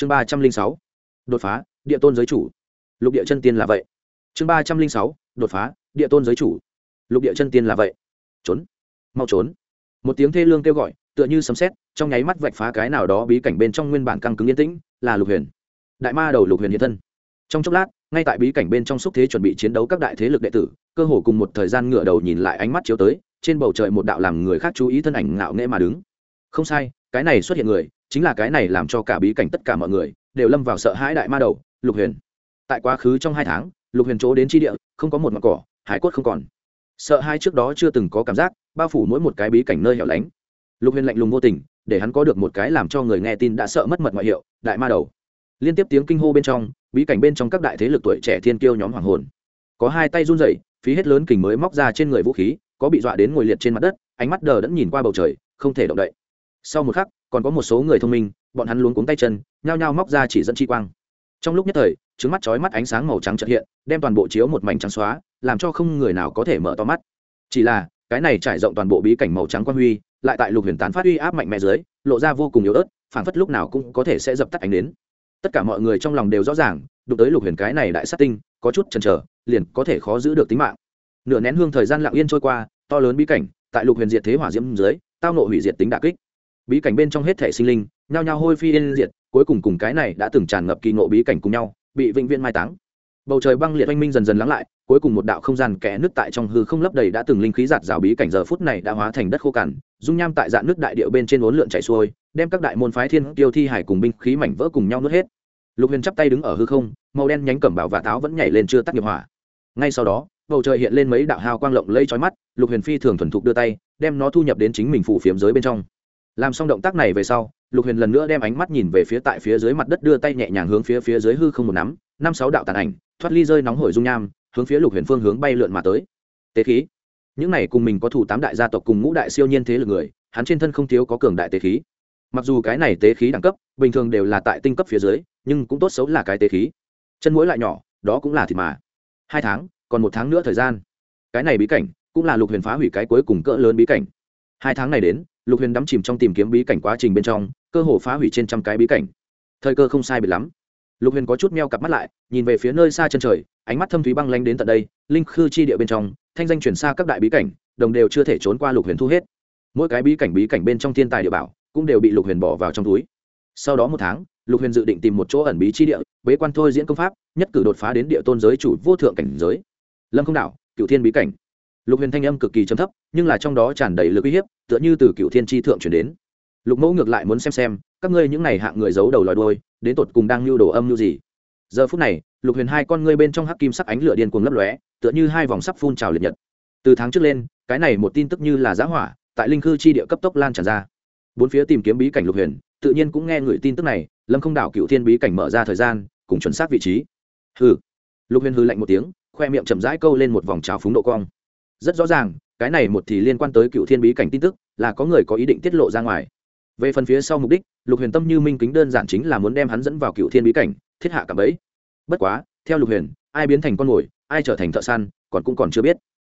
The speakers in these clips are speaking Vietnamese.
chương ba trăm linh sáu, đột phá, địa tôn giới chủ. Lục địa chân tiên là vậy. Chương ba trăm linh sáu, đột phá, địa tôn giới chủ. Lục địa chân tiên là vậy. Trốn. Mau trốn. Một tiếng thê lương kêu gọi, tựa như sấm sét, trong nháy mắt vạch phá cái nào đó bí cảnh bên trong nguyên bản căng cứng yên tĩnh, là lục huyền. Đại ma đầu lục huyền hiện thân. Trong chốc lát, ngay tại bí cảnh bên trong xúc thế chuẩn bị chiến đấu các đại thế lực đệ tử, cơ hồ cùng một thời gian ngựa đầu nhìn lại ánh mắt chiếu tới, trên bầu trời một đạo làm người khác chú ý thân ảnh ngạo nghễ mà đứng. Không sai, cái này xuất hiện người chính là cái này làm cho cả bí cảnh tất cả mọi người đều lâm vào sợ hãi đại ma đầu, lục huyền. Tại quá khứ trong hai tháng, lục huyền chỗ đến tri địa, không có một mặt cỏ, hải cốt không còn. Sợ hai trước đó chưa từng có cảm giác, bao phủ mỗi một cái bí cảnh nơi hẻo lánh. Lục huyền lạnh lùng vô tình, để hắn có được một cái làm cho người nghe tin đã sợ mất mật ngoại hiệu, đại ma đầu. Liên tiếp tiếng kinh hô bên trong, bí cảnh bên trong các đại thế lực tuổi trẻ thiên kiêu nhóm hoàng hồn. Có hai tay run rẩy, phí hết lớn kình mới móc ra trên người vũ khí, có bị dọa đến ngồi liệt trên mặt đất, ánh mắt đờ đẫn nhìn qua bầu trời, không thể động đậy sau một khắc, còn có một số người thông minh, bọn hắn luống cuống tay chân, nhao nhao móc ra chỉ dẫn chi quang. Trong lúc nhất thời trứng mắt chói mắt ánh sáng màu trắng trật hiện, đem toàn bộ chiếu một mảnh trắng xóa, làm cho không người nào có thể mở to mắt. Chỉ là, cái này trải rộng toàn bộ bí cảnh màu trắng quan huy, lại tại lục huyền tán phát uy áp mạnh mẽ dưới, lộ ra vô cùng yếu ớt, phảng phất lúc nào cũng có thể sẽ dập tắt ánh đến tất cả mọi người trong lòng đều rõ ràng, đụng tới lục huyền cái này đại sát tinh, có chút chần chờ, liền có thể khó giữ được tính mạng. Nửa nén hương thời gian lặng yên trôi qua, to lớn bí cảnh, tại lục huyền diệt thế hỏa diễm dưới, tao nộ hủy diệt tính đà kích bí cảnh bên trong hết thể sinh linh, nhao nhao hôi phi yên diệt, cuối cùng cùng cái này đã từng tràn ngập kỳ ngộ bí cảnh cùng nhau, bị vĩnh viễn mai táng. Bầu trời băng liệt oanh minh dần dần lắng lại, cuối cùng một đạo không gian kẽ nước tại trong hư không lấp đầy đã từng linh khí giạt rào bí cảnh giờ phút này đã hóa thành đất khô cằn, dung nham tại dạng nước đại điệu bên trên uốn lượn chảy xuôi, đem các đại môn phái thiên tiêu thi hải cùng binh khí mảnh vỡ cùng nhau nuốt hết. Lục huyền chắp tay đứng ở hư không, màu đen nhánh cẩm bảo và táo vẫn nhảy lên chưa tắt nghiệp hỏa. Ngay sau đó, bầu trời hiện lên mấy đạo hào quang lộng lây trói mắt, lục huyền phi thường thuần thục đưa tay, đem nó thu nhập đến chính mình phủ phiếm giới bên trong làm xong động tác này về sau, lục huyền lần nữa đem ánh mắt nhìn về phía tại phía dưới mặt đất đưa tay nhẹ nhàng hướng phía phía dưới hư không một nắm, năm sáu đạo tàn ảnh, thoát ly rơi nóng hổi dung nham, hướng phía lục huyền phương hướng bay lượn mà tới. Tế khí. Những này cùng mình có thủ tám đại gia tộc cùng ngũ đại siêu nhiên thế lực người, hắn trên thân không thiếu có cường đại tế khí. Mặc dù cái này tế khí đẳng cấp, bình thường đều là tại tinh cấp phía dưới, nhưng cũng tốt xấu là cái tế khí. Chân mũi lại nhỏ, đó cũng là thịt mà. Hai tháng, còn một tháng nữa thời gian. Cái này bí cảnh, cũng là lục huyền phá hủy cái cuối cùng cỡ lớn bí cảnh hai tháng này đến, lục huyền đắm chìm trong tìm kiếm bí cảnh quá trình bên trong, cơ hồ phá hủy trên trăm cái bí cảnh. Thời cơ không sai biệt lắm. Lục huyền có chút meo cặp mắt lại, nhìn về phía nơi xa chân trời, ánh mắt thâm thúy băng lanh đến tận đây, linh khư chi địa bên trong, thanh danh chuyển xa các đại bí cảnh, đồng đều chưa thể trốn qua lục huyền thu hết. Mỗi cái bí cảnh bí cảnh bên trong thiên tài địa bảo, cũng đều bị lục huyền bỏ vào trong túi. Sau đó một tháng, lục huyền dự định tìm một chỗ ẩn bí chi địa, bế quan thôi diễn công pháp, nhất cử đột phá đến địa tôn giới chủ vô thượng cảnh giới. Lâm không đạo cựu thiên bí cảnh lục huyền thanh âm cực kỳ chấm thấp, nhưng là trong đó tràn đầy lực uy hiếp, tựa như từ cựu thiên tri thượng chuyển đến. Lục mẫu ngược lại muốn xem xem, các ngươi những này hạng người giấu đầu lòi đôi đến tột cùng đang lưu đồ âm lưu gì? Giờ phút này, lục huyền hai con ngươi bên trong hắc kim sắc ánh lửa điên cuồng lấp lóe, tựa như hai vòng sắp phun trào liệt nhật. Từ tháng trước lên, cái này một tin tức như là giá hỏa, tại linh khư chi địa cấp tốc lan tràn ra. Bốn phía tìm kiếm bí cảnh lục huyền, tự nhiên cũng nghe người tin tức này, lâm không đảo cựu thiên bí cảnh mở ra thời gian, cùng chuẩn xác vị trí. Hừ. Lục huyền hư lạnh một tiếng, khoe miệng chậm rãi câu lên một vòng trào phúng độ cong rất rõ ràng, cái này một thì liên quan tới cựu thiên bí cảnh tin tức, là có người có ý định tiết lộ ra ngoài. Về phần phía sau mục đích, lục huyền tâm như minh kính đơn giản chính là muốn đem hắn dẫn vào cựu thiên bí cảnh, thiết hạ cả bấy bất quá, theo lục huyền, ai biến thành con mồi, ai trở thành thợ săn, còn cũng còn chưa biết.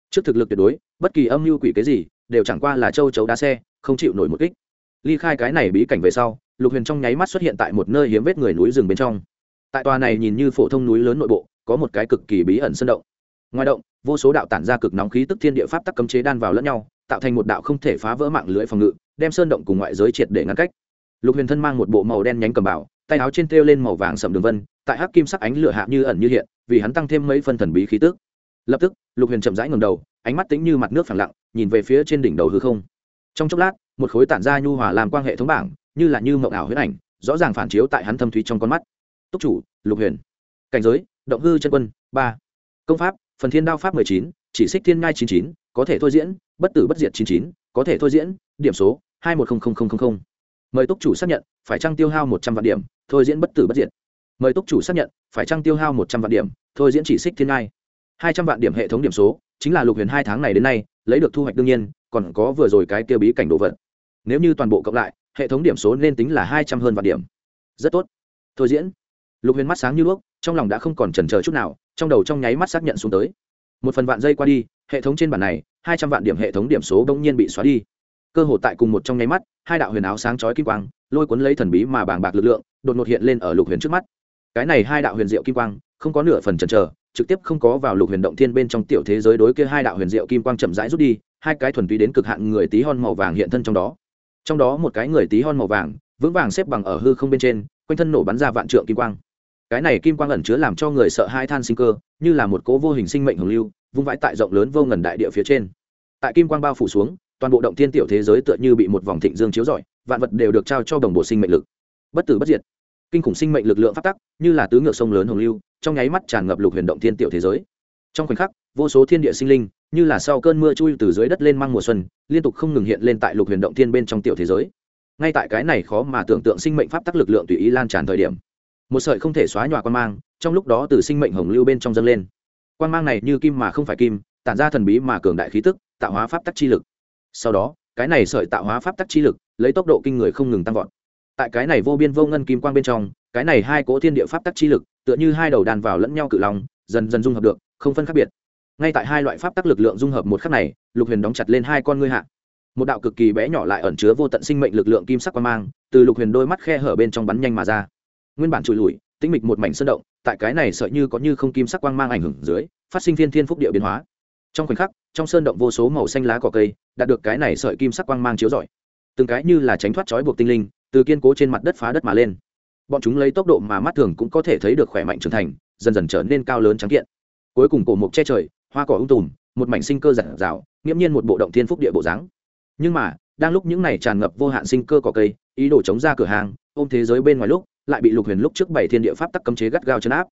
Trước thực lực tuyệt đối, bất kỳ âm mưu quỷ cái gì, đều chẳng qua là châu chấu đá xe, không chịu nổi một kích. Ly khai cái này bí cảnh về sau, lục huyền trong nháy mắt xuất hiện tại một nơi hiếm vết người núi rừng bên trong. Tại tòa này nhìn như phổ thông núi lớn nội bộ, có một cái cực kỳ bí ẩn sân động. Ngoài động vô số đạo tản ra cực nóng khí tức thiên địa pháp tắc cấm chế đan vào lẫn nhau, tạo thành một đạo không thể phá vỡ mạng lưới phòng ngự, đem sơn động cùng ngoại giới triệt để ngăn cách. Lục huyền thân mang một bộ màu đen nhánh cầm bảo tay áo trên treo lên màu vàng sậm đường vân, tại hắc kim sắc ánh lửa hạ như ẩn như hiện, vì hắn tăng thêm mấy phần thần bí khí tức. Lập tức, lục huyền chậm rãi ngẩng đầu, ánh mắt tính như mặt nước phẳng lặng, nhìn về phía trên đỉnh đầu hư không. Trong chốc lát, một khối tản ra nhu hòa làm quang hệ thống bảng, như là như mộng ảo huyết ảnh, rõ ràng phản chiếu tại hắn thâm thúy trong con mắt. Túc chủ, lục huyền. Cảnh giới, động hư chân quân, ba. Công pháp phần thiên đao pháp mười chín, chỉ xích thiên ngai chín chín, có thể thôi diễn, bất tử bất diệt chín chín, có thể thôi diễn, điểm số hai một mời túc chủ xác nhận, phải trăng tiêu hao một trăm vạn điểm, thôi diễn bất tử bất diệt? Mời túc chủ xác nhận, phải trăng tiêu hao một trăm vạn điểm, thôi diễn chỉ xích thiên ngai? hai trăm vạn điểm hệ thống điểm số, chính là lục huyền hai tháng này đến nay, lấy được thu hoạch đương nhiên, còn có vừa rồi cái tiêu bí cảnh đồ vật. Nếu như toàn bộ cộng lại, hệ thống điểm số nên tính là hai trăm hơn vạn điểm. Rất tốt. Thôi diễn lục huyền mắt sáng như đuốc, trong lòng đã không còn chần chờ chút nào, trong đầu trong nháy mắt xác nhận xuống tới. Một phần vạn giây qua đi, hệ thống trên bản này, hai trăm vạn điểm hệ thống điểm số bỗng nhiên bị xóa đi. Cơ hồ tại cùng một trong nháy mắt, hai đạo huyền áo sáng chói kim quang, lôi cuốn lấy thần bí mà bàng bạc lực lượng, đột ngột hiện lên ở lục huyền trước mắt. Cái này hai đạo huyền diệu kim quang, không có nửa phần chần chờ, trực tiếp không có vào lục huyền động thiên bên trong tiểu thế giới đối kia hai đạo huyền diệu kim quang chậm rãi rút đi, hai cái thuần túy đến cực hạn người tí hon màu vàng hiện thân trong đó. Trong đó một cái người tí hon màu vàng, vững vàng xếp bằng ở hư không bên trên, quanh thân nổ bắn ra vạn trượng kim quang cái này kim quang ẩn chứa làm cho người sợ hai than sinh cơ, như là một cố vô hình sinh mệnh hồng lưu, vung vãi tại rộng lớn vô ngần đại địa phía trên. Tại kim quang bao phủ xuống, toàn bộ động thiên tiểu thế giới tựa như bị một vòng thịnh dương chiếu rọi, vạn vật đều được trao cho đồng bộ sinh mệnh lực. Bất tử bất diệt. Kinh khủng sinh mệnh lực lượng phát tắc, như là tứ ngược sông lớn hồng lưu, trong nháy mắt tràn ngập lục huyền động thiên tiểu thế giới. Trong khoảnh khắc, vô số thiên địa sinh linh, như là sau cơn mưa chui từ dưới đất lên mang mùa xuân, liên tục không ngừng hiện lên tại lục huyền động thiên bên trong tiểu thế giới. Ngay tại cái này khó mà tưởng tượng sinh mệnh pháp tắc lực lượng tùy ý lan tràn thời điểm một sợi không thể xóa nhòa quan mang, trong lúc đó từ sinh mệnh hồng lưu bên trong dâng lên. Quan mang này như kim mà không phải kim, tản ra thần bí mà cường đại khí tức, tạo hóa pháp tắc chi lực. Sau đó, cái này sợi tạo hóa pháp tắc chi lực, lấy tốc độ kinh người không ngừng tăng vọt. Tại cái này vô biên vô ngân kim quang bên trong, cái này hai cỗ thiên địa pháp tắc chi lực, tựa như hai đầu đàn vào lẫn nhau cự lòng dần dần dung hợp được, không phân khác biệt. Ngay tại hai loại pháp tắc lực lượng dung hợp một khắc này, lục huyền đóng chặt lên hai con ngươi hạ. Một đạo cực kỳ bé nhỏ lại ẩn chứa vô tận sinh mệnh lực lượng kim sắc quan mang, từ lục huyền đôi mắt khe hở bên trong bắn nhanh mà ra nguyên bản trụi lùi, tĩnh mịch một mảnh sơn động, tại cái này sợi như có như không kim sắc quang mang ảnh hưởng dưới, phát sinh thiên thiên phúc địa biến hóa. Trong khoảnh khắc, trong sơn động vô số màu xanh lá cỏ cây đạt được cái này sợi kim sắc quang mang chiếu rọi. Từng cái như là tránh thoát trói buộc tinh linh, từ kiên cố trên mặt đất phá đất mà lên. Bọn chúng lấy tốc độ mà mắt thường cũng có thể thấy được khỏe mạnh trưởng thành, dần dần trở nên cao lớn trắng kiện. Cuối cùng cổ mục che trời, hoa cỏ ung tùm, một mảnh sinh cơ giản rào nghiễm nhiên một bộ động thiên phúc địa bộ dáng. Nhưng mà, đang lúc những này tràn ngập vô hạn sinh cơ cỏ cây, ý đồ chống ra cửa hàng, ôm thế giới bên ngoài lúc lại bị lục huyền lúc trước bảy thiên địa pháp tắc cấm chế gắt gao chấn áp.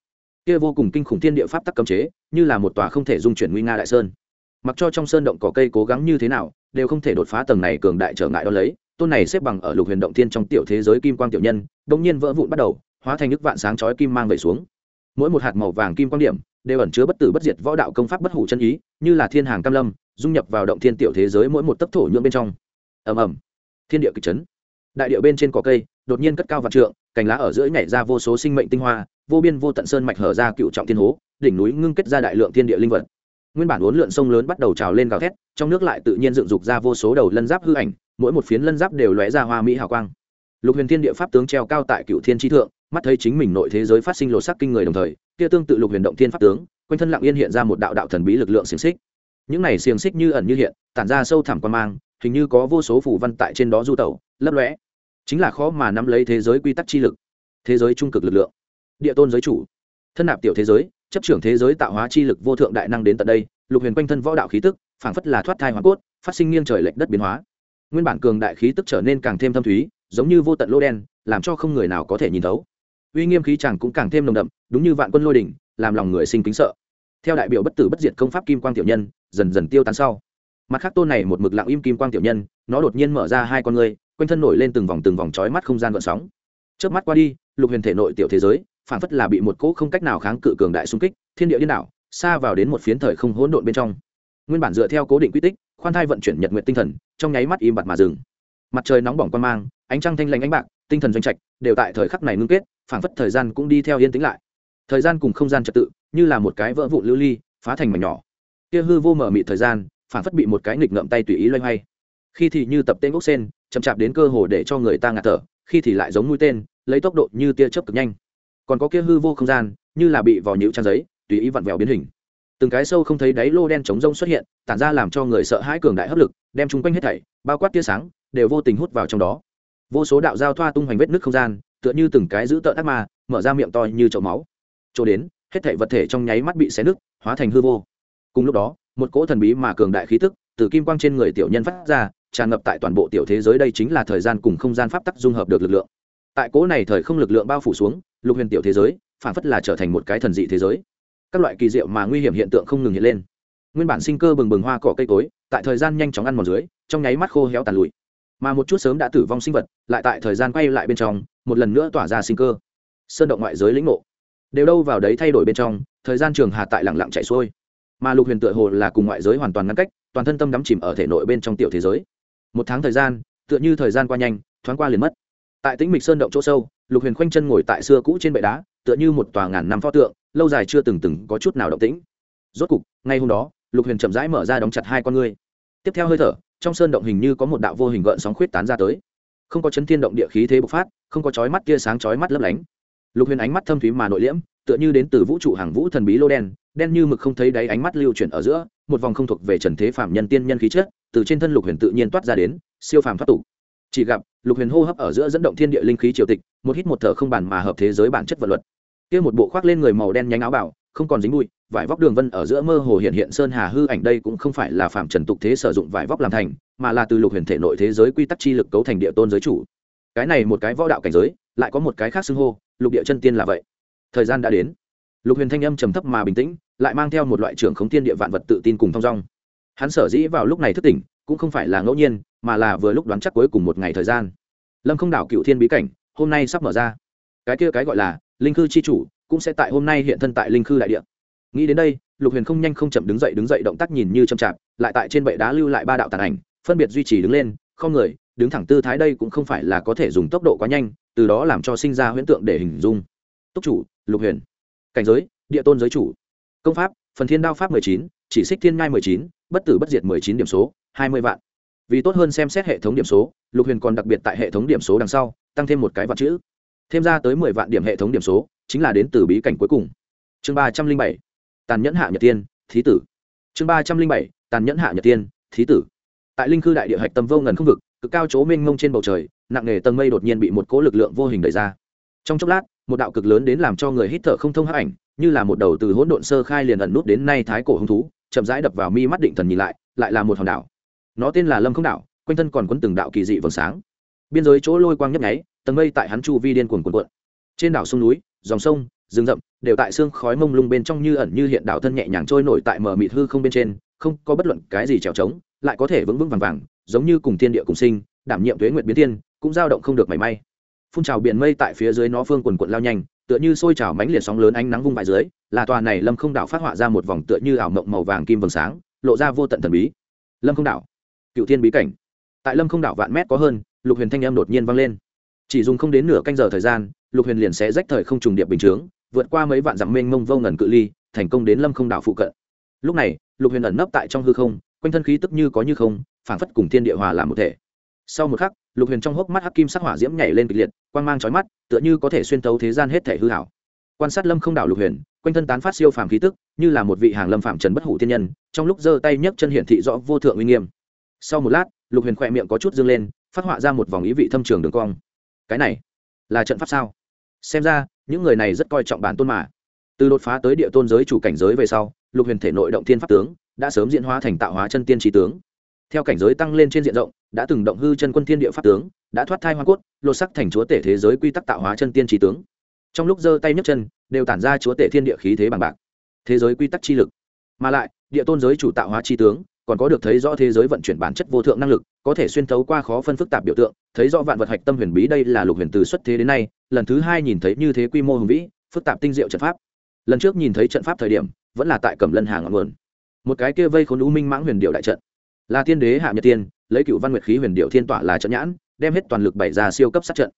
Kia vô cùng kinh khủng thiên địa pháp tắc cấm chế, như là một tòa không thể dung chuyển nguy nga đại sơn. Mặc cho trong sơn động cỏ cây cố gắng như thế nào, đều không thể đột phá tầng này cường đại trở ngại đó lấy. Tôn này xếp bằng ở lục huyền động thiên trong tiểu thế giới kim quang tiểu nhân bỗng nhiên vỡ vụn bắt đầu, hóa thành nước vạn sáng chói kim mang về xuống. Mỗi một hạt màu vàng kim quang điểm, đều ẩn chứa bất tử bất diệt võ đạo công pháp bất hủ chân ý, như là thiên hàng cam lâm, dung nhập vào động thiên tiểu thế giới mỗi một tấc thổ nhưỡng bên trong. Ầm ầm. Thiên địa kịch chấn đại địa bên trên cỏ cây, đột nhiên cất cao vạn trượng, cành lá ở giữa nhảy ra vô số sinh mệnh tinh hoa, vô biên vô tận sơn mạch hở ra cựu trọng thiên hố, đỉnh núi ngưng kết ra đại lượng thiên địa linh vật. Nguyên bản uốn lượn sông lớn bắt đầu trào lên gào thét, trong nước lại tự nhiên dựng dục ra vô số đầu lân giáp hư ảnh, mỗi một phiến lân giáp đều lóe ra hoa mỹ hào quang. Lục huyền thiên địa pháp tướng treo cao tại cựu thiên tri thượng, mắt thấy chính mình nội thế giới phát sinh lộ sắc kinh người đồng thời, kia tương tự lục huyền động thiên pháp tướng, quanh thân lặng yên hiện ra một đạo đạo thần bí lực lượng xiềng xích. Những này xiềng xích như ẩn như hiện, tản ra sâu thẳm quan mang, hình như có vô số phủ văn tại trên đó du tẩu, lấp lóe chính là khó mà nắm lấy thế giới quy tắc chi lực, thế giới trung cực lực lượng, địa tôn giới chủ, thân nạp tiểu thế giới, chấp trưởng thế giới tạo hóa chi lực vô thượng đại năng đến tận đây, lục huyền quanh thân võ đạo khí tức, phảng phất là thoát thai hóa cốt, phát sinh nghiêng trời lệch đất biến hóa. Nguyên bản cường đại khí tức trở nên càng thêm thâm thúy, giống như vô tận lô đen, làm cho không người nào có thể nhìn thấu. Uy nghiêm khí chàng cũng càng thêm nồng đậm, đúng như vạn quân lôi đỉnh, làm lòng người sinh kính sợ. Theo đại biểu bất tử bất diệt công pháp kim quang tiểu nhân, dần dần tiêu tán sau. Mặt khác tôn này một mực lặng im kim quang tiểu nhân, nó đột nhiên mở ra hai con ngươi quanh thân nổi lên từng vòng từng vòng trói mắt không gian gợn sóng. Trước mắt qua đi, lục huyền thể nội tiểu thế giới phản phất là bị một cỗ không cách nào kháng cự cường đại xung kích, thiên địa điên đảo, xa vào đến một phiến thời không hỗn độn bên trong. Nguyên bản dựa theo cố định quy tích, khoan thai vận chuyển nhật nguyện tinh thần, trong nháy mắt im bặt mà dừng. Mặt trời nóng bỏng quan mang, ánh trăng thanh lành ánh bạc, tinh thần doanh trạch đều tại thời khắc này ngưng kết, phảng phất thời gian cũng đi theo yên tĩnh lại. Thời gian cùng không gian trật tự, như là một cái vỡ vụn lưu ly, phá thành mảnh nhỏ. Kia hư vô mở mị thời gian, phảng phất bị một cái nghịch ngợm tay tùy ý loay hoay khi thì như tập tên ốc sen, chậm chạp đến cơ hồ để cho người ta ngạt thở, khi thì lại giống mũi tên, lấy tốc độ như tia chớp cực nhanh. Còn có kia hư vô không gian, như là bị vò nhũ trang giấy, tùy ý vặn vẹo biến hình. Từng cái sâu không thấy đáy lô đen chống rông xuất hiện, tản ra làm cho người sợ hãi cường đại hấp lực, đem chung quanh hết thảy, bao quát tia sáng, đều vô tình hút vào trong đó. Vô số đạo giao thoa tung hoành vết nước không gian, tựa như từng cái giữ tợn ác ma, mở ra miệng to như chậu máu. Chỗ đến, hết thảy vật thể trong nháy mắt bị xé nứt, hóa thành hư vô. Cùng lúc đó, một cỗ thần bí mà cường đại khí tức từ kim quang trên người tiểu nhân phát ra tràn ngập tại toàn bộ tiểu thế giới đây chính là thời gian cùng không gian pháp tắc dung hợp được lực lượng. Tại cỗ này thời không lực lượng bao phủ xuống, lục huyền tiểu thế giới phản phất là trở thành một cái thần dị thế giới. Các loại kỳ diệu mà nguy hiểm hiện tượng không ngừng hiện lên. Nguyên bản sinh cơ bừng bừng hoa cỏ cây cối, tại thời gian nhanh chóng ăn mòn dưới, trong nháy mắt khô héo tàn lụi. Mà một chút sớm đã tử vong sinh vật, lại tại thời gian quay lại bên trong, một lần nữa tỏa ra sinh cơ. Sơn động ngoại giới lĩnh ngộ. Đều đâu vào đấy thay đổi bên trong, thời gian trường hà tại lặng lặng chạy xuôi. Mà lục huyền tựa hồ là cùng ngoại giới hoàn toàn ngăn cách, toàn thân tâm đắm chìm ở thể nội bên trong tiểu thế giới một tháng thời gian, tựa như thời gian qua nhanh, thoáng qua liền mất. Tại tĩnh mịch sơn động chỗ sâu, lục huyền khoanh chân ngồi tại xưa cũ trên bệ đá, tựa như một tòa ngàn năm pho tượng, lâu dài chưa từng từng có chút nào động tĩnh. Rốt cục, ngay hôm đó, lục huyền chậm rãi mở ra đóng chặt hai con ngươi. Tiếp theo hơi thở, trong sơn động hình như có một đạo vô hình gợn sóng khuyết tán ra tới. Không có chấn thiên động địa khí thế bộc phát, không có chói mắt kia sáng chói mắt lấp lánh. Lục huyền ánh mắt thâm thúy mà nội liễm, tựa như đến từ vũ trụ hàng vũ thần bí lô đen đen như mực không thấy đáy ánh mắt lưu chuyển ở giữa một vòng không thuộc về trần thế phạm nhân tiên nhân khí chất, từ trên thân lục huyền tự nhiên toát ra đến, siêu phàm thoát tục. Chỉ gặp, lục huyền hô hấp ở giữa dẫn động thiên địa linh khí triều tịch, một hít một thở không bàn mà hợp thế giới bản chất vật luật. Kia một bộ khoác lên người màu đen nhánh áo bảo, không còn dính bụi, vải vóc đường vân ở giữa mơ hồ hiện hiện sơn hà hư ảnh đây cũng không phải là phạm trần tục thế sử dụng vải vóc làm thành, mà là từ lục huyền thể nội thế giới quy tắc chi lực cấu thành địa tôn giới chủ. Cái này một cái võ đạo cảnh giới, lại có một cái khác xưng hô, lục địa chân tiên là vậy. Thời gian đã đến. Lục huyền thanh âm trầm thấp mà bình tĩnh lại mang theo một loại trưởng khống thiên địa vạn vật tự tin cùng thong dong. Hắn sở dĩ vào lúc này thức tỉnh, cũng không phải là ngẫu nhiên, mà là vừa lúc đoán chắc cuối cùng một ngày thời gian. Lâm không đảo cựu thiên bí cảnh, hôm nay sắp mở ra. Cái kia cái gọi là linh khư chi chủ, cũng sẽ tại hôm nay hiện thân tại linh khư đại địa. Nghĩ đến đây, lục huyền không nhanh không chậm đứng dậy đứng dậy động tác nhìn như chậm chạp, lại tại trên bệ đá lưu lại ba đạo tàn ảnh, phân biệt duy trì đứng lên, không người, đứng thẳng tư thái đây cũng không phải là có thể dùng tốc độ quá nhanh, từ đó làm cho sinh ra huyễn tượng để hình dung. Túc chủ, lục huyền. Cảnh giới, địa tôn giới chủ công pháp, phần thiên đao pháp mười chín, chỉ xích thiên ngai mười chín, bất tử bất diệt mười chín điểm số, hai mươi vạn. Vì tốt hơn xem xét hệ thống điểm số, lục huyền còn đặc biệt tại hệ thống điểm số đằng sau, tăng thêm một cái vạn chữ. Thêm ra tới mười vạn điểm hệ thống điểm số, chính là đến từ bí cảnh cuối cùng. Chương ba trăm linh bảy, tàn nhẫn hạ nhật tiên, thí tử. Chương ba trăm linh bảy, tàn nhẫn hạ nhật tiên, thí tử. Tại linh khư đại địa hạch tâm vô ngần không vực, cực cao chỗ mênh mông trên bầu trời, nặng nề tầng mây đột nhiên bị một cỗ lực lượng vô hình đẩy ra. Trong chốc lát, một đạo cực lớn đến làm cho người hít thở không thông hấp ảnh như là một đầu từ hỗn độn sơ khai liền ẩn nút đến nay thái cổ hứng thú, chậm rãi đập vào mi mắt định thần nhìn lại lại là một hòn đảo. Nó tên là lâm không đảo, quanh thân còn quấn từng đạo kỳ dị vầng sáng. Biên giới chỗ lôi quang nhấp nháy, tầng mây tại hắn chu vi điên cuồn cuộn cuộn. Trên đảo sông núi, dòng sông, rừng rậm đều tại xương khói mông lung bên trong như ẩn như hiện đảo thân nhẹ nhàng trôi nổi tại mờ mịt hư không bên trên, không có bất luận cái gì trèo trống, lại có thể vững vững vàng vàng, giống như cùng thiên địa cùng sinh, đảm nhiệm tuế nguyện biến thiên, cũng dao động không được mảy may. Phun trào biển mây tại phía dưới nó phương quần quận lao nhanh tựa như sôi trào mánh liệt sóng lớn ánh nắng vung vãi dưới, là tòa này lâm không đảo phát họa ra một vòng tựa như ảo mộng màu vàng kim vầng sáng, lộ ra vô tận thần bí. Lâm không đảo, cựu thiên bí cảnh. Tại lâm không đảo vạn mét có hơn, lục huyền thanh âm đột nhiên vang lên. Chỉ dùng không đến nửa canh giờ thời gian, lục huyền liền sẽ rách thời không trùng điệp bình chướng, vượt qua mấy vạn dặm mênh mông vô ngần cự ly, thành công đến lâm không đảo phụ cận. Lúc này, lục huyền ẩn nấp tại trong hư không, quanh thân khí tức như có như không, phảng phất cùng thiên địa hòa làm một thể sau một khắc, lục huyền trong hốc mắt hắc kim sắc hỏa diễm nhảy lên kịch liệt, quang mang trói mắt, tựa như có thể xuyên tấu thế gian hết thể hư hảo quan sát lâm không đảo lục huyền, quanh thân tán phát siêu phàm khí tức, như là một vị hàng lâm phạm trần bất hủ thiên nhân, trong lúc giơ tay nhấc chân hiển thị rõ vô thượng uy nghiêm. Sau một lát, lục huyền khỏe miệng có chút dương lên, phát họa ra một vòng ý vị thâm trường đường cong. Cái này, là trận pháp sao? Xem ra, những người này rất coi trọng bản tôn mà. Từ đột phá tới địa tôn giới chủ cảnh giới về sau, lục huyền thể nội động thiên pháp tướng, đã sớm diễn hóa thành tạo hóa chân tiên trí tướng theo cảnh giới tăng lên trên diện rộng, đã từng động hư chân quân thiên địa pháp tướng, đã thoát thai hoa cốt, lột sắc thành chúa tể thế giới quy tắc tạo hóa chân tiên trí tướng. Trong lúc giơ tay nhấc chân, đều tản ra chúa tể thiên địa khí thế bằng bạc. Thế giới quy tắc chi lực. Mà lại, địa tôn giới chủ tạo hóa chi tướng, còn có được thấy rõ thế giới vận chuyển bản chất vô thượng năng lực, có thể xuyên thấu qua khó phân phức tạp biểu tượng, thấy rõ vạn vật hạch tâm huyền bí đây là lục huyền từ xuất thế đến nay, lần thứ hai nhìn thấy như thế quy mô hùng vĩ, phức tạp tinh diệu trận pháp. Lần trước nhìn thấy trận pháp thời điểm, vẫn là tại cẩm lân hàng ngọn nguồn. Một cái kia vây khốn u minh mãng huyền điệu đại trận là tiên đế hạ nhật tiên, lấy cựu văn nguyệt khí huyền điệu thiên tỏa là trận nhãn, đem hết toàn lực bày ra siêu cấp sát trận.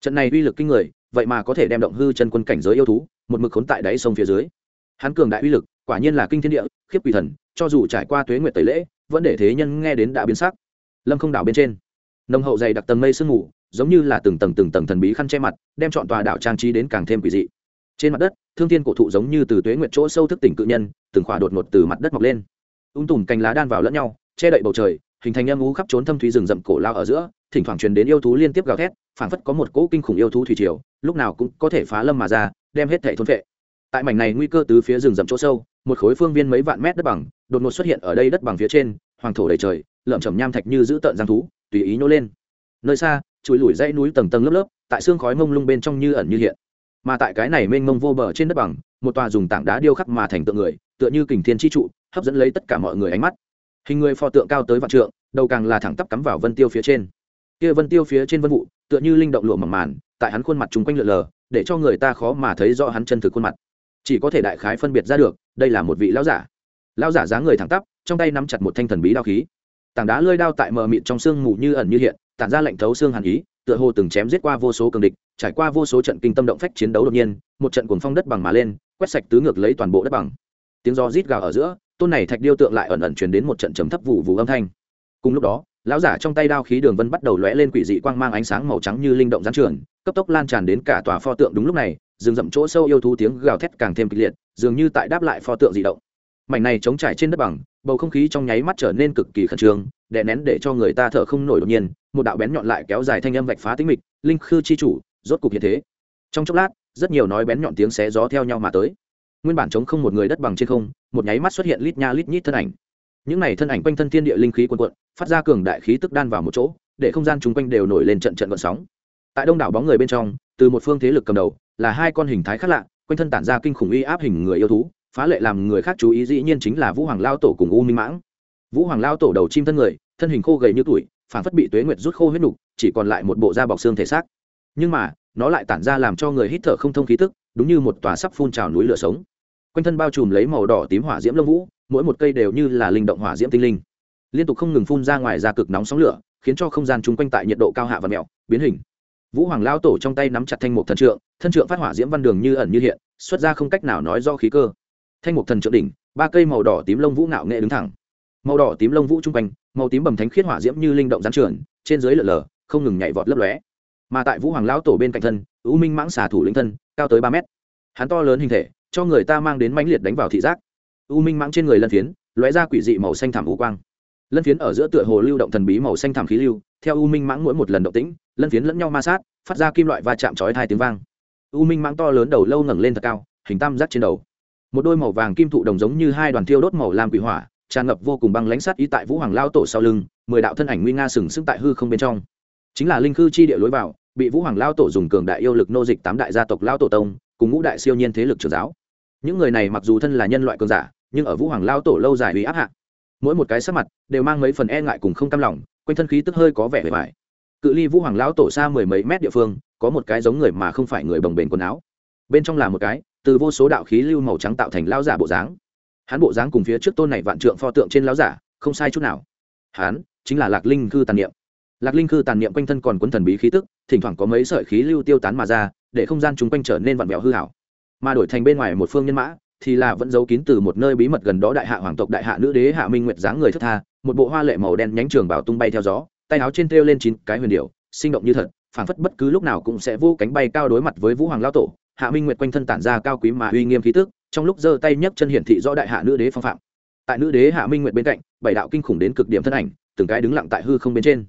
Trận này uy lực kinh người, vậy mà có thể đem động hư chân quân cảnh giới yêu thú, một mực khốn tại đáy sông phía dưới. Hắn cường đại uy lực, quả nhiên là kinh thiên địa, khiếp quỷ thần, cho dù trải qua tuế nguyệt tẩy lễ, vẫn để thế nhân nghe đến đã biến sắc. Lâm không đảo bên trên nông hậu dày đặc tầng mây sương mù, giống như là từng tầng từng tầng thần bí khăn che mặt, đem chọn tòa đảo trang trí đến càng thêm quỷ dị. Trên mặt đất, thương thiên cổ thụ giống như từ tuế nguyệt chỗ sâu thức tỉnh cự nhân, từng khỏa đột ngột từ mặt đất mọc lên. Ung tùm cành lá đan vào lẫn nhau che đậy bầu trời, hình thành âm ú khắp trốn thâm thúy rừng rậm cổ lao ở giữa, thỉnh thoảng truyền đến yêu thú liên tiếp gào thét, phảng phất có một cỗ kinh khủng yêu thú thủy triều, lúc nào cũng có thể phá lâm mà ra, đem hết thể thôn vệ tại mảnh này nguy cơ từ phía rừng rậm chỗ sâu, một khối phương viên mấy vạn mét đất bằng, đột ngột xuất hiện ở đây đất bằng phía trên, hoàng thổ đầy trời lợm chầm nham thạch như giữ tợn giang thú, tùy ý nhô lên. Nơi xa chuỗi lủi dãy núi tầng tầng lớp lớp, tại xương khói mông lung bên trong như ẩn như hiện. Mà tại cái này mênh mông vô bờ trên đất bằng, một tòa dùng tảng đá điêu khắc mà thành tượng người, tựa như kình thiên chi trụ, hấp dẫn lấy tất cả mọi người ánh mắt hình người pho tượng cao tới vạn trượng, đầu càng là thẳng tắp cắm vào vân tiêu phía trên. Kia vân tiêu phía trên vân vụ, tựa như linh động lụa mỏng màn, tại hắn khuôn mặt chung quanh lượn lờ, để cho người ta khó mà thấy rõ hắn chân thực khuôn mặt. Chỉ có thể đại khái phân biệt ra được, đây là một vị lão giả. Lão giả dáng người thẳng tắp, trong tay nắm chặt một thanh thần bí đao khí. Tảng đá lơi đao tại mờ mịt trong xương mù như ẩn như hiện, tản ra lạnh thấu xương hàn ý, tựa hồ từng chém giết qua vô số cường địch, trải qua vô số trận kinh tâm động phách chiến đấu đột nhiên, một trận cuồng phong đất bằng mà lên, quét sạch tứ ngược lấy toàn bộ đất bằng. Tiếng gió rít gào ở giữa tôn này thạch điêu tượng lại ẩn ẩn truyền đến một trận trầm thấp vụ vụ âm thanh. Cùng lúc đó, lão giả trong tay đao khí đường vân bắt đầu lóe lên quỷ dị quang mang ánh sáng màu trắng như linh động gián trường cấp tốc lan tràn đến cả tòa pho tượng đúng lúc này, rừng rậm chỗ sâu yêu thú tiếng gào thét càng thêm kịch liệt, dường như tại đáp lại pho tượng dị động. Mảnh này chống trải trên đất bằng, bầu không khí trong nháy mắt trở nên cực kỳ khẩn trương, đè nén để cho người ta thở không nổi đột nhiên, một đạo bén nhọn lại kéo dài thanh âm vạch phá tính mịch, linh khư chi chủ, rốt cục hiện thế. Trong chốc lát, rất nhiều nói bén nhọn tiếng xé gió theo nhau mà tới nguyên bản chống không một người đất bằng trên không, một nháy mắt xuất hiện lít nha lít nhít thân ảnh. Những này thân ảnh quanh thân thiên địa linh khí quần quận phát ra cường đại khí tức đan vào một chỗ, để không gian chung quanh đều nổi lên trận trận vận sóng. Tại đông đảo bóng người bên trong, từ một phương thế lực cầm đầu, là hai con hình thái khác lạ, quanh thân tản ra kinh khủng uy áp hình người yêu thú, phá lệ làm người khác chú ý dĩ nhiên chính là vũ hoàng lao tổ cùng u minh mãng. Vũ hoàng lao tổ đầu chim thân người, thân hình khô gầy như tuổi, phản phất bị tuế nguyệt rút khô huyết nục, chỉ còn lại một bộ da bọc xương thể xác. Nhưng mà nó lại tản ra làm cho người hít thở không thông khí tức, đúng như một tòa sắp phun trào núi lửa sống. Quanh thân bao trùm lấy màu đỏ tím hỏa diễm lông vũ, mỗi một cây đều như là linh động hỏa diễm tinh linh. Liên tục không ngừng phun ra ngoài ra cực nóng sóng lửa, khiến cho không gian chung quanh tại nhiệt độ cao hạ và mẹo biến hình. Vũ hoàng lao tổ trong tay nắm chặt thanh mục thần trượng, thân trượng phát hỏa diễm văn đường như ẩn như hiện, xuất ra không cách nào nói do khí cơ. Thanh mục thần trượng đỉnh, ba cây màu đỏ tím lông vũ ngạo nghệ đứng thẳng. Màu đỏ tím lông vũ chung quanh, màu tím bầm thánh khiết hỏa diễm như linh động gián trường trên dưới lở lở không ngừng nhảy vọt lấp lóe mà tại vũ hoàng lão tổ bên cạnh thân u minh mãng xà thủ lĩnh thân, cao tới ba mét. Hắn to lớn hình thể, cho người ta mang đến mãnh liệt đánh vào thị giác. U minh mãng trên người lân phiến, lóe ra quỷ dị màu xanh thảm u quang. Lân phiến ở giữa tựa hồ lưu động thần bí màu xanh thảm khí lưu, theo u minh mãng mỗi một lần động tĩnh, lân phiến lẫn nhau ma sát, phát ra kim loại va chạm chói hai tiếng vang. U minh mãng to lớn đầu lâu ngẩng lên thật cao, hình tam giác trên đầu. Một đôi màu vàng kim thụ đồng giống như hai đoàn thiêu đốt màu lam quỷ hỏa, tràn ngập vô cùng băng lãnh sắt ý tại vũ hoàng lao tổ sau lưng, mười đạo thân ảnh nguy nga sừng sững tại hư không bên trong chính là linh khư chi địa lối vào, bị vũ hoàng lao tổ dùng cường đại yêu lực nô dịch tám đại gia tộc lao tổ tông, cùng ngũ đại siêu nhiên thế lực trường giáo. Những người này mặc dù thân là nhân loại cường giả, nhưng ở vũ hoàng lao tổ lâu dài uy áp hạ, mỗi một cái sắc mặt đều mang mấy phần e ngại cùng không cam lòng, quanh thân khí tức hơi có vẻ bề bài cự ly vũ hoàng lao tổ xa mười mấy mét địa phương, có một cái giống người mà không phải người bồng bềnh quần áo. Bên trong là một cái, từ vô số đạo khí lưu màu trắng tạo thành lao giả bộ dáng. Hắn bộ dáng cùng phía trước tôn này vạn trượng pho tượng trên lao giả, không sai chút nào. Hắn chính là lạc linh cư tàn niệm lạc linh cư tàn niệm quanh thân còn cuốn thần bí khí tức, thỉnh thoảng có mấy sợi khí lưu tiêu tán mà ra, để không gian chúng quanh trở nên vặn vẹo hư hảo. Mà đổi thành bên ngoài một phương nhân mã, thì là vẫn giấu kín từ một nơi bí mật gần đó đại hạ hoàng tộc đại hạ nữ đế hạ minh nguyệt dáng người thất tha, một bộ hoa lệ màu đen nhánh trường bảo tung bay theo gió, tay áo trên treo lên chín cái huyền điệu sinh động như thật, phảng phất bất cứ lúc nào cũng sẽ vô cánh bay cao đối mặt với vũ hoàng lao tổ. Hạ minh nguyệt quanh thân tản ra cao quý mà uy nghiêm khí tức, trong lúc giơ tay nhấc chân hiển thị rõ đại hạ nữ đế phong phạm. Tại nữ đế hạ minh nguyệt bên cạnh, bảy đạo kinh khủng đến cực điểm thân ảnh, từng cái đứng lặng tại hư không bên trên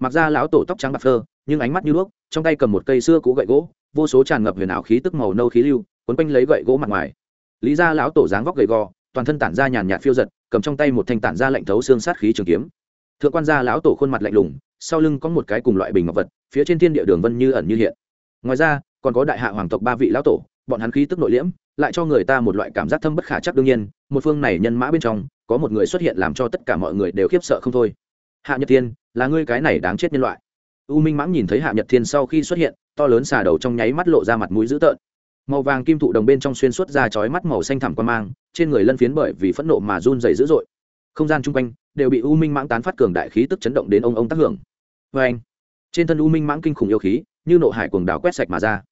mặc ra lão tổ tóc trắng bạc phơ, nhưng ánh mắt như đuốc, trong tay cầm một cây xưa cũ gậy gỗ, vô số tràn ngập huyền ảo khí tức màu nâu khí lưu, quấn quanh lấy gậy gỗ mặt ngoài. Lý ra lão tổ dáng vóc gầy gò, toàn thân tản ra nhàn nhạt phiêu giật, cầm trong tay một thanh tản ra lạnh thấu xương sát khí trường kiếm. Thượng quan gia lão tổ khuôn mặt lạnh lùng, sau lưng có một cái cùng loại bình ngọc vật, phía trên thiên địa đường vân như ẩn như hiện. Ngoài ra, còn có đại hạ hoàng tộc ba vị lão tổ, bọn hắn khí tức nội liễm, lại cho người ta một loại cảm giác thâm bất khả chắc đương nhiên, một phương này nhân mã bên trong, có một người xuất hiện làm cho tất cả mọi người đều khiếp sợ không thôi hạ nhật thiên, là ngươi cái này đáng chết nhân loại. U minh mãng nhìn thấy hạ nhật thiên sau khi xuất hiện, to lớn xà đầu trong nháy mắt lộ ra mặt mũi dữ tợn. Màu vàng kim thụ đồng bên trong xuyên suốt ra chói mắt màu xanh thẳm quan mang, trên người lân phiến bởi vì phẫn nộ mà run dày dữ dội. Không gian chung quanh đều bị u minh mãng tán phát cường đại khí tức chấn động đến ông ông tác hưởng. Vê anh, trên thân u minh mãng kinh khủng yêu khí, như nộ hải cuồng đảo quét sạch mà ra.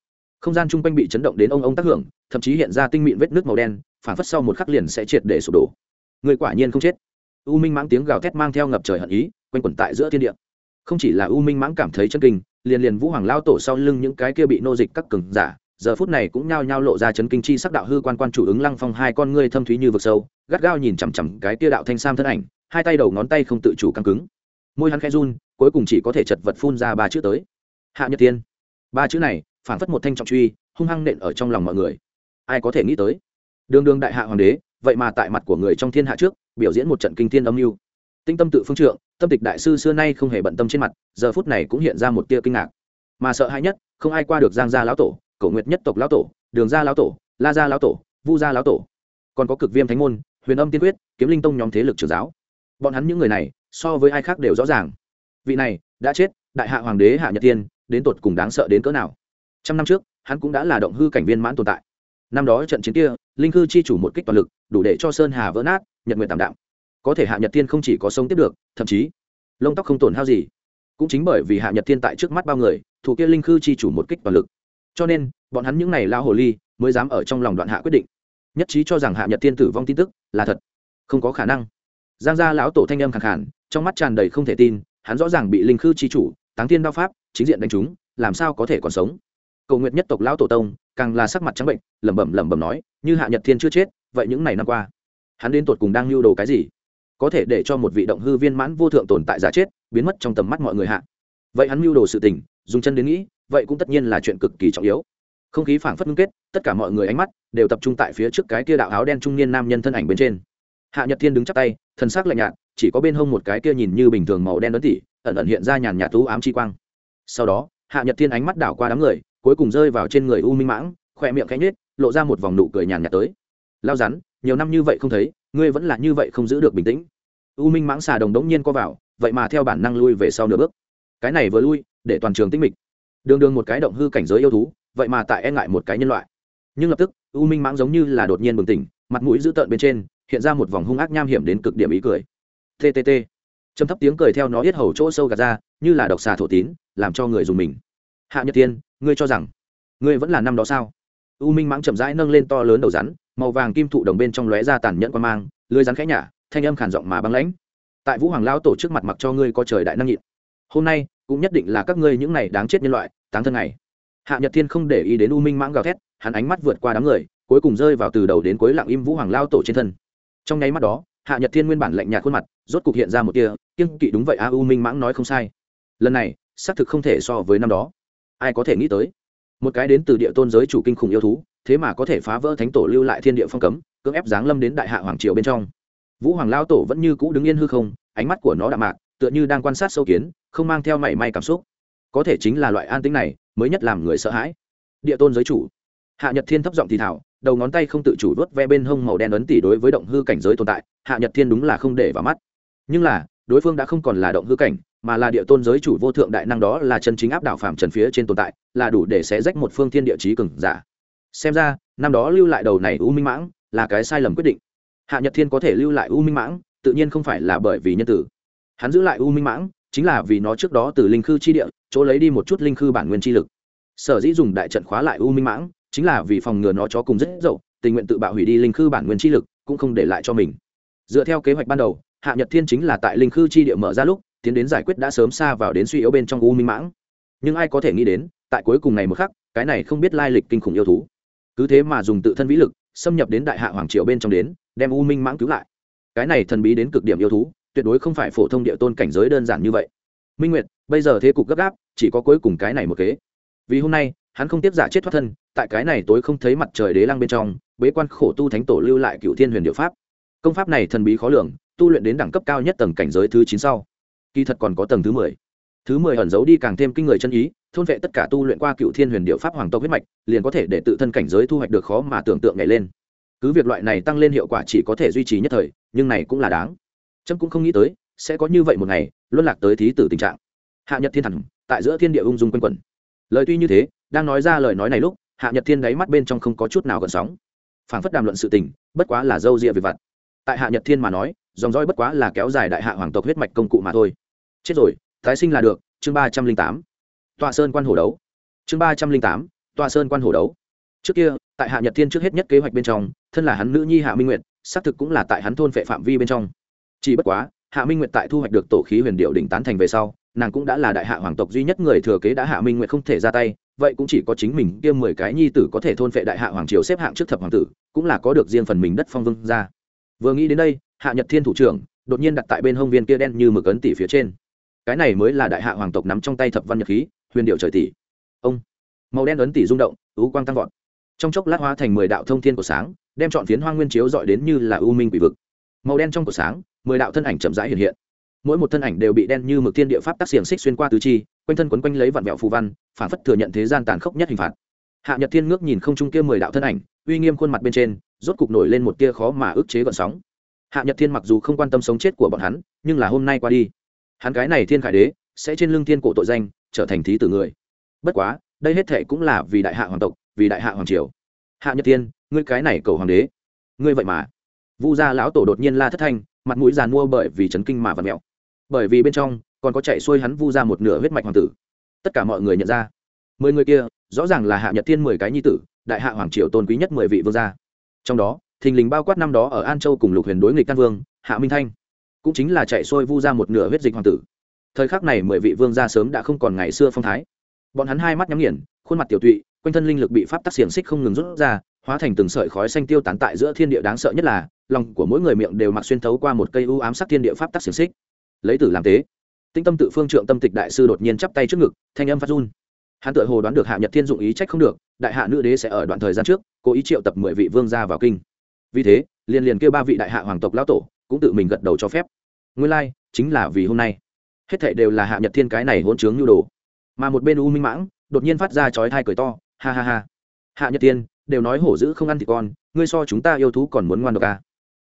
Không gian chung quanh bị chấn động đến ông ông tác hưởng, thậm chí hiện ra tinh mịn vết nước màu đen phản phất sau một khắc liền sẽ triệt để sụp đổ. Người quả nhiên không chết. U minh mãng tiếng gào thét mang theo ngập trời hận ý quanh quẩn tại giữa thiên địa. Không chỉ là u minh mãng cảm thấy chân kinh, liền liền vũ hoàng lao tổ sau lưng những cái kia bị nô dịch các cường giả, giờ phút này cũng nhao nhao lộ ra chấn kinh chi sắc đạo hư quan quan chủ ứng lăng phong hai con ngươi thâm thúy như vực sâu, gắt gao nhìn chằm chằm cái kia đạo thanh sam thân ảnh, hai tay đầu ngón tay không tự chủ căng cứng. Môi hắn khẽ run, cuối cùng chỉ có thể chật vật phun ra ba chữ tới. Hạ nhật tiên. Ba chữ này phản phất một thanh trọng truy, hung hăng nện ở trong lòng mọi người. Ai có thể nghĩ tới? Đường đường đại hạ hoàng đế, vậy mà tại mặt của người trong thiên hạ trước, biểu diễn một trận kinh thiên âm mưu tinh tâm tự phương trượng, tâm tịch đại sư xưa nay không hề bận tâm trên mặt, giờ phút này cũng hiện ra một tia kinh ngạc. Mà sợ hãi nhất, không ai qua được giang gia lão tổ, cổ nguyệt nhất tộc lão tổ, đường gia lão tổ, la gia lão tổ, vu gia lão tổ. Còn có cực viêm thánh môn, huyền âm tiên quyết, kiếm linh tông nhóm thế lực trưởng giáo. Bọn hắn những người này, so với ai khác đều rõ ràng. Vị này, đã chết, đại hạ hoàng đế hạ nhật tiên, đến tột cùng đáng sợ đến cỡ nào? Trăm năm trước, hắn cũng đã là động hư cảnh viên mãn tồn tại. Năm đó trận chiến kia, linh hư chi chủ một kích toàn lực, đủ để cho sơn hà vỡ nát, nhật nguyện tạm đạm có thể hạ nhật thiên không chỉ có sống tiếp được, thậm chí, lông tóc không tổn hao gì. Cũng chính bởi vì hạ nhật thiên tại trước mắt bao người, thủ kia linh khư chi chủ một kích toàn lực. Cho nên, bọn hắn những n à y lao hồ ly mới dám ở trong lòng đoạn hạ quyết định. Nhất trí cho rằng hạ nhật thiên tử vong tin tức là thật. Không có khả năng. Giang gia lão tổ thanh âm khẳng khản trong mắt tràn đầy không thể tin, hắn rõ ràng bị linh khư chi chủ, táng thiên đao pháp, chính diện đánh trúng, làm sao có thể còn sống? Cầu nguyện nhất tộc lão tổ tông, càng là sắc mặt trắng bệnh, lẩm bẩm lẩm bẩm nói, như hạ nhật thiên chưa chết, vậy những ngày năm qua, hắn đến tột cùng đang lưu đồ cái gì? Có thể để cho một vị động hư viên mãn vô thượng tồn tại giả chết, biến mất trong tầm mắt mọi người hạ. Vậy hắn lưu đồ sự tình, dùng chân đến nghĩ, vậy cũng tất nhiên là chuyện cực kỳ trọng yếu. Không khí phảng phất ngưng kết, tất cả mọi người ánh mắt đều tập trung tại phía trước cái kia đạo áo đen trung niên nam nhân thân ảnh bên trên. Hạ nhật thiên đứng chắp tay thân xác lạnh nhạt, chỉ có bên hông một cái kia nhìn như bình thường màu đen ấn tỉ, ẩn ẩn hiện ra nhàn nhạt tú ám chi quang. Sau đó, hạ nhật thiên ánh mắt đảo qua đám người, cuối cùng rơi vào trên người u minh mãng khỏe miệng cánh nết lộ ra một vòng nụ cười nhàn nhạt tới. Lao rắn nhiều năm như vậy không thấy, ngươi vẫn là như vậy không giữ được bình tĩnh. U minh mãng xà đồng đống nhiên co vào, vậy mà theo bản năng lui về sau nửa bước. Cái này vừa lui, để toàn trường tinh mịch. Đường đường một cái động hư cảnh giới yêu thú, vậy mà tại e ngại một cái nhân loại. Nhưng lập tức, u minh mãng giống như là đột nhiên bừng tỉnh, mặt mũi dữ tợn bên trên, hiện ra một vòng hung ác nham hiểm đến cực điểm ý cười. Ttt châm thấp tiếng cười theo nó hết hầu chỗ sâu gạt ra, như là độc xà thổ tín, làm cho người dùng mình. Hạ nhật tiên, ngươi cho rằng, ngươi vẫn là năm đó sao? U minh mãng chậm rãi nâng lên to lớn đầu rắn màu vàng kim thụ đồng bên trong lóe ra tàn nhẫn quan mang, lưới rắn khẽ nhả, thanh âm khản giọng mà băng lãnh. Tại vũ hoàng lao tổ trước mặt mặc cho ngươi có trời đại năng nhịn. Hôm nay, cũng nhất định là các ngươi những này đáng chết nhân loại, táng thân này. Hạ nhật thiên không để ý đến u minh mãng gào thét, hắn ánh mắt vượt qua đám người, cuối cùng rơi vào từ đầu đến cuối lặng im vũ hoàng lao tổ trên thân. Trong nháy mắt đó, hạ nhật thiên nguyên bản lạnh nhạt khuôn mặt, rốt cục hiện ra một tia, kiêng kỵ đúng vậy a, u minh mãng nói không sai. Lần này, xác thực không thể so với năm đó. Ai có thể nghĩ tới? Một cái đến từ địa tôn giới chủ kinh khủng yêu thú thế mà có thể phá vỡ thánh tổ lưu lại thiên địa phong cấm, cưỡng ép giáng lâm đến đại hạ hoàng triều bên trong. Vũ hoàng lao tổ vẫn như cũ đứng yên hư không, ánh mắt của nó đạm mạc, tựa như đang quan sát sâu kiến, không mang theo mảy may cảm xúc. Có thể chính là loại an tính này, mới nhất làm người sợ hãi. Địa tôn giới chủ. Hạ nhật thiên thấp giọng thì thảo đầu ngón tay không tự chủ vớt ve bên hông màu đen ấn tỷ đối với động hư cảnh giới tồn tại, hạ nhật thiên đúng là không để vào mắt. Nhưng là, đối phương đã không còn là động hư cảnh, mà là địa tôn giới chủ vô thượng đại năng đó là chân chính áp đảo phạm trần phía trên tồn tại, là đủ để xé rách một phương thiên địa chí cường giả xem ra, năm đó lưu lại đầu này u minh mãng là cái sai lầm quyết định. Hạ nhật thiên có thể lưu lại u minh mãng, tự nhiên không phải là bởi vì nhân tử. Hắn giữ lại u minh mãng chính là vì nó trước đó từ linh khư chi địa, chỗ lấy đi một chút linh khư bản nguyên chi lực. Sở dĩ dùng đại trận khóa lại u minh mãng chính là vì phòng ngừa nó cho cùng rất dậu, tình nguyện tự bạo hủy đi linh khư bản nguyên chi lực, cũng không để lại cho mình. Dựa theo kế hoạch ban đầu, hạ nhật thiên chính là tại linh khư chi địa mở ra lúc, tiến đến giải quyết đã sớm xa vào đến suy yếu bên trong u minh mãng. Nhưng ai có thể nghĩ đến, tại cuối cùng này một khắc, cái này không biết lai lịch kinh khủng yêu thú cứ thế mà dùng tự thân vĩ lực, xâm nhập đến đại hạ hoàng triều bên trong đến, đem u minh mãng cứu lại. Cái này thần bí đến cực điểm yêu thú, tuyệt đối không phải phổ thông địa tôn cảnh giới đơn giản như vậy. Minh nguyệt, bây giờ thế cục gấp gáp, chỉ có cuối cùng cái này một kế. Vì hôm nay, hắn không tiếp giả chết thoát thân, tại cái này tối không thấy mặt trời đế lăng bên trong, bế quan khổ tu thánh tổ lưu lại cựu thiên huyền điệu pháp. Công pháp này thần bí khó lường, tu luyện đến đẳng cấp cao nhất tầng cảnh giới thứ chín sau. Kỳ thật còn có tầng thứ mười. Thứ mười ẩn giấu đi càng thêm kinh người chân ý thôn vệ tất cả tu luyện qua cựu thiên huyền điệu pháp hoàng tộc huyết mạch, liền có thể để tự thân cảnh giới thu hoạch được khó mà tưởng tượng ngày lên. Cứ việc loại này tăng lên hiệu quả chỉ có thể duy trì nhất thời, nhưng này cũng là đáng. Trâm cũng không nghĩ tới, sẽ có như vậy một ngày, luân lạc tới thí tử tình trạng. Hạ nhật thiên thẳng, tại giữa thiên địa ung dung quanh quẩn. Lời tuy như thế, đang nói ra lời nói này lúc, hạ nhật thiên đáy mắt bên trong không có chút nào gần sóng. Phảng phất đàm luận sự tình, bất quá là dâu rịa về vặt. Tại hạ nhật thiên mà nói, dòng roi bất quá là kéo dài đại hạ hoàng tộc huyết mạch công cụ mà thôi. Chết rồi, tái sinh là được, chương ba trăm linh tám tọa sơn quan hổ đấu. Chương ba trăm linh tám, tọa sơn quan hổ đấu. Trước kia, tại hạ nhật thiên trước hết nhất kế hoạch bên trong, thân là hắn nữ nhi hạ minh nguyệt, xác thực cũng là tại hắn thôn phệ phạm vi bên trong. Chỉ bất quá, hạ minh nguyệt tại thu hoạch được tổ khí huyền điệu đỉnh tán thành về sau, nàng cũng đã là đại hạ hoàng tộc duy nhất người thừa kế đã hạ minh nguyệt không thể ra tay, vậy cũng chỉ có chính mình kia mười cái nhi tử có thể thôn phệ đại hạ hoàng triều xếp hạng trước thập hoàng tử, cũng là có được riêng phần mình đất phong vương ra vừa nghĩ đến đây, hạ nhật thiên thủ trưởng đột nhiên đặt tại bên hông viên kia đen như mực ấn tỷ phía trên. Cái này mới là đại hạ hoàng tộc nắm trong tay thập văn nhật khí huyền điệu trời tỷ ông, màu đen ấn tỷ rung động ú quang tăng vọt. Trong chốc lát hóa thành mười đạo thông thiên của sáng, đem chọn phiến hoa nguyên chiếu dọi đến như là u minh quỷ vực. Màu đen trong của sáng, mười đạo thân ảnh chậm rãi hiện hiện. Mỗi một thân ảnh đều bị đen như mực thiên địa pháp tác xiềng xích xuyên qua tứ chi, quanh thân quấn quanh lấy vạn vẹo phù văn phản phất thừa nhận thế gian tàn khốc nhất hình phạt. Hạ nhật thiên ngước nhìn không trung kia mười đạo thân ảnh, uy nghiêm khuôn mặt bên trên, rốt cục nổi lên một tia khó mà ức chế gợn sóng. Hạ nhật thiên mặc dù không quan tâm sống chết của bọn hắn, nhưng là hôm nay qua đi, hắn cái này thiên khải đế, sẽ trên lưng thiên cổ tội danh trở thành thí tử người. Bất quá, đây hết thệ cũng là vì đại hạ hoàng tộc, vì đại hạ hoàng triều. Hạ nhật thiên, ngươi cái này cầu hoàng đế. Ngươi vậy mà. Vu gia lão tổ đột nhiên la thất thanh, mặt mũi giàn mua bởi vì chấn kinh mà và mẹo bởi vì bên trong, còn có chạy xuôi hắn vu ra một nửa huyết mạch hoàng tử. Tất cả mọi người nhận ra. Mười người kia, rõ ràng là hạ nhật thiên mười cái nhi tử, đại hạ hoàng triều tôn quý nhất mười vị vương gia. Trong đó, thình lình bao quát năm đó ở an châu cùng lục huyền đối nghịch căn vương, hạ minh thanh. Cũng chính là chạy xuôi vu ra một nửa huyết dịch hoàng tử thời khắc này mười vị vương gia sớm đã không còn ngày xưa phong thái. Bọn hắn hai mắt nhắm nghiền, khuôn mặt tiểu tụy, quanh thân linh lực bị pháp tắc xiềng xích không ngừng rút ra, hóa thành từng sợi khói xanh tiêu tán tại giữa thiên địa đáng sợ nhất là, lòng của mỗi người miệng đều mặc xuyên thấu qua một cây u ám sắc thiên địa pháp tắc xiềng xích. Lấy tử làm tế. Tinh tâm tự phương trượng tâm tịch đại sư đột nhiên chắp tay trước ngực, thanh âm phát run. Hắn tự hồ đoán được hạ nhật thiên dụng ý trách không được, đại hạ nữ đế sẽ ở đoạn thời gian trước, cố ý triệu tập mười vị vương gia vào kinh. Vì thế, liền liền kêu ba vị đại hạ hoàng tộc lão tổ, cũng tự mình gật đầu cho phép. Nguyên lai, chính là vì hôm nay hết thảy đều là hạ nhật thiên cái này hỗn trướng nhu đồ. Mà một bên u minh mãng, đột nhiên phát ra chói thai cười to, ha ha ha. Hạ nhật thiên, đều nói hổ dữ không ăn thì con, ngươi so chúng ta yêu thú còn muốn ngoan độc à.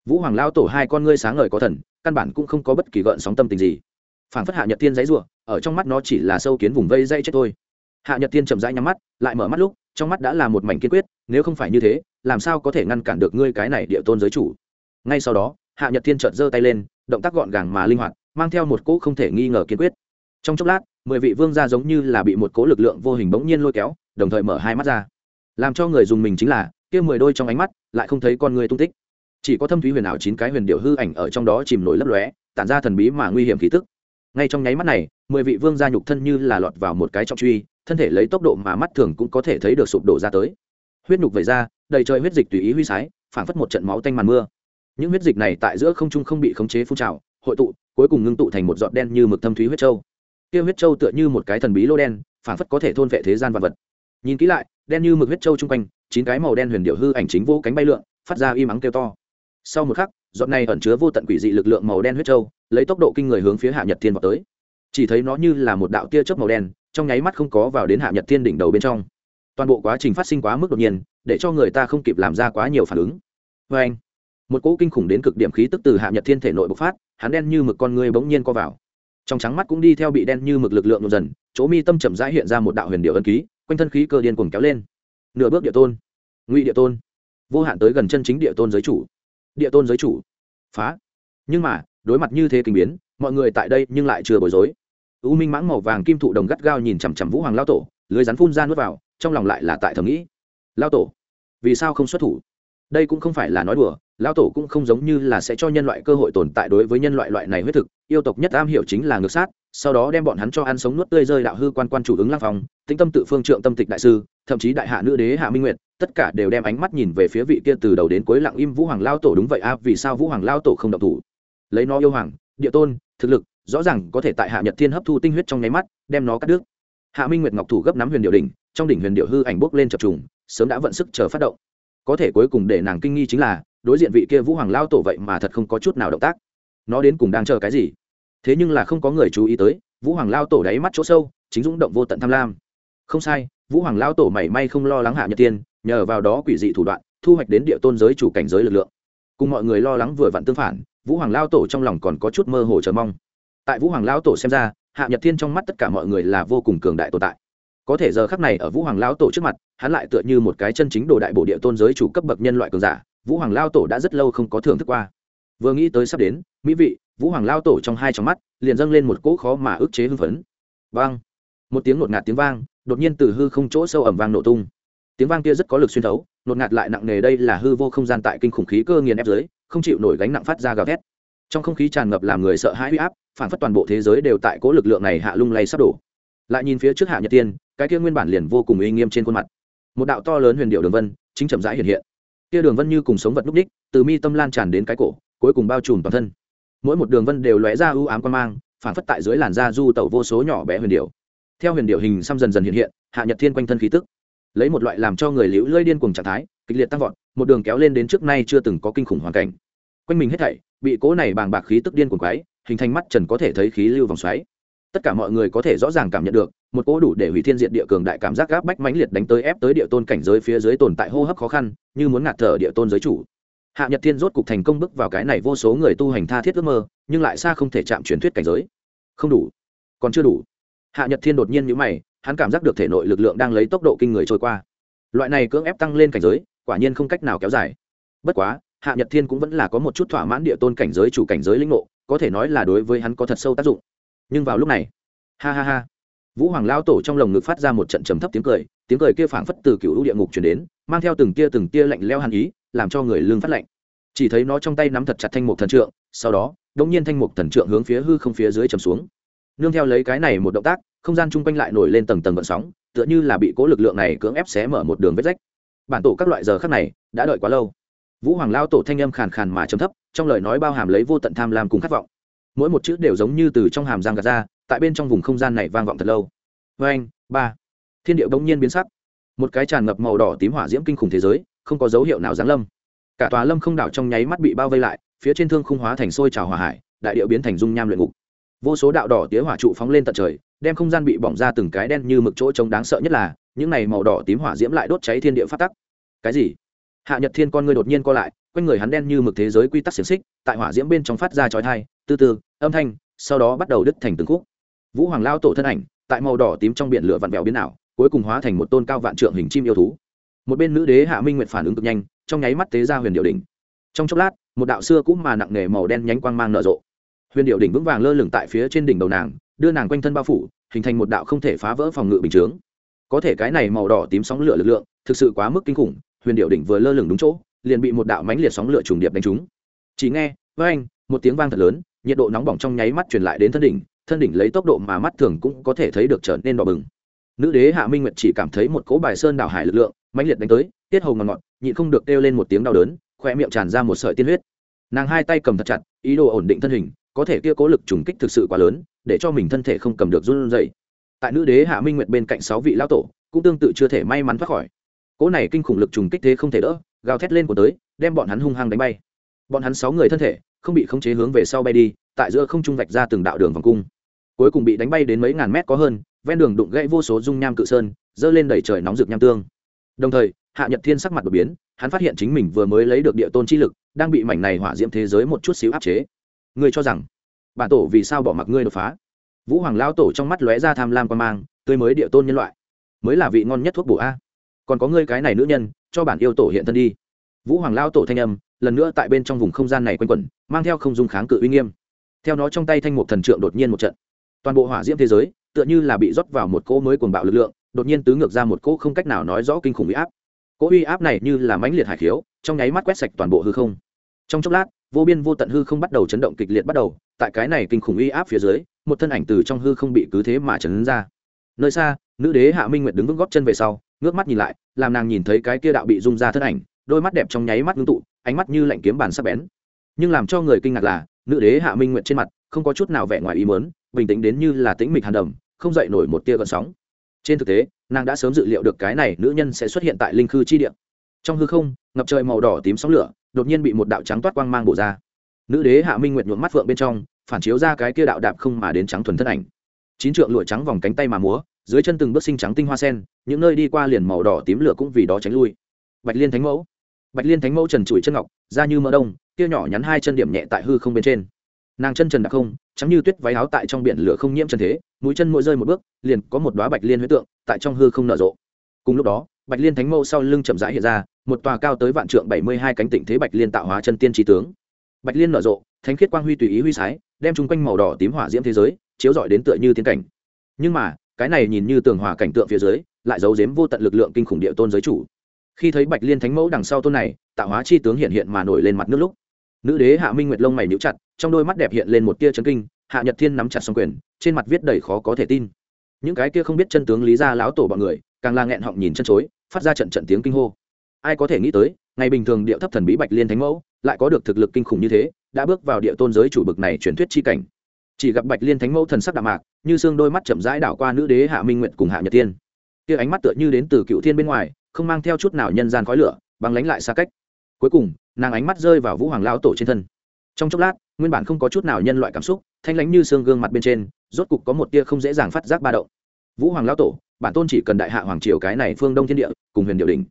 vũ hoàng lao tổ hai con ngươi sáng ngời có thần, căn bản cũng không có bất kỳ gợn sóng tâm tình gì. Phản phất hạ nhật thiên giấy ruộng ở trong mắt nó chỉ là sâu kiến vùng vây dây chết thôi. Hạ nhật thiên chậm rãi nhắm mắt, lại mở mắt lúc, trong mắt đã là một mảnh kiên quyết, nếu không phải như thế, làm sao có thể ngăn cản được ngươi cái này địa tôn giới chủ? Ngay sau đó, hạ nhật thiên chợt giơ tay lên, động tác gọn gàng mà linh hoạt mang theo một cỗ không thể nghi ngờ kiên quyết. Trong chốc lát, mười vị vương gia giống như là bị một cỗ lực lượng vô hình bỗng nhiên lôi kéo, đồng thời mở hai mắt ra. Làm cho người dùng mình chính là, kia mười đôi trong ánh mắt, lại không thấy con người tung tích. Chỉ có thâm thúy huyền ảo chín cái huyền điệu hư ảnh ở trong đó chìm nổi lấp lóe, tản ra thần bí mà nguy hiểm khí tức. Ngay trong nháy mắt này, mười vị vương gia nhục thân như là lọt vào một cái trọng truy, thân thể lấy tốc độ mà mắt thường cũng có thể thấy được sụp đổ ra tới. Huyết nhục vẩy ra, đầy trời huyết dịch tùy ý huy sái, phảng phất một trận máu tanh màn mưa. Những huyết dịch này tại giữa không trung không bị khống chế phun trào, hội tụ cuối cùng ngưng tụ thành một giọt đen như mực thâm thúy huyết châu. Kia huyết châu tựa như một cái thần bí lô đen phản phất có thể thôn vệ thế gian vật vật. Nhìn kỹ lại, đen như mực huyết châu chung quanh, chín cái màu đen huyền điệu hư ảnh chính vô cánh bay lượn, phát ra im ắng kêu to. Sau một khắc, giọt này ẩn chứa vô tận quỷ dị lực lượng màu đen huyết châu, lấy tốc độ kinh người hướng phía hạ nhật thiên vào tới. Chỉ thấy nó như là một đạo tia chớp màu đen, trong nháy mắt không có vào đến hạ nhật thiên đỉnh đầu bên trong. Toàn bộ quá trình phát sinh quá mức đột nhiên, để cho người ta không kịp làm ra quá nhiều phản ứng. Vê anh một cỗ kinh khủng đến cực điểm khí tức từ hạ nhật thiên thể nội bộc phát, hắn đen như mực con người bỗng nhiên co vào. Trong trắng mắt cũng đi theo bị đen như mực lực lượng nhộn dần, chỗ mi tâm chậm rãi hiện ra một đạo huyền điệu ân ký, quanh thân khí cơ điên cuồng kéo lên. Nửa bước địa tôn, ngụy địa tôn, vô hạn tới gần chân chính địa tôn giới chủ. Địa tôn giới chủ, phá. Nhưng mà, đối mặt như thế kinh biến, mọi người tại đây nhưng lại chưa bối rối. U minh mãng màu vàng kim thụ đồng gắt gao nhìn chằm chằm vũ hoàng lao tổ, lưới rắn phun ra nuốt vào, trong lòng lại là tại thầm nghĩ. Lao tổ, vì sao không xuất thủ? Đây cũng không phải là nói đùa Lão tổ cũng không giống như là sẽ cho nhân loại cơ hội tồn tại đối với nhân loại loại này huyết thực. Yêu tộc nhất am hiểu chính là ngược sát, sau đó đem bọn hắn cho ăn sống nuốt tươi rơi đạo hư quan quan chủ ứng lang phòng tĩnh tâm tự phương trượng tâm tịch đại sư, thậm chí đại hạ nữ đế hạ minh nguyệt, tất cả đều đem ánh mắt nhìn về phía vị kia từ đầu đến cuối lặng im vũ hoàng lao tổ đúng vậy a, vì sao vũ hoàng lao tổ không động thủ? Lấy nó yêu hoàng, địa tôn, thực lực, rõ ràng có thể tại hạ nhật thiên hấp thu tinh huyết trong nháy mắt, đem nó cắt đứt. Hạ minh nguyệt ngọc thủ gấp nắm huyền điệu đỉnh, trong đỉnh huyền điệu hư ảnh bốc lên chập trùng, sớm đã vận sức chờ phát động có thể cuối cùng để nàng kinh nghi chính là, đối diện vị kia vũ hoàng lao tổ vậy mà thật không có chút nào động tác. Nó đến cùng đang chờ cái gì? Thế nhưng là không có người chú ý tới, vũ hoàng lao tổ đáy mắt chỗ sâu, chính dũng động vô tận tham lam. Không sai, vũ hoàng lao tổ mảy may không lo lắng hạ nhật tiên, nhờ vào đó quỷ dị thủ đoạn, thu hoạch đến địa tôn giới chủ cảnh giới lực lượng. Cùng mọi người lo lắng vừa vặn tương phản, vũ hoàng lao tổ trong lòng còn có chút mơ hồ chờ mong. Tại vũ hoàng lao tổ xem ra, hạ nhật thiên trong mắt tất cả mọi người là vô cùng cường đại tồn tại có thể giờ khắc này ở vũ hoàng lao tổ trước mặt, hắn lại tựa như một cái chân chính đồ đại bộ địa tôn giới chủ cấp bậc nhân loại cường giả. Vũ hoàng lao tổ đã rất lâu không có thưởng thức qua. Vừa nghĩ tới sắp đến, mỹ vị, vũ hoàng lao tổ trong hai trong mắt liền dâng lên một cỗ khó mà ức chế hưng phấn. Vang! Một tiếng ngột ngạt tiếng vang, đột nhiên từ hư không chỗ sâu ẩm vang nổ tung. Tiếng vang kia rất có lực xuyên thấu, ngột ngạt lại nặng nề đây là hư vô không gian tại kinh khủng khí cơ nghiền ép dưới, không chịu nổi gánh nặng phát ra gào thét. Trong không khí tràn ngập làm người sợ hãi huy áp, phản phất toàn bộ thế giới đều tại cỗ lực lượng này hạ lung lay sắp đổ. Lại nhìn phía trước hạ nhật tiên cái kia nguyên bản liền vô cùng uy nghiêm trên khuôn mặt. Một đạo to lớn huyền điệu đường vân, chính chậm rãi hiện hiện. Kia đường vân như cùng sống vật núp đích, từ mi tâm lan tràn đến cái cổ, cuối cùng bao trùm toàn thân. Mỗi một đường vân đều lóe ra ưu ám quan mang, phản phất tại dưới làn da du tẩu vô số nhỏ bé huyền điệu. Theo huyền điệu hình xăm dần dần hiện hiện, hạ nhật thiên quanh thân khí tức, lấy một loại làm cho người liễu lơi điên cùng trạng thái, kịch liệt tăng vọt, một đường kéo lên đến trước nay chưa từng có kinh khủng hoàn cảnh. Quanh mình hết thảy, bị cố này bàng bạc khí tức điên cuồng quái hình thành mắt trần có thể thấy khí lưu vòng xoáy tất cả mọi người có thể rõ ràng cảm nhận được, một cỗ đủ để hủy thiên diện địa cường đại cảm giác gáp bách mãnh liệt đánh tới ép tới địa tôn cảnh giới phía dưới tồn tại hô hấp khó khăn, như muốn ngạt thở địa tôn giới chủ. Hạ nhật thiên rốt cục thành công bước vào cái này vô số người tu hành tha thiết ước mơ, nhưng lại xa không thể chạm truyền thuyết cảnh giới. Không đủ. Còn chưa đủ. Hạ nhật thiên đột nhiên nhữ mày, hắn cảm giác được thể nội lực lượng đang lấy tốc độ kinh người trôi qua. Loại này cưỡng ép tăng lên cảnh giới, quả nhiên không cách nào kéo dài. Bất quá, hạ nhật thiên cũng vẫn là có một chút thỏa mãn địa tôn cảnh giới chủ cảnh giới lĩnh ngộ, có thể nói là đối với hắn có thật sâu tác dụng nhưng vào lúc này, ha ha ha, vũ hoàng lao tổ trong lồng ngực phát ra một trận trầm thấp tiếng cười tiếng cười kia phảng phất từ cựu địa ngục chuyển đến, mang theo từng tia từng tia lạnh leo hàn ý, làm cho người lương phát lạnh. Chỉ thấy nó trong tay nắm thật chặt thanh mục thần trượng, sau đó đông nhiên thanh mục thần trượng hướng phía hư không phía dưới trầm xuống. Nương theo lấy cái này một động tác, không gian chung quanh lại nổi lên tầng tầng vận sóng, tựa như là bị cố lực lượng này cưỡng ép xé mở một đường vết rách. Bản tổ các loại giờ khác này, đã đợi quá lâu. Vũ hoàng lao tổ thanh âm khàn khàn mà chấm thấp, trong lời nói bao hàm lấy vô tận tham lam cùng khát vọng mỗi một chữ đều giống như từ trong hàm răng gạt ra, tại bên trong vùng không gian này vang vọng thật lâu. Vê anh, ba. Thiên điệu bỗng nhiên biến sắc. Một cái tràn ngập màu đỏ tím hỏa diễm kinh khủng thế giới, không có dấu hiệu nào giáng lâm. Cả tòa lâm không đảo trong nháy mắt bị bao vây lại, phía trên thương khung hóa thành sôi trào hỏa hải, đại điệu biến thành dung nham luyện ngục. Vô số đạo đỏ tía hỏa trụ phóng lên tận trời, đem không gian bị bỏng ra từng cái đen như mực chỗ trống đáng sợ nhất là, những này màu đỏ tím hỏa diễm lại đốt cháy thiên địa phát tắc. Cái gì? Hạ nhật thiên con người đột nhiên co lại, quanh người hắn đen như mực thế giới quy tắc xiềng xích, tại hỏa diễm bên trong phát ra chói thai tư tư âm thanh, sau đó bắt đầu đứt thành từng khúc. Vũ hoàng lao tổ thân ảnh, tại màu đỏ tím trong biển lửa vặn vẹo biến ảo, cuối cùng hóa thành một tôn cao vạn trượng hình chim yêu thú. Một bên nữ đế hạ minh nguyện phản ứng cực nhanh, trong nháy mắt tế ra huyền điệu đỉnh. Trong chốc lát, một đạo xưa cũng mà nặng nề màu đen nhánh quang mang nở rộ. Huyền điệu đỉnh vững vàng lơ lửng tại phía trên đỉnh đầu nàng, đưa nàng quanh thân bao phủ, hình thành một đạo không thể phá vỡ phòng ngự bình chướng. Có thể cái này màu đỏ tím sóng lửa lực lượng, thực sự quá mức kinh khủng, huyền điệu đỉnh vừa lơ lửng đúng chỗ, liền bị một đạo mánh liệt sóng lửa trùng điệp đánh trúng. Chỉ nghe với anh một tiếng vang thật lớn nhiệt độ nóng bỏng trong nháy mắt truyền lại đến thân đỉnh thân đỉnh lấy tốc độ mà mắt thường cũng có thể thấy được trở nên đỏ bừng. Nữ đế hạ minh nguyệt chỉ cảm thấy một cỗ bài sơn đảo hải lực lượng, mãnh liệt đánh tới, tiết hầu ngọt ngọt, nhịn không được kêu lên một tiếng đau đớn khoe miệng tràn ra một sợi tiên huyết. Nàng hai tay cầm thật chặt, ý đồ ổn định thân hình, có thể kia cố lực trùng kích thực sự quá lớn, để cho mình thân thể không cầm được run rẩy. tại nữ đế hạ minh nguyệt bên cạnh sáu vị lão tổ, cũng tương tự chưa thể may mắn thoát khỏi. Cỗ này kinh khủng lực trùng kích thế không thể đỡ, gào thét lên của tới, đem bọn hắn hung hăng đánh bay. Bọn hắn sáu người thân thể không bị khống chế hướng về sau bay đi, tại giữa không trung vạch ra từng đạo đường vòng cung. Cuối cùng bị đánh bay đến mấy ngàn mét có hơn, ven đường đụng gãy vô số dung nham cự sơn, dơ lên đầy trời nóng rực nham tương. Đồng thời, hạ nhật thiên sắc mặt đột biến, hắn phát hiện chính mình vừa mới lấy được địa tôn chi lực, đang bị mảnh này hỏa diễm thế giới một chút xíu áp chế. Ngươi cho rằng, bản tổ vì sao bỏ mặc ngươi đột phá? Vũ hoàng lao tổ trong mắt lóe ra tham lam quan mang, tươi mới địa tôn nhân loại, mới là vị ngon nhất thuốc bổ a. Còn có ngươi cái này nữ nhân, cho bản yêu tổ hiện thân đi. Vũ hoàng lao tổ thanh âm lần nữa tại bên trong vùng không gian này quanh quẩn, mang theo không dung kháng cự uy nghiêm. Theo nó trong tay thanh mục thần trượng đột nhiên một trận. Toàn bộ hỏa diễm thế giới, tựa như là bị rót vào một cỗ mới cuồng bạo lực lượng, đột nhiên tứ ngược ra một cỗ không cách nào nói rõ kinh khủng uy áp. Cỗ uy áp này như là mãnh liệt hải khiếu, trong nháy mắt quét sạch toàn bộ hư không. Trong chốc lát, vô biên vô tận hư không bắt đầu chấn động kịch liệt bắt đầu, tại cái này kinh khủng uy áp phía dưới, một thân ảnh từ trong hư không bị cứ thế mà chấn ra. Nơi xa, nữ đế hạ minh nguyệt đứng vững góp chân về sau, ngước mắt nhìn lại, làm nàng nhìn thấy cái kia đạo bị rung ra thân ảnh đôi mắt đẹp trong nháy mắt ngưng tụ, ánh mắt như lạnh kiếm bàn sắc bén. Nhưng làm cho người kinh ngạc là, nữ đế hạ minh nguyện trên mặt, không có chút nào vẻ ngoài ý mớn bình tĩnh đến như là tĩnh mịch hàn đầm, không dậy nổi một tia gợn sóng. Trên thực tế, nàng đã sớm dự liệu được cái này nữ nhân sẽ xuất hiện tại linh khư chi địa. Trong hư không, ngập trời màu đỏ tím sóng lửa, đột nhiên bị một đạo trắng toát quang mang bổ ra. Nữ đế hạ minh nguyệt nhuộm mắt phượng bên trong, phản chiếu ra cái kia đạo đạp không mà đến trắng thuần thân ảnh. Chín trượng lụa trắng vòng cánh tay mà múa, dưới chân từng bước sinh trắng tinh hoa sen, những nơi đi qua liền màu đỏ tím lửa cũng vì đó tránh lui. Bạch liên thánh mẫu bạch liên thánh mẫu trần trụi chân ngọc, da như mỡ đông kia nhỏ nhắn hai chân điểm nhẹ tại hư không bên trên. Nàng chân trần đặc không, trắng như tuyết váy áo tại trong biển lửa không nhiễm trần thế, mũi chân mỗi rơi một bước, liền có một đoá bạch liên huyết tượng tại trong hư không nở rộ. Cùng lúc đó, bạch liên thánh mẫu sau lưng chậm rãi hiện ra, một tòa cao tới vạn trượng bảy mươi hai cánh tịnh thế bạch liên tạo hóa chân tiên trí tướng. Bạch liên nở rộ, thánh khiết quang huy tùy ý huy sái, đem chung quanh màu đỏ tím hỏa diễm thế giới chiếu rọi đến tựa như tiến cảnh. Nhưng mà, cái này nhìn như tường hòa cảnh tượng phía dưới, lại giấu giếm vô tận lực lượng kinh khủng địa tôn giới chủ khi thấy bạch liên thánh mẫu đằng sau tôn này, tạo hóa chi tướng hiện hiện mà nổi lên mặt nước lúc. Nữ đế hạ minh nguyệt lông mày níu chặt, trong đôi mắt đẹp hiện lên một tia chấn kinh, hạ nhật thiên nắm chặt xong quyền, trên mặt viết đầy khó có thể tin. Những cái kia không biết chân tướng lý ra lão tổ bọn người, càng là nghẹn họng nhìn chân chối, phát ra trận trận tiếng kinh hô. Ai có thể nghĩ tới, ngày bình thường điệu thấp thần bí bạch liên thánh mẫu, lại có được thực lực kinh khủng như thế, đã bước vào địa tôn giới chủ bực này truyền thuyết chi cảnh. Chỉ gặp bạch liên thánh mẫu thần sắc đạm mạc, như xương đôi mắt chậm rãi đảo qua nữ đế hạ minh nguyện cùng hạ nhật tiên kia ánh mắt tựa như đến từ cựu thiên bên ngoài không mang theo chút nào nhân gian khói lửa, băng lánh lại xa cách. Cuối cùng, nàng ánh mắt rơi vào vũ hoàng lão tổ trên thân. Trong chốc lát, nguyên bản không có chút nào nhân loại cảm xúc, thanh lánh như xương gương mặt bên trên, rốt cục có một tia không dễ dàng phát giác ba động. Vũ hoàng lão tổ, bản tôn chỉ cần đại hạ hoàng triều cái này phương đông thiên địa, cùng huyền điệu đình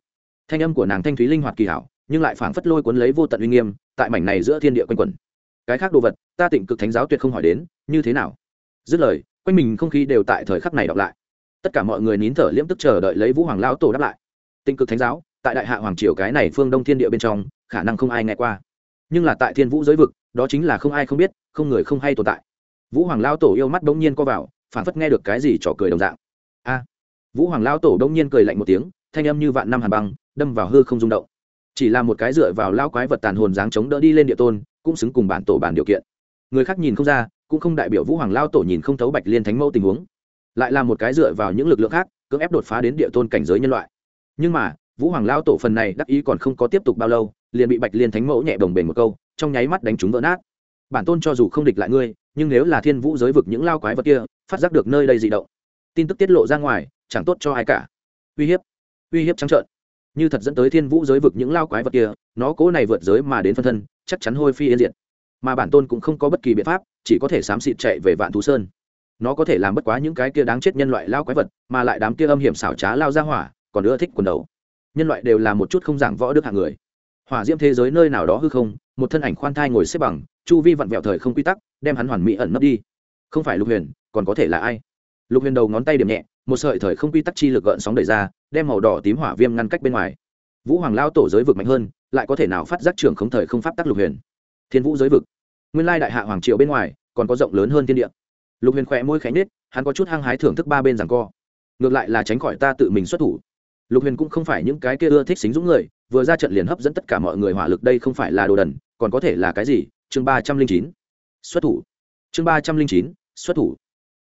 thanh âm của nàng thanh thúy linh hoạt kỳ hảo, nhưng lại phảng phất lôi cuốn lấy vô tận uy nghiêm, tại mảnh này giữa thiên địa quanh quẩn. Cái khác đồ vật, ta tịnh cực thánh giáo tuyệt không hỏi đến, như thế nào? Dứt lời, quanh mình không khí đều tại thời khắc này đọc lại. Tất cả mọi người nín thở liễm tức chờ đợi lấy vũ hoàng lão tổ đáp lại. Tinh cực thánh giáo, tại đại hạ hoàng triều cái này phương đông thiên địa bên trong, khả năng không ai nghe qua. Nhưng là tại thiên vũ giới vực, đó chính là không ai không biết, không người không hay tồn tại. Vũ hoàng lao tổ yêu mắt bỗng nhiên co vào, phản phất nghe được cái gì trò cười đồng dạng. A! Vũ hoàng lao tổ bỗng nhiên cười lạnh một tiếng, thanh âm như vạn năm hàn băng, đâm vào hư không rung động. Chỉ là một cái dựa vào lao quái vật tàn hồn dáng chống đỡ đi lên địa tôn, cũng xứng cùng bản tổ bản điều kiện. Người khác nhìn không ra, cũng không đại biểu vũ hoàng lao tổ nhìn không thấu bạch liên thánh mẫu tình huống. Lại là một cái dựa vào những lực lượng khác, cưỡng ép đột phá đến địa tôn cảnh giới nhân loại nhưng mà, vũ hoàng lao tổ phần này đắc ý còn không có tiếp tục bao lâu, liền bị bạch liên thánh mẫu nhẹ đồng bền một câu, trong nháy mắt đánh chúng vỡ nát. Bản tôn cho dù không địch lại ngươi, nhưng nếu là thiên vũ giới vực những lao quái vật kia, phát giác được nơi đây dị động, tin tức tiết lộ ra ngoài, chẳng tốt cho ai cả. Uy hiếp uy hiếp trắng trợn. Như thật dẫn tới thiên vũ giới vực những lao quái vật kia, nó cố này vượt giới mà đến phân thân, chắc chắn hôi phi yên diện mà bản tôn cũng không có bất kỳ biện pháp, chỉ có thể xám xịt chạy về vạn thú sơn. Nó có thể làm bất quá những cái kia đáng chết nhân loại lao quái vật, mà lại đám kia âm hiểm xảo trá lao ra hỏa còn ưa thích quần đầu. Nhân loại đều là một chút không giảng võ đức hạng người. Hỏa diễm thế giới nơi nào đó hư không, một thân ảnh khoan thai ngồi xếp bằng, chu vi vặn vẹo thời không quy tắc, đem hắn hoàn mỹ ẩn nấp đi. Không phải lục huyền, còn có thể là ai? Lục huyền đầu ngón tay điểm nhẹ, một sợi thời không quy tắc chi lực gợn sóng đẩy ra, đem màu đỏ tím hỏa viêm ngăn cách bên ngoài. Vũ hoàng lao tổ giới vực mạnh hơn, lại có thể nào phát giác trưởng không thời không pháp tắc lục huyền? Thiên vũ giới vực. Nguyên lai đại hạ hoàng triều bên ngoài, còn có rộng lớn hơn thiên địa. Lục huyền khỏe môi khánh nết hắn có chút hăng hái thưởng thức ba bên rằng co. Ngược lại là tránh khỏi ta tự mình xuất thủ lục huyền cũng không phải những cái kia ưa thích xính dũng người, vừa ra trận liền hấp dẫn tất cả mọi người hỏa lực đây không phải là đồ đần, còn có thể là cái gì? Chương ba trăm linh chín. Xuất thủ. Chương ba trăm linh chín, xuất thủ.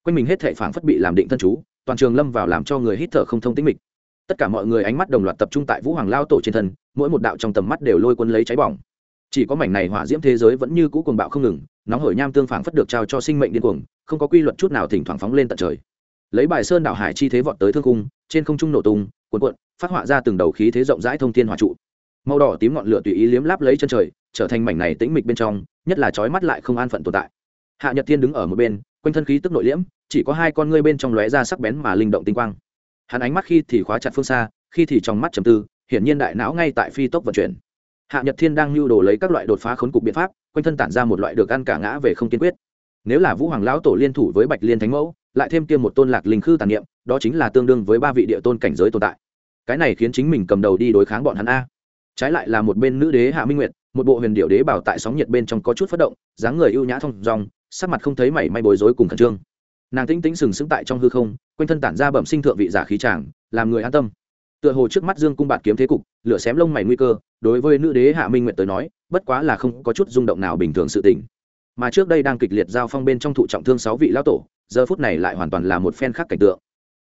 Quanh mình hết thệ phảng phất bị làm định thân chú, toàn trường lâm vào làm cho người hít thở không thông tĩnh mịch. Tất cả mọi người ánh mắt đồng loạt tập trung tại vũ hoàng lao tổ trên thân, mỗi một đạo trong tầm mắt đều lôi quân lấy cháy bỏng. Chỉ có mảnh này hỏa diễm thế giới vẫn như cũ cuồng bạo không ngừng, nóng hổi nham tương phảng phất được trao cho sinh mệnh điên cuồng, không có quy luật chút nào thỉnh thoảng phóng lên tận trời. Lấy bài sơn đảo hải chi thế vọt tới thương cung trên không trung nổ tung cuộn cuộn, phát họa ra từng đầu khí thế rộng rãi thông thiên hỏa trụ. Màu đỏ tím ngọn lửa tùy ý liếm láp lấy chân trời, trở thành mảnh này tĩnh mịch bên trong, nhất là trói mắt lại không an phận tồn tại. Hạ nhật thiên đứng ở một bên, quanh thân khí tức nội liễm, chỉ có hai con ngươi bên trong lóe ra sắc bén mà linh động tinh quang. Hắn ánh mắt khi thì khóa chặt phương xa, khi thì trong mắt trầm tư, hiển nhiên đại não ngay tại phi tốc vận chuyển. Hạ nhật thiên đang lưu đồ lấy các loại đột phá khốn cục biện pháp, quanh thân tản ra một loại được ăn cả ngã về không kiên quyết. Nếu là vũ hoàng lão tổ liên thủ với bạch liên thánh mẫu, lại thêm kia một tôn lạc linh khư tàn niệm đó chính là tương đương với ba vị địa tôn cảnh giới tồn tại. Cái này khiến chính mình cầm đầu đi đối kháng bọn hắn a. Trái lại là một bên nữ đế hạ minh nguyệt, một bộ huyền điệu đế bảo tại sóng nhiệt bên trong có chút phát động, dáng người ưu nhã thông dong, sắc mặt không thấy mảy may bối rối cùng khẩn trương. Nàng tĩnh tĩnh sừng sững tại trong hư không, quanh thân tản ra bẩm sinh thượng vị giả khí tràng làm người an tâm. Tựa hồ trước mắt dương cung bạt kiếm thế cục, lửa xém lông mày nguy cơ, đối với nữ đế hạ minh nguyệt tới nói, bất quá là không có chút rung động nào bình thường sự tình. Mà trước đây đang kịch liệt giao phong bên trong thụ trọng thương sáu vị lão tổ, giờ phút này lại hoàn toàn là một phen khác cảnh tượng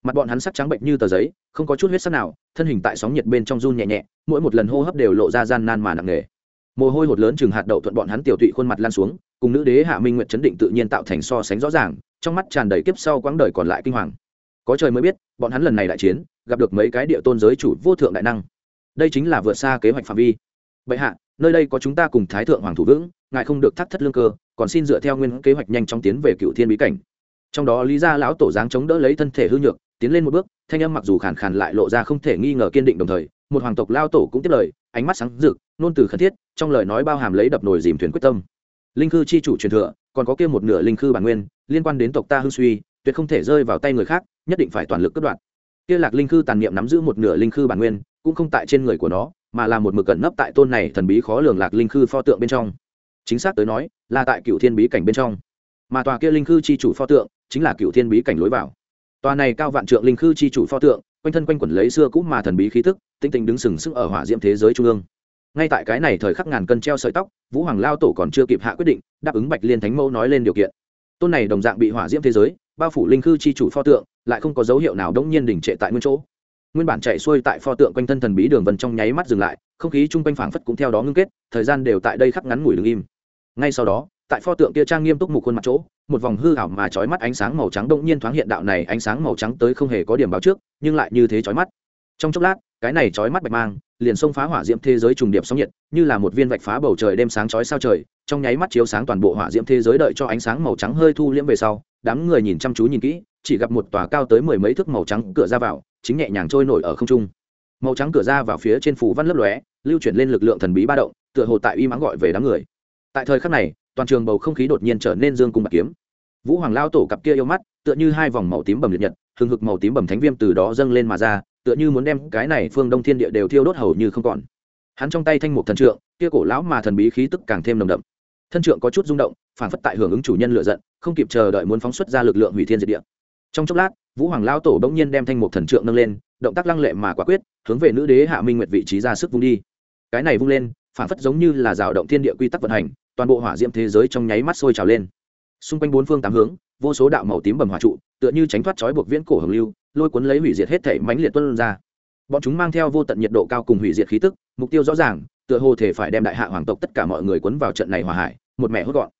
mặt bọn hắn sắc trắng bệnh như tờ giấy, không có chút huyết sắc nào, thân hình tại sóng nhiệt bên trong run nhẹ nhẹ, mỗi một lần hô hấp đều lộ ra gian nan mà nặng nề. Mồ hôi hột lớn chừng hạt đậu thuận bọn hắn tiểu tụy khuôn mặt lan xuống, cùng nữ đế hạ minh nguyện chấn định tự nhiên tạo thành so sánh rõ ràng, trong mắt tràn đầy kiếp sau quãng đời còn lại kinh hoàng. Có trời mới biết, bọn hắn lần này đại chiến, gặp được mấy cái địa tôn giới chủ vô thượng đại năng. Đây chính là vượt xa kế hoạch phạm vi. Bệ hạ, nơi đây có chúng ta cùng thái thượng hoàng thủ vững, ngài không được thắt thất lương cơ, còn xin dựa theo nguyên kế hoạch nhanh chóng tiến về cựu thiên bí cảnh. Trong đó lý gia lão tổ giáng chống đỡ lấy thân thể hư nhược tiến lên một bước, thanh âm mặc dù khàn khàn lại lộ ra không thể nghi ngờ kiên định đồng thời, một hoàng tộc lao tổ cũng tiếp lời, ánh mắt sáng rực, nôn từ khẩn thiết, trong lời nói bao hàm lấy đập nồi dìm thuyền quyết tâm. Linh khư chi chủ truyền thừa, còn có kia một nửa linh khư bản nguyên, liên quan đến tộc ta hư suy, tuyệt không thể rơi vào tay người khác, nhất định phải toàn lực cất đoạn kia lạc linh khư tàn niệm nắm giữ một nửa linh khư bản nguyên, cũng không tại trên người của nó, mà là một mực cẩn nấp tại tôn này thần bí khó lường lạc linh khư pho tượng bên trong. Chính xác tới nói, là tại cựu thiên bí cảnh bên trong. Mà tòa kia linh khư chi chủ pho tượng, chính là cựu thiên bí cảnh lối vào tòa này cao vạn trượng linh khư chi chủ pho tượng, quanh thân quanh quẩn lấy xưa cũ mà thần bí khí tức, tinh tinh đứng sừng sững ở hỏa diễm thế giới trung ương. Ngay tại cái này thời khắc ngàn cân treo sợi tóc, vũ hoàng lao tổ còn chưa kịp hạ quyết định, đáp ứng bạch liên thánh mẫu nói lên điều kiện. Tôn này đồng dạng bị hỏa diễm thế giới, bao phủ linh khư chi chủ pho tượng, lại không có dấu hiệu nào đống nhiên đình trệ tại nguyên chỗ. Nguyên bản chạy xuôi tại pho tượng quanh thân thần bí đường vân trong nháy mắt dừng lại, không khí chung quanh phảng phất cũng theo đó ngưng kết, thời gian đều tại đây khắc ngắn ngủi đứng im. Ngay sau đó tại pho tượng kia trang nghiêm túc mục khuôn mặt chỗ, một vòng hư ảo mà chói mắt ánh sáng màu trắng động nhiên thoáng hiện đạo này ánh sáng màu trắng tới không hề có điểm báo trước, nhưng lại như thế chói mắt. Trong chốc lát, cái này chói mắt bạch mang, liền xông phá hỏa diễm thế giới trùng điệp sóng nhiệt, như là một viên vạch phá bầu trời đêm sáng chói sao trời, trong nháy mắt chiếu sáng toàn bộ hỏa diễm thế giới đợi cho ánh sáng màu trắng hơi thu liễm về sau, đám người nhìn chăm chú nhìn kỹ, chỉ gặp một tòa cao tới mười mấy thước màu trắng cửa ra vào, chính nhẹ nhàng trôi nổi ở không trung. Màu trắng cửa ra vào phía trên phủ văn lấp lóe, lưu chuyển lên lực lượng thần bí ba động, tựa hồ tại uy mắng gọi về đám người. Tại thời khắc này toàn trường bầu không khí đột nhiên trở nên dương cung bạc kiếm. Vũ hoàng lao tổ cặp kia yêu mắt, tựa như hai vòng màu tím bầm liệt nhật, hừng hực màu tím bầm thánh viêm từ đó dâng lên mà ra, tựa như muốn đem cái này phương đông thiên địa đều thiêu đốt hầu như không còn. Hắn trong tay thanh một thần trượng, kia cổ lão mà thần bí khí tức càng thêm nồng đậm. Thân trượng có chút rung động, phản phất tại hưởng ứng chủ nhân lựa giận, không kịp chờ đợi muốn phóng xuất ra lực lượng hủy thiên diệt địa. Trong chốc lát, vũ hoàng lao tổ bỗng nhiên đem thanh một thần trượng nâng lên, động tác lăng lệ mà quả quyết, hướng về nữ đế hạ minh nguyệt vị trí ra sức vung đi. Cái này vung lên, phản phất giống như là rào động thiên địa quy tắc vận hành toàn bộ hỏa diễm thế giới trong nháy mắt sôi trào lên. Xung quanh bốn phương tám hướng, vô số đạo màu tím bầm hỏa trụ, tựa như tránh thoát trói buộc viễn cổ hồng lưu, lôi cuốn lấy hủy diệt hết thể mãnh liệt tuân ra. Bọn chúng mang theo vô tận nhiệt độ cao cùng hủy diệt khí tức, mục tiêu rõ ràng, tựa hồ thể phải đem đại hạ hoàng tộc tất cả mọi người cuốn vào trận này hỏa hải, một mẹ hốt gọn.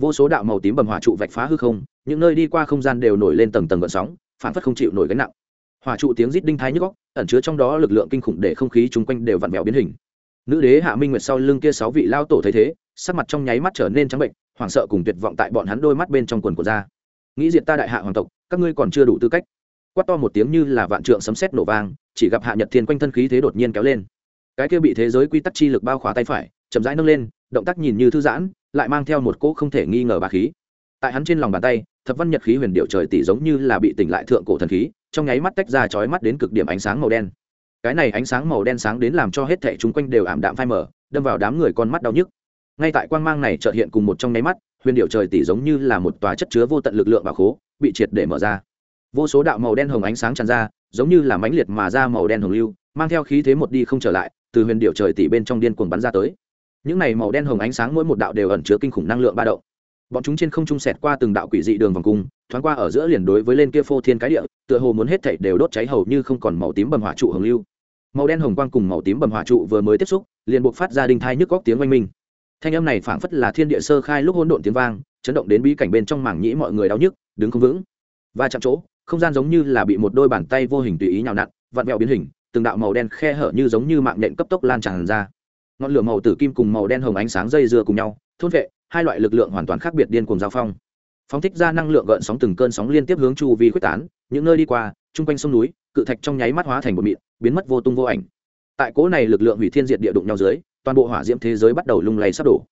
Vô số đạo màu tím bầm hỏa trụ vạch phá hư không, những nơi đi qua không gian đều nổi lên tầng tầng gợn sóng, phản phất không chịu nổi gánh nặng. Hỏa trụ tiếng rít đinh thái nhức góc ẩn chứa trong đó lực lượng kinh khủng để không khí chung quanh đều vặn vẹo biến hình. Nữ đế hạ minh nguyệt sau lưng kia sáu vị lao tổ thấy thế sắc mặt trong nháy mắt trở nên trắng bệnh, hoảng sợ cùng tuyệt vọng tại bọn hắn đôi mắt bên trong quần của ra. Nghĩ diệt ta đại hạ hoàng tộc, các ngươi còn chưa đủ tư cách. Quát to một tiếng như là vạn trượng sấm sét nổ vang, chỉ gặp hạ nhật thiên quanh thân khí thế đột nhiên kéo lên. Cái kia bị thế giới quy tắc chi lực bao khóa tay phải, chậm rãi nâng lên, động tác nhìn như thư giãn, lại mang theo một cỗ không thể nghi ngờ bà khí. Tại hắn trên lòng bàn tay, thập văn nhật khí huyền điệu trời tỷ giống như là bị tỉnh lại thượng cổ thần khí, trong nháy mắt tách ra chói mắt đến cực điểm ánh sáng màu đen. Cái này ánh sáng màu đen sáng đến làm cho hết thảy chúng quanh đều ảm đạm phai mờ, đâm vào đám người con mắt đau nhức ngay tại quang mang này chợt hiện cùng một trong nháy mắt, huyền điệu trời tỷ giống như là một tòa chất chứa vô tận lực lượng bảo khố, bị triệt để mở ra. Vô số đạo màu đen hồng ánh sáng tràn ra, giống như là mãnh liệt mà ra màu đen hồng lưu, mang theo khí thế một đi không trở lại, từ huyền điệu trời tỷ bên trong điên cuồng bắn ra tới. Những này màu đen hồng ánh sáng mỗi một đạo đều ẩn chứa kinh khủng năng lượng ba động. Bọn chúng trên không trung sẹt qua từng đạo quỷ dị đường vòng cung, thoáng qua ở giữa liền đối với lên kia phô thiên cái địa, tựa hồ muốn hết thảy đều đốt cháy hầu như không còn màu tím bầm hỏa trụ hồng lưu. Màu đen hồng quang cùng màu tím bầm hỏa trụ vừa mới tiếp xúc, liền buộc phát ra đinh thai nhức góc tiếng oanh minh thanh âm này phảng phất là thiên địa sơ khai lúc hỗn độn tiếng vang, chấn động đến bí cảnh bên trong mảng nhĩ mọi người đau nhức, đứng không vững. Và chạm chỗ, không gian giống như là bị một đôi bàn tay vô hình tùy ý nhào nặn, vặn vẹo biến hình, từng đạo màu đen khe hở như giống như mạng nhện cấp tốc lan tràn ra. Ngọn lửa màu tử kim cùng màu đen hồng ánh sáng dây dưa cùng nhau, thôn vệ, hai loại lực lượng hoàn toàn khác biệt điên cùng giao phong. Phóng thích ra năng lượng gợn sóng từng cơn sóng liên tiếp hướng chu vi quyết tán, những nơi đi qua, chung quanh sông núi, cự thạch trong nháy mắt hóa thành một mịn, biến mất vô tung vô ảnh. Tại cỗ này lực lượng hủy thiên diệt địa đụng nhau dưới toàn bộ hỏa diễm thế giới bắt đầu lung lay sắp đổ.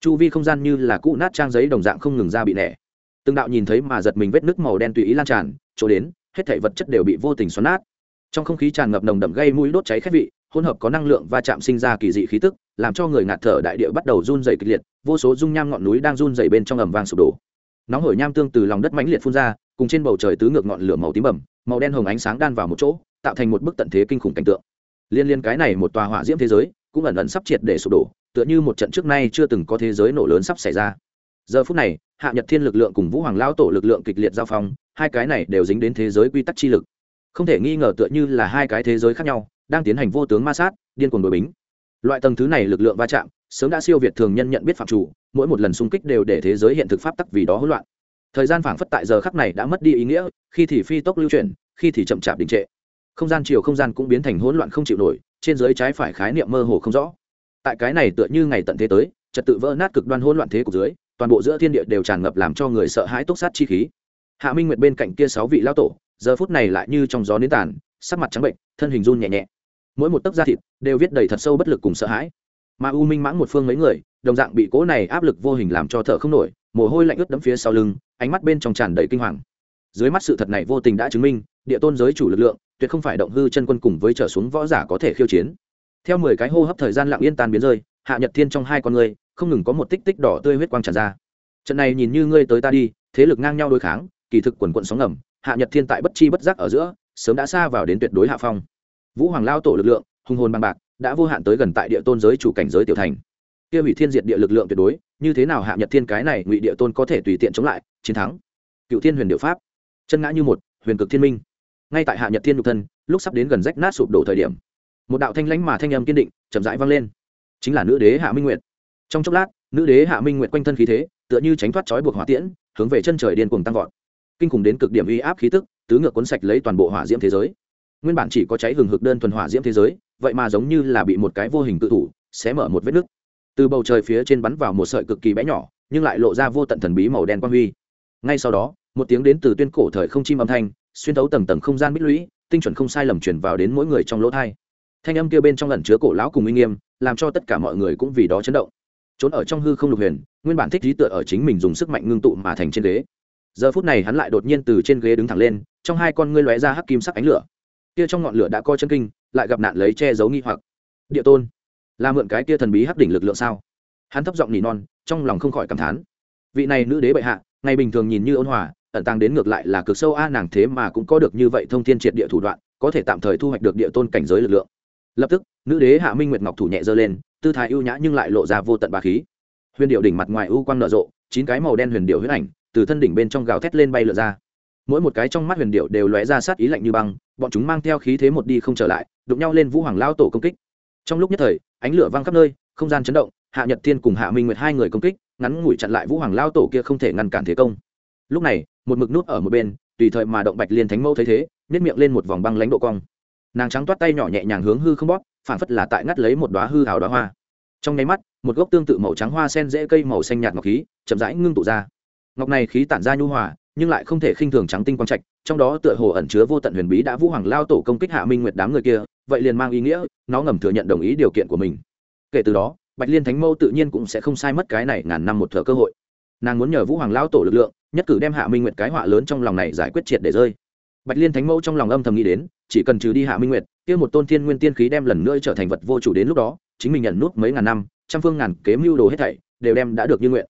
Chu vi không gian như là cũ nát trang giấy đồng dạng không ngừng ra bị nẻ. Từng đạo nhìn thấy mà giật mình vết nước màu đen tùy ý lan tràn, chỗ đến, hết thảy vật chất đều bị vô tình xoắn nát. Trong không khí tràn ngập nồng đậm gây mũi đốt cháy khét vị, hỗn hợp có năng lượng va chạm sinh ra kỳ dị khí tức, làm cho người ngạt thở đại địa bắt đầu run dày kịch liệt, vô số dung nham ngọn núi đang run dày bên trong ầm vang sụp đổ. Nóng hổi nham tương từ lòng đất mãnh liệt phun ra, cùng trên bầu trời tứ ngược ngọn lửa màu tím bầm, màu đen hồng ánh sáng đan vào một chỗ, tạo thành một bức tận thế kinh khủng cảnh tượng. Liên liên cái này một tòa hỏa diễm thế giới cũng ẩn ẩn sắp triệt để sụp đổ, tựa như một trận trước nay chưa từng có thế giới nổ lớn sắp xảy ra. Giờ phút này, hạ nhật thiên lực lượng cùng vũ hoàng lao tổ lực lượng kịch liệt giao phong, hai cái này đều dính đến thế giới quy tắc chi lực. Không thể nghi ngờ tựa như là hai cái thế giới khác nhau, đang tiến hành vô tướng ma sát, điên cuồng đối bính. Loại tầng thứ này lực lượng va chạm, sớm đã siêu việt thường nhân nhận biết phạm chủ, mỗi một lần xung kích đều để thế giới hiện thực pháp tắc vì đó hỗn loạn. Thời gian phảng phất tại giờ khắc này đã mất đi ý nghĩa, khi thì phi tốc lưu chuyển, khi thì chậm chạp đình trệ. Không gian chiều không gian cũng biến thành hỗn loạn không chịu nổi trên dưới trái phải khái niệm mơ hồ không rõ. Tại cái này tựa như ngày tận thế tới, trật tự vỡ nát cực đoan hỗn loạn thế cục dưới, toàn bộ giữa thiên địa đều tràn ngập làm cho người sợ hãi túc sát chi khí. Hạ minh nguyệt bên cạnh kia sáu vị lao tổ, giờ phút này lại như trong gió nến tàn, sắc mặt trắng bệnh, thân hình run nhẹ nhẹ. Mỗi một tấc da thịt đều viết đầy thật sâu bất lực cùng sợ hãi. Mà u minh mãng một phương mấy người, đồng dạng bị cố này áp lực vô hình làm cho thở không nổi, mồ hôi lạnh ướt đẫm phía sau lưng, ánh mắt bên trong tràn đầy kinh hoàng. Dưới mắt sự thật này vô tình đã chứng minh, địa tôn giới chủ lực lượng tuyệt không phải động hư chân quân cùng với trở xuống võ giả có thể khiêu chiến. Theo mười cái hô hấp thời gian lặng yên tan biến rơi, hạ nhật thiên trong hai con người không ngừng có một tích tích đỏ tươi huyết quang tràn ra. Trận này nhìn như ngươi tới ta đi, thế lực ngang nhau đối kháng, kỳ thực quần quận sóng ngầm, hạ nhật thiên tại bất chi bất giác ở giữa, sớm đã xa vào đến tuyệt đối hạ phong. Vũ hoàng lao tổ lực lượng, hùng hồn bằng bạc, đã vô hạn tới gần tại địa tôn giới chủ cảnh giới tiểu thành. Kia hủy thiên diệt địa lực lượng tuyệt đối, như thế nào hạ nhật thiên cái này ngụy địa tôn có thể tùy tiện chống lại, chiến thắng. Cựu thiên huyền điệu pháp. Chân ngã như một, huyền cực thiên minh ngay tại hạ nhật thiên nhục thân, lúc sắp đến gần rách nát sụp đổ thời điểm, một đạo thanh lãnh mà thanh âm kiên định, chậm rãi vang lên. Chính là nữ đế hạ minh nguyệt. Trong chốc lát, nữ đế hạ minh nguyệt quanh thân khí thế, tựa như tránh thoát trói buộc hỏa tiễn, hướng về chân trời điên cuồng tăng vọt. Kinh khủng đến cực điểm uy áp khí tức, tứ ngược cuốn sạch lấy toàn bộ hỏa diễm thế giới. Nguyên bản chỉ có cháy hừng hực đơn thuần hỏa diễm thế giới, vậy mà giống như là bị một cái vô hình tự thủ, xé mở một vết nứt. Từ bầu trời phía trên bắn vào một sợi cực kỳ bé nhỏ, nhưng lại lộ ra vô tận thần bí màu đen quang huy. Ngay sau đó, một tiếng đến từ tuyên cổ thời không chim âm thanh xuyên thấu tầng tầng không gian bích lũy, tinh chuẩn không sai lầm chuyển vào đến mỗi người trong lỗ thai. Thanh âm kia bên trong lần chứa cổ lão cùng uy nghiêm, làm cho tất cả mọi người cũng vì đó chấn động. Trốn ở trong hư không lục huyền, nguyên bản thích trí tựa ở chính mình dùng sức mạnh ngưng tụ mà thành trên ghế. Giờ phút này hắn lại đột nhiên từ trên ghế đứng thẳng lên, trong hai con ngươi lóe ra hắc kim sắc ánh lửa. Kia trong ngọn lửa đã coi chân kinh, lại gặp nạn lấy che giấu nghi hoặc. Địa tôn, là mượn cái kia thần bí hắc đỉnh lực lượng sao? Hắn thấp giọng nỉ non, trong lòng không khỏi cảm thán. Vị này nữ đế bệ hạ, ngày bình thường nhìn như ôn hòa ẩn tàng đến ngược lại là cực sâu a, nàng thế mà cũng có được như vậy thông thiên triệt địa thủ đoạn, có thể tạm thời thu hoạch được địa tôn cảnh giới lực lượng. Lập tức, nữ đế hạ minh nguyệt ngọc thủ nhẹ dơ lên, tư thái ưu nhã nhưng lại lộ ra vô tận bà khí. Huyền điệu đỉnh mặt ngoài ưu quang nở rộ, chín cái màu đen huyền điệu huyết ảnh từ thân đỉnh bên trong gào thét lên bay lượn ra. Mỗi một cái trong mắt huyền điệu đều lóe ra sát ý lạnh như băng, bọn chúng mang theo khí thế một đi không trở lại, đụng nhau lên vũ hoàng lao tổ công kích. Trong lúc nhất thời, ánh lửa văng khắp nơi, không gian chấn động, hạ nhật thiên cùng hạ minh nguyệt hai người công kích, ngắn ngủi chặn lại vũ hoàng lao tổ kia không thể ngăn cản thế công. Lúc này một mực nút ở một bên, tùy thời mà động bạch liên thánh mẫu thấy thế nếp miệng lên một vòng băng lãnh độ cong. Nàng trắng toát tay nhỏ nhẹ nhàng hướng hư không bóp phản phất là tại ngắt lấy một đoá hư hào đoá hoa. Trong nháy mắt, một gốc tương tự màu trắng hoa sen dễ cây màu xanh nhạt ngọc khí, chậm rãi ngưng tụ ra. Ngọc này khí tản ra nhu hòa, nhưng lại không thể khinh thường trắng tinh quang trạch, trong đó tựa hồ ẩn chứa vô tận huyền bí đã vũ hoàng lao tổ công kích hạ minh nguyệt đám người kia, vậy liền mang ý nghĩa, nó ngầm thừa nhận đồng ý điều kiện của mình. Kể từ đó, bạch liên thánh mâu tự nhiên cũng sẽ không sai mất cái này ngàn năm một thợ cơ hội nàng muốn nhờ vũ hoàng lao tổ lực lượng, nhất cử đem hạ minh nguyệt cái họa lớn trong lòng này giải quyết triệt để rơi. Bạch liên thánh mẫu trong lòng âm thầm nghĩ đến, chỉ cần trừ đi hạ minh nguyệt, kia một tôn thiên nguyên tiên khí đem lần nữa trở thành vật vô chủ đến lúc đó, chính mình nhận nút mấy ngàn năm, trăm phương ngàn kế mưu đồ hết thảy, đều đem đã được như nguyện.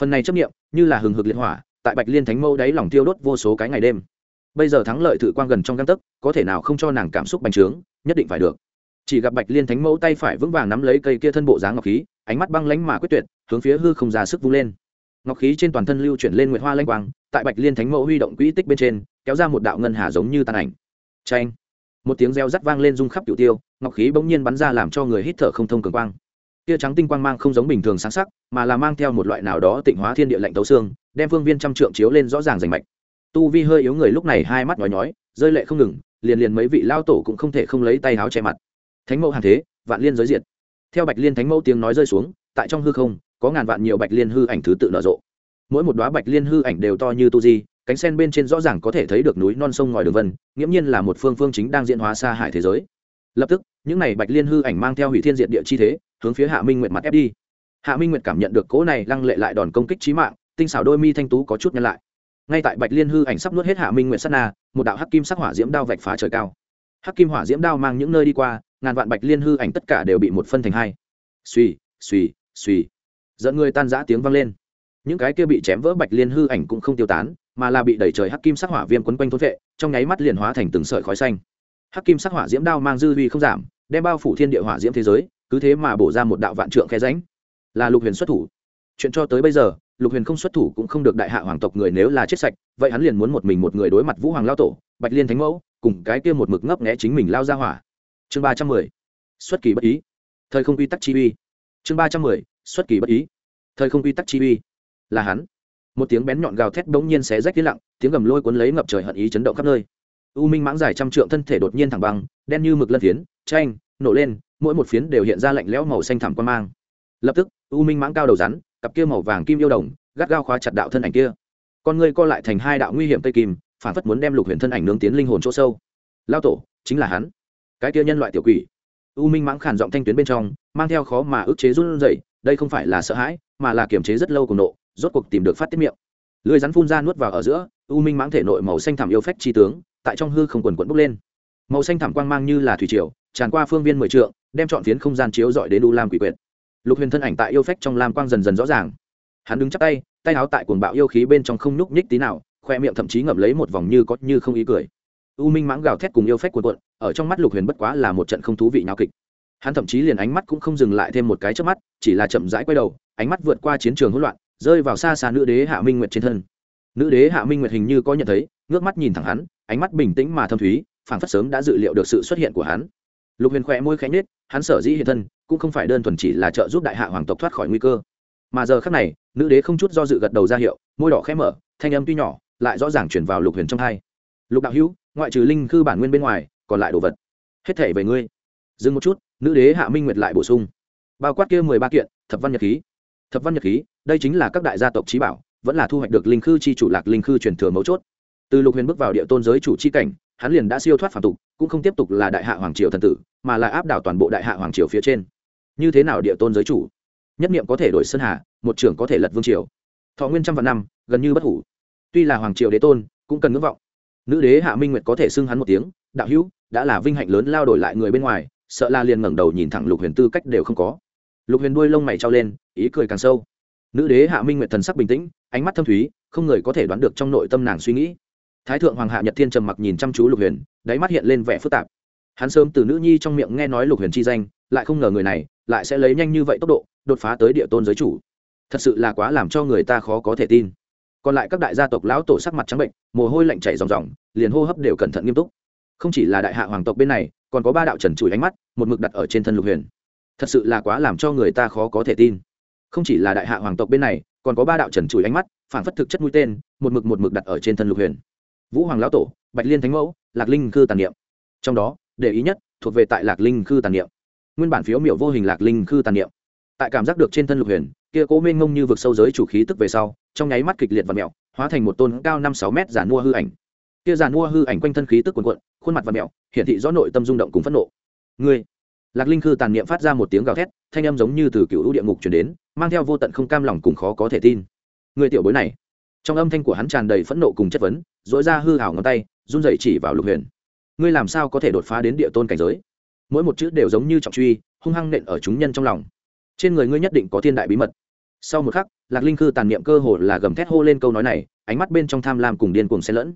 Phần này chấp nghiệm như là hừng hực liệt hỏa, tại bạch liên thánh mẫu đáy lòng tiêu đốt vô số cái ngày đêm. Bây giờ thắng lợi thử quang gần trong găng tấc, có thể nào không cho nàng cảm xúc bành trướng, nhất định phải được. Chỉ gặp bạch liên thánh mẫu tay phải vững vàng nắm lấy cây kia thân bộ dáng ngọc khí, ánh mắt băng lánh mà quyết tuyệt, hướng phía hư không ra sức vung lên ngọc khí trên toàn thân lưu chuyển lên nguyệt hoa lanh quang, tại bạch liên thánh mẫu huy động quỹ tích bên trên, kéo ra một đạo ngân hà giống như tàn ảnh. Tranh một tiếng reo rắt vang lên rung khắp cửu tiêu, ngọc khí bỗng nhiên bắn ra làm cho người hít thở không thông cường quang. Tia trắng tinh quang mang không giống bình thường sáng sắc, mà là mang theo một loại nào đó tịnh hóa thiên địa lạnh tấu xương, đem phương viên trăm trượng chiếu lên rõ ràng rành mạch. Tu vi hơi yếu người lúc này hai mắt nhói nhói, rơi lệ không ngừng, liền liền mấy vị lao tổ cũng không thể không lấy tay háo che mặt. Thánh mẫu hàng thế, vạn liên giới diệt. Theo bạch liên thánh mẫu tiếng nói rơi xuống, tại trong hư không có ngàn vạn nhiều bạch liên hư ảnh thứ tự nở rộ. Mỗi một đoá bạch liên hư ảnh đều to như tu di, cánh sen bên trên rõ ràng có thể thấy được núi non sông ngòi đường vân, nghiễm nhiên là một phương phương chính đang diễn hóa xa hải thế giới. Lập tức, những n à y bạch liên hư ảnh mang theo hủy thiên diện địa chi thế, hướng phía hạ minh nguyệt mặt ép đi. Hạ minh nguyệt cảm nhận được cỗ này lăng lệ lại đòn công kích trí mạng, tinh xảo đôi mi thanh tú có chút nhân lại. Ngay tại bạch liên hư ảnh sắp nuốt hết hạ minh nguyệt sát na, một đạo hắc kim sắc hỏa diễm đao vạch phá trời cao. Hắc kim hỏa diễm đao mang những nơi đi qua, ngàn vạn bạch liên hư ảnh tất cả đều bị một phân thành hai. Suy suy suy dẫn người tan rã tiếng vang lên. Những cái kia bị chém vỡ bạch liên hư ảnh cũng không tiêu tán, mà là bị đẩy trời hắc kim sắc hỏa viêm quấn quanh thôn vệ, trong nháy mắt liền hóa thành từng sợi khói xanh. Hắc kim sắc hỏa diễm đao mang dư vi không giảm, đem bao phủ thiên địa hỏa diễm thế giới, cứ thế mà bổ ra một đạo vạn trượng khe ránh là lục huyền xuất thủ. Chuyện cho tới bây giờ, lục huyền không xuất thủ cũng không được đại hạ hoàng tộc người nếu là chết sạch, vậy hắn liền muốn một mình một người đối mặt vũ hoàng lao tổ, bạch liên thánh mẫu, cùng cái kia một mực ngấp nghẽ chính mình lao ra hỏa. Chương ba trăm mười. Xuất kỳ bất ý. Thời không quy tắc chi uy. Chương ba trăm mười xuất kỳ bất ý. Thời không quy tắc chi uy là hắn. Một tiếng bén nhọn gào thét bỗng nhiên xé rách tiếng lặng, tiếng gầm lôi cuốn lấy ngập trời hận ý chấn động khắp nơi. U minh mãng dài trăm trượng thân thể đột nhiên thẳng băng, đen như mực lân phiến tranh nổ lên, mỗi một phiến đều hiện ra lạnh lẽo màu xanh thẳm quan mang. Lập tức, u minh mãng cao đầu rắn, cặp kia màu vàng kim yêu đồng, gắt gao khóa chặt đạo thân ảnh kia. Con ngươi co lại thành hai đạo nguy hiểm tây kim, phản phất muốn đem lục huyền thân ảnh nướng tiến linh hồn chỗ sâu. Lao tổ, chính là hắn. Cái kia nhân loại tiểu quỷ. U minh mãng khản giọng thanh tuyến bên trong, mang theo khó mà ức chế run rẩy đây không phải là sợ hãi, mà là kiềm chế rất lâu cùng nộ, rốt cuộc tìm được phát tiết miệng. Lưới rắn phun ra nuốt vào ở giữa, u minh mãng thể nội màu xanh thảm yêu phách chi tướng, tại trong hư không quần quận bốc lên. Màu xanh thảm quang mang như là thủy triều, tràn qua phương viên mười trượng, đem chọn phiến không gian chiếu dọi đến u lam quỷ quyệt. Lục huyền thân ảnh tại yêu phách trong lam quang dần dần rõ ràng. Hắn đứng chắc tay tay áo tại cuồng bạo yêu khí bên trong không nhúc nhích tí nào, khoe miệng thậm chí ngậm lấy một vòng như có như không ý cười. U minh mãng gào thét cùng yêu phách cuộn cuộn, ở trong mắt lục huyền bất quá là một trận không thú vị nào kịch hắn thậm chí liền ánh mắt cũng không dừng lại thêm một cái trước mắt, chỉ là chậm rãi quay đầu, ánh mắt vượt qua chiến trường hỗn loạn, rơi vào xa xa nữ đế hạ minh nguyệt trên thân. Nữ đế hạ minh nguyệt hình như có nhận thấy, ngước mắt nhìn thẳng hắn, ánh mắt bình tĩnh mà thâm thúy, phảng phất sớm đã dự liệu được sự xuất hiện của hắn. Lục huyền khỏe môi khẽ nết hắn sở dĩ hiện thân, cũng không phải đơn thuần chỉ là trợ giúp đại hạ hoàng tộc thoát khỏi nguy cơ. Mà giờ khác này, nữ đế không chút do dự gật đầu ra hiệu, môi đỏ khẽ mở, thanh âm tuy nhỏ, lại rõ ràng chuyển vào lục huyền trong hai. Lục đạo hữu, ngoại trừ linh khư bản nguyên bên ngoài, còn lại đồ vật. Hết thể về ngươi. Dừng một chút nữ đế hạ minh nguyệt lại bổ sung. Bao quát kia mười ba kiện, thập văn nhật khí. Thập văn nhật khí, đây chính là các đại gia tộc trí bảo, vẫn là thu hoạch được linh khư chi chủ lạc linh khư truyền thừa mấu chốt. Từ lục huyền bước vào địa tôn giới chủ chi cảnh, hắn liền đã siêu thoát phản tục, cũng không tiếp tục là đại hạ hoàng triều thần tử, mà là áp đảo toàn bộ đại hạ hoàng triều phía trên. Như thế nào địa tôn giới chủ? Nhất niệm có thể đổi sơn hà, một trưởng có thể lật vương triều. Thọ nguyên trăm vạn năm, gần như bất hủ. Tuy là hoàng triều đế tôn, cũng cần ngưỡng vọng. Nữ đế hạ minh nguyệt có thể xưng hắn một tiếng, đạo hữu, đã là vinh hạnh lớn lao đổi lại người bên ngoài sợ la liền ngẩng đầu nhìn thẳng lục huyền tư cách đều không có. Lục huyền đuôi lông mày trao lên, ý cười càng sâu. Nữ đế hạ minh nguyệt thần sắc bình tĩnh, ánh mắt thâm thúy, không người có thể đoán được trong nội tâm nàng suy nghĩ. Thái thượng hoàng hạ nhật thiên trầm mặc nhìn chăm chú lục huyền, đáy mắt hiện lên vẻ phức tạp. Hắn sớm từ nữ nhi trong miệng nghe nói lục huyền chi danh, lại không ngờ người này lại sẽ lấy nhanh như vậy tốc độ đột phá tới địa tôn giới chủ. Thật sự là quá làm cho người ta khó có thể tin. Còn lại các đại gia tộc lão tổ sắc mặt trắng bệnh, mồ hôi lạnh chảy ròng ròng, liền hô hấp đều cẩn thận nghiêm túc. Không chỉ là đại hạ hoàng tộc bên này còn có ba đạo trần trụi ánh mắt, một mực đặt ở trên thân lục huyền. Thật sự là quá làm cho người ta khó có thể tin. Không chỉ là đại hạ hoàng tộc bên này, còn có ba đạo trần trụi ánh mắt, phản phất thực chất mũi tên, một mực một mực đặt ở trên thân lục huyền. Vũ hoàng lão tổ, bạch liên thánh mẫu, lạc linh cư tàn niệm. Trong đó, để ý nhất, thuộc về tại lạc linh cư tàn niệm. Nguyên bản phiếu miểu vô hình lạc linh cư tàn niệm. Tại cảm giác được trên thân lục huyền, kia cố mênh ngông như vực sâu giới chủ khí tức về sau, trong nháy mắt kịch liệt và mẹo, hóa thành một tôn cao năm sáu mét giả mua hư ảnh kia giàn mua hư ảnh quanh thân khí tức quần quận khuôn mặt và mẹo, hiển thị rõ nội tâm rung động cùng phẫn nộ. Ngươi! Lạc linh khư tàn niệm phát ra một tiếng gào thét, thanh âm giống như từ cựu lũ địa ngục chuyển đến, mang theo vô tận không cam lòng cùng khó có thể tin. Người tiểu bối này! Trong âm thanh của hắn tràn đầy phẫn nộ cùng chất vấn dỗi ra hư hảo ngón tay, run dậy chỉ vào lục huyền. Ngươi làm sao có thể đột phá đến địa tôn cảnh giới? Mỗi một chữ đều giống như trọng truy, hung hăng nện ở chúng nhân trong lòng. Trên người ngươi nhất định có thiên đại bí mật. Sau một khắc, lạc linh khư tàn niệm cơ hồ là gầm thét hô lên câu nói này, ánh mắt bên trong tham lam cùng điên cuồng xen lẫn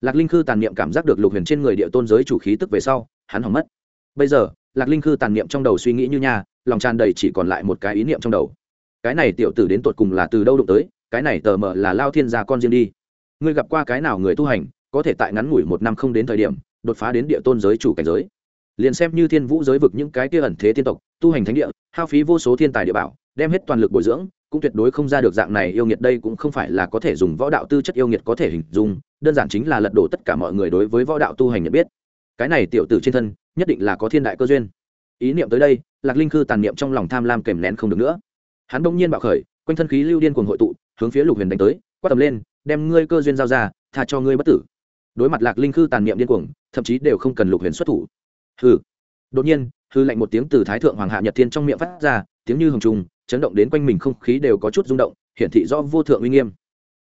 lạc linh khư tàn niệm cảm giác được lục huyền trên người địa tôn giới chủ khí tức về sau, hắn hỏng mất. Bây giờ, lạc linh khư tàn niệm trong đầu suy nghĩ như nhà lòng tràn đầy chỉ còn lại một cái ý niệm trong đầu. Cái này tiểu tử đến tột cùng là từ đâu đụng tới, cái này tờ mờ là lao thiên gia con riêng đi. Ngươi gặp qua cái nào người tu hành, có thể tại ngắn ngủi một năm không đến thời điểm, đột phá đến địa tôn giới chủ cảnh giới? Liền xem như thiên vũ giới vực những cái kia ẩn thế tiên tộc, tu hành thánh địa, hao phí vô số thiên tài địa bảo, đem hết toàn lực bồi dưỡng, cũng tuyệt đối không ra được dạng này yêu nghiệt đây cũng không phải là có thể dùng võ đạo tư chất yêu nghiệt có thể hình dung đơn giản chính là lật đổ tất cả mọi người đối với võ đạo tu hành nhận biết. Cái này tiểu tử trên thân, nhất định là có thiên đại cơ duyên. Ý niệm tới đây, lạc linh khư tàn niệm trong lòng tham lam kèm nén không được nữa. Hắn bỗng nhiên bạo khởi, quanh thân khí lưu điên cuồng hội tụ, hướng phía lục huyền đánh tới, quát tầm lên, đem ngươi cơ duyên giao ra, tha cho ngươi bất tử. Đối mặt lạc linh khư tàn niệm điên cuồng, thậm chí đều không cần lục huyền xuất thủ. Hừ. Đột nhiên, hư lạnh một tiếng từ thái thượng hoàng hạ nhật thiên trong miệng phát ra, tiếng như hồng trùng, chấn động đến quanh mình không khí đều có chút rung động, hiển thị do vô thượng uy nghiêm.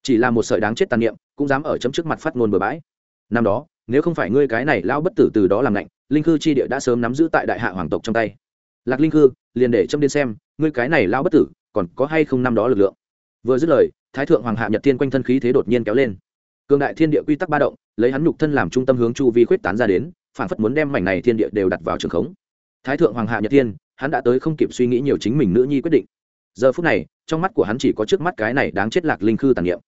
Chỉ là một sợi đáng chết tàn niệm cũng dám ở chấm trước mặt phát ngôn bừa bãi. Năm đó, nếu không phải ngươi cái này lao bất tử từ đó làm lạnh, linh khư chi địa đã sớm nắm giữ tại đại hạ hoàng tộc trong tay. Lạc linh khư, liền để châm điên xem, ngươi cái này lao bất tử, còn có hay không năm đó lực lượng? Vừa dứt lời, thái thượng hoàng hạ nhật thiên quanh thân khí thế đột nhiên kéo lên. Cường đại thiên địa quy tắc ba động, lấy hắn nhục thân làm trung tâm hướng chu vi khuyết tán ra đến, phản phất muốn đem mảnh này thiên địa đều đặt vào trường khống. Thái thượng hoàng hạ nhật thiên, hắn đã tới không kịp suy nghĩ nhiều chính mình nữ nhi quyết định. Giờ phút này, trong mắt của hắn chỉ có trước mắt cái này đáng chết lạc linh khư tàn niệm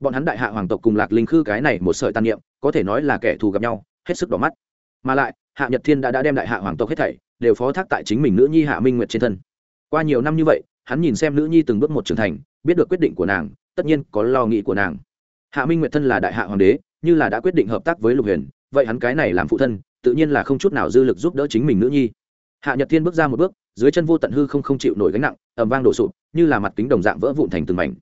bọn hắn đại hạ hoàng tộc cùng lạc linh khư cái này một sợi tàn niệm có thể nói là kẻ thù gặp nhau hết sức đỏ mắt. Mà lại hạ nhật thiên đã, đã đem đại hạ hoàng tộc hết thảy đều phó thác tại chính mình nữ nhi hạ minh nguyệt trên thân. Qua nhiều năm như vậy hắn nhìn xem nữ nhi từng bước một trưởng thành biết được quyết định của nàng tất nhiên có lo nghĩ của nàng. Hạ minh nguyệt thân là đại hạ hoàng đế như là đã quyết định hợp tác với lục huyền vậy hắn cái này làm phụ thân tự nhiên là không chút nào dư lực giúp đỡ chính mình nữ nhi. Hạ nhật thiên bước ra một bước dưới chân vô tận hư không không chịu nổi gánh nặng ẩm vang đổ sụp như là mặt kính đồng dạng vỡ vụn thành từng mảnh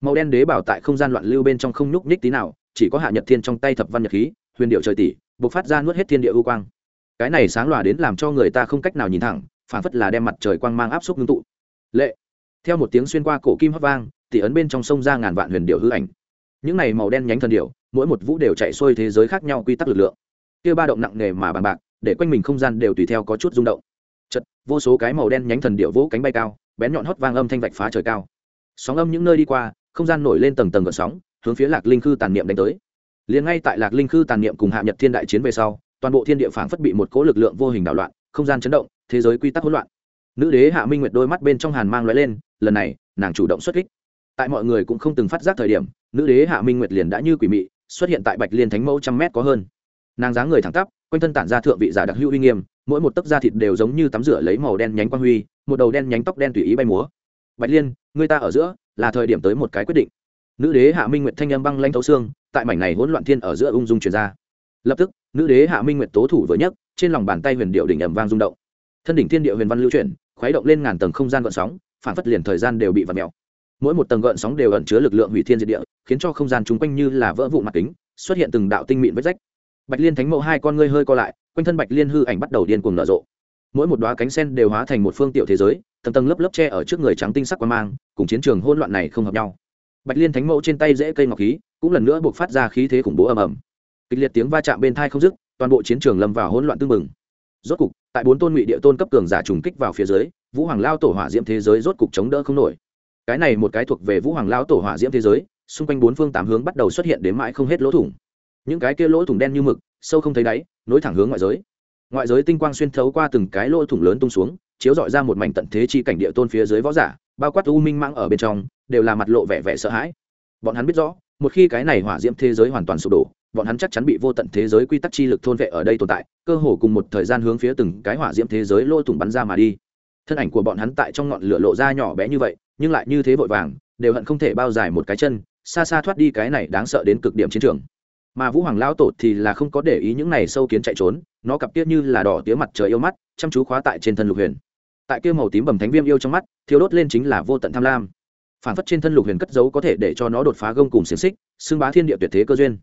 màu đen đế bảo tại không gian loạn lưu bên trong không nhúc nhích tí nào, chỉ có hạ nhật thiên trong tay thập văn nhật khí, huyền điệu trời tỷ, bộc phát ra nuốt hết thiên địa ưu quang. Cái này sáng lòa đến làm cho người ta không cách nào nhìn thẳng, phản phất là đem mặt trời quang mang áp suất ngưng tụ. Lệ. Theo một tiếng xuyên qua cổ kim hấp vang, tỷ ấn bên trong sông ra ngàn vạn huyền điệu hư ảnh. Những này màu đen nhánh thần điệu, mỗi một vũ đều chạy xuôi thế giới khác nhau quy tắc lực lượng. Kia ba động nặng nề mà bằng bạc, để quanh mình không gian đều tùy theo có chút rung động. Chật vô số cái màu đen nhánh thần điệu vỗ cánh bay cao, bén nhọn hót vang âm thanh vạch phá trời cao. Sóng âm những nơi đi qua không gian nổi lên tầng tầng gợn sóng, hướng phía lạc linh khư tàn niệm đánh tới. Liền ngay tại lạc linh khư tàn niệm cùng hạ nhật thiên đại chiến về sau, toàn bộ thiên địa phảng phất bị một cỗ lực lượng vô hình đảo loạn, không gian chấn động, thế giới quy tắc hỗn loạn. Nữ đế hạ minh nguyệt đôi mắt bên trong hàn mang lóe lên, lần này, nàng chủ động xuất kích. Tại mọi người cũng không từng phát giác thời điểm, nữ đế hạ minh nguyệt liền đã như quỷ mị, xuất hiện tại bạch liên thánh mẫu trăm mét có hơn. Nàng dáng người thẳng tắp, quanh thân tản ra thượng vị giả đặc hữu uy nghiêm, mỗi một tấc da thịt đều giống như tắm rửa lấy màu đen nhánh quang huy, một đầu đen nhánh tóc đen tùy ý bay múa. Bạch liên, người ta ở giữa là thời điểm tới một cái quyết định. Nữ đế hạ minh nguyệt thanh âm băng lanh thấu xương, tại mảnh này hỗn loạn thiên ở giữa ung dung truyền ra. Lập tức, nữ đế hạ minh nguyệt tố thủ vừa nhấc, trên lòng bàn tay huyền điệu đỉnh ẩm vang rung động. Thân đỉnh thiên địa huyền văn lưu chuyển, khuấy động lên ngàn tầng không gian gợn sóng, phản phất liền thời gian đều bị vặt mèo. Mỗi một tầng gợn sóng đều ẩn chứa lực lượng hủy thiên diệt địa, khiến cho không gian chung quanh như là vỡ vụn mặt kính, xuất hiện từng đạo tinh mịn vết rách. Bạch liên thánh mẫu hai con ngươi hơi co lại, quanh thân bạch liên hư ảnh bắt đầu điên cuồng nở rộ mỗi một đoá cánh sen đều hóa thành một phương tiểu thế giới, tầng tầng lớp lớp tre ở trước người trắng tinh sắc quan mang, cùng chiến trường hỗn loạn này không hợp nhau. Bạch liên thánh mẫu trên tay dễ cây ngọc khí, cũng lần nữa buộc phát ra khí thế khủng bố ầm ầm. Kịch liệt tiếng va chạm bên thai không dứt, toàn bộ chiến trường lâm vào hỗn loạn tương mừng rốt cục, tại bốn tôn ngụy địa tôn cấp cường giả trùng kích vào phía dưới, vũ hoàng lao tổ hỏa diễm thế giới rốt cục chống đỡ không nổi. Cái này một cái thuộc về vũ hoàng lao tổ hỏa diễm thế giới, xung quanh bốn phương tám hướng bắt đầu xuất hiện đến mãi không hết lỗ thủng. Những cái kia lỗ thủng đen như mực, sâu không thấy đáy, nối thẳng hướng ngoại giới ngoại giới tinh quang xuyên thấu qua từng cái lỗ thủng lớn tung xuống, chiếu dọi ra một mảnh tận thế chi cảnh địa tôn phía dưới võ giả, bao quát u minh mang ở bên trong, đều là mặt lộ vẻ vẻ sợ hãi. Bọn hắn biết rõ, một khi cái này hỏa diễm thế giới hoàn toàn sụp đổ, bọn hắn chắc chắn bị vô tận thế giới quy tắc chi lực thôn vệ ở đây tồn tại, cơ hồ cùng một thời gian hướng phía từng cái hỏa diễm thế giới lỗ thủng bắn ra mà đi. Thân ảnh của bọn hắn tại trong ngọn lửa lộ ra nhỏ bé như vậy, nhưng lại như thế vội vàng, đều hận không thể bao dài một cái chân, xa xa thoát đi cái này đáng sợ đến cực điểm chiến trường. Mà vũ hoàng lão tổ thì là không có để ý những này sâu kiến chạy trốn nó cặp kia như là đỏ tía mặt trời yêu mắt, chăm chú khóa tại trên thân lục huyền. Tại kia màu tím bầm thánh viêm yêu trong mắt thiếu đốt lên chính là vô tận tham lam. Phản phất trên thân lục huyền cất giấu có thể để cho nó đột phá gông cùng xiềng xích, xưng bá thiên địa tuyệt thế cơ duyên.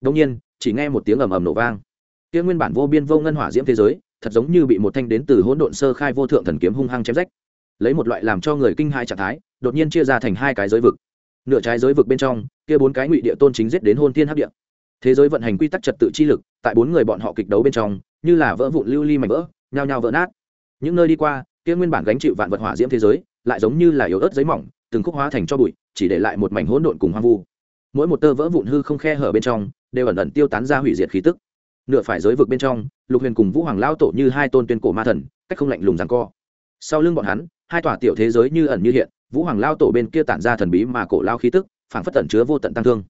Đông nhiên, chỉ nghe một tiếng ầm ầm nổ vang. Kia nguyên bản vô biên vô ngân hỏa diễm thế giới, thật giống như bị một thanh đến từ hỗn độn sơ khai vô thượng thần kiếm hung hăng chém rách. Lấy một loại làm cho người kinh hai trạng thái, đột nhiên chia ra thành hai cái giới vực. Nửa trái giới vực bên trong, kia bốn cái ngụy địa tôn chính giết đến hôn thiên hấp địa thế giới vận hành quy tắc trật tự chi lực, tại bốn người bọn họ kịch đấu bên trong, như là vỡ vụn lưu ly mảnh vỡ, nhao nhao vỡ nát. Những nơi đi qua, kia nguyên bản gánh chịu vạn vật hỏa diễm thế giới, lại giống như là yếu ớt giấy mỏng, từng khúc hóa thành cho bụi, chỉ để lại một mảnh hỗn độn cùng hoang vu. Mỗi một tơ vỡ vụn hư không khe hở bên trong, đều ẩn ẩn tiêu tán ra hủy diệt khí tức. Nửa phải giới vực bên trong, lục huyền cùng vũ hoàng lao tổ như hai tôn tuyên cổ ma thần, cách không lạnh lùng rằng co. Sau lưng bọn hắn, hai tòa tiểu thế giới như ẩn như hiện, vũ hoàng lao tổ bên kia tản ra thần bí mà cổ lao khí tức, phảng phất tẩn chứa vô tận tăng thương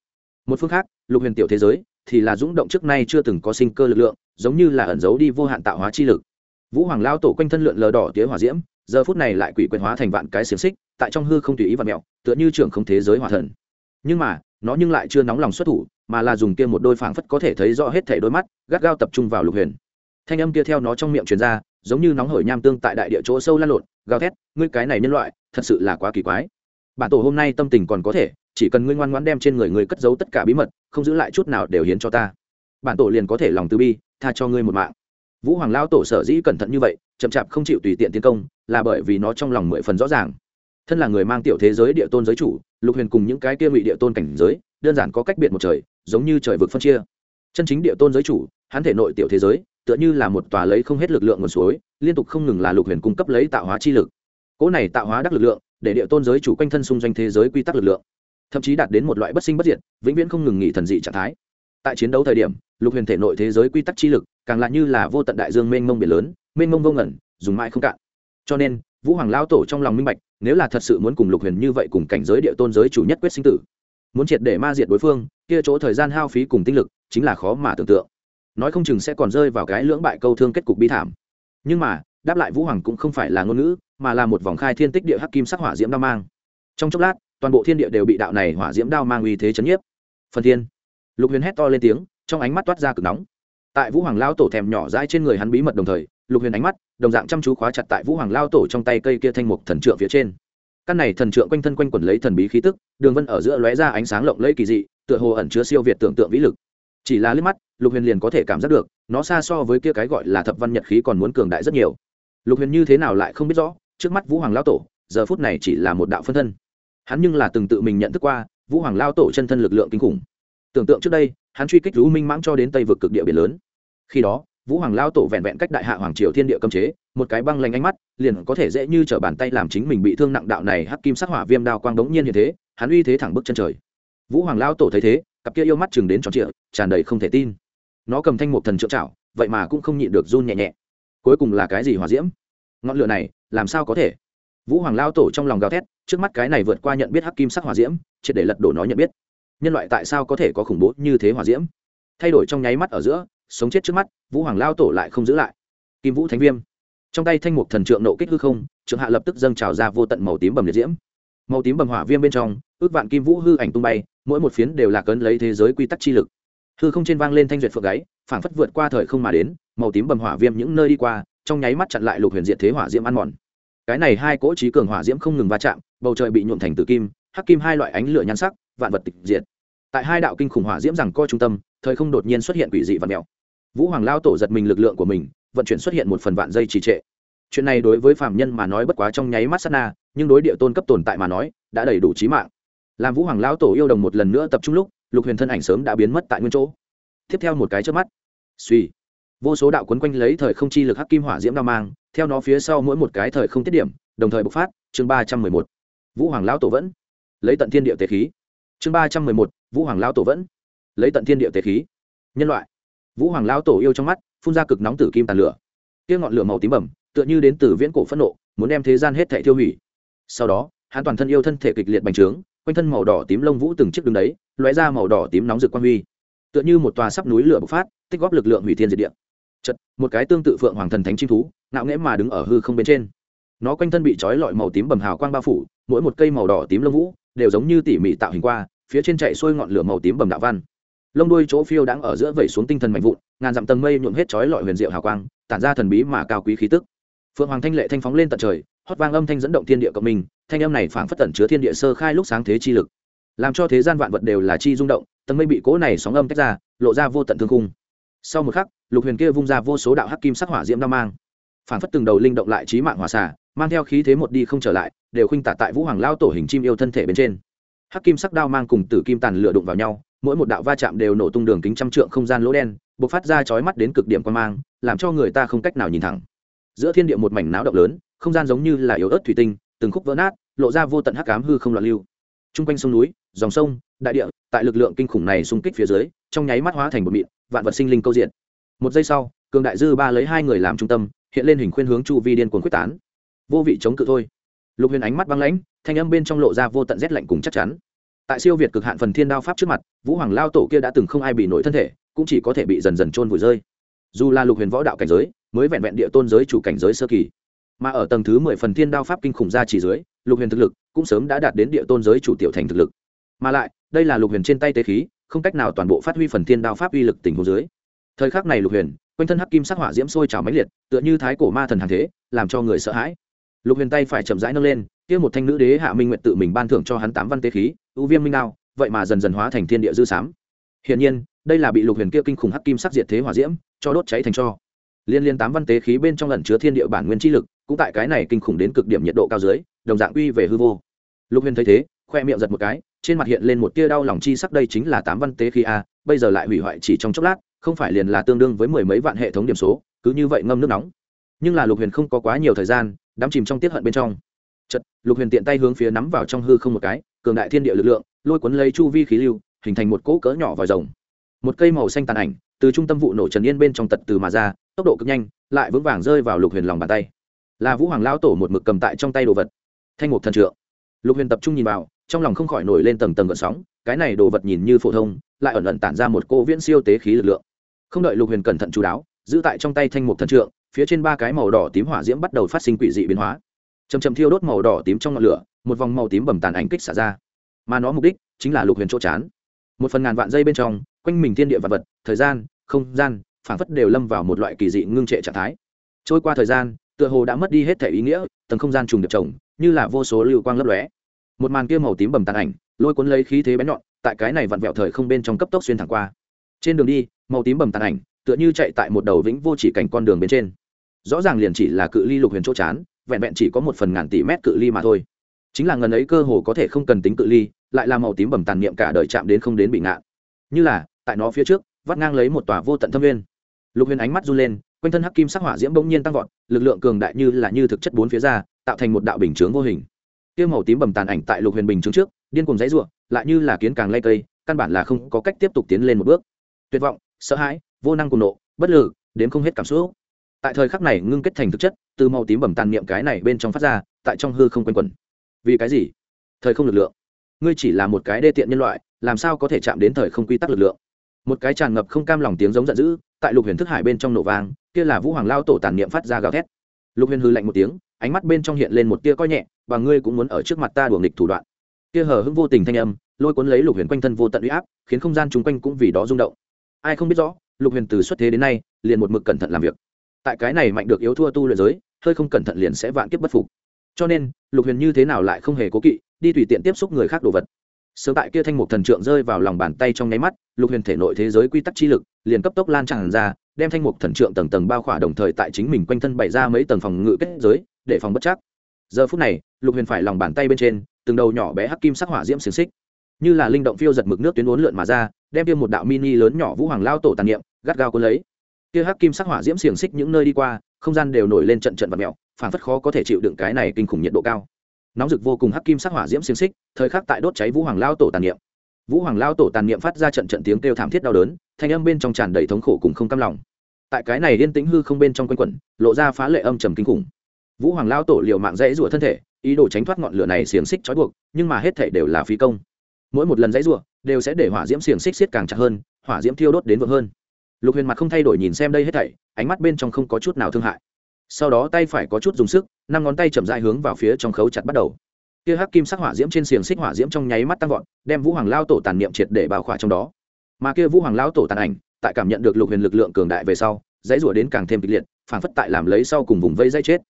một phương khác, lục huyền tiểu thế giới, thì là dũng động trước nay chưa từng có sinh cơ lực lượng, giống như là ẩn giấu đi vô hạn tạo hóa chi lực. Vũ hoàng lao tổ quanh thân lượn lờ đỏ tía hỏa diễm, giờ phút này lại quỷ quyền hóa thành vạn cái xiềng xích, tại trong hư không tùy ý và mẹo tựa như trưởng không thế giới hỏa thần. Nhưng mà, nó nhưng lại chưa nóng lòng xuất thủ, mà là dùng kia một đôi phảng phất có thể thấy rõ hết thể đôi mắt, gắt gao tập trung vào lục huyền. Thanh âm kia theo nó trong miệng truyền ra, giống như nóng hởi nham tương tại đại địa chỗ sâu lan lộn, gào thét, ngươi cái này nhân loại, thật sự là quá kỳ quái. Bản tổ hôm nay tâm tình còn có thể chỉ cần ngươi ngoan ngoãn đem trên người ngươi cất giấu tất cả bí mật, không giữ lại chút nào đều hiến cho ta. Bản tổ liền có thể lòng từ bi, tha cho ngươi một mạng. Vũ hoàng lao tổ sở dĩ cẩn thận như vậy, chậm chạp không chịu tùy tiện tiến công, là bởi vì nó trong lòng mười phần rõ ràng. Thân là người mang tiểu thế giới địa tôn giới chủ, lục huyền cùng những cái kia ngụy địa tôn cảnh giới, đơn giản có cách biệt một trời, giống như trời vực phân chia. Chân chính địa tôn giới chủ, hắn thể nội tiểu thế giới, tựa như là một tòa lấy không hết lực lượng nguồn suối, liên tục không ngừng là lục huyền cung cấp lấy tạo hóa chi lực. Cỗ này tạo hóa đắc lực lượng, để địa tôn giới chủ quanh thân xung doanh thế giới quy tắc lực lượng thậm chí đạt đến một loại bất sinh bất diệt, vĩnh viễn không ngừng nghỉ thần dị trạng thái. Tại chiến đấu thời điểm, lục huyền thể nội thế giới quy tắc chi lực, càng lại như là vô tận đại dương mênh mông biển lớn, mênh mông vô ngẩn dùng mãi không cạn. Cho nên, vũ hoàng lao tổ trong lòng minh bạch, nếu là thật sự muốn cùng lục huyền như vậy cùng cảnh giới địa tôn giới chủ nhất quyết sinh tử, muốn triệt để ma diệt đối phương, kia chỗ thời gian hao phí cùng tinh lực, chính là khó mà tưởng tượng. Nói không chừng sẽ còn rơi vào cái lưỡng bại câu thương kết cục bi thảm. Nhưng mà, đáp lại vũ hoàng cũng không phải là ngôn ngữ, mà là một vòng khai thiên tích địa hắc kim sắc hỏa diễm đao mang. Trong chốc lát toàn bộ thiên địa đều bị đạo này hỏa diễm đao mang uy thế chấn nhiếp. Phần thiên. Lục huyền hét to lên tiếng, trong ánh mắt toát ra cực nóng. Tại vũ hoàng lao tổ thèm nhỏ dãi trên người hắn bí mật đồng thời, lục huyền ánh mắt, đồng dạng chăm chú khóa chặt tại vũ hoàng lao tổ trong tay cây kia thanh mục thần trượng phía trên. Căn này thần trượng quanh thân quanh quẩn lấy thần bí khí tức, đường vân ở giữa lóe ra ánh sáng lộng lẫy kỳ dị, tựa hồ ẩn chứa siêu việt tưởng tượng vĩ lực. Chỉ là liếc mắt, lục huyền liền có thể cảm giác được, nó xa so với kia cái gọi là thập văn nhật khí còn muốn cường đại rất nhiều. Lục huyền như thế nào lại không biết rõ, trước mắt vũ hoàng lao tổ, giờ phút này chỉ là một đạo phân thân hắn nhưng là từng tự mình nhận thức qua, vũ hoàng lao tổ chân thân lực lượng kinh khủng. Tưởng tượng trước đây, hắn truy kích Lũ minh mãng cho đến tây vực cực địa biển lớn. Khi đó, vũ hoàng lao tổ vẹn vẹn cách đại hạ hoàng triều thiên địa cấm chế, một cái băng lanh ánh mắt, liền có thể dễ như t r ở bàn tay làm chính mình bị thương nặng đạo này hắc kim sắc hỏa viêm đao quang đống nhiên như thế, hắn uy thế thẳng bước chân trời. Vũ hoàng lao tổ thấy thế, cặp kia yêu mắt chừng đến tròn trịa, tràn đầy không thể tin. Nó cầm thanh một thần trượng trạo vậy mà cũng không nhịn được run nhẹ nhẹ. Cuối cùng là cái gì hỏa diễm? Ngọn lửa này, làm sao có thể? Vũ hoàng lao tổ trong lòng gào thét, trước mắt cái này vượt qua nhận biết hắc kim sắc hỏa diễm, triệt để lật đổ nó nhận biết. Nhân loại tại sao có thể có khủng bố như thế hỏa diễm? Thay đổi trong nháy mắt ở giữa, sống chết trước mắt, vũ hoàng lao tổ lại không giữ lại. Kim vũ thánh viêm. Trong tay thanh mục thần trượng nộ kích hư không, trượng hạ lập tức dâng trào ra vô tận màu tím bầm liệt diễm. Màu tím bầm hỏa viêm bên trong, ước vạn kim vũ hư ảnh tung bay, mỗi một phiến đều là cấn lấy thế giới quy tắc chi lực. Hư không trên vang lên thanh duyệt phượng gáy, phảng phất vượt qua thời không mà đến, màu tím bầm hỏa viêm những nơi đi qua, trong nháy mắt chặn lại lục huyền diện thế hỏa diễm ăn mòn cái này hai cỗ trí cường hỏa diễm không ngừng va chạm, bầu trời bị nhuộm thành tử kim, hắc kim hai loại ánh lửa nhan sắc, vạn vật tịch diệt. Tại hai đạo kinh khủng hỏa diễm rằng co trung tâm, thời không đột nhiên xuất hiện quỷ dị và mèo. Vũ hoàng lao tổ giật mình lực lượng của mình, vận chuyển xuất hiện một phần vạn dây trì trệ. Chuyện này đối với phạm nhân mà nói bất quá trong nháy mắt sát na, nhưng đối địa tôn cấp tồn tại mà nói, đã đầy đủ trí mạng. Làm vũ hoàng lao tổ yêu đồng một lần nữa tập trung lúc, lục huyền thân ảnh sớm đã biến mất tại nguyên chỗ. Tiếp theo một cái trước mắt, suy, vô số đạo quấn quanh lấy thời không chi lực hắc kim hỏa diễm đao mang theo nó phía sau mỗi một cái thời không tiết điểm, đồng thời bộc phát, chương ba trăm mười một, vũ hoàng lão tổ vẫn. Lấy tận thiên địa tế khí. Chương ba trăm mười một, vũ hoàng lão tổ vẫn. Lấy tận thiên địa tế khí. Nhân loại. Vũ hoàng lão tổ yêu trong mắt, phun ra cực nóng tử kim tàn lửa. Kia ngọn lửa màu tím bẩm tựa như đến từ viễn cổ phẫn nộ, muốn đem thế gian hết thảy tiêu hủy. Sau đó, hắn toàn thân yêu thân thể kịch liệt bành trướng, quanh thân màu đỏ tím lông vũ từng chiếc đứng đấy, lóe ra màu đỏ tím nóng rực quang huy. Tựa như một tòa sắp núi lửa bộc phát, tích góp lực lượng hủy thiên diệt địa chật, một cái tương tự phượng hoàng thần thánh chim thú, ngạo nghễ mà đứng ở hư không bên trên. Nó quanh thân bị trói lọi màu tím bầm hào quang bao phủ, mỗi một cây màu đỏ tím lông vũ đều giống như tỉ mỉ tạo hình qua, phía trên chạy xuôi ngọn lửa màu tím bầm đạo văn. Lông đuôi chỗ phiêu đang ở giữa vẩy xuống tinh thần mạnh vụn, ngàn dặm tầng mây nhuộm hết trói lọi huyền diệu hào quang, tản ra thần bí mà cao quý khí tức. Phượng hoàng thanh lệ thanh phóng lên tận trời, hót vang âm thanh dẫn động thiên địa cộng mình thanh âm này phảng phất tẩn chứa thiên địa sơ khai lúc sáng thế chi lực. Làm cho thế gian vạn vật đều là chi rung động, tầng mây bị cố này sóng âm tách ra, lộ ra vô tận thương khung sau một khắc, lục huyền kia vung ra vô số đạo hắc kim sắc hỏa diễm đao mang. Phản phất từng đầu linh động lại trí mạng hỏa xả mang theo khí thế một đi không trở lại, đều khuynh tả tại vũ hoàng lao tổ hình chim yêu thân thể bên trên. Hắc kim sắc đao mang cùng tử kim tàn lửa đụng vào nhau, mỗi một đạo va chạm đều nổ tung đường kính trăm trượng không gian lỗ đen b ộ c phát ra chói mắt đến cực điểm quan mang, làm cho người ta không cách nào nhìn thẳng. Giữa thiên địa một mảnh náo động lớn, không gian giống như là yếu ớt thủy tinh, từng khúc vỡ nát, lộ ra vô tận hắc cám hư không loạn lưu. T r u n g quanh sông núi, dòng sông, đại địa, tại lực lượng kinh khủng này xung kích phía dưới, trong nháy mắt hóa thành một mịn vạn vật sinh linh câu diện. Một giây sau, cường đại dư ba lấy hai người làm trung tâm, hiện lên hình khuyên hướng chu vi điên cuồng quyết tán. Vô vị chống cự thôi. Lục huyền ánh mắt băng lãnh, thanh âm bên trong lộ ra vô tận rét lạnh cùng chắc chắn. Tại siêu việt cực hạn phần thiên đao pháp trước mặt, vũ hoàng lao tổ kia đã từng không ai bị nổi thân thể, cũng chỉ có thể bị dần dần trôn vùi rơi. Dù là lục huyền võ đạo cảnh giới, mới vẹn vẹn địa tôn giới chủ cảnh giới sơ kỳ. Mà ở tầng thứ mười phần thiên đao pháp kinh khủng ra chỉ dưới, lục huyền thực lực cũng sớm đã đạt đến địa tôn giới chủ tiểu thành thực lực. Mà lại, đây là lục huyền trên tay tế khí không cách nào toàn bộ phát huy phần thiên đao pháp uy lực tình hồ dưới. Thời khắc này lục huyền, quanh thân hắc kim sắc hỏa diễm sôi trào mãnh liệt, tựa như thái cổ ma thần hàng thế, làm cho người sợ hãi. Lục huyền tay phải chậm rãi nâng lên, kia một thanh nữ đế hạ minh nguyện tự mình ban thưởng cho hắn tám văn tế khí, ưu viêm minh đao, vậy mà dần dần hóa thành thiên địa dư sám. Hiển nhiên, đây là bị lục huyền kia kinh khủng hắc kim sắc diệt thế hỏa diễm, cho đốt cháy thành cho. Liên liên tám văn tế khí bên trong lần chứa thiên địa bản nguyên chi lực, cũng tại cái này kinh khủng đến cực điểm nhiệt độ cao dưới, đồng dạng uy về hư vô. Lục huyền thấy thế khoe miệng giật một cái, trên mặt hiện lên một tia đau lòng chi sắc, đây chính là tám văn tế khí a, bây giờ lại hủy hoại chỉ trong chốc lát, không phải liền là tương đương với mười mấy vạn hệ thống điểm số, cứ như vậy ngâm nước nóng. Nhưng là lục huyền không có quá nhiều thời gian, đắm chìm trong tiết hận bên trong. Chật lục huyền tiện tay hướng phía nắm vào trong hư không một cái, cường đại thiên địa lực lượng, lôi cuốn lấy chu vi khí lưu, hình thành một cỗ cỡ nhỏ vòi rồng. Một cây màu xanh tàn ảnh, từ trung tâm vụ nổ trần yên bên trong tật từ mà ra, tốc độ cực nhanh, lại vững vàng rơi vào lục huyền lòng bàn tay. Là vũ hoàng lao tổ một mực cầm tại trong tay đồ vật. Thanh mục thần trượng lục huyền tập trung nhìn vào, trong lòng không khỏi nổi lên tầng tầng gợn sóng, cái này đồ vật nhìn như phổ thông, lại ẩn ẩn tản ra một cô viễn siêu tế khí lực lượng. Không đợi lục huyền cẩn thận chú đáo, giữ tại trong tay thanh mục thần trượng, phía trên ba cái màu đỏ tím hỏa diễm bắt đầu phát sinh quỷ dị biến hóa. Chầm chầm thiêu đốt màu đỏ tím trong ngọn lửa, một vòng màu tím bầm tàn ảnh kích xả ra. Mà nó mục đích chính là lục huyền chỗ chán. Một phần ngàn vạn dây bên trong, quanh mình thiên địa vật vật, thời gian, không gian, phảng phất đều lâm vào một loại kỳ dị ngưng trệ trạng thái. Trôi qua thời gian, tựa hồ đã mất đi hết thể ý nghĩa, tầng không gian trùng điệp trồng như là vô số lưu quang lấp lóe. Một màn kia màu tím bầm tàn ảnh, lôi cuốn lấy khí thế bén nhọn, tại cái này vặn vẹo thời không bên trong cấp tốc xuyên thẳng qua. Trên đường đi, màu tím bầm tàn ảnh, tựa như chạy tại một đầu vĩnh vô chỉ cảnh con đường bên trên. Rõ ràng liền chỉ là cự ly lục huyền chỗ chán, vẹn vẹn chỉ có một phần ngàn tỷ mét cự ly mà thôi. Chính là ngần ấy cơ hồ có thể không cần tính cự ly, lại là màu tím bầm tàn niệm cả đời chạm đến không đến bị ngạn. Như là, tại nó phía trước, vắt ngang lấy một tòa vô tận thâm viên lục huyền ánh mắt run lên quanh thân hắc kim sắc hỏa diễm bỗng nhiên tăng vọt, lực lượng cường đại như là như thực chất bốn phía ra, tạo thành một đạo bình chướng vô hình. Tiêu màu tím bầm tàn ảnh tại lục huyền bình chướng trước, điên cùng dãy ruộng lại như là kiến càng lay cây, căn bản là không có cách tiếp tục tiến lên một bước. Tuyệt vọng, sợ hãi, vô năng cùng nộ, bất lực đến không hết cảm xúc. Tại thời khắc này ngưng kết thành thực chất, từ màu tím bầm tàn niệm cái này bên trong phát ra, tại trong hư không quanh quẩn. Vì cái gì? Thời không lực lượng. Ngươi chỉ là một cái đê tiện nhân loại, làm sao có thể chạm đến thời không quy tắc lực lượng? Một cái tràn ngập không cam lòng tiếng giống giận dữ tại lục huyền thức hải bên trong nổ vang, kia là vũ hoàng lao tổ tàn niệm phát ra gào thét. Lục huyền hư lạnh một tiếng, ánh mắt bên trong hiện lên một tia coi nhẹ, và ngươi cũng muốn ở trước mặt ta đùa nghịch thủ đoạn. Kia hờ hững vô tình thanh âm, lôi cuốn lấy lục huyền quanh thân vô tận uy áp, khiến không gian chung quanh cũng vì đó rung động. Ai không biết rõ, lục huyền từ xuất thế đến nay, liền một mực cẩn thận làm việc. Tại cái này mạnh được yếu thua tu luyện giới, hơi không cẩn thận liền sẽ vạn kiếp bất phục. Cho nên, lục huyền như thế nào lại không hề cố kỵ, đi tùy tiện tiếp xúc người khác đồ vật sớm tại kia thanh mục thần trượng rơi vào lòng bàn tay trong nháy mắt, lục huyền thể nội thế giới quy tắc chi lực liền cấp tốc lan tràn ra, đem thanh mục thần trượng tầng tầng bao khỏa đồng thời tại chính mình quanh thân bày ra mấy tầng phòng ngự kết giới, để phòng bất chắc. Giờ phút này, lục huyền phải lòng bàn tay bên trên, từng đầu nhỏ bé hắc kim sắc hỏa diễm xiềng xích, như là linh động phiêu giật mực nước tuyến uốn lượn mà ra, đem tiêm một đạo mini lớn nhỏ vũ hoàng lao tổ tàn niệm, gắt gao cuốn lấy. Kia hắc kim sắc hỏa diễm xiềng xích những nơi đi qua, không gian đều nổi lên trận trận và mèo phản phất khó có thể chịu đựng cái này kinh khủng nhiệt độ cao nóng rực vô cùng hắc kim sắc hỏa diễm xiềng xích, thời khắc tại đốt cháy vũ hoàng lao tổ tàn niệm. Vũ hoàng lao tổ tàn niệm phát ra trận trận tiếng kêu thảm thiết đau đớn, thanh âm bên trong tràn đầy thống khổ cùng không cam lòng. Tại cái này liên tĩnh hư không bên trong quanh quẩn, lộ ra phá lệ âm trầm kinh khủng. Vũ hoàng lao tổ liều mạng dãy rủa thân thể, ý đồ tránh thoát ngọn lửa này xiềng xích trói buộc, nhưng mà hết thể đều là phí công. Mỗi một lần dãy rủa đều sẽ để hỏa diễm xiềng xích xiết càng chặt hơn, hỏa diễm thiêu đốt đến vượng hơn. Lục huyền mặt không thay đổi nhìn xem đây hết thảy, ánh mắt bên trong không có chút nào thương hại sau đó tay phải có chút dùng sức, năm ngón tay chậm dại hướng vào phía trong khấu chặt bắt đầu. Kia hắc kim sắc hỏa diễm trên xiềng xích hỏa diễm trong nháy mắt tăng vọt, đem vũ hoàng lao tổ tàn niệm triệt để bao khỏa trong đó. Mà kia vũ hoàng lao tổ tàn ảnh, tại cảm nhận được lục huyền lực lượng cường đại về sau, dãy rủa đến càng thêm kịch liệt phản phất tại làm lấy sau cùng vùng vây dây chết.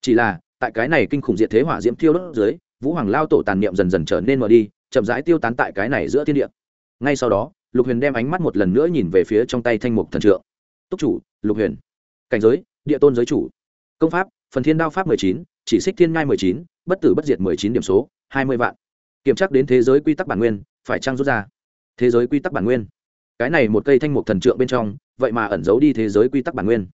Chỉ là, tại cái này kinh khủng diệt thế hỏa diễm thiêu đốt dưới, vũ hoàng lao tổ tàn niệm dần dần trở nên mờ đi, chậm rãi tiêu tán tại cái này giữa thiên địa. Ngay sau đó, lục huyền đem ánh mắt một lần nữa nhìn về phía trong tay thanh mục thần trượng. Túc chủ, lục huyền, cảnh giới, địa tôn giới chủ công pháp, phần thiên đao pháp mười chín, chỉ xích thiên ngai mười chín, bất tử bất diệt mười chín điểm số, hai mươi vạn. Kiểm tra đến thế giới quy tắc bản nguyên, phải trang rút ra? Thế giới quy tắc bản nguyên. Cái này một cây thanh mục thần trượng bên trong, vậy mà ẩn giấu đi thế giới quy tắc bản nguyên.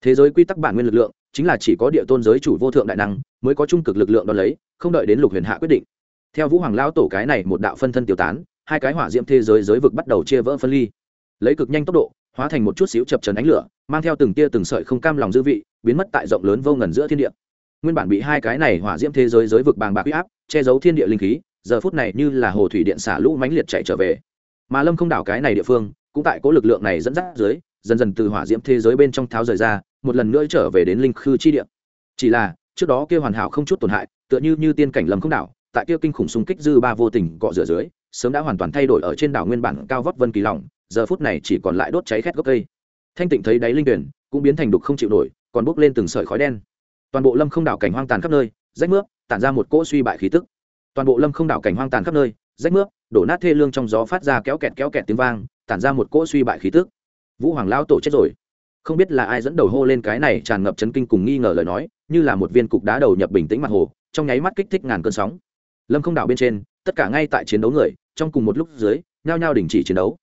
Thế giới quy tắc bản nguyên lực lượng, chính là chỉ có địa tôn giới chủ vô thượng đại năng, mới có trung cực lực lượng đo lấy, không đợi đến lục huyền hạ quyết định. Theo vũ hoàng lão tổ cái này một đạo phân thân tiêu tán, hai cái hỏa diễm thế giới giới vực bắt đầu chia vỡ phân ly. Lấy cực nhanh tốc độ hóa thành một chút xíu chập trần ánh lửa, mang theo từng tia từng sợi không cam lòng dư vị, biến mất tại rộng lớn vô ngần giữa thiên địa. Nguyên bản bị hai cái này hỏa diễm thế giới giới vực bàng bạc huy áp, che giấu thiên địa linh khí, giờ phút này như là hồ thủy điện xả lũ mãnh liệt chạy trở về. Mà lâm không đảo cái này địa phương, cũng tại cố lực lượng này dẫn dắt dưới, dần dần từ hỏa diễm thế giới bên trong tháo rời ra, một lần nữa trở về đến linh khư chi địa. Chỉ là, trước đó kia hoàn hảo không chút tổn hại, tựa như như tiên cảnh lâm không đảo, tại kia kinh khủng xung kích dư ba vô tình cọ rửa dưới, sớm đã hoàn toàn thay đổi ở trên đảo nguyên bản cao vóc vân kỳ lỏng giờ phút này chỉ còn lại đốt cháy khét gốc cây. Thanh tịnh thấy đáy linh tuyển cũng biến thành đục không chịu nổi, còn bốc lên từng sợi khói đen. Toàn bộ lâm không đảo cảnh hoang tàn khắp nơi, rách mướp, tản ra một cỗ suy bại khí tức. Toàn bộ lâm không đảo cảnh hoang tàn khắp nơi, rách mướp, đổ nát thê lương trong gió phát ra kéo kẹt kéo kẹt tiếng vang, tản ra một cỗ suy bại khí tức. Vũ hoàng lao tổ chết rồi. Không biết là ai dẫn đầu hô lên cái này tràn ngập chấn kinh cùng nghi ngờ lời nói, như là một viên cục đá đầu nhập bình tĩnh mặt hồ, trong nháy mắt kích thích ngàn cơn sóng. Lâm không đảo bên trên, tất cả ngay tại chiến đấu người, trong cùng một lúc dưới, nhao nhao đình chỉ chiến đấu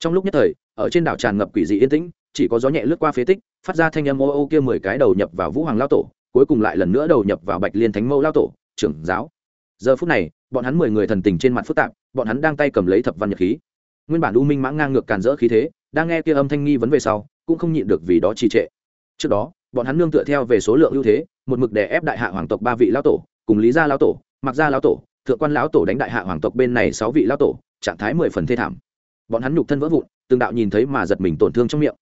trong lúc nhất thời, ở trên đảo tràn ngập quỷ dị yên tĩnh, chỉ có gió nhẹ lướt qua phế tích, phát ra thanh âm ô ô kia mười cái đầu nhập vào vũ hoàng lao tổ, cuối cùng lại lần nữa đầu nhập vào bạch liên thánh mẫu lao tổ, trưởng giáo. Giờ phút này, bọn hắn mười người thần tình trên mặt phức tạp, bọn hắn đang tay cầm lấy thập văn nhật khí. Nguyên bản u minh mãng ngang ngược càn rỡ khí thế, đang nghe kia âm thanh nghi vấn về sau, cũng không nhịn được vì đó trì trệ. Trước đó, bọn hắn nương tựa theo về số lượng ưu thế, một mực đè ép đại hạ hoàng tộc ba vị lao tổ, cùng lý gia lao tổ mặc gia lao tổ, thượng quan lão tổ đánh đại hạ hoàng tộc bên này sáu vị lao tổ, trạng thái mười phần thê thảm bọn hắn nhục thân vỡ vụn, từng đạo nhìn thấy mà giật mình tổn thương trong miệng.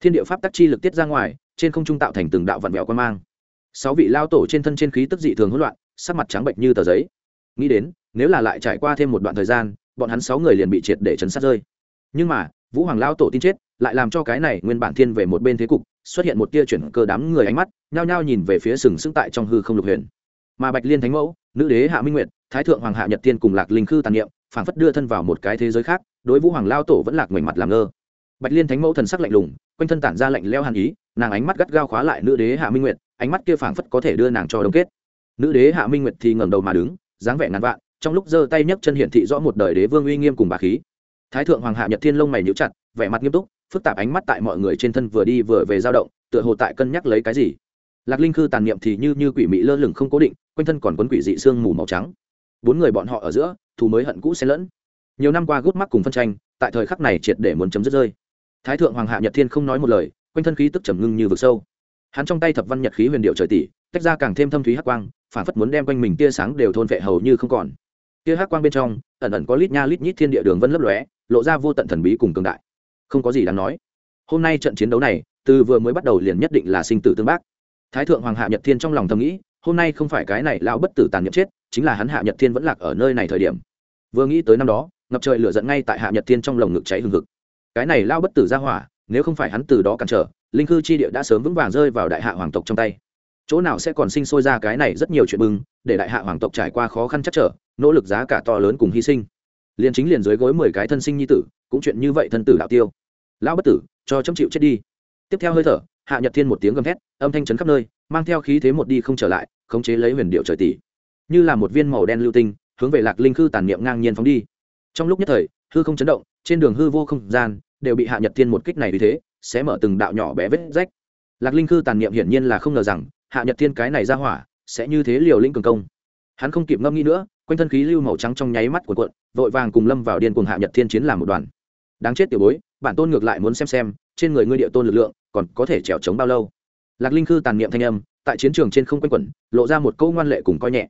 Thiên địa pháp tắc chi lực tiết ra ngoài, trên không trung tạo thành từng đạo vặn vẹo quan mang. Sáu vị lao tổ trên thân trên khí tức dị thường hỗn loạn, sắc mặt trắng bệnh như tờ giấy. Nghĩ đến, nếu là lại trải qua thêm một đoạn thời gian, bọn hắn sáu người liền bị triệt để chấn sát rơi. Nhưng mà, vũ hoàng lao tổ tin chết, lại làm cho cái này nguyên bản thiên về một bên thế cục, xuất hiện một tia chuyển cơ đám người ánh mắt, nhao nhao nhìn về phía sừng sững tại trong hư không lục huyền. Mà bạch liên thánh mẫu, nữ đế hạ minh nguyệt, thái thượng hoàng hạ nhật tiên cùng lạc linh khư tàn niệm, phảng phất đưa thân vào một cái thế giới khác đối vũ hoàng lao tổ vẫn lạc ngoảnh mặt làm ngơ. Bạch liên thánh mẫu thần sắc lạnh lùng, quanh thân tản ra lạnh leo hàn ý, nàng ánh mắt gắt gao khóa lại nữ đế hạ minh nguyệt, ánh mắt kia phảng phất có thể đưa nàng cho đông kết. Nữ đế hạ minh nguyệt thì ngẩng đầu mà đứng, dáng vẻ ngàn vạn, trong lúc giơ tay nhấc chân hiển thị rõ một đời đế vương uy nghiêm cùng bà khí. Thái thượng hoàng hạ nhật thiên lông mày nhíu chặt, vẻ mặt nghiêm túc, phức tạp ánh mắt tại mọi người trên thân vừa đi vừa về dao động, tựa hồ tại cân nhắc lấy cái gì. Lạc linh khư tàn niệm thì như như quỷ mị lơ lửng không cố định, quanh thân còn quấn quỷ dị xương mù màu trắng. Bốn người bọn họ ở giữa, thù mới hận cũ xen lẫn nhiều năm qua gút mắt cùng phân tranh, tại thời khắc này triệt để muốn chấm dứt rơi. Thái thượng hoàng hạ nhật thiên không nói một lời, quanh thân khí tức trầm ngưng như vực sâu. Hắn trong tay thập văn nhật khí huyền điệu trời tỷ, tách ra càng thêm thâm thúy hắc quang, phản phất muốn đem quanh mình tia sáng đều thôn vệ hầu như không còn. Tia hắc quang bên trong, ẩn ẩn có lít nha lít nhít thiên địa đường vân lấp lóe, lộ ra vô tận thần bí cùng cường đại. Không có gì đáng nói. Hôm nay trận chiến đấu này, từ vừa mới bắt đầu liền nhất định là sinh tử tương bác. Thái thượng hoàng hạ nhật thiên trong lòng thầm nghĩ, hôm nay không phải cái này lão bất tử tàn nhẫn chết, chính là hắn hạ nhật thiên vẫn lạc ở nơi này thời điểm. Vừa nghĩ tới năm đó ngập trời lửa giận ngay tại hạ nhật thiên trong lồng ngực cháy hừng hực. Cái này lao bất tử ra hỏa, nếu không phải hắn từ đó cản trở, linh khư chi địa đã sớm vững vàng rơi vào đại hạ hoàng tộc trong tay. Chỗ nào sẽ còn sinh sôi ra cái này rất nhiều chuyện bưng để đại hạ hoàng tộc trải qua khó khăn chắc trở, nỗ lực giá cả to lớn cùng hy sinh. Liền chính liền dưới gối mười cái thân sinh nhi tử, cũng chuyện như vậy thân tử đạo tiêu. Lão bất tử, cho chấm chịu chết đi. Tiếp theo hơi thở, hạ nhật thiên một tiếng gầm thét, âm thanh chấn khắp nơi, mang theo khí thế một đi không trở lại, khống chế lấy huyền điệu trời tỷ. Như là một viên màu đen lưu tinh, hướng về lạc linh khư tàn niệm ngang nhiên phóng đi trong lúc nhất thời, hư không chấn động, trên đường hư vô không gian đều bị hạ nhật thiên một kích này vì thế, sẽ mở từng đạo nhỏ bé vết rách. Lạc linh khư tàn niệm hiển nhiên là không ngờ rằng, hạ nhật thiên cái này ra hỏa sẽ như thế liều linh cường công. Hắn không kịp ngâm nghĩ nữa, quanh thân khí lưu màu trắng trong nháy mắt của cuộn, vội vàng cùng lâm vào điên cuồng hạ nhật thiên chiến làm một đoàn. Đáng chết tiểu bối, bản tôn ngược lại muốn xem xem, trên người ngươi địa tôn lực lượng còn có thể trèo trống bao lâu. Lạc linh khư tàn niệm thanh âm, tại chiến trường trên không quanh quẩn, lộ ra một câu ngoan lệ cùng coi nhẹ.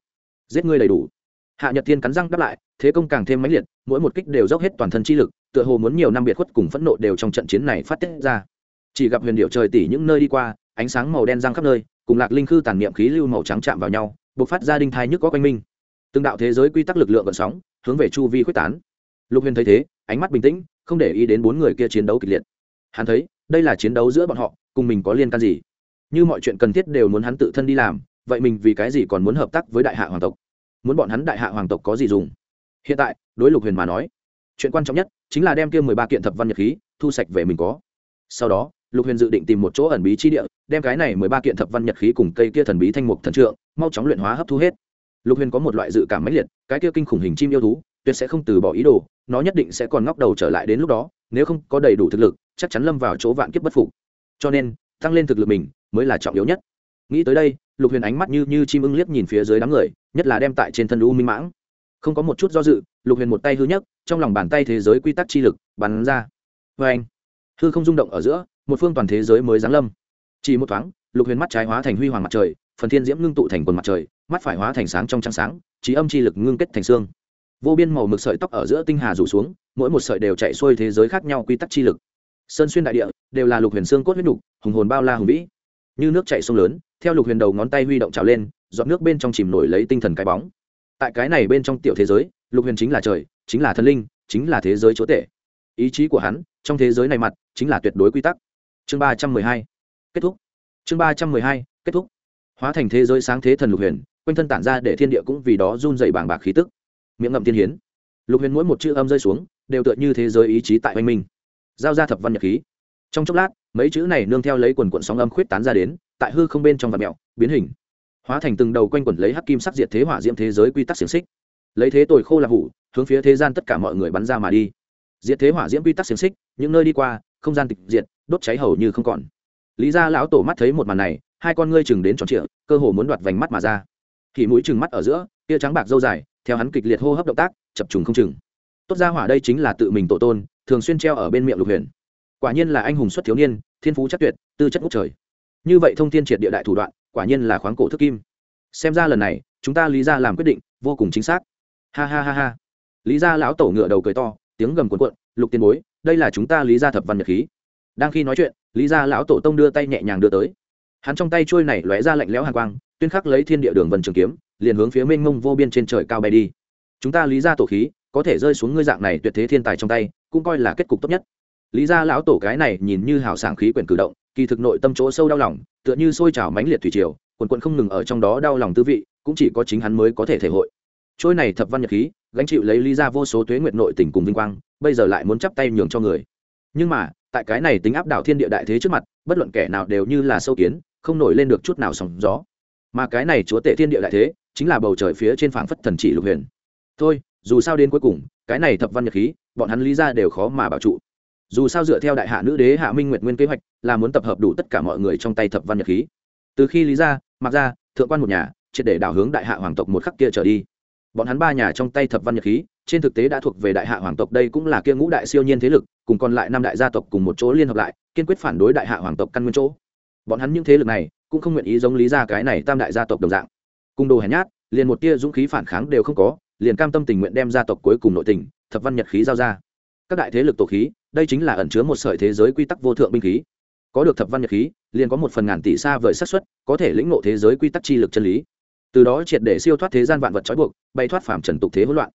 Giết ngươi đầy đủ hạ nhật thiên cắn răng đáp lại, thế công càng thêm mãnh liệt, mỗi một kích đều dốc hết toàn thân chi lực, tựa hồ muốn nhiều năm biệt khuất cùng phẫn nộ đều trong trận chiến này phát tiết ra. Chỉ gặp huyền điệu trời tỉ những nơi đi qua, ánh sáng màu đen răng khắp nơi, cùng lạc linh khư tàn niệm khí lưu màu trắng chạm vào nhau buộc phát ra đinh thai nhức có quanh minh từng đạo thế giới quy tắc lực lượng vận sóng, hướng về chu vi quyết tán. Lục huyền thấy thế, ánh mắt bình tĩnh, không để ý đến bốn người kia chiến đấu kịch liệt. Hắn thấy, đây là chiến đấu giữa bọn họ, cùng mình có liên can gì? Như mọi chuyện cần thiết đều muốn hắn tự thân đi làm, vậy mình vì cái gì còn muốn hợp tác với đại hạ hoàng tộc? Muốn bọn hắn đại hạ hoàng tộc có gì dùng. Hiện tại, đối lục huyền mà nói, chuyện quan trọng nhất chính là đem kia mười ba kiện thập văn nhật khí thu sạch về mình có. Sau đó, lục huyền dự định tìm một chỗ ẩn bí chi địa, đem cái này mười ba kiện thập văn nhật khí cùng cây kia thần bí thanh mục thần trượng, mau chóng luyện hóa hấp thu hết. Lục huyền có một loại dự cảm mãnh liệt, cái kia kinh khủng hình chim yêu thú, tuyệt sẽ không từ bỏ ý đồ, nó nhất định sẽ còn ngóc đầu trở lại đến lúc đó, nếu không có đầy đủ thực lực, chắc chắn lâm vào chỗ vạn kiếp bất phục. Cho nên, tăng lên thực lực mình mới là trọng yếu nhất. Nghĩ tới đây lục huyền ánh mắt như như chim ưng liếc nhìn phía dưới đám người, nhất là đem tại trên thân u minh mãng. Không có một chút do dự, lục huyền một tay hư nhất trong lòng bàn tay thế giới quy tắc chi lực bắn ra. Vê anh, hư không rung động ở giữa, một phương toàn thế giới mới giáng lâm. Chỉ một thoáng, lục huyền mắt trái hóa thành huy hoàng mặt trời, phần thiên diễm ngưng tụ thành quần mặt trời, mắt phải hóa thành sáng trong trắng sáng, trí âm chi lực ngưng kết thành xương. Vô biên màu mực sợi tóc ở giữa tinh hà rủ xuống, mỗi một sợi đều chạy xuôi thế giới khác nhau quy tắc chi lực. Sơn xuyên đại địa, đều là lục huyền xương cốt huyết nục, hùng hồn bao la hùng vĩ. Như nước chạy sông lớn theo lục huyền đầu ngón tay huy động trào lên dọn nước bên trong chìm nổi lấy tinh thần cái bóng. Tại cái này bên trong tiểu thế giới, lục huyền chính là trời, chính là thần linh, chính là thế giới chúa tể ý chí của hắn, trong thế giới này mặt, chính là tuyệt đối quy tắc. Chương ba trăm mười hai, kết thúc. Chương ba trăm mười hai, kết thúc. Hóa thành thế giới sáng thế thần lục huyền, quanh thân tản ra để thiên địa cũng vì đó run dày bảng bạc khí tức. Miệng ngậm tiên hiến. Lục huyền mỗi một chữ âm rơi xuống, đều tựa như thế giới ý chí tại oanh minh. Giao ra thập văn nhật khí trong chốc lát, mấy chữ này nương theo lấy quần quận sóng âm khuyết tán ra đến tại hư không bên trong vật mẹo, biến hình. Hóa thành từng đầu quanh quẩn lấy hắc kim sắc diệt thế hỏa diễm thế giới quy tắc xiềng xích. Lấy thế tồi khô là hủ, hướng phía thế gian tất cả mọi người bắn ra mà đi. Diệt thế hỏa diễm quy tắc xiềng xích, những nơi đi qua, không gian tịch diệt, đốt cháy hầu như không còn. Lý ra lão tổ mắt thấy một màn này, hai con ngươi chừng đến tròn trịa, cơ hồ muốn đoạt vành mắt mà ra. Thì mũi chừng mắt ở giữa, tia trắng bạc dâu dài, theo hắn kịch liệt hô hấp động tác, chập trùng không chừng. Tốt ra hỏa đây chính là tự mình tổ tôn, thường xuyên treo ở bên miệng lục huyền. Quả nhiên là anh hùng xuất thiếu niên, thiên phú chắc tuyệt, tư chất ngút trời như vậy thông thiên triệt địa đại thủ đoạn, quả nhiên là khoáng cổ thức kim. Xem ra lần này, chúng ta lý ra làm quyết định, vô cùng chính xác. Ha ha ha ha. Lý ra lão tổ ngựa đầu cười to, tiếng gầm cuộn cuộn, lục tiền bối, đây là chúng ta lý ra thập văn nhật khí. Đang khi nói chuyện, lý ra lão tổ tông đưa tay nhẹ nhàng đưa tới. Hắn trong tay trôi này lóe ra lạnh lẽo hàng quang, tuyên khắc lấy thiên địa đường vần trường kiếm, liền hướng phía mênh mông vô biên trên trời cao bay đi. Chúng ta lý ra tổ khí, có thể rơi xuống ngươi dạng này tuyệt thế thiên tài trong tay, cũng coi là kết cục tốt nhất. Lý ra lão tổ cái này nhìn như hào sảng khí quyển cử động kỳ thực nội tâm chỗ sâu đau lòng, tựa như sôi trào mãnh liệt thủy triều, quần quận không ngừng ở trong đó đau lòng tư vị, cũng chỉ có chính hắn mới có thể thể hội. Trôi này thập văn nhật khí, gánh chịu lấy lý ra vô số tuế nguyện nội tình cùng vinh quang, bây giờ lại muốn chắp tay nhường cho người. Nhưng mà, tại cái này tính áp đảo thiên địa đại thế trước mặt, bất luận kẻ nào đều như là sâu kiến, không nổi lên được chút nào sóng gió. Mà cái này chúa tể thiên địa đại thế, chính là bầu trời phía trên phảng phất thần chỉ lục huyền. Thôi, dù sao đến cuối cùng, cái này thập văn nhật khí, bọn hắn lý ra đều khó mà bảo trụ dù sao dựa theo đại hạ nữ đế hạ minh nguyệt nguyên kế hoạch, là muốn tập hợp đủ tất cả mọi người trong tay thập văn nhật khí. Từ khi lý ra mặc ra thượng quan một nhà, triệt để đảo hướng đại hạ hoàng tộc một khắc kia trở đi. Bọn hắn ba nhà trong tay thập văn nhật khí, trên thực tế đã thuộc về đại hạ hoàng tộc, đây cũng là kia ngũ đại siêu nhiên thế lực, cùng còn lại năm đại gia tộc cùng một chỗ liên hợp lại, kiên quyết phản đối đại hạ hoàng tộc căn nguyên chỗ. Bọn hắn những thế lực này, cũng không nguyện ý giống lý ra cái này tam đại gia tộc đồng dạng. Cung đồ hèn nhát, liền một tia dũng khí phản kháng đều không có, liền cam tâm tình nguyện đem gia tộc cuối cùng nội tình, thập văn nhật khí giao ra. Các đại thế lực tổ khí đây chính là ẩn chứa một sợi thế giới quy tắc vô thượng binh khí. Có được thập văn nhật khí, liền có một phần ngàn tỷ xa vời xác suất, có thể lĩnh ngộ thế giới quy tắc chi lực chân lý. Từ đó triệt để siêu thoát thế gian vạn vật trói buộc, bay thoát phàm trần tục thế hỗn loạn.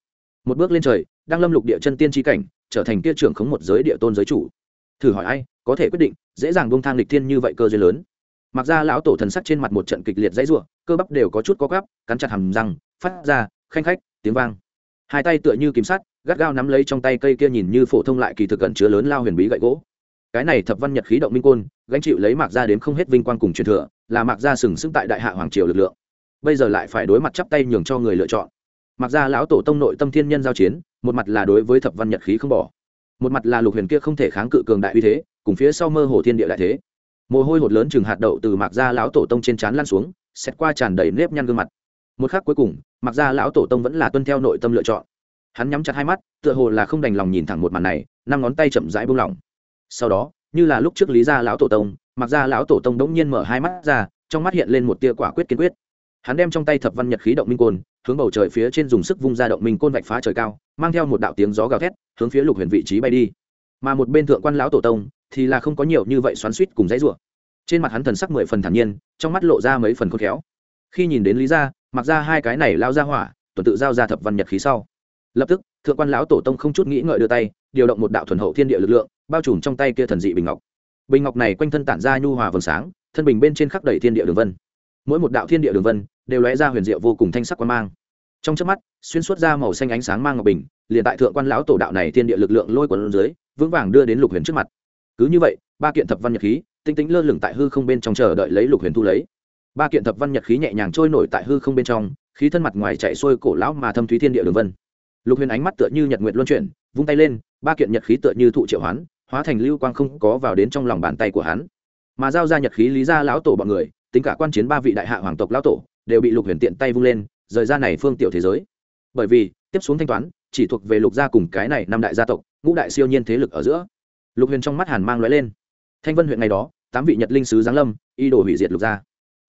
Một bước lên trời, đang lâm lục địa chân tiên tri cảnh, trở thành kia trưởng khống một giới địa tôn giới chủ. Thử hỏi ai, có thể quyết định, dễ dàng bông thang lịch thiên như vậy cơ duyên lớn. Mặc ra lão tổ thần sắc trên mặt một trận kịch liệt dãy ruộng cơ bắp đều có chút có gắp cắn chặt hầm răng, phát ra, khanh khách, tiếng vang. Hai tay tựa như kiếm sắt gắt gao nắm lấy trong tay cây kia nhìn như phổ thông lại kỳ thực cẩn chứa lớn lao huyền bí gậy gỗ. Cái này thập văn nhật khí động minh côn, gánh chịu lấy mạc gia đến không hết vinh quang cùng truyền thừa, là mạc gia sừng sững tại đại hạ hoàng triều lực lượng. Bây giờ lại phải đối mặt chắp tay nhường cho người lựa chọn. Mặc gia lão tổ tông nội tâm thiên nhân giao chiến, một mặt là đối với thập văn nhật khí không bỏ, một mặt là lục huyền kia không thể kháng cự cường đại uy thế, cùng phía sau mơ hồ thiên địa đại thế. Mồ hôi hột lớn chừng hạt đậu từ mạc gia lão tổ tông trên trán lan xuống xét qua tràn đầy nếp nhăn gương mặt. Một khắc cuối cùng mặc gia lão tổ tông vẫn là tuân theo nội tâm lựa chọn hắn nhắm chặt hai mắt, tựa hồ là không đành lòng nhìn thẳng một màn này, năm ngón tay chậm rãi buông lỏng. Sau đó, như là lúc trước lý gia lão tổ tông mặc ra lão tổ tông đống nhiên mở hai mắt ra, trong mắt hiện lên một tia quả quyết kiên quyết. Hắn đem trong tay thập văn nhật khí động minh côn, hướng bầu trời phía trên dùng sức vung ra động minh côn vạch phá trời cao, mang theo một đạo tiếng gió gào thét, hướng phía lục huyền vị trí bay đi. Mà một bên thượng quan lão tổ tông, thì là không có nhiều như vậy xoắn suýt cùng dãy rủa. Trên mặt hắn thần sắc mười phần thản nhiên, trong mắt lộ ra mấy phần khôn khéo. Khi nhìn đến lý gia mặc ra hai cái này lao ra hỏa, tuần tự giao ra thập văn nhật khí sau lập tức, thượng quan lão tổ tông không chút nghĩ ngợi đưa tay, điều động một đạo thuần hậu thiên địa lực lượng, bao trùm trong tay kia thần dị bình ngọc. Bình ngọc này quanh thân tản ra nhu hòa vầng sáng, thân bình bên trên khắc đầy thiên địa đường vân. Mỗi một đạo thiên địa đường vân đều lóe ra huyền diệu vô cùng thanh sắc quan mang. Trong chớp mắt, xuyên suốt ra màu xanh ánh sáng mang ngọc bình, liền tại thượng quan lão tổ đạo này thiên địa lực lượng lôi quần dưới, vững vàng đưa đến lục huyền trước mặt. Cứ như vậy, ba kiện thập văn nhật khí tinh tĩnh lơ lửng tại hư không bên trong chờ đợi lấy lục huyền thu lấy. Ba kiện thập văn nhật khí nhẹ nhàng trôi nổi tại hư không bên trong, khí thân mặt ngoài chạy xuôi cổ lão mà thâm thúy thiên địa đường vân lục huyền ánh mắt tựa như nhật nguyện luân chuyển, vung tay lên, ba kiện nhật khí tựa như thụ triệu hoán, hóa thành lưu quang không có vào đến trong lòng bàn tay của hắn. Mà giao ra nhật khí lý ra lão tổ bọn người, tính cả quan chiến ba vị đại hạ hoàng tộc lão tổ, đều bị lục huyền tiện tay vung lên, rời ra này phương tiểu thế giới. Bởi vì, tiếp xuống thanh toán, chỉ thuộc về lục gia cùng cái này năm đại gia tộc, ngũ đại siêu nhiên thế lực ở giữa. Lục huyền trong mắt hàn mang lóe lên. Thanh vân huyện ngày đó, tám vị nhật linh sứ giáng lâm y đồ hủy diệt lục gia.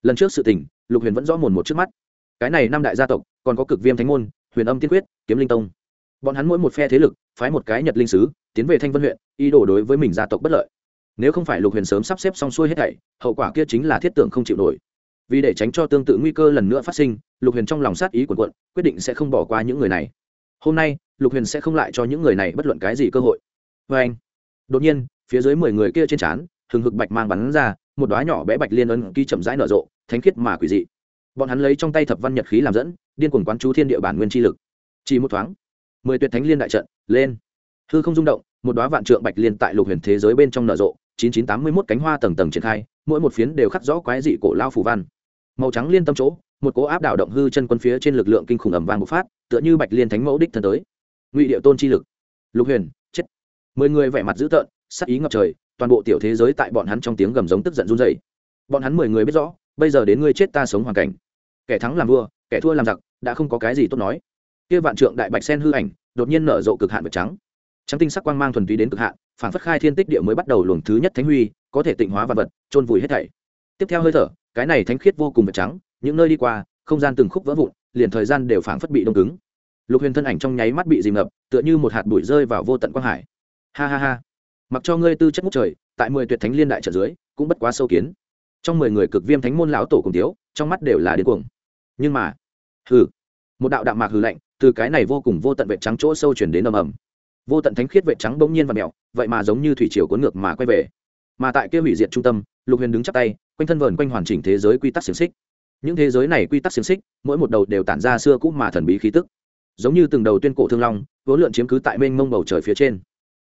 Lần trước sự tình, lục huyền vẫn rõ mồn một trước mắt. Cái này năm đại gia tộc, còn có cực viêm thánh môn huyền âm tiên quyết, kiếm linh tông. Bọn hắn mỗi một phe thế lực, phái một cái nhật linh sứ, tiến về thanh vân huyện, ý đồ đối với mình gia tộc bất lợi. Nếu không phải lục huyền sớm sắp xếp xong xuôi hết thảy, hậu quả kia chính là thiết tưởng không chịu nổi. Vì để tránh cho tương tự nguy cơ lần nữa phát sinh, lục huyền trong lòng sát ý của quận quyết định sẽ không bỏ qua những người này. Hôm nay, lục huyền sẽ không lại cho những người này bất luận cái gì cơ hội. Vê anh, đột nhiên, phía dưới mười người kia trên trán, hừng hực bạch mang bắn ra, một đoá nhỏ bé bạch liên ân ký chậm rãi nở rộ, thánh khiết mà quỷ dị bọn hắn lấy trong tay thập văn nhật khí làm dẫn, điên cuồng quán chú thiên địa bản nguyên chi lực. Chỉ một thoáng, mười tuyệt thánh liên đại trận lên. Hư không rung động, một đoá vạn trượng bạch liên tại lục huyền thế giới bên trong nở rộ, chín chín tám mươi mốt cánh hoa tầng tầng triển khai, mỗi một phiến đều khắc rõ quái dị cổ lao phủ văn. Màu trắng liên tâm chỗ, một cố áp đảo động hư chân quân phía trên lực lượng kinh khủng ẩm vàng một phát, tựa như bạch liên thánh mẫu đích thân tới. Ngụy địa tôn chi lực. Lục huyền, chết. Mười người vẻ mặt dữ tợn, sắc ý ngập trời, toàn bộ tiểu thế giới tại bọn hắn trong tiếng gầm giống tức giận run dày bọn hắn mười người biết rõ, bây giờ đến ngươi chết ta sống hoàn cảnh kẻ thắng làm vua kẻ thua làm giặc đã không có cái gì tốt nói. Kia vạn trượng đại bạch sen hư ảnh đột nhiên nở rộ cực hạn vật trắng. Trắng tinh sắc quang mang thuần túy đến cực hạn phản phất khai thiên tích địa mới bắt đầu luồng thứ nhất thánh huy có thể tịnh hóa vật vật trôn vùi hết thảy. Tiếp theo hơi thở cái này thánh khiết vô cùng vật trắng những nơi đi qua không gian từng khúc vỡ vụn liền thời gian đều phảng phất bị đông cứng. Lục huyền thân ảnh trong nháy mắt bị dìm ngập tựa như một hạt bụi rơi vào vô tận quang hải. Ha ha ha. Mặc cho ngươi tư chất ngút trời tại mười tuyệt thánh liên đại trận dưới cũng bất quá sâu kiến. Trong mười người cực viêm thánh môn lão tổ cùng thiếu, trong mắt đều là điên cuồng nhưng mà, hừ, một đạo đạm mạc hừ lạnh từ cái này vô cùng vô tận vệ trắng chỗ sâu chuyển đến ầm ầm. Vô tận thánh khiết vệ trắng bỗng nhiên và mẹo vậy mà giống như thủy triều cuốn ngược mà quay về. Mà tại kia hủy diệt trung tâm, lục huyền đứng chắp tay, quanh thân vờn quanh hoàn chỉnh thế giới quy tắc xiềng xích. Những thế giới này quy tắc xiềng xích, mỗi một đầu đều tản ra xưa cũ mà thần bí khí tức. Giống như từng đầu tuyên cổ thương long, vốn lượn chiếm cứ tại mênh mông bầu trời phía trên.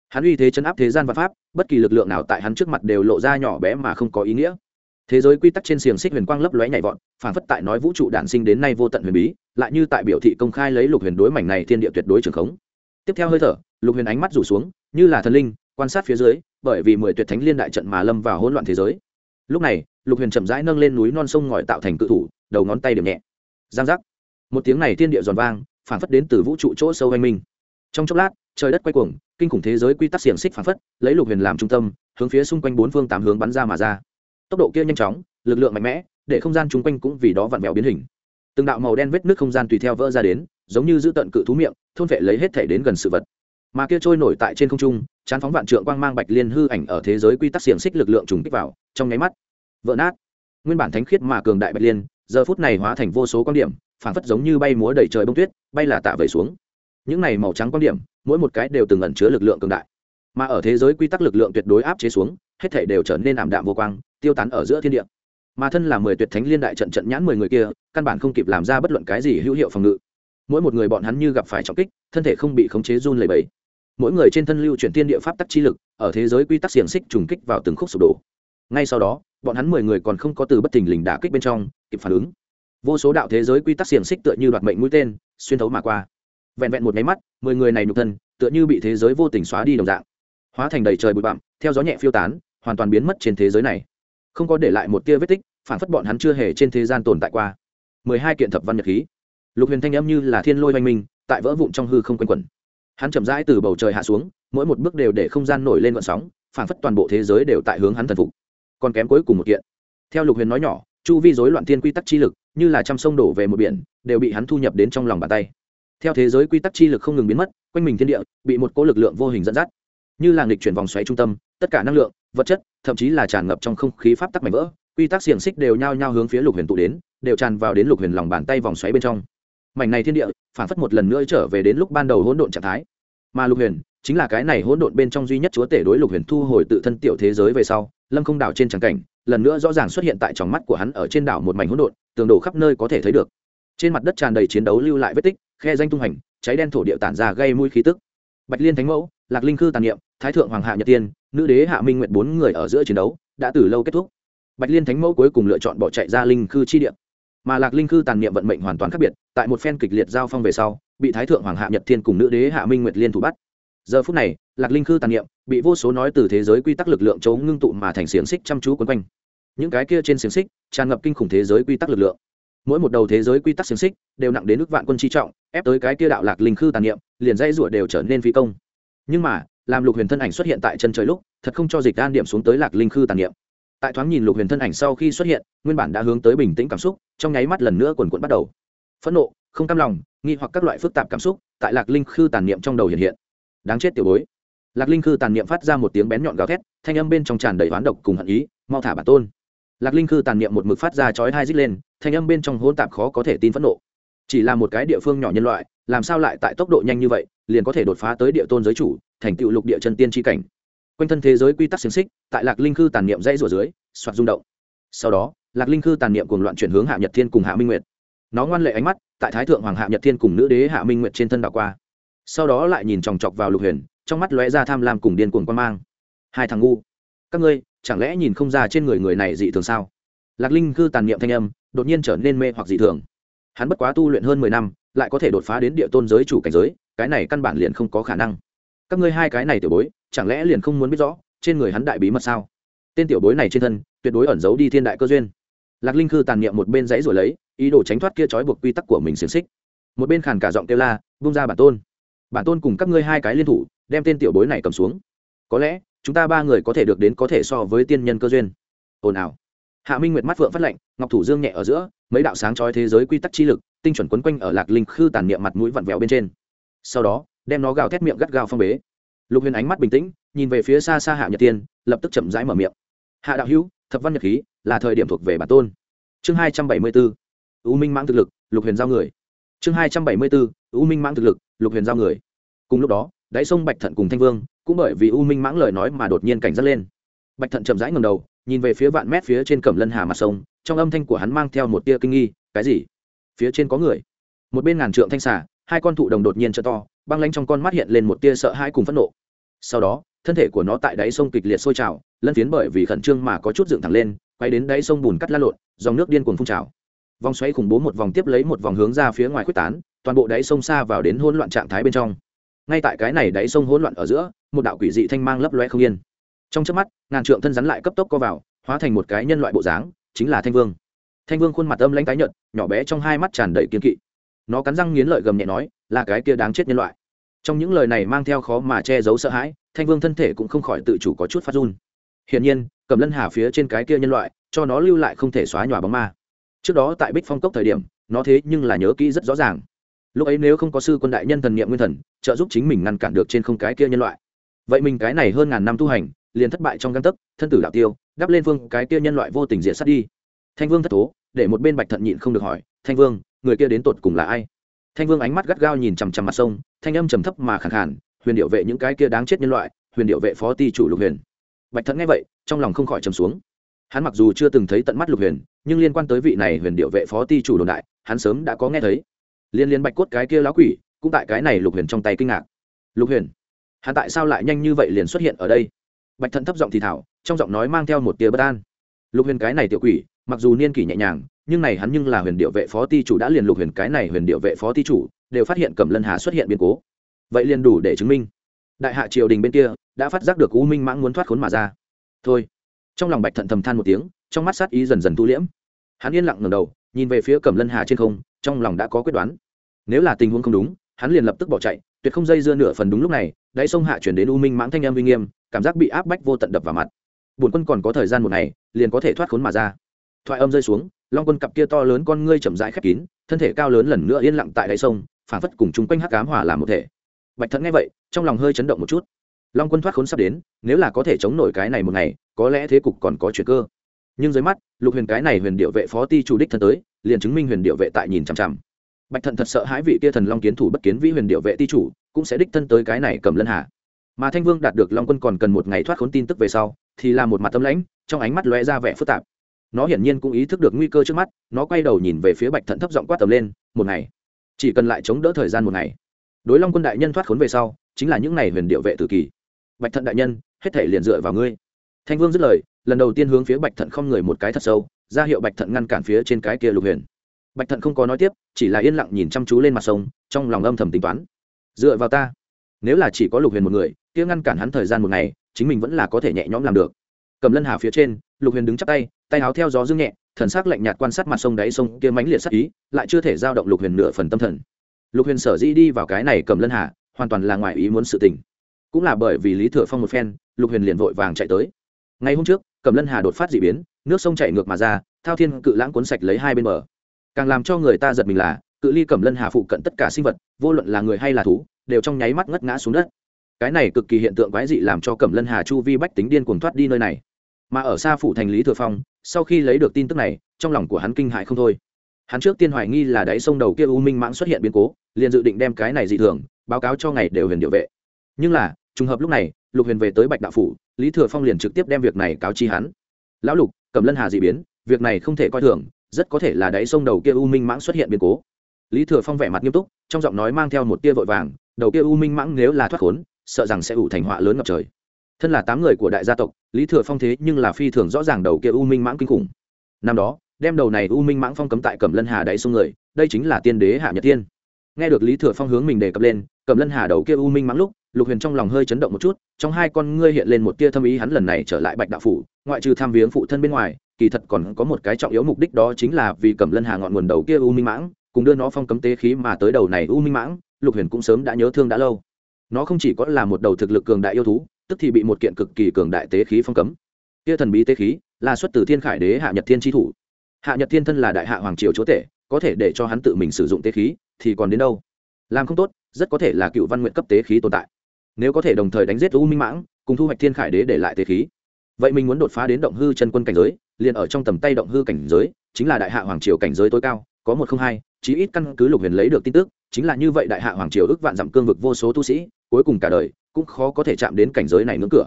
Hắn uy thế chấn áp thế gian và pháp, bất kỳ lực lượng nào tại hắn trước mặt đều lộ ra nhỏ bé mà không có ý nghĩa thế giới quy tắc trên xiềng xích huyền quang lấp lóe nhảy vọt phản phất tại nói vũ trụ đản sinh đến nay vô tận huyền bí, lại như tại biểu thị công khai lấy lục huyền đối mảnh này thiên địa tuyệt đối trường khống. Tiếp theo hơi thở, lục huyền ánh mắt rủ xuống, như là thần linh, quan sát phía dưới, bởi vì mười tuyệt thánh liên đại trận mà lâm vào hỗn loạn thế giới. Lúc này, lục huyền chậm rãi nâng lên núi non sông ngòi tạo thành cự thủ, đầu ngón tay điểm nhẹ. Giang giác. Một tiếng này thiên địa giòn vang phản phất đến từ vũ trụ chỗ sâu anh minh. Trong chốc lát, trời đất quay cuồng, kinh khủng thế giới quy tắc xiềng xích phản phất, lấy lục huyền làm trung tâm, hướng phía xung quanh bốn phương tám hướng bắn ra mà ra tốc độ kia nhanh chóng, lực lượng mạnh mẽ, để không gian chung quanh cũng vì đó vặn vẹo biến hình. Từng đạo màu đen vết nước không gian tùy theo vỡ ra đến, giống như giữ tận cự thú miệng, thôn vệ lấy hết thể đến gần sự vật. Mà kia trôi nổi tại trên không trung, chán phóng vạn trượng quang mang bạch liên hư ảnh ở thế giới quy tắc xiềng xích lực lượng trùng kích vào, trong nháy mắt, vỡ nát. Nguyên bản thánh khiết mà cường đại bạch liên, giờ phút này hóa thành vô số quan điểm phản phất giống như bay múa đầy trời bông tuyết, bay là tạ về xuống. Những này màu trắng quan điểm, mỗi một cái đều từng ẩn chứa lực lượng cường đại. Mà ở thế giới quy tắc lực lượng tuyệt đối áp chế xuống, hết thể đều trở nên ảm đạm vô quang tiêu tán ở giữa thiên địa. Mà thân là mười tuyệt thánh liên đại trận trận nhãn mười người kia, căn bản không kịp làm ra bất luận cái gì hữu hiệu phòng ngự. Mỗi một người bọn hắn như gặp phải trọng kích, thân thể không bị khống chế run lẩy bẩy. Mỗi người trên thân lưu chuyển tiên địa pháp tắc chi lực, ở thế giới quy tắc xiềng xích trùng kích vào từng khúc sụp đổ. Ngay sau đó, bọn hắn mười người còn không có từ bất thình lình đả kích bên trong, kịp phản ứng. Vô số đạo thế giới quy tắc xiềng xích tựa như đoạt mệnh mũi tên, xuyên thấu mà qua. Vẹn vẹn một nháy mắt, mười người này nhục thân, tựa như bị thế giới vô tình xóa đi đồng dạng. Hóa thành đầy trời bụi bặm, theo gió nhẹ phiêu tán, hoàn toàn biến mất trên thế giới này không có để lại một tia vết tích, phản phất bọn hắn chưa hề trên thế gian tồn tại qua. Mười hai kiện thập văn nhật khí lục huyền thanh âm như là thiên lôi oanh minh, tại vỡ vụn trong hư không quanh quẩn. Hắn chậm rãi từ bầu trời hạ xuống, mỗi một bước đều để không gian nổi lên vận sóng, phản phất toàn bộ thế giới đều tại hướng hắn thần phục. Còn kém cuối cùng một kiện. Theo lục huyền nói nhỏ, chu vi rối loạn thiên quy tắc chi lực, như là trăm sông đổ về một biển, đều bị hắn thu nhập đến trong lòng bàn tay. Theo thế giới quy tắc chi lực không ngừng biến mất, quanh mình thiên địa, bị một cỗ lực lượng vô hình dẫn dắt. Như là nghịch chuyển vòng xoáy trung tâm, tất cả năng lượng vật chất, thậm chí là tràn ngập trong không khí pháp tắc mảnh vỡ, quy tắc xiềng xích đều nhao nhao hướng phía lục huyền tụ đến, đều tràn vào đến lục huyền lòng bàn tay vòng xoáy bên trong. Mảnh này thiên địa, phản phất một lần nữa trở về đến lúc ban đầu hỗn độn trạng thái. Mà lục huyền, chính là cái này hỗn độn bên trong duy nhất chúa tể đối lục huyền thu hồi tự thân tiểu thế giới về sau, lâm không đảo trên tràng cảnh, lần nữa rõ ràng xuất hiện tại trong mắt của hắn ở trên đảo một mảnh hỗn độn, tường đổ khắp nơi có thể thấy được. Trên mặt đất tràn đầy chiến đấu lưu lại vết tích, khe danh tung hành, cháy đen thổ địa tản ra gây mũi khí tức. Bạch liên thánh mẫu, lạc linh khư tàn niệm, thái thượng hoàng hạ nhật tiên nữ đế hạ minh nguyện bốn người ở giữa chiến đấu, đã từ lâu kết thúc. Bạch liên thánh mẫu cuối cùng lựa chọn bỏ chạy ra linh khư chi điện mà lạc linh khư tàn niệm vận mệnh hoàn toàn khác biệt, tại một phen kịch liệt giao phong về sau, bị thái thượng hoàng hạ nhật thiên cùng nữ đế hạ minh nguyệt liên thủ bắt. Giờ phút này, lạc linh khư tàn niệm bị vô số nói từ thế giới quy tắc lực lượng chống ngưng tụ mà thành xiềng xích chăm chú quấn quanh. Những cái kia trên xiềng xích tràn ngập kinh khủng thế giới quy tắc lực lượng. Mỗi một đầu thế giới quy tắc xiềng xích đều nặng đến nước vạn quân chi trọng, ép tới cái kia đạo lạc linh khư tàn niệm, liền dây rủa đều trở nên phi công. Nhưng mà làm lục huyền thân ảnh xuất hiện tại chân trời lúc, thật không cho dịch an điểm xuống tới lạc linh khư tàn niệm. Tại thoáng nhìn lục huyền thân ảnh sau khi xuất hiện, nguyên bản đã hướng tới bình tĩnh cảm xúc, trong nháy mắt lần nữa quần quận bắt đầu. Phẫn nộ, không cam lòng, nghi hoặc các loại phức tạp cảm xúc tại lạc linh khư tàn niệm trong đầu hiện hiện. Đáng chết tiểu bối. Lạc linh khư tàn niệm phát ra một tiếng bén nhọn gào thét, thanh âm bên trong tràn đầy oán độc cùng hận ý, mau thả bản tôn. Lạc linh khư tàn niệm một mực phát ra chói hai dít lên, thanh âm bên trong hỗn tạp khó có thể tin phẫn nộ chỉ là một cái địa phương nhỏ nhân loại, làm sao lại tại tốc độ nhanh như vậy, liền có thể đột phá tới địa tôn giới chủ, thành tựu lục địa chân tiên tri cảnh. Quanh thân thế giới quy tắc xiềng xích, tại lạc linh khư tàn niệm dãy rủa dưới, soạt rung động. Sau đó, lạc linh khư tàn niệm cùng loạn chuyển hướng hạ nhật thiên cùng hạ minh nguyệt. Nó ngoan lệ ánh mắt, tại thái thượng hoàng hạ nhật thiên cùng nữ đế hạ minh nguyệt trên thân đảo qua. Sau đó lại nhìn chòng chọc vào lục huyền, trong mắt lóe ra tham lam cùng điên cuồng quan mang. Hai thằng ngu, các ngươi, chẳng lẽ nhìn không ra trên người người này dị thường sao? Lạc linh khư tàn niệm thanh âm, đột nhiên trở nên mê hoặc dị thường hắn bất quá tu luyện hơn mười năm, lại có thể đột phá đến địa tôn giới chủ cảnh giới, cái này căn bản liền không có khả năng. Các ngươi hai cái này tiểu bối, chẳng lẽ liền không muốn biết rõ, trên người hắn đại bí mật sao? Tên tiểu bối này trên thân, tuyệt đối ẩn giấu đi thiên đại cơ duyên. Lạc linh khư tàn niệm một bên dãy rồi lấy, ý đồ tránh thoát kia trói buộc quy tắc của mình xiềng xích. Một bên khàn cả giọng kêu la bung ra bản tôn. Bản tôn cùng các ngươi hai cái liên thủ, đem tên tiểu bối này cầm xuống. Có lẽ, chúng ta ba người có thể được đến có thể so với tiên nhân cơ duyên. Ồn ào. Hạ minh nguyệt mắt phượng phát lệnh ngọc thủ dương nhẹ ở giữa mấy đạo sáng trói thế giới quy tắc chi lực, tinh chuẩn quấn quanh ở lạc linh khư tàn niệm mặt mũi vặn vẹo bên trên. Sau đó, đem nó gào thét miệng gắt gao phong bế. Lục huyền ánh mắt bình tĩnh, nhìn về phía xa xa hạ nhật tiên, lập tức chậm rãi mở miệng. Hạ đạo hữu, thập văn nhật khí là thời điểm thuộc về bản tôn. Chương hai trăm bảy mươi bốn, u minh mãng thực lực, lục huyền giao người. Chương hai trăm bảy mươi bốn, u minh mãng thực lực, lục huyền giao người. Cùng lúc đó, đáy sông bạch thận cùng thanh vương, cũng bởi vì u minh mãng lời nói mà đột nhiên cảnh giác lên. Bạch thận chậm rãi ngầm đầu, nhìn về phía vạn mét phía trên cẩm lân hà mặt sông trong âm thanh của hắn mang theo một tia kinh nghi, cái gì? Phía trên có người? Một bên ngàn trượng thanh xà, hai con thụ đồng đột nhiên t to, băng lanh trong con mắt hiện lên một tia sợ hãi cùng phẫn nộ. Sau đó, thân thể của nó tại đáy sông kịch liệt sôi trào, lân phiến bởi vì khẩn trương mà có chút dựng thẳng lên, quay đến đáy sông bùn cắt la lộn, dòng nước điên cuồng phun trào. Vòng xoáy khủng bố một vòng tiếp lấy một vòng hướng ra phía ngoài quyết tán, toàn bộ đáy sông xa vào đến hỗn loạn trạng thái bên trong. Ngay tại cái này đáy sông hỗn loạn ở giữa, một đạo quỷ dị thanh mang lấp loe không yên. Trong trước mắt, ngàn trượng thân rắn lại cấp tốc co vào, hóa thành một cái nhân loại bộ dáng chính là thanh vương. Thanh vương khuôn mặt âm lãnh tái nhợt, nhỏ bé trong hai mắt tràn đầy kiên kỵ. Nó cắn răng nghiến lợi gầm nhẹ nói, là cái kia đáng chết nhân loại. Trong những lời này mang theo khó mà che giấu sợ hãi, thanh vương thân thể cũng không khỏi tự chủ có chút phát run. Hiển nhiên cầm lân hà phía trên cái kia nhân loại, cho nó lưu lại không thể xóa nhòa bóng ma. Trước đó tại bích phong cốc thời điểm, nó thế nhưng là nhớ kỹ rất rõ ràng. Lúc ấy nếu không có sư quân đại nhân thần niệm nguyên thần, trợ giúp chính mình ngăn cản được trên không cái kia nhân loại. Vậy mình cái này hơn ngàn năm tu hành, liền thất bại trong găng tấc, thân tử đạo tiêu đắp lên phương cái kia nhân loại vô tình diệt sát đi. Thanh vương thất thố, để một bên bạch thận nhịn không được hỏi, thanh vương, người kia đến tột cùng là ai? Thanh vương ánh mắt gắt gao nhìn chằm chằm mặt sông, thanh âm trầm thấp mà khẳng khàn, huyền điệu vệ những cái kia đáng chết nhân loại, huyền điệu vệ phó ti chủ lục huyền. Bạch thận nghe vậy, trong lòng không khỏi trầm xuống. Hắn mặc dù chưa từng thấy tận mắt lục huyền, nhưng liên quan tới vị này huyền điệu vệ phó ti chủ đồn đại, hắn sớm đã có nghe thấy. Liên liên bạch cốt cái kia lão quỷ, cũng tại cái này lục huyền trong tay kinh ngạc. Lục huyền, hắn tại sao lại nhanh như vậy liền xuất hiện ở đây? Bạch thận thấp giọng thì thảo trong giọng nói mang theo một tia bất an. Lục huyền cái này tiểu quỷ, mặc dù niên kỷ nhẹ nhàng, nhưng này hắn nhưng là huyền điệu vệ phó ti chủ đã liền lục huyền cái này huyền điệu vệ phó ti chủ, đều phát hiện cẩm lân hà xuất hiện biến cố. Vậy liền đủ để chứng minh. Đại hạ triều đình bên kia, đã phát giác được u minh mãng muốn thoát khốn mà ra. Thôi. Trong lòng bạch thận thầm than một tiếng, trong mắt sát ý dần dần tu liễm. Hắn yên lặng ngầm đầu, nhìn về phía cẩm lân hà trên không, trong lòng đã có quyết đoán. Nếu là tình huống không đúng, hắn liền lập tức bỏ chạy, tuyệt không dây dưa nửa phần đúng lúc này, đáy sông hạ chuyển đến u minh mãng thanh em uy nghiêm, cảm giác bị áp bách vô tận đập vào mặt bổn quân còn có thời gian một ngày, liền có thể thoát khốn mà ra. Thoại âm rơi xuống, long quân cặp kia to lớn con ngươi chậm rãi khép kín, thân thể cao lớn lần nữa yên lặng tại đáy sông phản phất cùng chung quanh hắc cám hòa làm một thể. Bạch thận nghe vậy, trong lòng hơi chấn động một chút. Long quân thoát khốn sắp đến, nếu là có thể chống nổi cái này một ngày, có lẽ thế cục còn có chuyện cơ. Nhưng dưới mắt, lục huyền cái này huyền điệu vệ phó ti chủ đích thân tới, liền chứng minh huyền điệu vệ tại nhìn chằm chằm. Bạch thận thật sợ hãi vị kia thần long kiến thủ bất kiến vĩ huyền điệu vệ ti chủ, cũng sẽ đích thân tới cái này cầm lân hạ. mà thanh vương đạt được long quân còn cần một ngày thoát khốn tin tức về sau thì là một mặt tâm lãnh, trong ánh mắt lóe ra vẻ phức tạp. Nó hiển nhiên cũng ý thức được nguy cơ trước mắt, nó quay đầu nhìn về phía bạch thận thấp giọng quát tầm lên, một ngày, chỉ cần lại chống đỡ thời gian một ngày. Đối long quân đại nhân thoát khốn về sau, chính là những ngày huyền điệu vệ tử kỳ. Bạch thận đại nhân, hết thể liền dựa vào ngươi. Thanh vương dứt lời, lần đầu tiên hướng phía bạch thận không người một cái thật sâu, ra hiệu bạch thận ngăn cản phía trên cái kia lục huyền. Bạch thận không có nói tiếp, chỉ là yên lặng nhìn chăm chú lên mặt sông, trong lòng âm thầm tính toán. Dựa vào ta, nếu là chỉ có lục huyền một người, kia ngăn cản hắn thời gian một ngày chính mình vẫn là có thể nhẹ nhõm làm được. Cầm lân hà phía trên, lục huyền đứng chắp tay tay áo theo gió dương nhẹ, thần sắc lạnh nhạt quan sát mặt sông đáy sông kia mãnh liệt sắc ý, lại chưa thể giao động lục huyền nửa phần tâm thần. Lục huyền sở dĩ đi vào cái này cầm lân hà, hoàn toàn là ngoài ý muốn sự tình. Cũng là bởi vì lý thừa phong một phen, lục huyền liền vội vàng chạy tới. Ngày hôm trước, cầm lân hà đột phát d ị biến, nước sông chảy ngược mà ra, thao thiên cự lãng cuốn sạch lấy hai bên bờ. Càng làm cho người ta giật mình là, cự ly cầm lân hà phụ cận tất cả sinh vật, vô luận là người hay là thú, đều trong nháy mắt ngất ngã xuống đất cái này cực kỳ hiện tượng quái dị làm cho cẩm lân hà chu vi bách tính điên cuồng thoát đi nơi này. Mà ở xa phủ thành lý thừa phong, sau khi lấy được tin tức này, trong lòng của hắn kinh hại không thôi. Hắn trước tiên hoài nghi là đáy sông đầu kia u minh mãng xuất hiện biến cố, liền dự định đem cái này dị thường báo cáo cho ngày đều huyền điệu vệ. Nhưng là, trùng hợp lúc này, lục huyền về tới bạch đạo phủ, lý thừa phong liền trực tiếp đem việc này cáo chi hắn. Lão lục, cẩm lân hà dị biến, việc này không thể coi thường, rất có thể là đáy sông đầu kia u minh mãng xuất hiện biến cố. Lý thừa phong vẻ mặt nghiêm túc, trong giọng nói mang theo một tia vội vàng, đầu kia u minh mãng nếu là thoát khốn sợ rằng sẽ ủ thành họa lớn ngập trời. Thân là tám người của đại gia tộc, lý thừa phong thế nhưng là phi thường rõ ràng đầu kia u minh mãng kinh khủng. Năm đó, đem đầu này u minh mãng phong cấm tại cẩm lân hà đáy sông người, đây chính là tiên đế hạ nhật tiên nghe được lý thừa phong hướng mình đề cập lên, cẩm lân hà đầu kia u minh mãng lúc, lục huyền trong lòng hơi chấn động một chút, trong hai con ngươi hiện lên một tia thâm ý hắn lần này trở lại bạch đạo phủ, ngoại trừ tham viếng phụ thân bên ngoài, kỳ thật còn có một cái trọng yếu mục đích đó chính là vì cẩm lân hà ngọn nguồn đầu kia u minh mãng, cùng đưa nó phong cấm tế khí mà tới đầu này u minh mãng, lục huyền cũng sớm đã nhớ thương đã lâu nó không chỉ có là một đầu thực lực cường đại yêu thú, tức thì bị một kiện cực kỳ cường đại tế khí phong cấm. Kia thần bí tế khí là xuất từ thiên khải đế hạ nhật thiên tri thủ. Hạ nhật thiên thân là đại hạ hoàng triều chúa tể, có thể để cho hắn tự mình sử dụng tế khí, thì còn đến đâu? Làm không tốt, rất có thể là cựu văn nguyện cấp tế khí tồn tại. Nếu có thể đồng thời đánh giết u minh mãng, cùng thu hoạch thiên khải đế để lại tế khí. Vậy mình muốn đột phá đến động hư chân quân cảnh giới, liền ở trong tầm tay động hư cảnh giới, chính là đại hạ hoàng triều cảnh giới tối cao, có một không hai, chí ít căn cứ lục huyền lấy được tin tức chính là như vậy đại hạ hoàng triều ước vạn dặm cương vực vô số tu sĩ, cuối cùng cả đời cũng khó có thể chạm đến cảnh giới này ngưỡng cửa.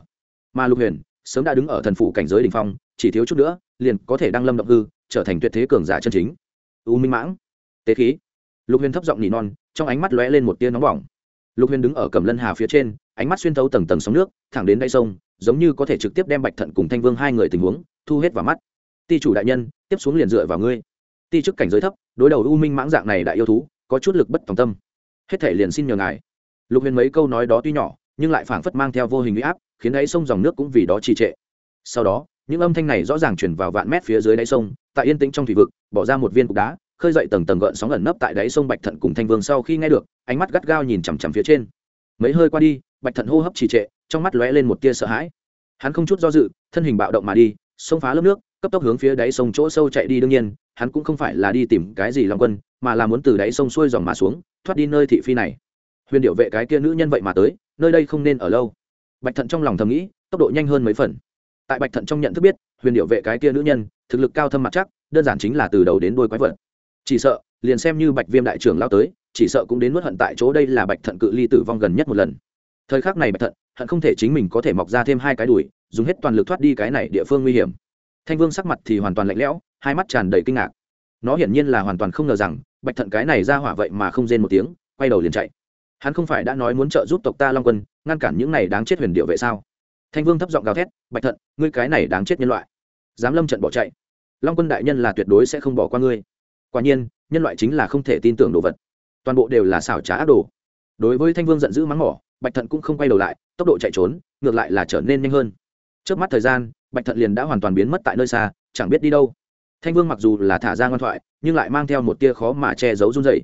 Mà lục huyền sớm đã đứng ở thần phủ cảnh giới đỉnh phong, chỉ thiếu chút nữa, liền có thể đăng lâm động hư, trở thành tuyệt thế cường giả chân chính. U minh mãng, tế khí. Lục huyền thấp giọng nỉ non, trong ánh mắt lóe lên một tia nóng bỏng. Lục huyền đứng ở cầm lân hà phía trên, ánh mắt xuyên thấu tầng tầng sóng nước, thẳng đến đáy sông, giống như có thể trực tiếp đem bạch thận cùng thanh vương hai người tình huống thu hết vào mắt. Ti chủ đại nhân, tiếp xuống liền dựa vào ngươi. Ti chức cảnh giới thấp, đối đầu u minh mãng dạng này đại yêu thú có chút lực bất tòng tâm. Hết thể liền xin nhờ ngài. Lục huyền mấy câu nói đó tuy nhỏ, nhưng lại phảng phất mang theo vô hình huy áp, khiến đáy sông dòng nước cũng vì đó trì trệ. Sau đó, những âm thanh này rõ ràng chuyển vào vạn mét phía dưới đáy sông, tại yên tĩnh trong thủy vực, bỏ ra một viên cục đá, khơi dậy tầng tầng gợn sóng ẩn nấp tại đáy sông bạch thận cùng thanh vương sau khi nghe được, ánh mắt gắt gao nhìn chằm chằm phía trên. Mấy hơi qua đi, bạch thận hô hấp trì trệ, trong mắt lóe lên một tia sợ hãi. Hắn không chút do dự, thân hình bạo động mà đi, xông phá lớp nước, cấp tốc hướng phía đáy sông chỗ sâu chạy đi đương nhiên, hắn cũng không phải là đi tìm cái gì long quân mà là muốn từ đáy sông xuôi dòng mà xuống, thoát đi nơi thị phi này. Huyền điệu vệ cái kia nữ nhân vậy mà tới, nơi đây không nên ở lâu. Bạch thận trong lòng thầm nghĩ, tốc độ nhanh hơn mấy phần. Tại bạch thận trong nhận thức biết, huyền điệu vệ cái kia nữ nhân, thực lực cao thâm mặt chắc, đơn giản chính là từ đầu đến đôi quái vật. Chỉ sợ, liền xem như bạch viêm đại trưởng lao tới, chỉ sợ cũng đến mất hận tại chỗ đây là bạch thận cự ly tử vong gần nhất một lần. Thời khắc này bạch thận, hận không thể chính mình có thể mọc ra thêm hai cái đùi, dùng hết toàn lực thoát đi cái này địa phương nguy hiểm. Thanh vương sắc mặt thì hoàn toàn lạnh lẽo, hai mắt tràn đầy kinh ngạc. Nó hiển nhiên là hoàn toàn không ngờ rằng bạch thận cái này ra hỏa vậy mà không rên một tiếng, quay đầu liền chạy. Hắn không phải đã nói muốn trợ giúp tộc ta long quân, ngăn cản những này đáng chết huyền điệu vậy sao? Thanh vương thấp giọng gào thét, bạch thận, ngươi cái này đáng chết nhân loại. Dám lâm trận bỏ chạy. Long quân đại nhân là tuyệt đối sẽ không bỏ qua ngươi. Quả nhiên, nhân loại chính là không thể tin tưởng đồ vật. Toàn bộ đều là xảo trá ác đồ. Đối với thanh vương giận dữ mắng mỏ, bạch thận cũng không quay đầu lại, tốc độ chạy trốn, ngược lại là trở nên nhanh hơn. Trước mắt thời gian, bạch thận liền đã hoàn toàn biến mất tại nơi xa, chẳng biết đi đâu thanh vương mặc dù là thả ra ngoan thoại, nhưng lại mang theo một tia khó mà che giấu run dày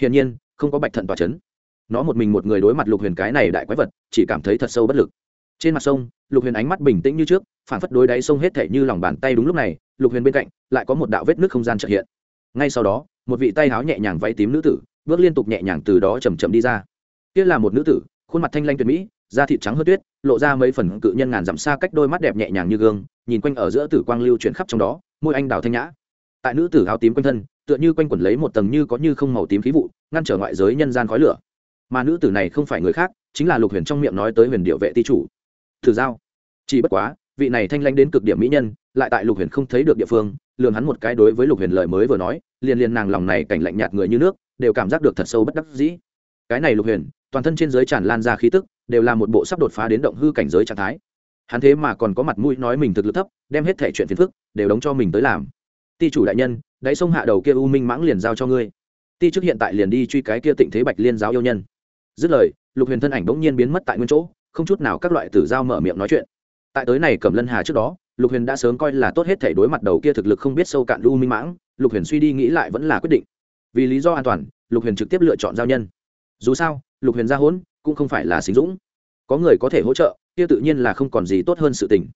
hiển nhiên, không có bạch thận tỏa c h ấ n nó một mình một người đối mặt lục huyền cái này đại quái vật, chỉ cảm thấy thật sâu bất lực. Trên mặt sông, lục huyền ánh mắt bình tĩnh như trước phản phất đối đáy sông hết thể như lòng bàn tay đúng lúc này, lục huyền bên cạnh, lại có một đạo vết nước không gian trợ hiện. Ngay sau đó, một vị tay áo nhẹ nhàng váy tím nữ tử, bước liên tục nhẹ nhàng từ đó chầm chậm đi ra. Kia là một nữ tử, khuôn mặt thanh lanh tuyệt mỹ, da thịt trắng hớt tuyết, lộ ra mấy phần cự nhân ngàn dặm xa cách đôi mắt đẹp nhẹ nhàng như gương, nhìn quanh ở giữa tử quang lưu chuyển khắp trong đó môi anh đào thanh nhã. Tại nữ tử áo tím quanh thân, tựa như quanh quẩn lấy một tầng như có như không màu tím khí vụ, ngăn trở ngoại giới nhân gian khói lửa. Mà nữ tử này không phải người khác, chính là lục huyền trong miệng nói tới huyền điệu vệ ti chủ. Thử giao. Chỉ bất quá, vị này thanh lãnh đến cực điểm mỹ nhân, lại tại lục huyền không thấy được địa phương lường hắn một cái đối với lục huyền lời mới vừa nói, liền liền nàng lòng này cảnh lạnh nhạt người như nước, đều cảm giác được thật sâu bất đắc dĩ. Cái này lục huyền, toàn thân trên giới tràn lan ra khí tức, đều là một bộ sắp đột phá đến động hư cảnh giới trạng thái hắn thế mà còn có mặt mũi nói mình thực lực thấp, đem hết thể chuyện phiền phức đều đóng cho mình tới làm. Ti chủ đại nhân, đáy sông hạ đầu kia u minh mãng liền giao cho ngươi. Ti trước hiện tại liền đi truy cái kia tịnh thế bạch liên giáo yêu nhân. Dứt lời, lục huyền thân ảnh bỗng nhiên biến mất tại nguyên chỗ, không chút nào các loại tử giao mở miệng nói chuyện. Tại tới này cẩm lân hà trước đó, lục huyền đã sớm coi là tốt hết thể đối mặt đầu kia thực lực không biết sâu cạn u minh mãng, lục huyền suy đi nghĩ lại vẫn là quyết định. Vì lý do an toàn, lục huyền trực tiếp lựa chọn giao nhân. Dù sao, lục huyền gia hỗn cũng không phải là xính dũng. Có người có thể hỗ trợ kia tự nhiên là không còn gì tốt hơn sự tình.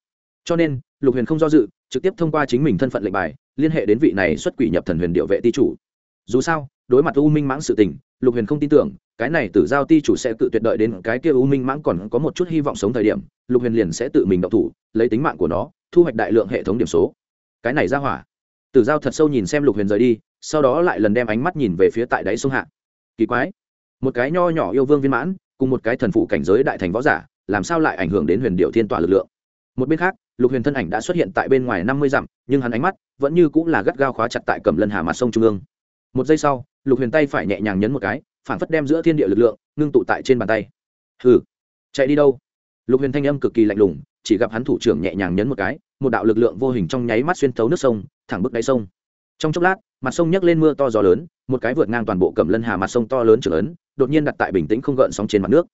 Cho nên, lục huyền không do dự, trực tiếp thông qua chính mình thân phận lệnh bài, liên hệ đến vị này xuất quỷ nhập thần huyền điệu vệ ti chủ. Dù sao, đối mặt u minh mãng sự tình, lục huyền không tin tưởng, cái này tử giao ti chủ sẽ tự tuyệt đợi đến cái kia u minh mãng còn có một chút hy vọng sống thời điểm, lục huyền liền sẽ tự mình động thủ, lấy tính mạng của nó, thu hoạch đại lượng hệ thống điểm số. Cái này ra hỏa. Tử giao thật sâu nhìn xem lục huyền rời đi, sau đó lại lần đem ánh mắt nhìn về phía tại đáy sông hạ. Kỳ quái. Một cái nho nhỏ yêu vương viên mãn, cùng một cái thần phụ cảnh giới đại thành võ giả làm sao lại ảnh hưởng đến huyền điệu thiên tỏa lực lượng? Một bên khác, lục huyền thân ảnh đã xuất hiện tại bên ngoài năm mươi dặm, nhưng hắn ánh mắt vẫn như cũng là gắt gao khóa chặt tại cầm lân hà mặt sông trung ương. Một giây sau, lục huyền tay phải nhẹ nhàng nhấn một cái, phản phất đem giữa thiên địa lực lượng ngưng tụ tại trên bàn tay. Hừ, chạy đi đâu? Lục huyền thanh âm cực kỳ lạnh lùng, chỉ gặp hắn thủ trưởng nhẹ nhàng nhấn một cái, một đạo lực lượng vô hình trong nháy mắt xuyên thấu nước sông, thẳng bức đáy sông. Trong chốc lát, mặt sông nhấc lên mưa to gió lớn, một cái vượt ngang toàn bộ cẩm lân hà mặt sông to lớn trở lớn đột nhiên đặt tại bình tĩnh không gợn sóng trên mặt nước.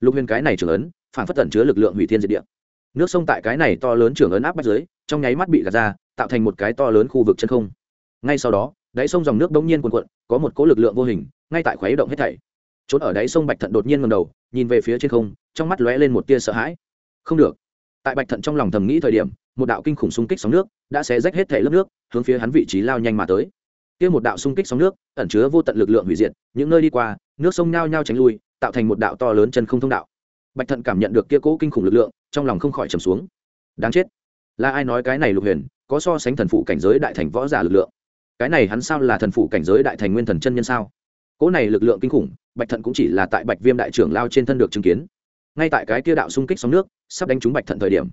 Lục huyền cái này trưởng ấn phản phất tẩn chứa lực lượng hủy thiên diệt địa. Nước sông tại cái này to lớn trưởng ấn áp bách dưới, trong nháy mắt bị gạt ra, tạo thành một cái to lớn khu vực chân không. Ngay sau đó, đáy sông dòng nước bỗng nhiên cuồn cuộn, có một cỗ lực lượng vô hình, ngay tại khuấy động hết thảy. Trốn ở đáy sông bạch thận đột nhiên ngầm đầu, nhìn về phía trên không, trong mắt lóe lên một tia sợ hãi. Không được. Tại bạch thận trong lòng thầm nghĩ thời điểm, một đạo kinh khủng xung kích sóng nước đã xé rách hết thảy lớp nước, hướng phía hắn vị trí lao nhanh mà tới. Kia một đạo xung kích sóng nước ẩn chứa vô tận lực lượng hủy diệt, những nơi đi qua, nước sông nhao nhao tránh lui, tạo thành một đạo to lớn chân không thông đạo bạch thận cảm nhận được kia cỗ kinh khủng lực lượng, trong lòng không khỏi trầm xuống. Đáng chết. Là ai nói cái này lục huyền, có so sánh thần phụ cảnh giới đại thành võ giả lực lượng? Cái này hắn sao là thần phụ cảnh giới đại thành nguyên thần chân nhân sao? Cỗ này lực lượng kinh khủng, bạch thận cũng chỉ là tại bạch viêm đại trưởng lao trên thân được chứng kiến. Ngay tại cái kia đạo xung kích sóng nước, sắp đánh trúng bạch thận thời điểm,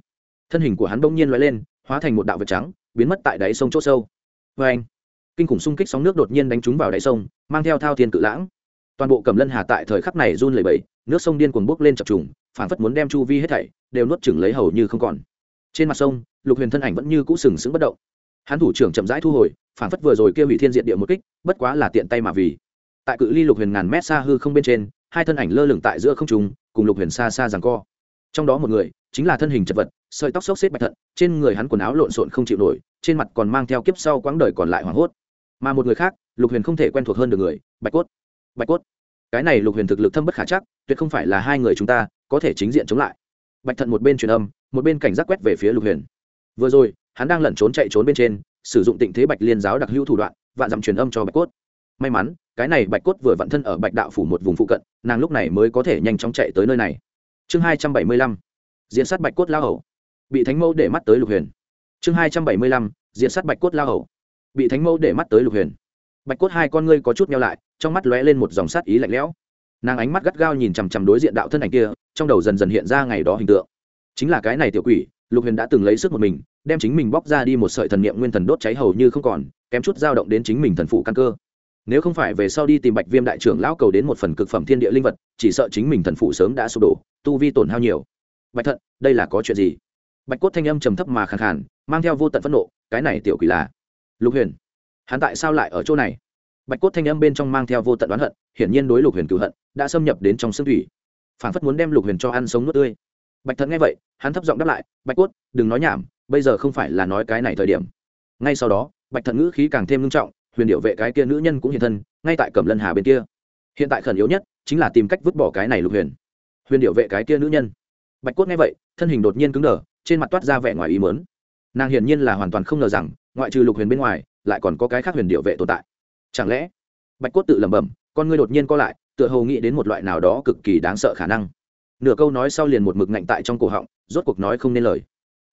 thân hình của hắn bỗng nhiên l lên, hóa thành một đạo vật trắng, biến mất tại đáy sông chỗ sâu. Vê anh, kinh khủng xung kích sóng nước đột nhiên đánh trúng vào đáy sông, mang theo thao thiên cự lãng. Toàn bộ cầm lân hà tại thời khắc này run lẩy bẩy nước sông điên cuồng bốc lên chập trùng phản phất muốn đem chu vi hết thảy đều nuốt chửng lấy hầu như không còn. Trên mặt sông lục huyền thân ảnh vẫn như cũ sừng sững bất động. Hắn thủ trưởng chậm rãi thu hồi phản phất vừa rồi kia hủy thiên diện địa một kích bất quá là tiện tay mà vì. Tại cự ly lục huyền ngàn mét xa hư không bên trên hai thân ảnh lơ lửng tại giữa không trung, cùng lục huyền xa xa rằng co. Trong đó một người chính là thân hình chật vật sợi tóc xốc xếp bạch thận trên người hắn quần áo lộn xộn không chịu nổi trên mặt còn mang theo kiếp sau quãng đời còn lại hoảng hốt. Mà một người khác lục huyền không thể quen thuộc hơn được người bạch cốt. Bạch cốt. Cái này lục huyền thực lực thâm bất khả chắc tuyệt không phải là hai người chúng ta, có thể chính diện chống lại. Bạch thận một bên truyền âm, một bên cảnh giác quét về phía lục huyền. Vừa rồi, hắn đang lẩn trốn chạy trốn bên trên, sử dụng tình thế bạch liên giáo đặc hữu thủ đoạn, vạn dặm truyền âm cho bạch cốt. May mắn, cái này bạch cốt vừa vặn thân ở bạch đạo phủ một vùng phụ cận, nàng lúc này mới có thể nhanh chóng chạy tới nơi này. Chương hai trăm bảy mươi lăm, diễn sát bạch cốt lao hầu. Bị thánh mẫu để mắt tới lục huyền. Chương hai trăm bảy mươi lăm, diễn sát bạch cốt lao hầu. Bị thánh mẫu để mắt tới lục huyền. Bạch cốt hai con ngươi có chút nhau lại, trong mắt lóe lên một dòng sát ý lạnh lẽo nàng ánh mắt gắt gao nhìn chằm chằm đối diện đạo thân ảnh kia, trong đầu dần dần hiện ra ngày đó hình tượng. Chính là cái này tiểu quỷ, lục huyền đã từng lấy sức một mình, đem chính mình bóc ra đi một sợi thần niệm nguyên thần đốt cháy hầu như không còn, kém chút dao động đến chính mình thần phụ căn cơ. Nếu không phải về sau đi tìm bạch viêm đại trưởng lão cầu đến một phần cực phẩm thiên địa linh vật, chỉ sợ chính mình thần phụ sớm đã sụp đổ, tu vi tổn hao nhiều. Bạch thận, đây là có chuyện gì? Bạch cốt thanh âm trầm thấp mà khàn khàn, mang theo vô tận phẫn nộ, cái này tiểu quỷ là lục huyền. Hắn tại sao lại ở chỗ này? Bạch cốt thanh âm bên trong mang theo vô tận đoán hận, hiển nhiên đối lục huyền cửu hận đã xâm nhập đến trong xương thủy. Phản phất muốn đem lục huyền cho ăn sống nuốt tươi. Bạch thận nghe vậy, hắn thấp giọng đáp lại, bạch cốt, đừng nói nhảm, bây giờ không phải là nói cái này thời điểm. Ngay sau đó, bạch thận ngữ khí càng thêm nghiêm trọng, huyền điệu vệ cái kia nữ nhân cũng hiện thân, ngay tại cẩm lân hà bên kia. Hiện tại khẩn yếu nhất chính là tìm cách vứt bỏ cái này lục huyền. Huyền điệu vệ cái kia nữ nhân. Bạch cốt nghe vậy, thân hình đột nhiên cứng đờ, trên mặt toát ra vẻ ngoài ý mớn nàng hiển nhiên là hoàn toàn không ngờ rằng, ngoại trừ lục huyền bên ngoài, lại còn có cái khác huyền điệu vệ tồn tại chẳng lẽ? Bạch cốt tự lẩm bẩm, con ngươi đột nhiên co lại, tựa hồ nghĩ đến một loại nào đó cực kỳ đáng sợ khả năng. Nửa câu nói sau liền một mực ngạnh tại trong cổ họng, rốt cuộc nói không nên lời.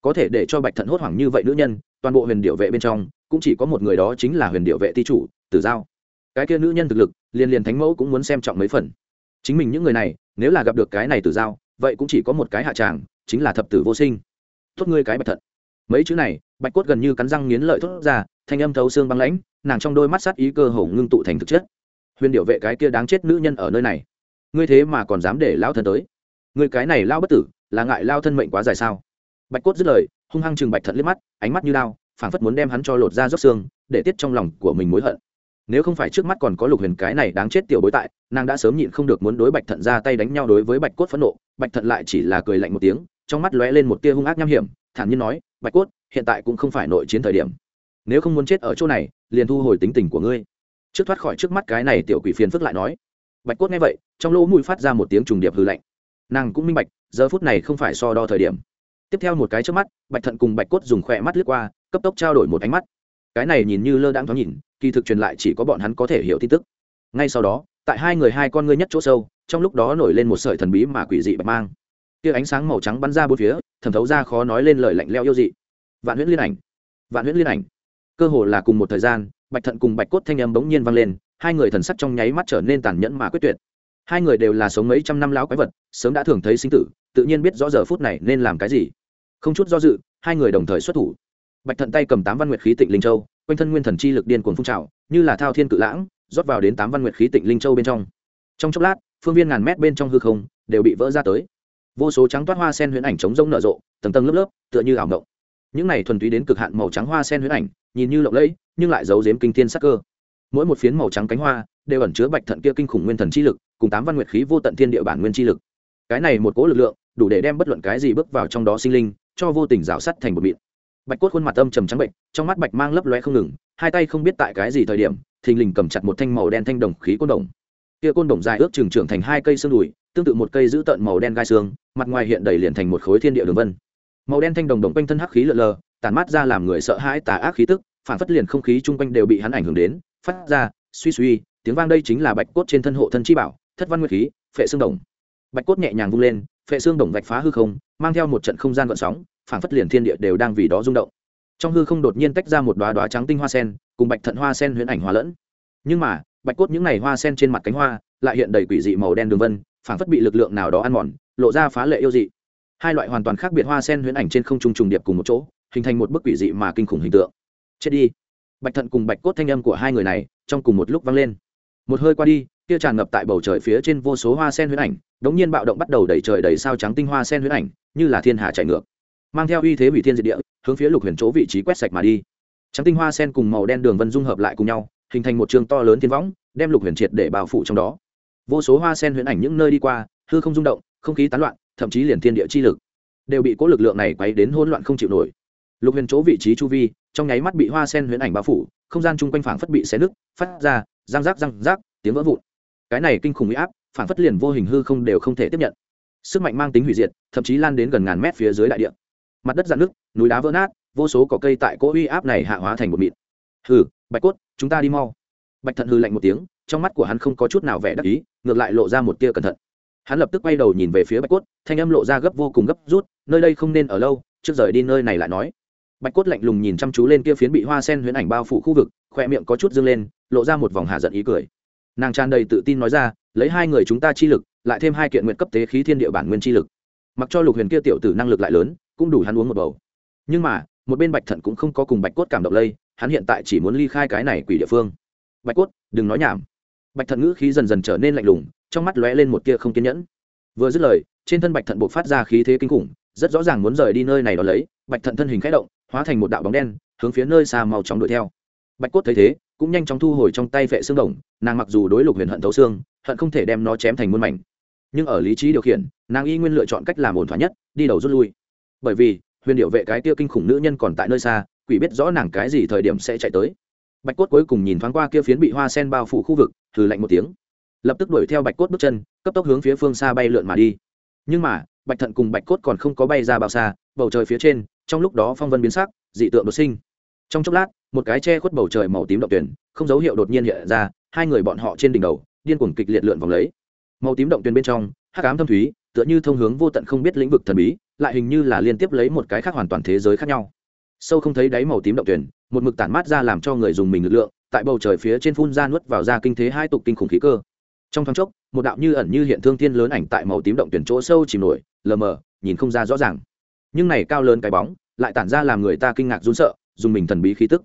Có thể để cho bạch thận hốt hoảng như vậy nữ nhân, toàn bộ huyền điệu vệ bên trong, cũng chỉ có một người đó chính là huyền điệu vệ ti chủ, tử giao. Cái kia nữ nhân thực lực, liền liền thánh mẫu cũng muốn xem trọng mấy phần. Chính mình những người này, nếu là gặp được cái này tử giao, vậy cũng chỉ có một cái hạ tràng, chính là thập tử vô sinh. Tốt ngươi cái bạch thận. Mấy chữ này, bạch cốt gần như cắn răng nghiến lợi thốt ra thanh âm thấu xương băng lãnh, nàng trong đôi mắt sát ý cơ hồ ngưng tụ thành thực chất. Huyền điệu vệ cái kia đáng chết nữ nhân ở nơi này. Ngươi thế mà còn dám để lao thân tới? Ngươi cái này lao bất tử, là ngại lao thân mệnh quá dài sao? Bạch cốt dứt lời, hung hăng chừng bạch thận liếc mắt, ánh mắt như lao phảng phất muốn đem hắn cho lột ra róc xương, để tiết trong lòng của mình mối hận. Nếu không phải trước mắt còn có lục huyền cái này đáng chết tiểu bối tại, nàng đã sớm nhịn không được muốn đối bạch thận ra tay đánh nhau đối với bạch cốt phẫn nộ. Bạch thận lại chỉ là cười lạnh một tiếng, trong mắt lóe lên một tia hung ác nham hiểm, thản nhiên nói, bạch cốt, hiện tại cũng không phải nội chiến thời điểm nếu không muốn chết ở chỗ này, liền thu hồi tính tình của ngươi. Trước thoát khỏi trước mắt cái này tiểu quỷ phiền phức lại nói. Bạch cốt nghe vậy, trong lỗ mũi phát ra một tiếng trùng điệp hư lạnh. Nàng cũng minh bạch, giờ phút này không phải so đo thời điểm. Tiếp theo một cái trước mắt, bạch thận cùng bạch cốt dùng khỏe mắt lướt qua, cấp tốc trao đổi một ánh mắt. Cái này nhìn như lơ đãng thoáng nhìn, kỳ thực truyền lại chỉ có bọn hắn có thể hiểu tin tức. Ngay sau đó, tại hai người hai con ngươi nhất chỗ sâu, trong lúc đó nổi lên một sợi thần bí mà quỷ dị bạch mang. Kia ánh sáng màu trắng bắn ra bốn phía, thẩm thấu ra khó nói lên lời lạnh leo yêu dị. Vạn huyễn liên ảnh. Vạn huyễn liên ảnh cơ hồ là cùng một thời gian, bạch thận cùng bạch cốt thanh âm bỗng nhiên vang lên, hai người thần sắc trong nháy mắt trở nên tàn nhẫn mà quyết tuyệt. Hai người đều là sống mấy trăm năm lão quái vật, sớm đã thường thấy sinh tử, tự nhiên biết rõ giờ phút này nên làm cái gì. Không chút do dự, hai người đồng thời xuất thủ. Bạch thận tay cầm tám văn nguyệt khí tịnh linh châu, quanh thân nguyên thần chi lực điên cuồng phun trào, như là thao thiên cự lãng, rót vào đến tám văn nguyệt khí tịnh linh châu bên trong. Trong chốc lát, phương viên ngàn mét bên trong hư không đều bị vỡ ra tới. Vô số trắng toát hoa sen huyễn ảnh chống rông nở rộ, tầng tầng lớp lớp, tựa như ảo động những này thuần túy đến cực hạn màu trắng hoa sen huyễn ảnh nhìn như lộng lẫy, nhưng lại giấu giếm kinh thiên sắc cơ. Mỗi một phiến màu trắng cánh hoa đều ẩn chứa bạch thận kia kinh khủng nguyên thần chi lực, cùng tám văn nguyệt khí vô tận thiên địa bản nguyên chi lực. Cái này một cỗ lực lượng, đủ để đem bất luận cái gì bước vào trong đó sinh linh, cho vô tình rào sắt thành một mịn bạch cốt khuôn mặt âm trầm trắng bệnh, trong mắt bạch mang lấp loe không ngừng, hai tay không biết tại cái gì thời điểm, thình lình cầm chặt một thanh màu đen thanh đồng khí côn đồng. Kia côn đồng dài ước trường trưởng thành hai cây xương đùi, tương tự một cây giữ tợn màu đen gai xương, mặt ngoài hiện đầy liền thành một khối thiên địa đường vân. Màu đen thanh đồng đồng quanh thân hắc khí lợn lờ tàn mát ra làm người sợ hãi tà ác khí tức, phản phất liền không khí chung quanh đều bị hắn ảnh hưởng đến, phát ra, suy suy, tiếng vang đây chính là bạch cốt trên thân hộ thân chi bảo, thất văn nguyên khí, phệ xương đồng. Bạch cốt nhẹ nhàng vung lên, phệ xương đồng vạch phá hư không, mang theo một trận không gian gợn sóng, phản phất liền thiên địa đều đang vì đó rung động. Trong hư không đột nhiên tách ra một đoá đoá trắng tinh hoa sen, cùng bạch thận hoa sen huyễn ảnh hòa lẫn. Nhưng mà, bạch cốt những n à y hoa sen trên mặt cánh hoa, lại hiện đầy quỷ dị màu đen đường vân, phản phất bị lực lượng nào đó ăn mòn, lộ ra phá lệ yêu dị. Hai loại hoàn toàn khác biệt hoa sen huyễn ảnh trên không trung trùng điệp cùng một chỗ hình thành một bức quỷ dị mà kinh khủng hình tượng. Chết đi. Bạch thận cùng bạch cốt thanh âm của hai người này trong cùng một lúc vang lên. Một hơi qua đi, kia tràn ngập tại bầu trời phía trên vô số hoa sen huyễn ảnh, đống nhiên bạo động bắt đầu đẩy trời đầy sao trắng tinh hoa sen huyễn ảnh, như là thiên hà chạy ngược. Mang theo uy thế hủy thiên diệt địa, hướng phía lục huyền chỗ vị trí quét sạch mà đi. Trắng tinh hoa sen cùng màu đen đường vân dung hợp lại cùng nhau, hình thành một trường to lớn thiên võng, đem lục huyền triệt để bao phủ trong đó. Vô số hoa sen huyễn ảnh những nơi đi qua, hư không rung động, không khí tán loạn, thậm chí liền thiên địa chi lực đều bị cố lực lượng này quấy đến hỗn loạn không chịu nổi lục huyền chỗ vị trí chu vi, trong nháy mắt bị hoa sen huyễn ảnh bao phủ, không gian chung quanh phảng phất bị xé nứt, phát ra, răng rác răng rác, tiếng vỡ vụn. Cái này kinh khủng huy áp, phảng phất liền vô hình hư không đều không thể tiếp nhận. Sức mạnh mang tính hủy diệt, thậm chí lan đến gần ngàn mét phía dưới đại địa. Mặt đất dạn nước núi đá vỡ nát, vô số cỏ cây tại cỗ uy áp này hạ hóa thành một mịt hừ, bạch cốt, chúng ta đi mau. Bạch thận hư lạnh một tiếng, trong mắt của hắn không có chút nào vẻ đắc ý, ngược lại lộ ra một tia cẩn thận. Hắn lập tức quay đầu nhìn về phía bạch cốt, thanh âm lộ ra gấp vô cùng gấp rút, nơi đây không nên ở lâu, trước rời đi nơi này lại nói bạch cốt lạnh lùng nhìn chăm chú lên kia phiến bị hoa sen huyễn ảnh bao phủ khu vực khoe miệng có chút dâng lên, lộ ra một vòng hạ giận ý cười. Nàng tràn đầy tự tin nói ra, lấy hai người chúng ta chi lực, lại thêm hai kiện nguyện cấp tế khí thiên địa bản nguyên chi lực. Mặc cho lục huyền kia tiểu tử năng lực lại lớn, cũng đủ hắn uống một bầu. Nhưng mà, một bên bạch thận cũng không có cùng bạch cốt cảm động lây, hắn hiện tại chỉ muốn ly khai cái này quỷ địa phương. Bạch cốt, đừng nói nhảm. Bạch thận ngữ khí dần dần trở nên lạnh lùng, trong mắt lóe lên một tia không kiên nhẫn. Vừa dứt lời, trên thân bạch thận buộc phát ra khí thế kinh khủng, rất rõ ràng muốn rời đi nơi này đó lấy, bạch thận thân hình khẽ động hóa thành một đạo bóng đen, hướng phía nơi xa màu chóng đuổi theo. Bạch cốt thấy thế, cũng nhanh chóng thu hồi trong tay vệ xương đồng, nàng mặc dù đối lục huyền hận thấu xương, hận không thể đem nó chém thành muôn mảnh. Nhưng ở lý trí điều khiển, nàng y nguyên lựa chọn cách làm ổn thỏa nhất, đi đầu rút lui. Bởi vì, huyền điệu vệ cái kia kinh khủng nữ nhân còn tại nơi xa, quỷ biết rõ nàng cái gì thời điểm sẽ chạy tới. Bạch cốt cuối cùng nhìn thoáng qua kia phiến bị hoa sen bao phủ khu vực thử lạnh một tiếng. Lập tức đuổi theo bạch cốt bước chân, cấp tốc hướng phía phương xa bay lượn mà đi. Nhưng mà, bạch thận cùng bạch cốt còn không có bay ra bao xa, bầu trời phía trên trong lúc đó phong vân biến sắc, dị tượng đột sinh. Trong chốc lát, một cái che khuất bầu trời màu tím động tuyển, không dấu hiệu đột nhiên hiện ra, hai người bọn họ trên đỉnh đầu, điên cuồng kịch liệt lượn vòng lấy. Màu tím động tuyển bên trong, hắc ám thâm thúy, tựa như thông hướng vô tận không biết lĩnh vực thần bí, lại hình như là liên tiếp lấy một cái khác hoàn toàn thế giới khác nhau. Sâu không thấy đáy màu tím động tuyển, một mực tản mát ra làm cho người dùng mình lực lượng, tại bầu trời phía trên phun ra nuốt vào ra kinh thế hai tục kinh khủng khí cơ. Trong thoáng chốc, một đạo như ẩn như hiện thương thiên lớn ảnh tại màu tím động tuyển chỗ sâu chìm nổi, lờ mờ, nhìn không ra rõ ràng nhưng này cao lớn cái bóng lại tản ra làm người ta kinh ngạc run sợ, dùng mình thần bí khí tức.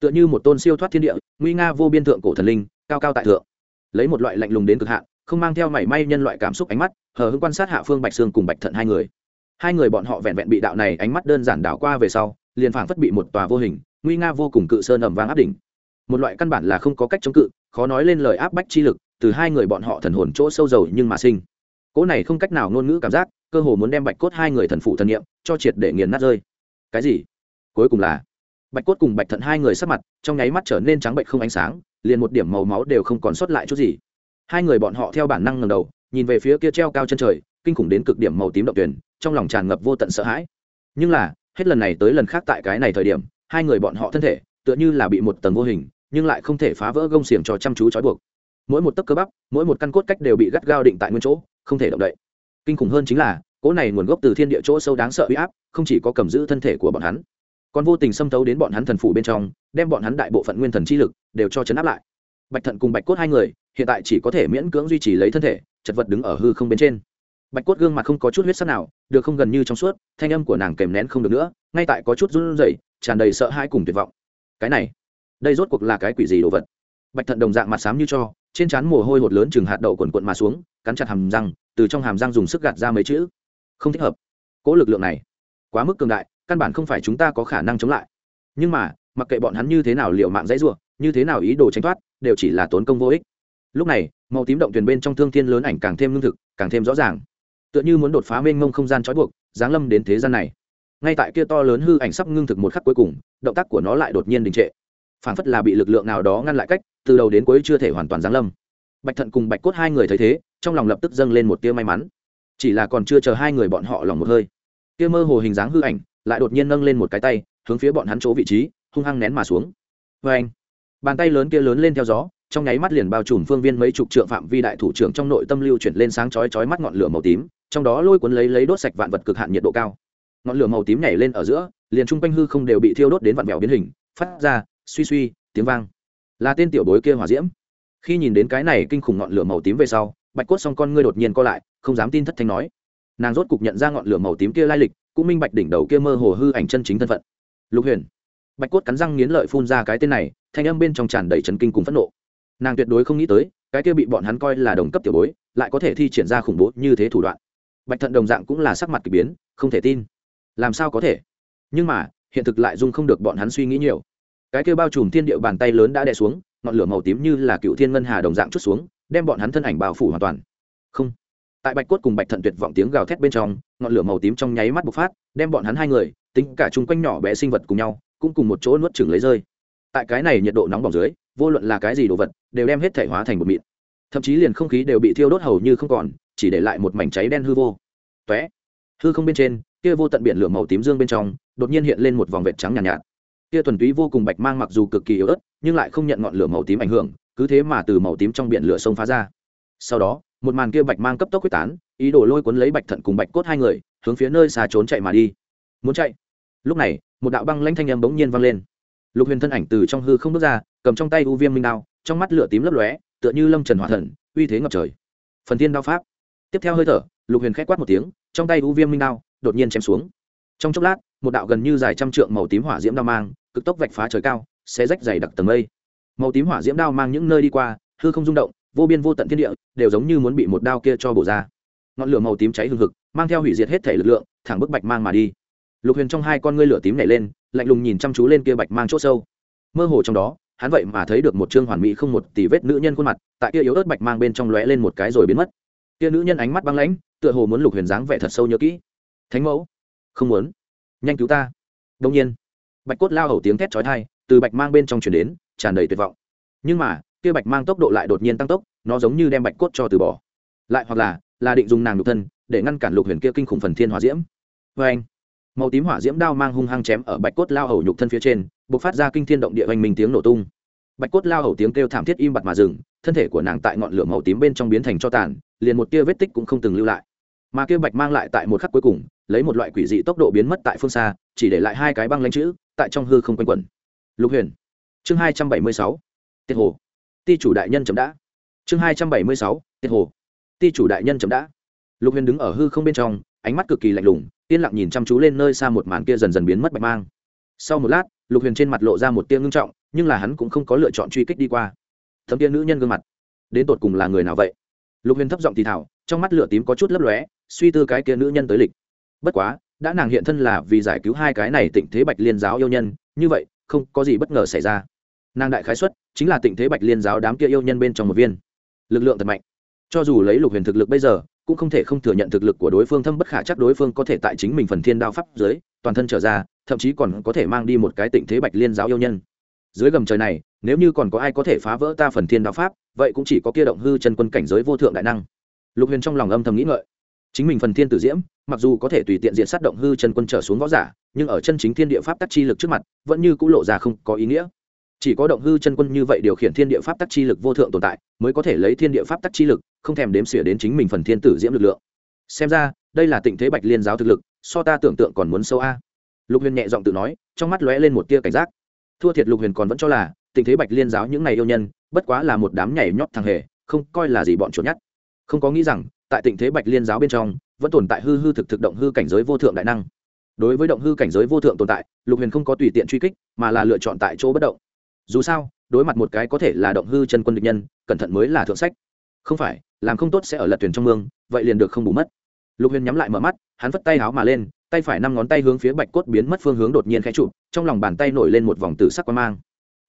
Tựa như một tôn siêu thoát thiên địa, nguy nga vô biên thượng cổ thần linh, cao cao tại thượng. Lấy một loại lạnh lùng đến cực hạn, không mang theo mảy may nhân loại cảm xúc ánh mắt, hờ hững quan sát hạ phương bạch sương cùng bạch thận hai người. Hai người bọn họ vẹn vẹn bị đạo này ánh mắt đơn giản đảo qua về sau, liền phảng phất bị một tòa vô hình, nguy nga vô cùng cự sơn ẩm vang áp đỉnh. Một loại căn bản là không có cách chống cự, khó nói lên lời áp bách chi lực, từ hai người bọn họ thần hồn chỗ sâu dầu nhưng mà sinh. Cỗ này không cách nào ngôn ngữ cảm giác cơ hồ muốn đem bạch cốt hai người thần phụ thần niệm cho triệt để nghiền nát rơi. Cái gì? Cuối cùng là, bạch cốt cùng bạch thận hai người sắc mặt trong nháy mắt trở nên trắng bệnh không ánh sáng, liền một điểm màu máu đều không còn sót lại chút gì. Hai người bọn họ theo bản năng ngầm đầu, nhìn về phía kia treo cao chân trời, kinh khủng đến cực điểm màu tím động tuyển trong lòng tràn ngập vô tận sợ hãi. Nhưng là, hết lần này tới lần khác tại cái này thời điểm, hai người bọn họ thân thể, tựa như là bị một tầng vô hình, nhưng lại không thể phá vỡ gông xiềng cho chăm chú trói buộc. Mỗi một tấc cơ bắp, mỗi một căn cốt cách đều bị gắt gao định tại nguyên chỗ, không thể động đậy kinh khủng hơn chính là, cỗ này nguồn gốc từ thiên địa chỗ sâu đáng sợ uy áp, không chỉ có cầm giữ thân thể của bọn hắn, còn vô tình xâm thấu đến bọn hắn thần phủ bên trong, đem bọn hắn đại bộ phận nguyên thần chi lực đều cho chấn áp lại. Bạch thận cùng bạch cốt hai người, hiện tại chỉ có thể miễn cưỡng duy trì lấy thân thể, chật vật đứng ở hư không bên trên. Bạch cốt gương mặt không có chút huyết sắc nào, được không gần như trong suốt, thanh âm của nàng kèm nén không được nữa, ngay tại có chút run rẩy, tràn đầy sợ hãi cùng tuyệt vọng. Cái này, đây rốt cuộc là cái quỷ gì đồ vật? Bạch thận đồng dạng mặt xám như cho, trên trán mồ hôi hột lớn chừng hạt đậu quần quận mà xuống, cắn chặt hàm răng từ trong hàm răng dùng sức gạt ra mấy chữ. Không thích hợp. Cỗ lực lượng này, quá mức cường đại, căn bản không phải chúng ta có khả năng chống lại. Nhưng mà, mặc kệ bọn hắn như thế nào liệu mạng dãy ruộng như thế nào ý đồ tránh thoát, đều chỉ là tốn công vô ích. Lúc này, màu tím động thuyền bên trong thương thiên lớn ảnh càng thêm lương thực, càng thêm rõ ràng. Tựa như muốn đột phá mênh mông không gian trói buộc, giáng lâm đến thế gian này. Ngay tại kia to lớn hư ảnh sắp ngưng thực một khắc cuối cùng, động tác của nó lại đột nhiên đình trệ. Phản phất là bị lực lượng nào đó ngăn lại cách, từ đầu đến cuối chưa thể hoàn toàn giáng lâm. Bạch thận cùng bạch cốt hai người thấy thế trong lòng lập tức dâng lên một tia may mắn. Chỉ là còn chưa chờ hai người bọn họ lòng một hơi, tia mơ hồ hình dáng hư ảnh lại đột nhiên nâng lên một cái tay, hướng phía bọn hắn chỗ vị trí, hung hăng nén mà xuống. Vê anh, bàn tay lớn kia lớn lên theo gió, trong nháy mắt liền bao trùm phương viên mấy chục trượng phạm vi đại thủ trưởng trong nội tâm lưu chuyển lên sáng chói chói mắt ngọn lửa màu tím, trong đó lôi cuốn lấy lấy đốt sạch vạn vật cực hạn nhiệt độ cao. Ngọn lửa màu tím nhảy lên ở giữa, liền trung quanh hư không đều bị thiêu đốt đến vặn vẹo biến hình, phát ra suy suy, tiếng vang. Là tên tiểu bối kia hỏa diễm. Khi nhìn đến cái này kinh khủng ngọn lửa màu tím về sau bạch cốt song con ngươi đột nhiên co lại, không dám tin thất thanh nói. Nàng rốt cục nhận ra ngọn lửa màu tím kia lai lịch, cũng minh bạch đỉnh đầu kia mơ hồ hư ảnh chân chính thân phận. Lục huyền. Bạch cốt cắn răng nghiến lợi phun ra cái tên này, thanh âm bên trong tràn đầy trấn kinh cùng phẫn nộ. Nàng tuyệt đối không nghĩ tới, cái kia bị bọn hắn coi là đồng cấp tiểu bối, lại có thể thi triển ra khủng bố như thế thủ đoạn. Bạch thận đồng dạng cũng là sắc mặt k ỳ biến, không thể tin. Làm sao có thể? Nhưng mà, hiện thực lại dung không được bọn hắn suy nghĩ nhiều. Cái kia bao trùm thiên địa bàn tay lớn đã đè xuống, ngọn lửa màu tím như là cựu thiên ngân hà đồng dạng chút xuống đem bọn hắn thân ảnh bao phủ hoàn toàn. Không. Tại bạch cốt cùng bạch thận tuyệt vọng tiếng gào thét bên trong ngọn lửa màu tím trong nháy mắt bộc phát đem bọn hắn hai người tính cả chung quanh nhỏ bé sinh vật cùng nhau cũng cùng một chỗ nuốt chừng lấy rơi. Tại cái này nhiệt độ nóng bỏng dưới vô luận là cái gì đồ vật đều đem hết thể hóa thành một mịn. Thậm chí liền không khí đều bị thiêu đốt hầu như không còn chỉ để lại một mảnh cháy đen hư vô. Tóe. Hư không bên trên kia vô tận biển lửa màu tím dương bên trong đột nhiên hiện lên một vòng vệt trắng nhàn nhạt, nhạt. Kia thuần túy vô cùng bạch mang mặc dù cực kỳ yếu ớt nhưng lại không nhận ngọn lửa màu tím ảnh hưởng cứ thế mà từ màu tím trong biển lửa sông phá ra. Sau đó, một màn kia bạch mang cấp tốc quyết tán, ý đồ lôi cuốn lấy bạch thận cùng bạch cốt hai người, hướng phía nơi xa trốn chạy mà đi. Muốn chạy? Lúc này, một đạo băng lanh thanh âm bỗng nhiên vang lên. Lục huyền thân ảnh từ trong hư không bước ra, cầm trong tay u viêm minh đao, trong mắt lửa tím lấp lóe, tựa như lâm trần hỏa thần, uy thế ngập trời. Phần thiên đao pháp. Tiếp theo hơi thở, lục huyền k h á c quát một tiếng, trong tay u viêm minh đao, đột nhiên chém xuống. Trong chốc lát, một đạo gần như dài trăm trượng màu tím hỏa diễm đao mang, cực tốc vạch phá trời cao sẽ rách dày đặc tầng mây màu tím hỏa diễm đao mang những nơi đi qua, hư không rung động, vô biên vô tận thiên địa, đều giống như muốn bị một đao kia cho bổ ra. Ngọn lửa màu tím cháy hừng hực, mang theo hủy diệt hết thể lực lượng, thẳng bức bạch mang mà đi. Lục huyền trong hai con ngươi lửa tím nảy lên, lạnh lùng nhìn chăm chú lên kia bạch mang c h ỗ sâu. Mơ hồ trong đó, hắn vậy mà thấy được một chương hoàn mỹ không một tỷ vết nữ nhân khuôn mặt, tại kia yếu ớt bạch mang bên trong lóe lên một cái rồi biến mất. Kia nữ nhân ánh mắt băng lãnh, tựa hồ muốn lục huyền dáng vẻ thật sâu nhớ kỹ. Thánh mẫu, không muốn. Nhanh cứu ta. Đông nhiên, bạch cốt lao hầu tiếng thét chói thai từ bạch mang bên trong chuyển đến tràn đầy tuyệt vọng. Nhưng mà, kia bạch mang tốc độ lại đột nhiên tăng tốc, nó giống như đem bạch cốt cho từ bỏ. Lại hoặc là là định dùng nàng nhục thân, để ngăn cản lục huyền kia kinh khủng phần thiên hòa diễm. Vê anh, màu tím hỏa diễm đao mang hung hăng chém ở bạch cốt lao hầu nhục thân phía trên b ộ c phát ra kinh thiên động địa oanh minh tiếng nổ tung. Bạch cốt lao hầu tiếng kêu thảm thiết im bặt mà dừng, thân thể của nàng tại ngọn lửa màu tím bên trong biến thành cho tàn, liền một tia vết tích cũng không từng lưu lại. Mà kia bạch mang lại tại một khắc cuối cùng, lấy một loại quỷ dị tốc độ biến mất tại phương xa, chỉ để lại hai cái băng lanh chữ, tại trong hư không quanh quẩn. Lục huyền chương hai trăm bảy mươi sáu tiết hồ. Ti chủ đại nhân chấm đã. Chương hai trăm bảy mươi sáu tiết hồ. Ti chủ đại nhân chấm đã. Lục huyền đứng ở hư không bên trong, ánh mắt cực kỳ lạnh lùng, yên lặng nhìn chăm chú lên nơi xa một màn kia dần dần biến mất bạch mang. Sau một lát, lục huyền trên mặt lộ ra một tia ngưng trọng, nhưng là hắn cũng không có lựa chọn truy kích đi qua. Thấm tia nữ nhân gương mặt. Đến tột cùng là người nào vậy? Lục huyền thấp giọng thì thảo trong mắt lửa tím có chút lấp lóe, suy tư cái kia nữ nhân tới lịch. Bất quá, đã nàng hiện thân là vì giải cứu hai cái này tịnh thế bạch liên giáo yêu nhân, như vậy không có gì bất ngờ xảy ra. Nàng đại khái xuất, chính là tịnh thế bạch liên giáo đám kia yêu nhân bên trong một viên. Lực lượng thật mạnh. Cho dù lấy lục huyền thực lực bây giờ, cũng không thể không thừa nhận thực lực của đối phương thâm bất khả chắc đối phương có thể tại chính mình phần thiên đao pháp dưới, toàn thân trở ra, thậm chí còn có thể mang đi một cái tịnh thế bạch liên giáo yêu nhân. Dưới gầm trời này, nếu như còn có ai có thể phá vỡ ta phần thiên đao pháp, vậy cũng chỉ có kia động hư chân quân cảnh giới vô thượng đại năng. Lục huyền trong lòng âm thầm nghĩ ngợi chính mình phần thiên tử diễm, mặc dù có thể tùy tiện diện sát động hư chân quân trở xuống võ giả, nhưng ở chân chính thiên địa pháp tắc chi lực trước mặt, vẫn như c ũ lộ ra không có ý nghĩa. Chỉ có động hư chân quân như vậy điều khiển thiên địa pháp tắc chi lực vô thượng tồn tại, mới có thể lấy thiên địa pháp tắc chi lực, không thèm đếm xỉa đến chính mình phần thiên tử diễm lực lượng. Xem ra, đây là tình thế bạch liên giáo thực lực, so ta tưởng tượng còn muốn sâu a. Lục huyền nhẹ giọng tự nói, trong mắt lóe lên một tia cảnh giác. Thua thiệt lục huyền còn vẫn cho là tình thế bạch liên giáo những ngày yêu nhân, bất quá là một đám nhảy nhót thằng hề, không coi là gì bọn trốn nhát không có nghĩ rằng tại tịnh thế bạch liên giáo bên trong, vẫn tồn tại hư hư thực thực động hư cảnh giới vô thượng đại năng. Đối với động hư cảnh giới vô thượng tồn tại, lục huyền không có tùy tiện truy kích, mà là lựa chọn tại chỗ bất động. Dù sao, đối mặt một cái có thể là động hư chân quân địch nhân, cẩn thận mới là thượng sách. Không phải, làm không tốt sẽ ở lật thuyền trong mương, vậy liền được không bù mất. Lục huyền nhắm lại mở mắt, hắn vất tay háo mà lên, tay phải năm ngón tay hướng phía bạch cốt biến mất phương hướng đột nhiên khẽ chụp, trong lòng bàn tay nổi lên một vòng tử sắc quan mang.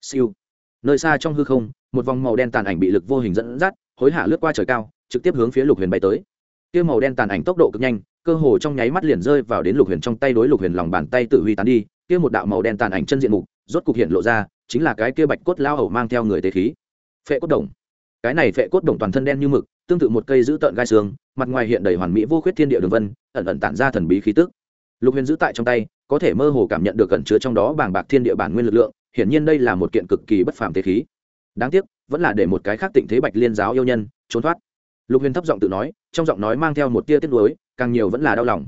Siêu. Nơi xa trong hư không, một vòng màu đen tàn ảnh bị lực vô hình dẫn dắt, hối hả lướt qua trời cao trực tiếp hướng phía lục huyền bay tới. Kia màu đen tàn ảnh tốc độ cực nhanh, cơ hồ trong nháy mắt liền rơi vào đến lục huyền trong tay đối lục huyền lòng bàn tay tự huy tán đi, kia một đạo màu đen tàn ảnh chân diện mục, rốt cục hiện lộ ra, chính là cái kia bạch cốt lao hầu mang theo người tế khí. Phệ cốt đồng. Cái này phệ cốt đồng toàn thân đen như mực, tương tự một cây giữ tợn gai xương, mặt ngoài hiện đầy hoàn mỹ vô khuyết thiên địa đường vân, ẩn ẩn tản ra thần bí khí tức. Lục huyền giữ tại trong tay, có thể mơ hồ cảm nhận được cẩn chứa trong đó bàng bạc thiên địa bản nguyên lực lượng, hiển nhiên đây là một kiện cực kỳ bất phàm tế khí. Đáng tiếc, vẫn là để một cái khác tịnh thế bạch liên giáo yêu nhân, trốn thoát lục huyền thấp giọng tự nói, trong giọng nói mang theo một tia tiết nuối, càng nhiều vẫn là đau lòng.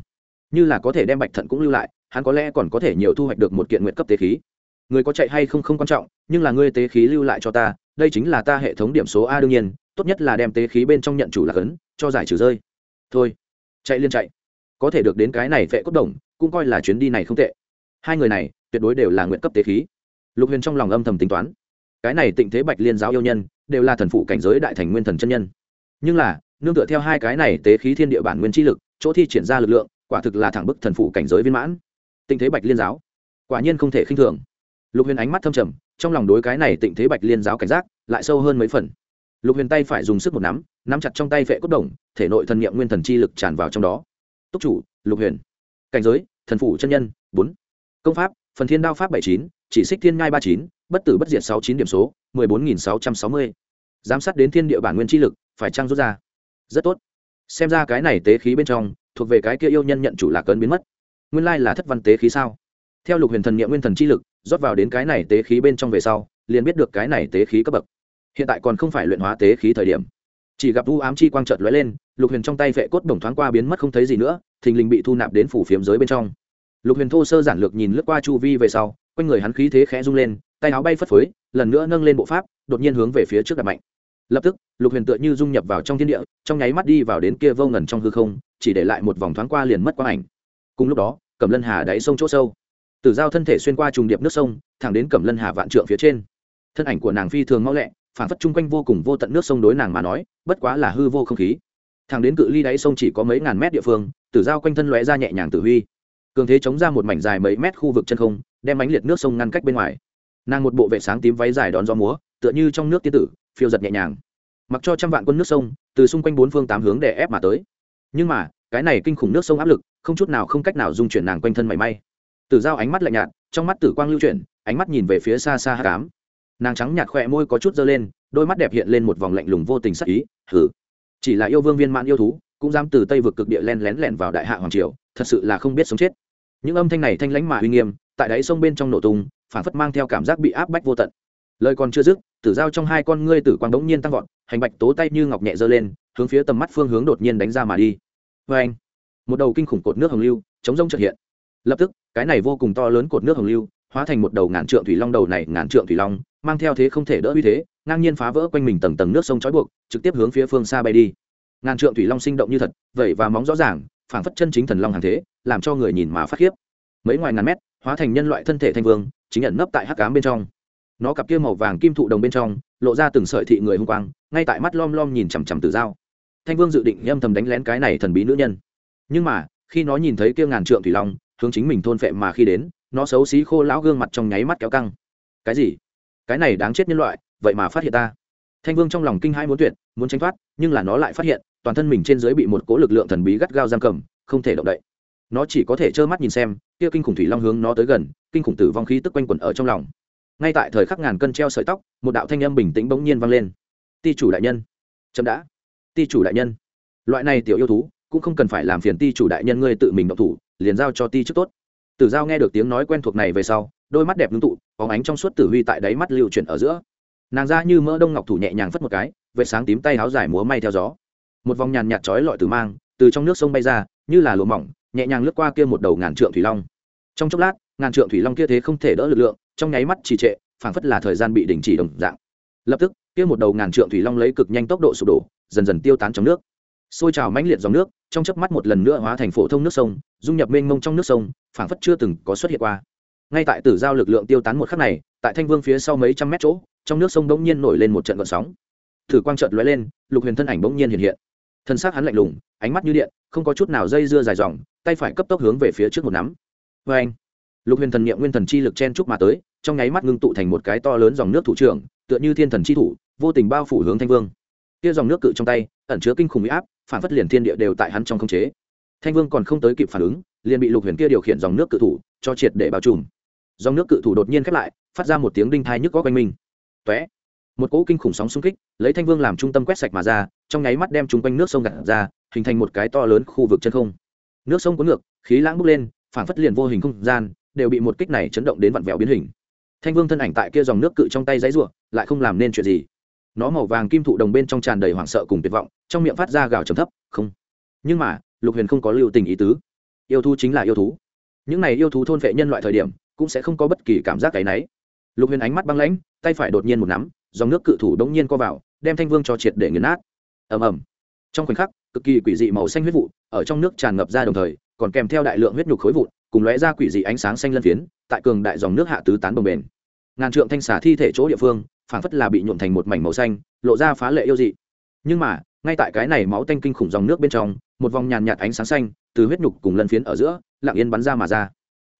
Như là có thể đem bạch thận cũng lưu lại, hắn có lẽ còn có thể nhiều thu hoạch được một kiện nguyện cấp tế khí. Người có chạy hay không không quan trọng, nhưng là ngươi tế khí lưu lại cho ta, đây chính là ta hệ thống điểm số a đương nhiên, tốt nhất là đem tế khí bên trong nhận chủ lạc ấn, cho giải trừ rơi. Thôi, chạy liên chạy. Có thể được đến cái này vệ cốt đồng, cũng coi là chuyến đi này không tệ. Hai người này, tuyệt đối đều là nguyện cấp tế khí. Lục huyền trong lòng âm thầm tính toán. Cái này tịnh thế bạch liên giáo yêu nhân, đều là thần phụ cảnh giới đại thành nguyên thần chân nhân nhưng là, nương tựa theo hai cái này tế khí thiên địa bản nguyên chi lực, chỗ thi triển ra lực lượng, quả thực là thẳng bức thần phụ cảnh giới viên mãn. Tình thế bạch liên giáo, quả nhiên không thể khinh thường. Lục huyền ánh mắt thâm trầm, trong lòng đối cái này tịnh thế bạch liên giáo cảnh giác lại sâu hơn mấy phần. Lục huyền tay phải dùng sức một nắm nắm chặt trong tay vệ cốt đồng, thể nội thần nghiệm nguyên thần chi lực tràn vào trong đó. Túc chủ, lục huyền. Cảnh giới, thần phủ chân nhân, bốn. Công pháp, phần thiên đao pháp bảy chín, chỉ xích thiên ngai ba chín, bất tử bất diệt sáu chín điểm số, mười bốn nghìn sáu trăm sáu mươi giám sát đến thiên địa bản nguyên chi lực, phải trăng rút ra? Rất tốt. Xem ra cái này tế khí bên trong, thuộc về cái kia yêu nhân nhận chủ lạc cơn biến mất. Nguyên lai là thất văn tế khí sao? Theo lục huyền thần nghiệm nguyên thần chi lực, rót vào đến cái này tế khí bên trong về sau, liền biết được cái này tế khí cấp bậc. Hiện tại còn không phải luyện hóa tế khí thời điểm. Chỉ gặp u ám chi quang trợt lóe lên, lục huyền trong tay vệ cốt đồng thoáng qua biến mất không thấy gì nữa, thình lình bị thu nạp đến phủ phiếm giới bên trong. Lục huyền thô sơ giản lược nhìn lướt qua chu vi về sau, quanh người hắn khí thế khẽ rung lên, tay áo bay phất phới, lần nữa nâng lên bộ pháp, đột nhiên hướng về phía trước đập mạnh lập tức, lục huyền tựa như dung nhập vào trong thiên địa, trong nháy mắt đi vào đến kia vô ngần trong hư không, chỉ để lại một vòng thoáng qua liền mất quang ảnh. Cùng lúc đó, cẩm lân hà đáy sông chỗ sâu. Tử giao thân thể xuyên qua trùng điệp nước sông, thẳng đến cẩm lân hà vạn trượng phía trên. Thân ảnh của nàng phi thường mau lẹ, phản phất chung quanh vô cùng vô tận nước sông đối nàng mà nói, bất quá là hư vô không khí. Thẳng đến cự ly đáy sông chỉ có mấy ngàn mét địa phương, tử giao quanh thân lóe ra nhẹ nhàng tử huy. Cường thế chống ra một mảnh dài mấy mét khu vực chân không, đem ánh liệt nước sông ngăn cách bên ngoài. Nàng một bộ vệ sáng tím váy dài đón gió múa tựa như trong nước tiên tử, phiêu giật nhẹ nhàng. Mặc cho trăm vạn quân nước sông, từ xung quanh bốn phương tám hướng để ép mà tới. Nhưng mà, cái này kinh khủng nước sông áp lực, không chút nào không cách nào dung chuyển nàng quanh thân mảy may. Tử giao ánh mắt lạnh nhạt, trong mắt tử quang lưu chuyển, ánh mắt nhìn về phía xa xa hát cám nàng trắng nhạt khỏe môi có chút dơ lên, đôi mắt đẹp hiện lên một vòng lạnh lùng vô tình sắc ý hử chỉ là yêu vương viên mãn yêu thú, cũng dám từ tây vực cực địa len lén lẻn vào đại hạ hoàng triều, thật sự là không biết sống chết. Những âm thanh này thanh lãnh mà uy nghiêm, tại đáy sông bên trong nổ tung phản phất mang theo cảm giác bị áp bách vô tận lời còn chưa dứt, tử giao trong hai con ngươi tử quang đống nhiên tăng vọt, hành bạch tố tay như ngọc nhẹ giơ lên, hướng phía tầm mắt phương hướng đột nhiên đánh ra mà đi. Vê anh, một đầu kinh khủng cột nước hồng lưu, chống rông trật hiện. Lập tức, cái này vô cùng to lớn cột nước hồng lưu, hóa thành một đầu ngàn trượng thủy long đầu này, ngàn trượng thủy long, mang theo thế không thể đỡ uy thế, ngang nhiên phá vỡ quanh mình tầng tầng nước sông trói buộc, trực tiếp hướng phía phương xa bay đi. Ngàn trượng thủy long sinh động như thật, vậy và móng rõ ràng, phảng phất chân chính thần long hàng thế, làm cho người nhìn mà phát khiếp. Mấy ngoài ngàn mét, hóa thành nhân loại thân thể thanh vương, chính nhận nấp tại hắc cám bên trong nó cặp kia màu vàng kim thụ đồng bên trong, lộ ra từng sợi thị người hung quang, ngay tại mắt lom lom nhìn chằm chằm từ dao thanh vương dự định âm thầm đánh lén cái này thần bí nữ nhân. Nhưng mà, khi nó nhìn thấy kia ngàn trượng thủy long, hướng chính mình thôn phệ mà khi đến, nó xấu xí khô lão gương mặt trong nháy mắt kéo căng. Cái gì? Cái này đáng chết nhân loại, vậy mà phát hiện ta. Thanh vương trong lòng kinh hai muốn tuyệt, muốn tránh thoát, nhưng là nó lại phát hiện, toàn thân mình trên dưới bị một cỗ lực lượng thần bí gắt gao giam cầm, không thể động đậy. Nó chỉ có thể trơ mắt nhìn xem, kia kinh khủng thủy long hướng nó tới gần, kinh khủng tử vong khí tức quanh quẩn ở trong lòng ngay tại thời khắc ngàn cân treo sợi tóc, một đạo thanh âm bình tĩnh bỗng nhiên vang lên. Ti chủ đại nhân. Chậm đã. Ti chủ đại nhân. Loại này tiểu yêu thú, cũng không cần phải làm phiền ti chủ đại nhân ngươi tự mình động thủ, liền giao cho ti trước tốt. Tử giao nghe được tiếng nói quen thuộc này về sau, đôi mắt đẹp ngưng tụ có ánh trong suốt tử huy tại đáy mắt lưu chuyển ở giữa. Nàng ra như mỡ đông ngọc thủ nhẹ nhàng phất một cái, vệt sáng tím tay áo dài múa may theo gió. Một vòng nhàn nhạt trói lọi từ mang, từ trong nước sông bay ra, như là lụa mỏng, nhẹ nhàng lướt qua kia một đầu ngàn trượng thủy long. Trong chốc lát, ngàn trượng thủy long kia thế không thể đỡ lực lượng trong nháy mắt trì trệ, phảng phất là thời gian bị đình chỉ đồng dạng. Lập tức, kia một đầu ngàn trượng thủy long lấy cực nhanh tốc độ sụp đổ, dần dần tiêu tán trong nước. Xôi trào mãnh liệt dòng nước, trong chớp mắt một lần nữa hóa thành phổ thông nước sông, dung nhập mênh mông trong nước sông, phảng phất chưa từng có xuất hiện qua. Ngay tại tử giao lực lượng tiêu tán một khắc này, tại thanh vương phía sau mấy trăm mét chỗ, trong nước sông bỗng nhiên nổi lên một trận gợn sóng. Thử quang trợt lóe lên, lục huyền thân ảnh bỗng nhiên hiện hiện. Thân xác hắn lạnh lùng, ánh mắt như điện, không có chút nào dây dưa dài dòng, tay phải cấp tốc hướng về phía trước một nắm. Vê anh lục huyền thần niệm nguyên thần chi lực chen trúc mà tới, trong nháy mắt ngưng tụ thành một cái to lớn dòng nước thủ trưởng, tựa như thiên thần chi thủ, vô tình bao phủ hướng thanh vương. Kia dòng nước cự trong tay, ẩn chứa kinh khủng huy áp, phản phất liền thiên địa đều tại hắn trong không chế. Thanh vương còn không tới kịp phản ứng, liền bị lục huyền kia điều khiển dòng nước cự thủ cho triệt để bao trùm. Dòng nước cự thủ đột nhiên khép lại, phát ra một tiếng đinh thai nhức có quanh mình. Tóe! Một cỗ kinh khủng sóng xung kích, lấy thanh vương làm trung tâm quét sạch mà ra, trong nháy mắt đem chung quanh nước sông gặt ra, hình thành một cái to lớn khu vực chân không. Nước sông cuốn ngược, khí lãng bốc lên, phản phất liền vô hình không gian đều bị một kích này chấn động đến vặn vẹo biến hình. Thanh vương thân ảnh tại kia dòng nước cự trong tay giấy ruộng lại không làm nên chuyện gì. Nó màu vàng kim thụ đồng bên trong tràn đầy hoảng sợ cùng tuyệt vọng, trong miệng phát ra gào trầm thấp, không. Nhưng mà, lục huyền không có lưu tình ý tứ. Yêu thú chính là yêu thú. Những này yêu thú thôn vệ nhân loại thời điểm, cũng sẽ không có bất kỳ cảm giác cái náy lục huyền ánh mắt băng lãnh, tay phải đột nhiên một nắm, dòng nước cự thủ đống nhiên co vào, đem thanh vương cho triệt để nghiền nát. Ầm ầm. Trong khoảnh khắc, cực kỳ quỷ dị màu xanh huyết vụ ở trong nước tràn ngập ra đồng thời, còn kèm theo đại lượng huyết nhục khối vụn cùng lóe ra quỷ dị ánh sáng xanh lân phiến, tại cường đại dòng nước hạ tứ tán bồng bền ngàn trượng thanh xả thi thể chỗ địa phương, phảng phất là bị nhuộm thành một mảnh màu xanh, lộ ra phá lệ yêu dị. Nhưng mà, ngay tại cái này máu tanh kinh khủng dòng nước bên trong, một vòng nhàn nhạt ánh sáng xanh, từ huyết nhục cùng lân phiến ở giữa, lặng yên bắn ra mà ra.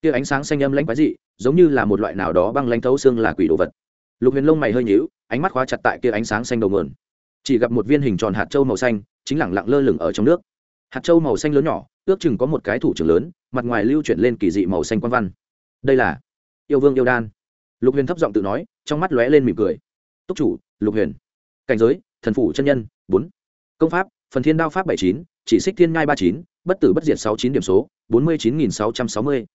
Kia ánh sáng xanh âm lãnh quái dị, giống như là một loại nào đó băng lãnh thấu xương là quỷ đồ vật. Lục huyền lông mày hơi nhíu, ánh mắt khóa chặt tại kia ánh sáng xanh đầu nguồn. Chỉ gặp một viên hình tròn hạt châu màu xanh, chính lẳng lặng lơ lửng ở trong nước hạt châu màu xanh lớn nhỏ, ước chừng có một cái thủ trưởng lớn, mặt ngoài lưu chuyển lên kỳ dị màu xanh quan văn. Đây là yêu vương yêu đan. Lục huyền thấp giọng tự nói, trong mắt lóe lên mỉm cười. Túc chủ, lục huyền. Cảnh giới, thần phủ chân nhân, bốn. Công pháp, phần thiên đao pháp bảy chín, chỉ xích thiên ngai ba chín, bất tử bất diệt sáu chín điểm số, bốn mươi chín nghìn sáu trăm sáu mươi.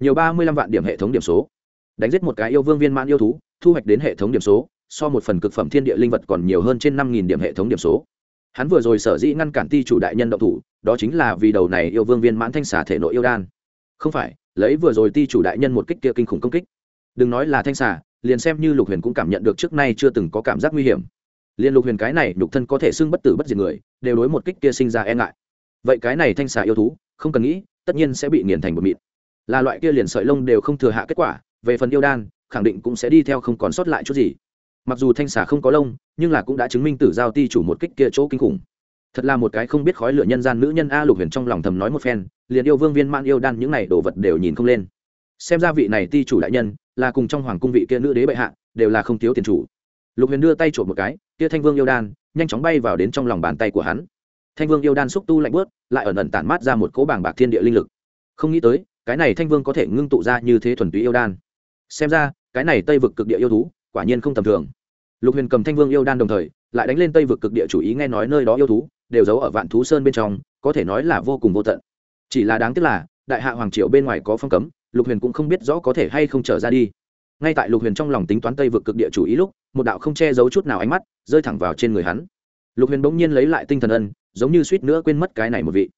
Nhiều ba mươi lăm vạn điểm hệ thống điểm số. Đánh giết một cái yêu vương viên mãn yêu thú, thu hoạch đến hệ thống điểm số, so một phần cực phẩm thiên địa linh vật còn nhiều hơn trên năm nghìn điểm hệ thống điểm số hắn vừa rồi sở dĩ ngăn cản ti chủ đại nhân động thủ, đó chính là vì đầu này yêu vương viên mãn thanh xà thể nội yêu đan. Không phải, lấy vừa rồi ti chủ đại nhân một kích kia kinh khủng công kích. Đừng nói là thanh xà, liền xem như lục huyền cũng cảm nhận được trước nay chưa từng có cảm giác nguy hiểm. Liền lục huyền cái này nhục thân có thể xưng bất tử bất diệt người, đều đối một kích kia sinh ra e ngại. Vậy cái này thanh xà yêu thú, không cần nghĩ, tất nhiên sẽ bị nghiền thành một mịn. Là loại kia liền sợi lông đều không thừa hạ kết quả, về phần yêu đan, khẳng định cũng sẽ đi theo không còn sót lại chút gì mặc dù thanh xà không có lông, nhưng là cũng đã chứng minh tử giao ti chủ một kích kia chỗ kinh khủng. Thật là một cái không biết khói lửa nhân gian nữ nhân a lục huyền trong lòng thầm nói một phen, liền yêu vương viên man yêu đan những này đồ vật đều nhìn không lên. Xem ra vị này ti chủ đại nhân, là cùng trong hoàng cung vị kia nữ đế bệ hạ, đều là không thiếu tiền chủ. Lục huyền đưa tay trộm một cái, kia thanh vương yêu đan, nhanh chóng bay vào đến trong lòng bàn tay của hắn. Thanh vương yêu đan xúc tu lạnh bớt lại ẩn ẩn tản mát ra một cỗ bảng bạc thiên địa linh lực. Không nghĩ tới, cái này thanh vương có thể ngưng tụ ra như thế thuần túy yêu đan. Xem ra, cái này tây vực cực địa yêu thú, quả nhiên không tầm thường lục huyền cầm thanh vương yêu đan đồng thời, lại đánh lên tây vực cực địa chủ ý nghe nói nơi đó yêu thú, đều giấu ở vạn thú sơn bên trong, có thể nói là vô cùng vô tận. Chỉ là đáng tiếc là, đại hạ hoàng triều bên ngoài có phong cấm, lục huyền cũng không biết rõ có thể hay không trở ra đi. Ngay tại lục huyền trong lòng tính toán tây vực cực địa chủ ý lúc, một đạo không che giấu chút nào ánh mắt rơi thẳng vào trên người hắn. Lục huyền bỗng nhiên lấy lại tinh thần ân, giống như suýt nữa quên mất cái này một vị.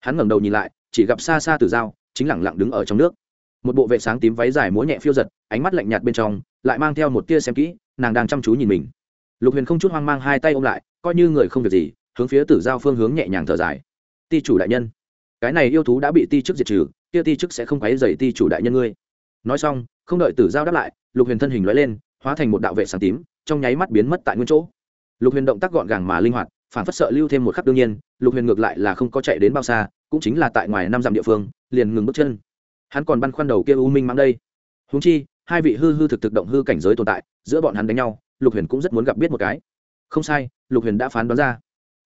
Hắn ngẩng đầu nhìn lại, chỉ gặp xa xa từ dao chính lẳng lặng đứng ở trong nước. Một bộ vệ sáng tím váy dài múa nhẹ phiêu giật, ánh mắt lạnh nhạt bên trong, lại mang theo một tia xem kỹ nàng đang chăm chú nhìn mình. Lục huyền không chút hoang mang hai tay ôm lại, coi như người không việc gì, hướng phía tử giao phương hướng nhẹ nhàng thở dài. Ti chủ đại nhân, cái này yêu thú đã bị ti chức diệt trừ, kia ti chức sẽ không quấy dày ti chủ đại nhân ngươi. Nói xong, không đợi tử giao đáp lại, lục huyền thân hình nói lên, hóa thành một đạo vệ sáng tím, trong nháy mắt biến mất tại nguyên chỗ. Lục huyền động tác gọn gàng mà linh hoạt, phản phất sợ lưu thêm một khắc đương nhiên, lục huyền ngược lại là không có chạy đến bao xa, cũng chính là tại ngoài năm dặm địa phương, liền ngừng bước chân. Hắn còn băn khoăn đầu kia u minh mang đây. Húng chi hai vị hư hư thực thực động hư cảnh giới tồn tại, giữa bọn hắn đánh nhau, lục huyền cũng rất muốn gặp biết một cái. Không sai, lục huyền đã phán đoán ra.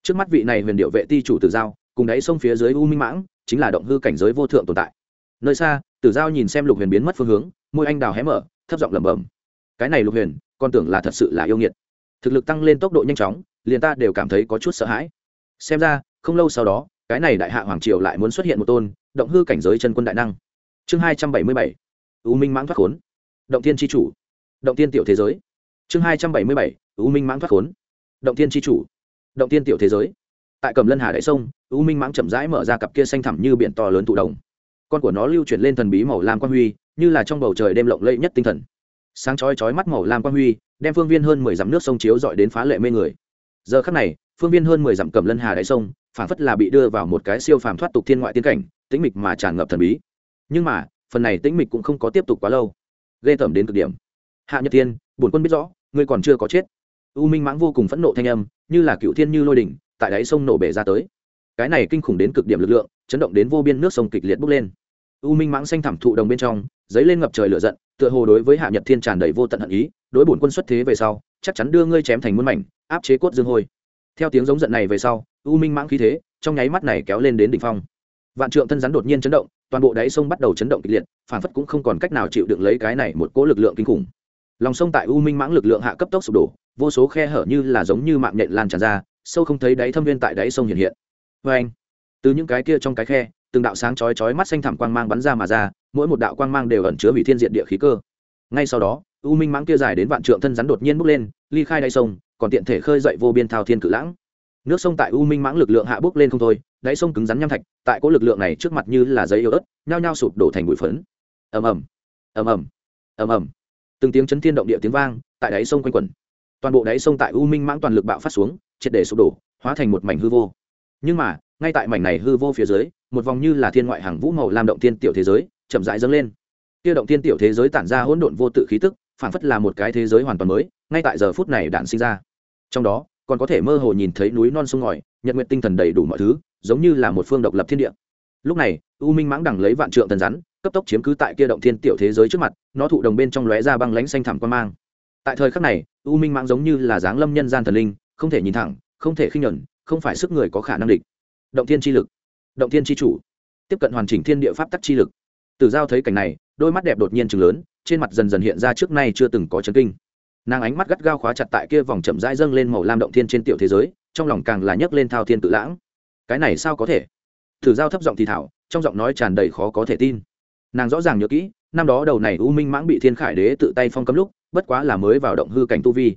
Trước mắt vị này huyền điệu vệ ti chủ tử giao, cùng đáy sông phía dưới u minh mãng, chính là động hư cảnh giới vô thượng tồn tại. Nơi xa, tử giao nhìn xem lục huyền biến mất phương hướng, môi anh đào hé mở, thấp giọng lẩm bẩm. Cái này lục huyền, con tưởng là thật sự là yêu nghiệt. Thực lực tăng lên tốc độ nhanh chóng, liền ta đều cảm thấy có chút sợ hãi. Xem ra, không lâu sau đó, cái này đại hạ hoàng triều lại muốn xuất hiện một tôn động hư cảnh giới chân quân đại năng. Chương hai trăm bảy mươi bảy. U minh mãng thoát khốn động thiên tri chủ, động tiên tiểu thế giới. Chương hai trăm bảy mươi bảy, u minh mãng thoát khốn. Động tiên tri chủ, động tiên tiểu thế giới. Tại cầm lân hà đại sông, u minh mãng chậm rãi mở ra cặp kia xanh thẳm như biển to lớn tụ đồng con của nó lưu chuyển lên thần bí màu lam quang huy, như là trong bầu trời đêm lộng lẫy nhất tinh thần. Sáng chói chói mắt màu lam quang huy, đem phương viên hơn mười dặm nước sông chiếu dọi đến phá lệ mê người. Giờ khắc này, phương viên hơn mười dặm cầm lân hà đại sông phản phất là bị đưa vào một cái siêu phàm thoát tục thiên ngoại tiên cảnh, tĩnh mịch mà tràn ngập thần bí. Nhưng mà, phần này tĩnh mịch cũng không có tiếp tục quá lâu ghê tởm đến cực điểm. Hạ nhật thiên, bổn quân biết rõ ngươi còn chưa có chết. U minh mãng vô cùng phẫn nộ thanh âm như là cựu thiên như lôi đỉnh tại đáy sông nổ bể ra tới. Cái này kinh khủng đến cực điểm lực lượng chấn động đến vô biên nước sông kịch liệt bốc lên. U minh mãng xanh thảm thụ đồng bên trong dấy lên ngập trời lửa giận tựa hồ đối với hạ nhật thiên tràn đầy vô tận hận ý đối bổn quân xuất thế về sau chắc chắn đưa ngươi chém thành muôn mảnh áp chế cốt dương hôi. Theo tiếng giống giận này về sau u minh mãng khí thế trong nháy mắt này kéo lên đến đỉnh phong. Vạn trượng thân rắn đột nhiên chấn động toàn bộ đáy sông bắt đầu chấn động kịch liệt, phản phất cũng không còn cách nào chịu đựng lấy cái này một cỗ lực lượng kinh khủng. Lòng sông tại u minh mãng lực lượng hạ cấp tốc sụp đổ, vô số khe hở như là giống như mạng nhện lan tràn ra, sâu không thấy đáy thâm viên tại đáy sông hiện hiện. Vê anh từ những cái kia trong cái khe, từng đạo sáng chói chói mắt xanh thẳm quang mang bắn ra mà ra, mỗi một đạo quang mang đều ẩn chứa hủy thiên diện địa khí cơ. Ngay sau đó, u minh mãng kia dài đến vạn trượng thân rắn đột nhiên bốc lên, ly khai đáy sông, còn tiện thể khơi dậy vô biên thao thiên cự lãng nước sông tại u minh mãng lực lượng hạ bốc lên không thôi, đáy sông cứng rắn nham thạch, tại cỗ lực lượng này trước mặt như là giấy yếu ớt, nhao nhao sụp đổ thành bụi phấn. Ầm ầm ầm ầm ầm ầm. Từng tiếng chấn thiên động địa tiếng vang, tại đáy sông quanh quẩn. Toàn bộ đáy sông tại u minh mãng toàn lực bạo phát xuống, triệt để sụp đổ, hóa thành một mảnh hư vô. Nhưng mà, ngay tại mảnh này hư vô phía dưới, một vòng như là thiên ngoại hàng vũ màu làm động thiên tiểu thế giới, chậm rãi dâng lên. Kia động thiên tiểu thế giới tản ra hỗn độn vô tự khí tức phản phất là một cái thế giới hoàn toàn mới, ngay tại giờ phút này đạn sinh ra. Trong đó còn có thể mơ hồ nhìn thấy núi non sông ngòi, nhật nguyện tinh thần đầy đủ mọi thứ, giống như là một phương độc lập thiên địa. Lúc này, u minh mãng đẳng lấy vạn trượng tần rắn, cấp tốc chiếm cứ tại kia động thiên tiểu thế giới trước mặt, nó thụ đồng bên trong lóe ra băng lánh xanh thẳm quan mang. Tại thời khắc này, u minh mãng giống như là dáng lâm nhân gian thần linh, không thể nhìn thẳng, không thể khinh nhuận không phải sức người có khả năng địch. Động thiên chi lực, động thiên chi chủ, tiếp cận hoàn chỉnh thiên địa pháp tắc chi lực. Từ giao thấy cảnh này, đôi mắt đẹp đột nhiên chừng lớn, trên mặt dần dần hiện ra trước nay chưa từng có chấn kinh nàng ánh mắt gắt gao khóa chặt tại kia vòng chậm rãi dâng lên màu lam động thiên trên tiểu thế giới, trong lòng càng là nhấc lên thao thiên tự lãng. Cái này sao có thể? Thử giao thấp giọng thì thảo, trong giọng nói tràn đầy khó có thể tin. Nàng rõ ràng nhớ kỹ, năm đó đầu này u minh mãng bị thiên khải đế tự tay phong cấm lúc, bất quá là mới vào động hư cảnh tu vi.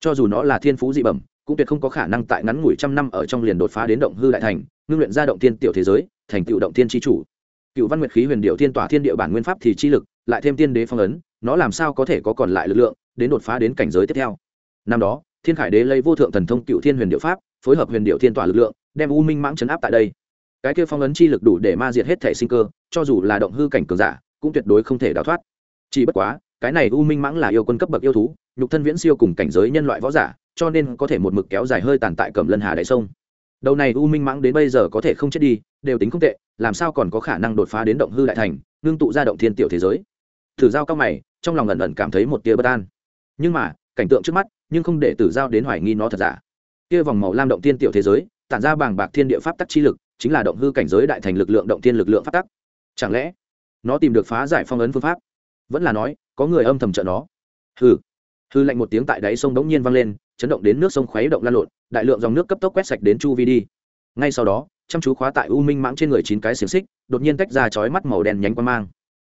Cho dù nó là thiên phú dị bẩm, cũng tuyệt không có khả năng tại ngắn ngủi trăm năm ở trong liền đột phá đến động hư đại thành, ngưng luyện ra động thiên tiểu thế giới, thành tựu động thiên tri chủ. Cựu văn nguyệt khí huyền điệu thiên tỏa thiên địa bản nguyên pháp thì chi lực, lại thêm tiên đế phong ấn, nó làm sao có thể có còn lại lực lượng đến đột phá đến cảnh giới tiếp theo. Năm đó, thiên khải đế lấy vô thượng thần thông cựu thiên huyền điệu pháp, phối hợp huyền điệu thiên tỏa lực lượng, đem u minh mãng chấn áp tại đây. Cái kia phong ấn chi lực đủ để ma diệt hết thể sinh cơ, cho dù là động hư cảnh cường giả, cũng tuyệt đối không thể đào thoát. Chỉ bất quá, cái này u minh mãng là yêu quân cấp bậc yêu thú, nhục thân viễn siêu cùng cảnh giới nhân loại võ giả, cho nên có thể một mực kéo dài hơi tàn tại cẩm lân hà đại sông. Đầu này u minh mãng đến bây giờ có thể không chết đi, đều tính không tệ, làm sao còn có khả năng đột phá đến động hư đại thành, ngưng tụ ra động thiên tiểu thế giới. Thử giao cao mày, trong lòng ẩn ẩn cảm thấy một tia bất an nhưng mà, cảnh tượng trước mắt, nhưng không để tử giao đến hoài nghi nó thật giả. Kia vòng màu lam động tiên tiểu thế giới, tản ra bàng bạc thiên địa pháp tắc chi lực, chính là động hư cảnh giới đại thành lực lượng động tiên lực lượng pháp tắc. Chẳng lẽ, nó tìm được phá giải phong ấn phương pháp? Vẫn là nói, có người âm thầm trợ nó. Hư hư lạnh một tiếng tại đáy sông đống nhiên vang lên, chấn động đến nước sông khuấy động lan lộn, đại lượng dòng nước cấp tốc quét sạch đến chu vi đi. Ngay sau đó, chăm chú khóa tại u minh mãng trên người chín cái xiềng xích, đột nhiên tách ra chói mắt màu đen nhánh qua mang.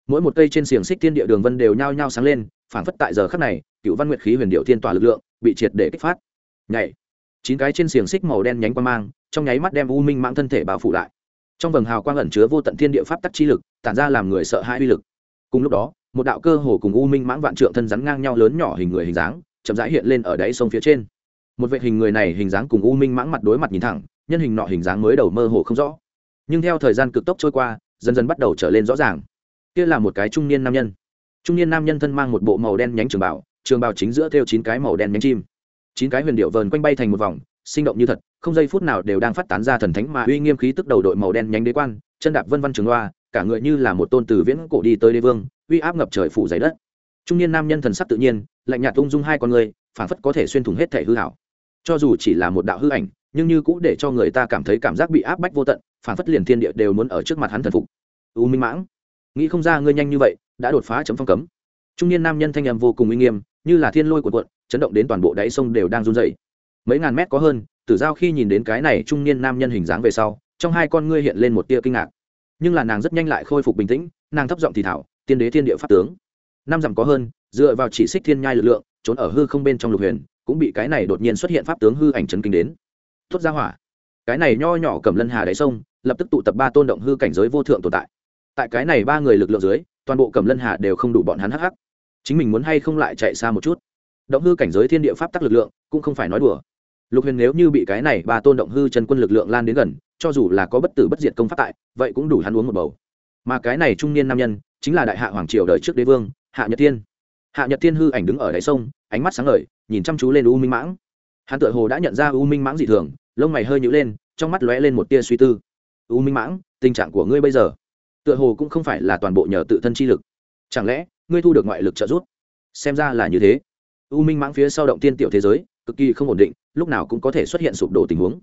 Mỗi một cây trên xiềng xích thiên địa đường vân đều nhao nhao sáng lên, phảng phất tại giờ khắc này cựu văn nguyệt khí huyền điệu thiên tỏa lực lượng, bị triệt để kích phát. Nhảy. Chín cái trên xiềng xích màu đen nhánh qua mang, trong nháy mắt đem u minh mãng thân thể bao phủ lại. Trong vầng hào quang ẩn chứa vô tận thiên địa pháp tắc chi lực, tản ra làm người sợ hãi uy lực. Cùng lúc đó, một đạo cơ hồ cùng u minh mãng vạn trượng thân rắn ngang nhau lớn nhỏ hình người hình dáng, chậm rãi hiện lên ở đáy sông phía trên. Một vệ hình người này hình dáng cùng u minh mãng mặt đối mặt nhìn thẳng, nhân hình nọ hình dáng mới đầu mơ hồ không rõ. Nhưng theo thời gian cực tốc trôi qua, dần dần bắt đầu trở lên rõ ràng. Kia là một cái trung niên nam nhân. Trung niên nam nhân thân mang một bộ màu đen nhánh trường bảo trường Bào chính giữa theo chín cái màu đen nhánh chim. Chín cái huyền điệu vờn quanh bay thành một vòng, sinh động như thật, không giây phút nào đều đang phát tán ra thần thánh mà uy nghiêm khí tức đầu đội màu đen nhánh đế quan, chân đạp vân văn trường loa cả người như là một tôn từ viễn cổ đi tới đế vương, uy áp ngập trời phủ dày đất. Trung niên nam nhân thần sắc tự nhiên, lạnh nhạt ung dung hai con người phản phất có thể xuyên thủng hết thể hư hảo cho dù chỉ là một đạo hư ảnh, nhưng như cũ để cho người ta cảm thấy cảm giác bị áp bách vô tận phản phất liền thiên địa đều muốn ở trước mặt hắn thần phục. U minh mãng, nghĩ không ra ngươi nhanh như vậy, đã đột phá chấm phong cấm. Trung niên nam nhân thanh âm vô cùng uy nghiêm như là thiên lôi của cuộn, chấn động đến toàn bộ đáy sông đều đang run dày mấy ngàn mét có hơn, tử giao khi nhìn đến cái này trung niên nam nhân hình dáng về sau, trong hai con ngươi hiện lên một tia kinh ngạc. Nhưng là nàng rất nhanh lại khôi phục bình tĩnh, nàng thấp giọng thì thảo, tiên đế, thiên địa pháp tướng. Năm dặm có hơn, dựa vào chỉ xích thiên nhai lực lượng, trốn ở hư không bên trong lục huyền, cũng bị cái này đột nhiên xuất hiện pháp tướng hư ảnh chấn kinh đến. Thốt ra hỏa. Cái này nho nhỏ cầm lân hà đáy sông, lập tức tụ tập ba tôn động hư cảnh giới vô thượng tồn tại. Tại cái này ba người lực lượng dưới, toàn bộ cầm lân hà đều không đủ bọn hắn hắc hắc chính mình muốn hay không lại chạy xa một chút. Động hư cảnh giới thiên địa pháp tắc lực lượng, cũng không phải nói đùa. Lục huyền nếu như bị cái này ba tôn động hư chân quân lực lượng lan đến gần, cho dù là có bất tử bất diệt công pháp tại, vậy cũng đủ hắn uống một bầu. Mà cái này trung niên nam nhân, chính là đại hạ hoàng triều đời trước đế vương, hạ nhật thiên. Hạ nhật thiên hư ảnh đứng ở đáy sông, ánh mắt sáng ngời, nhìn chăm chú lên u minh mãng. Hắn Tựa hồ đã nhận ra u minh mãng dị thường, lông mày hơi nhữ lên, trong mắt lóe lên một tia suy tư. U minh mãng, tình trạng của ngươi bây giờ? Tựa hồ cũng không phải là toàn bộ nhờ tự thân chi lực. Chẳng lẽ ngươi thu được ngoại lực trợ giúp. Xem ra là như thế. U minh mãng phía sau động tiên tiểu thế giới, cực kỳ không ổn định, lúc nào cũng có thể xuất hiện sụp đổ tình huống.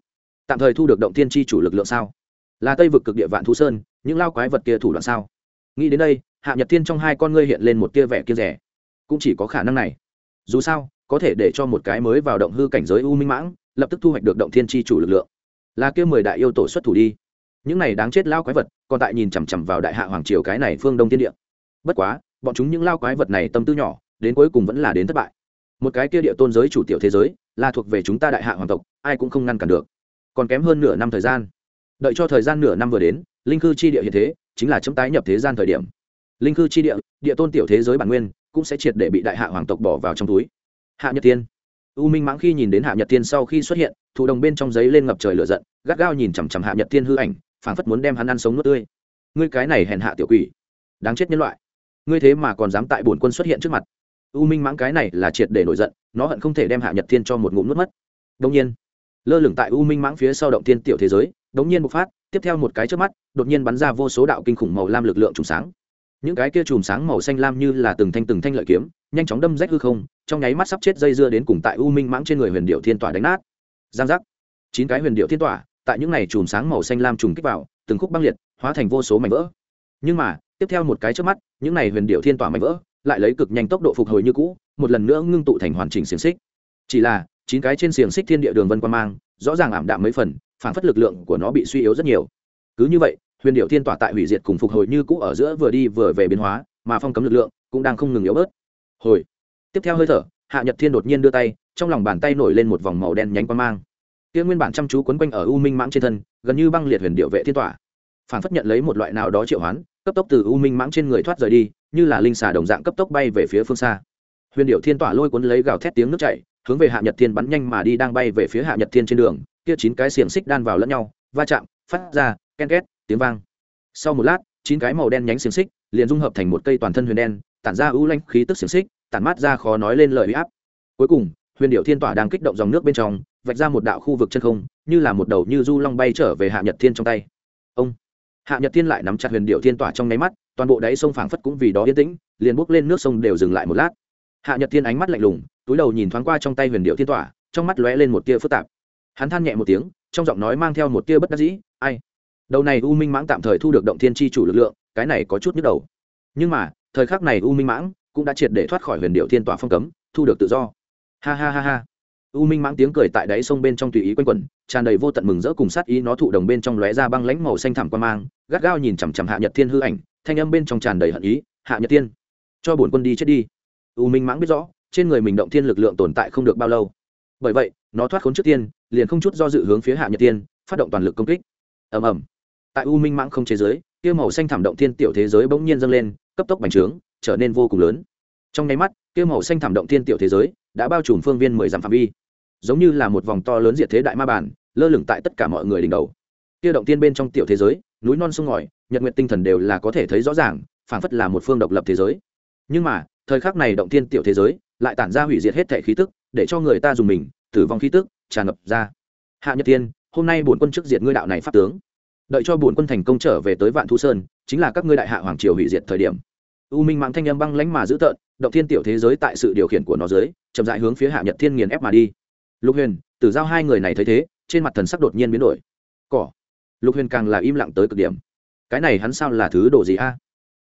Tạm thời thu được động tiên chi chủ lực lượng sao? Là tây vực cực địa vạn thú sơn, những lao quái vật kia thủ đoạn sao? Nghĩ đến đây, hạ nhật thiên trong hai con ngươi hiện lên một tia vẻ kia rẻ. Cũng chỉ có khả năng này. Dù sao, có thể để cho một cái mới vào động hư cảnh giới u minh mãng, lập tức thu hoạch được động thiên tri chủ lực lượng. Là kia mười đại yêu tổ xuất thủ đi. Những này đáng chết lao quái vật, còn tại nhìn chằm chằm vào đại hạ hoàng triều cái này phương đông thiên địa. Bất quá bọn chúng những lao quái vật này tâm tư nhỏ, đến cuối cùng vẫn là đến thất bại. Một cái kia địa tôn giới chủ tiểu thế giới, là thuộc về chúng ta đại hạ hoàng tộc, ai cũng không ngăn cản được. Còn kém hơn nửa năm thời gian. Đợi cho thời gian nửa năm vừa đến, linh cư chi địa hiện thế, chính là chấm tái nhập thế gian thời điểm. Linh cư chi địa địa tôn tiểu thế giới bản nguyên, cũng sẽ triệt để bị đại hạ hoàng tộc bỏ vào trong túi. Hạ nhật tiên. U minh mãng khi nhìn đến hạ nhật tiên sau khi xuất hiện thủ đồng bên trong giấy lên ngập trời lửa giận, gắt gao nhìn chằm chằm hạ nhật tiên hư ảnh, phảng phất muốn đem hắn ăn sống nước tươi. Ngươi cái này hèn hạ tiểu quỷ. Đáng chết nhân loại ngươi thế mà còn dám tại bổn quân xuất hiện trước mặt. U minh mãng cái này là triệt để nổi giận, nó hận không thể đem hạ nhật thiên cho một ngụm nước mất. Đông nhiên, lơ lửng tại u minh mãng phía sau động thiên tiểu thế giới, đống nhiên bộc phát, tiếp theo một cái trước mắt, đột nhiên bắn ra vô số đạo kinh khủng màu lam lực lượng trùng sáng. Những cái kia chùm sáng màu xanh lam như là từng thanh từng thanh lợi kiếm, nhanh chóng đâm rách hư không, trong nháy mắt sắp chết dây dưa đến cùng tại u minh mãng trên người huyền điệu thiên tỏa đánh nát. Giang giác. Chín cái huyền điệu thiên tỏa, tại những này chùm sáng màu xanh lam trùng kích vào, từng khúc băng liệt, hóa thành vô số mảnh vỡ. Nhưng mà tiếp theo một cái trước mắt, những này huyền điệu thiên tỏa mạnh vỡ, lại lấy cực nhanh tốc độ phục hồi như cũ, một lần nữa ngưng tụ thành hoàn chỉnh xiềng xích. Chỉ là, chín cái trên xiềng xích thiên địa đường vân quan mang, rõ ràng ảm đạm mấy phần phản phất lực lượng của nó bị suy yếu rất nhiều. Cứ như vậy, huyền điệu thiên tỏa tại hủy diệt cùng phục hồi như cũ ở giữa vừa đi vừa về biến hóa, mà phong cấm lực lượng cũng đang không ngừng yếu bớt. Hồi. Tiếp theo hơi thở, hạ nhật thiên đột nhiên đưa tay, trong lòng bàn tay nổi lên một vòng màu đen nhánh quan mang. Kia nguyên bản chăm chú quấn quanh ở u minh mãng trên thân, gần như băng liệt huyền điệu vệ thiên tỏa. Phản phất nhận lấy một loại nào đó triệu hoán cấp tốc từ u minh mãng trên người thoát rời đi, như là linh xà đồng dạng cấp tốc bay về phía phương xa. Huyền điệu thiên tỏa lôi cuốn lấy gào thét tiếng nước chảy, hướng về hạ nhật thiên bắn nhanh mà đi đang bay về phía hạ nhật thiên trên đường, kia chín cái xiềng xích đan vào lẫn nhau, va chạm, phát ra, ken két, tiếng vang. Sau một lát, chín cái màu đen nhánh xiềng xích liền dung hợp thành một cây toàn thân huyền đen, tản ra ưu lanh khí tức xiềng xích, tản mát ra khó nói lên lời huy áp. Cuối cùng, huyền điệu thiên tỏa đang kích động dòng nước bên trong, vạch ra một đạo khu vực chân không, như là một đầu như du long bay trở về hạ nhật thiên trong tay hạ nhật thiên lại nắm chặt huyền điệu thiên tỏa trong nháy mắt, toàn bộ đáy sông phảng phất cũng vì đó yên tĩnh, liền bốc lên nước sông đều dừng lại một lát. Hạ nhật thiên ánh mắt lạnh lùng, túi đầu nhìn thoáng qua trong tay huyền điệu thiên tỏa, trong mắt lóe lên một tia phức tạp. Hắn than nhẹ một tiếng, trong giọng nói mang theo một tia bất đắc dĩ, ai? Đầu này u minh mãng tạm thời thu được động thiên tri chủ lực lượng, cái này có chút nhức đầu. Nhưng mà, thời khắc này u minh mãng cũng đã triệt để thoát khỏi huyền điệu thiên tỏa phong cấm, thu được tự do. Ha ha ha ha u minh mãng tiếng cười tại đáy sông bên trong tùy ý quanh quẩn, tràn đầy vô tận mừng rỡ cùng sát ý, nó thụ đồng bên trong lóe ra băng lãnh màu xanh thẳm qua mang, gắt gao nhìn chằm chằm hạ nhật thiên hư ảnh, thanh âm bên trong tràn đầy hận ý, hạ nhật thiên, cho bổn quân đi chết đi. U minh mãng biết rõ, trên người mình động thiên lực lượng tồn tại không được bao lâu. Bởi vậy, nó thoát khốn trước tiên, liền không chút do dự hướng phía hạ nhật thiên, phát động toàn lực công kích. Ầm ầm. Tại u minh mãng không chế giới, kia màu xanh thảm động thiên tiểu thế giới bỗng nhiên dâng lên, cấp tốc bành trướng, trở nên vô cùng lớn. Trong nháy mắt, kia màu xanh thảm động thiên tiểu thế giới đã bao trùm phương viên mười dặm phạm vi giống như là một vòng to lớn diệt thế đại ma bản lơ lửng tại tất cả mọi người đỉnh đầu. Kia động tiên bên trong tiểu thế giới, núi non sông ngòi, nhật nguyện tinh thần đều là có thể thấy rõ ràng, phảng phất là một phương độc lập thế giới. Nhưng mà, thời khắc này động tiên tiểu thế giới lại tản ra hủy diệt hết thể khí tức, để cho người ta dùng mình, tử vong khí tức, tràn ngập ra. Hạ nhật tiên, hôm nay bổn quân trước diệt ngươi đạo này pháp tướng. Đợi cho bổn quân thành công trở về tới vạn thu sơn, chính là các ngươi đại hạ hoàng triều hủy diệt thời điểm. U minh mạng thanh âm băng lánh mà dữ tợn, động thiên tiểu thế giới tại sự điều khiển của nó dưới, chậm dại hướng phía hạ nhật thiên nghiền ép mà đi lục huyền, tử giao hai người này thấy thế, trên mặt thần sắc đột nhiên biến đổi. Cỏ. Lục huyền càng là im lặng tới cực điểm. Cái này hắn sao là thứ đồ gì a?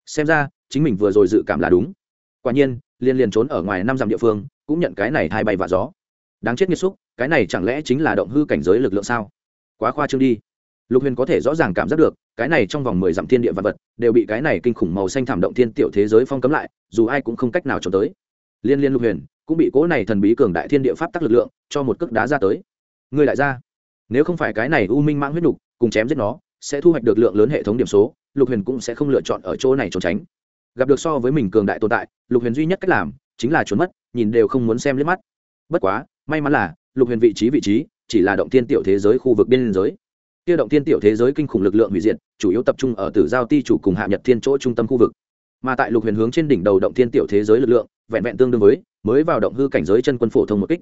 Xem ra, chính mình vừa rồi dự cảm là đúng. Quả nhiên, liên liên trốn ở ngoài năm dặm địa phương, cũng nhận cái này hai bay và gió. Đáng chết nghiêm xúc, cái này chẳng lẽ chính là động hư cảnh giới lực lượng sao? Quá khoa trương đi. Lục huyền có thể rõ ràng cảm giác được, cái này trong vòng mười dặm thiên địa vật vật, đều bị cái này kinh khủng màu xanh thảm động thiên tiểu thế giới phong cấm lại, dù ai cũng không cách nào trốn tới. Liên liên lục huyền cũng bị cố này thần bí cường đại thiên địa pháp tắc lực lượng cho một cước đá ra tới. Ngươi lại ra nếu không phải cái này u minh mang huyết nhục cùng chém giết nó, sẽ thu hoạch được lượng lớn hệ thống điểm số, lục huyền cũng sẽ không lựa chọn ở chỗ này trốn tránh. Gặp được so với mình cường đại tồn tại, lục huyền duy nhất cách làm chính là trốn mất, nhìn đều không muốn xem liếc mắt. Bất quá, may mắn là lục huyền vị trí vị trí chỉ là động tiên tiểu thế giới khu vực biên giới. Kia động tiên tiểu thế giới kinh khủng lực lượng hủy diệt, chủ yếu tập trung ở tử giao ti chủ cùng hạ nhật thiên chỗ trung tâm khu vực. Mà tại lục huyền hướng trên đỉnh đầu động tiên tiểu thế giới lực lượng vẹn vẹn tương đương với, mới vào động hư cảnh giới chân quân phổ thông một kích.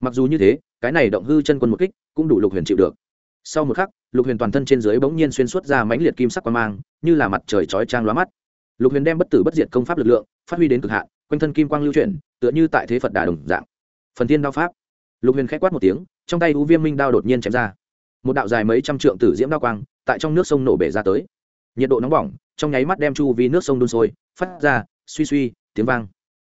Mặc dù như thế, cái này động hư chân quân một kích cũng đủ lục huyền chịu được. Sau một khắc, lục huyền toàn thân trên dưới bỗng nhiên xuyên suốt ra mãnh liệt kim sắc quang mang, như là mặt trời chói trang lóa mắt. Lục huyền đem bất tử bất diệt công pháp lực lượng, phát huy đến cực hạn, quanh thân kim quang lưu chuyển, tựa như tại thế phật đà đồng dạng. Phần thiên đao pháp. Lục huyền k h á quát một tiếng, trong tay u viêm minh đao đột nhiên chém ra. Một đạo dài mấy trăm trượng tử diễm đao quang, tại trong nước sông nổ bể ra tới. Nhiệt độ nóng bỏng, trong nháy mắt đem chu vi nước sông đun sôi, phát ra, suy suy, tiếng vang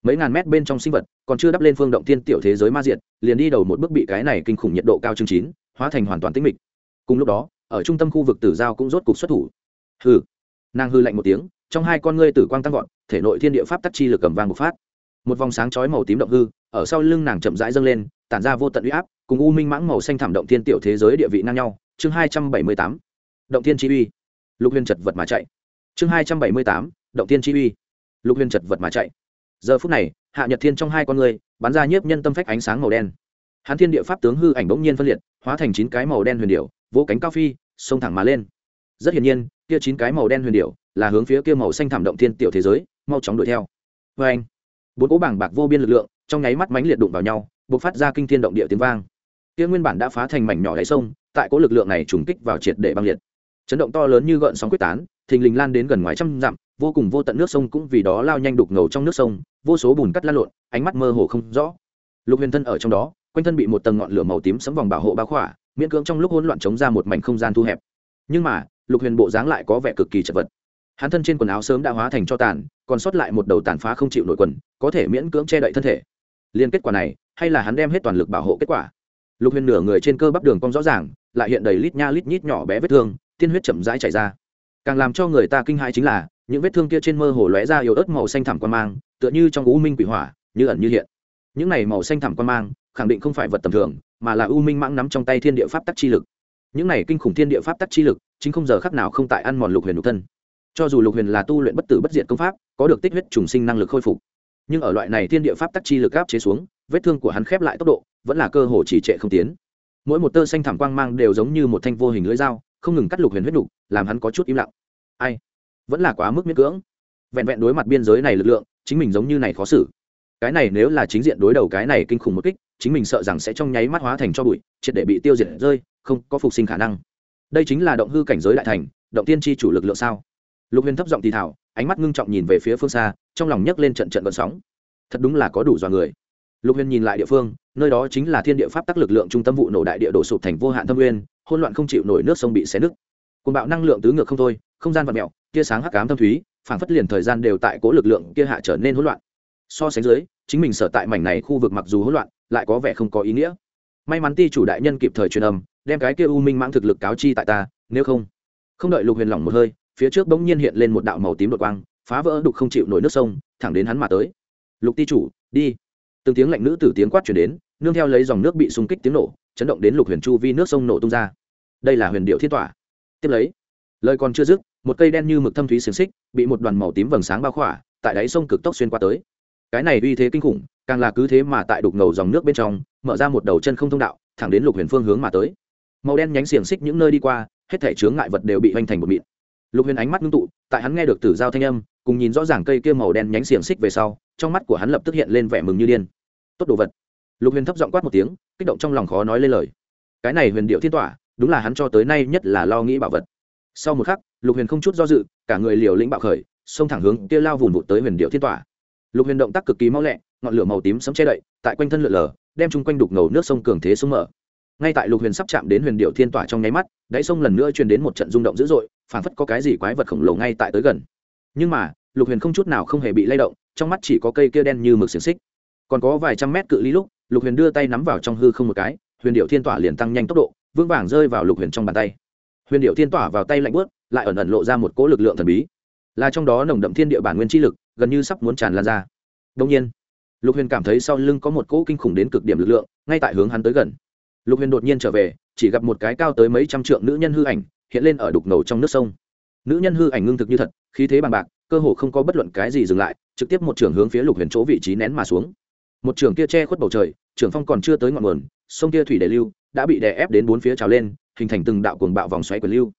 mấy ngàn mét bên trong sinh vật, còn chưa đắp lên phương động tiên tiểu thế giới ma diệt, liền đi đầu một bước bị cái này kinh khủng nhiệt độ cao chương chín, hóa thành hoàn toàn tĩnh mịch. Cùng lúc đó, ở trung tâm khu vực tử giao cũng rốt cục xuất thủ. Hư nàng hư lạnh một tiếng, trong hai con ngươi tử quang tăng vọt, thể nội thiên địa pháp tắc chi lực cầm vang một phát. Một vòng sáng chói màu tím động hư, ở sau lưng nàng chậm rãi dâng lên, tản ra vô tận uy áp, cùng u minh mãng màu xanh thảm động thiên tiểu thế giới địa vị ngang nhau. Chương hai trăm bảy mươi tám. Động thiên chi uy. Lục huyền chật vật mà chạy. Chương hai trăm bảy mươi tám. Động thiên chi uy. Lục huyền chật vật mà chạy giờ phút này, hạ nhật thiên trong hai con người, bắn ra nhiếp nhân tâm phách ánh sáng màu đen. Hắn thiên địa pháp tướng hư ảnh bỗng nhiên phân liệt, hóa thành chín cái màu đen huyền điệu vỗ cánh cao phi, xông thẳng mà lên. Rất hiển nhiên, kia chín cái màu đen huyền điệu là hướng phía kia màu xanh thảm động thiên tiểu thế giới, mau chóng đuổi theo. Vê anh, bốn cỗ bảng bạc vô biên lực lượng, trong nháy mắt mánh liệt đụng vào nhau buộc phát ra kinh thiên động địa tiếng vang. Kia nguyên bản đã phá thành mảnh nhỏ đáy sông, tại cỗ lực lượng này trùng kích vào triệt để băng liệt. Chấn động to lớn như gợn sóng quyết tán thình lình lan đến gần ngoài trăm dặm, vô cùng vô tận nước sông cũng vì đó lao nhanh đục ngầu trong nước sông, vô số bùn cắt lan lộn, ánh mắt mơ hồ không rõ. Lục huyền thân ở trong đó, quanh thân bị một tầng ngọn lửa màu tím sấm vòng bảo hộ bao khỏa, miễn cưỡng trong lúc hỗn loạn chống ra một mảnh không gian thu hẹp. Nhưng mà, lục huyền bộ dáng lại có vẻ cực kỳ chật vật. Hắn thân trên quần áo sớm đã hóa thành cho tàn, còn sót lại một đầu tàn phá không chịu nổi quần, có thể miễn cưỡng che đậy thân thể. Liên kết quả này, hay là hắn đem hết toàn lực bảo hộ kết quả? Lục huyền nửa người trên cơ bắp đường cong rõ ràng, lại hiện đầy lít nha lít nhít nhỏ bé vết thương, tiên huyết chậm rãi chảy ra càng làm cho người ta kinh hãi chính là, những vết thương kia trên mơ hồ lóe ra yếu ớt màu xanh thẳm quan mang, tựa như trong u minh quỷ hỏa, như ẩn như hiện. Những này màu xanh thẳm quan mang, khẳng định không phải vật tầm thường, mà là u minh mãng nắm trong tay thiên địa pháp tắc chi lực. Những này kinh khủng thiên địa pháp tắc chi lực, chính không giờ khác nào không tại ăn mòn lục huyền lục thân. Cho dù lục huyền là tu luyện bất tử bất diệt công pháp, có được tích huyết trùng sinh năng lực khôi phục. Nhưng ở loại này thiên địa pháp tắc chi lực áp chế xuống, vết thương của hắn khép lại tốc độ, vẫn là cơ hồ chỉ trệ không tiến. Mỗi một tơ xanh thảm quang mang đều giống như một thanh vô hình lưỡi dao không ngừng cắt lục huyền huyết đục, làm hắn có chút im lặng. Ai? Vẫn là quá mức miễn cưỡng. Vẹn vẹn đối mặt biên giới này lực lượng, chính mình giống như này khó xử. Cái này nếu là chính diện đối đầu cái này kinh khủng một kích, chính mình sợ rằng sẽ trong nháy mắt hóa thành cho bụi, triệt để bị tiêu diệt rơi, không có phục sinh khả năng. Đây chính là động hư cảnh giới đại thành, động tiên tri chủ lực lượng sao? Lục huyền thấp giọng thì thảo ánh mắt ngưng trọng nhìn về phía phương xa, trong lòng nhấc lên trận trận vận sóng. Thật đúng là có đủ dọa người. Lục huyền nhìn lại địa phương, nơi đó chính là thiên địa pháp tắc lực lượng trung tâm vụ nổ đại địa đổ sụp thành vô hạn thâm nguyên hôn loạn không chịu nổi nước sông bị xé nứt. Côn bạo năng lượng tứ ngược không thôi, không gian vật mẹo tia sáng hắc ám thâm thúy, phảng phất liền thời gian đều tại cố lực lượng kia hạ trở nên hỗn loạn. So sánh dưới, chính mình sở tại mảnh này khu vực mặc dù hỗn loạn, lại có vẻ không có ý nghĩa. May mắn ti chủ đại nhân kịp thời truyền âm, đem cái kia u minh mãng thực lực cáo chi tại ta, nếu không. Không đợi lục huyền lỏng một hơi, phía trước bỗng nhiên hiện lên một đạo màu tím đột quang, phá vỡ đục không chịu nổi nước sông, thẳng đến hắn mà tới. Lục ti chủ, đi từng tiếng lạnh nữ tử tiếng quát chuyển đến, nương theo lấy dòng nước bị xung kích tiếng nổ, chấn động đến lục huyền chu vi nước sông nổ tung ra. Đây là huyền điệu thiên tỏa. Tiếp lấy, lời còn chưa dứt, một cây đen như mực thâm thúy xiềng xích bị một đoàn màu tím vầng sáng bao khỏa, tại đáy sông cực tốc xuyên qua tới. Cái này uy thế kinh khủng, càng là cứ thế mà tại đục ngầu dòng nước bên trong, mở ra một đầu chân không thông đạo, thẳng đến lục huyền phương hướng mà tới. Màu đen nhánh xiềng xích những nơi đi qua, hết thể chướng ngại vật đều bị hoành thành một mịn. Lục huyền ánh mắt ngưng tụ, tại hắn nghe được tử giao thanh âm, cùng nhìn rõ ràng cây kia màu đen nhánh xiềng xích về sau trong mắt của hắn lập tức hiện lên vẻ mừng như điên. Tốt đồ vật. Lục huyền thấp giọng quát một tiếng, kích động trong lòng khó nói lên lời. Cái này huyền điệu thiên tỏa, đúng là hắn cho tới nay nhất là lo nghĩ bảo vật. Sau một khắc, lục huyền không chút do dự, cả người liều lĩnh bạo khởi, xông thẳng hướng kia lao vụn vụt tới huyền điệu thiên tỏa. Lục huyền động tác cực kỳ mau lẹ, ngọn lửa màu tím sấm che đậy, tại quanh thân lượn lờ, đem chung quanh đục ngầu nước sông cường thế sông mở. Ngay tại lục huyền sắp chạm đến huyền điệu thiên tỏa trong nháy mắt, đáy sông lần nữa truyền đến một trận rung động dữ dội, phảng phất có cái gì quái vật khổng lồ ngay tại tới gần. Nhưng mà, lục huyền không chút nào không hề bị lay động trong mắt chỉ có cây kia đen như mực xiềng xích. Còn có vài trăm mét cự ly lúc, lục huyền đưa tay nắm vào trong hư không một cái, huyền điệu thiên tỏa liền tăng nhanh tốc độ, vững vàng rơi vào lục huyền trong bàn tay. Huyền điệu thiên tỏa vào tay lạnh bớt lại ẩn ẩn lộ ra một cỗ lực lượng thần bí. Là trong đó nồng đậm thiên địa bản nguyên chi lực, gần như sắp muốn tràn lan ra. Đông nhiên, lục huyền cảm thấy sau lưng có một cỗ kinh khủng đến cực điểm lực lượng, ngay tại hướng hắn tới gần. Lục huyền đột nhiên trở về, chỉ gặp một cái cao tới mấy trăm trượng nữ nhân hư ảnh, hiện lên ở đục ngầu trong nước sông. Nữ nhân hư ảnh ngưng thực như thật, khí thế bằng bạc, cơ hồ không có bất luận cái gì dừng lại trực tiếp một trường hướng phía lục huyền chỗ vị trí nén mà xuống. Một trường kia che khuất bầu trời, trường phong còn chưa tới ngọn nguồn, sông kia thủy đề lưu, đã bị đè ép đến bốn phía trào lên, hình thành từng đạo cuồng bạo vòng xoáy của lưu.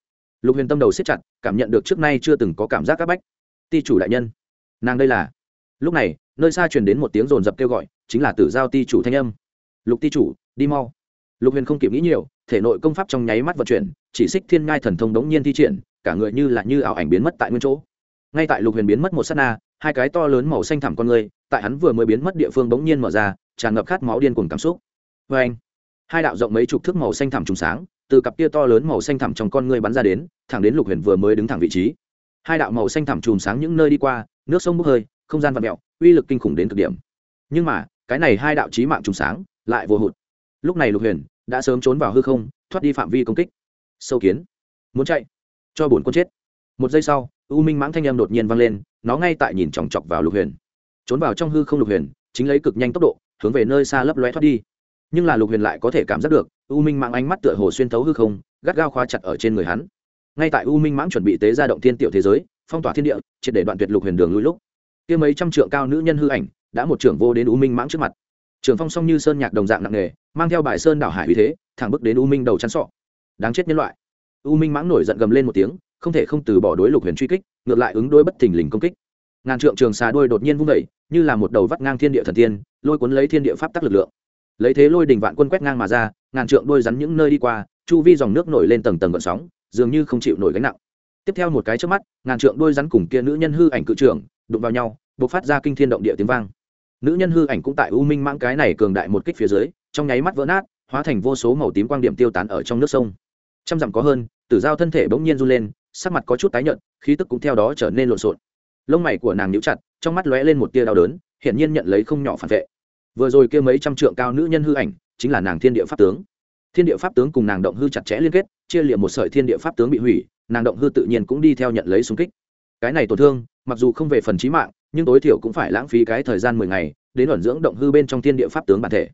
Lục huyền tâm đầu siết chặt, cảm nhận được trước nay chưa từng có cảm giác áp bách. Ti chủ đại nhân, nàng đây là. Lúc này, nơi xa truyền đến một tiếng rồn rập kêu gọi, chính là tử giao ti chủ thanh âm. Lục ti chủ, đi mau. Lục huyền không kịp nghĩ nhiều, thể nội công pháp trong nháy mắt vận chuyển, chỉ xích thiên ngai thần thông đống nhiên thi triển, cả người như là như ảo ảnh biến mất tại nguyên chỗ. Ngay tại lục huyền biến mất một s á t na hai cái to lớn màu xanh thẳm con người, tại hắn vừa mới biến mất địa phương bỗng nhiên mở ra, tràn ngập khát máu điên cùng cảm xúc. Vê anh, hai đạo rộng mấy chục thước màu xanh thẳm trùng sáng, từ cặp kia to lớn màu xanh thẳm trong con người bắn ra đến, thẳng đến lục huyền vừa mới đứng thẳng vị trí. Hai đạo màu xanh thẳm chùm sáng những nơi đi qua, nước sông bốc hơi, không gian vật mẹo uy lực kinh khủng đến cực điểm. Nhưng mà, cái này hai đạo trí mạng trùng sáng lại vô hụt. Lúc này lục huyền đã sớm trốn vào hư không, thoát đi phạm vi công kích. Sâu kiến. Muốn chạy. Cho bổn quân chết một giây sau, u minh mãng thanh em đột nhiên vang lên, nó ngay tại nhìn chòng chọc vào lục huyền. Trốn vào trong hư không lục huyền, chính lấy cực nhanh tốc độ, hướng về nơi xa lấp lóe thoát đi. Nhưng là lục huyền lại có thể cảm giác được, u minh mãng ánh mắt tựa hồ xuyên thấu hư không, gắt gao khóa chặt ở trên người hắn. Ngay tại u minh mãng chuẩn bị tế ra động thiên tiểu thế giới, phong tỏa thiên địa, triệt để đoạn tuyệt lục huyền đường lui lúc, kia mấy trăm trượng cao nữ nhân hư ảnh đã một trưởng vô đến u minh mãng trước mặt. Trưởng phong song như sơn nhạc đồng dạng nặng nề, mang theo bài sơn đảo hải uy thế, thẳng bước đến u minh đầu chắn sọ. Đáng chết nhân loại. U minh mãng nổi giận gầm lên một tiếng không thể không từ bỏ đối lục huyền truy kích, ngược lại ứng đối bất thình lình công kích. Ngàn trượng trường xà đôi đột nhiên vung vẩy như là một đầu vắt ngang thiên địa thần tiên, lôi cuốn lấy thiên địa pháp tắc lực lượng. Lấy thế lôi đình vạn quân quét ngang mà ra, ngàn trượng đôi rắn những nơi đi qua, chu vi dòng nước nổi lên tầng tầng gợn sóng, dường như không chịu nổi gánh nặng. Tiếp theo một cái trước mắt, ngàn trượng đôi rắn cùng kia nữ nhân hư ảnh cự trưởng, đụng vào nhau, bộc phát ra kinh thiên động địa tiếng vang. Nữ nhân hư ảnh cũng tại u minh mãng cái này cường đại một kích phía dưới, trong nháy mắt vỡ nát, hóa thành vô số màu tím quang điểm tiêu tán ở trong nước sông. Trăm dặm có hơn, tử giao thân thể bỗng nhiên run lên sắc mặt có chút tái nhợt, khí tức cũng theo đó trở nên lộn xộn. Lông mày của nàng nhíu chặt, trong mắt lóe lên một tia đau đớn, hiển nhiên nhận lấy không nhỏ phản vệ. Vừa rồi kia mấy trăm trượng cao nữ nhân hư ảnh, chính là nàng thiên địa pháp tướng. Thiên địa pháp tướng cùng nàng động hư chặt chẽ liên kết, chia liệm một sợi thiên địa pháp tướng bị hủy, nàng động hư tự nhiên cũng đi theo nhận lấy xung kích. Cái này tổn thương, mặc dù không về phần trí mạng, nhưng tối thiểu cũng phải lãng phí cái thời gian mười ngày, đến ẩn dưỡng động hư bên trong thiên địa pháp tướng bản thể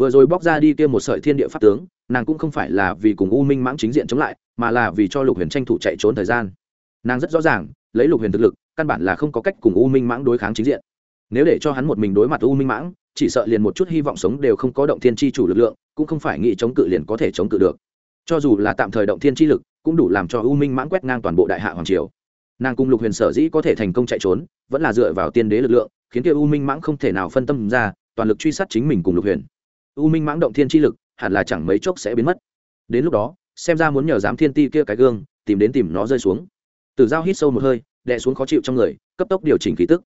vừa rồi bóc ra đi kia một sợi thiên địa pháp tướng, nàng cũng không phải là vì cùng u minh mãng chính diện chống lại, mà là vì cho lục huyền tranh thủ chạy trốn thời gian. Nàng rất rõ ràng, lấy lục huyền thực lực, căn bản là không có cách cùng u minh mãng đối kháng chính diện. Nếu để cho hắn một mình đối mặt u minh mãng, chỉ sợ liền một chút hy vọng sống đều không có động thiên tri chủ lực lượng, cũng không phải nghĩ chống cự liền có thể chống cự được. Cho dù là tạm thời động thiên tri lực, cũng đủ làm cho u minh mãng quét ngang toàn bộ đại hạ hoàng triều. Nàng cùng lục huyền sở dĩ có thể thành công chạy trốn, vẫn là dựa vào tiên đế lực lượng, khiến kia u minh mãng không thể nào phân tâm ra, toàn lực truy sát chính mình cùng lục huyền u minh mãng động thiên tri lực, hẳn là chẳng mấy chốc sẽ biến mất. Đến lúc đó, xem ra muốn nhờ giám thiên ti kia cái gương, tìm đến tìm nó rơi xuống. Tử giao hít sâu một hơi, đè xuống khó chịu trong người, cấp tốc điều chỉnh khí tức.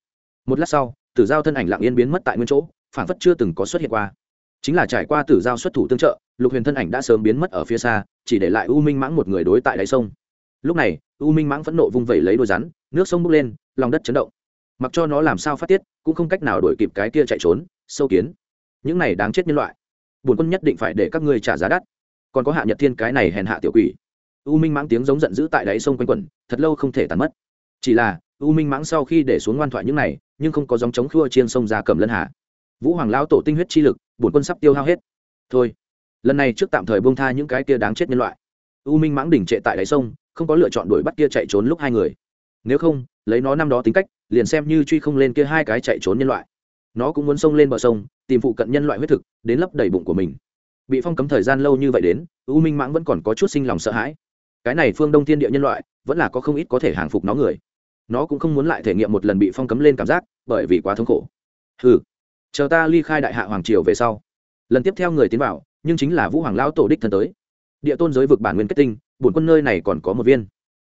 Một lát sau, tử giao thân ảnh lặng yên biến mất tại nguyên chỗ phản phất chưa từng có xuất hiện qua. Chính là trải qua tử giao xuất thủ tương trợ, lục huyền thân ảnh đã sớm biến mất ở phía xa, chỉ để lại u minh mãng một người đối tại đáy sông. Lúc này, u minh mãng phẫn nộ vung vẩy lấy đôi rắn, nước sông bốc lên, lòng đất chấn động. Mặc cho nó làm sao phát tiết, cũng không cách nào đổi kịp cái kia chạy trốn, sâu kiến những này đáng chết nhân loại. Bổn quân nhất định phải để các ngươi trả giá đắt. Còn có hạ nhật thiên cái này hèn hạ tiểu quỷ. U minh mãng tiếng giống giận dữ tại đáy sông quanh quẩn, thật lâu không thể tàn mất. Chỉ là, u minh mãng sau khi để xuống ngoan thoại những này, nhưng không có dòng chống khua chiên sông ra cầm lân hạ vũ hoàng lao tổ tinh huyết chi lực bổn quân sắp tiêu hao hết. Thôi, lần này trước tạm thời buông tha những cái kia đáng chết nhân loại. U minh mãng đỉnh trệ tại đáy sông, không có lựa chọn đuổi bắt kia chạy trốn lúc hai người. Nếu không, lấy nó năm đó tính cách, liền xem như truy không lên kia hai cái chạy trốn nhân loại. Nó cũng muốn xông lên bờ sông tìm phụ cận nhân loại huyết thực, đến lấp đầy bụng của mình. Bị phong cấm thời gian lâu như vậy đến, u minh mãng vẫn còn có chút sinh lòng sợ hãi. Cái này phương đông thiên địa nhân loại, vẫn là có không ít có thể hàng phục nó người. Nó cũng không muốn lại thể nghiệm một lần bị phong cấm lên cảm giác, bởi vì quá thống khổ. Ừ chờ ta ly khai đại hạ hoàng triều về sau. Lần tiếp theo người tiến vào, nhưng chính là vũ hoàng lão tổ đích thân tới. Địa tôn giới vực bản nguyên kết tinh, bổn quân nơi này còn có một viên.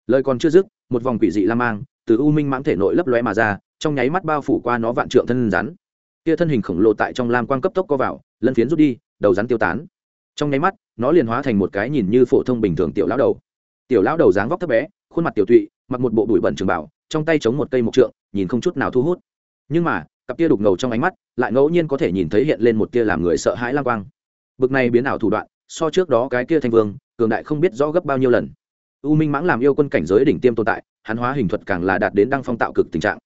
Lời còn chưa dứt, một vòng quỷ dị la mang, từ u minh mãng thể nội lấp lóe mà ra, trong nháy mắt bao phủ qua nó vạn trượng thân rắn kia thân hình khổng lồ tại trong lam quang cấp tốc co vào, lân phiến rút đi, đầu rắn tiêu tán. Trong nháy mắt, nó liền hóa thành một cái nhìn như phổ thông bình thường tiểu lão đầu. Tiểu lão đầu dáng vóc thấp bé, khuôn mặt tiểu tụy, mặc một bộ bụi bẩn trường bảo, trong tay chống một cây mộc trượng, nhìn không chút nào thu hút. Nhưng mà, cặp tia đục ngầu trong ánh mắt, lại ngẫu nhiên có thể nhìn thấy hiện lên một tia làm người sợ hãi lang quang. Bực này biến ảo thủ đoạn, so trước đó cái kia thanh vương, cường đại không biết rõ gấp bao nhiêu lần. U minh mãng làm yêu quân cảnh giới đỉnh tiêm tồn tại, hắn hóa hình thuật càng là đạt đến đăng phong tạo cực tình trạng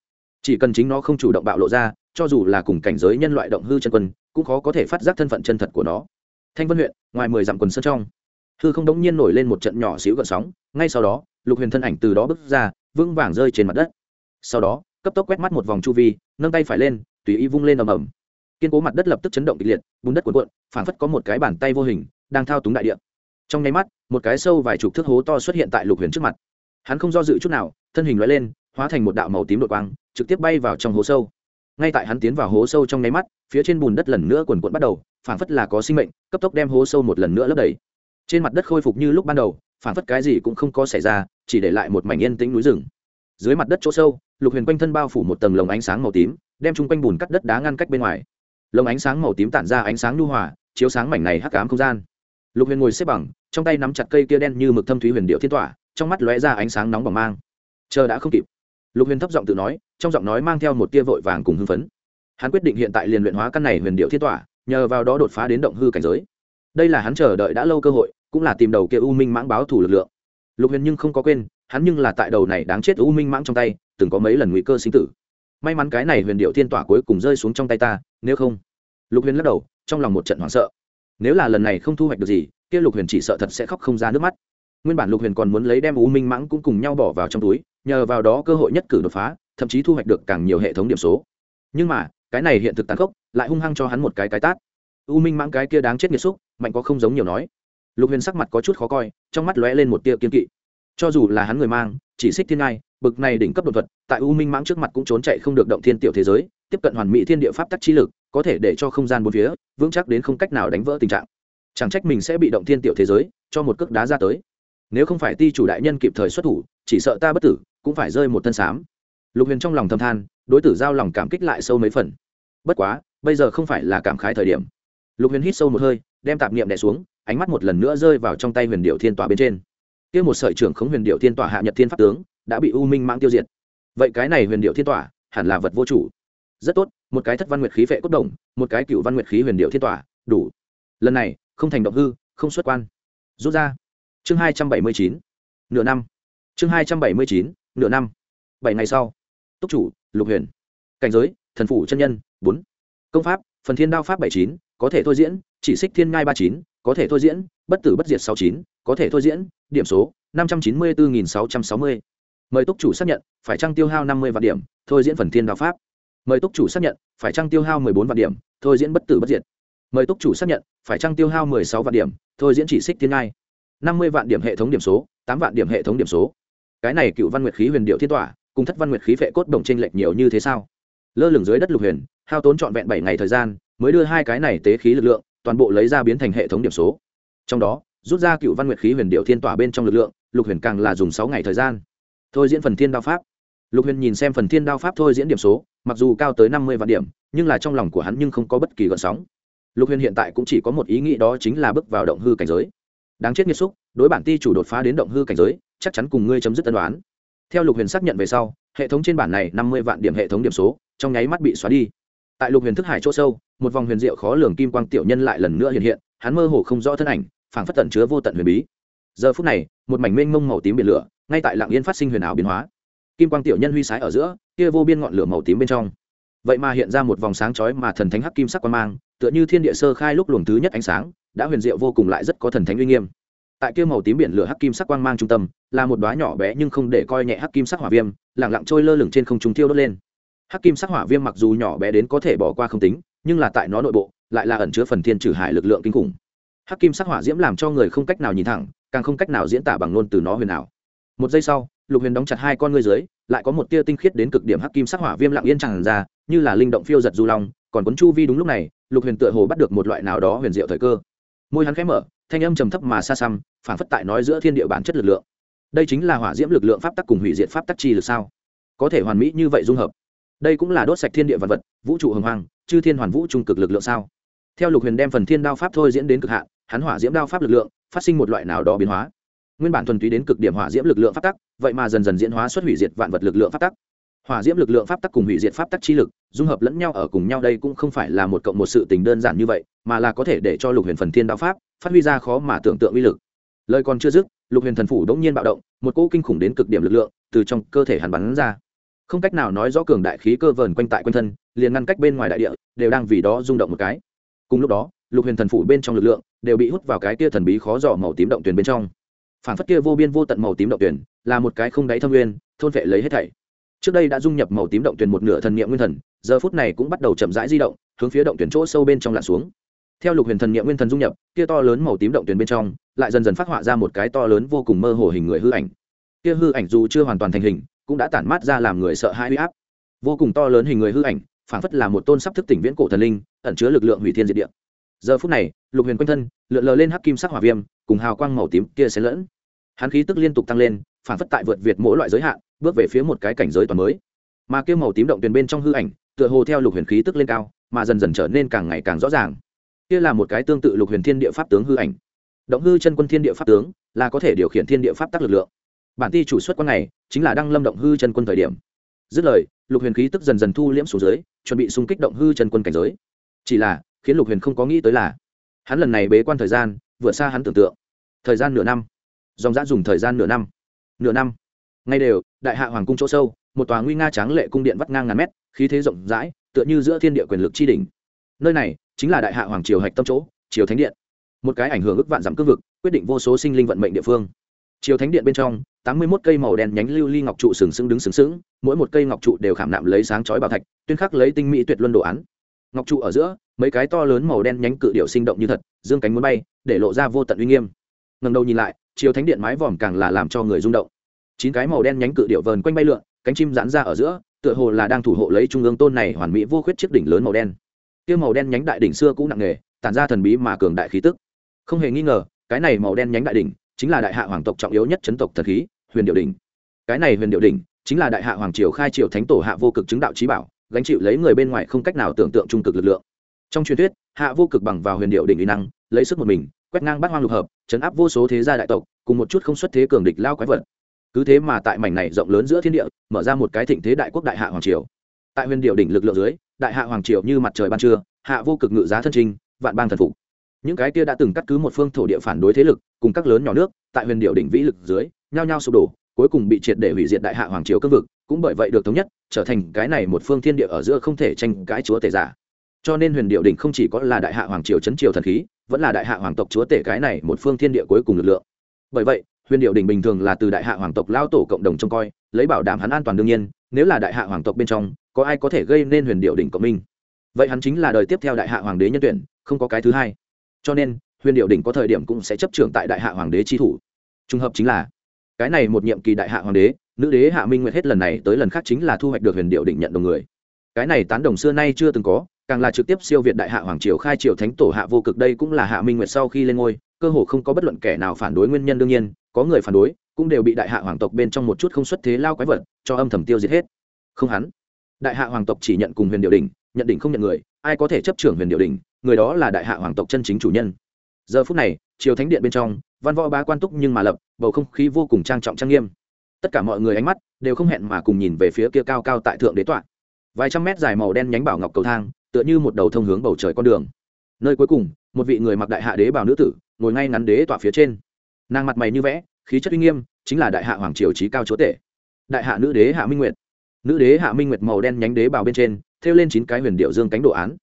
chỉ cần chính nó không chủ động bạo lộ ra, cho dù là cùng cảnh giới nhân loại động hư chân quân, cũng khó có thể phát giác thân phận chân thật của nó. Thanh vân huyện, ngoài mười dặm quần sơn trong, hư không đống nhiên nổi lên một trận nhỏ xíu gợn sóng, ngay sau đó, lục huyền thân ảnh từ đó bước ra, vững vàng rơi trên mặt đất. Sau đó, cấp tốc quét mắt một vòng chu vi, nâng tay phải lên, tùy ý vung lên ầm ầm. Kiên cố mặt đất lập tức chấn động kịch liệt, bùn đất cuộn cuộn, phảng phất có một cái bàn tay vô hình, đang thao túng đại địa. Trong nháy mắt, một cái sâu vài chục thước hố to xuất hiện tại lục huyền trước mặt. Hắn không do dự chút nào, thân hình loại lên hóa thành một đạo màu tím đột quang, trực tiếp bay vào trong hố sâu. Ngay tại hắn tiến vào hố sâu trong nháy mắt, phía trên bùn đất lần nữa quần quận bắt đầu, phảng phất là có sinh mệnh, cấp tốc đem hố sâu một lần nữa lấp đầy. Trên mặt đất khôi phục như lúc ban đầu, phảng phất cái gì cũng không có xảy ra, chỉ để lại một mảnh yên tĩnh núi rừng. Dưới mặt đất chỗ sâu, lục huyền quanh thân bao phủ một tầng lồng ánh sáng màu tím, đem chung quanh bùn cắt đất đá ngăn cách bên ngoài. Lồng ánh sáng màu tím tản ra ánh sáng nhu hòa, chiếu sáng mảnh này hắc ám không gian. Lục huyền ngồi xếp bằng, trong tay nắm chặt cây kia đen như mực thâm thúy huyền điệu thiên tỏa, trong mắt lóe ra ánh sáng nóng bỏng mang. Chờ đã không kịp lục huyền thấp giọng tự nói, trong giọng nói mang theo một tia vội vàng cùng hưng phấn. Hắn quyết định hiện tại liền luyện hóa căn này huyền điệu thiên tỏa, nhờ vào đó đột phá đến động hư cảnh giới. Đây là hắn chờ đợi đã lâu cơ hội, cũng là tìm đầu kia u minh mãng báo thủ lực lượng. Lục huyền nhưng không có quên, hắn nhưng là tại đầu này đáng chết u minh mãng trong tay, từng có mấy lần nguy cơ sinh tử. May mắn cái này huyền điệu thiên tỏa cuối cùng rơi xuống trong tay ta, nếu không. Lục huyền lắc đầu, trong lòng một trận hoảng sợ. Nếu là lần này không thu hoạch được gì, kia lục huyền chỉ sợ thật sẽ khóc không ra nước mắt nguyên bản lục huyền còn muốn lấy đem u minh mãng cũng cùng nhau bỏ vào trong túi, nhờ vào đó cơ hội nhất cử đột phá, thậm chí thu hoạch được càng nhiều hệ thống điểm số. Nhưng mà, cái này hiện thực tàn khốc, lại hung hăng cho hắn một cái cái tát. U minh mãng cái kia đáng chết nghiệt xúc, mạnh có không giống nhiều nói. Lục huyền sắc mặt có chút khó coi, trong mắt lóe lên một tia kiên kỵ. Cho dù là hắn người mang, chỉ xích thiên ngai, bực này đỉnh cấp đột thuật, tại u minh mãng trước mặt cũng trốn chạy không được động thiên tiểu thế giới, tiếp cận hoàn mỹ thiên địa pháp tắc chi lực, có thể để cho không gian bốn phía vững chắc đến không cách nào đánh vỡ tình trạng. Chẳng trách mình sẽ bị động thiên tiểu thế giới cho một cước đá ra tới nếu không phải ti chủ đại nhân kịp thời xuất thủ, chỉ sợ ta bất tử, cũng phải rơi một thân xám lục huyền trong lòng thâm than, đối tử giao lòng cảm kích lại sâu mấy phần. Bất quá, bây giờ không phải là cảm khái thời điểm. Lục huyền hít sâu một hơi, đem tạp niệm đẻ xuống, ánh mắt một lần nữa rơi vào trong tay huyền điệu thiên tòa bên trên. Kia một sợi trưởng khống huyền điệu thiên tòa hạ nhật thiên pháp tướng, đã bị u minh mãng tiêu diệt. Vậy cái này huyền điệu thiên tòa, hẳn là vật vô chủ. Rất tốt, một cái thất văn nguyệt khí vệ cốt đồng, một cái cựu văn nguyệt khí huyền điệu thiên tòa, đủ. Lần này, không thành động hư, không xuất quan. Rút ra chương hai trăm bảy mươi chín, nửa năm. Chương hai trăm bảy mươi chín, nửa năm. Bảy ngày sau, túc chủ, lục huyền. Cảnh giới, thần phủ chân nhân, bốn. Công pháp, phần thiên đao pháp bảy chín, có thể thôi diễn. Chỉ xích thiên ngai ba chín, có thể thôi diễn. Bất tử bất diệt sáu chín, có thể thôi diễn. Điểm số, năm trăm chín mươi bốn sáu trăm sáu mươi. Mời túc chủ xác nhận, phải trăng tiêu hao năm mươi vạn điểm, thôi diễn phần thiên đao pháp? Mời túc chủ xác nhận, phải trăng tiêu hao bốn vạn điểm, thôi diễn bất tử bất diệt? Mời túc chủ xác nhận, phải trăng tiêu hao sáu vạn điểm, thôi diễn chỉ xích thiên ngai? Năm mươi vạn điểm hệ thống điểm số, tám vạn điểm hệ thống điểm số. Cái này cựu văn nguyệt khí huyền điệu thiên tỏa, cùng thất văn nguyệt khí vệ cốt đồng t r ê n lệch nhiều như thế sao? Lơ lửng dưới đất lục huyền, hao tốn trọn vẹn bảy ngày thời gian, mới đưa hai cái này tế khí lực lượng, toàn bộ lấy ra biến thành hệ thống điểm số. Trong đó, rút ra cựu văn nguyệt khí huyền điệu thiên tỏa bên trong lực lượng, lục huyền càng là dùng sáu ngày thời gian. Thôi diễn phần thiên đao pháp. Lục huyền nhìn xem phần thiên đao pháp thôi diễn điểm số, mặc dù cao tới năm mươi vạn điểm, nhưng là trong lòng của hắn nhưng không có bất kỳ gợn sóng. Lục huyền hiện tại cũng chỉ có một ý nghĩ đó chính là bước vào động hư cảnh giới đáng chết nghiệt xúc, đối bản ti chủ đột phá đến động hư cảnh giới, chắc chắn cùng ngươi chấm dứt tân đoán theo lục huyền xác nhận về sau, hệ thống trên bản này năm mươi vạn điểm hệ thống điểm số, trong nháy mắt bị xóa đi. Tại lục huyền thức hải chỗ sâu, một vòng huyền diệu khó lường kim quang tiểu nhân lại lần nữa hiện hiện, hắn mơ hồ không rõ thân ảnh, phảng phất tận chứa vô tận huyền bí. Giờ phút này, một mảnh mênh mông màu tím biển lửa, ngay tại lạng yên phát sinh huyền ảo biến hóa. Kim quang tiểu nhân huy sái ở giữa, kia vô biên ngọn lửa màu tím bên trong. Vậy mà hiện ra một vòng sáng chói mà thần thánh hắc kim sắc quang mang, tựa như thiên địa sơ khai lúc luồng thứ nhất ánh sáng đã huyền diệu vô cùng lại rất có thần thánh uy nghiêm. Tại kia màu tím biển lửa hắc kim sắc quang mang trung tâm, là một đóa nhỏ bé nhưng không để coi nhẹ hắc kim sắc hỏa viêm lẳng lặng trôi lơ lửng trên không trung thiêu đốt lên. Hắc kim sắc hỏa viêm mặc dù nhỏ bé đến có thể bỏ qua không tính, nhưng là tại nó nội bộ, lại là ẩn chứa phần thiên trừ hải lực lượng kinh khủng. Hắc kim sắc hỏa diễm làm cho người không cách nào nhìn thẳng, càng không cách nào diễn tả bằng ngôn từ nó huyền ảo. Một giây sau, lục huyền đóng chặt hai con ngươi dưới, lại có một tia tinh khiết đến cực điểm hắc kim sắc hỏa viêm lặng yên tràn ra, như là linh động phiêu giật du long, còn cuốn chu vi đúng lúc này, lục huyền tựa hồ bắt được một loại nào đó huyền diệu thời cơ môi hắn khẽ mở, thanh âm trầm thấp mà xa xăm phản phất tại nói giữa thiên địa bản chất lực lượng. Đây chính là hỏa diễm lực lượng pháp tắc cùng hủy diệt pháp tắc chi lực sao? Có thể hoàn mỹ như vậy dung hợp. Đây cũng là đốt sạch thiên địa vật vật, vũ trụ hồng hoàng chư thiên hoàn vũ trung cực lực lượng sao? Theo lục huyền đem phần thiên đao pháp thôi diễn đến cực hạn, hắn hỏa diễm đao pháp lực lượng, phát sinh một loại nào đó biến hóa. Nguyên bản thuần túy đến cực điểm hỏa diễm lực lượng pháp tắc, vậy mà dần dần diễn hóa xuất hủy diệt vạn vật lực lượng pháp tắc hỏa diễm lực lượng pháp tắc cùng hủy diệt pháp tắc chi lực, dung hợp lẫn nhau ở cùng nhau đây cũng không phải là một cộng một sự tình đơn giản như vậy, mà là có thể để cho lục huyền phần thiên đạo pháp phát huy ra khó mà tưởng tượng uy lực. Lời còn chưa dứt, lục huyền thần phủ đ ỗ n g nhiên bạo động, một cỗ kinh khủng đến cực điểm lực lượng từ trong cơ thể hắn bắn ra. Không cách nào nói rõ cường đại khí cơ vờn quanh tại quanh thân, liền ngăn cách bên ngoài đại địa, đều đang vì đó rung động một cái. Cùng lúc đó, lục huyền thần phủ bên trong lực lượng đều bị hút vào cái kia thần bí khó dò màu tím động tuyền bên trong. Phản phất kia vô biên vô tận màu tím động tuyền là một cái không đáy thâm nguyên, thôn vệ lấy hết thảy trước đây đã dung nhập màu tím động tuyển một nửa thần niệm nguyên thần, giờ phút này cũng bắt đầu chậm rãi di động, hướng phía động tuyển chỗ sâu bên trong lặn xuống. Theo lục huyền thần niệm nguyên thần dung nhập, kia to lớn màu tím động tuyển bên trong, lại dần dần phát họa ra một cái to lớn vô cùng mơ hồ hình người hư ảnh. Kia hư ảnh dù chưa hoàn toàn thành hình, cũng đã tản mát ra làm người sợ hãi huy áp. Vô cùng to lớn hình người hư ảnh, phảng phất là một tôn sắp thức tỉnh viễn cổ thần linh, ẩn chứa lực lượng hủy thiên diệt địa. Giờ phút này, lục huyền quanh thân, lượn lờ lên hắc kim sắc hỏa viêm, cùng hào quang màu tím kia xen lẫn. Hắn khí tức liên tục tăng lên phản phất tại vượt việt mỗi loại giới hạn, bước về phía một cái cảnh giới toàn mới. Mà kêu màu tím động tuyền bên trong hư ảnh, tựa hồ theo lục huyền khí tức lên cao, mà dần dần trở nên càng ngày càng rõ ràng. Kia là một cái tương tự lục huyền thiên địa pháp tướng hư ảnh. Động hư chân quân thiên địa pháp tướng, là có thể điều khiển thiên địa pháp tắc lực lượng. Bản ti chủ xuất quan này, chính là đăng lâm động hư chân quân thời điểm. Dứt lời, lục huyền khí tức dần dần thu liễm xuống dưới, chuẩn bị xung kích động hư chân quân cảnh giới. Chỉ là, khiến lục huyền không có nghĩ tới là, hắn lần này bế quan thời gian, vượt xa hắn tưởng tượng. Thời gian nửa năm. Dòng dã dùng thời gian nửa năm nửa năm. Ngay đều, đại hạ hoàng cung chỗ sâu, một tòa nguy nga tráng lệ cung điện vắt ngang ngàn mét, khí thế rộng rãi, tựa như giữa thiên địa quyền lực tri đỉnh. Nơi này chính là đại hạ hoàng triều hạch tâm chỗ, triều thánh điện. Một cái ảnh hưởng ức vạn dặm cương vực, quyết định vô số sinh linh vận mệnh địa phương. Triều thánh điện bên trong, tám mươi mốt cây màu đen nhánh lưu ly ngọc trụ sừng sững đứng sừng sững, mỗi một cây ngọc trụ đều khảm nạm lấy sáng chói bảo thạch, tuyên khắc lấy tinh mỹ tuyệt luân đồ án. Ngọc trụ ở giữa, mấy cái to lớn màu đen nhánh cự điệu sinh động như thật, dương cánh muốn bay, để lộ ra vô tận uy nghiêm. Ngầm đầu nhìn lại chiều thánh điện mái vòm càng là làm cho người rung động. Chín cái màu đen nhánh cự điệu vờn quanh bay lượn, cánh chim giãn ra ở giữa, tựa hồ là đang thủ hộ lấy trung ương tôn này hoàn mỹ vô khuyết chiếc đỉnh lớn màu đen. Tiêu màu đen nhánh đại đỉnh xưa cũng nặng nề, tản ra thần bí mà cường đại khí tức. Không hề nghi ngờ, cái này màu đen nhánh đại đỉnh chính là đại hạ hoàng tộc trọng yếu nhất chấn tộc thần khí, huyền điệu đỉnh. Cái này huyền điệu đỉnh chính là đại hạ hoàng triều khai triều thánh tổ hạ vô cực chứng đạo trí bảo, gánh chịu lấy người bên ngoài không cách nào tưởng tượng trung cực lực lượng. Trong truyền thuyết, hạ vô cực bằng vào huyền điệu đỉnh uy năng, lấy sức một mình quét ngang bát hoang lục hợp, chấn áp vô số thế gia đại tộc, cùng một chút không xuất thế cường địch lao quái vật. Cứ thế mà tại mảnh này rộng lớn giữa thiên địa, mở ra một cái thịnh thế đại quốc đại hạ hoàng triều. Tại huyền điệu đỉnh lực lượng dưới, đại hạ hoàng triều như mặt trời ban trưa, hạ vô cực ngự giá thân trinh vạn bang thần phục. Những cái kia đã từng cắt cứ một phương thổ địa phản đối thế lực, cùng các lớn nhỏ nước, tại huyền điệu đỉnh vĩ lực dưới, nhao nhao sụp đổ, cuối cùng bị triệt để hủy diệt đại hạ hoàng triều cương vực, cũng bởi vậy được thống nhất, trở thành cái này một phương thiên địa ở giữa không thể tranh cãi chúa tể giả. Cho nên huyền điệu đỉnh không chỉ có là đại hạ hoàng triều chấn triều thần khí vẫn là đại hạ hoàng tộc chúa tể cái này một phương thiên địa cuối cùng lực lượng. Bởi vậy, huyền điệu đỉnh bình thường là từ đại hạ hoàng tộc lao tổ cộng đồng trông coi, lấy bảo đảm hắn an toàn đương nhiên, nếu là đại hạ hoàng tộc bên trong, có ai có thể gây nên huyền điệu đỉnh cộng minh? Vậy hắn chính là đời tiếp theo đại hạ hoàng đế nhân tuyển, không có cái thứ hai. Cho nên, huyền điệu đỉnh có thời điểm cũng sẽ chấp trưởng tại đại hạ hoàng đế tri thủ. Trùng hợp chính là, cái này một nhiệm kỳ đại hạ hoàng đế, nữ đế hạ minh nguyệt hết lần này tới lần khác chính là thu hoạch được huyền điệu đỉnh nhận đồng người. Cái này tán đồng xưa nay chưa từng có càng là trực tiếp siêu việt đại hạ hoàng triều khai triều thánh tổ hạ vô cực đây cũng là hạ minh nguyệt sau khi lên ngôi, cơ hồ không có bất luận kẻ nào phản đối nguyên nhân đương nhiên, có người phản đối, cũng đều bị đại hạ hoàng tộc bên trong một chút không xuất thế lao quái vật cho âm thầm tiêu diệt hết. Không hắn. Đại hạ hoàng tộc chỉ nhận cùng huyền điệu đình nhận định không nhận người, ai có thể chấp trưởng huyền điệu đình người đó là đại hạ hoàng tộc chân chính chủ nhân. Giờ phút này, triều thánh điện bên trong, văn võ ba quan túc nhưng mà lập, bầu không khí vô cùng trang trọng trang nghiêm. Tất cả mọi người ánh mắt đều không hẹn mà cùng nhìn về phía kia cao cao tại thượng đế tọa. Vài trăm mét dài màu đen nhánh bảo ngọc cầu thang tựa như một đầu thông hướng bầu trời con đường. Nơi cuối cùng, một vị người mặc đại hạ đế bào nữ tử, ngồi ngay ngắn đế tọa phía trên. Nàng mặt mày như vẽ, khí chất uy nghiêm, chính là đại hạ hoàng triều trí cao chúa tể. Đại hạ nữ đế hạ minh nguyệt. Nữ đế hạ minh nguyệt màu đen nhánh đế bào bên trên, thêu lên chín cái huyền điệu dương cánh đồ án.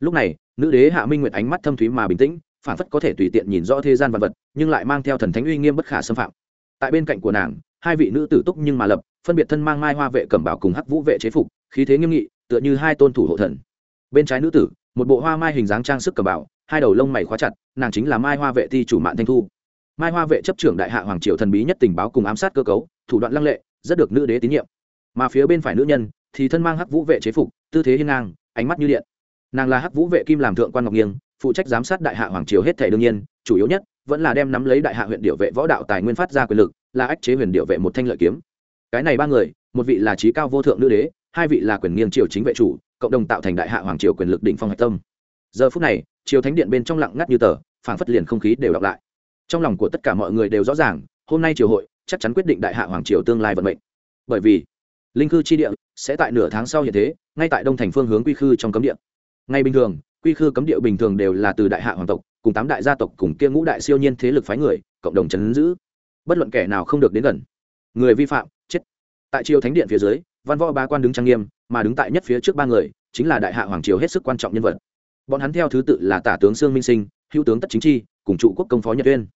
Lúc này, nữ đế hạ minh nguyệt ánh mắt thâm thúy mà bình tĩnh, phản phất có thể tùy tiện nhìn rõ thế gian vật vật, nhưng lại mang theo thần thánh uy nghiêm bất khả xâm phạm. Tại bên cạnh của nàng, hai vị nữ tử túc nhưng mà lập, phân biệt thân mang mai hoa vệ cẩm bảo cùng hắc vũ vệ chế phục, khí thế nghiêm nghị, tựa như hai tôn thủ hộ thần bên trái nữ tử, một bộ hoa mai hình dáng trang sức cẩm bảo hai đầu lông mày khóa chặt, nàng chính là mai hoa vệ ti chủ mạng thanh thu. Mai hoa vệ chấp trưởng đại hạ hoàng triều thần bí nhất tình báo cùng ám sát cơ cấu, thủ đoạn lăng lệ, rất được nữ đế tín nhiệm. Mà phía bên phải nữ nhân, thì thân mang hắc vũ vệ chế phục, tư thế hiên ngang, ánh mắt như điện. Nàng là hắc vũ vệ kim làm thượng quan ngọc nghiêng, phụ trách giám sát đại hạ hoàng triều hết thể đương nhiên, chủ yếu nhất, vẫn là đem nắm lấy đại hạ huyện điệu vệ võ đạo tài nguyên phát ra quyền lực, là ách chế huyền điệu vệ một thanh lợi kiếm. Cái này ba người, một vị là trí cao vô thượng nữ đế hai vị là quyền nghiêng triều chính vệ chủ, cộng đồng tạo thành đại hạ hoàng triều quyền lực đỉnh phong hạch tâm. Giờ phút này, triều thánh điện bên trong lặng ngắt như tờ, phảng phất liền không khí đều đọc lại. Trong lòng của tất cả mọi người đều rõ ràng, hôm nay triều hội chắc chắn quyết định đại hạ hoàng triều tương lai vận mệnh. Bởi vì, linh khư chi địa sẽ tại nửa tháng sau hiện thế, ngay tại đông thành phương hướng quy khư trong cấm địa. Ngay bình thường, quy khư cấm địa bình thường đều là từ đại hạ hoàng tộc, cùng tám đại gia tộc cùng kia ngũ đại siêu nhiên thế lực phái người, cộng đồng chấn giữ. Bất luận kẻ nào không được đến gần. Người vi phạm, chết. Tại triều thánh điện phía dưới văn võ ba quan đứng trang nghiêm, mà đứng tại nhất phía trước ba người, chính là đại hạ hoàng triều hết sức quan trọng nhân vật. Bọn hắn theo thứ tự là tả tướng sương minh sinh, hữu tướng tất chính chi, cùng trụ quốc công phó nhật uyên.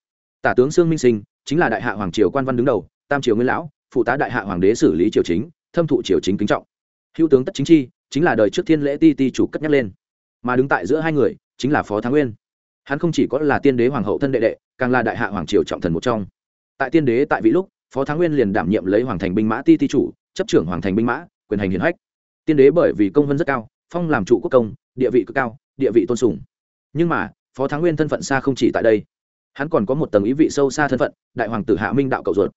Tả tướng sương minh sinh chính là đại hạ hoàng triều quan văn đứng đầu, tam triều nguyên lão, phụ tá đại hạ hoàng đế xử lý triều chính, thâm thụ triều chính kính trọng. Hữu tướng tất chính chi chính là đời trước thiên lễ ti ti chủ cất nhắc lên, mà đứng tại giữa hai người chính là phó thắng nguyên. Hắn không chỉ có là tiên đế hoàng hậu thân đệ đệ, càng là đại hạ hoàng triều trọng thần một trong. Tại tiên đế tại vị lúc, phó thắng nguyên liền đảm nhiệm lấy hoàng thành binh mã ti ti chủ chấp trưởng hoàng thành binh mã, quyền hành hiển hách. Tiên đế bởi vì công vân rất cao, phong làm trụ quốc công, địa vị cực cao, địa vị tôn sùng. Nhưng mà, phó thắng nguyên thân phận xa không chỉ tại đây. Hắn còn có một tầng ý vị sâu xa thân phận, đại hoàng tử hạ minh đạo cậu ruột.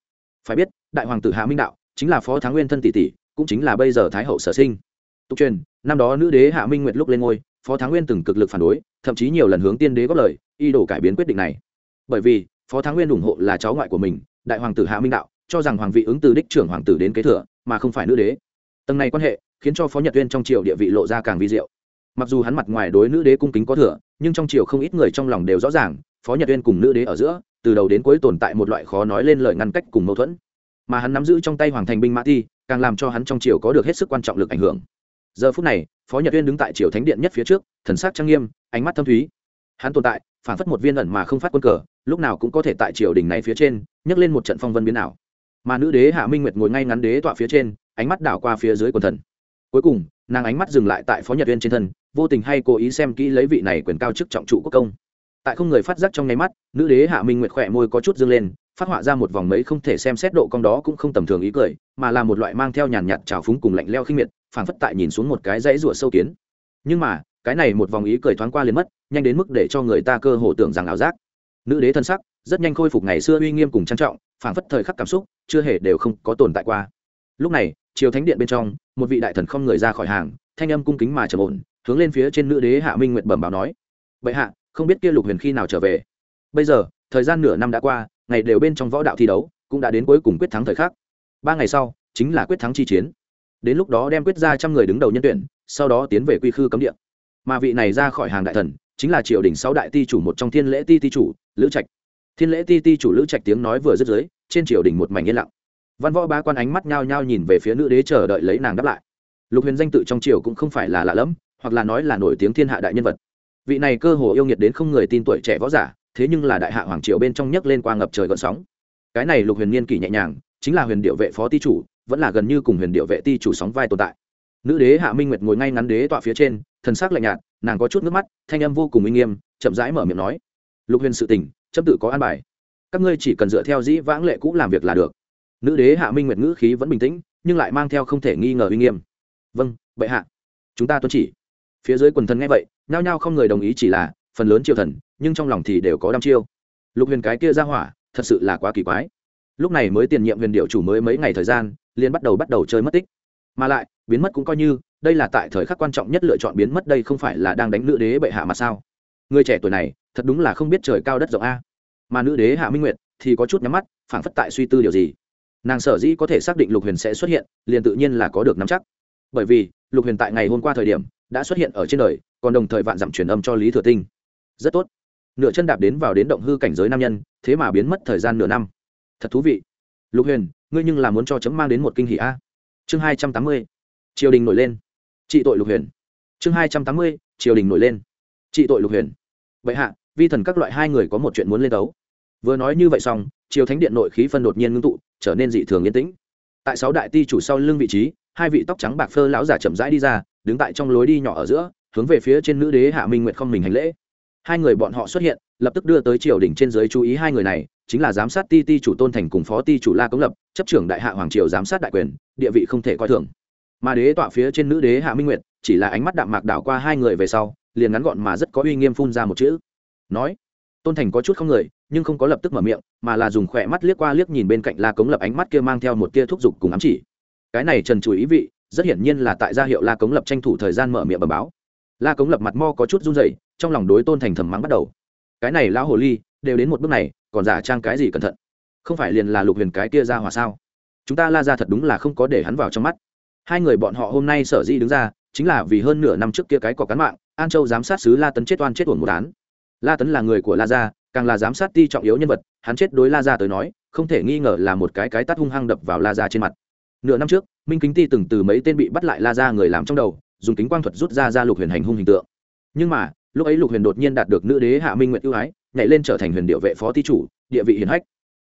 Phải biết, đại hoàng tử hạ minh đạo chính là phó thắng nguyên thân tỷ tỷ, cũng chính là bây giờ thái hậu sở sinh. Tục truyền, năm đó nữ đế hạ minh nguyệt lúc lên ngôi, phó thắng nguyên từng cực lực phản đối, thậm chí nhiều lần hướng tiên đế góp lời y đổ cải biến quyết định này. Bởi vì, phó thắng nguyên ủng hộ là cháu ngoại của mình, đại hoàng tử hạ minh đạo, cho rằng hoàng vị ứng từ đích trưởng hoàng tử đến kế thừa mà không phải nữ đế. Tầng này quan hệ khiến cho phó nhật uyên trong triều địa vị lộ ra càng vi diệu. Mặc dù hắn mặt ngoài đối nữ đế cung kính có thừa, nhưng trong triều không ít người trong lòng đều rõ ràng, phó nhật uyên cùng nữ đế ở giữa, từ đầu đến cuối tồn tại một loại khó nói lên lời ngăn cách cùng mâu thuẫn. Mà hắn nắm giữ trong tay hoàng thành binh mã thi càng làm cho hắn trong triều có được hết sức quan trọng lực ảnh hưởng. Giờ phút này, phó nhật uyên đứng tại triều thánh điện nhất phía trước, thần sắc trang nghiêm, ánh mắt thâm thúy. Hắn tồn tại, phản phất một viên ẩn mà không phát quân cờ, lúc nào cũng có thể tại triều đình này phía trên, nhấc lên một trận phong vân biến ảo mà nữ đế hạ minh nguyệt ngồi ngay ngắn đế tọa phía trên, ánh mắt đảo qua phía dưới quần thần. Cuối cùng, nàng ánh mắt dừng lại tại phó nhật viên trên thân, vô tình hay cố ý xem kỹ lấy vị này quyền cao chức trọng trụ quốc công. Tại không người phát giác trong nháy mắt, nữ đế hạ minh nguyệt khỏe môi có chút dâng lên, phát họa ra một vòng mấy không thể xem xét độ cong đó cũng không tầm thường ý cười, mà là một loại mang theo nhàn nhạt trào phúng cùng lạnh leo khinh miệt, phảng phất tại nhìn xuống một cái dãy rủa sâu kiến. Nhưng mà, cái này một vòng ý cười thoáng qua liền mất, nhanh đến mức để cho người ta cơ hồ tưởng rằng ảo giác. Nữ đế thân sắc rất nhanh khôi phục ngày xưa uy nghiêm cùng trang trọng, phảng phất thời khắc cảm xúc, chưa hề đều không có tồn tại qua. Lúc này chiều thánh điện bên trong, một vị đại thần không người ra khỏi hàng, thanh âm cung kính mà trầm ổn, hướng lên phía trên nữ đế hạ minh nguyệt bẩm báo nói, Bệ hạ, không biết kia lục huyền khi nào trở về? Bây giờ, thời gian nửa năm đã qua, ngày đều bên trong võ đạo thi đấu, cũng đã đến cuối cùng quyết thắng thời khắc. Ba ngày sau, chính là quyết thắng chi chiến. Đến lúc đó đem quyết ra trăm người đứng đầu nhân tuyển, sau đó tiến về quy khư cấm địa. Mà vị này ra khỏi hàng đại thần, chính là triều đình sáu đại ti chủ một trong thiên lễ ti ti chủ, lữ trạch thiên lễ ti ti chủ lữ trạch tiếng nói vừa dứt dưới, trên triều đình một mảnh yên lặng. Văn võ ba quan ánh mắt nhao nhao nhìn về phía nữ đế chờ đợi lấy nàng đáp lại. Lục huyền danh tự trong triều cũng không phải là lạ lẫm, hoặc là nói là nổi tiếng thiên hạ đại nhân vật. Vị này cơ hồ yêu nghiệt đến không người tin tuổi trẻ võ giả, thế nhưng là đại hạ hoàng triều bên trong nhấc lên qua ngập trời gợn sóng. Cái này lục huyền niên kỷ nhẹ nhàng, chính là huyền điệu vệ phó ti chủ, vẫn là gần như cùng huyền điệu vệ ti chủ sóng vai tồn tại. Nữ đế hạ minh nguyệt ngồi ngay ngắn đế tọa phía trên, thần sắc lạnh nhạt, nàng có chút nước mắt, thanh âm vô cùng uy nghiêm, chậm rãi mở miệng nói, lục huyền sự tình chấm tự có an bài. Các ngươi chỉ cần dựa theo dĩ vãng lệ cũ làm việc là được. Nữ đế hạ minh nguyệt ngữ khí vẫn bình tĩnh, nhưng lại mang theo không thể nghi ngờ uy nghiêm. Vâng bệ hạ. Chúng ta tuân chỉ. Phía dưới quần thần nghe vậy, nhao nhao không người đồng ý chỉ là phần lớn triều thần, nhưng trong lòng thì đều có đăm chiêu. Lục huyền cái kia ra hỏa, thật sự là quá kỳ quái. Lúc này mới tiền nhiệm huyền điệu chủ mới mấy ngày thời gian, liền bắt đầu bắt đầu chơi mất tích. Mà lại, biến mất cũng coi như, đây là tại thời khắc quan trọng nhất lựa chọn biến mất đây không phải là đang đánh nữ đế bệ hạ mà sao? Người trẻ tuổi này thật đúng là không biết trời cao đất rộng a. Mà nữ đế hạ minh nguyệt thì có chút nhắm mắt, phảng phất tại suy tư điều gì. Nàng sở dĩ có thể xác định lục huyền sẽ xuất hiện, liền tự nhiên là có được nắm chắc. Bởi vì, lục huyền tại ngày hôm qua thời điểm, đã xuất hiện ở trên đời, còn đồng thời vạn dặm truyền âm cho lý thừa tinh. Rất tốt. Nửa chân đạp đến vào đến động hư cảnh giới nam nhân, thế mà biến mất thời gian nửa năm. Thật thú vị. Lục huyền, ngươi nhưng là muốn cho chấm mang đến một kinh hỷ a. Chương hai trăm tám mươi. Triều đình nổi lên. Trị tội lục huyền. Chương hai trăm tám mươi, triều đình nổi lên. Trị tội lục huyền. Vậy hạ vi thần các loại hai người có một chuyện muốn lên tấu vừa nói như vậy xong, triều thánh điện nội khí phân đột nhiên ngưng tụ, trở nên dị thường yên tĩnh. Tại sáu đại ti chủ sau lưng vị trí, hai vị tóc trắng bạc phơ lão giả chậm rãi đi ra, đứng tại trong lối đi nhỏ ở giữa, hướng về phía trên nữ đế hạ minh nguyệt không mình hành lễ. Hai người bọn họ xuất hiện, lập tức đưa tới triều đình trên giới chú ý hai người này, chính là giám sát ti ti chủ tôn thành cùng phó ti chủ la cống lập, chấp trưởng đại hạ hoàng triều giám sát đại quyền, địa vị không thể coi thường. Mà đế tọa phía trên nữ đế hạ minh nguyệt, chỉ là ánh mắt đạm mạc đảo qua hai người về sau, liền ngắn gọn mà rất có uy nghiêm phun ra một chữ nói, tôn thành có chút không người, nhưng không có lập tức mở miệng, mà là dùng khỏe mắt liếc qua liếc nhìn bên cạnh la cống lập ánh mắt kia mang theo một tia thúc giục cùng ám chỉ. Cái này trần chủ ý vị, rất hiển nhiên là tại gia hiệu la cống lập tranh thủ thời gian mở miệng bẩm báo. La cống lập mặt mo có chút run rẩy, trong lòng đối tôn thành thầm mắng bắt đầu. Cái này lão hồ ly, đều đến một bước này, còn giả trang cái gì cẩn thận? Không phải liền là lục huyền cái kia ra hòa sao? Chúng ta la ra thật đúng là không có để hắn vào trong mắt. Hai người bọn họ hôm nay sở dĩ đứng ra, chính là vì hơn nửa năm trước kia cái cọc cán mạng, an châu giám sát sứ la tấn chết oan chết uổng một án la tấn là người của la gia, càng là giám sát ti trọng yếu nhân vật, hắn chết đối la gia tới nói, không thể nghi ngờ là một cái cái tắt hung hăng đập vào la gia trên mặt. Nửa năm trước, minh kính ti từng từ mấy tên bị bắt lại la gia người làm trong đầu, dùng kính quang thuật rút ra ra lục huyền hành hung hình tượng. Nhưng mà, lúc ấy lục huyền đột nhiên đạt được nữ đế hạ minh nguyện ưu ái, nhảy lên trở thành huyền điệu vệ phó ti chủ, địa vị hiển hách.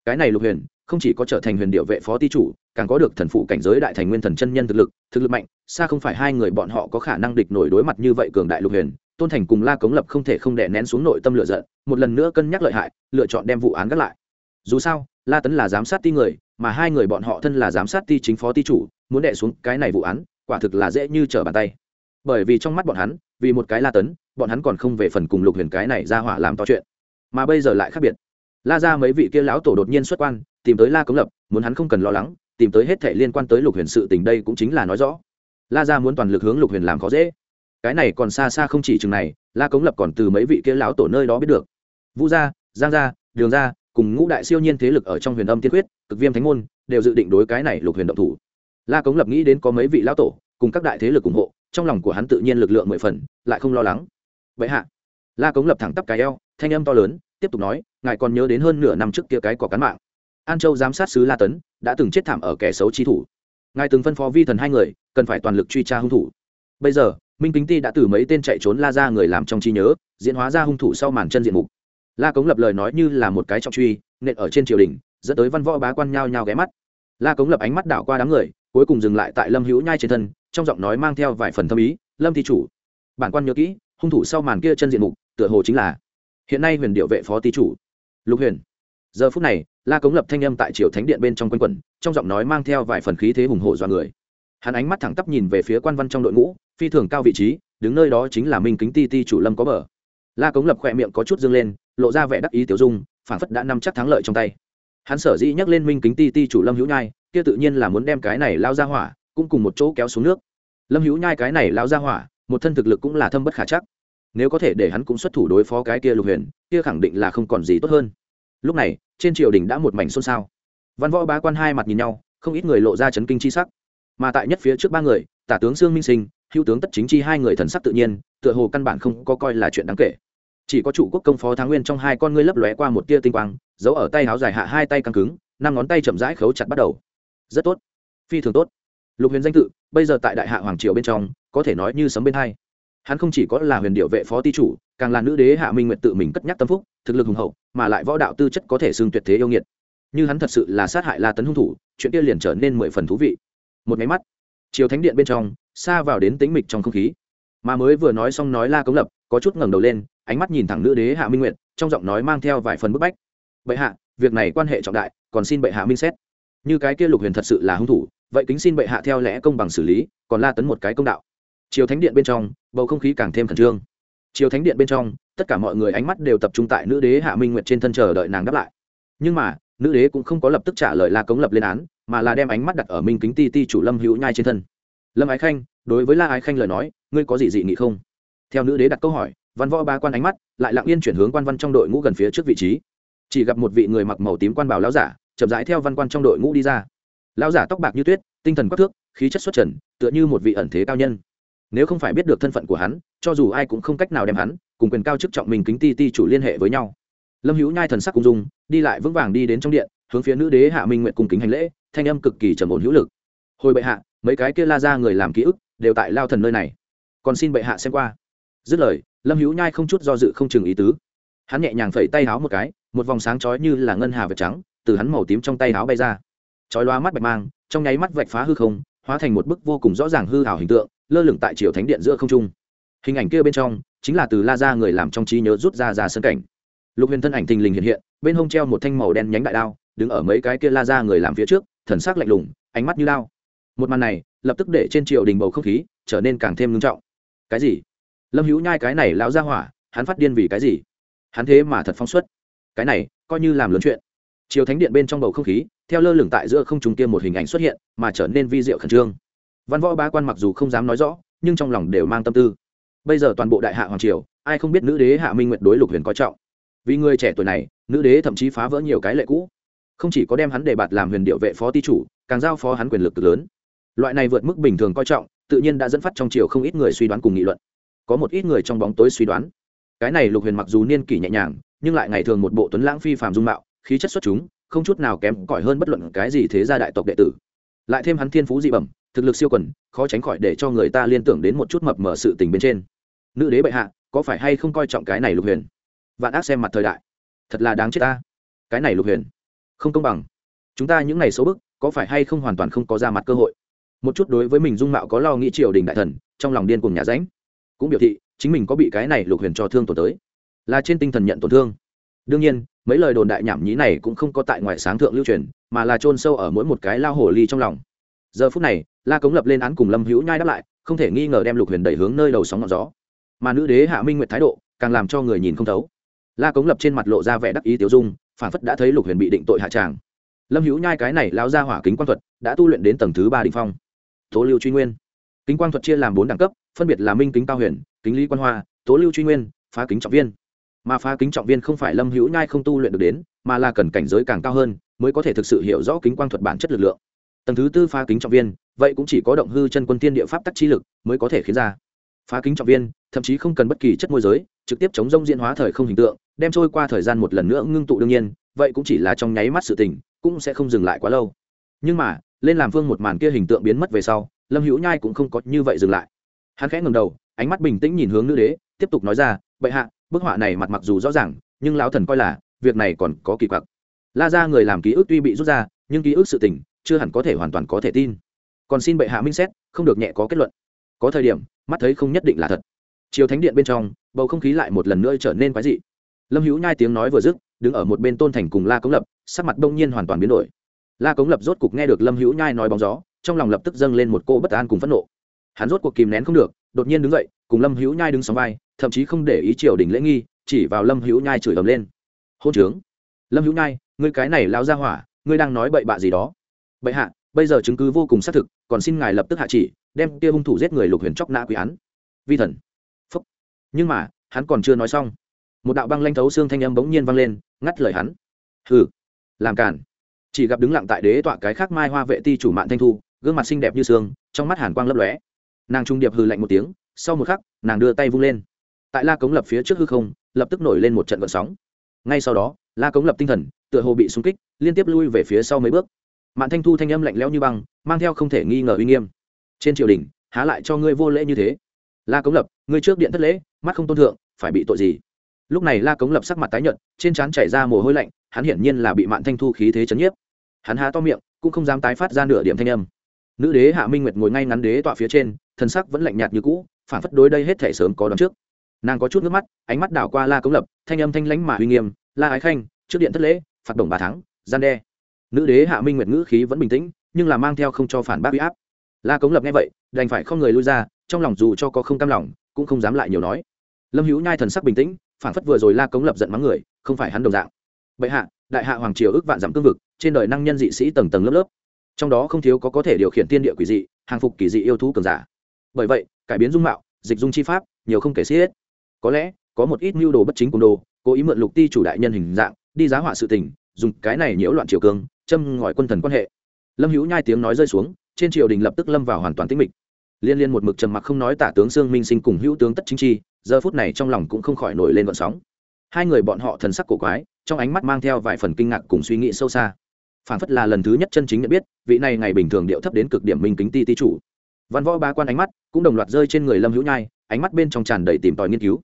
Cái này lục huyền, không chỉ có trở thành huyền điệu vệ phó ti chủ, càng có được thần phụ cảnh giới đại thành nguyên thần chân nhân thực lực thực lực mạnh, xa không phải hai người bọn họ có khả năng địch nổi đối mặt như vậy cường đại lục huyền tôn thành cùng la cống lập không thể không đè nén xuống nội tâm lựa giận, một lần nữa cân nhắc lợi hại, lựa chọn đem vụ án gác lại. Dù sao, la tấn là giám sát ti người, mà hai người bọn họ thân là giám sát ti chính phó ti chủ, muốn đẻ xuống cái này vụ án, quả thực là dễ như trở bàn tay. Bởi vì trong mắt bọn hắn, vì một cái la tấn, bọn hắn còn không về phần cùng lục huyền cái này ra hỏa làm to chuyện. Mà bây giờ lại khác biệt. La ra mấy vị kia lão tổ đột nhiên xuất quan, tìm tới la cống lập, muốn hắn không cần lo lắng, tìm tới hết thể liên quan tới lục huyền sự tình đây cũng chính là nói rõ. La ra muốn toàn lực hướng lục huyền làm khó dễ cái này còn xa xa không chỉ chừng này, la cống lập còn từ mấy vị kia lão tổ nơi đó biết được. Vũ gia, giang gia, đường gia, cùng ngũ đại siêu nhiên thế lực ở trong huyền âm tiên quyết, cực viêm thánh môn, đều dự định đối cái này lục huyền động thủ. La cống lập nghĩ đến có mấy vị lão tổ, cùng các đại thế lực ủng hộ, trong lòng của hắn tự nhiên lực lượng mười phần, lại không lo lắng. Vậy hạ, la cống lập thẳng tắp cái eo, thanh âm to lớn, tiếp tục nói, ngài còn nhớ đến hơn nửa năm trước kia cái cỏ cán mạng. An châu giám sát sứ la tấn, đã từng chết thảm ở kẻ xấu chi thủ. Ngài từng phân phó vi thần hai người, cần phải toàn lực truy tra hung thủ. Bây giờ minh kính ti đã từ mấy tên chạy trốn la ra người làm trong trí nhớ, diễn hóa ra hung thủ sau màn chân diện mục. La cống lập lời nói như là một cái trọng truy, nện ở trên triều đình, dẫn tới văn võ bá quan nhao nhao ghé mắt. La cống lập ánh mắt đảo qua đám người, cuối cùng dừng lại tại lâm hữu nhai trên thân, trong giọng nói mang theo vài phần thâm ý, lâm thi chủ, bản quan nhớ kỹ, hung thủ sau màn kia chân diện mục, tựa hồ chính là hiện nay huyền điệu vệ phó ti chủ. Lục huyền. Giờ phút này, la cống lập thanh âm tại triều thánh điện bên trong quân quẩn, trong giọng nói mang theo vài phần khí thế hùng hộ do người. Hắn ánh mắt thẳng tắp nhìn về phía quan văn trong đội ngũ phi thường cao vị trí, đứng nơi đó chính là minh kính ti ti chủ lâm có bờ. La cống lập khỏe miệng có chút dương lên, lộ ra vẻ đắc ý tiểu dung phản phất đã nắm chắc thắng lợi trong tay. Hắn sở dĩ nhắc lên minh kính ti ti chủ lâm hữu nhai, kia tự nhiên là muốn đem cái này lao ra hỏa, cũng cùng một chỗ kéo xuống nước. Lâm hữu nhai cái này lao ra hỏa, một thân thực lực cũng là thâm bất khả chắc. Nếu có thể để hắn cũng xuất thủ đối phó cái kia lục huyền, kia khẳng định là không còn gì tốt hơn. Lúc này, trên triều đình đã một mảnh xôn xao. Văn võ bá quan hai mặt nhìn nhau, không ít người lộ ra chấn kinh chi sắc. Mà tại nhất phía trước ba người, tả tướng sương minh sinh hữu tướng tất chính chi hai người thần sắc tự nhiên, tựa hồ căn bản không có coi là chuyện đáng kể. Chỉ có chủ quốc công phó thắng nguyên trong hai con ngươi lấp lóe qua một tia tinh quang, giấu ở tay áo dài hạ hai tay căng cứng, năm ngón tay chậm rãi khấu chặt bắt đầu. Rất tốt. Phi thường tốt. Lục huyền danh tự, bây giờ tại đại hạ hoàng triều bên trong, có thể nói như sấm bên hai. Hắn không chỉ có là huyền điệu vệ phó ti chủ, càng là nữ đế hạ minh nguyện tự mình cất nhắc tâm phúc, thực lực hùng hậu, mà lại võ đạo tư chất có thể xưng tuyệt thế yêu nghiệt. Như hắn thật sự là sát hại la tấn hung thủ, chuyện kia liền trở nên mười phần thú vị. Một máy mắt chiều thánh điện bên trong xa vào đến tính mịch trong không khí. Mà mới vừa nói xong nói la cống lập có chút ngẩng đầu lên ánh mắt nhìn thẳng nữ đế hạ minh nguyệt, trong giọng nói mang theo vài phần bức bách. Bệ hạ việc này quan hệ trọng đại còn xin bệ hạ minh xét. Như cái kia lục huyền thật sự là hung thủ vậy kính xin bệ hạ theo lẽ công bằng xử lý còn la tấn một cái công đạo. Chiều thánh điện bên trong bầu không khí càng thêm khẩn trương. Chiều thánh điện bên trong tất cả mọi người ánh mắt đều tập trung tại nữ đế hạ minh nguyệt trên thân chờ đợi nàng đáp lại. Nhưng mà nữ đế cũng không có lập tức trả lời la cống lập lên án mà là đem ánh mắt đặt ở minh kính ti ti chủ lâm hữu nhai trên thân lâm ái khanh, đối với la ái khanh lời nói, ngươi có gì dị nghị không? Theo nữ đế đặt câu hỏi, văn võ ba quan ánh mắt lại lặng yên chuyển hướng quan văn trong đội ngũ gần phía trước vị trí. Chỉ gặp một vị người mặc màu tím quan bảo lão giả, chậm rãi theo văn quan trong đội ngũ đi ra. Lão giả tóc bạc như tuyết, tinh thần quắc thước, khí chất xuất trần, tựa như một vị ẩn thế cao nhân. Nếu không phải biết được thân phận của hắn, cho dù ai cũng không cách nào đem hắn cùng quyền cao chức trọng mình kính ti ti chủ liên hệ với nhau. Lâm hữu nhai thần sắc cung dung, đi lại vững vàng đi đến trong điện, hướng phía nữ đế hạ minh nguyện cùng kính hành lễ, thanh âm cực kỳ trầm ổn hữu lực. Hồi bệ hạ mấy cái kia la ra người làm ký ức đều tại lao thần nơi này. Còn xin bệ hạ xem qua. Dứt lời, lâm hữu nhai không chút do dự không chừng ý tứ. Hắn nhẹ nhàng phẩy tay háo một cái, một vòng sáng chói như là ngân hà vật trắng, từ hắn màu tím trong tay háo bay ra. Chói loa mắt bạch mang, trong nháy mắt vạch phá hư không, hóa thành một bức vô cùng rõ ràng hư hảo hình tượng, lơ lửng tại triều thánh điện giữa không trung. Hình ảnh kia bên trong, chính là từ la ra người làm trong trí nhớ rút ra ra sân cảnh. Lục huyền thân ảnh thình lình hiện hiện, bên hông treo một thanh màu đen nhánh đại đao, đứng ở mấy cái kia la ra người làm phía trước, thần sắc lạnh lùng, ánh mắt như lao một màn này, lập tức để trên triều đình bầu không khí trở nên càng thêm ngưng trọng. Cái gì? Lâm hữu nhai cái này lão ra hỏa, hắn phát điên vì cái gì? Hắn thế mà thật phóng xuất. Cái này, coi như làm lớn chuyện. Chiều thánh điện bên trong bầu không khí, theo lơ lửng tại giữa không trung kia một hình ảnh xuất hiện, mà trở nên vi diệu khẩn trương. Văn võ bá quan mặc dù không dám nói rõ, nhưng trong lòng đều mang tâm tư. Bây giờ toàn bộ đại hạ hoàng triều, ai không biết nữ đế hạ minh nguyệt đối lục huyền coi trọng. Vì người trẻ tuổi này, nữ đế thậm chí phá vỡ nhiều cái lệ cũ. Không chỉ có đem hắn đề bạt làm huyền điệu vệ phó ti chủ, càng giao phó hắn quyền lực cực lớn loại này vượt mức bình thường coi trọng, tự nhiên đã dẫn phát trong triều không ít người suy đoán cùng nghị luận. Có một ít người trong bóng tối suy đoán. Cái này lục huyền mặc dù niên kỷ nhẹ nhàng, nhưng lại ngày thường một bộ tuấn lãng phi phàm dung mạo, khí chất xuất chúng, không chút nào kém cỏi hơn bất luận cái gì thế gia đại tộc đệ tử. Lại thêm hắn thiên phú dị bẩm, thực lực siêu quần, khó tránh khỏi để cho người ta liên tưởng đến một chút mập mờ sự tình bên trên. Nữ đế bệ hạ, có phải hay không coi trọng cái này lục huyền? Vạn ác xem mặt thời đại. Thật là đáng chết ta. Cái này lục huyền, không công bằng. Chúng ta những ngày xấu bức, có phải hay không hoàn toàn không có ra mặt cơ hội? Một chút đối với mình dung mạo có lo nghĩ triều đình đại thần, trong lòng điên cùng nhà ránh cũng biểu thị, chính mình có bị cái này lục huyền cho thương tổn tới. Là trên tinh thần nhận tổn thương. Đương nhiên, mấy lời đồn đại nhảm nhí này cũng không có tại ngoại sáng thượng lưu truyền, mà là chôn sâu ở mỗi một cái lao hồ ly trong lòng. Giờ phút này, la cống lập lên án cùng lâm hữu nhai đáp lại, không thể nghi ngờ đem lục huyền đẩy hướng nơi đầu sóng ngọn gió. Mà nữ đế hạ minh nguyệt thái độ, càng làm cho người nhìn không thấu. La cống lập trên mặt lộ ra vẻ đắc ý tiêu dung, phản phất đã thấy lục huyền bị định tội hạ tràng. Lâm hữu nhai cái này lao ra hỏa kính quan thuật, đã tu luyện đến tầng thứ ba đình phong tố lưu truy nguyên. Kính quang thuật chia làm bốn đẳng cấp, phân biệt là minh kính cao huyền, kính lý quan hoa, tố lưu truy nguyên, phá kính trọng viên. Mà phá kính trọng viên không phải lâm hữu nhai không tu luyện được đến, mà là cần cảnh giới càng cao hơn mới có thể thực sự hiểu rõ kính quang thuật bản chất lực lượng. Tầng thứ tư phá kính trọng viên, vậy cũng chỉ có động hư chân quân tiên địa pháp tắc chi lực mới có thể khiến ra. Phá kính trọng viên, thậm chí không cần bất kỳ chất môi giới, trực tiếp chống rông diễn hóa thời không hình tượng, đem trôi qua thời gian một lần nữa ngưng tụ đương nhiên, vậy cũng chỉ là trong nháy mắt sự tình, cũng sẽ không dừng lại quá lâu. Nhưng mà lên làm phương một màn kia hình tượng biến mất về sau, lâm hữu nhai cũng không có như vậy dừng lại. Hắn khẽ ngầm đầu, ánh mắt bình tĩnh nhìn hướng nữ đế, tiếp tục nói ra, bệ hạ, bức họa này mặt mặc dù rõ ràng, nhưng lão thần coi là, việc này còn có kỳ quặc. La ra người làm ký ức tuy bị rút ra, nhưng ký ức sự tình, chưa hẳn có thể hoàn toàn có thể tin. Còn xin bệ hạ minh xét, không được nhẹ có kết luận. Có thời điểm, mắt thấy không nhất định là thật. Chiều thánh điện bên trong, bầu không khí lại một lần nữa trở nên quái dị. Lâm hữu nhai tiếng nói vừa dứt, đứng ở một bên tôn thành cùng la cống lập, sắc mặt đông nhiên hoàn toàn biến đổi la cống lập rốt cục nghe được lâm hữu nhai nói bóng gió, trong lòng lập tức dâng lên một cô bất an cùng phẫn nộ. Hắn rốt cuộc kìm nén không được, đột nhiên đứng dậy, cùng lâm hữu nhai đứng sóng vai, thậm chí không để ý triều đình lễ nghi, chỉ vào lâm hữu nhai chửi ầm lên. Hôn trướng! Lâm hữu nhai, ngươi cái này lao ra hỏa, ngươi đang nói bậy bạ gì đó? Bậy hạ, bây giờ chứng cứ vô cùng xác thực, còn xin ngài lập tức hạ chỉ, đem kia hung thủ giết người lục huyền chóc nã quý án. Vi thần! Phúc! Nhưng mà, hắn còn chưa nói xong, một đạo băng lanh thấu xương thanh âm bỗng nhiên vang lên, ngắt lời hắn. Hừ! Làm cản chỉ gặp đứng lặng tại đế tọa cái khác mai hoa vệ ti chủ mạng thanh thu, gương mặt xinh đẹp như sương, trong mắt hàn quang lấp lóe. Nàng trung điệp hừ lạnh một tiếng, sau một khắc, nàng đưa tay vung lên. Tại la cống lập phía trước hư không, lập tức nổi lên một trận vận sóng. Ngay sau đó, la cống lập tinh thần, tựa hồ bị xung kích, liên tiếp lui về phía sau mấy bước. Mạn thanh thu thanh âm lạnh lẽo như băng, mang theo không thể nghi ngờ uy nghiêm. Trên triều đình, há lại cho ngươi vô lễ như thế? La cống lập, ngươi trước điện thất lễ, mắt không tôn thượng, phải bị tội gì? Lúc này la cống lập sắc mặt tái nhợt, trên trán chảy ra mồ hôi lạnh, hắn hiển nhiên là bị mạn thanh thu khí thế chấn nhiếp hắn há to miệng, cũng không dám tái phát ra nửa điểm thanh âm. Nữ đế hạ minh nguyệt ngồi ngay ngắn đế tọa phía trên thân sắc vẫn lạnh nhạt như cũ, phản phất đối đây hết thể sớm có đón trước. Nàng có chút nước mắt, ánh mắt đảo qua la cống lập, thanh âm thanh lãnh mà uy nghiêm, la ái khanh, trước điện thất lễ, phạt đồng bà thắng, gian đe. Nữ đế hạ minh nguyệt ngữ khí vẫn bình tĩnh, nhưng là mang theo không cho phản bác huy áp. La cống lập nghe vậy, đành phải không người lui ra, trong lòng dù cho có không cam lòng, cũng không dám lại nhiều nói. Lâm hữu nhai thần sắc bình tĩnh, phản phất vừa rồi la cống lập giận mắng người, không phải hắn đồng dạng. Bệ hạ đại hạ hoàng triều ước vạn giảm cương vực, trên đời năng nhân dị sĩ tầng tầng lớp lớp. Trong đó không thiếu có có thể điều khiển tiên địa quỷ dị, hàng phục kỳ dị yêu thú cường giả. Bởi vậy, cải biến dung mạo, dịch dung chi pháp, nhiều không kể xiết. Có lẽ, có một ít mưu đồ bất chính cùng đồ, cố ý mượn lục ti chủ đại nhân hình dạng, đi giá họa sự tình, dùng cái này nhiễu loạn triều cương châm ngòi quân thần quan hệ. Lâm hữu nhai tiếng nói rơi xuống, trên triều đình lập tức lâm vào hoàn toàn tĩnh mịch. Liên liên một mực trầm mặc không nói tả tướng sương minh sinh cùng hữu tướng tất chính chi, giờ phút này trong lòng cũng không khỏi nổi lên vận sóng. Hai người bọn họ thần sắc cổ quái trong ánh mắt mang theo vài phần kinh ngạc cùng suy nghĩ sâu xa. Phản phất là lần thứ nhất chân chính nhận biết, vị này ngày bình thường điệu thấp đến cực điểm minh kính ti ti chủ. Văn võ ba quan ánh mắt cũng đồng loạt rơi trên người lâm hữu nhai, ánh mắt bên trong tràn đầy tìm tòi nghiên cứu.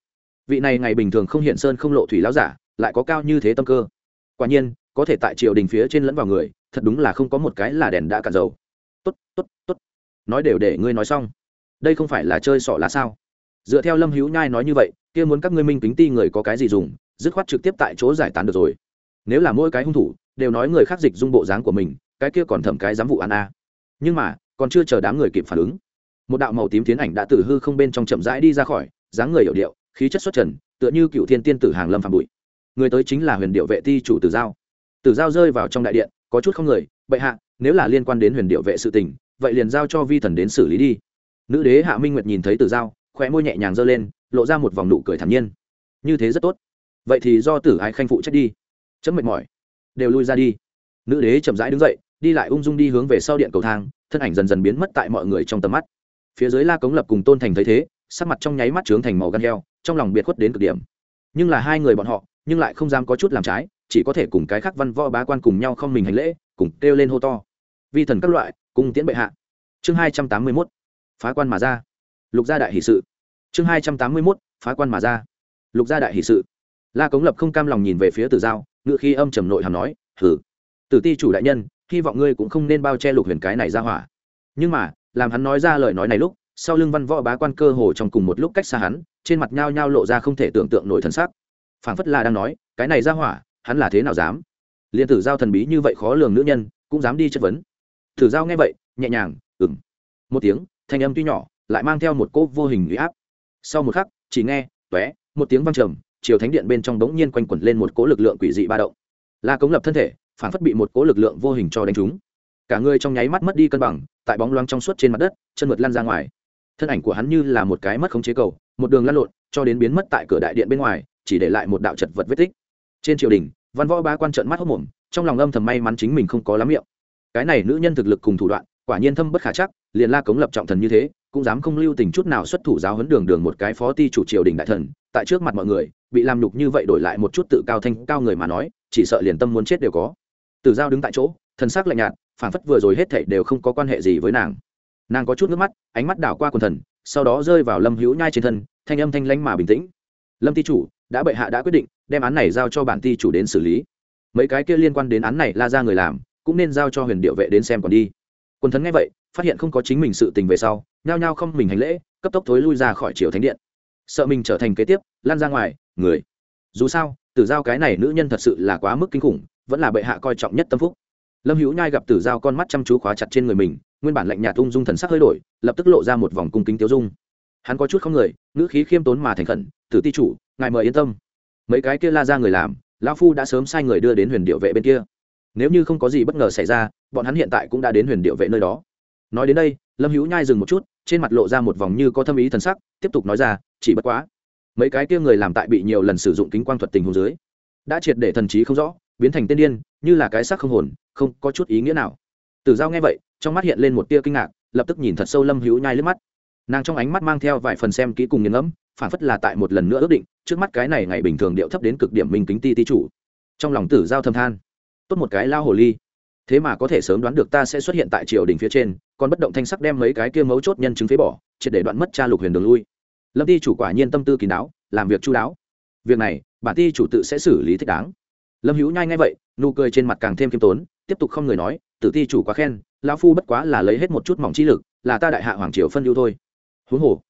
Vị này ngày bình thường không hiện sơn không lộ thủy láo giả, lại có cao như thế tâm cơ. Quả nhiên, có thể tại triều đình phía trên lẫn vào người, thật đúng là không có một cái là đèn đã cạn dầu. Tốt tốt tốt. Nói đều để ngươi nói xong. Đây không phải là chơi sọ lá sao? Dựa theo lâm hữu nhai nói như vậy, kia muốn các ngươi minh kính ti người có cái gì dùng dứt khoát trực tiếp tại chỗ giải tán được rồi. Nếu là mỗi cái hung thủ đều nói người khác dịch dung bộ dáng của mình, cái kia còn thẩm cái giám vụ án a. Nhưng mà, còn chưa chờ đám người kịp phản ứng, một đạo màu tím tiến ảnh đã từ hư không bên trong chậm rãi đi ra khỏi, dáng người hiểu điệu, khí chất xuất trần, tựa như cựu thiên tiên tử hàng lâm phạm bụi. Người tới chính là huyền điệu vệ ti chủ tử giao. Tử giao rơi vào trong đại điện, có chút không người, bệ hạ, nếu là liên quan đến huyền điệu vệ sự tình, vậy liền giao cho vi thần đến xử lý đi. Nữ đế hạ minh nguyệt nhìn thấy tử giao, khóe môi nhẹ nhàng giơ lên, lộ ra một vòng nụ cười thản nhiên. Như thế rất tốt vậy thì do tử ái khanh phụ trách đi. Chấm mệt mỏi. Đều lui ra đi. Nữ đế chậm rãi đứng dậy, đi lại ung dung đi hướng về sau điện cầu thang, thân ảnh dần dần biến mất tại mọi người trong tầm mắt. Phía dưới la cống lập cùng tôn thành thấy thế, sắc mặt trong nháy mắt trướng thành màu gan heo, trong lòng biệt khuất đến cực điểm. Nhưng là hai người bọn họ, nhưng lại không dám có chút làm trái, chỉ có thể cùng cái khác văn võ bá quan cùng nhau không mình hành lễ, cùng kêu lên hô to. Vi thần các loại cùng tiễn bệ hạ. Chương hai trăm tám mươi mốt, phá quan mà ra. Lục gia đại hỷ sự. Chương hai trăm tám mươi mốt, phá quan mà ra. Lục gia đại hỷ sự la cống lập không cam lòng nhìn về phía tử giao ngựa khi âm trầm nội hàm nói thử tử ti chủ đại nhân, hy vọng ngươi cũng không nên bao che lục huyền cái này ra hỏa. Nhưng mà, làm hắn nói ra lời nói này lúc, sau lưng văn võ bá quan cơ hồ trong cùng một lúc cách xa hắn, trên mặt nhao nhao lộ ra không thể tưởng tượng nổi thân sắc. Phảng phất là đang nói, cái này ra hỏa, hắn là thế nào dám? Liền tử giao thần bí như vậy khó lường nữ nhân, cũng dám đi chất vấn. Tử giao nghe vậy, nhẹ nhàng ừng một tiếng, thanh âm tuy nhỏ, lại mang theo một cỗ vô hình uy áp. Sau một khắc, chỉ nghe, tóe, một tiếng vang trầm chiều thánh điện bên trong bỗng nhiên quanh quẩn lên một cỗ lực lượng quỷ dị ba động. La cống lập thân thể, phản phất bị một cỗ lực lượng vô hình cho đánh trúng. Cả người trong nháy mắt mất đi cân bằng, tại bóng loáng trong suốt trên mặt đất, chân mượt lăn ra ngoài. Thân ảnh của hắn như là một cái mất khống chế cầu, một đường lăn lộn, cho đến biến mất tại cửa đại điện bên ngoài, chỉ để lại một đạo chật vật vết tích. Trên triều đình, văn võ ba quan trận mắt hốc mồm, trong lòng âm thầm may mắn chính mình không có lắm miệng. Cái này nữ nhân thực lực cùng thủ đoạn, quả nhiên thâm bất khả chắc, liền la cống lập trọng thần như thế, cũng dám không lưu tình chút nào xuất thủ giáo huấn đường đường một cái phó ti chủ triều đình đại thần, tại trước mặt mọi người bị làm nhục như vậy đổi lại một chút tự cao thanh cao người mà nói, chỉ sợ liền tâm muốn chết đều có. Tử giao đứng tại chỗ, thần sắc lạnh nhạt phản phất vừa rồi hết thảy đều không có quan hệ gì với nàng. Nàng có chút nước mắt, ánh mắt đảo qua quần thần, sau đó rơi vào lâm hữu nhai trên thân, thanh âm thanh lãnh mà bình tĩnh. Lâm ti chủ, đã bệ hạ đã quyết định, đem án này giao cho bản ti chủ đến xử lý. Mấy cái kia liên quan đến án này la ra người làm, cũng nên giao cho huyền điệu vệ đến xem còn đi. Quần thần nghe vậy, phát hiện không có chính mình sự tình về sau, nhao nhao không mình hành lễ, cấp tốc thối lui ra khỏi triều thánh điện. Sợ mình trở thành kế tiếp lan ra ngoài người. Dù sao, tử giao cái này nữ nhân thật sự là quá mức kinh khủng, vẫn là bệ hạ coi trọng nhất tâm phúc. Lâm hữu nhai gặp tử giao con mắt chăm chú khóa chặt trên người mình, nguyên bản lạnh nhạt ung dung thần sắc hơi đổi, lập tức lộ ra một vòng cung kính tiêu dung. Hắn có chút không người, ngữ khí khiêm tốn mà thành khẩn, tử ti chủ, ngài mời yên tâm. Mấy cái kia la ra người làm, lão phu đã sớm sai người đưa đến huyền điệu vệ bên kia. Nếu như không có gì bất ngờ xảy ra, bọn hắn hiện tại cũng đã đến huyền điệu vệ nơi đó. Nói đến đây, lâm hữu nhai dừng một chút, trên mặt lộ ra một vòng như có thâm ý thần sắc, tiếp tục nói ra, chỉ bất quá mấy cái kia người làm tại bị nhiều lần sử dụng kính quang thuật tình huống dưới, đã triệt để thần trí không rõ, biến thành tên điên, như là cái xác không hồn, không có chút ý nghĩa nào. Tử giao nghe vậy, trong mắt hiện lên một tia kinh ngạc, lập tức nhìn thật sâu lâm hữu nhai lướt mắt. Nàng trong ánh mắt mang theo vài phần xem kỹ cùng nghiền ngẫm, phản phất là tại một lần nữa ước định, trước mắt cái này ngày bình thường điệu thấp đến cực điểm minh kính ti ti chủ. Trong lòng tử giao thâm than, tốt một cái lao hồ ly. Thế mà có thể sớm đoán được ta sẽ xuất hiện tại triều đình phía trên, còn bất động thanh sắc đem mấy cái kia mấu chốt nhân chứng phế bỏ, triệt để đoạn mất cha lục huyền đường lui lâm ti chủ quả nhiên tâm tư kín đáo, làm việc chú đáo. Việc này, bản ti chủ tự sẽ xử lý thích đáng. Lâm hữu nhai ngay vậy, nụ cười trên mặt càng thêm khiêm tốn, tiếp tục không người nói, tử ti chủ quá khen, lão phu bất quá là lấy hết một chút mỏng chi lực, là ta đại hạ hoàng triều phân lưu thôi. Huống hồ,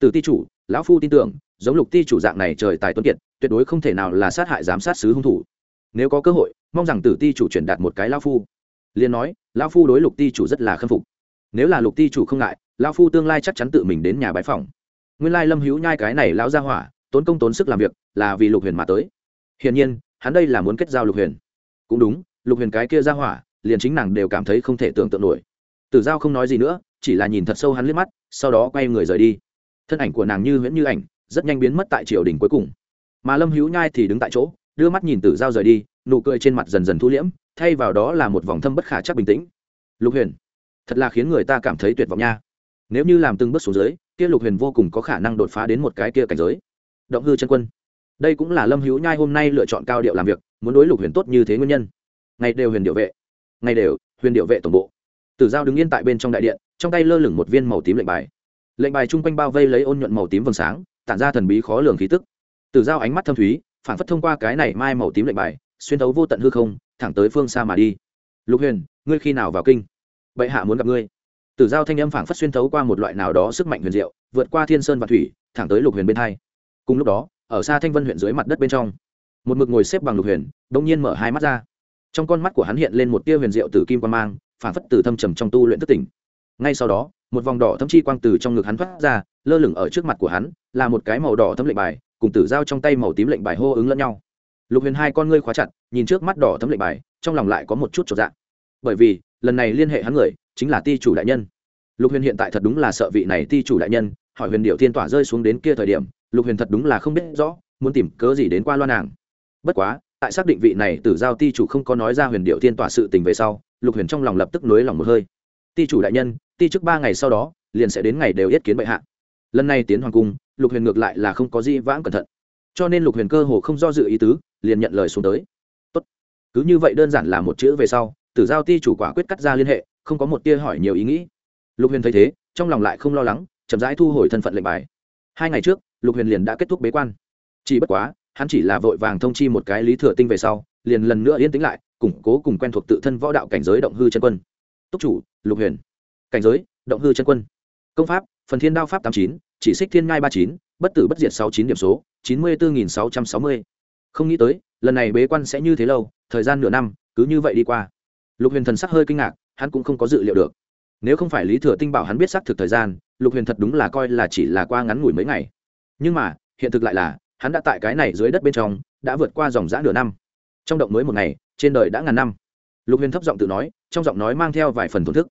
tử ti chủ, lão phu tin tưởng, giống lục ti chủ dạng này trời tài tuấn kiệt, tuyệt đối không thể nào là sát hại giám sát sứ hung thủ. Nếu có cơ hội, mong rằng tử ti chủ truyền đạt một cái lão phu. Liền nói, lão phu đối lục ti chủ rất là khâm phục. Nếu là lục ti chủ không ngại, lão phu tương lai chắc chắn tự mình đến nhà bái phòng nguyên lai lâm hữu nhai cái này lão ra hỏa, tốn công tốn sức làm việc, là vì lục huyền mà tới. Hiển nhiên, hắn đây là muốn kết giao lục huyền. Cũng đúng, lục huyền cái kia ra hỏa, liền chính nàng đều cảm thấy không thể tưởng tượng nổi. Tử giao không nói gì nữa, chỉ là nhìn thật sâu hắn liếc mắt, sau đó quay người rời đi. Thân ảnh của nàng như huyễn như ảnh, rất nhanh biến mất tại triều đình cuối cùng. Mà lâm hữu nhai thì đứng tại chỗ, đưa mắt nhìn tử giao rời đi, nụ cười trên mặt dần dần thu liễm, thay vào đó là một vòng thâm bất khả chắc bình tĩnh. Lục huyền, thật là khiến người ta cảm thấy tuyệt vọng nha. Nếu như làm từng bước xuống dưới kia lục huyền vô cùng có khả năng đột phá đến một cái kia cảnh giới. Động hư chân quân. Đây cũng là lâm hữu nhai hôm nay lựa chọn cao điệu làm việc, muốn đối lục huyền tốt như thế nguyên nhân. Ngày đều huyền điệu vệ. Ngày đều, huyền điệu vệ tổng bộ. Tử giao đứng yên tại bên trong đại điện, trong tay lơ lửng một viên màu tím lệnh bài. Lệnh bài chung quanh bao vây lấy ôn nhuận màu tím vầng sáng, tản ra thần bí khó lường khí tức. Tử giao ánh mắt thâm thúy, phản phất thông qua cái này mai màu tím lệnh bài, xuyên thấu vô tận hư không, thẳng tới phương xa mà đi. Lục huyền, ngươi khi nào vào kinh? Bệ hạ muốn gặp ngươi tử giao thanh âm phảng phất xuyên thấu qua một loại nào đó sức mạnh huyền diệu, vượt qua thiên sơn và thủy, thẳng tới lục huyền bên hai. Cùng lúc đó, ở xa thanh vân huyện dưới mặt đất bên trong, một mực ngồi xếp bằng lục huyền đông nhiên mở hai mắt ra. Trong con mắt của hắn hiện lên một tia huyền diệu từ kim quan mang, phảng phất từ thâm trầm trong tu luyện thất tỉnh. Ngay sau đó, một vòng đỏ thâm chi quang từ trong ngực hắn thoát ra, lơ lửng ở trước mặt của hắn, là một cái màu đỏ thâm lệnh bài, cùng tử giao trong tay màu tím lệnh bài hô ứng lẫn nhau. Lục huyền hai con ngươi khóa chặt, nhìn trước mắt đỏ thâm lệnh bài, trong lòng lại có một chút trọn dạng bởi vì, lần này liên hệ hắn người chính là ti chủ đại nhân. Lục huyền hiện tại thật đúng là sợ vị này ti chủ đại nhân, hỏi huyền điệu thiên tỏa rơi xuống đến kia thời điểm, lục huyền thật đúng là không biết rõ, muốn tìm cớ gì đến qua loa nàng. Bất quá, tại xác định vị này tử giao ti chủ không có nói ra huyền điệu thiên tỏa sự tình về sau, lục huyền trong lòng lập tức nối lòng một hơi. Ti chủ đại nhân, ti trước ba ngày sau đó, liền sẽ đến ngày đều yết kiến bệ hạ. Lần này tiến hoàng cung, lục huyền ngược lại là không có gì vãng cẩn thận. Cho nên lục huyền cơ hồ không do dự ý tứ, liền nhận lời xuống tới. Tốt. cứ như vậy đơn giản là một chữ về sau, tử giao ti chủ quả quyết cắt ra liên hệ không có một tia hỏi nhiều ý nghĩ. Lục huyền thấy thế, trong lòng lại không lo lắng, chậm rãi thu hồi thân phận lệnh bài. Hai ngày trước, lục huyền liền đã kết thúc bế quan. Chỉ bất quá, hắn chỉ là vội vàng thông chi một cái lý thừa tinh về sau, liền lần nữa yên tĩnh lại, củng cố cùng quen thuộc tự thân võ đạo cảnh giới động hư chân quân. Túc chủ, lục huyền. Cảnh giới, động hư chân quân. Công pháp, phần thiên đao pháp tám chín, chỉ xích thiên ngai ba chín, bất tử bất diệt sáu chín điểm số, chín mươi bốn nghìn sáu trăm sáu mươi. Không nghĩ tới, lần này bế quan sẽ như thế lâu, thời gian nửa năm, cứ như vậy đi qua. Lục huyền thần sắc hơi kinh ngạc hắn cũng không có dự liệu được. Nếu không phải lý thừa tinh bảo hắn biết xác thực thời gian, lục huyền thật đúng là coi là chỉ là qua ngắn ngủi mấy ngày. Nhưng mà, hiện thực lại là, hắn đã tại cái này dưới đất bên trong, đã vượt qua dòng g nửa năm. Trong động mới một ngày, trên đời đã ngàn năm. Lục huyền thấp giọng tự nói, trong giọng nói mang theo vài phần thổn thức.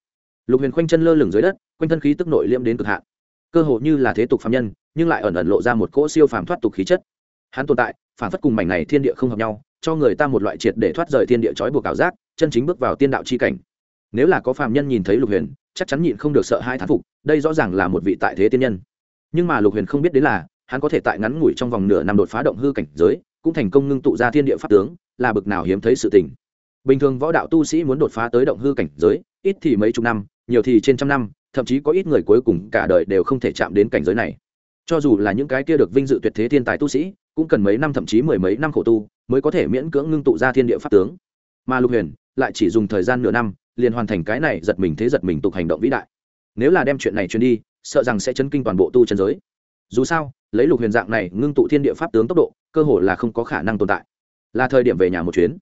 Lục huyền khoanh chân lơ lửng dưới đất, quanh thân khí tức nội liễm đến cực hạn. Cơ hồ như là thế tục phạm nhân, nhưng lại ẩn ẩn lộ ra một cỗ siêu phàm thoát tục khí chất. Hắn tồn tại phản phất cùng mảnh này thiên địa không hợp nhau, cho người ta một loại triệt để thoát rời thiên địa trói buộc ảo giác, chân chính bước vào tiên đạo chi cảnh nếu là có phạm nhân nhìn thấy lục huyền, chắc chắn nhịn không được sợ hai thán phục, đây rõ ràng là một vị tại thế tiên nhân. Nhưng mà lục huyền không biết đến là, hắn có thể tại ngắn ngủi trong vòng nửa năm đột phá động hư cảnh giới, cũng thành công ngưng tụ ra thiên địa pháp tướng, là bực nào hiếm thấy sự tình. Bình thường võ đạo tu sĩ muốn đột phá tới động hư cảnh giới, ít thì mấy chục năm, nhiều thì trên trăm năm, thậm chí có ít người cuối cùng cả đời đều không thể chạm đến cảnh giới này. Cho dù là những cái kia được vinh dự tuyệt thế thiên tài tu sĩ, cũng cần mấy năm thậm chí mười mấy năm khổ tu mới có thể miễn cưỡng ngưng tụ ra thiên địa pháp tướng. Mà lục huyền lại chỉ dùng thời gian nửa năm liền hoàn thành cái này giật mình thế giật mình tục hành động vĩ đại. Nếu là đem chuyện này truyền đi, sợ rằng sẽ chấn kinh toàn bộ tu chân giới. Dù sao, lấy lục huyền dạng này ngưng tụ thiên địa pháp tướng tốc độ, cơ hồ là không có khả năng tồn tại. Là thời điểm về nhà một chuyến.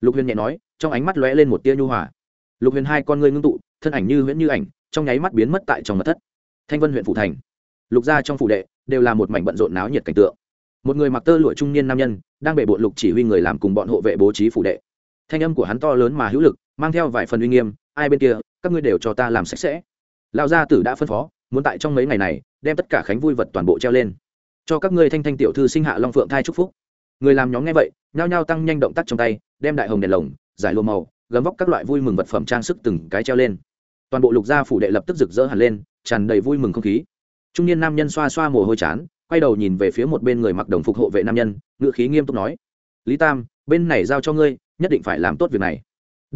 Lục huyền nhẹ nói, trong ánh mắt lóe lên một tia nhu hòa. Lục huyền hai con ngươi ngưng tụ, thân ảnh như huyễn như ảnh, trong nháy mắt biến mất tại trong mật thất. Thanh vân huyện phủ thành. Lục gia trong phủ đệ đều là một mảnh bận rộn náo nhiệt cảnh tượng. Một người mặc tơ lụa trung niên nam nhân đang bể bộn lục chỉ huy người làm cùng bọn hộ vệ bố trí phủ đệ. Thanh âm của hắn to lớn mà hữu lực mang theo vài phần uy nghiêm, ai bên kia, các ngươi đều cho ta làm sạch sẽ. Lão gia tử đã phân phó, muốn tại trong mấy ngày này, đem tất cả khánh vui vật toàn bộ treo lên. Cho các ngươi thanh thanh tiểu thư sinh hạ long phượng thai chúc phúc. Người làm nhóm nghe vậy, nhao nhao tăng nhanh động tác trong tay, đem đại hồng đèn lồng, giải lô màu, gấm vóc các loại vui mừng vật phẩm trang sức từng cái treo lên. Toàn bộ lục gia phủ đệ lập tức rực rỡ hẳn lên, tràn đầy vui mừng không khí. Trung niên nam nhân xoa xoa mồ hôi chán, quay đầu nhìn về phía một bên người mặc đồng phục hộ vệ nam nhân ngựa khí nghiêm túc nói, lý tam, bên này giao cho ngươi, nhất định phải làm tốt việc này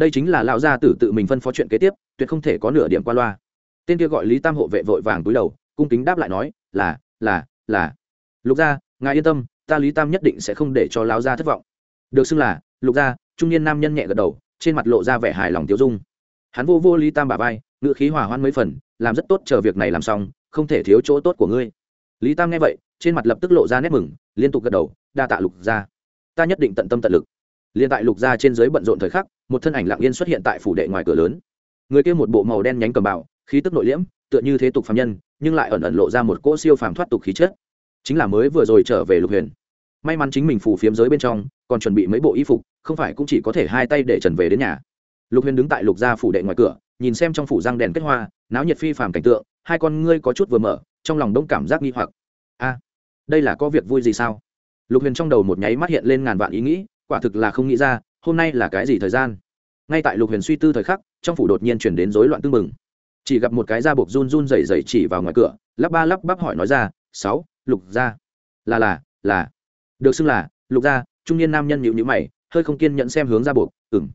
đây chính là lão gia tử tự mình phân phó chuyện kế tiếp, tuyệt không thể có nửa điểm qua loa. Tên kia gọi lý tam hộ vệ vội vàng túi đầu, cung kính đáp lại nói, là là là. Lục gia, ngài yên tâm, ta lý tam nhất định sẽ không để cho lão gia thất vọng. Được xưng là, lục gia, trung niên nam nhân nhẹ gật đầu, trên mặt lộ ra vẻ hài lòng tiêu dung. Hắn vô vô lý tam bà vai ngự khí hòa hoan mấy phần, làm rất tốt, chờ việc này làm xong, không thể thiếu chỗ tốt của ngươi. Lý tam nghe vậy, trên mặt lập tức lộ ra nét mừng, liên tục gật đầu, đa tạ lục gia. Ta nhất định tận tâm tận lực. Liên tại lục gia trên dưới bận rộn thời khắc một thân ảnh lặng yên xuất hiện tại phủ đệ ngoài cửa lớn. Người kia một bộ màu đen nhánh cầm bào, khí tức nội liễm, tựa như thế tục phàm nhân, nhưng lại ẩn ẩn lộ ra một cỗ siêu phàm thoát tục khí chất. Chính là mới vừa rồi trở về lục huyền. May mắn chính mình phủ phiếm giới bên trong, còn chuẩn bị mấy bộ y phục, không phải cũng chỉ có thể hai tay để trần về đến nhà. Lục huyền đứng tại lục gia phủ đệ ngoài cửa, nhìn xem trong phủ răng đèn kết hoa, náo nhiệt phi phàm cảnh tượng, hai con ngươi có chút vừa mở, trong lòng đông cảm giác nghi hoặc. A, đây là có việc vui gì sao? Lục huyền trong đầu một nháy mắt hiện lên ngàn vạn ý nghĩ, quả thực là không nghĩ ra hôm nay là cái gì thời gian? Ngay tại lục huyền suy tư thời khắc, trong phủ đột nhiên chuyển đến rối loạn tưng mừng chỉ gặp một cái da buộc run run rẩy rẩy chỉ vào ngoài cửa, lắp ba lắp bắp hỏi nói ra, sáu, lục gia. Là là là. Được xưng là, lục gia. Trung niên nam nhân nhịu nhữ mày, hơi không kiên nhẫn xem hướng ra buộc ừng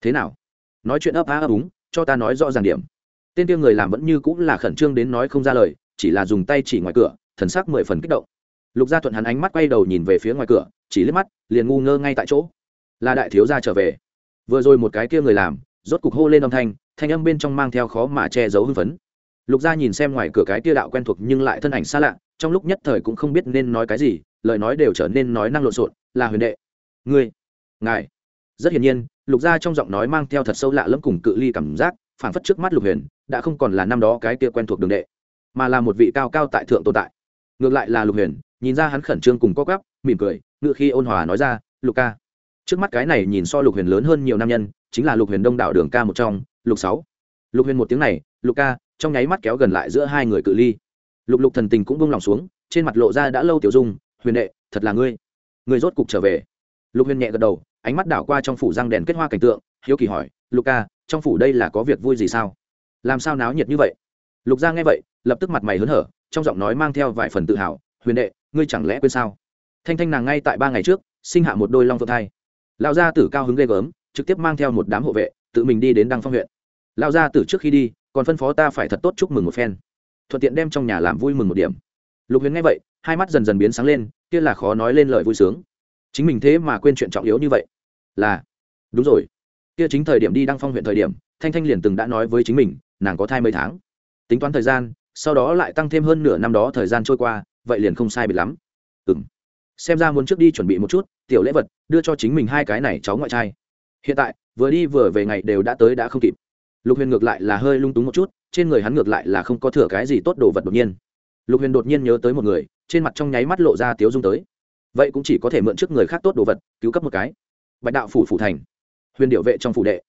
thế nào? Nói chuyện ấp á ấp úng, cho ta nói rõ ràng điểm. Tên tiêu người làm vẫn như cũng là khẩn trương đến nói không ra lời, chỉ là dùng tay chỉ ngoài cửa, thần sắc mười phần kích động. Lục gia thuận hắn ánh mắt quay đầu nhìn về phía ngoài cửa, chỉ liếc mắt, liền ngu ngơ ngay tại chỗ là đại thiếu gia trở về. Vừa rồi một cái kia người làm, rốt cục hô lên âm thanh thanh âm bên trong mang theo khó mà che giấu hưng phấn. Lục gia nhìn xem ngoài cửa cái kia đạo quen thuộc nhưng lại thân ảnh xa lạ, trong lúc nhất thời cũng không biết nên nói cái gì, lời nói đều trở nên nói năng lộn xộn, là huyền đệ. Ngươi? Ngài. Rất hiển nhiên, lục gia trong giọng nói mang theo thật sâu lạ lẫm cùng cự ly cảm giác phản phất trước mắt lục huyền, đã không còn là năm đó cái kia quen thuộc đường đệ, mà là một vị cao cao tại thượng tồn tại. Ngược lại là lục huyền, nhìn ra hắn khẩn trương cùng co gắp mỉm cười, ngựa khi ôn hòa nói ra, lục ca trước mắt cái này nhìn so lục huyền lớn hơn nhiều nam nhân, chính là lục huyền đông đảo đường ca một trong, lục sáu. Lục huyền một tiếng này, lục ca, trong nháy mắt kéo gần lại giữa hai người cự ly. Lục lục thần tình cũng bông lòng xuống, trên mặt lộ ra đã lâu tiểu dung, huyền đệ, thật là ngươi. Ngươi rốt cục trở về. Lục huyền nhẹ gật đầu, ánh mắt đảo qua trong phủ răng đèn kết hoa cảnh tượng, hiếu kỳ hỏi, lục ca, trong phủ đây là có việc vui gì sao? Làm sao náo nhiệt như vậy? Lục gia nghe vậy, lập tức mặt mày hớn hở, trong giọng nói mang theo vài phần tự hào, huyền đệ, ngươi chẳng lẽ quên sao? Thanh thanh nàng ngay tại ba ngày trước, sinh hạ một đôi long phượng thai lão gia tử cao hứng ghê gớm, trực tiếp mang theo một đám hộ vệ, tự mình đi đến đăng phong huyện. Lão gia tử trước khi đi, còn phân phó ta phải thật tốt chúc mừng một phen. Thuận tiện đem trong nhà làm vui mừng một điểm. Lục huyền nghe vậy, hai mắt dần dần biến sáng lên, kia là khó nói lên lời vui sướng. Chính mình thế mà quên chuyện trọng yếu như vậy. Là, đúng rồi. Kia chính thời điểm đi đăng phong huyện thời điểm, thanh thanh liền từng đã nói với chính mình, nàng có thai mấy tháng. Tính toán thời gian, sau đó lại tăng thêm hơn nửa năm đó thời gian trôi qua, vậy liền không sai biệt lắm. Ừ m xem ra muốn trước đi chuẩn bị một chút, tiểu lễ vật, đưa cho chính mình hai cái này cháu ngoại trai. Hiện tại, vừa đi vừa về ngày đều đã tới đã không kịp. Lục huyền ngược lại là hơi lung túng một chút, trên người hắn ngược lại là không có thừa cái gì tốt đồ vật đột nhiên. Lục huyền đột nhiên nhớ tới một người, trên mặt trong nháy mắt lộ ra tiếu dung tới. Vậy cũng chỉ có thể mượn trước người khác tốt đồ vật, cứu cấp một cái. Bạch đạo phủ phủ thành. Huyền điệu vệ trong phủ đệ.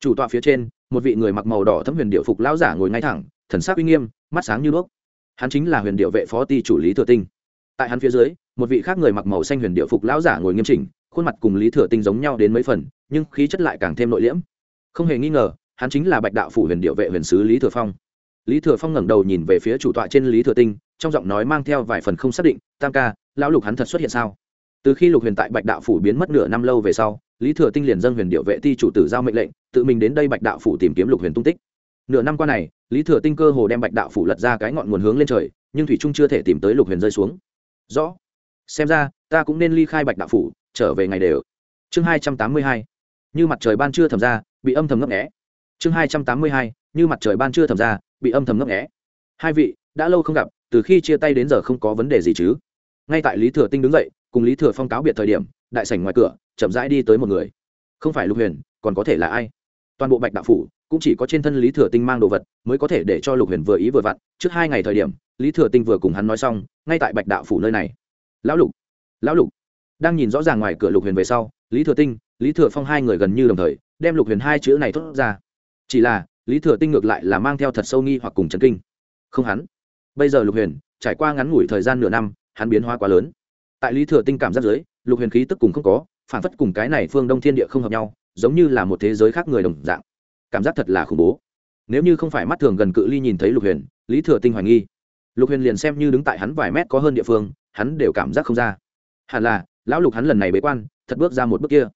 Chủ tọa phía trên, một vị người mặc màu đỏ thấm huyền điệu phục lão giả ngồi ngay thẳng, thần sắc uy nghiêm, mắt sáng như đuốc. Hắn chính là huyền điệu vệ phó ty chủ lý thừa tinh tại hắn phía dưới, một vị khác người mặc màu xanh huyền điệu phục lão giả ngồi nghiêm chỉnh, khuôn mặt cùng lý thừa tinh giống nhau đến mấy phần, nhưng khí chất lại càng thêm nội liễm. Không hề nghi ngờ, hắn chính là bạch đạo phủ huyền điệu vệ huyền sứ lý thừa phong. Lý thừa phong ngẩng đầu nhìn về phía chủ tọa trên lý thừa tinh, trong giọng nói mang theo vài phần không xác định, tam ca, lão lục hắn thật xuất hiện sao? Từ khi lục huyền tại bạch đạo phủ biến mất nửa năm lâu về sau, lý thừa tinh liền dâng huyền điệu vệ ti chủ tử giao mệnh lệnh, tự mình đến đây bạch đạo phủ tìm kiếm lục huyền tung tích. Nửa năm qua này, lý thừa tinh cơ hồ đem bạch đạo phủ lật ra cái ngọn nguồn hướng lên trời, nhưng thủy trung chưa thể tìm tới lục huyền rơi xuống rõ. Xem ra, ta cũng nên ly khai bạch đạo phủ, trở về ngày đều. Chương hai trăm tám mươi hai. Như mặt trời ban trưa thầm ra, bị âm thầm ngấp nghẽ chương hai trăm tám mươi hai. Như mặt trời ban trưa thầm ra, bị âm thầm ngấp nghẽ hai vị, đã lâu không gặp, từ khi chia tay đến giờ không có vấn đề gì chứ? Ngay tại lý thừa tinh đứng dậy, cùng lý thừa phong cáo biệt thời điểm, đại sảnh ngoài cửa, chậm rãi đi tới một người. Không phải lục huyền, còn có thể là ai? Toàn bộ bạch đạo phủ, cũng chỉ có trên thân lý thừa tinh mang đồ vật, mới có thể để cho lục huyền vừa ý vừa vặn, trước hai ngày thời điểm lý thừa tinh vừa cùng hắn nói xong ngay tại bạch đạo phủ nơi này. Lão lục lão lục. Đang nhìn rõ ràng ngoài cửa lục huyền về sau lý thừa tinh lý thừa phong hai người gần như đồng thời đem lục huyền hai chữ này thốt ra. Chỉ là lý thừa tinh ngược lại là mang theo thật sâu nghi hoặc cùng chấn kinh. Không hắn. Bây giờ lục huyền trải qua ngắn ngủi thời gian nửa năm hắn biến hóa quá lớn. Tại lý thừa tinh cảm giác dưới, lục huyền khí tức cùng không có phản phất cùng cái này phương đông thiên địa không hợp nhau giống như là một thế giới khác người đồng dạng. Cảm giác thật là khủng bố. Nếu như không phải mắt thường gần cự ly nhìn thấy lục huyền lý thừa tinh hoài nghi lục huyền liền xem như đứng tại hắn vài mét có hơn địa phương, hắn đều cảm giác không ra. Hẳn là, lão lục hắn lần này bế quan, thật bước ra một bước kia.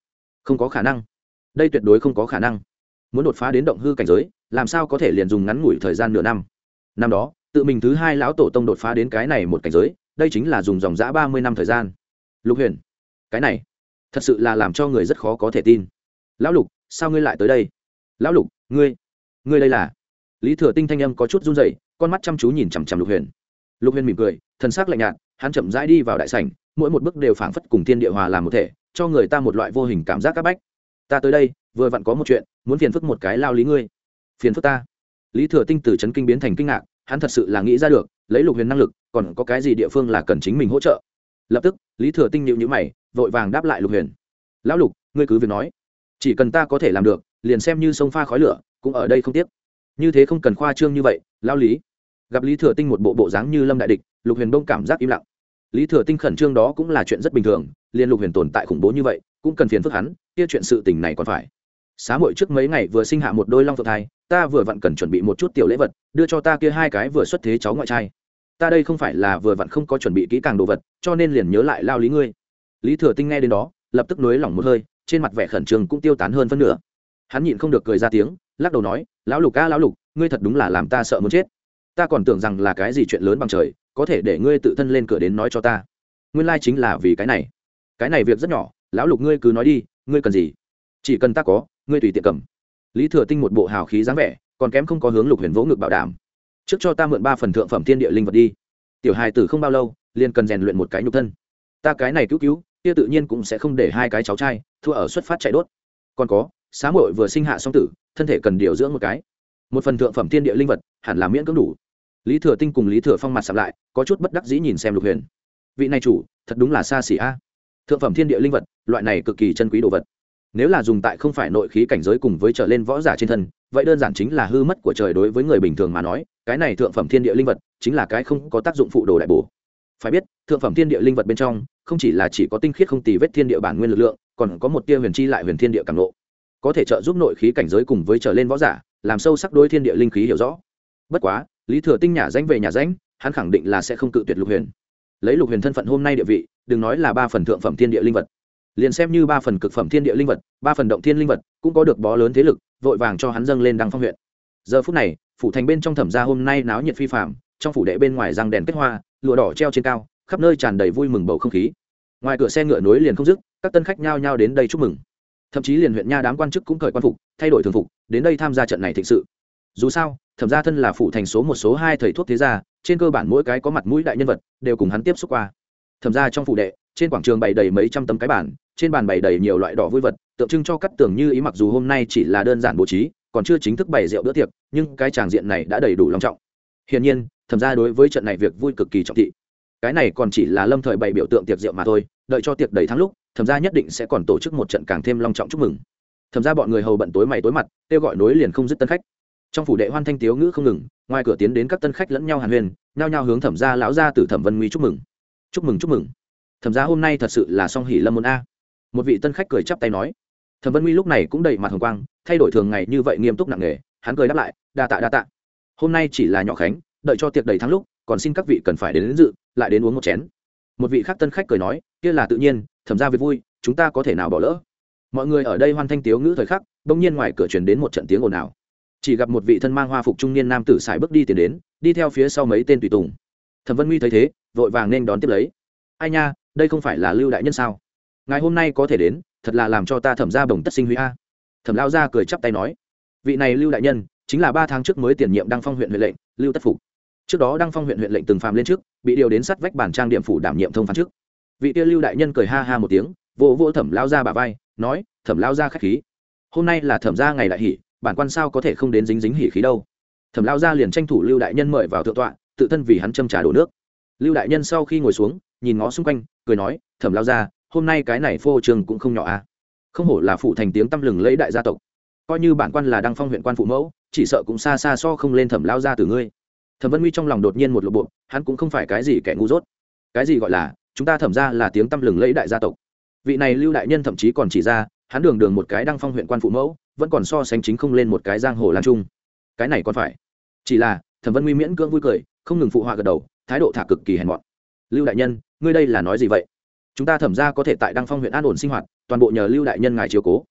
Không có khả năng. Đây tuyệt đối không có khả năng. Muốn đột phá đến động hư cảnh giới, làm sao có thể liền dùng ngắn ngủi thời gian nửa năm? Năm đó, tự mình thứ hai lão tổ tông đột phá đến cái này một cảnh giới, đây chính là dùng dòng giã ba mươi năm thời gian. Lục huyền, cái này, thật sự là làm cho người rất khó có thể tin. Lão lục, sao ngươi lại tới đây? Lão lục, ngươi ngươi đây là? Lý thừa tinh thanh âm có chút run rẩy con mắt chăm chú nhìn chằm chằm lục huyền. Lục huyền mỉm cười thân xác lạnh nhạt, hắn chậm rãi đi vào đại sảnh, mỗi một bước đều phảng phất cùng thiên địa hòa làm một thể, cho người ta một loại vô hình cảm giác c áp bách. Ta tới đây, vừa vặn có một chuyện, muốn phiền phức một cái lao lý ngươi. Phiền phức ta? Lý thừa tinh từ c kinh biến thành kinh ngạc, hắn thật sự là nghĩ ra được, lấy lục huyền năng lực, còn có cái gì địa phương là cần chính mình hỗ trợ? Lập tức, lý thừa tinh nhịu nhữ mày, vội vàng đáp lại lục huyền. Lão lục, ngươi cứ việc nói. Chỉ cần ta có thể làm được, liền xem như sông pha khói lửa, cũng ở đây không tiếc. Như thế không cần khoa trương như vậy lao lý. Gặp lý thừa tinh một bộ bộ dáng như lâm đại địch, lục huyền đông cảm giác im lặng. Lý thừa tinh khẩn trương đó cũng là chuyện rất bình thường liên lục huyền tồn tại khủng bố như vậy, cũng cần phiền phức hắn, kia chuyện sự tình này còn phải. Xá muội trước mấy ngày vừa sinh hạ một đôi long phượng thai, ta vừa vặn cần chuẩn bị một chút tiểu lễ vật, đưa cho ta kia hai cái vừa xuất thế cháu ngoại trai. Ta đây không phải là vừa vặn không có chuẩn bị kỹ càng đồ vật, cho nên liền nhớ lại lao lý ngươi. Lý thừa tinh nghe đến đó, lập tức nới lỏng một hơi, trên mặt vẻ khẩn trương cũng tiêu tán hơn phân nửa. Hắn nhịn không được cười ra tiếng, lắc đầu nói, lão lục ca lão lục ngươi thật đúng là làm ta sợ muốn chết. Ta còn tưởng rằng là cái gì chuyện lớn bằng trời, có thể để ngươi tự thân lên cửa đến nói cho ta. Nguyên lai chính là vì cái này. Cái này việc rất nhỏ, lão lục ngươi cứ nói đi, ngươi cần gì? Chỉ cần ta có, ngươi tùy tiện cầm. Lý thừa tinh một bộ hào khí dáng vẻ, còn kém không có hướng lục huyền vỗ ngực bảo đảm. Trước cho ta mượn ba phần thượng phẩm thiên địa linh vật đi. Tiểu hài tử không bao lâu, liền cần rèn luyện một cái nhục thân. Ta cái này cứu cứu, kia tự nhiên cũng sẽ không để hai cái cháu trai, thua ở xuất phát chạy đốt. Còn có, xá muội vừa sinh hạ song tử, thân thể cần điều dưỡng một cái một phần thượng phẩm thiên địa linh vật, hẳn là miễn cưỡng đủ. Lý thừa tinh cùng lý thừa phong mặt sạp lại, có chút bất đắc dĩ nhìn xem lục huyền. Vị này chủ, thật đúng là xa xỉ a. Thượng phẩm thiên địa linh vật, loại này cực kỳ chân quý đồ vật. Nếu là dùng tại không phải nội khí cảnh giới cùng với trở lên võ giả trên thân, vậy đơn giản chính là hư mất của trời đối với người bình thường mà nói, cái này thượng phẩm thiên địa linh vật, chính là cái không có tác dụng phụ đồ đại bổ. Phải biết, thượng phẩm thiên địa linh vật bên trong, không chỉ là chỉ có tinh khiết không tì vết thiên địa bản nguyên lực lượng, còn có một tia huyền chi lại huyền thiên địa càng lộ. Có thể trợ giúp nội khí cảnh giới cùng với trở lên võ giả làm sâu sắc đôi thiên địa linh khí hiểu rõ. Bất quá, lý thừa tinh nhà danh về nhà danh hắn khẳng định là sẽ không cự tuyệt lục huyền. Lấy lục huyền thân phận hôm nay địa vị, đừng nói là ba phần thượng phẩm thiên địa linh vật. Liền xem như ba phần cực phẩm thiên địa linh vật, ba phần động thiên linh vật, cũng có được bó lớn thế lực, vội vàng cho hắn dâng lên đăng phong huyện. Giờ phút này, phủ thành bên trong thẩm gia hôm nay náo nhiệt phi phạm trong phủ đệ bên ngoài răng đèn kết hoa, lụa đỏ treo trên cao, khắp nơi tràn đầy vui mừng bầu không khí. Ngoài cửa xe ngựa nối liền không dứt, các tân khách nhao nhao đến đây chúc mừng thậm chí liền huyện nha đám quan chức cũng cởi quan phục, thay đổi thường phục, đến đây tham gia trận này thịnh sự. Dù sao, thẩm gia thân là phủ thành số một số hai thầy thuốc thế gia, trên cơ bản mỗi cái có mặt mũi đại nhân vật đều cùng hắn tiếp xúc qua. Thẩm gia trong phủ đệ, trên quảng trường bày đầy mấy trăm tấm cái bản, trên bàn bày đầy nhiều loại đỏ vui vật, tượng trưng cho cắt tưởng như ý mặc dù hôm nay chỉ là đơn giản bố trí, còn chưa chính thức bày rượu bữa tiệc, nhưng cái tràng diện này đã đầy đủ long trọng. Hiển nhiên, thẩm gia đối với trận này việc vui cực kỳ trọng thị. Cái này còn chỉ là lâm thời bày biểu tượng tiệc rượu mà thôi, đợi cho tiệc đầy tháng lúc thẩm ra nhất định sẽ còn tổ chức một trận càng thêm long trọng chúc mừng. Thẩm ra bọn người hầu bận tối mày tối mặt kêu gọi nối liền không dứt tân khách. Trong phủ đệ hoan thanh tiếu ngữ không ngừng ngoài cửa tiến đến các tân khách lẫn nhau hàn huyền nhao nhao hướng thẩm ra lão ra từ thẩm vân nguy chúc mừng. Chúc mừng chúc mừng. Thẩm ra hôm nay thật sự là song hỉ lâm môn a. Một vị tân khách cười chắp tay nói. Thẩm vân nguy lúc này cũng đầy mặt hồng quang thay đổi thường ngày như vậy nghiêm túc nặng nề hắn cười đáp lại đa tạ đa tạ. Hôm nay chỉ là nhỏ khánh đợi cho tiệc đầy tháng lúc còn xin các vị cần phải đến, đến dự lại đến uống một chén. Một vị khác tân khách cười nói kia là tự nhiên, thẩm ra việc vui, chúng ta có thể nào bỏ lỡ? Mọi người ở đây hoan thanh tiếu ngữ thời khắc, bỗng nhiên ngoài cửa truyền đến một trận tiếng ồn ào. Chỉ gặp một vị thân mang hoa phục trung niên nam tử xài bước đi tiến đến, đi theo phía sau mấy tên tùy tùng. Thẩm vân huy thấy thế, vội vàng nên đón tiếp lấy. Ai nha, đây không phải là lưu đại nhân sao? Ngày hôm nay có thể đến, thật là làm cho ta thẩm ra bồng tất sinh huy a. Thẩm lao ra cười chắp tay nói. Vị này lưu đại nhân, chính là ba tháng trước mới tiền nhiệm đăng phong huyện huyện lệnh, lưu tất phục. Trước đó đăng phong huyện huyện lệnh từng phàm lên trước, bị điều đến sát vách bản trang điểm phủ đảm nhiệm thông phán trước vị kia lưu đại nhân cười ha ha một tiếng, vỗ vỗ thẩm lao ra bà vai, nói, thẩm lao ra k h á c h khí. Hôm nay là thẩm ra ngày đại hỷ, bản quan sao có thể không đến dính dính hỉ khí đâu? Thẩm lao ra liền tranh thủ lưu đại nhân mời vào thượng tọa, tự thân vì hắn châm trà đổ nước. Lưu đại nhân sau khi ngồi xuống, nhìn ngó xung quanh, cười nói, thẩm lao ra, hôm nay cái này phô trường cũng không nhỏ à. Không hổ là phụ thành tiếng tăm lừng lấy đại gia tộc. Coi như bản quan là đăng phong huyện quan phụ mẫu, chỉ sợ cũng xa xa so không lên thẩm lao ra từ ngươi. Thẩm vân huy trong lòng đột nhiên một lộ bộ, hắn cũng không phải cái gì kẻ ngu dốt. Cái gì gọi là chúng ta thẩm ra là tiếng tăm lừng lẫy đại gia tộc. Vị này lưu đại nhân thậm chí còn chỉ ra, hắn đường đường một cái đăng phong huyện quan phụ mẫu, vẫn còn so sánh chính không lên một cái giang hồ làm chung cái này còn phải. Chỉ là, thẩm vân nguy miễn cưỡng vui cười, không ngừng phụ họa gật đầu, thái độ thả cực kỳ hèn mọn. Lưu đại nhân, ngươi đây là nói gì vậy? Chúng ta thẩm ra có thể tại đăng phong huyện an ổn sinh hoạt, toàn bộ nhờ lưu đại nhân ngài chiếu cố.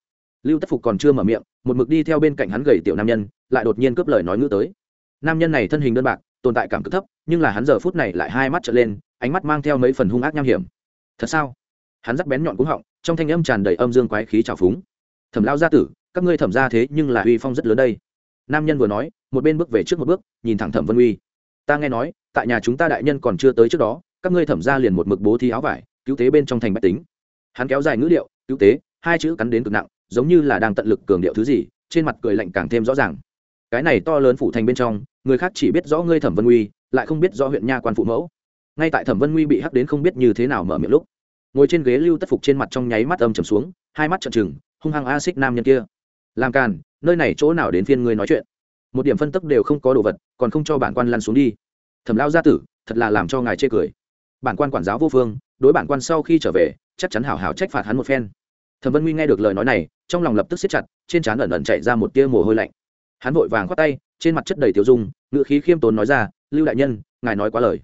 Lưu tất phục còn chưa mở miệng, một mực đi theo bên cạnh hắn gầy tiểu nam nhân, lại đột nhiên cướp lời nói ngữ tới. Nam nhân này thân hình đơn bạc, tồn tại cảm cực thấp, nhưng là hắn giờ phút này lại hai mắt trở lên ánh mắt mang theo mấy phần hung ác nham hiểm. Thật sao? Hắn dắt bén nhọn cúng họng, trong thanh âm tràn đầy âm dương quái khí trào phúng. Thẩm lao gia tử, các ngươi thẩm ra thế nhưng là uy phong rất lớn đây. Nam nhân vừa nói, một bên bước về trước một bước, nhìn thẳng thẩm vân uy. Ta nghe nói, tại nhà chúng ta đại nhân còn chưa tới trước đó, các ngươi thẩm ra liền một mực bố thi áo vải, cứu tế bên trong thành bách tính. Hắn kéo dài ngữ điệu, cứu tế, hai chữ cắn đến cực nặng, giống như là đang tận lực cường điệu thứ gì, trên mặt cười lạnh càng thêm rõ ràng. Cái này to lớn phủ thành bên trong, người khác chỉ biết rõ ngươi thẩm vân uy, lại không biết rõ huyện nha quan phụ mẫu ngay tại thẩm vân nguy bị hắc đến không biết như thế nào mở miệng lúc, ngồi trên ghế lưu tất phục trên mặt trong nháy mắt âm trầm xuống, hai mắt trợn trừng, hung hăng a xích nam nhân kia. Làm càn, nơi này chỗ nào đến phiên ngươi nói chuyện? Một điểm phân tức đều không có đồ vật, còn không cho bản quan lăn xuống đi. Thẩm lao gia tử, thật là làm cho ngài chê cười. Bản quan quản giáo vô phương, đối bản quan sau khi trở về, chắc chắn hảo hảo trách phạt hắn một phen. Thẩm vân nguy nghe được lời nói này, trong lòng lập tức siết chặt, trên trán ẩn ẩn chạy ra một tia mồ hôi lạnh. Hắn vội vàng khoát tay, trên mặt chất đầy tiêu dung ngự khí khiêm tốn nói ra, lưu đại nhân, ngài nói quá lời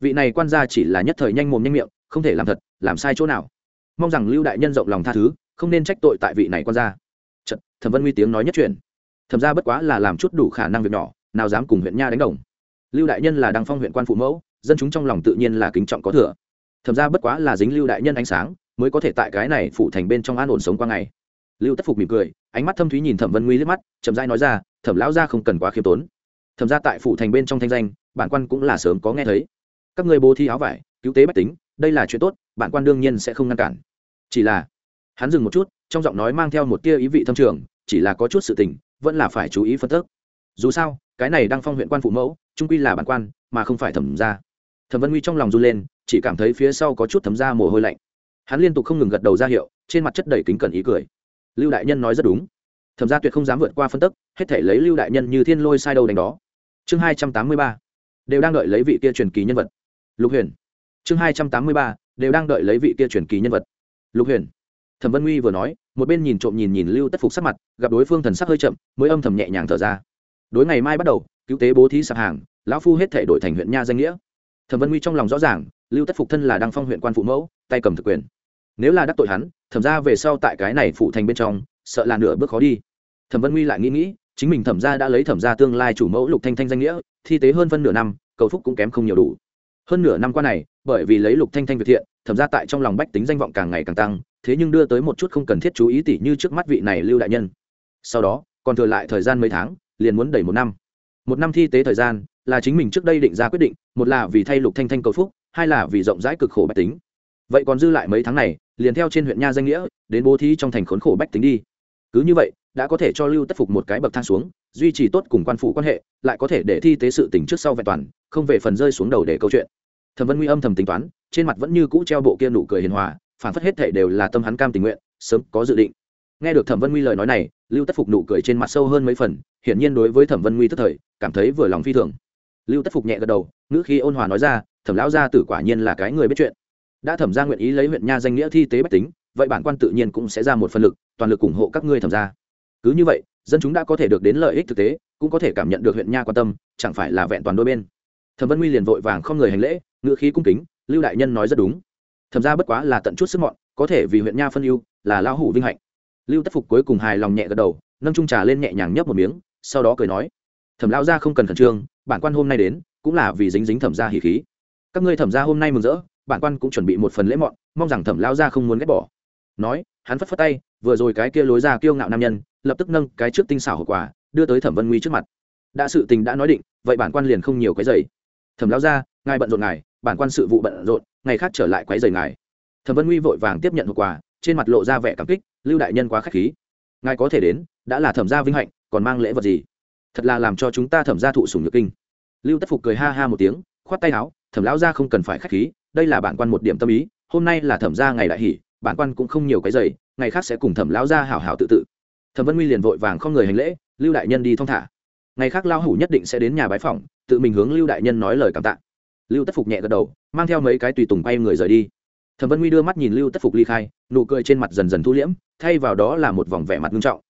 vị này quan gia chỉ là nhất thời nhanh mồm nhanh miệng không thể làm thật làm sai chỗ nào. Mong rằng lưu đại nhân rộng lòng tha thứ không nên trách tội tại vị này quan gia. Chật, thẩm vân nguy tiếng nói nhất truyền. Thẩm ra bất quá là làm chút đủ khả năng việc nhỏ nào dám cùng huyện nha đánh đồng. Lưu đại nhân là đăng phong huyện quan phụ mẫu dân chúng trong lòng tự nhiên là kính trọng có thừa. Thẩm ra bất quá là dính lưu đại nhân ánh sáng mới có thể tại cái này phụ thành bên trong an ổn sống qua ngày. Lưu tất phục mỉm cười ánh mắt thâm thúy nhìn thẩm vân nguy liếc mắt chậm rãi nói ra thẩm lão gia không cần quá khiêm tốn. Thẩm ra tại phụ thành bên trong thanh danh bản quan cũng là sớm có nghe thấy các ngươi bố thi áo vải, cứu tế bách tính, đây là chuyện tốt, bản quan đương nhiên sẽ không ngăn cản. Chỉ là, hắn dừng một chút, trong giọng nói mang theo một tia ý vị thâm trường, chỉ là có chút sự tình, vẫn là phải chú ý phân tích. Dù sao, cái này đang phong huyện quan phụ mẫu, trung quy là bản quan, mà không phải thẩm ra thẩm vân nguy trong lòng run lên, chỉ cảm thấy phía sau có chút thấm ra mồ hôi lạnh. Hắn liên tục không ngừng gật đầu ra hiệu, trên mặt chất đầy kính cẩn ý cười. Lưu đại nhân nói rất đúng. Thẩm gia tuyệt không dám vượt qua phân tức hết thể lấy lưu đại nhân như thiên lôi sai đầu đánh đó. Chương hai trăm tám mươi ba. Đều đang đợi lấy vị kia truyền kỳ nhân vật lục huyền. Chương hai trăm tám mươi ba, đều đang đợi lấy vị kia truyền kỳ nhân vật. Lục huyền. Thẩm vân nguy vừa nói, một bên nhìn trộm nhìn nhìn lưu tất phục sắc mặt, gặp đối phương thần sắc hơi chậm, mới âm thầm nhẹ nhàng thở ra. Đối ngày mai bắt đầu, cứu tế bố thí sạp hàng, lão phu hết thể đổi thành huyện nha danh nghĩa. Thẩm vân nguy trong lòng rõ ràng, lưu tất phục thân là đăng phong huyện quan phụ mẫu, tay cầm thực quyền. Nếu là đắc tội hắn, thẩm ra về sau tại cái này phụ thành bên trong, sợ là nửa bước khó đi. Thẩm vân nguy lại nghĩ nghĩ, chính mình thẩm ra đã lấy thẩm ra tương lai chủ mẫu lục thanh thanh danh nghĩa, thi tế hơn phân nửa năm, cầu phúc cũng kém không nhiều đủ hơn nửa năm qua này, bởi vì lấy lục thanh thanh việt thiện thẩm ra tại trong lòng bách tính danh vọng càng ngày càng tăng, thế nhưng đưa tới một chút không cần thiết chú ý tỉ như trước mắt vị này lưu đại nhân. Sau đó, còn thừa lại thời gian mấy tháng, liền muốn đẩy một năm. Một năm thi tế thời gian, là chính mình trước đây định ra quyết định, một là vì thay lục thanh thanh cầu phúc, hai là vì rộng rãi cực khổ bách tính. Vậy còn dư lại mấy tháng này, liền theo trên huyện nha danh nghĩa, đến bố thí trong thành khốn khổ bách tính đi. Cứ như vậy, đã có thể cho lưu tất phục một cái bậc thang xuống, duy trì tốt cùng quan phụ quan hệ, lại có thể để thi tế sự tình trước sau vẹn toàn, không về phần rơi xuống đầu để câu chuyện thẩm vân nguy âm thầm tính toán, trên mặt vẫn như cũ treo bộ kia nụ cười hiền hòa, phản phất hết thể đều là tâm hắn cam tình nguyện, sớm có dự định. Nghe được thẩm vân nguy lời nói này, lưu tất phục nụ cười trên mặt sâu hơn mấy phần, hiển nhiên đối với thẩm vân nguy tức thời, cảm thấy vừa lòng phi thường. Lưu tất phục nhẹ gật đầu, ngữ khi ôn hòa nói ra, thẩm lão gia tử quả nhiên là cái người biết chuyện. Đã thẩm ra nguyện ý lấy huyện nha danh nghĩa thi tế bách tính, vậy bản quan tự nhiên cũng sẽ ra một phần lực, toàn lực ủng hộ các ngươi thẩm ra cứ như vậy, dân chúng đã có thể được đến lợi ích thực tế, cũng có thể cảm nhận được huyện nha quan tâm, chẳng phải là vẹn toàn đôi bên thẩm vân nguy liền vội vàng không người hành lễ ngựa khí cung kính, lưu đại nhân nói rất đúng. Thẩm ra bất quá là tận chút sức mọn, có thể vì huyện nha phân ưu, là lao hủ vinh hạnh. Lưu tất phục cuối cùng hài lòng nhẹ gật đầu, nâng trung trà lên nhẹ nhàng nhấp một miếng, sau đó cười nói, thẩm lao ra không cần khẩn trương, bản quan hôm nay đến, cũng là vì dính dính thẩm ra hỉ khí. Các ngươi thẩm ra hôm nay mừng rỡ, bản quan cũng chuẩn bị một phần lễ mọn, mong rằng thẩm lao ra không muốn ghét bỏ. Nói, hắn phất phất tay, vừa rồi cái kia lối ra kiêu ngạo nam nhân, lập tức nâng cái trước tinh xảo hậu quả, đưa tới thẩm vân nguy trước mặt. Đã sự tình đã nói định, vậy bản quan liền không nhiều cái giày thẩm lao ra, ngài bận rộn ngài, bản quan sự vụ bận rộn, ngày khác trở lại quấy rầy ngài. Thẩm vân nguy vội vàng tiếp nhận hậu quả trên mặt lộ ra vẻ cảm kích, lưu đại nhân quá k h á c h khí. Ngài có thể đến, đã là thẩm gia vinh hạnh, còn mang lễ vật gì? Thật là làm cho chúng ta thẩm gia thụ sùng nhược kinh. Lưu tất phục cười ha ha một tiếng, khoát tay áo, thẩm lão gia không cần phải k h á c h khí, đây là bản quan một điểm tâm ý, hôm nay là thẩm gia ngày đại hỷ, bản quan cũng không nhiều cái giày ngày khác sẽ cùng thẩm lão gia hảo hảo tự tự. Thẩm vân nguy liền vội vàng không người hành lễ, lưu đại nhân đi thong thả. Ngày khác lao hủ nhất định sẽ đến nhà bái phòng tự mình hướng lưu đại nhân nói lời cảm tạ. Lưu tất phục nhẹ gật đầu, mang theo mấy cái tùy tùng bay người rời đi. Thẩm vân Huy đưa mắt nhìn lưu tất phục ly khai, nụ cười trên mặt dần dần thu liễm, thay vào đó là một vòng vẻ mặt nghiêm trọng.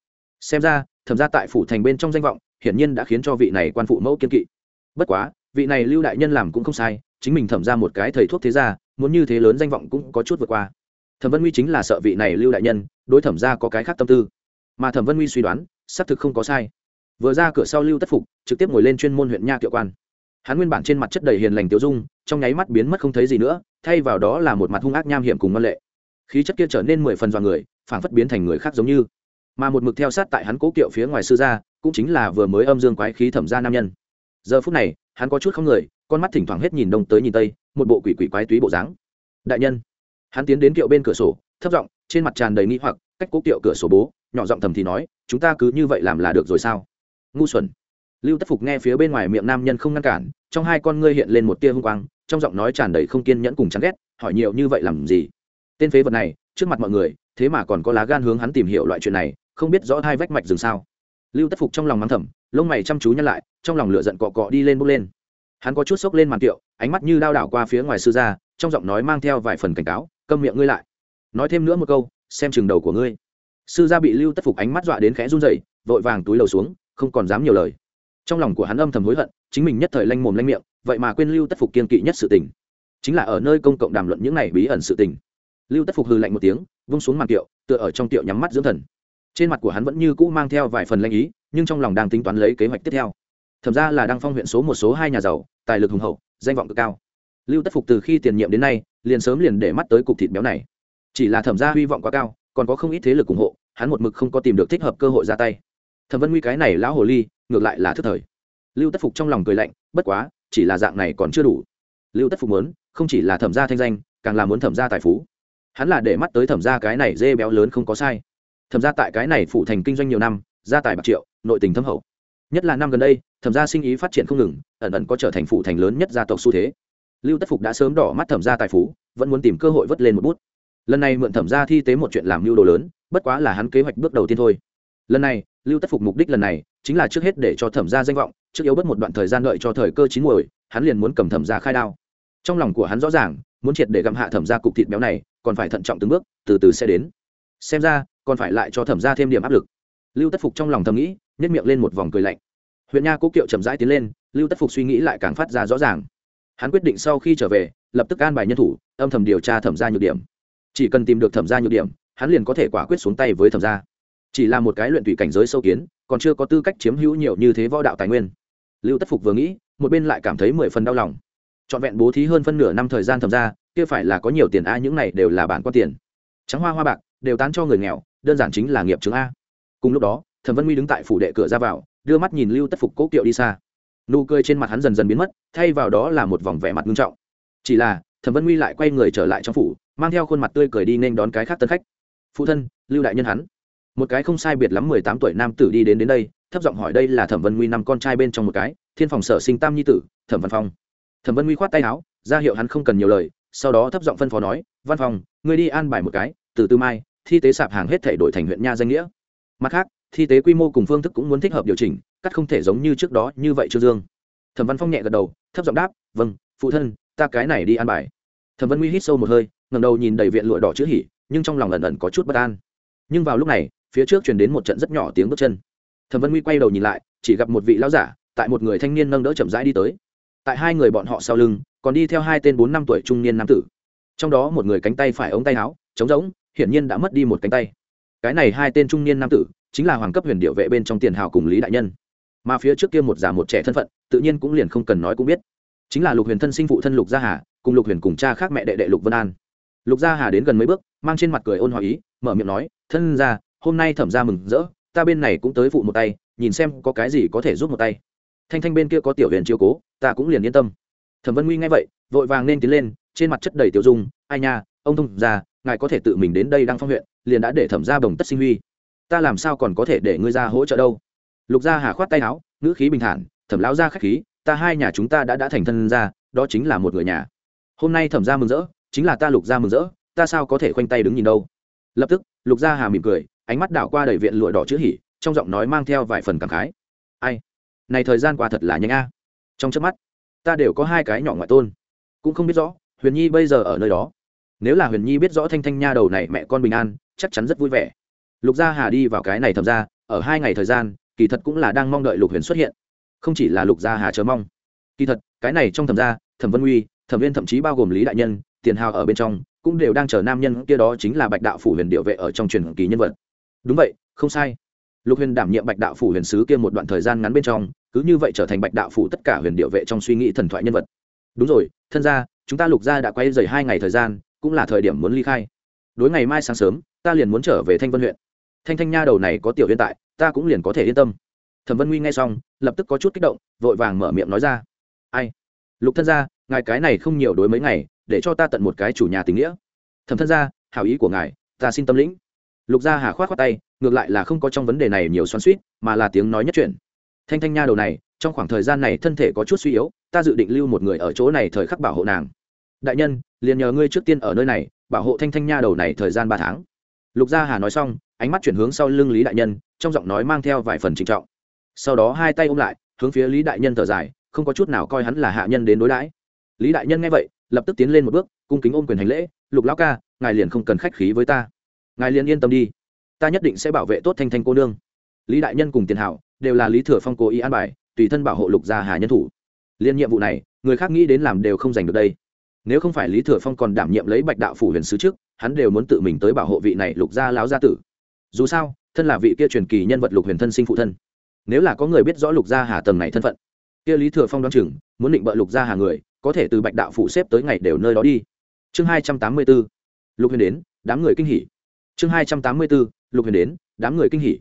Xem ra, thẩm ra tại phủ thành bên trong danh vọng, hiển nhiên đã khiến cho vị này quan phụ mẫu kiên kỵ. Bất quá, vị này lưu đại nhân làm cũng không sai, chính mình thẩm ra một cái thầy thuốc thế ra muốn như thế lớn danh vọng cũng có chút vượt qua. Thẩm vân Huy chính là sợ vị này lưu đại nhân, đối thẩm ra có cái khác tâm tư. Mà thẩm vân Huy suy đoán, xác thực không có sai vừa ra cửa sau lưu tất phục, trực tiếp ngồi lên chuyên môn huyện nha kiệu quan. Hắn nguyên bản trên mặt chất đầy hiền lành tiêu dung, trong nháy mắt biến mất không thấy gì nữa, thay vào đó là một mặt hung ác nham hiểm cùng ngân lệ. Khí chất kia trở nên mười phần dọa người, phảng phất biến thành người khác giống như. Mà một mực theo sát tại hắn cố kiệu phía ngoài sư gia, cũng chính là vừa mới âm dương quái khí thẩm ra nam nhân. Giờ phút này, hắn có chút không người, con mắt thỉnh thoảng hết nhìn đông tới nhìn tây, một bộ quỷ quỷ quái túy bộ dáng. Đại nhân, hắn tiến đến kiệu bên cửa sổ, thấp giọng, trên mặt tràn đầy nghi hoặc, cách cố kiệu cửa sổ bố, nhỏ giọng thầm thì nói, chúng ta cứ như vậy làm là được rồi sao? Ngu xuẩn. Lưu tất phục nghe phía bên ngoài miệng nam nhân không ngăn cản, trong hai con ngươi hiện lên một tia hung quang, trong giọng nói tràn đầy không kiên nhẫn cùng chán ghét, hỏi nhiều như vậy làm gì? Tên phế vật này, trước mặt mọi người, thế mà còn có lá gan hướng hắn tìm hiểu loại chuyện này, không biết rõ hai vách mạch dừng sao. Lưu tất phục trong lòng mắng thầm, lông mày chăm chú nhăn lại, trong lòng lửa giận cọ cọ đi lên bốc lên. Hắn có chút sốc lên màn tiệu, ánh mắt như lao đảo qua phía ngoài sư gia, trong giọng nói mang theo vài phần cảnh cáo, câm miệng ngươi lại. Nói thêm nữa một câu, xem chừng đầu của ngươi. Sư gia bị lưu tất phục ánh mắt dọa đến khẽ run rẩy, vội vàng túi lầu xuống không còn dám nhiều lời. Trong lòng của hắn âm thầm hối hận, chính mình nhất thời lanh mồm lanh miệng, vậy mà quên lưu tất phục kiên kỵ nhất sự tình. Chính là ở nơi công cộng đàm luận những này bí ẩn sự tình. Lưu tất phục hừ lạnh một tiếng, vung xuống màn tiệu tựa ở trong tiệu nhắm mắt dưỡng thần. Trên mặt của hắn vẫn như cũ mang theo vài phần lanh ý, nhưng trong lòng đang tính toán lấy kế hoạch tiếp theo. Thậm ra là đang phong huyện số một số hai nhà giàu, tài lực hùng hậu, danh vọng cực cao. Lưu tất phục từ khi tiền nhiệm đến nay, liền sớm liền để mắt tới cục thịt béo này. Chỉ là thẩm gia hy vọng quá cao, còn có không ít thế lực ủng hộ, hắn một mực không có tìm được thích hợp cơ hội ra tay thẩm vân nguy cái này lão hồ ly, ngược lại là thức thời. Lưu tất phục trong lòng cười lạnh, bất quá, chỉ là dạng này còn chưa đủ. Lưu tất phục muốn, không chỉ là thẩm gia thanh danh, càng là muốn thẩm gia tài phú. Hắn là để mắt tới thẩm gia cái này dê béo lớn không có sai. Thẩm gia tại cái này phụ thành kinh doanh nhiều năm, gia tài bạc triệu, nội tình thâm hậu. Nhất là năm gần đây, thẩm gia sinh ý phát triển không ngừng, ẩn ẩn có trở thành phụ thành lớn nhất gia tộc xu thế. Lưu tất phục đã sớm đỏ mắt thẩm gia tài phú, vẫn muốn tìm cơ hội vớt lên một bút. Lần này mượn thẩm gia thi tế một chuyện làm mưu đồ lớn, bất quá là hắn kế hoạch bước đầu tiên thôi. Lần này lưu tất phục mục đích lần này chính là trước hết để cho thẩm gia danh vọng, trước yếu bớt một đoạn thời gian đợi cho thời cơ chín muồi, hắn liền muốn cầm thẩm gia khai đao. Trong lòng của hắn rõ ràng, muốn triệt để gặm hạ thẩm gia cục thịt béo này, còn phải thận trọng từng bước, từ từ sẽ đến. Xem ra, còn phải lại cho thẩm gia thêm điểm áp lực. Lưu tất phục trong lòng thầm nghĩ nhét miệng lên một vòng cười lạnh. Huyện nha cố kiệu chậm rãi tiến lên, lưu tất phục suy nghĩ lại càng phát ra rõ ràng. Hắn quyết định sau khi trở về, lập tức an bài nhân thủ, âm thầm điều tra thẩm gia nhược điểm. Chỉ cần tìm được thẩm gia nhược điểm, hắn liền có thể quả quyết xuống tay với thẩm gia chỉ là một cái luyện tùy cảnh giới sâu kiến, còn chưa có tư cách chiếm hữu nhiều như thế võ đạo tài nguyên. Lưu tất phục vừa nghĩ, một bên lại cảm thấy mười phần đau lòng. Trọn vẹn bố thí hơn phân nửa năm thời gian thầm ra, kia phải là có nhiều tiền a, những này đều là bản quan tiền. Trắng hoa hoa bạc, đều tán cho người nghèo, đơn giản chính là nghiệp chứng a. Cùng lúc đó, thẩm vân huy đứng tại phủ đệ cửa ra vào, đưa mắt nhìn lưu tất phục cố kiệu đi xa. Nụ cười trên mặt hắn dần dần biến mất, thay vào đó là một vòng vẻ mặt nghiêm trọng. Chỉ là, thẩm vân huy lại quay người trở lại trong phủ, mang theo khuôn mặt tươi cười đi nên đón cái khác tân khách. Phụ thân, lưu đại nhân hắn một cái không sai biệt lắm mười tám tuổi nam tử đi đến đến đây, thấp giọng hỏi đây là thẩm vân nguy năm con trai bên trong một cái, thiên phòng sở sinh tam nhi tử, thẩm văn phong. Thẩm vân nguy khoát tay áo, ra hiệu hắn không cần nhiều lời, sau đó thấp giọng phân phó nói, văn phòng ngươi đi an bài một cái, từ tư mai, thi tế sạp hàng hết thể đổi thành huyện nha danh nghĩa. Mặt khác, thi tế quy mô cùng phương thức cũng muốn thích hợp điều chỉnh, cắt không thể giống như trước đó như vậy trương dương. Thẩm văn phong nhẹ gật đầu, thấp giọng đáp vâng phụ thân, ta cái này đi an bài. Thẩm vân nguy hít sâu một hơi ngầm đầu nhìn đầy viện lụa đỏ chữ hỉ, nhưng trong lòng ẩn ẩn có chút bất an. Nhưng vào lúc này phía trước truyền đến một trận rất nhỏ tiếng bước chân. Thẩm vân huy quay đầu nhìn lại, chỉ gặp một vị lão giả, tại một người thanh niên nâng đỡ chậm rãi đi tới. Tại hai người bọn họ sau lưng, còn đi theo hai tên bốn năm tuổi trung niên nam tử. Trong đó một người cánh tay phải ống tay áo, trống rỗng, hiển nhiên đã mất đi một cánh tay. Cái này hai tên trung niên nam tử, chính là hoàng cấp huyền điệu vệ bên trong tiền hào cùng lý đại nhân. Mà phía trước kia một già một trẻ thân phận, tự nhiên cũng liền không cần nói cũng biết. Chính là lục huyền thân sinh phụ thân lục gia hà, cùng lục huyền cùng cha khác mẹ đệ đệ lục vân an. Lục gia hà đến gần mấy bước, mang trên mặt cười ôn hòa ý, mở miệng nói, thân ra hôm nay thẩm ra mừng rỡ, ta bên này cũng tới phụ một tay, nhìn xem có cái gì có thể giúp một tay. Thanh thanh bên kia có tiểu huyền chiếu cố, ta cũng liền yên tâm. Thẩm vân nguy nghe vậy, vội vàng nên tiến lên, trên mặt chất đầy tiểu dung, ai nha, ông thông ra ngài có thể tự mình đến đây đăng phong huyện, liền đã để thẩm ra bồng tất sinh huy. Ta làm sao còn có thể để ngươi ra hỗ trợ đâu? Lục gia hà khoát tay áo, ngữ khí bình thản, thẩm lão ra khách khí, ta hai nhà chúng ta đã đã thành thân ra đó chính là một người nhà. Hôm nay thẩm ra mừng rỡ, chính là ta lục ra mừng rỡ, ta sao có thể khoanh tay đứng nhìn đâu? Lập tức, lục gia hà mỉm cười ánh mắt đảo qua đầy viện lụa đỏ chữ hỉ, trong giọng nói mang theo vài phần cảm khái. Ai? Này thời gian qua thật là nhanh a. Trong trước mắt, ta đều có hai cái nhỏ ngoại tôn. Cũng không biết rõ, huyền nhi bây giờ ở nơi đó. Nếu là huyền nhi biết rõ thanh thanh nha đầu này mẹ con bình an, chắc chắn rất vui vẻ. Lục gia hà đi vào cái này thầm ra, ở hai ngày thời gian, kỳ thật cũng là đang mong đợi lục huyền xuất hiện. Không chỉ là lục gia hà chờ mong. Kỳ thật, cái này trong thầm gia thẩm vân uy, thẩm viên thậm chí bao gồm lý đại nhân, tiền hào ở bên trong, cũng đều đang chờ nam nhân kia đó chính là bạch đạo phủ huyền điệu vệ ở trong truyền kỳ nhân vật đúng vậy, không sai. Lục huyền đảm nhiệm bạch đạo phủ huyền sứ kia một đoạn thời gian ngắn bên trong, cứ như vậy trở thành bạch đạo phủ tất cả huyền điệu vệ trong suy nghĩ thần thoại nhân vật. Đúng rồi, thân ra chúng ta lục gia đã quay dày hai ngày thời gian, cũng là thời điểm muốn ly khai. Đối ngày mai sáng sớm, ta liền muốn trở về thanh vân huyện. Thanh thanh nha đầu này có tiểu hiện tại, ta cũng liền có thể yên tâm. Thẩm vân nguy nghe xong, lập tức có chút kích động, vội vàng mở miệng nói ra. Ai? Lục thân gia, ngài cái này không nhiều đối mấy ngày, để cho ta tận một cái chủ nhà tình nghĩa. Thẩm thân gia, hảo ý của ngài, ta xin tâm lĩnh lục gia hà khoát khoát tay, ngược lại là không có trong vấn đề này nhiều xoắn suýt mà là tiếng nói nhất chuyện thanh thanh nha đầu này, trong khoảng thời gian này thân thể có chút suy yếu, ta dự định lưu một người ở chỗ này thời khắc bảo hộ nàng. Đại nhân, liền nhờ ngươi trước tiên ở nơi này, bảo hộ thanh thanh nha đầu này thời gian ba tháng. Lục gia hà nói xong, ánh mắt chuyển hướng sau lưng lý đại nhân, trong giọng nói mang theo vài phần trịnh trọng. Sau đó hai tay ôm lại, hướng phía lý đại nhân thở dài, không có chút nào coi hắn là hạ nhân đến đối đãi. Lý đại nhân nghe vậy, lập tức tiến lên một bước, cung kính ôm quyền hành lễ, lục lão ca, ngài liền không cần khách khí với ta ngài liền yên tâm đi. Ta nhất định sẽ bảo vệ tốt thanh thanh cô nương. Lý đại nhân cùng tiền hảo đều là lý thừa phong cố ý an bài, tùy thân bảo hộ lục gia hà nhân thủ. Liên nhiệm vụ này, người khác nghĩ đến làm đều không giành được đây. Nếu không phải lý thừa phong còn đảm nhiệm lấy bạch đạo phủ huyền sứ trước, hắn đều muốn tự mình tới bảo hộ vị này lục gia láo gia tử. Dù sao, thân là vị kia truyền kỳ nhân vật lục huyền thân sinh phụ thân. Nếu là có người biết rõ lục gia hà tầng này thân phận, kia lý thừa phong đoán chừng muốn định bợ lục gia hà người, có thể từ bạch đạo phủ xếp tới ngày đều nơi đó đi. Chương hai trăm tám mươi b ố lục huyền đến, đám người kinh hỉ chương hai trăm tám mươi b ố lục huyền đến, đám người kinh hỉ.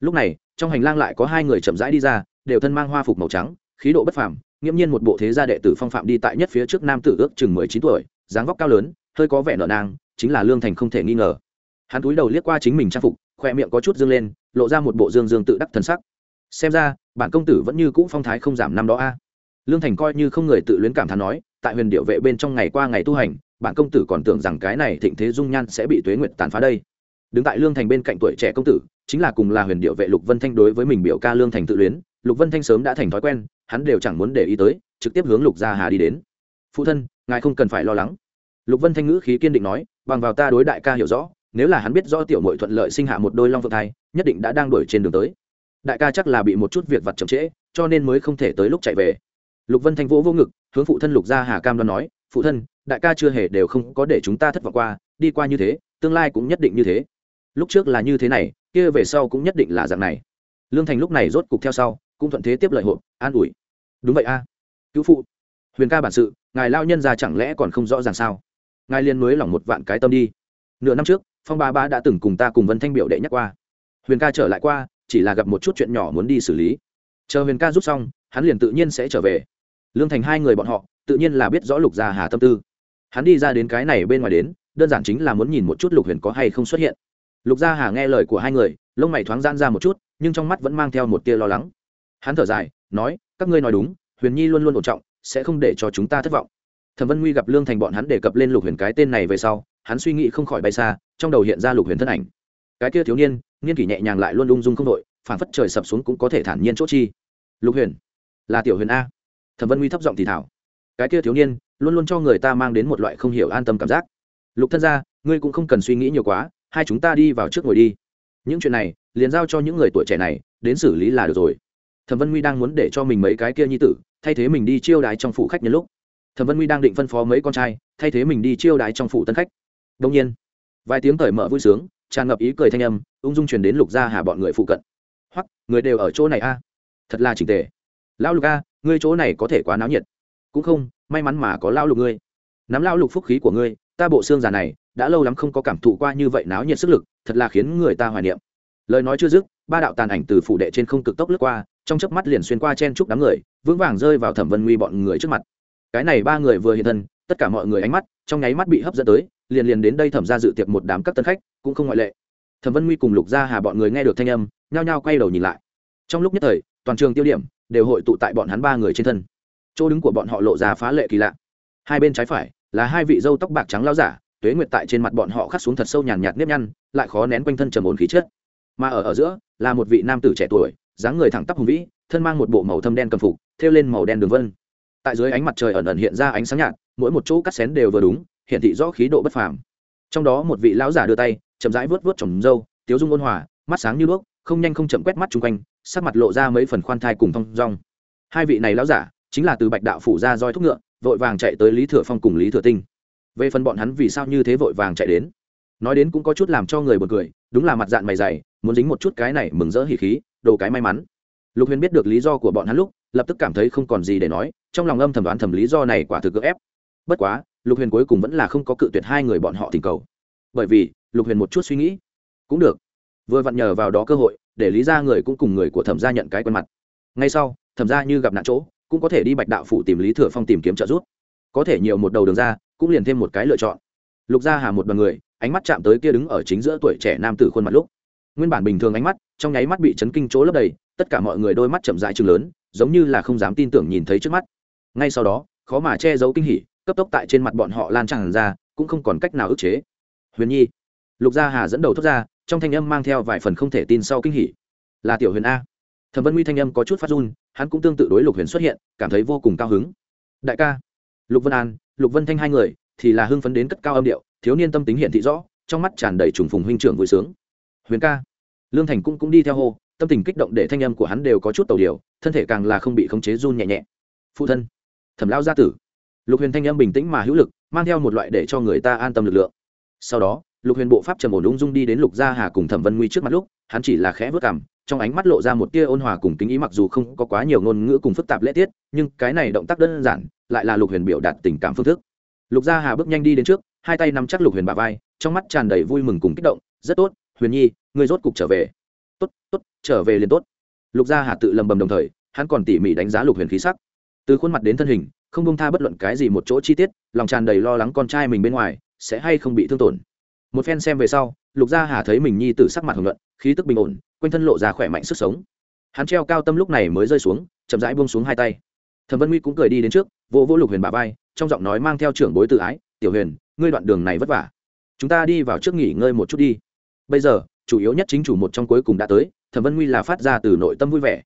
Lúc này, trong hành lang lại có hai người chậm rãi đi ra, đều thân mang hoa phục màu trắng, khí độ bất phàm, nghiễm nhiên một bộ thế gia đệ tử phong phạm đi tại nhất phía trước nam tử ước chừng mười chín tuổi, dáng vóc cao lớn, hơi có vẻ nợ nang, chính là lương thành không thể nghi ngờ. Hắn túi đầu liếc qua chính mình trang phục, khoe miệng có chút dương lên, lộ ra một bộ dương dương tự đắc thần sắc. Xem ra, bản công tử vẫn như cũ phong thái không giảm năm đó a. Lương thành coi như không người tự luyến cảm thán nói, tại huyền điệu vệ bên trong ngày qua ngày tu hành, bản công tử còn tưởng rằng cái này thịnh thế dung nhan sẽ bị tuế nguyệt tàn phá đây đứng tại lương thành bên cạnh tuổi trẻ công tử, chính là cùng là huyền điệu vệ lục vân thanh đối với mình biểu ca lương thành tự luyến, lục vân thanh sớm đã thành thói quen, hắn đều chẳng muốn để ý tới, trực tiếp hướng lục gia hà đi đến. Phụ thân, ngài không cần phải lo lắng. Lục vân thanh ngữ khí kiên định nói, bằng vào ta đối đại ca hiểu rõ, nếu là hắn biết rõ tiểu mội thuận lợi sinh hạ một đôi long phượng thai, nhất định đã đang đuổi trên đường tới. Đại ca chắc là bị một chút việc vặt chậm trễ, cho nên mới không thể tới lúc chạy về. Lục vân thanh vỗ vô ngực, hướng phụ thân lục gia hà cam đoan nói, phụ thân, đại ca chưa hề đều không có để chúng ta thất vọng qua, đi qua như thế, tương lai cũng nhất định như thế lúc trước là như thế này, kia về sau cũng nhất định là dạng này. Lương thành lúc này rốt cục theo sau, cũng thuận thế tiếp lợi hộp, an ủi. Đúng vậy a. Cứu phụ. Huyền ca bản sự, ngài lao nhân ra chẳng lẽ còn không rõ ràng sao? Ngài liên mới lỏng một vạn cái tâm đi. Nửa năm trước, phong ba ba đã từng cùng ta cùng vân thanh biểu đệ nhắc qua. Huyền ca trở lại qua, chỉ là gặp một chút chuyện nhỏ muốn đi xử lý. Chờ huyền ca rút xong, hắn liền tự nhiên sẽ trở về. Lương thành hai người bọn họ, tự nhiên là biết rõ lục gia hà tâm tư. Hắn đi ra đến cái này bên ngoài đến, đơn giản chính là muốn nhìn một chút lục huyền có hay không xuất hiện lục gia hà nghe lời của hai người, lông mày thoáng gian ra một chút, nhưng trong mắt vẫn mang theo một tia lo lắng. Hắn thở dài, nói, các ngươi nói đúng, huyền nhi luôn luôn ổn trọng, sẽ không để cho chúng ta thất vọng. Thẩm vân nguy gặp lương thành bọn hắn đề cập lên lục huyền cái tên này về sau, hắn suy nghĩ không khỏi bay xa, trong đầu hiện ra lục huyền thân ảnh. Cái kia thiếu niên niên kỷ nhẹ nhàng lại luôn ung dung không đội phản phất trời sập xuống cũng có thể thản nhiên chỗ chi. Lục huyền, là tiểu huyền a. Thẩm vân nguy thấp giọng thì thảo. Cái kia thiếu niên, luôn luôn cho người ta mang đến một loại không hiểu an tâm cảm giác. Lục thân gia, ngươi cũng không cần suy nghĩ nhiều quá hai chúng ta đi vào trước ngồi đi. Những chuyện này, liền giao cho những người tuổi trẻ này, đến xử lý là được rồi. Thẩm vân huy đang muốn để cho mình mấy cái kia nhi tử, thay thế mình đi chiêu đái trong phủ khách nhân lúc. Thẩm vân huy đang định phân phó mấy con trai, thay thế mình đi chiêu đái trong phủ tân khách. Đông nhiên, vài tiếng cởi mở vui sướng, tràn ngập ý cười thanh âm, ung dung truyền đến lục gia hà bọn người phụ cận. Hoặc người đều ở chỗ này a? Thật là trình tề. Lão lục a, ngươi chỗ này có thể quá náo nhiệt. Cũng không, may mắn mà có lão lục ngươi. Nắm lão lục phúc khí của ngươi, ta bộ xương già này đã lâu lắm không có cảm thụ qua như vậy náo nhiệt sức lực, thật là khiến người ta hoài niệm. Lời nói chưa dứt, ba đạo tàn ảnh từ phủ đệ trên không cực tốc lướt qua, trong chớp mắt liền xuyên qua chen chúc đám người, vững vàng rơi vào thẩm vân nguy bọn người trước mặt. Cái này ba người vừa hiện thân, tất cả mọi người ánh mắt, trong nháy mắt bị hấp dẫn tới, liền liền đến đây thẩm ra dự tiệc một đám các tân khách, cũng không ngoại lệ. Thẩm vân nguy cùng lục gia hà bọn người nghe được thanh âm, nhao nhao quay đầu nhìn lại. Trong lúc nhất thời, toàn trường tiêu điểm đều hội tụ tại bọn hắn ba người trên thân. Chỗ đứng của bọn họ lộ ra phá lệ kỳ lạ. Hai bên trái phải là hai vị dâu tóc bạc trắng lao giả tuế nguyệt tại trên mặt bọn họ khắc xuống thật sâu nhàn nhạt nếp nhăn, lại khó nén quanh thân trầm ổn khí chất. Mà ở ở giữa, là một vị nam tử trẻ tuổi, dáng người thẳng tắp hùng vĩ, thân mang một bộ màu thâm đen cầm phục, thêu lên màu đen đường vân. Tại dưới ánh mặt trời ẩn ẩn hiện ra ánh sáng nhạt, mỗi một chỗ cắt xén đều vừa đúng hiện thị rõ khí độ bất phàm. Trong đó một vị lão giả đưa tay, chậm rãi vớt vớt trồng râu, tiếu dung ôn hòa, mắt sáng như đuốc, không nhanh không chậm quét mắt chung quanh, sắc mặt lộ ra mấy phần khoan thai cùng thong dong. Hai vị này lão giả, chính là từ bạch đạo phủ ra roi thúc ngựa, vội vàng chạy tới lý thừa phong cùng lý thừa tinh về phần bọn hắn vì sao như thế vội vàng chạy đến. Nói đến cũng có chút làm cho người b u ồ n cười, đúng là mặt dạng mày dày, muốn dính một chút cái này mừng rỡ hỉ khí, đồ cái may mắn. Lục huyền biết được lý do của bọn hắn lúc, lập tức cảm thấy không còn gì để nói, trong lòng âm thầm đoán thầm lý do này quả thực cưỡng ép. Bất quá, lục huyền cuối cùng vẫn là không có cự tuyệt hai người bọn họ tình cầu. Bởi vì, lục huyền một chút suy nghĩ, cũng được. Vừa vặn nhờ vào đó cơ hội, để lý ra người cũng cùng người của thẩm gia nhận cái quen mặt. Ngay sau, thẩm gia như gặp nạn chỗ, cũng có thể đi bạch đạo phủ tìm lý thừa phong tìm kiếm trợ giúp. Có thể nhiều một đầu đường ra cũng liền thêm một cái lựa chọn. Lục gia hà một đoàn người, ánh mắt chạm tới kia đứng ở chính giữa tuổi trẻ nam tử khuôn mặt lúc. Nguyên bản bình thường ánh mắt, trong nháy mắt bị chấn kinh chỗ lấp đầy, tất cả mọi người đôi mắt chậm dại chừng lớn, giống như là không dám tin tưởng nhìn thấy trước mắt. Ngay sau đó, khó mà che giấu kinh hỉ, cấp tốc tại trên mặt bọn họ lan tràn ra, cũng không còn cách nào ức chế. Huyền nhi. Lục gia hà dẫn đầu thốt ra, trong thanh âm mang theo vài phần không thể tin sau kinh hỉ. Là tiểu huyền a. Thẩm vân nguy thanh âm có chút phát run, hắn cũng tương tự đối lục huyền xuất hiện, cảm thấy vô cùng cao hứng. Đại ca. Lục vân an lục vân thanh hai người thì là hưng phấn đến cất cao âm điệu, thiếu niên tâm tính hiện thị rõ, trong mắt tràn đầy trùng phùng huynh trưởng vui sướng. Huyền ca, lương thành cũng cũng đi theo hô, tâm tình kích động để thanh âm của hắn đều có chút tàu điều, thân thể càng là không bị khống chế run nhẹ nhẹ. Phụ thân, thẩm lao gia tử. Lục huyền thanh âm bình tĩnh mà hữu lực, mang theo một loại để cho người ta an tâm lực lượng. Sau đó, lục huyền bộ pháp trầm ổn ung dung đi đến lục gia hà cùng thẩm vân nguy trước mặt lúc, hắn chỉ là khẽ vớt cảm trong ánh mắt lộ ra một tia ôn hòa cùng kính ý mặc dù không có quá nhiều ngôn ngữ cùng phức tạp lễ tiết, nhưng cái này động tác đơn giản lại là lục huyền biểu đạt tình cảm phương thức lục gia hà bước nhanh đi đến trước hai tay nắm chắc lục huyền bà vai trong mắt tràn đầy vui mừng cùng kích động rất tốt huyền nhi ngươi rốt cục trở về tốt tốt trở về liền tốt lục gia hà tự lầm bầm đồng thời hắn còn tỉ mỉ đánh giá lục huyền khí sắc từ khuôn mặt đến thân hình không bông tha bất luận cái gì một chỗ chi tiết lòng tràn đầy lo lắng con trai mình bên ngoài sẽ hay không bị thương tổn một phen xem về sau lục gia hà thấy mình nhi t sắc mặt hồng luận khí tức bình ổn quanh thân lộ ra khỏe mạnh sức sống hắn treo cao tâm lúc này mới rơi xuống chậm rãi buông xuống hai tay thẩm vân huy cũng cười đi đến trước, vỗ vỗ lục huyền bà vai, trong giọng nói mang theo trưởng bối tự ái, tiểu huyền, ngươi đoạn đường này vất vả. Chúng ta đi vào trước nghỉ ngơi một chút đi. Bây giờ, chủ yếu nhất chính chủ một trong cuối cùng đã tới thẩm vân huy là phát ra từ nội tâm vui vẻ.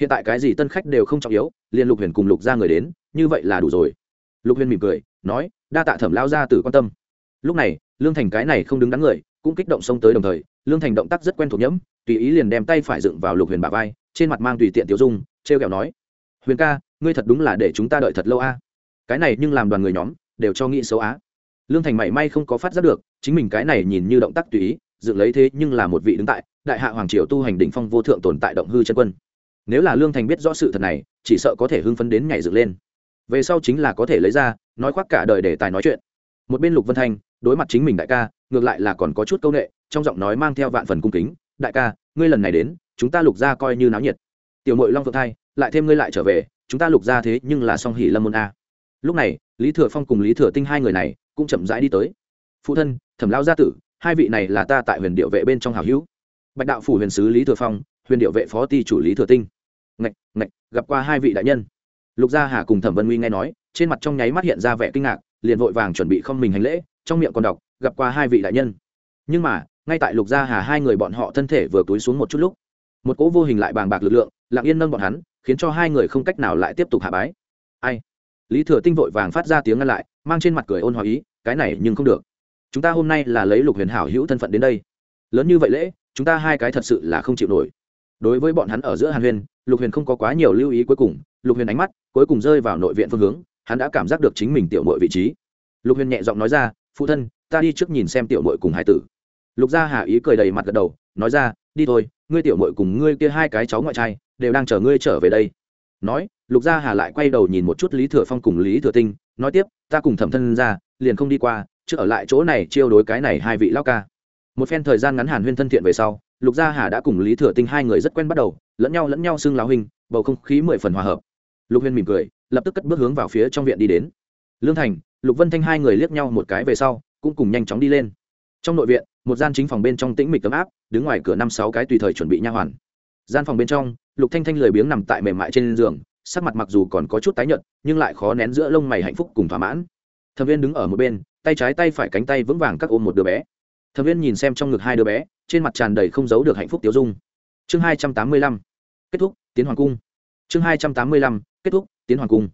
Hiện tại cái gì tân khách đều không trọng yếu, liền lục huyền cùng lục ra người đến, như vậy là đủ rồi. Lục huyền mỉm cười, nói, đa tạ thẩm lao ra từ quan tâm. Lúc này, lương thành cái này không đứng đắn người, cũng kích động xông tới đồng thời, lương thành động tác rất quen thuộc nhẫm, tùy ý liền đem tay phải dựng vào lục huyền bà vai, trên mặt mang tùy tiện tiểu dung t r e o kẹo nói, huyền ca ngươi thật đúng là để chúng ta đợi thật lâu a. Cái này nhưng làm đoàn người nhóm đều cho nghĩ xấu á. Lương thành mảy may không có phát giác được, chính mình cái này nhìn như động tác tùy ý, dựng lấy thế nhưng là một vị đứng tại đại hạ hoàng triều tu hành đỉnh phong vô thượng tồn tại động hư chân quân. Nếu là lương thành biết rõ sự thật này, chỉ sợ có thể hưng phấn đến nhảy dựng lên. Về sau chính là có thể lấy ra, nói khoác cả đời để tài nói chuyện. Một bên lục vân thanh, đối mặt chính mình đại ca, ngược lại là còn có chút c â u n ệ trong giọng nói mang theo vạn phần cung kính, đại ca, ngươi lần này đến, chúng ta lục ra coi như náo nhiệt. Tiểu mội long phượng thai lại thêm ngươi lại trở về, chúng ta lục ra thế nhưng là song hỉ lâm môn a. Lúc này, lý thừa phong cùng lý thừa tinh hai người này cũng chậm rãi đi tới. Phụ thân, thẩm lao gia tử, hai vị này là ta tại huyền điệu vệ bên trong hào hữu. Bạch đạo phủ huyền sứ lý thừa phong, huyền điệu vệ phó ty chủ lý thừa tinh. Ngạch ngạch, gặp qua hai vị đại nhân. Lục gia hà cùng thẩm vân nguy nghe nói, trên mặt trong nháy mắt hiện ra vẻ kinh ngạc, liền vội vàng chuẩn bị không mình hành lễ, trong miệng còn đọc, gặp qua hai vị đại nhân. Nhưng mà, ngay tại lục gia hà hai người bọn họ thân thể vừa túi xuống một chút lúc, một cỗ vô hình lại bàng bạc lực lượng, lặng yên nâng bọn hắn khiến cho hai người không cách nào lại tiếp tục hạ bái. Ai? Lý thừa tinh vội vàng phát ra tiếng ngăn lại, mang trên mặt cười ôn hòa ý, cái này nhưng không được. Chúng ta hôm nay là lấy lục huyền hảo hữu thân phận đến đây. Lớn như vậy lễ, chúng ta hai cái thật sự là không chịu nổi. Đối với bọn hắn ở giữa hàn huyền, lục huyền không có quá nhiều lưu ý cuối cùng, lục huyền ánh mắt cuối cùng rơi vào nội viện phương hướng, hắn đã cảm giác được chính mình tiểu mội vị trí. Lục huyền nhẹ giọng nói ra, phụ thân, ta đi trước nhìn xem tiểu mội cùng hải tử. Lục gia hà ý cười đầy mặt gật đầu, nói ra, đi thôi, ngươi tiểu mội cùng ngươi kia hai cái cháu ngoại trai đều đang chờ ngươi trở về đây. Nói, lục gia hà lại quay đầu nhìn một chút lý thừa phong cùng lý thừa tinh, nói tiếp, ta cùng thẩm thân ra, liền không đi qua, chứ ở lại chỗ này chiêu đối cái này hai vị lao ca. Một phen thời gian ngắn hàn huyên thân thiện về sau, lục gia hà đã cùng lý thừa tinh hai người rất quen bắt đầu, lẫn nhau lẫn nhau xưng lao hình bầu không khí mười phần hòa hợp. Lục huyên mỉm cười, lập tức cất bước hướng vào phía trong viện đi đến. Lương thành, lục vân thanh hai người liếc nhau một cái về sau, cũng cùng nhanh chóng đi lên. Trong nội viện, một gian chính phòng bên trong tĩnh mịch tấm áp, đứng ngoài cửa năm sáu cái tùy thời chuẩn bị nha hoàn. Gian phòng bên trong lục thanh thanh lười biếng nằm tại mềm mại trên giường, sắc mặt mặc dù còn có chút tái nhợt, nhưng lại khó nén giữa lông mày hạnh phúc cùng thỏa mãn. Thẩm viên đứng ở một bên, tay trái tay phải cánh tay vững vàng các ôm một đứa bé. Thẩm viên nhìn xem trong ngực hai đứa bé, trên mặt tràn đầy không giấu được hạnh phúc tiêu dung. Chương hai trăm tám mươi lăm. Kết thúc, tiến hoàng cung. Chương hai trăm tám mươi lăm. Kết thúc, tiến hoàng cung.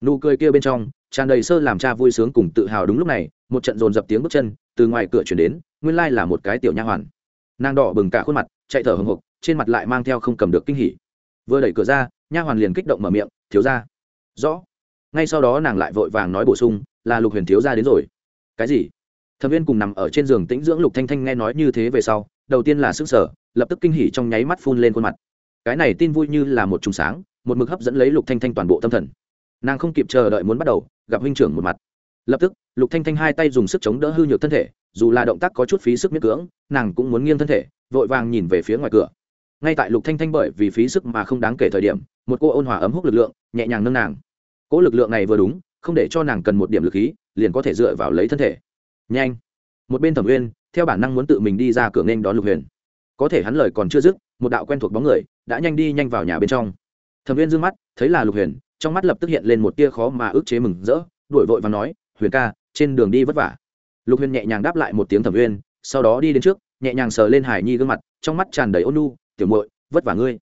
Nụ cười kia bên trong, tràn đầy sơ làm cha vui sướng cùng tự hào đúng lúc này, một trận dồn dập tiếng bước chân, từ ngoài cửa chuyển đến, nguyên lai là một cái tiểu nha hoàn. Nàng đỏ bừng cả khuôn mặt, chạy thở hồng hộc, trên mặt lại mang theo không cầm được kinh hỉ vừa đẩy cửa ra, nha hoàn liền kích động mở miệng, thiếu ra rõ. Ngay sau đó nàng lại vội vàng nói bổ sung, là lục huyền thiếu ra đến rồi. Cái gì? Thẩm viên cùng nằm ở trên giường tĩnh dưỡng lục thanh thanh nghe nói như thế về sau, đầu tiên là sức sở lập tức kinh hỉ trong nháy mắt phun lên khuôn mặt. Cái này tin vui như là một trùng sáng, một mực hấp dẫn lấy lục thanh thanh toàn bộ tâm thần. Nàng không kịp chờ đợi muốn bắt đầu, gặp huynh trưởng một mặt. Lập tức, lục thanh thanh hai tay dùng sức chống đỡ hư nhược thân thể, dù là động tác có chút phí sức miết cưỡng, nàng cũng muốn nghiêng thân thể, vội vàng nhìn về phía ngoài cửa ngay tại lục thanh thanh bởi vì phí sức mà không đáng kể thời điểm, một cô ôn hòa ấm hút lực lượng nhẹ nhàng nâng nàng. Cỗ lực lượng này vừa đúng, không để cho nàng cần một điểm lực khí, liền có thể dựa vào lấy thân thể. Nhanh. Một bên thẩm uyên, theo bản năng muốn tự mình đi ra cửa nghênh đón lục huyền. Có thể hắn lời còn chưa dứt, một đạo quen thuộc bóng người đã nhanh đi nhanh vào nhà bên trong. Thẩm uyên dương mắt, thấy là lục huyền, trong mắt lập tức hiện lên một tia khó mà ức chế mừng rỡ, đuổi vội và nói, huyền ca, trên đường đi vất vả. Lục huyền nhẹ nhàng đáp lại một tiếng thẩm uyên, sau đó đi đến trước, nhẹ nhàng sờ lên hải nhi gương mặt, trong mắt tràn đầy ôn nu tiểu muội, vất vả ngươi.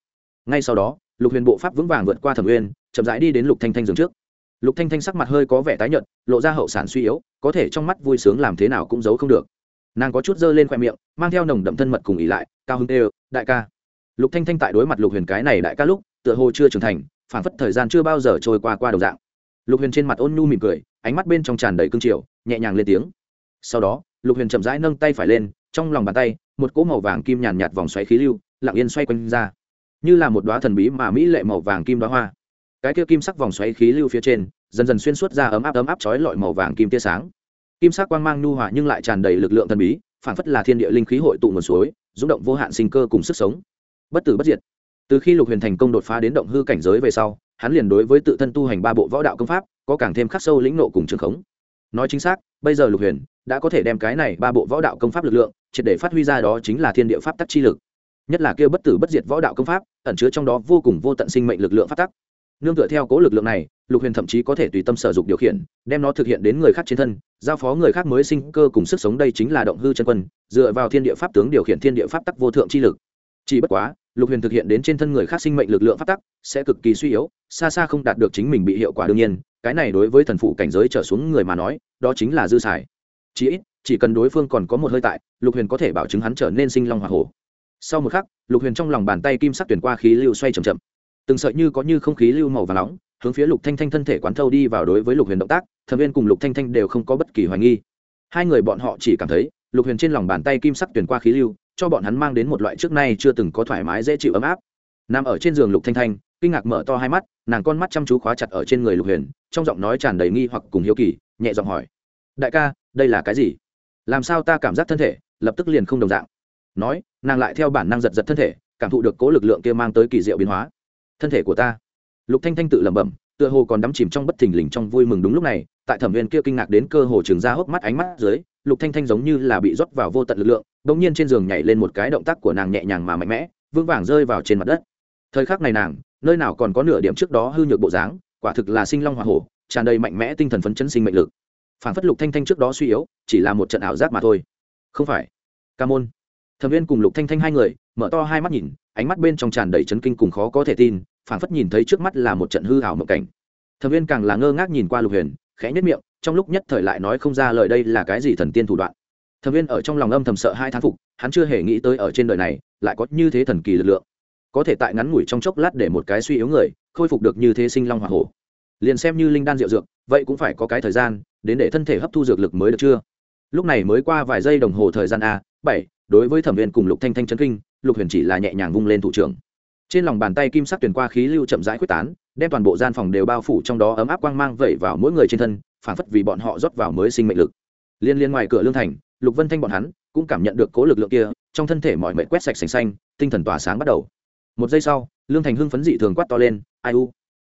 Ngay sau đó, lục huyền bộ pháp vững vàng vượt qua thẩm uyên, chậm rãi đi đến lục thanh thanh giường trước. Lục thanh thanh sắc mặt hơi có vẻ tái nhợt, lộ ra hậu sản suy yếu, có thể trong mắt vui sướng làm thế nào cũng giấu không được. Nàng có chút dơ lên khoe miệng, mang theo nồng đậm thân mật cùng ý lại, cao hưng tê đại ca. Lục thanh thanh tại đối mặt lục huyền cái này đại ca lúc, tựa hồ chưa trưởng thành phản phất thời gian chưa bao giờ trôi qua qua đầu dạng. Lục huyền trên mặt ôn nhu mỉm cười, ánh mắt bên trong tràn đầy cương triều, nhẹ nhàng lên tiếng. Sau đó, lục huyền chậm rãi nâng tay phải lên, trong lòng bàn tay một cỗ màu vàng kim nhàn nhạt vòng xoáy khí lưu, lặng yên xoay quanh ra. Như là một đoá thần bí mà mỹ lệ màu vàng kim đoá hoa. Cái kia kim sắc vòng xoáy khí lưu phía trên, dần dần xuyên suốt ra ấm áp ấm áp chói lọi màu vàng kim tia sáng. Kim sắc quang mang nhu hòa nhưng lại tràn đầy lực lượng thần bí, phản phất là thiên địa linh khí hội tụ nguồn suối, rung động vô hạn sinh cơ cùng sức sống. Bất tử bất diệt. Từ khi lục huyền thành công đột phá đến động hư cảnh giới về sau, hắn liền đối với tự thân tu hành ba bộ võ đạo công pháp, có càng thêm khắc sâu lĩnh nộ cùng trường khống. Nói chính xác, bây giờ lục huyền đã có thể đem cái này ba bộ võ đạo công pháp lực lượng triệt để phát huy ra đó chính là thiên địa pháp tắc chi lực. Nhất là kêu bất tử bất diệt võ đạo công pháp, ẩn chứa trong đó vô cùng vô tận sinh mệnh lực lượng pháp tắc. Nương tựa theo cố lực lượng này, lục huyền thậm chí có thể tùy tâm sở dục điều khiển, đem nó thực hiện đến người khác trên thân, giao phó người khác mới sinh cơ cùng sức sống đây chính là động hư chân quân, dựa vào thiên địa pháp tướng điều khiển thiên địa pháp tắc vô thượng chi lực. Chỉ bất quá, lục huyền thực hiện đến trên thân người khác sinh mệnh lực lượng pháp tắc, sẽ cực kỳ suy yếu, xa xa không đạt được chính mình bị hiệu quả đương nhiên, cái này đối với thần phụ cảnh giới trở xuống người mà nói, đó chính là dư xài. Chỉ ít chỉ cần đối phương còn có một hơi tại, lục huyền có thể bảo chứng hắn trở nên sinh long hoa hổ. Sau một khắc, lục huyền trong lòng bàn tay kim sắc tuyển qua khí lưu xoay c h ậ m chậm. Từng sợi như có như không khí lưu màu và nóng, hướng phía lục thanh thanh thân thể quán thâu đi vào đối với lục huyền động tác thẩm viên cùng lục thanh thanh đều không có bất kỳ hoài nghi. Hai người bọn họ chỉ cảm thấy, lục huyền trên lòng bàn tay kim sắc tuyển qua khí lưu, cho bọn hắn mang đến một loại trước nay chưa từng có thoải mái dễ chịu ấm áp. Nằm ở trên giường lục thanh thanh, kinh ngạc mở to hai mắt, nàng con mắt chăm chú khóa chặt ở trên người lục huyền, trong giọng nói tràn đầy nghi hoặc cùng hiếu kỳ, nhẹ giọng hỏi, đại ca, đây là cái gì? Làm sao ta cảm giác thân thể lập tức liền không đồng dạng? Nói, nàng lại theo bản năng giật giật thân thể, cảm thụ được cố lực lượng kia mang tới kỳ diệu biến hóa. Thân thể của ta. Lục thanh thanh tự lẩm bẩm, tựa hồ còn đắm chìm trong bất thình lình trong vui mừng đúng lúc này, tại thẩm viên kia kinh ngạc đến cơ hồ trường ra hốc mắt ánh mắt dưới, lục thanh thanh giống như là bị rót vào vô tận lực lượng đột nhiên trên giường nhảy lên một cái động tác của nàng nhẹ nhàng mà mạnh mẽ, vững vàng rơi vào trên mặt đất. Thời khắc này nàng, nơi nào còn có nửa điểm trước đó hư nhược bộ dáng, quả thực là sinh long hỏa hổ, tràn đầy mạnh mẽ tinh thần phấn chấn sinh mệnh lực phản phất lục thanh thanh trước đó suy yếu, chỉ là một trận ảo giác mà thôi. Không phải. Ca môn. Thẩm viên cùng lục thanh thanh hai người, mở to hai mắt nhìn, ánh mắt bên trong tràn đầy chấn kinh cùng khó có thể tin phản phất nhìn thấy trước mắt là một trận hư ảo mộng cảnh. Thẩm viên càng là ngơ ngác nhìn qua lục huyền, khẽ nhất miệng, trong lúc nhất thời lại nói không ra lời đây là cái gì thần tiên thủ đoạn. Thẩm viên ở trong lòng âm thầm sợ hai thán phục, hắn chưa hề nghĩ tới ở trên đời này, lại có như thế thần kỳ lực lượng. Có thể tại ngắn ngủi trong chốc lát để một cái suy yếu người, khôi phục được như thế sinh long hoa hổ. Liền xem như linh đan rượu dược, vậy cũng phải có cái thời gian đến để thân thể hấp thu dược lực mới được chưa? Lúc này mới qua vài giây đồng hồ thời gian a, bảy, đối với thẩm viên cùng lục thanh thanh chấn kinh, lục huyền chỉ là nhẹ nhàng vung lên thủ trưởng. Trên lòng bàn tay kim sắc tuyển qua khí lưu chậm rãi quyết tán, đem toàn bộ gian phòng đều bao phủ trong đó ấm áp quang mang vẩy vào mỗi người trên thân phản phất vì bọn họ rót vào mới sinh mệnh lực. Liên liên ngoài cửa lương thành, lục vân thanh bọn hắn cũng cảm nhận được cố lực lượng kia, trong thân thể mọi mệnh quét sạch sành xanh, tinh thần tỏa sáng bắt đầu. Một giây sau, lương thành hưng phấn dị thường quát to lên, ai u,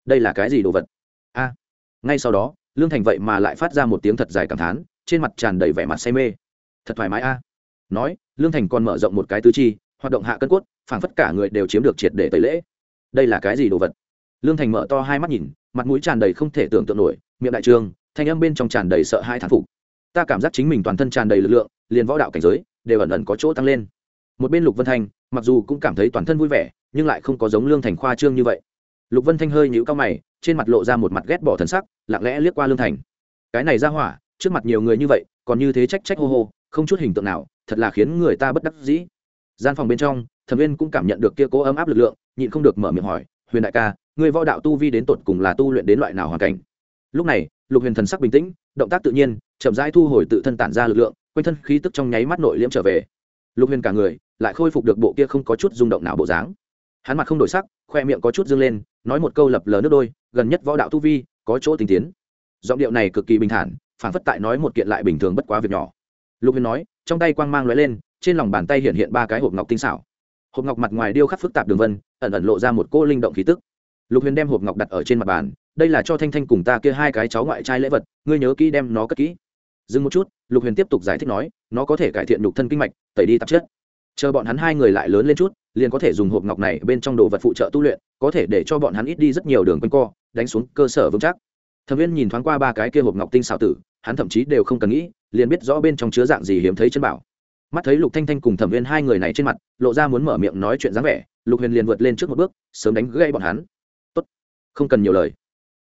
đây là cái gì đồ vật? A, ngay sau đó lương thành vậy mà lại phát ra một tiếng thật dài cảm thán, trên mặt tràn đầy vẻ mặt say mê. Thật thoải mái a. Nói, lương thành còn mở rộng một cái tứ chi, hoạt động hạ cân cốt, phảng phất cả người đều chiếm được triệt để tẩy lễ. Đây là cái gì đồ vật? Lương thành mở to hai mắt nhìn, mặt mũi tràn đầy không thể tưởng tượng nổi, miệng đại trường, thanh âm bên trong tràn đầy sợ hai thán phục. Ta cảm giác chính mình toàn thân tràn đầy lực lượng, liền võ đạo cảnh giới đều ẩn ẩn có chỗ tăng lên. Một bên lục vân thanh mặc dù cũng cảm thấy toàn thân vui vẻ, nhưng lại không có giống lương thành khoa trương như vậy lục vân thanh hơi nhũ cao mày, trên mặt lộ ra một mặt ghét bỏ thần sắc, lặng lẽ liếc qua lương thành. Cái này ra hỏa, trước mặt nhiều người như vậy, còn như thế trách trách hô hô, không chút hình tượng nào, thật là khiến người ta bất đắc dĩ. Gian phòng bên trong, thẩm viên cũng cảm nhận được kia cố ấm áp lực lượng, nhịn không được mở miệng hỏi, huyền đại ca người võ đạo tu vi đến tột cùng là tu luyện đến loại nào hoàn cảnh? Lúc này, lục huyền thần sắc bình tĩnh, động tác tự nhiên, chậm rãi thu hồi tự thân tản ra lực lượng, quanh thân khí tức trong nháy mắt nội liễm trở về. Lục huyền cả người lại khôi phục được bộ kia không có chút rung động nào bộ dáng. Hắn mặt không đổi sắc, khoe miệng có chút dâng lên nói một câu lập lờ nước đôi, gần nhất võ đạo tu vi, có chỗ tinh tiến. Giọng điệu này cực kỳ bình thản phản phất tại nói một kiện lại bình thường bất quá việc nhỏ. Lục huyền nói, trong tay quang mang lóe lên, trên lòng bàn tay hiện hiện ba cái hộp ngọc tinh xảo. Hộp ngọc mặt ngoài điêu khắc phức tạp đường vân, ẩn ẩn lộ ra một cô linh động khí tức. Lục huyền đem hộp ngọc đặt ở trên mặt bàn, đây là cho thanh thanh cùng ta kia hai cái cháu ngoại trai lễ vật, ngươi nhớ kỹ đem nó cất kỹ. Dừng một chút, lục huyền tiếp tục giải thích nói, nó có thể cải thiện đục thân kinh mạch, tẩy đi tạp chất. Chờ bọn hắn hai người lại lớn lên chút, liền có thể dùng hộp ngọc này bên trong đồ vật phụ trợ tu luyện có thể để cho bọn hắn ít đi rất nhiều đường quanh co, đánh xuống cơ sở vững chắc. Thẩm viên nhìn thoáng qua ba cái kia hộp ngọc tinh xào tử, hắn thậm chí đều không cần nghĩ, liền biết rõ bên trong chứa dạng gì hiếm thấy chân bảo. Mắt thấy lục thanh thanh cùng thẩm viên hai người này trên mặt, lộ ra muốn mở miệng nói chuyện dáng vẻ, lục huyền liền vượt lên trước một bước, sớm đánh gây bọn hắn. Tốt, không cần nhiều lời.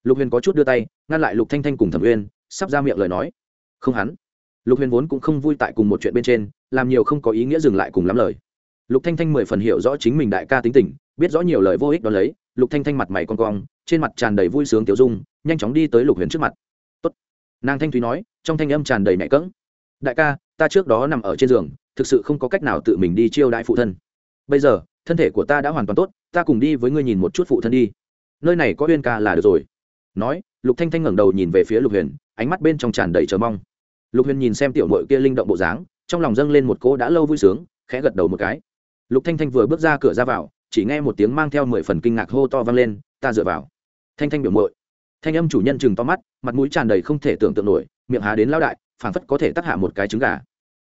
Lục huyền có chút đưa tay, ngăn lại lục thanh thanh cùng thẩm viên sắp ra miệng lời nói. Không hắn. Lục huyền vốn cũng không vui tại cùng một chuyện bên trên, làm nhiều không có ý nghĩa dừng lại cùng lắm lời lục thanh thanh mười phần hiểu rõ chính mình đại ca tính tình, biết rõ nhiều lời vô ích đó lấy, lục thanh thanh mặt mày con cong, trên mặt tràn đầy vui sướng tiểu dung, nhanh chóng đi tới lục huyền trước mặt. Tốt. nàng thanh thúy nói, trong thanh âm tràn đầy mẹ cỡng đại ca, ta trước đó nằm ở trên giường, thực sự không có cách nào tự mình đi chiêu đại phụ thân. Bây giờ, thân thể của ta đã hoàn toàn tốt, ta cùng đi với ngươi nhìn một chút phụ thân đi. Nơi này có uyên ca là được rồi. Nói, lục thanh thanh ngẩng đầu nhìn về phía lục huyền, ánh mắt bên trong tràn đầy chờ mong. Lục huyền nhìn xem tiểu mội kia linh động bộ dáng, trong lòng dâng lên một cỗ đã lâu vui sướng, khẽ gật đầu một cái lục thanh thanh vừa bước ra cửa ra vào, chỉ nghe một tiếng mang theo mười phần kinh ngạc hô to vang lên, ta dựa vào. Thanh thanh biểu mội thanh âm chủ nhân chừng to mắt, mặt mũi tràn đầy không thể tưởng tượng nổi, miệng há đến lao đại, phảng phất có thể tắc hạ một cái trứng gà.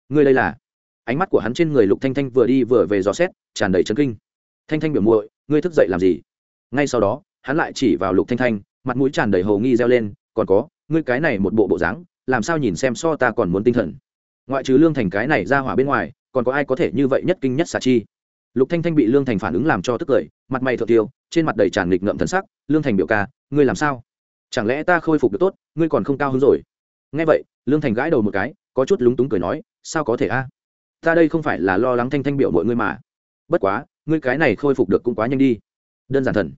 Ngươi đây là? Ánh mắt của hắn trên người lục thanh thanh vừa đi vừa về dò xét, tràn đầy chấn kinh. Thanh thanh biểu muội, ngươi thức dậy làm gì? Ngay sau đó, hắn lại chỉ vào lục thanh thanh, mặt mũi tràn đầy hồ nghi reo lên, còn có, ngươi cái này một bộ bộ dáng, làm sao nhìn xem so ta còn muốn tinh thần? Ngoại trừ lương thành cái này ra hỏa bên ngoài, còn có ai có thể như vậy nhất kinh nhất xả chi? Lục thanh thanh bị lương thành phản ứng làm cho tức cười, mặt mày thượng tiêu, trên mặt đầy tràn nghịch ngợm thần sắc, lương thành biểu ca, ngươi làm sao? Chẳng lẽ ta khôi phục được tốt, ngươi còn không cao hứng rồi? Nghe vậy, lương thành gãi đầu một cái, có chút lúng túng cười nói, sao có thể a? Ta đây không phải là lo lắng thanh thanh biểu mọi ngươi mà. Bất quá, ngươi cái này khôi phục được cũng quá nhanh đi. Đơn giản thần.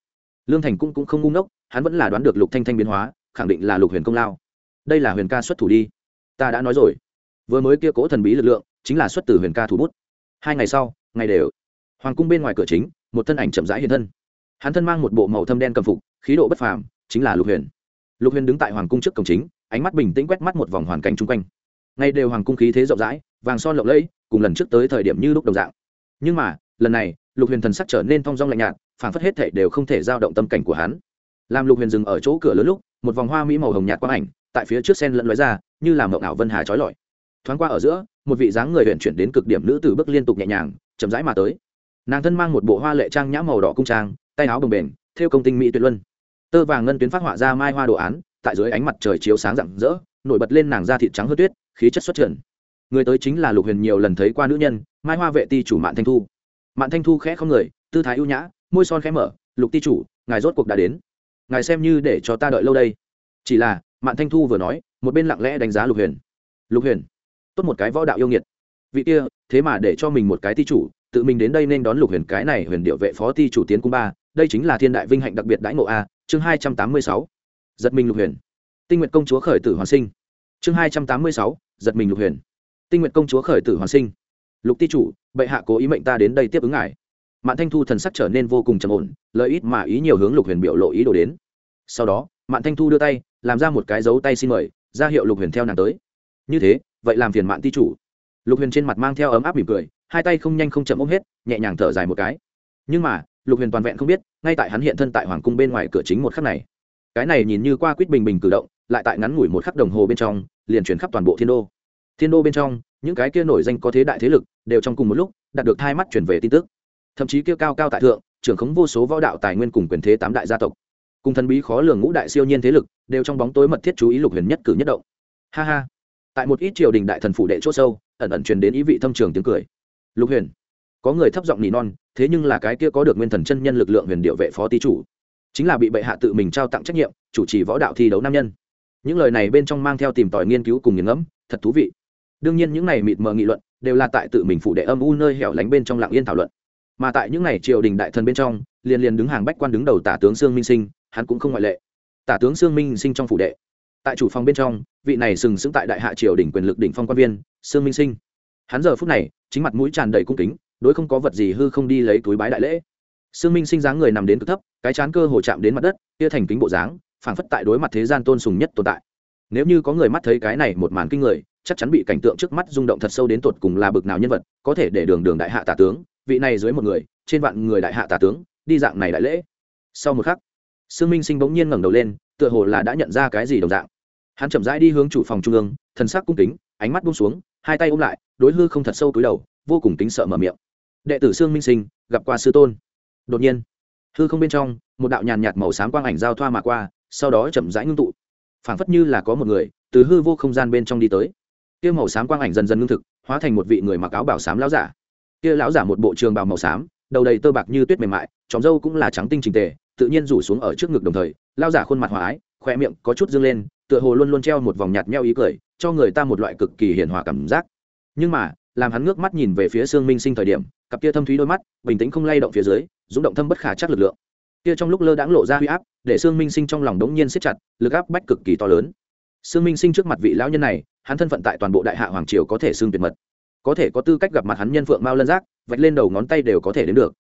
Lương thành cũng cũng không ngu ngốc, hắn vẫn là đoán được lục thanh thanh biến hóa, khẳng định là lục huyền công lao. Đây là huyền ca xuất thủ đi. Ta đã nói rồi vừa mới kia cố thần bí lực lượng, chính là xuất từ huyền ca thủ bút. Hai ngày sau, ngày đều, hoàng cung bên ngoài cửa chính, một thân ảnh chậm rãi hiện thân. Hắn thân mang một bộ màu thâm đen cầm phục, khí độ bất phàm, chính là lục huyền. Lục huyền đứng tại hoàng cung trước cổng chính, ánh mắt bình tĩnh quét mắt một vòng hoàn cảnh chung quanh. Ngay đều hoàng cung khí thế rộng rãi, vàng son lộng lẫy, cùng lần trước tới thời điểm như lúc đồng dạng. Nhưng mà, lần này, lục huyền thần sắc trở nên thong dong lạnh nhạt, phảng phất hết thể đều không thể giao động tâm cảnh của hắn. Làm lục huyền dừng ở chỗ cửa lớn lúc, một vòng hoa mỹ màu hồng nhạt quang ảnh, tại phía trước sen lẫn lóe ra, như làm mộng ảo vân hà trói lọi thoáng qua ở giữa một vị dáng người huyện chuyển đến cực điểm nữ từ bước liên tục nhẹ nhàng chậm rãi mà tới. Nàng thân mang một bộ hoa lệ trang nhã màu đỏ cung trang tay áo bồng bềnh, theo công tinh mỹ tuyệt luân. Tơ vàng ngân tuyến phát họa ra mai hoa đồ án tại dưới ánh mặt trời chiếu sáng rạng rỡ nổi bật lên nàng da thịt trắng hớt tuyết khí chất xuất trần. Người tới chính là lục huyền nhiều lần thấy qua nữ nhân mai hoa vệ ti chủ mạn thanh thu. Mạn thanh thu khẽ không người tư thái ưu nhã môi son khẽ mở lục ti chủ ngài rốt cuộc đã đến. Ngài xem như để cho ta đợi lâu đây. Chỉ là mạn thanh thu vừa nói một bên lặng lẽ đánh giá lục huyền. Lục huyền tốt một cái võ đạo yêu nghiệt. Vị kia, thế mà để cho mình một cái ti chủ, tự mình đến đây nên đón lục huyền cái này huyền điệu vệ phó ti chủ tiến cung ba, đây chính là thiên đại vinh hạnh đặc biệt đãi ngộ a, chương hai trăm tám mươi sáu. Giật mình lục huyền. Tinh nguyện công chúa khởi tử hoàn sinh. Chương hai trăm tám mươi sáu, giật mình lục huyền. Tinh nguyện công chúa khởi tử hoàn sinh. Lục ti chủ, bệ hạ cố ý mệnh ta đến đây tiếp ứng ngài. Mạn thanh thu thần sắc trở nên vô cùng trầm ổn lợi ít mà ý nhiều hướng lục huyền biểu lộ ý đồ đến. Sau đó, mạn thanh thu đưa tay, làm ra một cái dấu tay xin mời, ra hiệu lục huyền theo nàng tới. Như thế vậy làm phiền mạn ti chủ. Lục huyền trên mặt mang theo ấm áp mỉm cười, hai tay không nhanh không chậm ôm hết, nhẹ nhàng thở dài một cái. Nhưng mà, lục huyền toàn vẹn không biết, ngay tại hắn hiện thân tại hoàng cung bên ngoài cửa chính một khắc này. Cái này nhìn như qua quýt bình bình cử động, lại tại ngắn ngủi một khắc đồng hồ bên trong, liền chuyển khắp toàn bộ thiên đô. Thiên đô bên trong, những cái kia nổi danh có thế đại thế lực, đều trong cùng một lúc, đạt được hai mắt chuyển về tin tức. Thậm chí kia cao cao tại thượng, trưởng khống vô số võ đạo tài nguyên cùng quyền thế tám đại gia tộc. Cùng thần bí khó lường ngũ đại siêu nhiên thế lực, đều trong bóng tối mật thiết chú ý lục huyền nhất cử nhất động. Ha ha tại một ít triều đình đại thần phủ đệ c h ỗ sâu, ẩn ẩn truyền đến ý vị thâm trường tiếng cười. Lục huyền, có người thấp giọng nỉ non, thế nhưng là cái kia có được nguyên thần chân nhân lực lượng huyền điệu vệ phó tý chủ, chính là bị bệ hạ tự mình trao tặng trách nhiệm, chủ trì võ đạo thi đấu nam nhân. Những lời này bên trong mang theo tìm tòi nghiên cứu cùng nghiền ngẫm, thật thú vị. Đương nhiên những này mịt mờ nghị luận, đều là tại tự mình phụ đệ âm u nơi hẻo lánh bên trong lặng yên thảo luận. Mà tại những này triều đình đại thần bên trong, liền liền đứng hàng bách quan đứng đầu tả tướng sương minh sinh, hắn cũng không ngoại lệ. Tả tướng sương minh sinh trong phủ đệ tại chủ phòng bên trong, vị này sừng sững tại đại hạ triều đỉnh quyền lực đỉnh phong quan viên, sương minh sinh. Hắn giờ phút này, chính mặt mũi tràn đầy cung kính, đối không có vật gì hư không đi lấy túi bái đại lễ. Sương minh sinh dáng người nằm đến cực thấp, cái chán cơ hồ chạm đến mặt đất, kia thành kính bộ dáng, phảng phất tại đối mặt thế gian tôn sùng nhất tồn tại. Nếu như có người mắt thấy cái này một màn kinh người, chắc chắn bị cảnh tượng trước mắt rung động thật sâu đến tột cùng là bực nào nhân vật, có thể để đường đường đại hạ tả tướng, vị này dưới một người, trên vạn người đại hạ tả tướng, đi dạng này đại lễ. Sau một khắc, sương minh sinh bỗng nhiên ngẩng đầu lên, tựa hồ là đã nhận ra cái gì đồng dạng hắn chậm rãi đi hướng chủ phòng trung ương, thần sắc cung kính, ánh mắt buông xuống, hai tay ôm lại, đối hư không thật sâu túi đầu, vô cùng kính sợ mở miệng. Đệ tử sương minh sinh, gặp qua sư tôn. Đột nhiên, hư không bên trong, một đạo nhàn nhạt màu xám quang ảnh giao thoa mà qua, sau đó chậm rãi ngưng tụ. Phảng phất như là có một người, từ hư vô không gian bên trong đi tới. Kia màu xám quang ảnh dần dần ngưng thực, hóa thành một vị người mặc áo bảo xám lão giả. Kia lão giả một bộ trường bào màu xám, đầu đầy tơ bạc như tuyết mềm mại tròng râu cũng là trắng tinh trình tề, tự nhiên rủ xuống ở trước ngực đồng thời lao giả khuôn mặt hòa ái khoe miệng có chút dương lên tựa hồ luôn luôn treo một vòng nhạt nheo ý cười, cho người ta một loại cực kỳ hiền hòa cảm giác. Nhưng mà, làm hắn ngước mắt nhìn về phía sương minh sinh thời điểm, cặp kia thâm thúy đôi mắt, bình tĩnh không lay động phía dưới rúng động thâm bất khả chắc lực lượng. Kia trong lúc lơ đãng lộ ra huy áp, để sương minh sinh trong lòng đống nhiên siết chặt, lực áp bách cực kỳ to lớn. Sương minh sinh trước mặt vị lão nhân này, hắn thân phận tại toàn bộ đại hạ hoàng triều có thể xương tuyệt mật. Có thể có tư cách gặp mặt hắn nhân phượng mao lân giác, vạch lên đầu ngón tay đều có thể đến được.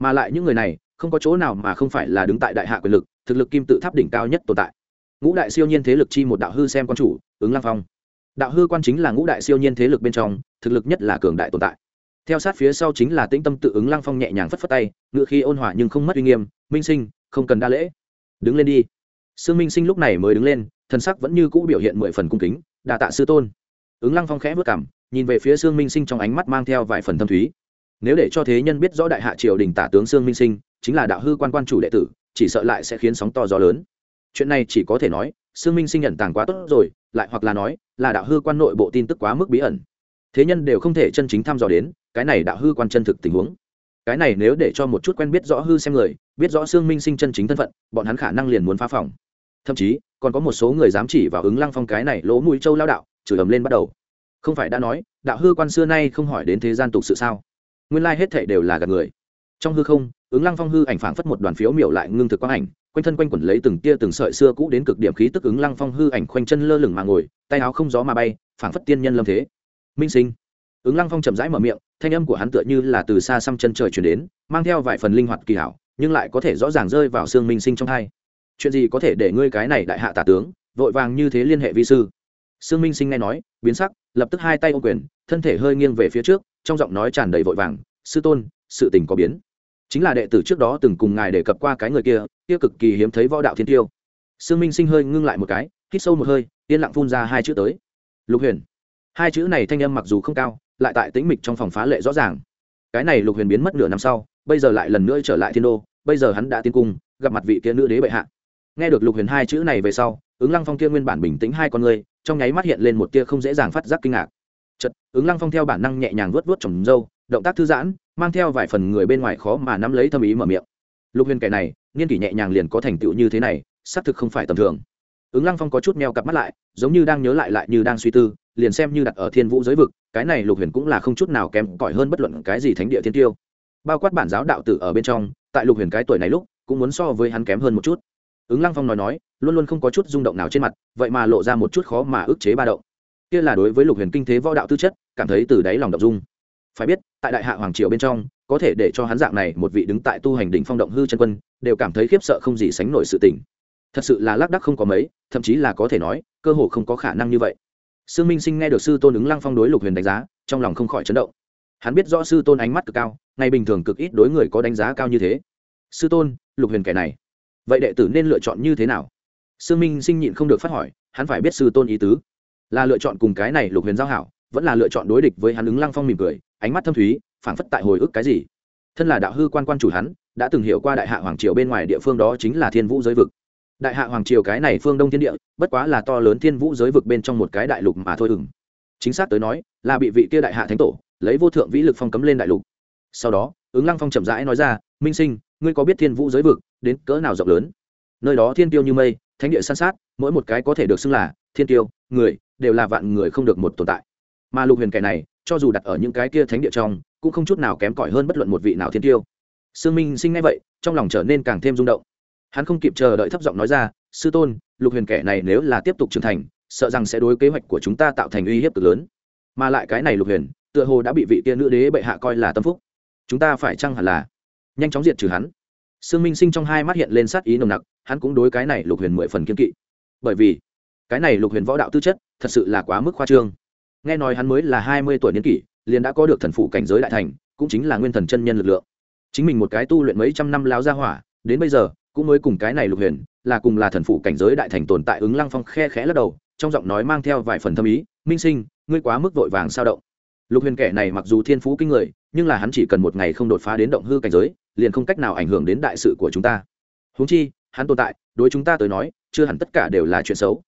Mà lại những người này, không có chỗ nào mà không phải là đứng tại đại hạ quyền lực, thực lực kim tự tháp đỉnh cao nhất tồn tại ngũ đại siêu nhiên thế lực chi một đạo hư xem quan chủ, ứng lăng phong. Đạo hư quan chính là ngũ đại siêu nhiên thế lực bên trong, thực lực nhất là cường đại tồn tại. Theo sát phía sau chính là tĩnh tâm tự ứng lăng phong nhẹ nhàng phất phất tay ngựa khi ôn hòa nhưng không mất uy nghiêm, minh sinh, không cần đa lễ. Đứng lên đi. Sương minh sinh lúc này mới đứng lên thân sắc vẫn như cũ biểu hiện mười phần cung kính đà tạ sư tôn. Ứng lăng phong khẽ vất cảm nhìn về phía sương minh sinh trong ánh mắt mang theo vài phần thâm thúy. Nếu để cho thế nhân biết rõ đại hạ triều đình tả tướng sương minh sinh, chính là đạo hư quan quan chủ đệ tử, chỉ sợ lại sẽ khiến sóng to gió lớn chuyện này chỉ có thể nói, sương minh sinh nhận tàng quá tốt rồi, lại hoặc là nói, là đạo hư quan nội bộ tin tức quá mức bí ẩn. Thế nhân đều không thể chân chính thăm dò đến, cái này đạo hư quan chân thực tình huống. Cái này nếu để cho một chút quen biết rõ hư xem người, biết rõ sương minh sinh chân chính thân phận, bọn hắn khả năng liền muốn phá phòng. Thậm chí, còn có một số người dám chỉ vào ứng lăng phong cái này lỗ mũi châu lao đạo, chửi ầm lên bắt đầu. Không phải đã nói, đạo hư quan xưa nay không hỏi đến thế gian tục sự sao? Nguyên lai hết thệ đều là gạt người. Trong hư không, ứng lăng phong hư ảnh phảng phất một đoàn phiếu miểu lại ngưng thực quang ảnh quanh thân quanh quẩn lấy từng tia từng sợi xưa cũ đến cực điểm khí tức ứng lăng phong hư ảnh khoanh chân lơ lửng mà ngồi, tay áo không gió mà bay, phảng phất tiên nhân lâm thế. Minh sinh. Ứng lăng phong chậm rãi mở miệng, thanh âm của hắn tựa như là từ xa xăm chân trời chuyển đến, mang theo vài phần linh hoạt kỳ hảo, nhưng lại có thể rõ ràng rơi vào xương minh sinh trong hai. Chuyện gì có thể để ngươi cái này đại hạ tả tướng, vội vàng như thế liên hệ vi sư? Sương minh sinh nghe nói, biến sắc, lập tức hai tay ô quyền, thân thể hơi nghiêng về phía trước, trong giọng nói tràn đầy vội vàng, sư tôn, sự tình có biến. Chính là đệ tử trước đó từng cùng ngài đề cập qua cái người kia kia cực kỳ hiếm thấy võ đạo thiên tiêu. Sương minh sinh hơi ngưng lại một cái, hít sâu một hơi, yên lặng phun ra hai chữ tới. Lục huyền. Hai chữ này thanh âm mặc dù không cao, lại tại tĩnh mịch trong phòng phá lệ rõ ràng. Cái này lục huyền biến mất nửa năm sau, bây giờ lại lần nữa trở lại thiên đô, bây giờ hắn đã tiến cung, gặp mặt vị kia nữ đế bệ hạ. Nghe được lục huyền hai chữ này về sau, ứng lăng phong kia nguyên bản bình tĩnh hai con người, trong nháy mắt hiện lên một tia không dễ dàng phát giác kinh ngạc. Chật ứng lăng phong theo bản năng nhẹ nhàng vuốt vuốt trồng râu, động tác thư giãn, mang theo vài phần người bên ngoài khó mà nắm lấy thâm ý mở miệng lục huyền kẻ này, niên kỷ nhẹ nhàng liền có thành tựu như thế này, xác thực không phải tầm thường. Ứng lăng phong có chút meo cặp mắt lại, giống như đang nhớ lại lại như đang suy tư, liền xem như đặt ở thiên vũ giới vực, cái này lục huyền cũng là không chút nào kém cỏi hơn bất luận cái gì thánh địa thiên tiêu. Bao quát bản giáo đạo tử ở bên trong, tại lục huyền cái tuổi này lúc, cũng muốn so với hắn kém hơn một chút. Ứng lăng phong nói nói, luôn luôn không có chút rung động nào trên mặt, vậy mà lộ ra một chút khó mà ức chế ba động. Kia là đối với lục huyền kinh thế võ đạo tư chất, cảm thấy từ đáy lòng động dung. Phải biết, tại đại hạ hoàng triều bên trong có thể để cho hắn dạng này một vị đứng tại tu hành đỉnh phong động hư chân quân, đều cảm thấy khiếp sợ không gì sánh nổi sự tình. Thật sự là lác đắc không có mấy, thậm chí là có thể nói, cơ hồ không có khả năng như vậy. Sương minh sinh nghe được sư tôn ứng lăng phong đối lục huyền đánh giá, trong lòng không khỏi chấn động. Hắn biết rõ sư tôn ánh mắt cực cao, ngày bình thường cực ít đối người có đánh giá cao như thế. Sư tôn, lục huyền kẻ này, vậy đệ tử nên lựa chọn như thế nào? Sương minh sinh nhịn không được phát hỏi, hắn phải biết sư tôn ý tứ. Là lựa chọn cùng cái này lục huyền giao hảo, vẫn là lựa chọn đối địch với hắn ứng lăng phong mỉm cười, ánh mắt thâm thúy phảng phất tại hồi ức cái gì. Thân là đạo hư quan quan chủ hắn, đã từng hiểu qua đại hạ hoàng triều bên ngoài địa phương đó chính là thiên vũ giới vực. Đại hạ hoàng triều cái này phương đông thiên địa, bất quá là to lớn thiên vũ giới vực bên trong một cái đại lục mà thôi ừng. Chính xác tới nói, là bị vị kia đại hạ thánh tổ, lấy vô thượng vĩ lực phong cấm lên đại lục. Sau đó, ứng lăng phong chậm rãi nói ra, minh sinh, ngươi có biết thiên vũ giới vực, đến cỡ nào rộng lớn? Nơi đó thiên tiêu như mây, thánh địa san sát, mỗi một cái có thể được xưng là thiên tiêu, người, đều là vạn người không được một tồn tại. Mà lục huyền kẻ này cho dù đặt ở những cái kia thánh địa trong, cũng không chút nào kém cỏi hơn bất luận một vị nào thiên tiêu. Sương minh sinh ngay vậy, trong lòng trở nên càng thêm rung động. Hắn không kịp chờ đợi thấp giọng nói ra, sư tôn, lục huyền kẻ này nếu là tiếp tục trưởng thành, sợ rằng sẽ đối kế hoạch của chúng ta tạo thành uy hiếp cực lớn. Mà lại cái này lục huyền, tựa hồ đã bị vị tiên nữ đế bệ hạ coi là tâm phúc. Chúng ta phải chăng hẳn là? Nhanh chóng diệt trừ hắn. Sương minh sinh trong hai mắt hiện lên sát ý nồng nặc, hắn cũng đối cái này lục huyền mười phần kiên kỵ. Bởi vì, cái này lục huyền võ đạo tư chất, thật sự là quá mức khoa trương nghe nói hắn mới là hai mươi tuổi niên kỷ, liền đã có được thần phụ cảnh giới đại thành, cũng chính là nguyên thần chân nhân lực lượng. Chính mình một cái tu luyện mấy trăm năm láo ra hỏa, đến bây giờ, cũng mới cùng cái này lục huyền, là cùng là thần phụ cảnh giới đại thành tồn tại ứng lăng phong khe khẽ lắc đầu, trong giọng nói mang theo vài phần thâm ý, minh sinh, ngươi quá mức vội vàng sao động. Lục huyền kẻ này mặc dù thiên phú kinh người, nhưng là hắn chỉ cần một ngày không đột phá đến động hư cảnh giới, liền không cách nào ảnh hưởng đến đại sự của chúng ta. Húng chi, hắn tồn tại, đối chúng ta tới nói, chưa hẳn tất cả đều là chuyện xấu.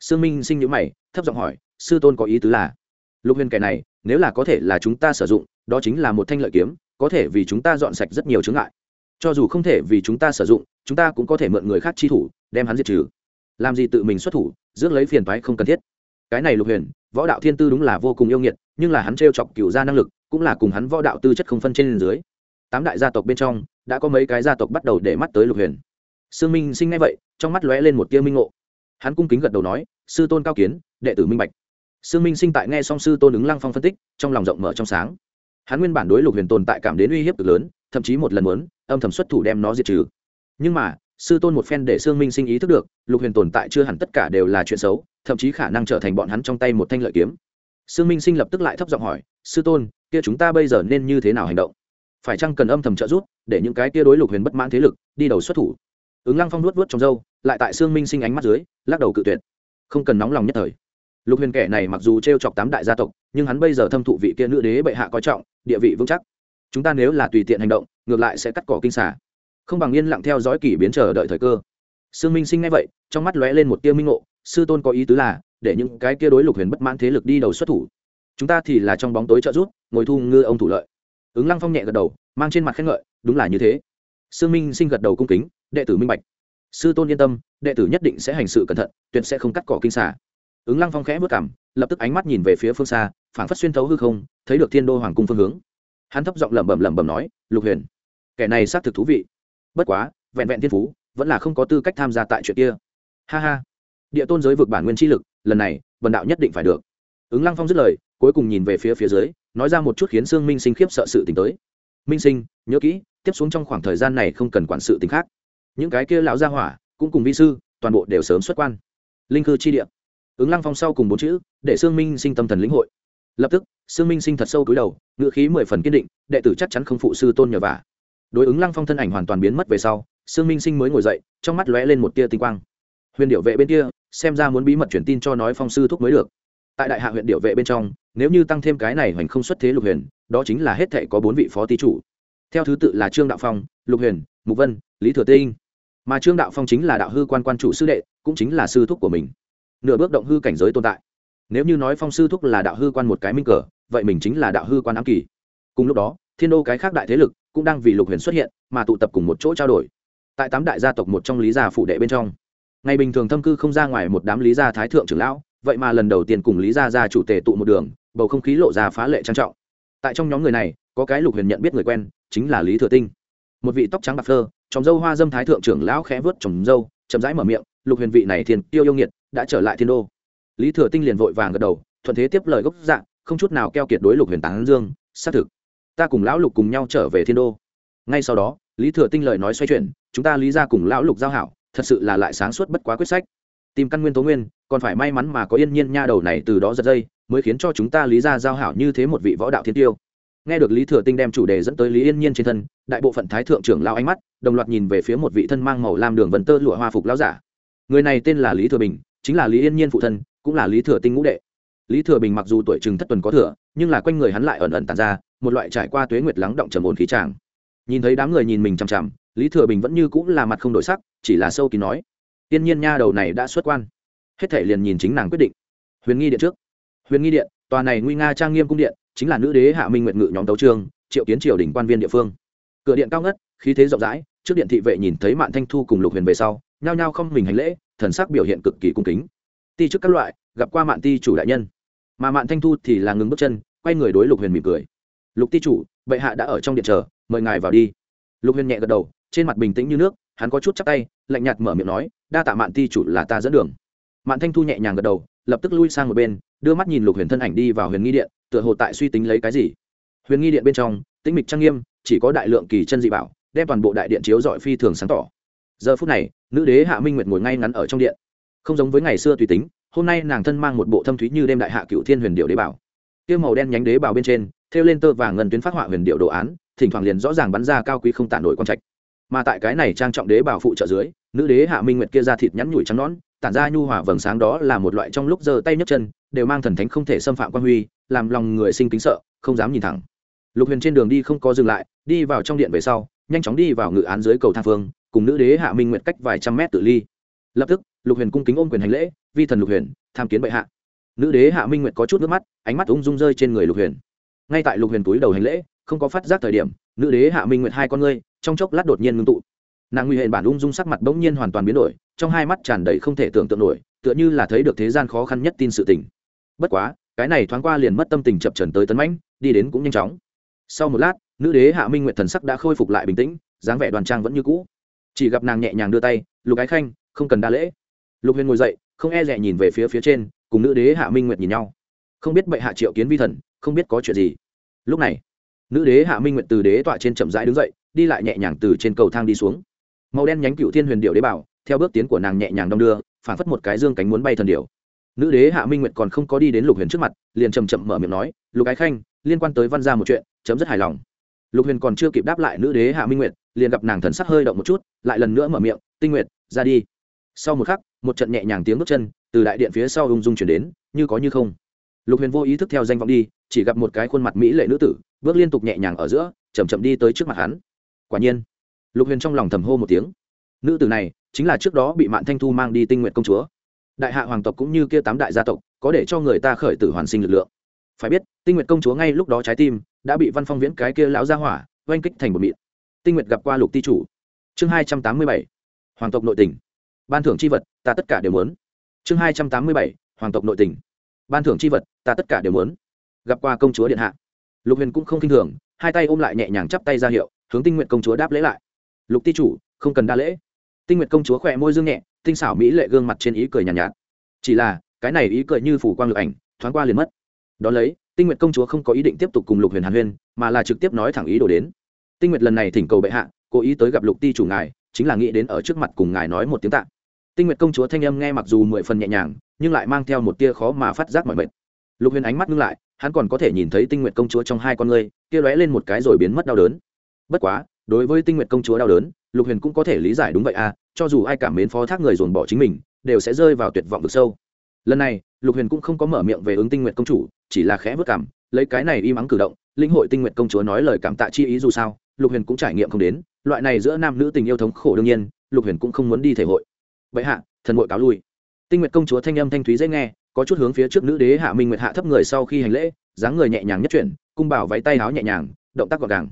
Sương minh sinh nhữ mày, thấp giọng hỏi, sư tôn có ý tứ là? Lục huyền kẻ này, nếu là có thể là chúng ta sử dụng, đó chính là một thanh lợi kiếm, có thể vì chúng ta dọn sạch rất nhiều chướng ngại. Cho dù không thể vì chúng ta sử dụng, chúng ta cũng có thể mượn người khác chi thủ, đem hắn diệt trừ. Làm gì tự mình xuất thủ, rước lấy phiền toái không cần thiết. Cái này lục huyền, võ đạo thiên tư đúng là vô cùng yêu nghiệt, nhưng là hắn t chọc cựu ra năng lực, cũng là cùng hắn võ đạo tư chất không phân trên dưới. Tám đại gia tộc bên trong, đã có mấy cái gia tộc bắt đầu để mắt tới lục huyền. Sương minh sinh ngay vậy, trong mắt lóe lên một tia minh ngộ. Hắn cung kính gật đầu nói, sư tôn cao kiến, đệ tử minh bạch sương minh sinh tại nghe song sư tôn ứng lăng phong phân tích trong lòng rộng mở trong sáng. Hắn nguyên bản đối lục huyền tồn tại cảm đến uy hiếp cực lớn thậm chí một lần muốn âm thầm xuất thủ đem nó diệt trừ. Nhưng mà sư tôn một phen để sương minh sinh ý thức được lục huyền tồn tại chưa hẳn tất cả đều là chuyện xấu thậm chí khả năng trở thành bọn hắn trong tay một thanh lợi kiếm. Sương minh sinh lập tức lại thấp giọng hỏi sư tôn kia chúng ta bây giờ nên như thế nào hành động? Phải chăng cần âm thầm trợ giúp để những cái kia đối lục huyền bất mãn thế lực đi đầu xuất thủ? Ứng lăng phong nuốt nuốt trong dâu, lại tại sương minh sinh ánh mắt dưới lắc đầu cự tuyệt. Không cần nóng lòng nhất thời lục huyền kẻ này mặc dù t r e o chọc tám đại gia tộc, nhưng hắn bây giờ thâm thụ vị kia nữ đế bệ hạ coi trọng, địa vị vững chắc. Chúng ta nếu là tùy tiện hành động, ngược lại sẽ cắt cỏ kinh xả không bằng yên lặng theo dõi kỷ biến chờ đợi thời cơ. Sương minh sinh ngay vậy, trong mắt lóe lên một tiêu minh ngộ, sư tôn có ý tứ là, để những cái kia đối lục huyền bất mãn thế lực đi đầu xuất thủ. Chúng ta thì là trong bóng tối trợ rút ngồi thu ngư ông thủ lợi. Ứng lăng phong nhẹ gật đầu, mang trên mặt khen ngợi, đúng là như thế. Sương minh sinh gật đầu cung kính, đệ tử minh bạch. Sư tôn yên tâm, đệ tử nhất định sẽ hành sự cẩn thận, tuyệt sẽ không cắt cỏ kinh xả ứng lăng phong khẽ vất cảm, lập tức ánh mắt nhìn về phía phương xa, phảng phất xuyên thấu hư không, thấy được thiên đô hoàng cung phương hướng. Hắn thấp giọng lẩm bẩm lẩm bẩm nói, lục huyền, kẻ này xác thực thú vị. Bất quá, vẹn vẹn thiên phú, vẫn là không có tư cách tham gia tại chuyện kia. Ha ha. Địa tôn giới vực bản nguyên chi lực, lần này vần đạo nhất định phải được. Ứng lăng phong dứt lời, cuối cùng nhìn về phía phía dưới, nói ra một chút khiến sương minh sinh khiếp sợ sự t tới. Minh sinh, nhớ kỹ, tiếp xuống trong khoảng thời gian này không cần quản sự t khác. Những cái kia lão gia hỏa, cũng cùng vi sư, toàn bộ đều sớm xuất quan. Linh cư chi địa ứng lăng phong sau cùng bốn chữ, để sương minh sinh tâm thần lĩnh hội. Lập tức, sương minh sinh thật sâu cúi đầu ngự khí mười phần kiên định, đệ tử chắc chắn không phụ sư tôn nhờ vả. Đối ứng lăng phong thân ảnh hoàn toàn biến mất về sau, sương minh sinh mới ngồi dậy, trong mắt lóe lên một tia tinh quang. Huyền điệu vệ bên kia, xem ra muốn bí mật truyền tin cho nói phong sư thúc mới được. Tại đại hạ huyện điệu vệ bên trong, nếu như tăng thêm cái này hoành không xuất thế lục huyền, đó chính là hết thệ có bốn vị phó tý chủ. Theo thứ tự là trương đạo phong, lục huyền, mục vân, lý thừa tinh. Mà trương đạo phong chính là đạo hư quan quan chủ sư đệ, cũng chính là sư thúc của mình nửa bước động hư cảnh giới tồn tại. Nếu như nói phong sư thúc là đạo hư quan một cái minh cờ, vậy mình chính là đạo hư quan ám kỳ. Cùng lúc đó, thiên đô cái khác đại thế lực cũng đang vì lục huyền xuất hiện, mà tụ tập cùng một chỗ trao đổi. Tại tám đại gia tộc một trong lý gia phụ đệ bên trong, ngày bình thường thâm cư không ra ngoài một đám lý gia thái thượng trưởng lão, vậy mà lần đầu tiên cùng lý gia gia chủ tề tụ một đường, bầu không khí lộ ra phá lệ trang trọng. Tại trong nhóm người này, có cái lục huyền nhận biết người quen, chính là lý thừa tinh. Một vị tóc trắng bạc phơ trồng dâu hoa dâm thái thượng trưởng lão khẽ vớt trồng dâu, chậm rãi mở miệng, lục huyền vị này thiên tiêu yêu nghiệt đã trở lại thiên đô. Lý thừa tinh liền vội vàng gật đầu, thuận thế tiếp lời gốc dạng không chút nào keo kiệt đối lục huyền tán dương, xác thực, ta cùng lão lục cùng nhau trở về thiên đô. Ngay sau đó, lý thừa tinh lời nói xoay chuyển, chúng ta lý ra cùng lão lục giao hảo, thật sự là lại sáng suốt bất quá quyết sách. Tìm căn nguyên tố nguyên, còn phải may mắn mà có yên nhiên nha đầu này từ đó giật dây, mới khiến cho chúng ta lý ra giao hảo như thế một vị võ đạo thiên tiêu. Nghe được lý thừa tinh đem chủ đề dẫn tới lý yên nhiên trên thân, đại bộ phận thái thượng trưởng lao ánh mắt đồng loạt nhìn về phía một vị thân mang màu lam đường vần tơ lụa hoa phục lao giả. Người này tên là lý thừa bình chính là lý yên nhiên phụ thân, cũng là lý thừa tinh ngũ đệ. Lý thừa bình mặc dù tuổi chừng thất tuần có thừa, nhưng là quanh người hắn lại ẩn ẩn tàn ra một loại trải qua tuế nguyệt lắng động trầm ổn khí tràng. Nhìn thấy đám người nhìn mình chằm chằm, lý thừa bình vẫn như cũng là mặt không đổi sắc, chỉ là sâu kín nói, tiên nhiên nha đầu này đã xuất quan. Hết thể liền nhìn chính nàng quyết định. Huyền nghi điện trước. Huyền nghi điện, tòa này nguy nga trang nghiêm cung điện, chính là nữ đế hạ minh nguyệt ngự nhóm tấu trương, triệu kiến triều đình quan viên địa phương. Cửa điện cao ngất, khí thế rộng rãi, trước điện thị vệ nhìn thấy mạn thanh thu cùng lục huyền về sau, nhao nhao không mình hành lễ thần sắc biểu hiện cực kỳ cung kính. Ti chức các loại, gặp qua mạn ti chủ đại nhân. Mà mạn thanh thu thì là ngừng bước chân, quay người đối lục huyền mỉm cười. Lục ti chủ, bệ hạ đã ở trong điện chờ, mời ngài vào đi. Lục huyền nhẹ gật đầu, trên mặt bình tĩnh như nước, hắn có chút chắc tay, lạnh nhạt mở miệng nói, đa tạ mạn ti chủ là ta dẫn đường. Mạn thanh thu nhẹ nhàng gật đầu, lập tức lui sang một bên, đưa mắt nhìn lục huyền thân ảnh đi vào huyền nghi điện, tựa hồ tại suy tính lấy cái gì. Huyền nghi điện bên trong, tĩnh mịch trang nghiêm, chỉ có đại lượng kỳ chân dị bảo, đem toàn bộ đại điện chiếu dọi phi thường sáng tỏ giờ phút này, nữ đế hạ minh nguyệt ngồi ngay ngắn ở trong điện. Không giống với ngày xưa tùy tính, hôm nay nàng thân mang một bộ thâm thúy như đêm đại hạ cựu thiên huyền điệu đế bảo. Tiêu màu đen nhánh đế bảo bên trên, thêu lên tơ vàng ngân tuyến phát họa huyền điệu đồ án, thỉnh thoảng liền rõ ràng bắn ra cao quý không tản nổi quan trạch. Mà tại cái này trang trọng đế bảo phụ trợ dưới, nữ đế hạ minh nguyệt kia ra thịt nhắn nhủi trắng nón tản ra nhu hòa vầng sáng đó là một loại trong lúc giơ tay nhấc chân, đều mang thần thánh không thể xâm phạm quan huy, làm lòng người sinh kính sợ, không dám nhìn thẳng. Lục huyền trên đường đi không có dừng lại, đi vào trong điện về sau, nhanh chóng đi vào ngự án dưới cầu thang phương cùng nữ đế hạ minh nguyệt cách vài trăm mét tự ly. Lập tức, lục huyền cung kính ôm quyền hành lễ, vi thần lục huyền, tham kiến bệ hạ. Nữ đế hạ minh nguyệt có chút nước mắt, ánh mắt ung dung rơi trên người lục huyền. Ngay tại lục huyền túi đầu hành lễ, không có phát giác thời điểm, nữ đế hạ minh nguyệt hai con ngươi, trong chốc lát đột nhiên ngưng tụ. Nàng nguy hệ bản ung dung sắc mặt bỗng nhiên hoàn toàn biến đổi, trong hai mắt tràn đầy không thể tưởng tượng nổi, tựa như là thấy được thế gian khó khăn nhất tin sự tình. Bất quá, cái này thoáng qua liền mất tâm tình chập trần tới tấn mãnh, đi đến cũng nhanh chóng. Sau một lát, nữ đế hạ minh nguyệt thần sắc đã khôi phục lại bình tĩnh, dáng vẻ đoàn trang vẫn như cũ chỉ gặp nàng nhẹ nhàng đưa tay, lục ái khanh, không cần đa lễ. Lục huyền ngồi dậy, không e rẻ nhìn về phía phía trên, cùng nữ đế hạ minh nguyệt nhìn nhau. Không biết bệ hạ triệu kiến vi thần, không biết có chuyện gì. Lúc này, nữ đế hạ minh nguyệt từ đế tọa trên chậm rãi đứng dậy, đi lại nhẹ nhàng từ trên cầu thang đi xuống. Màu đen nhánh cựu thiên huyền điệu đế bảo, theo bước tiến của nàng nhẹ nhàng đong đưa, phản phất một cái dương cánh muốn bay thần điệu. Nữ đế hạ minh nguyệt còn không có đi đến lục huyền trước mặt, liền chầm chậm mở miệng nói, lục ái khanh, liên quan tới văn ra một chuyện, chấm rất hài lòng lục huyền còn chưa kịp đáp lại nữ đế hạ minh nguyệt, liền gặp nàng thần sắc hơi động một chút, lại lần nữa mở miệng, tinh nguyệt, ra đi. Sau một khắc, một trận nhẹ nhàng tiếng bước chân từ đại điện phía sau ung dung chuyển đến, như có như không. Lục huyền vô ý thức theo danh vọng đi, chỉ gặp một cái khuôn mặt mỹ lệ nữ tử, bước liên tục nhẹ nhàng ở giữa chầm chậm đi tới trước mặt hắn. Quả nhiên, lục huyền trong lòng thầm hô một tiếng. Nữ tử này, chính là trước đó bị mạn thanh thu mang đi tinh nguyện công chúa. Đại hạ hoàng tộc cũng như kia tám đại gia tộc, có để cho người ta khởi tử hoàn sinh lực lượng. Phải biết, tinh nguyện công chúa ngay lúc đó trái tim đã bị văn phong viễn cái kia lão gia hỏa oanh kích thành một mịn. Tinh nguyệt gặp qua lục ti chủ. Chương hai trăm tám mươi bảy hoàng tộc nội tỉnh ban thưởng c h i vật ta tất cả đều muốn. Chương hai trăm tám mươi bảy hoàng tộc nội tỉnh ban thưởng c h i vật ta tất cả đều muốn. Gặp qua công chúa điện hạ. Lục huyền cũng không k i n h thường hai tay ôm lại nhẹ nhàng chắp tay ra hiệu hướng tinh nguyện công chúa đáp lễ lại. Lục ti chủ không cần đa lễ. Tinh nguyện công chúa khỏe môi dương nhẹ tinh xảo mỹ lệ gương mặt trên ý cười nhàn nhạt, nhạt. Chỉ là cái này ý cười như phủ quang lực ảnh thoáng qua liền mất. Đón lấy tinh Nguyệt công chúa không có ý định tiếp tục cùng lục huyền hàn huyên, mà là trực tiếp nói thẳng ý đồ đến. Tinh nguyệt lần này thỉnh cầu bệ hạ, cố ý tới gặp lục ti chủ ngài, chính là nghĩ đến ở trước mặt cùng ngài nói một tiếng tạ. Tinh nguyệt công chúa thanh âm nghe mặc dù mười phần nhẹ nhàng, nhưng lại mang theo một tia khó mà phát giác mọi mệt. Lục huyền ánh mắt ngưng lại, hắn còn có thể nhìn thấy tinh nguyệt công chúa trong hai con ngươi, kia lóe lên một cái rồi biến mất đau đớn. Bất quá, đối với tinh nguyệt công chúa đau đớn, lục huyền cũng có thể lý giải đúng vậy à cho dù ai cảm mến phó thác người dồn bỏ chính mình, đều sẽ rơi vào tuyệt vọng vực sâu. Lần này, lục huyền cũng không có mở miệng về ứng tinh nguyệt công chủ chỉ là khẽ vất cảm lấy cái này im ắng cử động linh hội tinh nguyện công chúa nói lời cảm tạ chi ý dù sao lục huyền cũng trải nghiệm không đến loại này giữa nam nữ tình yêu thống khổ đương nhiên lục huyền cũng không muốn đi thể hội. Vậy hạ thần hội cáo lui. Tinh nguyện công chúa thanh âm thanh thúy dễ nghe có chút hướng phía trước nữ đế hạ minh nguyệt hạ thấp người sau khi hành lễ dáng người nhẹ nhàng nhất chuyển cung bảo váy tay áo nhẹ nhàng động tác gọn gàng.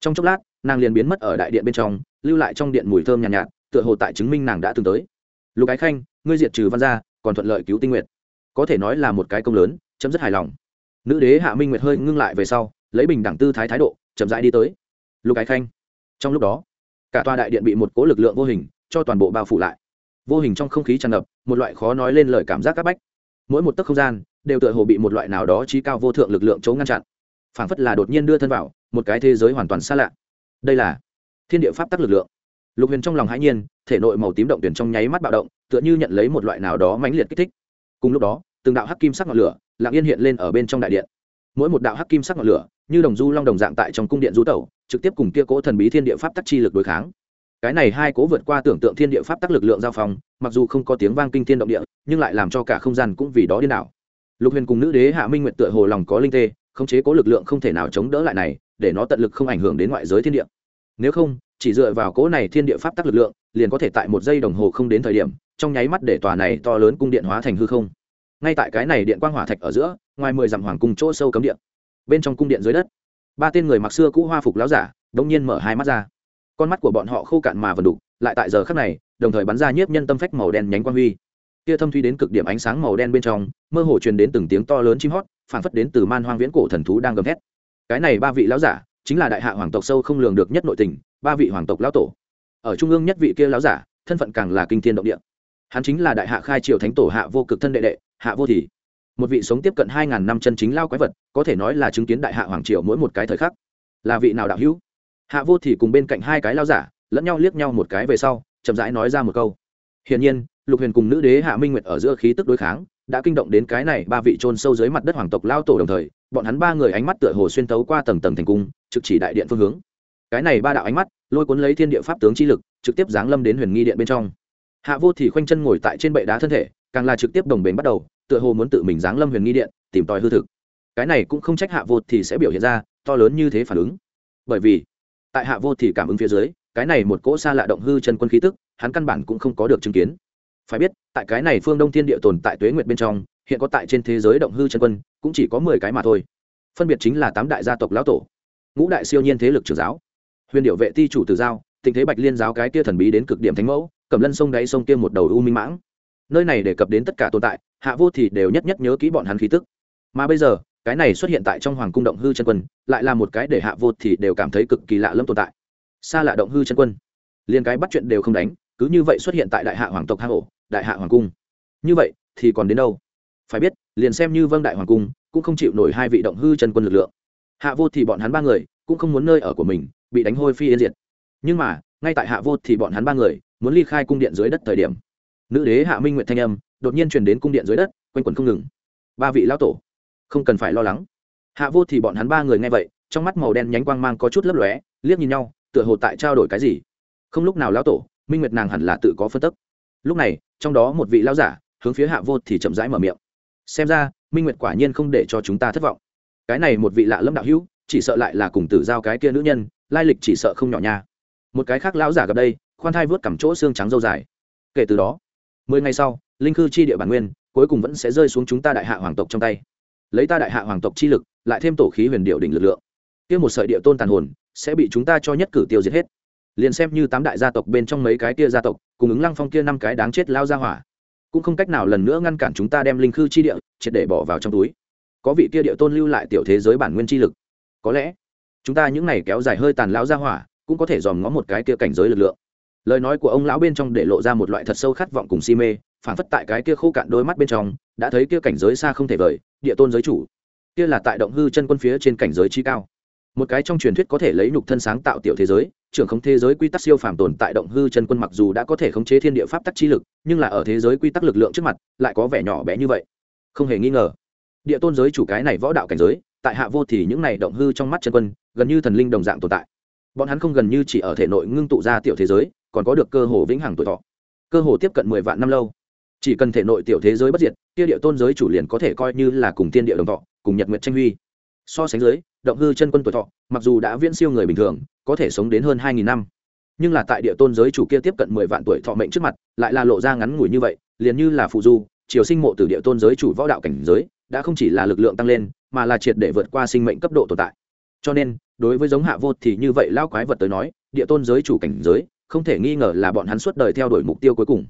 Trong chốc lát nàng liền biến mất ở đại điện bên trong lưu lại trong điện mùi thơm nhàn nhạt, nhạt tựa hồ tại chứng minh nàng đã từng tới. Lục ái khanh ngươi diệt trừ văn gia còn thuận lợi cứu tinh nguyệt. Có thể nói là một cái công lớn chấm rất hài lòng. Nữ đế hạ minh nguyệt hơi ngưng lại về sau, lấy bình đẳng tư thái thái độ, chậm rãi đi tới. Lục ái khanh. Trong lúc đó, cả tòa đại điện bị một cố lực lượng vô hình cho toàn bộ bao phủ lại. Vô hình trong không khí tràn ngập, một loại khó nói lên lời cảm giác c áp bách. Mỗi một tấc không gian đều tựa hồ bị một loại nào đó trí cao vô thượng lực lượng chống ngăn chặn. Phảng phất là đột nhiên đưa thân vào một cái thế giới hoàn toàn xa lạ. Đây là thiên địa pháp tắc lực lượng. Lục huyền trong lòng hãi nhiên, thể nội màu tím động tuyển trong nháy mắt bạo động, tựa như nhận lấy một loại nào đó mãnh liệt kích thích. Cùng lúc đó, từng đạo hắc kim sắc ngọn lửa lặng yên hiện lên ở bên trong đại điện. Mỗi một đạo hắc kim sắc ngọn lửa, như đồng du long đồng dạng tại trong cung điện du tẩu, trực tiếp cùng kia cố thần bí thiên địa pháp tắc chi lực đối kháng. Cái này hai cố vượt qua tưởng tượng thiên địa pháp tắc lực lượng giao phong, mặc dù không có tiếng vang kinh thiên động địa, nhưng lại làm cho cả không gian cũng vì đó điên đảo. Lục huyền cùng nữ đế hạ minh nguyệt tựa hồ lòng có linh tê, khống chế cố lực lượng không thể nào chống đỡ lại này, để nó tận lực không ảnh hưởng đến ngoại giới thiên địa. Nếu không, chỉ dựa vào cố này thiên địa pháp tắc lực lượng, liền có thể tại một giây đồng hồ không đến thời điểm, trong nháy mắt để tòa này to lớn cung điện hóa thành hư không ngay tại cái này điện quang hỏa thạch ở giữa, ngoài mười dặm hoàng cung chỗ sâu cấm điện bên trong cung điện dưới đất, ba tên người mặc xưa cũ hoa phục láo giả đông nhiên mở hai mắt ra. Con mắt của bọn họ khô cạn mà vần đục, lại tại giờ khắc này, đồng thời bắn ra nhiếp nhân tâm phách màu đen nhánh quang huy. Kia thâm thuy đến cực điểm ánh sáng màu đen bên trong, mơ hồ truyền đến từng tiếng to lớn chim hót phản phất đến từ man hoang viễn cổ thần thú đang gầm thét. Cái này ba vị lão giả, chính là đại hạ hoàng tộc sâu không lường được nhất nội tình, ba vị hoàng tộc lão tổ. Ở trung ương nhất vị kia lão giả, thân phận càng là kinh thiên động địa hắn chính là đại hạ khai triều thánh tổ hạ vô cực thân đệ đệ, hạ vô thì. Một vị sống tiếp cận hai ngàn năm chân chính lao quái vật, có thể nói là chứng kiến đại hạ hoàng triều mỗi một cái thời khắc. Là vị nào đạo hữu? Hạ vô thì cùng bên cạnh hai cái lao giả, lẫn nhau liếc nhau một cái về sau, chậm rãi nói ra một câu. Hiển nhiên, lục huyền cùng nữ đế hạ minh nguyệt ở giữa khí tức đối kháng, đã kinh động đến cái này ba vị trôn sâu dưới mặt đất hoàng tộc lao tổ đồng thời, bọn hắn ba người ánh mắt tựa hồ xuyên tấu qua tầng tầng thành cung, trực chỉ đại điện phương hướng. Cái này ba đạo ánh mắt, lôi cuốn lấy thiên địa pháp tướng chi lực, trực tiếp giáng lâm đến huyền nghi điện bên trong hạ vô thì khoanh chân ngồi tại trên bệ đá thân thể, càng là trực tiếp đồng bền bắt đầu, tựa hồ muốn tự mình giáng lâm huyền nghi điện, tìm tòi hư thực. Cái này cũng không trách hạ vô thì sẽ biểu hiện ra to lớn như thế phản ứng. Bởi vì, tại hạ vô thì cảm ứng phía dưới, cái này một cỗ xa lạ động hư chân quân khí tức, hắn căn bản cũng không có được chứng kiến. Phải biết, tại cái này phương đông thiên địa tồn tại tuế nguyệt bên trong, hiện có tại trên thế giới động hư chân quân, cũng chỉ có mười cái mà thôi. Phân biệt chính là tám đại gia tộc lão tổ, ngũ đại siêu nhiên thế lực trưởng giáo, huyền điệu vệ ti chủ từ giao tình thế bạch liên giáo cái kia thần bí đến cực điểm thánh mẫu Cẩm lân sông đáy sông kia một đầu u minh mãng. Nơi này đề cập đến tất cả tồn tại, hạ vô thì đều nhất nhất nhớ kỹ bọn hắn khí tức. Mà bây giờ, cái này xuất hiện tại trong hoàng cung động hư chân quân, lại là một cái để hạ vô thì đều cảm thấy cực kỳ lạ lẫm tồn tại. Xa lạ động hư chân quân. Liền cái bắt chuyện đều không đánh, cứ như vậy xuất hiện tại đại hạ hoàng tộc hạ ổ, đại hạ hoàng cung. Như vậy, thì còn đến đâu? Phải biết, liền xem như vâng đại hoàng cung, cũng không chịu nổi hai vị động hư chân quân lực lượng. Hạ vô thì bọn hắn ba người, cũng không muốn nơi ở của mình, bị đánh hôi phi yên diệt. Nhưng mà, ngay tại hạ vô thì bọn hắn ba người muốn ly khai cung điện dưới đất thời điểm. Nữ đế hạ minh nguyện thanh âm đột nhiên truyền đến cung điện dưới đất, quanh quẩn không ngừng. Ba vị lão tổ, không cần phải lo lắng. Hạ vô thì bọn hắn ba người nghe vậy, trong mắt màu đen nhánh quang mang có chút lấp lóe, liếc nhìn nhau, tựa hồ tại trao đổi cái gì. Không lúc nào lão tổ, minh nguyệt nàng hẳn là tự có phân tức. Lúc này, trong đó một vị lão giả, hướng phía hạ vô thì chậm rãi mở miệng. Xem ra, minh nguyệt quả nhiên không để cho chúng ta thất vọng. Cái này một vị lạ lâm đạo hữu, chỉ sợ lại là cùng tử giao cái kia nữ nhân, lai lịch chỉ sợ không nhỏ nha. Một cái khác lão giả gặp đây khoan thai vớt cằm chỗ xương trắng dâu dài. Kể từ đó, mười ngày sau, linh khư chi địa bản nguyên cuối cùng vẫn sẽ rơi xuống chúng ta đại hạ hoàng tộc trong tay. Lấy ta đại hạ hoàng tộc chi lực, lại thêm tổ khí huyền điệu đỉnh lực lượng. Kia một sợi địa tôn tàn hồn sẽ bị chúng ta cho nhất cử tiêu diệt hết. Liền xem như tám đại gia tộc bên trong mấy cái kia gia tộc, cùng ứng lăng phong kia năm cái đáng chết lao ra hỏa, cũng không cách nào lần nữa ngăn cản chúng ta đem linh khư chi địa triệt để bỏ vào trong túi. Có vị kia địa tôn lưu lại tiểu thế giới bản nguyên chi lực. Có lẽ, chúng ta những này kéo dài hơi tàn lão ra hỏa cũng có thể dòm ngó một cái kia cảnh giới lực lượng lời nói của ông lão bên trong để lộ ra một loại thật sâu khát vọng cùng si mê phản phất tại cái kia khô cạn đôi mắt bên trong, đã thấy kia cảnh giới xa không thể vời, địa tôn giới chủ. Kia là tại động hư chân quân phía trên cảnh giới chi cao. Một cái trong truyền thuyết có thể lấy nhục thân sáng tạo tiểu thế giới, trưởng không thế giới quy tắc siêu phàm tồn tại động hư chân quân mặc dù đã có thể khống chế thiên địa pháp tắc chi lực, nhưng là ở thế giới quy tắc lực lượng trước mặt, lại có vẻ nhỏ bé như vậy. Không hề nghi ngờ. Địa tôn giới chủ cái này võ đạo cảnh giới, tại hạ vô thì những này động hư trong mắt chân quân, gần như thần linh đồng dạng tồn tại. Bọn hắn không gần như chỉ ở thể nội ngưng tụ ra tiểu thế giới còn có được cơ hồ vĩnh hằng tuổi thọ. Cơ hồ tiếp cận mười vạn năm lâu. Chỉ cần thể nội tiểu thế giới bất diệt, kia địa tôn giới chủ liền có thể coi như là cùng tiên địa đồng thọ, cùng nhật nguyệt tranh huy. So sánh dưới động hư chân quân tuổi thọ, mặc dù đã viễn siêu người bình thường, có thể sống đến hơn hai nghìn năm. Nhưng là tại địa tôn giới chủ kia tiếp cận mười vạn tuổi thọ mệnh trước mặt, lại là lộ ra ngắn ngủi như vậy, liền như là phụ du, triều sinh mộ từ địa tôn giới chủ võ đạo cảnh giới, đã không chỉ là lực lượng tăng lên, mà là triệt để vượt qua sinh mệnh cấp độ tồn tại. Cho nên, đối với giống hạ vô thì như vậy lao quái vật tới nói, địa tôn giới chủ cảnh giới không thể nghi ngờ là bọn hắn suốt đời theo đuổi mục tiêu cuối cùng.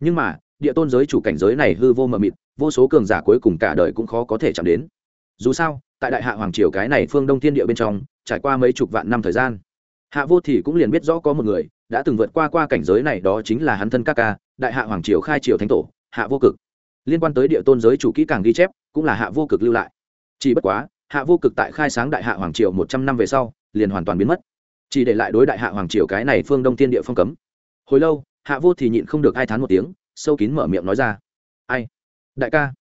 Nhưng mà, địa tôn giới chủ cảnh giới này hư vô mờ mịt, vô số cường giả cuối cùng cả đời cũng khó có thể chạm đến. Dù sao, tại đại hạ hoàng triều cái này phương đông thiên địa bên trong, trải qua mấy chục vạn năm thời gian, hạ vô thì cũng liền biết rõ có một người đã từng vượt qua qua cảnh giới này, đó chính là hắn thân ca ca, đại hạ hoàng triều khai triều thánh tổ, hạ vô cực. Liên quan tới địa tôn giới chủ kỹ càng ghi chép, cũng là hạ vô cực lưu lại. Chỉ bất quá, hạ vô cực tại khai sáng đại hạ hoàng triều một trăm năm về sau, liền hoàn toàn biến mất chỉ để lại đối đại hạ hoàng triều cái này phương đông thiên địa phong cấm hồi lâu hạ vô thì nhịn không được hai tháng một tiếng sâu kín mở miệng nói ra ai đại ca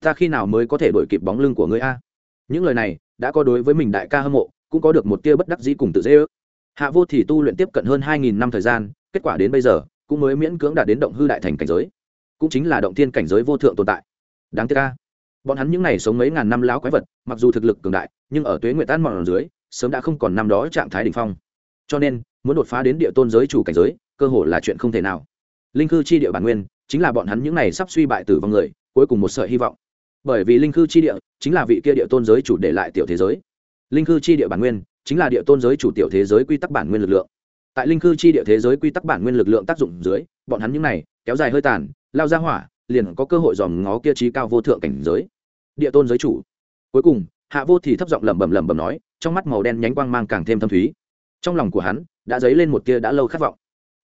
ta khi nào mới có thể đổi kịp bóng lưng của ngươi a những lời này đã có đối với mình đại ca hâm mộ cũng có được một tia bất đắc dĩ cùng tự dễ ước. hạ vô thì tu luyện tiếp cận hơn hai nghìn năm thời gian kết quả đến bây giờ cũng mới miễn cưỡng đạt đến động hư đại thành cảnh giới cũng chính là động thiên cảnh giới vô thượng tồn tại đáng tiếc ca bọn hắn những n à y sống mấy ngàn năm láo quái vật mặc dù thực lực cường đại nhưng ở tuế nguyện tan mòn dưới sớm đã không còn năm đó trạng thái đ ỉ n h phong cho nên, muốn đột phá đến địa tôn giới chủ cảnh giới, cơ hội là chuyện không thể nào. Linh cư chi địa bản nguyên, chính là bọn hắn những n à y sắp suy bại tử vong người, cuối cùng một sợi hy vọng. Bởi vì linh cư chi địa chính là vị kia địa tôn giới chủ để lại tiểu thế giới. Linh cư chi địa bản nguyên chính là địa tôn giới chủ tiểu thế giới quy tắc bản nguyên lực lượng. Tại linh cư chi địa thế giới quy tắc bản nguyên lực lượng tác dụng dưới, bọn hắn những n à y kéo dài hơi tàn, lao ra hỏa, liền có cơ hội dòm ngó kia trí cao vô thượng cảnh giới. Địa tôn giới chủ. Cuối cùng, hạ vô thì thấp giọng lẩm bẩm lẩm bẩm nói, trong mắt màu đen nhánh quang mang càng thêm thâm thúy trong lòng của hắn đã dấy lên một tia đã lâu khát vọng.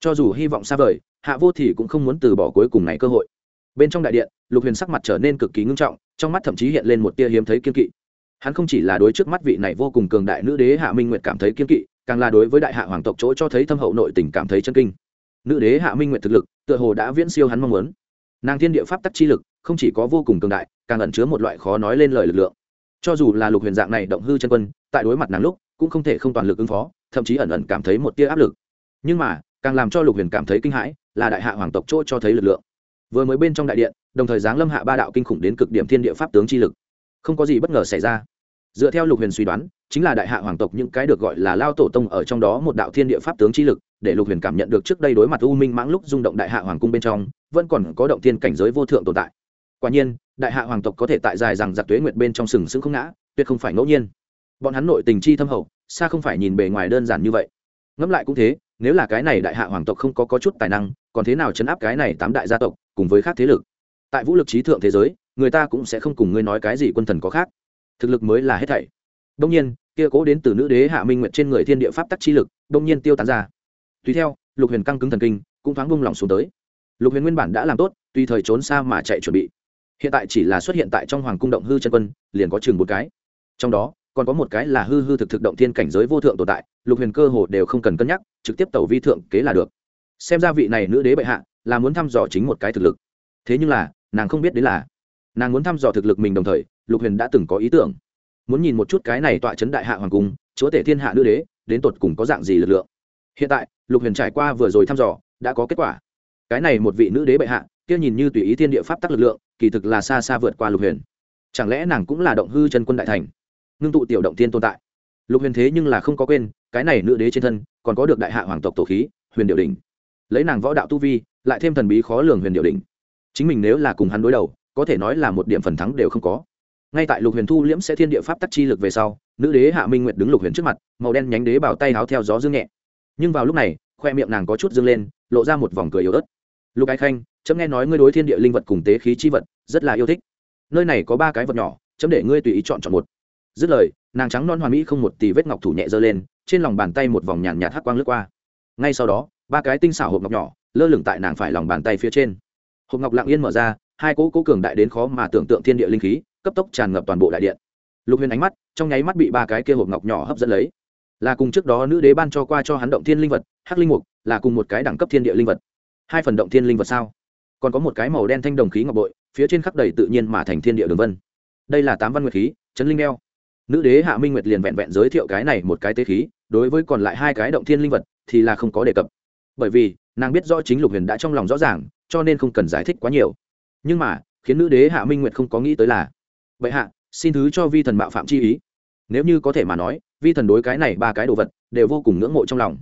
Cho dù hy vọng xa vời, hạ vô thì cũng không muốn từ bỏ cuối cùng này cơ hội. Bên trong đại điện, lục huyền sắc mặt trở nên cực kỳ ngưng trọng, trong mắt thậm chí hiện lên một tia hiếm thấy kiên kỵ. Hắn không chỉ là đối trước mắt vị này vô cùng cường đại nữ đế hạ minh nguyệt cảm thấy kiên kỵ, càng là đối với đại hạ hoàng tộc chỗ cho thấy thâm hậu nội tình cảm thấy chân kinh. Nữ đế hạ minh nguyệt thực lực, tựa hồ đã viễn siêu hắn mong muốn. Nàng thiên địa pháp tắc chi lực, không chỉ có vô cùng cường đại, càng ẩn chứa một loại khó nói lên lời lực lượng. Cho dù là lục huyền dạng này động hư chân quân, tại đối mặt nàng lúc cũng không thể không toàn lực ứng phó, thậm chí ẩn ẩn cảm thấy một tia áp lực. Nhưng mà, càng làm cho lục huyền cảm thấy kinh hãi, là đại hạ hoàng tộc chỗ cho thấy lực lượng. Vừa mới bên trong đại điện, đồng thời giáng lâm hạ ba đạo kinh khủng đến cực điểm thiên địa pháp tướng chi lực. Không có gì bất ngờ xảy ra. Dựa theo lục huyền suy đoán, chính là đại hạ hoàng tộc những cái được gọi là lao tổ tông ở trong đó một đạo thiên địa pháp tướng chi lực, để lục huyền cảm nhận được trước đây đối mặt u minh mãng lúc rung động đại hạ hoàng cung bên trong, vẫn còn có động thiên cảnh giới vô thượng tồn tại. Quả nhiên, đại hạ hoàng tộc có thể tại dài rằng giặc tuế nguyệt bên trong sừng sững không ngã, tuyệt không phải ngẫu nhiên bọn hắn nội tình chi thâm hậu xa không phải nhìn bề ngoài đơn giản như vậy. Ngẫm lại cũng thế nếu là cái này đại hạ hoàng tộc không có, có chút tài năng còn thế nào chấn áp cái này tám đại gia tộc cùng với khác thế lực? Tại vũ lực trí thượng thế giới người ta cũng sẽ không cùng ngươi nói cái gì quân thần có khác. Thực lực mới là hết thảy. Đông nhiên kia cố đến từ nữ đế hạ minh nguyện trên người thiên địa pháp tắc chi lực đông nhiên tiêu tán ra. Tùy theo lục huyền căng cứng thần kinh cũng thoáng bung lỏng xuống tới. Lục huyền nguyên bản đã làm tốt tùy thời trốn xa mà chạy chuẩn bị. Hiện tại chỉ là xuất hiện tại trong hoàng cung động hư chân quân liền có chừng một cái. Trong đó còn có một cái là hư hư thực thực động thiên cảnh giới vô thượng tồn tại, lục huyền cơ hồ đều không cần cân nhắc, trực tiếp tẩu vi thượng kế là được. Xem ra vị này nữ đế bệ hạ là muốn thăm dò chính một cái thực lực. Thế nhưng là, nàng không biết đến là, nàng muốn thăm dò thực lực mình đồng thời, lục huyền đã từng có ý tưởng. Muốn nhìn một chút cái này tọa chấn đại hạ hoàng cung, chúa tể thiên hạ nữ đế, đến tột cùng có dạng gì lực lượng. Hiện tại, lục huyền trải qua vừa rồi thăm dò, đã có kết quả. Cái này một vị nữ đế bệ hạ, kia nhìn như tùy ý thiên địa pháp tắc lực lượng, kỳ thực là xa xa vượt qua lục huyền. Chẳng lẽ nàng cũng là động hư chân quân đại thành? Ngưng tụ tiểu động tiên tồn tại. Lục huyền thế nhưng là không có quên, cái này nữ đế trên thân còn có được đại hạ hoàng tộc tổ khí, huyền điệu đình lấy nàng võ đạo tu vi, lại thêm thần bí khó lường huyền điệu đình chính mình nếu là cùng hắn đối đầu, có thể nói là một điểm phần thắng đều không có. Ngay tại lục huyền thu liễm sẽ thiên địa pháp tắc chi lực về sau, nữ đế hạ minh nguyệt đứng lục huyền trước mặt, màu đen nhánh đế bảo tay háo theo gió dương nhẹ. Nhưng vào lúc này, khoe miệng nàng có chút dương lên, lộ ra một vòng cười yếu ớt. Lục ái khanh, chấm nghe nói ngươi đối thiên địa linh vật cùng tế khí chi vật rất là yêu thích. Nơi này có ba cái vật nhỏ, chấm để ngươi tùy ý chọn chọn một dứt lời, nàng trắng non hoàn mỹ không một tì vết ngọc thủ nhẹ giơ lên, trên lòng bàn tay một vòng nhàn nhạt hắc quang lướt qua. Ngay sau đó, ba cái tinh xảo hộp ngọc nhỏ, lơ lửng tại nàng phải lòng bàn tay phía trên. Hộp ngọc lặng yên mở ra, hai cỗ cố cường đại đến khó mà tưởng tượng thiên địa linh khí, cấp tốc tràn ngập toàn bộ đại điện. Lục huyền ánh mắt, trong nháy mắt bị ba cái kia hộp ngọc nhỏ hấp dẫn lấy. Là cùng trước đó nữ đế ban cho qua cho hắn động thiên linh vật, hắc linh mục, là cùng một cái đẳng cấp thiên địa linh vật. Hai phần động thiên linh vật sao? Còn có một cái màu đen thanh đồng khí ngọc bội, phía trên khắp đầy tự nhiên mà thành thiên địa đường vân. Đây là tám văn nguyệt khí, chấn linh đeo nữ đế hạ minh nguyệt liền vẹn vẹn giới thiệu cái này một cái tế khí, đối với còn lại hai cái động thiên linh vật thì là không có đề cập. Bởi vì, nàng biết rõ chính lục huyền đã trong lòng rõ ràng, cho nên không cần giải thích quá nhiều. Nhưng mà, khiến nữ đế hạ minh nguyệt không có nghĩ tới là vậy hạ, xin thứ cho vi thần mạo phạm chi ý. Nếu như có thể mà nói, vi thần đối cái này ba cái đồ vật đều vô cùng ngưỡng mộ trong lòng.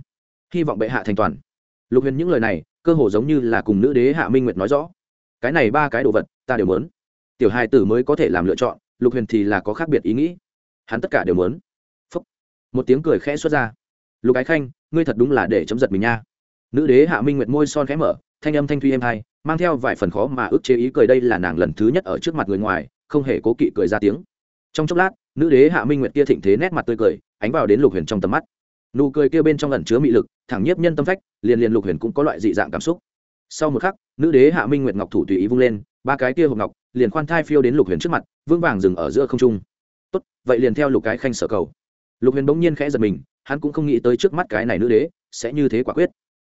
Hy vọng bệ hạ thành toàn. Lục huyền những lời này, cơ hồ giống như là cùng nữ đế hạ minh nguyệt nói rõ. Cái này ba cái đồ vật, ta đều muốn. Tiểu hai tử mới có thể làm lựa chọn, lục huyền thì là có khác biệt ý nghĩ hắn tất cả đều muốn. Phúc. một tiếng cười khẽ xuất ra. Lục ái khanh, ngươi thật đúng là để chấm giật mình nha. Nữ đế hạ minh nguyệt môi son khẽ mở, thanh âm thanh thuy êm hai, mang theo vài phần khó mà ức chế ý cười đây là nàng lần thứ nhất ở trước mặt người ngoài, không hề cố kỵ cười ra tiếng. Trong chốc lát, nữ đế hạ minh nguyệt kia thịnh thế nét mặt tươi cười, ánh vào đến lục huyền trong tầm mắt. Nụ cười kia bên trong ẩn chứa mị lực, thẳng nhiếp nhân tâm phách, liền liền lục huyền cũng có loại dị dạng cảm xúc. Sau một khắc, nữ đế hạ minh nguyệt ngọc thủ tùy ý vung lên, ba cái kia hộp ngọc liền khoan thai phiêu đến lục huyền trước mặt vương vàng dừng ở giữa không trung tốt, vậy liền theo lục cái khanh sở cầu. Lục huyền bỗng nhiên khẽ giật mình, hắn cũng không nghĩ tới trước mắt cái này nữ đế sẽ như thế quả quyết.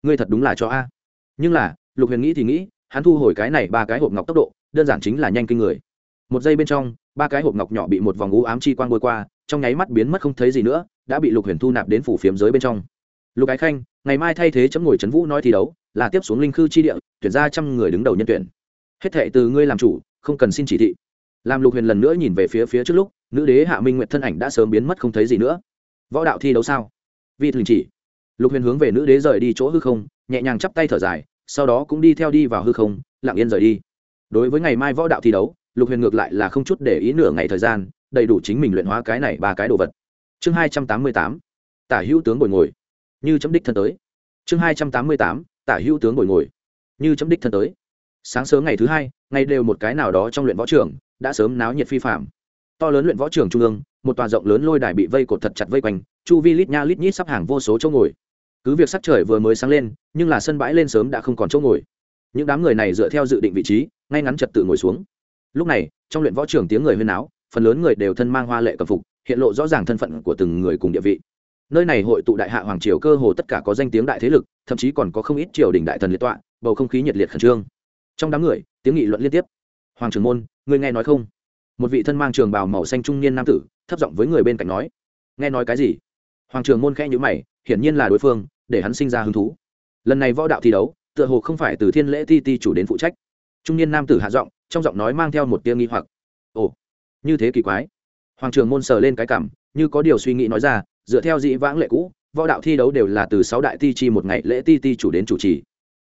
Ngươi thật đúng là cho a. Nhưng là, lục huyền nghĩ thì nghĩ, hắn thu hồi cái này ba cái hộp ngọc tốc độ, đơn giản chính là nhanh kinh người. Một giây bên trong, ba cái hộp ngọc nhỏ bị một vòng u ám chi quang bôi qua, trong nháy mắt biến mất không thấy gì nữa, đã bị lục huyền thu nạp đến phủ phiếm giới bên trong. Lục ái khanh, ngày mai thay thế chấm ngồi trấn vũ nói thi đấu, là tiếp xuống linh khư chi địa, tuyển ra trăm người đứng đầu nhân tuyển. Hết thệ từ ngươi làm chủ, không cần xin chỉ thị. Làm lục huyền lần nữa nhìn về phía phía trước lúc nữ đế hạ minh nguyệt thân ảnh đã sớm biến mất không thấy gì nữa. Võ đạo thi đấu sao? Vị thường chỉ. Lục huyền hướng về nữ đế rời đi chỗ hư không, nhẹ nhàng chắp tay thở dài, sau đó cũng đi theo đi vào hư không, lặng yên rời đi. Đối với ngày mai võ đạo thi đấu, lục huyền ngược lại là không chút để ý nửa ngày thời gian, đầy đủ chính mình luyện hóa cái này ba cái đồ vật. Chương hai trăm tám mươi tám, tả hữu tướng bồi ngồi. Như chấm đích thân tới. Chương hai trăm tám mươi tám, tả hữu tướng bồi ngồi. Như chấm đích thân tới. Sáng sớm ngày thứ hai, ngày đều một cái nào đó trong luyện võ trường, đã sớm náo nhiệt phi phạm to lớn luyện võ trường trung ương, một tòa rộng lớn lôi đài bị vây cột thật chặt vây quanh, chu vi lít nha lít nhít sắp hàng vô số chỗ ngồi. Cứ việc sắc trời vừa mới sáng lên, nhưng là sân bãi lên sớm đã không còn chỗ ngồi. Những đám người này dựa theo dự định vị trí, ngay ngắn trật tự ngồi xuống. Lúc này, trong luyện võ trường tiếng người huyên áo phần lớn người đều thân mang hoa lệ cầm phục, hiện lộ rõ ràng thân phận của từng người cùng địa vị. Nơi này hội tụ đại hạ hoàng triều cơ hồ tất cả có danh tiếng đại thế lực, thậm chí còn có không ít triều đình đại thần liệt tọa, bầu không khí nhiệt liệt khẩn trương. Trong đám người, tiếng nghị luận liên tiếp. Hoàng trưởng môn, người nghe nói không? Một vị thân mang trường bào màu xanh trung niên nam tử, thấp giọng với người bên cạnh nói, nghe nói cái gì? Hoàng trường môn khẽ nhữ mày, hiển nhiên là đối phương, để hắn sinh ra hứng thú. Lần này võ đạo thi đấu, tựa hồ không phải từ thiên lễ ti ti chủ đến phụ trách. Trung niên nam tử hạ giọng, trong giọng nói mang theo một tia nghi hoặc, ồ, như thế kỳ quái. Hoàng trường môn sờ lên cái cảm, như có điều suy nghĩ nói ra, dựa theo dĩ vãng lệ cũ, võ đạo thi đấu đều là từ sáu đại ti chi một ngày lễ ti ti chủ đến chủ trì.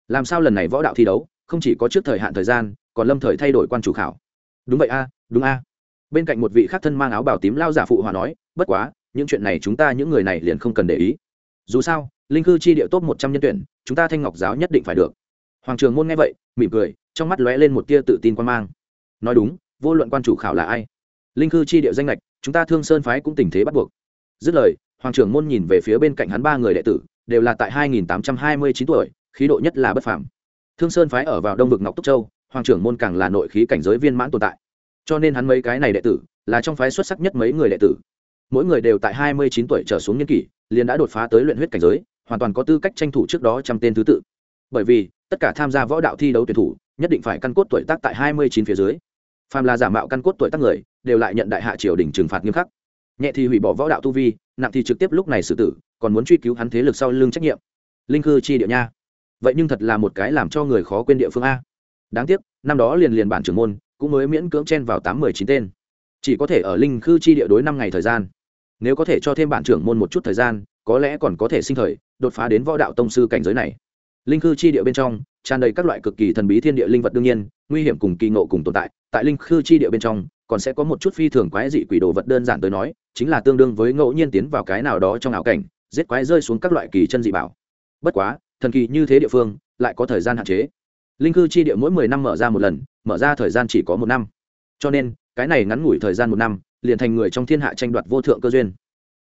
Làm sao lần này võ đạo thi đấu, không chỉ có trước thời hạn thời gian, còn lâm thời thay đổi quan chủ khảo? Đúng vậy a đúng a. Bên cạnh một vị khác thân mang áo bảo tím lao giả phụ hòa nói, bất quá, những chuyện này chúng ta những người này liền không cần để ý. Dù sao, linh cư chi địa tốt một trăm nhân tuyển, chúng ta thanh ngọc giáo nhất định phải được. Hoàng trường môn nghe vậy, mỉm cười, trong mắt lóe lên một tia tự tin quan mang. Nói đúng, vô luận quan chủ khảo là ai, linh cư chi địa danh lệch chúng ta thương sơn phái cũng tình thế bắt buộc. Dứt lời, hoàng trưởng môn nhìn về phía bên cạnh hắn ba người đệ tử, đều là tại 2829 tuổi, khí độ nhất là bất phàm. Thương sơn phái ở vào đông vực ngọc túc châu, hoàng trưởng môn càng là nội khí cảnh giới viên mãn tồn tại cho nên hắn mấy cái này đệ tử là trong phái xuất sắc nhất mấy người đệ tử. Mỗi người đều tại 29 tuổi trở xuống niên kỷ, liền đã đột phá tới luyện huyết cảnh giới, hoàn toàn có tư cách tranh thủ trước đó trăm tên thứ tự. Bởi vì, tất cả tham gia võ đạo thi đấu tuyển thủ nhất định phải căn cốt tuổi tác tại 29 phía dưới. Phàm là giả mạo căn cốt tuổi tác người, đều lại nhận đại hạ triều đình trừng phạt nghiêm khắc. Nhẹ thì hủy bỏ võ đạo tu vi, nặng thì trực tiếp lúc này xử tử, còn muốn truy cứu hắn thế lực sau lưng trách nhiệm. Linh cư chi địa nha. Vậy nhưng thật là một cái làm cho người khó quên địa phương a. Đáng tiếc, năm đó liền liền bản trưởng môn cũng mới miễn cưỡng chen vào tám mười chín tên. Chỉ có thể ở linh khư chi địa đối năm ngày thời gian. Nếu có thể cho thêm bản trưởng môn một chút thời gian, có lẽ còn có thể sinh thời, đột phá đến võ đạo tông sư cảnh giới này. Linh khư chi địa bên trong, tràn đầy các loại cực kỳ thần bí thiên địa linh vật đương nhiên, nguy hiểm cùng kỳ ngộ cùng tồn tại. Tại linh khư chi địa bên trong, còn sẽ có một chút phi thường quái dị quỷ đồ vật đơn giản tới nói, chính là tương đương với ngẫu nhiên tiến vào cái nào đó trong ảo cảnh, giết quái rơi xuống các loại kỳ chân dị bảo. Bất quá, thần kỳ như thế địa phương, lại có thời gian hạn chế linh cư chi địa mỗi mười năm mở ra một lần, mở ra thời gian chỉ có một năm. Cho nên, cái này ngắn ngủi thời gian một năm, liền thành người trong thiên hạ tranh đoạt vô thượng cơ duyên.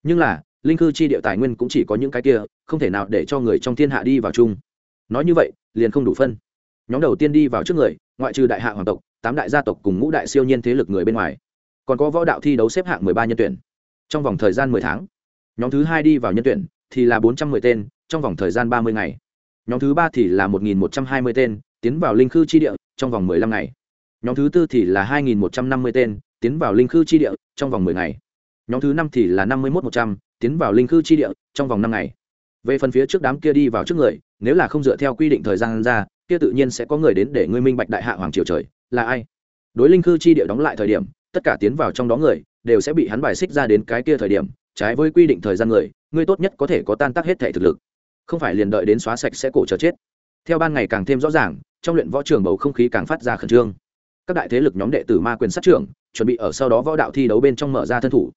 Nhưng là, linh cư chi địa tài nguyên cũng chỉ có những cái kia, không thể nào để cho người trong thiên hạ đi vào chung. Nói như vậy, liền không đủ phân. Nhóm đầu tiên đi vào trước người, ngoại trừ đại hạ hoàng tộc, tám đại gia tộc cùng ngũ đại siêu nhiên thế lực người bên ngoài. Còn có võ đạo thi đấu xếp hạng mười ba nhân tuyển. Trong vòng thời gian mười tháng, nhóm thứ hai đi vào nhân tuyển thì là bốn trăm mười tên, trong vòng thời gian ba mươi ngày. Nhóm thứ ba thì là một nghìn một trăm hai mươi tên tiến vào linh khư chi địa trong vòng mười lăm ngày. Nhóm thứ tư thì là hai nghìn một trăm năm mươi tên, tiến vào linh khư chi địa trong vòng mười ngày. Nhóm thứ năm thì là năm mươi một một trăm, tiến vào linh khư chi địa trong vòng năm ngày. Về phần phía trước đám kia đi vào trước người, nếu là không dựa theo quy định thời gian ra, kia tự nhiên sẽ có người đến để ngươi minh bạch đại hạ hoàng triều trời, là ai. Đối linh khư chi địa đóng lại thời điểm, tất cả tiến vào trong đó người, đều sẽ bị hắn bài xích ra đến cái kia thời điểm, trái với quy định thời gian người, ngươi tốt nhất có thể có tan tác hết thể thực lực. Không phải liền đợi đến xóa sạch sẽ cổ chờ chết. Theo ban ngày càng thêm rõ ràng trong luyện võ trường bầu không khí càng phát ra khẩn trương. Các đại thế lực nhóm đệ tử ma quyền sát trưởng, chuẩn bị ở sau đó võ đạo thi đấu bên trong mở ra thân thủ.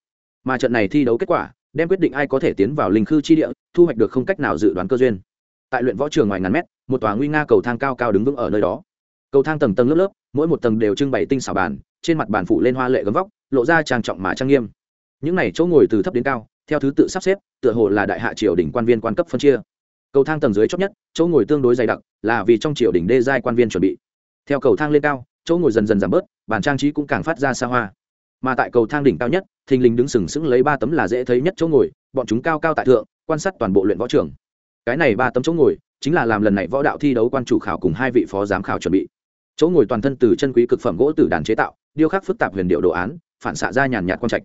Mà trận này thi đấu kết quả, đem quyết định ai có thể tiến vào linh khư chi địa, thu hoạch được không cách nào dự đoán cơ duyên. Tại luyện võ trường ngoài ngàn mét, một tòa nguy nga cầu thang cao cao đứng vững ở nơi đó. Cầu thang tầng tầng lớp lớp, mỗi một tầng đều trưng bày tinh xảo bàn, trên mặt bàn phủ lên hoa lệ gấm vóc, lộ ra trang trọng mà trang nghiêm. Những này chỗ ngồi từ thấp đến cao, theo thứ tự sắp xếp, tựa hồ là đại hạ triều đỉnh quan viên quan cấp phân chia cầu thang tầng dưới chót nhất, chỗ ngồi tương đối dày đặc, là vì trong triều đình đê giai quan viên chuẩn bị. Theo cầu thang lên cao, chỗ ngồi dần dần giảm bớt bàn trang trí cũng càng phát ra xa hoa. Mà tại cầu thang đỉnh cao nhất, thình lình đứng sừng sững lấy ba tấm là dễ thấy nhất chỗ ngồi, bọn chúng cao cao tại thượng, quan sát toàn bộ luyện võ trường. Cái này ba tấm chỗ ngồi, chính là làm lần này võ đạo thi đấu quan chủ khảo cùng hai vị phó giám khảo chuẩn bị. Chỗ ngồi toàn thân từ chân quý cực phẩm gỗ từ đàn chế tạo, điêu khắc phức tạp huyền điệu đồ án, phản xạ ra nhàn nhạt quan trạch.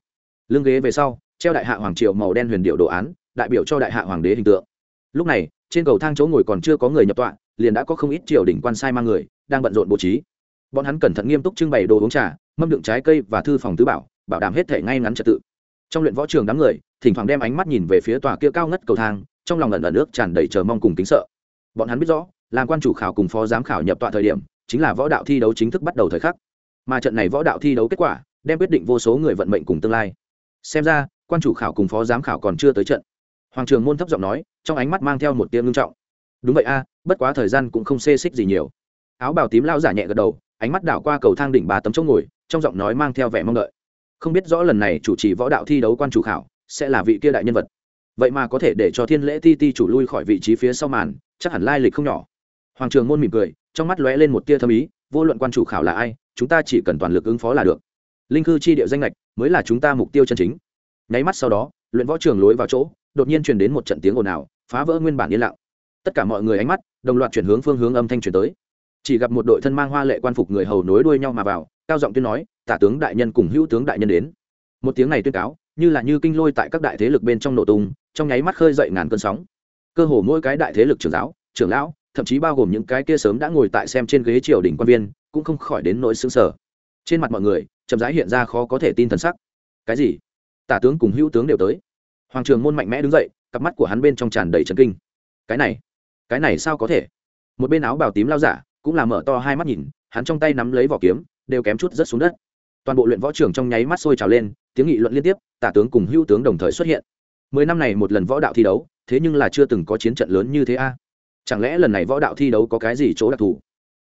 Lưng ghế về sau, treo đại hạ hoàng triều màu đen huyền điệu đồ án, đại biểu cho đại hạ hoàng đế hình tượng lúc này, trên cầu thang chỗ ngồi còn chưa có người nhập tọa, liền đã có không ít triều đình quan sai mang người, đang bận rộn bố trí. Bọn hắn cẩn thận nghiêm túc trưng bày đồ uống trà, mâm đựng trái cây và thư phòng tứ bảo bảo đảm hết thể ngay ngắn trật tự. Trong luyện võ trường đám người, thỉnh thoảng đem ánh mắt nhìn về phía tòa kia cao ngất cầu thang, trong lòng ẩn ẩn nước tràn đầy chờ mong cùng kính sợ. Bọn hắn biết rõ, làm quan chủ khảo cùng phó giám khảo nhập tọa thời điểm, chính là võ đạo thi đấu chính thức bắt đầu thời khắc. Mà trận này võ đạo thi đấu kết quả, đem quyết định vô số người vận mệnh cùng tương lai. Xem ra, quan chủ khảo cùng phó giám khảo còn chưa tới trận. Hoàng trường môn thấp giọng nói trong ánh mắt mang theo một tiếng ngưng trọng. Đúng vậy a, bất quá thời gian cũng không xê xích gì nhiều. Áo bào tím lao giả nhẹ gật đầu, ánh mắt đảo qua cầu thang đỉnh ba tấm chỗ ngồi, trong giọng nói mang theo vẻ mong đợi. Không biết rõ lần này chủ trì võ đạo thi đấu quan chủ khảo sẽ là vị kia đại nhân vật. Vậy mà có thể để cho thiên lễ ti ti chủ lui khỏi vị trí phía sau màn, chắc hẳn lai lịch không nhỏ. Hoàng trường môn mỉm cười, trong mắt lóe lên một tia thâm ý, vô luận quan chủ khảo là ai, chúng ta chỉ cần toàn lực ứng phó là được. Linh cư chi địa danh lệch mới là chúng ta mục tiêu chân chính. Nháy mắt sau đó, luyện võ trường lối vào chỗ, đột nhiên truyền đến một trận tiếng ồn ào phá vỡ nguyên bản yên lặng. Tất cả mọi người ánh mắt đồng loạt chuyển hướng phương hướng âm thanh truyền tới. Chỉ gặp một đội thân mang hoa lệ quan phục người hầu nối đuôi nhau mà vào, cao giọng tuyên nói, tả tướng đại nhân cùng hữu tướng đại nhân đến. Một tiếng này tuyên cáo, như là như kinh lôi tại các đại thế lực bên trong nổ tung, trong nháy mắt khơi dậy ngàn cơn sóng. Cơ hồ mỗi cái đại thế lực trưởng giáo, trưởng lão, thậm chí bao gồm những cái kia sớm đã ngồi tại xem trên ghế triều đình quan viên, cũng không khỏi đến nỗi xứng sở trên mặt mọi người, chậm rãi hiện ra khó có thể tin thần sắc. Cái gì? Tả tướng cùng hữu tướng đều tới? Hoàng trường môn mạnh mẽ đứng dậy cặp mắt của hắn bên trong tràn đầy trấn kinh. Cái này cái này sao có thể? Một bên áo bào tím lao giả cũng là mở to hai mắt nhìn, hắn trong tay nắm lấy vỏ kiếm, đều kém chút rơi xuống đất. Toàn bộ luyện võ trường trong nháy mắt sôi trào lên, tiếng nghị luận liên tiếp, tả tướng cùng hưu tướng đồng thời xuất hiện. Mười năm này một lần võ đạo thi đấu, thế nhưng là chưa từng có chiến trận lớn như thế a. Chẳng lẽ lần này võ đạo thi đấu có cái gì chỗ đặc thù?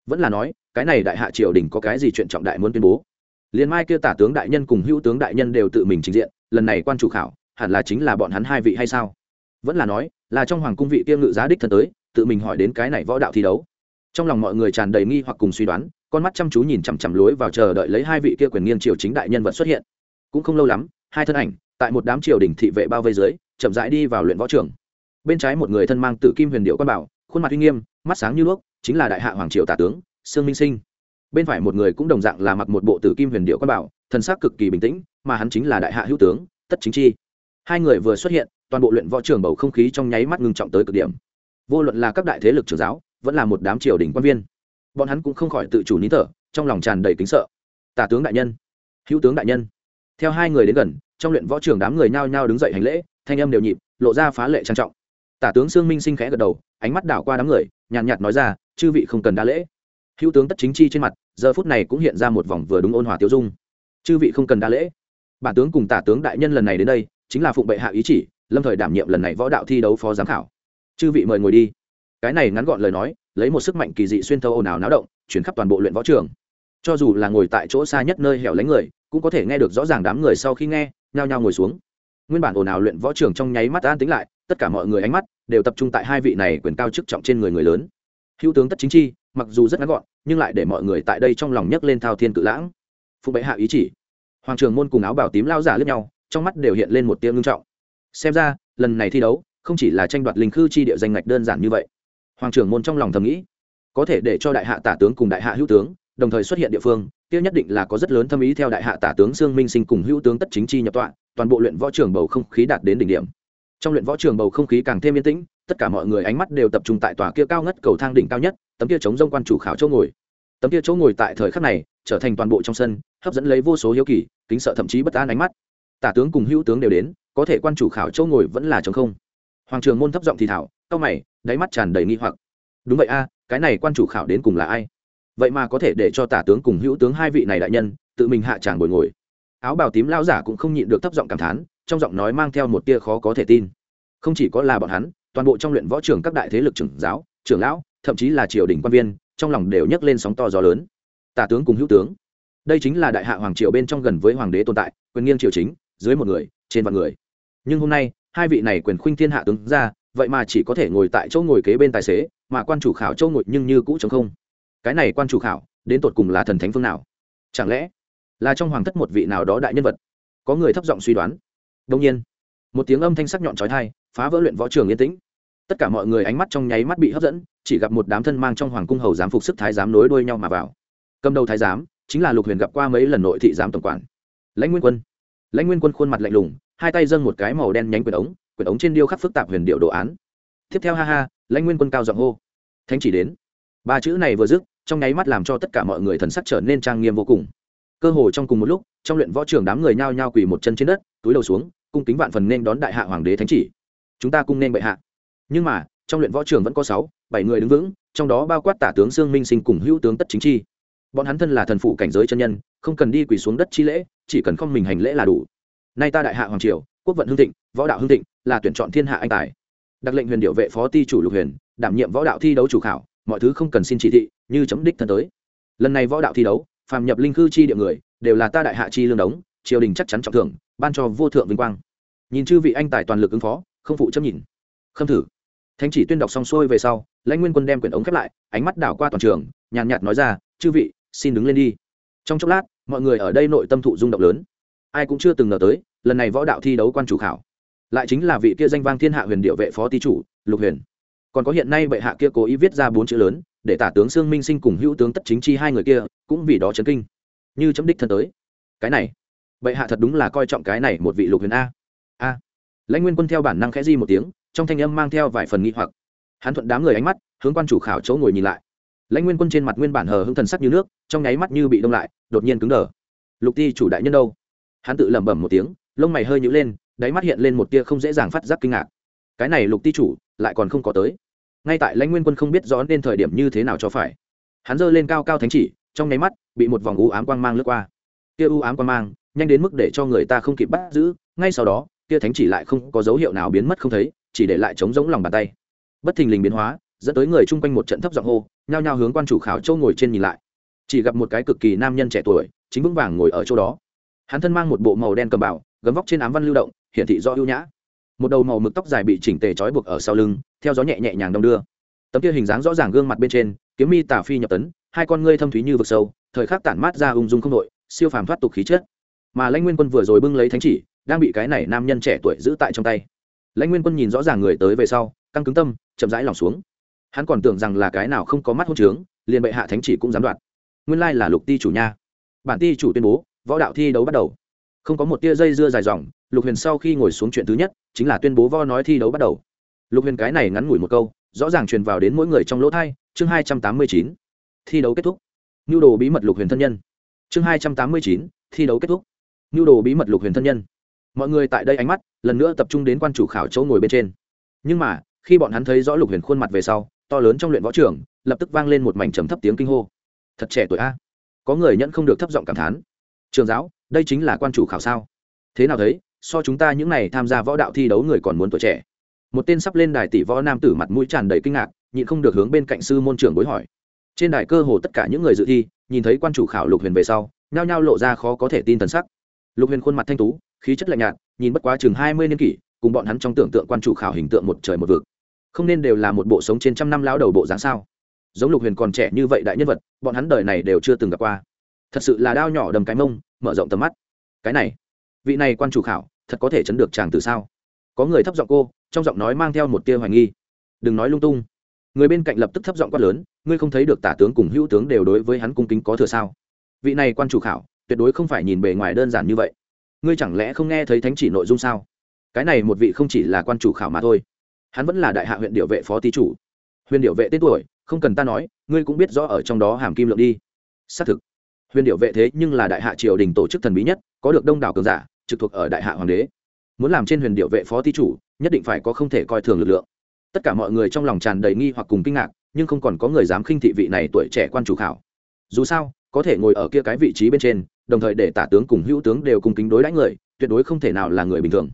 Vẫn là nói, cái này đại hạ triều đình có cái gì chuyện trọng đại muốn tuyên bố? Liền mai kia tả tướng đại nhân cùng hữu tướng đại nhân đều tự mình trình diện, lần này quan chủ khảo, hẳn là chính là bọn hắn hai vị hay sao? Vẫn là nói, là trong hoàng cung vị kia ngự giá đích thân tới, tự mình hỏi đến cái này võ đạo thi đấu. Trong lòng mọi người tràn đầy nghi hoặc cùng suy đoán, con mắt chăm chú nhìn chằm chằm lối vào chờ đợi lấy hai vị kia quyền nghiêng triều chính đại nhân vật xuất hiện. Cũng không lâu lắm, hai thân ảnh, tại một đám triều đình thị vệ bao vây dưới, chậm rãi đi vào luyện võ trường. Bên trái một người thân mang tử kim huyền điệu quan bảo, khuôn mặt uy nghiêm, mắt sáng như đuốc, chính là đại hạ hoàng triều tả tướng, sương minh sinh. Bên phải một người cũng đồng dạng là mặc một bộ tử kim huyền điệu quan bảo, thân xác cực kỳ bình tĩnh, mà hắn chính là đại hạ hữu tướng, tất chính chi. Hai người vừa xuất hiện toàn bộ luyện võ trường bầu không khí trong nháy mắt ngưng trọng tới cực điểm. Vô luận là các đại thế lực trưởng giáo, vẫn là một đám triều đình quan viên, bọn hắn cũng không khỏi tự chủ nín thở, trong lòng tràn đầy kính sợ. Tả tướng đại nhân, hữu tướng đại nhân. Theo hai người đến gần, trong luyện võ trường đám người nhao nhao đứng dậy hành lễ, thanh âm đều nhịp, lộ ra phá lệ trang trọng. Tả tướng sương minh sinh khẽ gật đầu, ánh mắt đảo qua đám người, nhàn nhạt nói ra, chư vị không cần đa lễ. Hữu tướng tất chính chi trên mặt, giờ phút này cũng hiện ra một vòng vừa đúng ôn hòa tiêu dung. Chư vị không cần đa lễ. Bản tướng cùng tả tướng đại nhân lần này đến đây, chính là phụng bệ hạ ý chỉ lâm thời đảm nhiệm lần này võ đạo thi đấu phó giám khảo. Chư vị mời ngồi đi. Cái này ngắn gọn lời nói, lấy một sức mạnh kỳ dị xuyên thâu ồn ào náo động, chuyển khắp toàn bộ luyện võ trường. Cho dù là ngồi tại chỗ xa nhất nơi hẻo lánh người, cũng có thể nghe được rõ ràng đám người sau khi nghe, nhao nhao ngồi xuống. Nguyên bản ồn ào luyện võ trường trong nháy mắt an tính lại, tất cả mọi người ánh mắt đều tập trung tại hai vị này quyền cao chức trọng trên người người lớn. Hữu tướng tất chính chi, mặc dù rất ngắn gọn, nhưng lại để mọi người tại đây trong lòng nhấc lên thao thiên cự lãng. Phụ bệ hạ ý chỉ. Hoàng trường môn cùng áo bảo tím lao giả lướt nhau, trong mắt đều hiện lên một tiếng ngưng trọng xem ra lần này thi đấu không chỉ là tranh đoạt linh khư chi địa danh ngạch đơn giản như vậy hoàng trưởng môn trong lòng thầm nghĩ có thể để cho đại hạ tả tướng cùng đại hạ hữu tướng đồng thời xuất hiện địa phương tiêu nhất định là có rất lớn thâm ý theo đại hạ tả tướng Dương Minh Sinh cùng hữu tướng Tất Chính Chi nhập tọa, toàn bộ luyện võ trường bầu không khí đạt đến đỉnh điểm. Trong luyện võ trường bầu không khí càng thêm yên tĩnh, tất cả mọi người ánh mắt đều tập trung tại tòa kia cao ngất cầu thang đỉnh cao nhất, tấm kia chống rông quan chủ khảo chỗ ngồi. Tấm kia chỗ ngồi tại thời khắc này, trở thành toàn bộ trong sân, hấp dẫn lấy vô số hiếu kỳ, kính sợ thậm chí bất an ánh mắt. Tả tướng cùng hữu tướng đều đến, có thể quan chủ khảo châu ngồi vẫn là trống không. Hoàng trường môn thấp giọng thì thảo, cao mày, đáy mắt tràn đầy nghi hoặc. Đúng vậy a, cái này quan chủ khảo đến cùng là ai? vậy mà có thể để cho tả tướng cùng hữu tướng hai vị này đại nhân tự mình hạ tràng ngồi ngồi áo bào tím lao giả cũng không nhịn được thấp giọng cảm thán trong giọng nói mang theo một tia khó có thể tin không chỉ có là bọn hắn toàn bộ trong luyện võ trường các đại thế lực trưởng giáo trưởng lão thậm chí là triều đình quan viên trong lòng đều nhấc lên sóng to gió lớn tả tướng cùng hữu tướng đây chính là đại hạ hoàng triều bên trong gần với hoàng đế tồn tại quyền nghiêng triều chính dưới một người trên vạn người nhưng hôm nay, hai vị này quyền khuynh thiên hạ tướng ra, vậy mà chỉ có thể ngồi tại chỗ ngồi kế bên tài xế, mà quan chủ khảo chỗ ngồi nhưng như cũ chống không. Cái này quan chủ khảo, đến tột cùng là thần thánh phương nào? Chẳng lẽ là trong hoàng thất một vị nào đó đại nhân vật, có người thấp giọng suy đoán? Đông nhiên, một tiếng âm thanh sắc nhọn trói thai phá vỡ luyện võ trường yên tĩnh. Tất cả mọi người ánh mắt trong nháy mắt bị hấp dẫn, chỉ gặp một đám thân mang trong hoàng cung hầu giám phục sức thái giám nối đuôi nhau mà vào. Cầm đầu thái giám chính là lục huyền gặp qua mấy lần nội thị giám tổng quản. Lãnh nguyên quân. Lãnh nguyên quân khuôn mặt lạnh lùng hai tay dâng một cái màu đen nhánh quyển ống quyển ống trên điêu khắc phức tạp huyền điệu đồ án. Tiếp theo ha ha, lãnh nguyên quân cao giọng hô. Thánh chỉ đến. Ba chữ này vừa dứt, trong nháy mắt làm cho tất cả mọi người thần sắc trở nên trang nghiêm vô cùng. Cơ hồ trong cùng một lúc, trong luyện võ trường đám người nhao nhao quỳ một chân trên đất, túi đầu xuống, cung kính vạn phần nên đón đại hạ hoàng đế thánh chỉ. Chúng ta cung nên bệ hạ. Nhưng mà, trong luyện võ trường vẫn có sáu, bảy người đứng vững, trong đó bao quát tả tướng sương minh sinh cùng hữu tướng tất chính chi. Bọn hắn thân là thần phụ cảnh giới chân nhân, không cần đi quỳ xuống đất chi lễ, chỉ cần không mình hành lễ là đủ nay ta đại hạ hoàng triều, quốc vận hưng thịnh, võ đạo hưng thịnh, là tuyển chọn thiên hạ anh tài. Đặc lệnh huyền điệu vệ phó ti chủ lục huyền, đảm nhiệm võ đạo thi đấu chủ khảo, mọi thứ không cần xin chỉ thị, như chấm đích thân tới. Lần này võ đạo thi đấu, phàm nhập linh cư chi địa người, đều là ta đại hạ chi lương đống, triều đình chắc chắn trọng thưởng, ban cho vô thượng vinh quang. Nhìn chư vị anh tài toàn lực ứng phó, không phụ chấm nhìn. Khâm thử. Thánh chỉ tuyên đọc xong xuôi về sau, lãnh nguyên quân đem quyển ống khép lại, ánh mắt đảo qua toàn trường, nhàn nhạt nói ra, chư vị, xin đứng lên đi. Trong chốc lát, mọi người ở đây nội tâm thụ rung động lớn ai cũng chưa từng ngờ tới, lần này võ đạo thi đấu quan chủ khảo. Lại chính là vị kia danh vang thiên hạ huyền điệu vệ phó ti chủ, lục huyền. Còn có hiện nay bệ hạ kia cố ý viết ra bốn chữ lớn, để tả tướng sương minh sinh cùng hữu tướng tất chính chi hai người kia, cũng vì đó chấn kinh. Như chấm đích thân tới. Cái này, bệ hạ thật đúng là coi trọng cái này một vị lục huyền a. A. Lãnh nguyên quân theo bản năng khẽ di một tiếng, trong thanh âm mang theo vài phần nghi hoặc. Hắn thuận đám người ánh mắt, hướng quan chủ khảo chỗ ngồi nhìn lại. Lãnh nguyên quân trên mặt nguyên bản hờ hưng thần sắc như nước, trong nháy mắt như bị đông lại, đột nhiên cứng đờ. Lục ti chủ đại nhân đâu? Hắn tự lẩm bẩm một tiếng, lông mày hơi nhữ lên, đáy mắt hiện lên một tia không dễ dàng phát giác kinh ngạc. Cái này lục ti chủ, lại còn không có tới. Ngay tại lãnh nguyên quân không biết rõ nên thời điểm như thế nào cho phải. Hắn giơ lên cao cao thánh chỉ, trong nháy mắt, bị một vòng u ám quang mang lướt qua. Kia u ám quang mang, nhanh đến mức để cho người ta không kịp bắt giữ, ngay sau đó kia thánh chỉ lại không có dấu hiệu nào biến mất không thấy, chỉ để lại trống rỗng lòng bàn tay. Bất thình lình biến hóa, dẫn tới người chung quanh một trận thấp giọng hô, nhao nhao hướng quan chủ khảo châu ngồi trên nhìn lại. Chỉ gặp một cái cực kỳ nam nhân trẻ tuổi, chính vững vàng ngồi ở chỗ đó hắn thân mang một bộ màu đen cầm bảo gấm vóc trên ám văn lưu động, hiển thị do ưu nhã. Một đầu màu mực tóc dài bị chỉnh tề trói buộc ở sau lưng, theo gió nhẹ nhẹ nhàng đông đưa. Tấm kia hình dáng rõ ràng gương mặt bên trên, kiếm mi tả phi nhập tấn, hai con ngươi thâm thúy như vực sâu, thời khắc tản mát ra ung dung không đội, siêu phàm thoát tục khí chất. Mà lãnh nguyên quân vừa rồi bưng lấy thánh chỉ, đang bị cái này nam nhân trẻ tuổi giữ tại trong tay. Lãnh nguyên quân nhìn rõ ràng người tới về sau, căng cứng tâm, chậm rãi lòng xuống. Hắn còn tưởng rằng là cái nào không có mắt hôn trướng, liền bệ hạ thánh chỉ cũng dám đoạt. Nguyên lai là lục ti chủ nha. Bản ti chủ tuyên bố võ đạo thi đấu bắt đầu. Không có một tia dây dưa dài dòng, lục huyền sau khi ngồi xuống chuyện thứ nhất, chính là tuyên bố võ nói thi đấu bắt đầu. Lục huyền cái này ngắn ngủi một câu, rõ ràng truyền vào đến mỗi người trong lỗ thai, chương hai trăm tám mươi chín, thi đấu kết thúc. Nhu đồ bí mật lục huyền thân nhân. Chương hai trăm tám mươi chín, thi đấu kết thúc. Nhu đồ bí mật lục huyền thân nhân. Mọi người tại đây ánh mắt, lần nữa tập trung đến quan chủ khảo chỗ ngồi bên trên. Nhưng mà, khi bọn hắn thấy rõ lục huyền khuôn mặt về sau, to lớn trong luyện võ trường, lập tức vang lên một mảnh trầm thấp tiếng kinh hô. Thật trẻ tuổi a. Có người nhận không được thấp giọng cảm thán trường giáo, đây chính là quan chủ khảo sao? Thế nào thấy, so chúng ta những n à y tham gia võ đạo thi đấu người còn muốn tuổi trẻ. Một tên sắp lên đài tỷ võ nam tử mặt mũi tràn đầy kinh ngạc, nhịn không được hướng bên cạnh sư môn trưởng bối hỏi. Trên đài cơ hồ tất cả những người dự thi, nhìn thấy quan chủ khảo lục huyền về sau, nhao nhao lộ ra khó có thể tin tần sắc. Lục huyền khuôn mặt thanh tú, khí chất lạnh nhạt, nhìn bất quá chừng hai mươi niên kỷ, cùng bọn hắn trong tưởng tượng quan chủ khảo hình tượng một trời một vực. Không nên đều là một bộ sống trên trăm năm lao đầu bộ dáng sao? Giống lục huyền còn trẻ như vậy đại nhân vật, bọn hắn đời này đều chưa từng gặp qua thật sự là đao nhỏ đầm cái mông, mở rộng tầm mắt. Cái này, vị này quan chủ khảo, thật có thể chấn được chàng từ sao? Có người thấp giọng cô, trong giọng nói mang theo một tia hoài nghi. Đừng nói lung tung. Người bên cạnh lập tức thấp giọng quát lớn, ngươi không thấy được tả tướng cùng hữu tướng đều đối với hắn cung kính có thừa sao? Vị này quan chủ khảo, tuyệt đối không phải nhìn bề ngoài đơn giản như vậy. Ngươi chẳng lẽ không nghe thấy thánh chỉ nội dung sao? Cái này một vị không chỉ là quan chủ khảo mà thôi. Hắn vẫn là đại hạ huyện điệu vệ phó tý chủ. Huyền điệu vệ tên tuổi, không cần ta nói, ngươi cũng biết rõ ở trong đó hàm kim lượng đi. Xác thực huyền điệu vệ thế nhưng là đại hạ triều đình tổ chức thần bí nhất, có được đông đảo cường giả, trực thuộc ở đại hạ hoàng đế. Muốn làm trên huyền điệu vệ phó thi chủ, nhất định phải có không thể coi thường lực lượng. Tất cả mọi người trong lòng tràn đầy nghi hoặc cùng kinh ngạc, nhưng không còn có người dám khinh thị vị này tuổi trẻ quan chủ khảo. Dù sao, có thể ngồi ở kia cái vị trí bên trên, đồng thời để tả tướng cùng hữu tướng đều cùng kính đối đãi người, tuyệt đối không thể nào là người bình thường.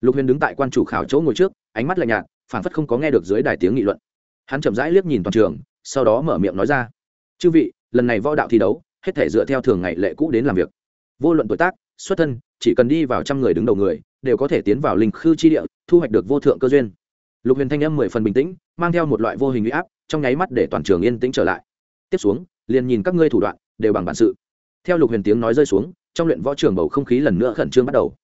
Lục huyền đứng tại quan chủ khảo chỗ ngồi trước, ánh mắt lạnh nhạt phản phất không có nghe được dưới đài tiếng nghị luận. Hắn chậm rãi liếc nhìn toàn trường, sau đó mở miệng nói ra. Chư vị, lần này võ đạo thi đấu hết thể dựa theo thường ngày lệ cũ đến làm việc. Vô luận tuổi tác, xuất thân, chỉ cần đi vào trăm người đứng đầu người, đều có thể tiến vào linh khư chi địa, thu hoạch được vô thượng cơ duyên. Lục huyền thanh âm mười phần bình tĩnh, mang theo một loại vô hình huy áp, trong nháy mắt để toàn trường yên tĩnh trở lại. Tiếp xuống, liền nhìn các ngươi thủ đoạn, đều bằng bản sự. Theo lục huyền tiếng nói rơi xuống, trong luyện võ trường bầu không khí lần nữa khẩn trương bắt đầu.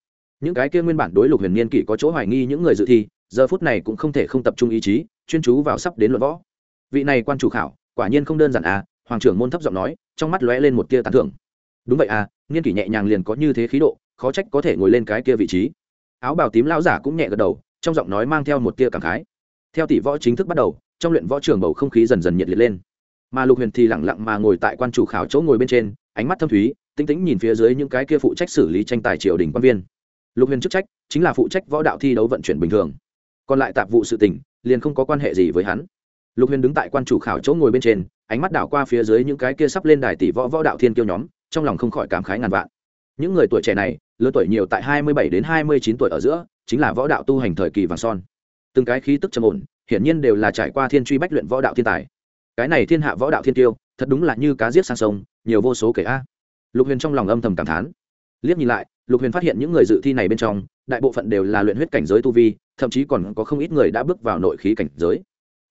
Những cái kia nguyên bản đối lục huyền niên kỷ có chỗ hoài nghi những người dự thi, giờ phút này cũng không thể không tập trung ý chí, chuyên chú vào sắp đến luận võ. Vị này quan chủ khảo, quả nhiên không đơn giản à hoàng trưởng môn thấp giọng nói trong mắt lóe lên một tia tán thưởng. Đúng vậy à niên kỷ nhẹ nhàng liền có như thế khí độ, khó trách có thể ngồi lên cái kia vị trí. Áo bào tím lão giả cũng nhẹ gật đầu, trong giọng nói mang theo một tia cảm khái. Theo tỷ võ chính thức bắt đầu, trong luyện võ trường bầu không khí dần dần nhiệt liệt lên. Mà lục huyền thì lẳng lặng mà ngồi tại quan chủ khảo chỗ ngồi bên trên, ánh mắt thâm thúy, tinh tĩnh nhìn phía dưới những cái kia phụ trách xử lý tranh tài triều đình quan viên. Lục huyền chức trách chính là phụ trách võ đạo thi đấu vận chuyển bình thường. Còn lại tạp vụ sự tình, liền không có quan hệ gì với hắn lục huyền đứng tại quan chủ khảo chỗ ngồi bên trên, ánh mắt đảo qua phía dưới những cái kia sắp lên đài tỷ võ võ đạo thiên kiêu nhóm, trong lòng không khỏi cảm khái ngàn vạn. Những người tuổi trẻ này, lớn tuổi nhiều tại hai mươi bảy đến hai mươi chín tuổi ở giữa, chính là võ đạo tu hành thời kỳ vàng son. Từng cái khí tức trầm ổn, hiển nhiên đều là trải qua thiên truy bách luyện võ đạo thiên tài. Cái này thiên hạ võ đạo thiên tiêu thật đúng là như cá giết sang sông, nhiều vô số kể a. Lục huyền trong lòng âm thầm cảm thán. Liếc nhìn lại, lục huyền phát hiện những người dự thi này bên trong, đại bộ phận đều là luyện huyết cảnh giới tu vi, thậm chí còn có không ít người đã bước vào nội khí cảnh giới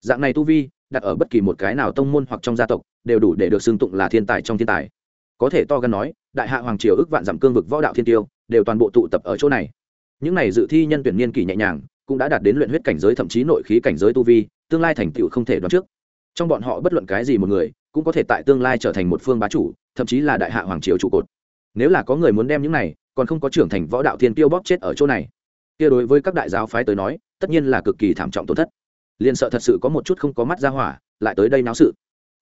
dạng này tu vi, đặt ở bất kỳ một cái nào tông môn hoặc trong gia tộc, đều đủ để được xưng tụng là thiên tài trong thiên tài. Có thể to gan nói, đại hạ hoàng triều ước vạn dặm cương vực võ đạo thiên tiêu, đều toàn bộ tụ tập ở chỗ này. Những này dự thi nhân tuyển niên kỷ nhẹ nhàng, cũng đã đạt đến luyện huyết cảnh giới thậm chí nội khí cảnh giới tu vi, tương lai thành tựu không thể đoán trước. Trong bọn họ bất luận cái gì một người, cũng có thể tại tương lai trở thành một phương bá chủ, thậm chí là đại hạ hoàng triều trụ cột. Nếu là có người muốn đem những này, còn không có trưởng thành võ đạo thiên tiêu bóp chết ở chỗ này. Kia đối với các đại giáo phái tới nói, tất nhiên là cực kỳ thảm trọng tổn thất liền sợ thật sự có một chút không có mắt ra hỏa, lại tới đây náo sự.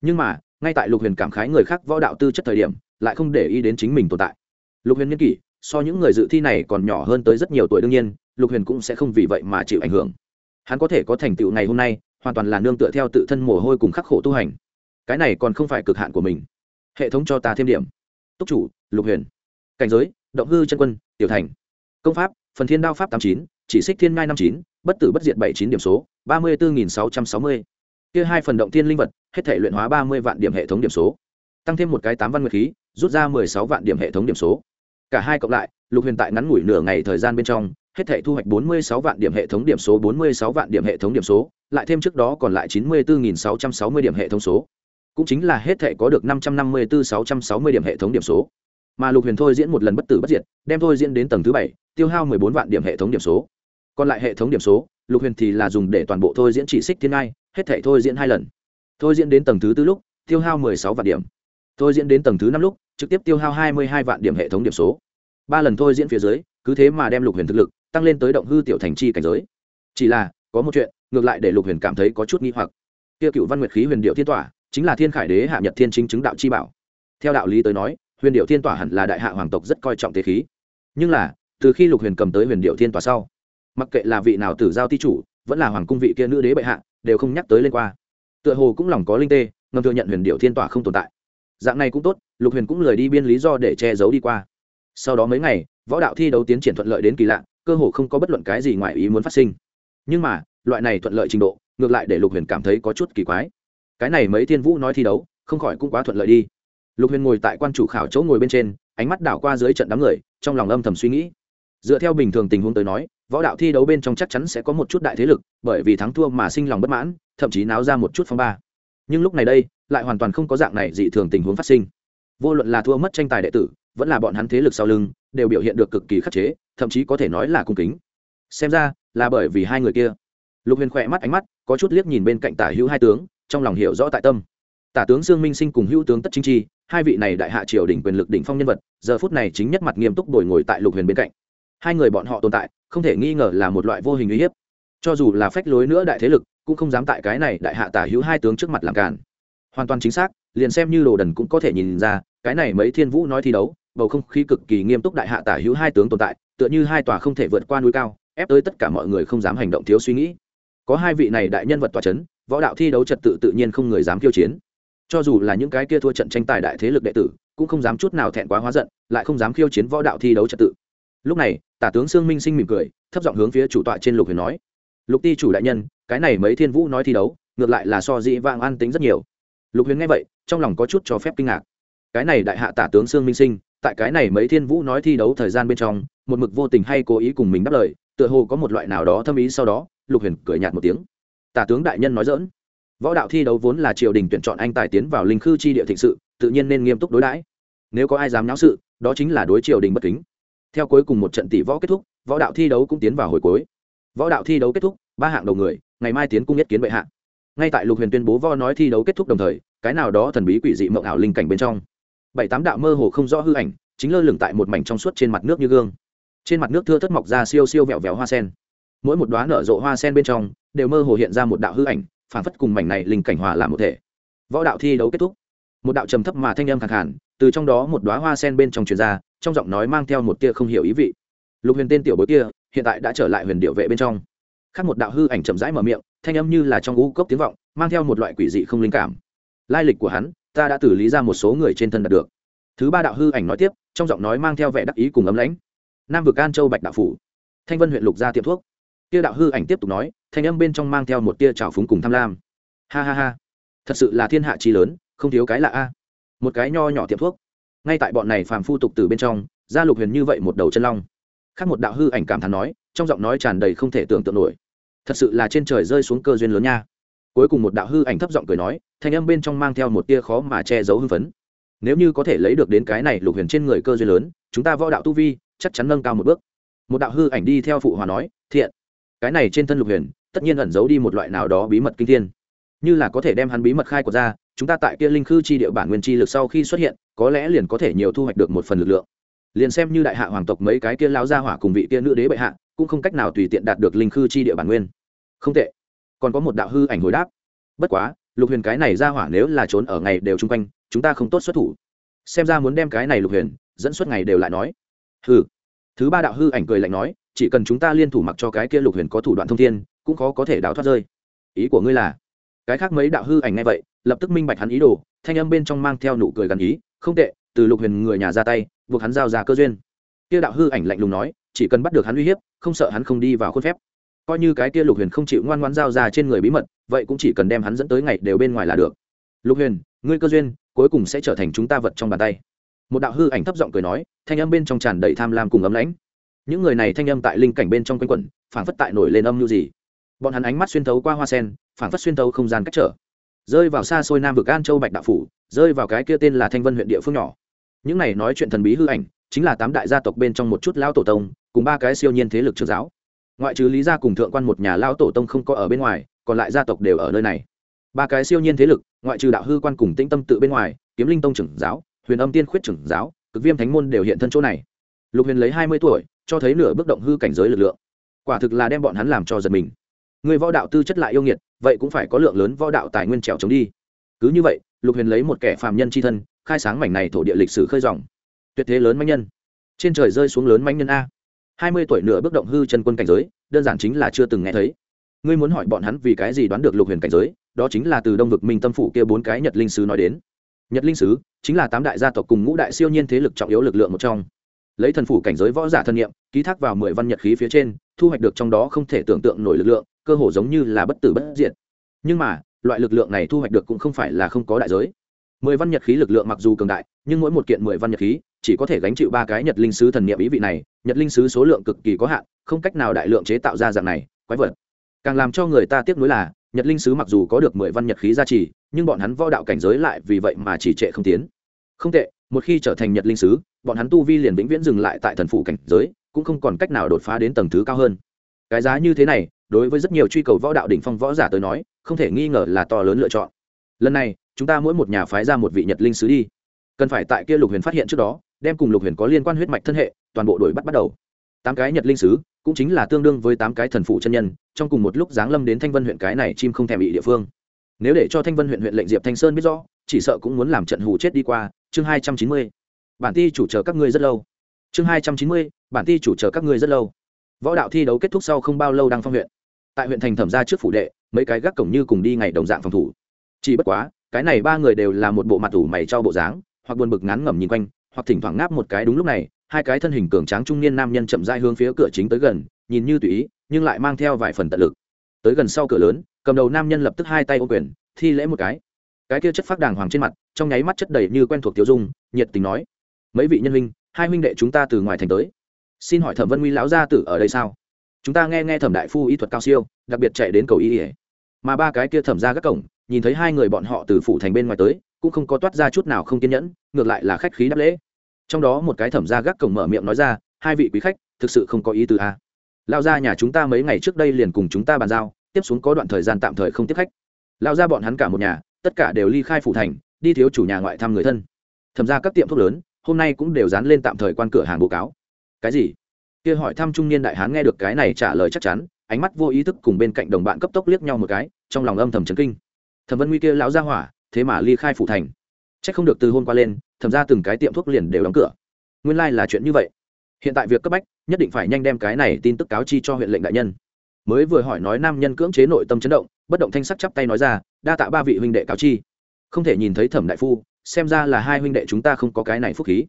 Nhưng mà, ngay tại lục huyền cảm khái người khác võ đạo tư chất thời điểm, lại không để ý đến chính mình tồn tại. Lục huyền nhân kỷ, so những người dự thi này còn nhỏ hơn tới rất nhiều tuổi đương nhiên, lục huyền cũng sẽ không vì vậy mà chịu ảnh hưởng. Hắn có thể có thành tựu ngày hôm nay, hoàn toàn là nương tựa theo tự thân mồ hôi cùng khắc khổ tu hành. Cái này còn không phải cực hạn của mình. Hệ thống cho ta thêm điểm. Túc chủ, lục huyền. Cảnh giới, động hư chân quân, tiểu thành. Công pháp, phần thiên đao pháp tám chín, chỉ xích thiên ngai năm chín bất tử bất diệt bảy chín điểm số, ba mươi bốn sáu trăm sáu mươi. Kia hai phần động tiên linh vật, hết thể luyện hóa ba mươi vạn điểm hệ thống điểm số. Tăng thêm một cái tám văn nguyệt khí, rút ra mười sáu vạn điểm hệ thống điểm số. Cả hai cộng lại, lục huyền tại ngắn ngủi nửa ngày thời gian bên trong, hết thể thu hoạch bốn mươi sáu vạn điểm hệ thống điểm số, bốn mươi sáu vạn điểm hệ thống điểm số, lại thêm trước đó còn lại chín mươi bốn sáu trăm sáu mươi điểm hệ thống số. Cũng chính là hết thể có được năm trăm năm mươi bốn sáu trăm sáu mươi điểm hệ thống điểm số. Mà lục huyền thôi diễn một lần bất tử bất diệt, đem thôi diễn đến tầng thứ bảy, tiêu hao mười bốn vạn điểm hệ thống điểm số còn lại hệ thống điểm số, lục huyền thì là dùng để toàn bộ thôi diễn chỉ xích thiên ngai, hết thể thôi diễn hai lần. Thôi diễn đến tầng thứ tư lúc, tiêu hao mười sáu vạn điểm. Thôi diễn đến tầng thứ năm lúc, trực tiếp tiêu hao hai mươi hai vạn điểm hệ thống điểm số. Ba lần thôi diễn phía dưới, cứ thế mà đem lục huyền thực lực tăng lên tới động hư tiểu thành chi cảnh giới. Chỉ là, có một chuyện, ngược lại để lục huyền cảm thấy có chút nghi hoặc. Kia cựu văn nguyệt khí huyền điệu thiên tỏa, chính là thiên khải đế hạ nhật thiên chính chứng đạo chi bảo. Theo đạo lý tới nói, huyền điệu thiên tỏa hẳn là đại hạ hoàng tộc rất coi trọng tế khí. Nhưng là, từ khi lục huyền cầm tới huyền điệu thiên tỏa sau mặc kệ là vị nào tử giao ti chủ, vẫn là hoàng cung vị kia nữ đế bệ hạ, đều không nhắc tới lên qua. Tựa hồ cũng lòng có linh tê, ngầm thừa nhận huyền điệu thiên tỏa không tồn tại. Dạng này cũng tốt, lục huyền cũng lời đi biên lý do để che giấu đi qua. Sau đó mấy ngày, võ đạo thi đấu tiến triển thuận lợi đến kỳ lạ, cơ hồ không có bất luận cái gì ngoài ý muốn phát sinh. Nhưng mà, loại này thuận lợi trình độ, ngược lại để lục huyền cảm thấy có chút kỳ quái. Cái này mấy thiên vũ nói thi đấu, không khỏi cũng quá thuận lợi đi. Lục huyền ngồi tại quan chủ khảo chỗ ngồi bên trên, ánh mắt đảo qua dưới trận đám người, trong lòng âm thầm suy nghĩ. Dựa theo bình thường tình huống tới nói võ đạo thi đấu bên trong chắc chắn sẽ có một chút đại thế lực, bởi vì thắng thua mà sinh lòng bất mãn, thậm chí náo ra một chút phong ba. Nhưng lúc này đây, lại hoàn toàn không có dạng này dị thường tình huống phát sinh. Vô luận là thua mất tranh tài đệ tử, vẫn là bọn hắn thế lực sau lưng, đều biểu hiện được cực kỳ khắc chế, thậm chí có thể nói là cung kính. Xem ra, là bởi vì hai người kia. Lục huyền khỏe mắt ánh mắt, có chút liếc nhìn bên cạnh tả hữu hai tướng, trong lòng hiểu rõ tại tâm. Tả tướng dương minh sinh cùng hữu tướng tất chính chi, hai vị này đại hạ triều đỉnh quyền lực đỉnh phong nhân vật, giờ phút này chính nhất mặt nghiêm túc đổi ngồi tại lục huyền bên cạnh hai người bọn họ tồn tại, không thể nghi ngờ là một loại vô hình uy hiếp. Cho dù là phách lối nữa đại thế lực, cũng không dám tại cái này đại hạ tả hữu hai tướng trước mặt làm cản hoàn toàn chính xác, liền xem như đồ đần cũng có thể nhìn ra, cái này mấy thiên vũ nói thi đấu, bầu không khí cực kỳ nghiêm túc đại hạ tả hữu hai tướng tồn tại, tựa như hai tòa không thể vượt qua núi cao, ép tới tất cả mọi người không dám hành động thiếu suy nghĩ. Có hai vị này đại nhân vật tòa c h ấ n võ đạo thi đấu trật tự tự nhiên không người dám khiêu chiến. Cho dù là những cái kia thua trận tranh tài đại thế lực đệ tử, cũng không dám chút nào thẹn quá hóa giận, lại không dám khiêu chiến võ đạo thi đấu trật tự lúc này, tả tướng sương minh sinh mỉm cười, thấp giọng hướng phía chủ tọa trên lục huyền nói, lục ti chủ đại nhân, cái này mấy thiên vũ nói thi đấu, ngược lại là so dĩ vang an tính rất nhiều. Lục huyền nghe vậy, trong lòng có chút cho phép kinh ngạc. Cái này đại hạ tả tướng sương minh sinh, tại cái này mấy thiên vũ nói thi đấu thời gian bên trong, một mực vô tình hay cố ý cùng mình đáp lời, tựa hồ có một loại nào đó thâm ý sau đó, lục huyền cười nhạt một tiếng. Tả tướng đại nhân nói dỡn võ đạo thi đấu vốn là triều đình tuyển chọn anh tài tiến vào linh khư chi địa thịnh sự, tự nhiên nên nghiêm túc đối đãi. Nếu có ai dám náo sự, đó chính là đối triều đình bất kính theo cuối cùng một trận tỷ võ kết thúc, võ đạo thi đấu cũng tiến vào hồi cuối. Võ đạo thi đấu kết thúc, ba hạng đầu người, ngày mai tiến cung nhất kiến bệ hạ. Ngay tại lục huyền tuyên bố vo nói thi đấu kết thúc đồng thời, cái nào đó thần bí quỷ dị mộng ảo linh cảnh bên trong. Bảy tám đạo mơ hồ không rõ hư ảnh, chính lơ lửng tại một mảnh trong suốt trên mặt nước như gương. Trên mặt nước thưa thất mọc ra siêu siêu vẹo vẹo hoa sen. Mỗi một đoá nở rộ hoa sen bên trong, đều mơ hồ hiện ra một đạo hư ảnh phản phất cùng mảnh này linh cảnh hòa làm một thể. Võ đạo thi đấu kết thúc. Một đạo trầm thấp mà thanh âm khẳng hẳn từ trong đó một đoá hoa sen bên trong truyền ra trong giọng nói mang theo một tia không hiểu ý vị. Lục huyền tên tiểu bối kia, hiện tại đã trở lại huyền điệu vệ bên trong. Khác một đạo hư ảnh chậm rãi mở miệng, thanh âm như là trong ngũ cốc tiếng vọng, mang theo một loại quỷ dị không linh cảm. Lai lịch của hắn, ta đã xử lý ra một số người trên thân đạt được. Thứ ba đạo hư ảnh nói tiếp, trong giọng nói mang theo vẻ đắc ý cùng ấm lãnh. Nam vực an châu bạch đạo phủ. Thanh vân huyện lục gia tiệm thuốc. Tia đạo hư ảnh tiếp tục nói, thanh âm bên trong mang theo một tia trào phúng cùng tham lam. Ha ha ha. Thật sự là thiên hạ trí lớn, không thiếu cái lạ a. Một cái nho nhỏ tiệm thuốc ngay tại bọn này phàm phu tục từ bên trong, gia lục huyền như vậy một đầu chân long. Khác một đạo hư ảnh cảm thán nói, trong giọng nói tràn đầy không thể tưởng tượng nổi. Thật sự là trên trời rơi xuống cơ duyên lớn nha. Cuối cùng một đạo hư ảnh thấp giọng cười nói, thanh âm bên trong mang theo một tia khó mà che giấu hưng phấn. Nếu như có thể lấy được đến cái này lục huyền trên người cơ duyên lớn, chúng ta võ đạo tu vi chắc chắn nâng cao một bước. Một đạo hư ảnh đi theo phụ hòa nói, thiện. Cái này trên thân lục huyền, tất nhiên ẩn giấu đi một loại nào đó bí mật kinh thiên. Như là có thể đem hắn bí mật khai của ra chúng ta tại kia linh khư chi địa bản nguyên chi lực sau khi xuất hiện, có lẽ liền có thể nhiều thu hoạch được một phần lực lượng. Liền xem như đại hạ hoàng tộc mấy cái kia lao ra hỏa cùng vị kia nữ đế bệ hạ, cũng không cách nào tùy tiện đạt được linh khư chi địa bản nguyên. Không tệ. Còn có một đạo hư ảnh hồi đáp. Bất quá, lục huyền cái này ra hỏa nếu là trốn ở ngày đều chung quanh, chúng ta không tốt xuất thủ. Xem ra muốn đem cái này lục huyền, dẫn suốt ngày đều lại nói. Hừ. Thứ ba đạo hư ảnh cười lạnh nói, chỉ cần chúng ta liên thủ mặc cho cái kia lục huyền có thủ đoạn thông thiên, cũng khó có thể đào thoát rơi. Ý của ngươi là? Cái khác mấy đạo hư ảnh ngay vậy, lập tức minh bạch hắn ý đồ, thanh âm bên trong mang theo nụ cười gần ý, không tệ, từ lục huyền người nhà ra tay, buộc hắn giao ra cơ duyên. Kia đạo hư ảnh lạnh lùng nói, chỉ cần bắt được hắn uy hiếp, không sợ hắn không đi vào khuôn phép. Coi như cái kia lục huyền không chịu ngoan ngoan giao ra trên người bí mật, vậy cũng chỉ cần đem hắn dẫn tới ngày đều bên ngoài là được. Lục huyền, ngươi cơ duyên, cuối cùng sẽ trở thành chúng ta vật trong bàn tay. Một đạo hư ảnh thấp giọng cười nói, thanh âm bên trong tràn đầy tham lam cùng ấm lãnh. Những người này thanh âm tại linh cảnh bên trong quanh quẩn, phảng phất tại nổi lên âm như gì. Bọn hắn ánh mắt xuyên thấu qua hoa sen phảng phất xuyên tấu không gian cách trở. Rơi vào xa xôi nam vực an châu bạch đạo phủ, rơi vào cái kia tên là thanh vân huyện địa phương nhỏ. Những này nói chuyện thần bí hư ảnh, chính là tám đại gia tộc bên trong một chút lao tổ tông, cùng ba cái siêu nhiên thế lực trường giáo. Ngoại trừ lý gia cùng thượng quan một nhà lao tổ tông không có ở bên ngoài, còn lại gia tộc đều ở nơi này. Ba cái siêu nhiên thế lực, ngoại trừ đạo hư quan cùng tĩnh tâm tự bên ngoài, kiếm linh tông trưởng giáo, huyền âm tiên khuyết trưởng giáo, cực viêm thánh môn đều hiện thân chỗ này. Lục huyền lấy hai mươi tuổi, cho thấy nửa bước động hư cảnh giới lực lượng. Quả thực là đem bọn hắn làm cho giật mình người võ đạo tư chất lại yêu nghiệt, vậy cũng phải có lượng lớn võ đạo tài nguyên trèo chống đi. Cứ như vậy, lục huyền lấy một kẻ phàm nhân c h i thân, khai sáng mảnh này thổ địa lịch sử khơi dòng. Tuyệt thế lớn manh nhân. Trên trời rơi xuống lớn manh nhân a. Hai mươi tuổi nửa bước động hư chân quân cảnh giới, đơn giản chính là chưa từng nghe thấy. Ngươi muốn hỏi bọn hắn vì cái gì đoán được lục huyền cảnh giới, đó chính là từ đông vực minh tâm phủ kia bốn cái nhật linh sứ nói đến. Nhật linh sứ chính là tám đại gia tộc cùng ngũ đại siêu nhiên thế lực trọng yếu lực lượng một trong. Lấy thần phủ cảnh giới võ giả thân nhiệm, ký thác vào mười văn nhật khí phía trên, thu hoạch được trong đó không thể tưởng tượng nổi lực lượng cơ hồ giống như là bất tử bất diệt. Nhưng mà, loại lực lượng này thu hoạch được cũng không phải là không có đại giới. Mười văn nhật khí lực lượng mặc dù cường đại, nhưng mỗi một kiện mười văn nhật khí chỉ có thể gánh chịu ba cái nhật linh sứ thần niệm ý vị này. Nhật linh sứ số lượng cực kỳ có hạn, không cách nào đại lượng chế tạo ra dạng này, quái vật. Càng làm cho người ta tiếc nuối là, nhật linh sứ mặc dù có được mười văn nhật khí gia trì, nhưng bọn hắn võ đạo cảnh giới lại vì vậy mà chỉ trệ không tiến. Không tệ, một khi trở thành nhật linh sứ, bọn hắn tu vi liền vĩnh viễn dừng lại tại thần phủ cảnh giới, cũng không còn cách nào đột phá đến tầng thứ cao hơn. Cái giá như thế này đối với rất nhiều truy cầu võ đạo đỉnh phong võ giả tới nói, không thể nghi ngờ là to lớn lựa chọn. Lần này, chúng ta mỗi một nhà phái ra một vị nhật linh sứ đi. Cần phải tại kia lục huyền phát hiện trước đó, đem cùng lục huyền có liên quan huyết mạch thân hệ, toàn bộ đuổi bắt bắt đầu. Tám cái nhật linh sứ, cũng chính là tương đương với tám cái thần phụ chân nhân, trong cùng một lúc giáng lâm đến thanh vân huyện cái này chim không thèm bị địa phương. Nếu để cho thanh vân huyện huyện lệnh diệp thanh sơn biết rõ, chỉ sợ cũng muốn làm trận hù chết đi qua, chương hai trăm chín mươi. Bản ti chủ chờ các ngươi rất lâu. Chương hai trăm chín mươi, bản ti chủ chờ các ngươi rất lâu. Võ đạo thi đấu kết thúc sau không bao lâu đang phong huyện tại huyện thành thẩm ra trước phủ đệ, mấy cái gác cổng như cùng đi ngày đồng dạng phòng thủ. Chỉ bất quá, cái này ba người đều là một bộ mặt thủ mày cho bộ dáng, hoặc buồn bực ngắn ngẩm nhìn quanh, hoặc thỉnh thoảng ngáp một cái đúng lúc này, hai cái thân hình cường tráng trung niên nam nhân chậm rãi hướng phía cửa chính tới gần, nhìn như tùy ý, nhưng lại mang theo vài phần tận lực. Tới gần sau cửa lớn, cầm đầu nam nhân lập tức hai tay ô quyền, thi lễ một cái. Cái kia chất phát đàng hoàng trên mặt, trong nháy mắt chất đầy như quen thuộc tiêu dung, nhiệt tình nói, mấy vị nhân huynh, hai huynh đệ chúng ta từ ngoài thành tới. Xin hỏi thẩm vân nguy lão gia tử ở đây sao? Chúng ta nghe nghe thẩm đại phu y thuật cao siêu, đặc biệt chạy đến cầu y ỉa mà ba cái kia thẩm ra các cổng, nhìn thấy hai người bọn họ từ phủ thành bên ngoài tới, cũng không có toát ra chút nào không kiên nhẫn, ngược lại là khách khí đáp lễ. Trong đó một cái thẩm ra gác cổng mở miệng nói ra, hai vị quý khách, thực sự không có ý từ a lao ra nhà chúng ta mấy ngày trước đây liền cùng chúng ta bàn giao, tiếp xuống có đoạn thời gian tạm thời không tiếp khách. Lao ra bọn hắn cả một nhà, tất cả đều ly khai phủ thành, đi thiếu chủ nhà ngoại thăm người thân. Thẩm ra các tiệm thuốc lớn, hôm nay cũng đều dán lên tạm thời quan cửa hàng bố cáo. Cái gì? Kia hỏi thăm trung niên đại hán nghe được cái này trả lời chắc chắn, ánh mắt vô ý thức cùng bên cạnh đồng bạn cấp tốc liếc nhau một cái, trong lòng âm thầm chấn kinh. Thẩm vân nguy kia lão ra hỏa, thế mà ly khai phủ thành. C h ắ c không được từ hôm qua lên, thẩm ra từng cái tiệm thuốc liền đều đóng cửa. Nguyên lai、like、là chuyện như vậy. Hiện tại việc cấp bách, nhất định phải nhanh đem cái này tin tức cáo chi cho huyện lệnh đại nhân. Mới vừa hỏi nói nam nhân cưỡng chế nội tâm chấn động, bất động thanh sắc chắp tay nói ra, đa tạ ba vị huynh đệ cáo chi. Không thể nhìn thấy thẩm đại phu, xem ra là hai huynh đệ chúng ta không có cái này phúc khí.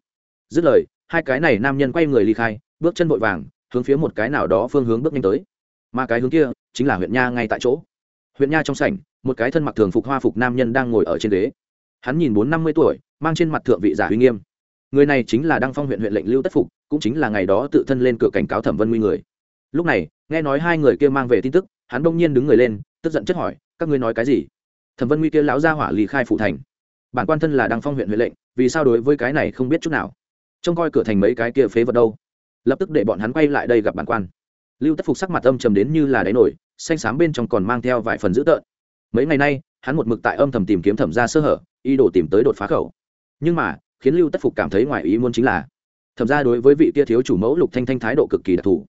Dứt lời, hai cái này nam nhân quay người ly khai bước chân vội vàng, hướng phía một cái nào đó phương hướng bước nhanh tới. Mà cái hướng kia chính là huyện nha ngay tại chỗ. Huyện nha trong sảnh, một cái thân mặc thường phục hoa phục nam nhân đang ngồi ở trên ghế. Hắn nhìn bốn năm mươi tuổi, mang trên mặt thượng vị giả uy nghiêm. Người này chính là đăng phong huyện huyện lệnh lưu tất phục, cũng chính là ngày đó tự thân lên cửa cảnh cáo thẩm vân nguy người. Lúc này, nghe nói hai người kia mang về tin tức, hắn đông nhiên đứng người lên, tức giận chất hỏi, các ngươi nói cái gì? Thẩm vân nguy kia lão ra hỏa lì khai phủ thành. Bản quan thân là đăng phong huyện huyện lệnh, vì sao đối với cái này không biết chút nào? Trông coi cửa thành mấy cái kia phế vật đâu? Lập tức để bọn hắn quay lại đây gặp bản quan. Lưu tất phục sắc mặt âm trầm đến như là đáy nổi, xanh xám bên trong còn mang theo vài phần dữ tợn. Mấy ngày nay, hắn một mực tại âm thầm tìm kiếm thẩm ra sơ hở, ý đồ tìm tới đột phá khẩu. Nhưng mà, khiến lưu tất phục cảm thấy ngoài ý muốn chính là, thẩm ra đối với vị kia thiếu chủ mẫu lục thanh thanh thái độ cực kỳ đặc thù.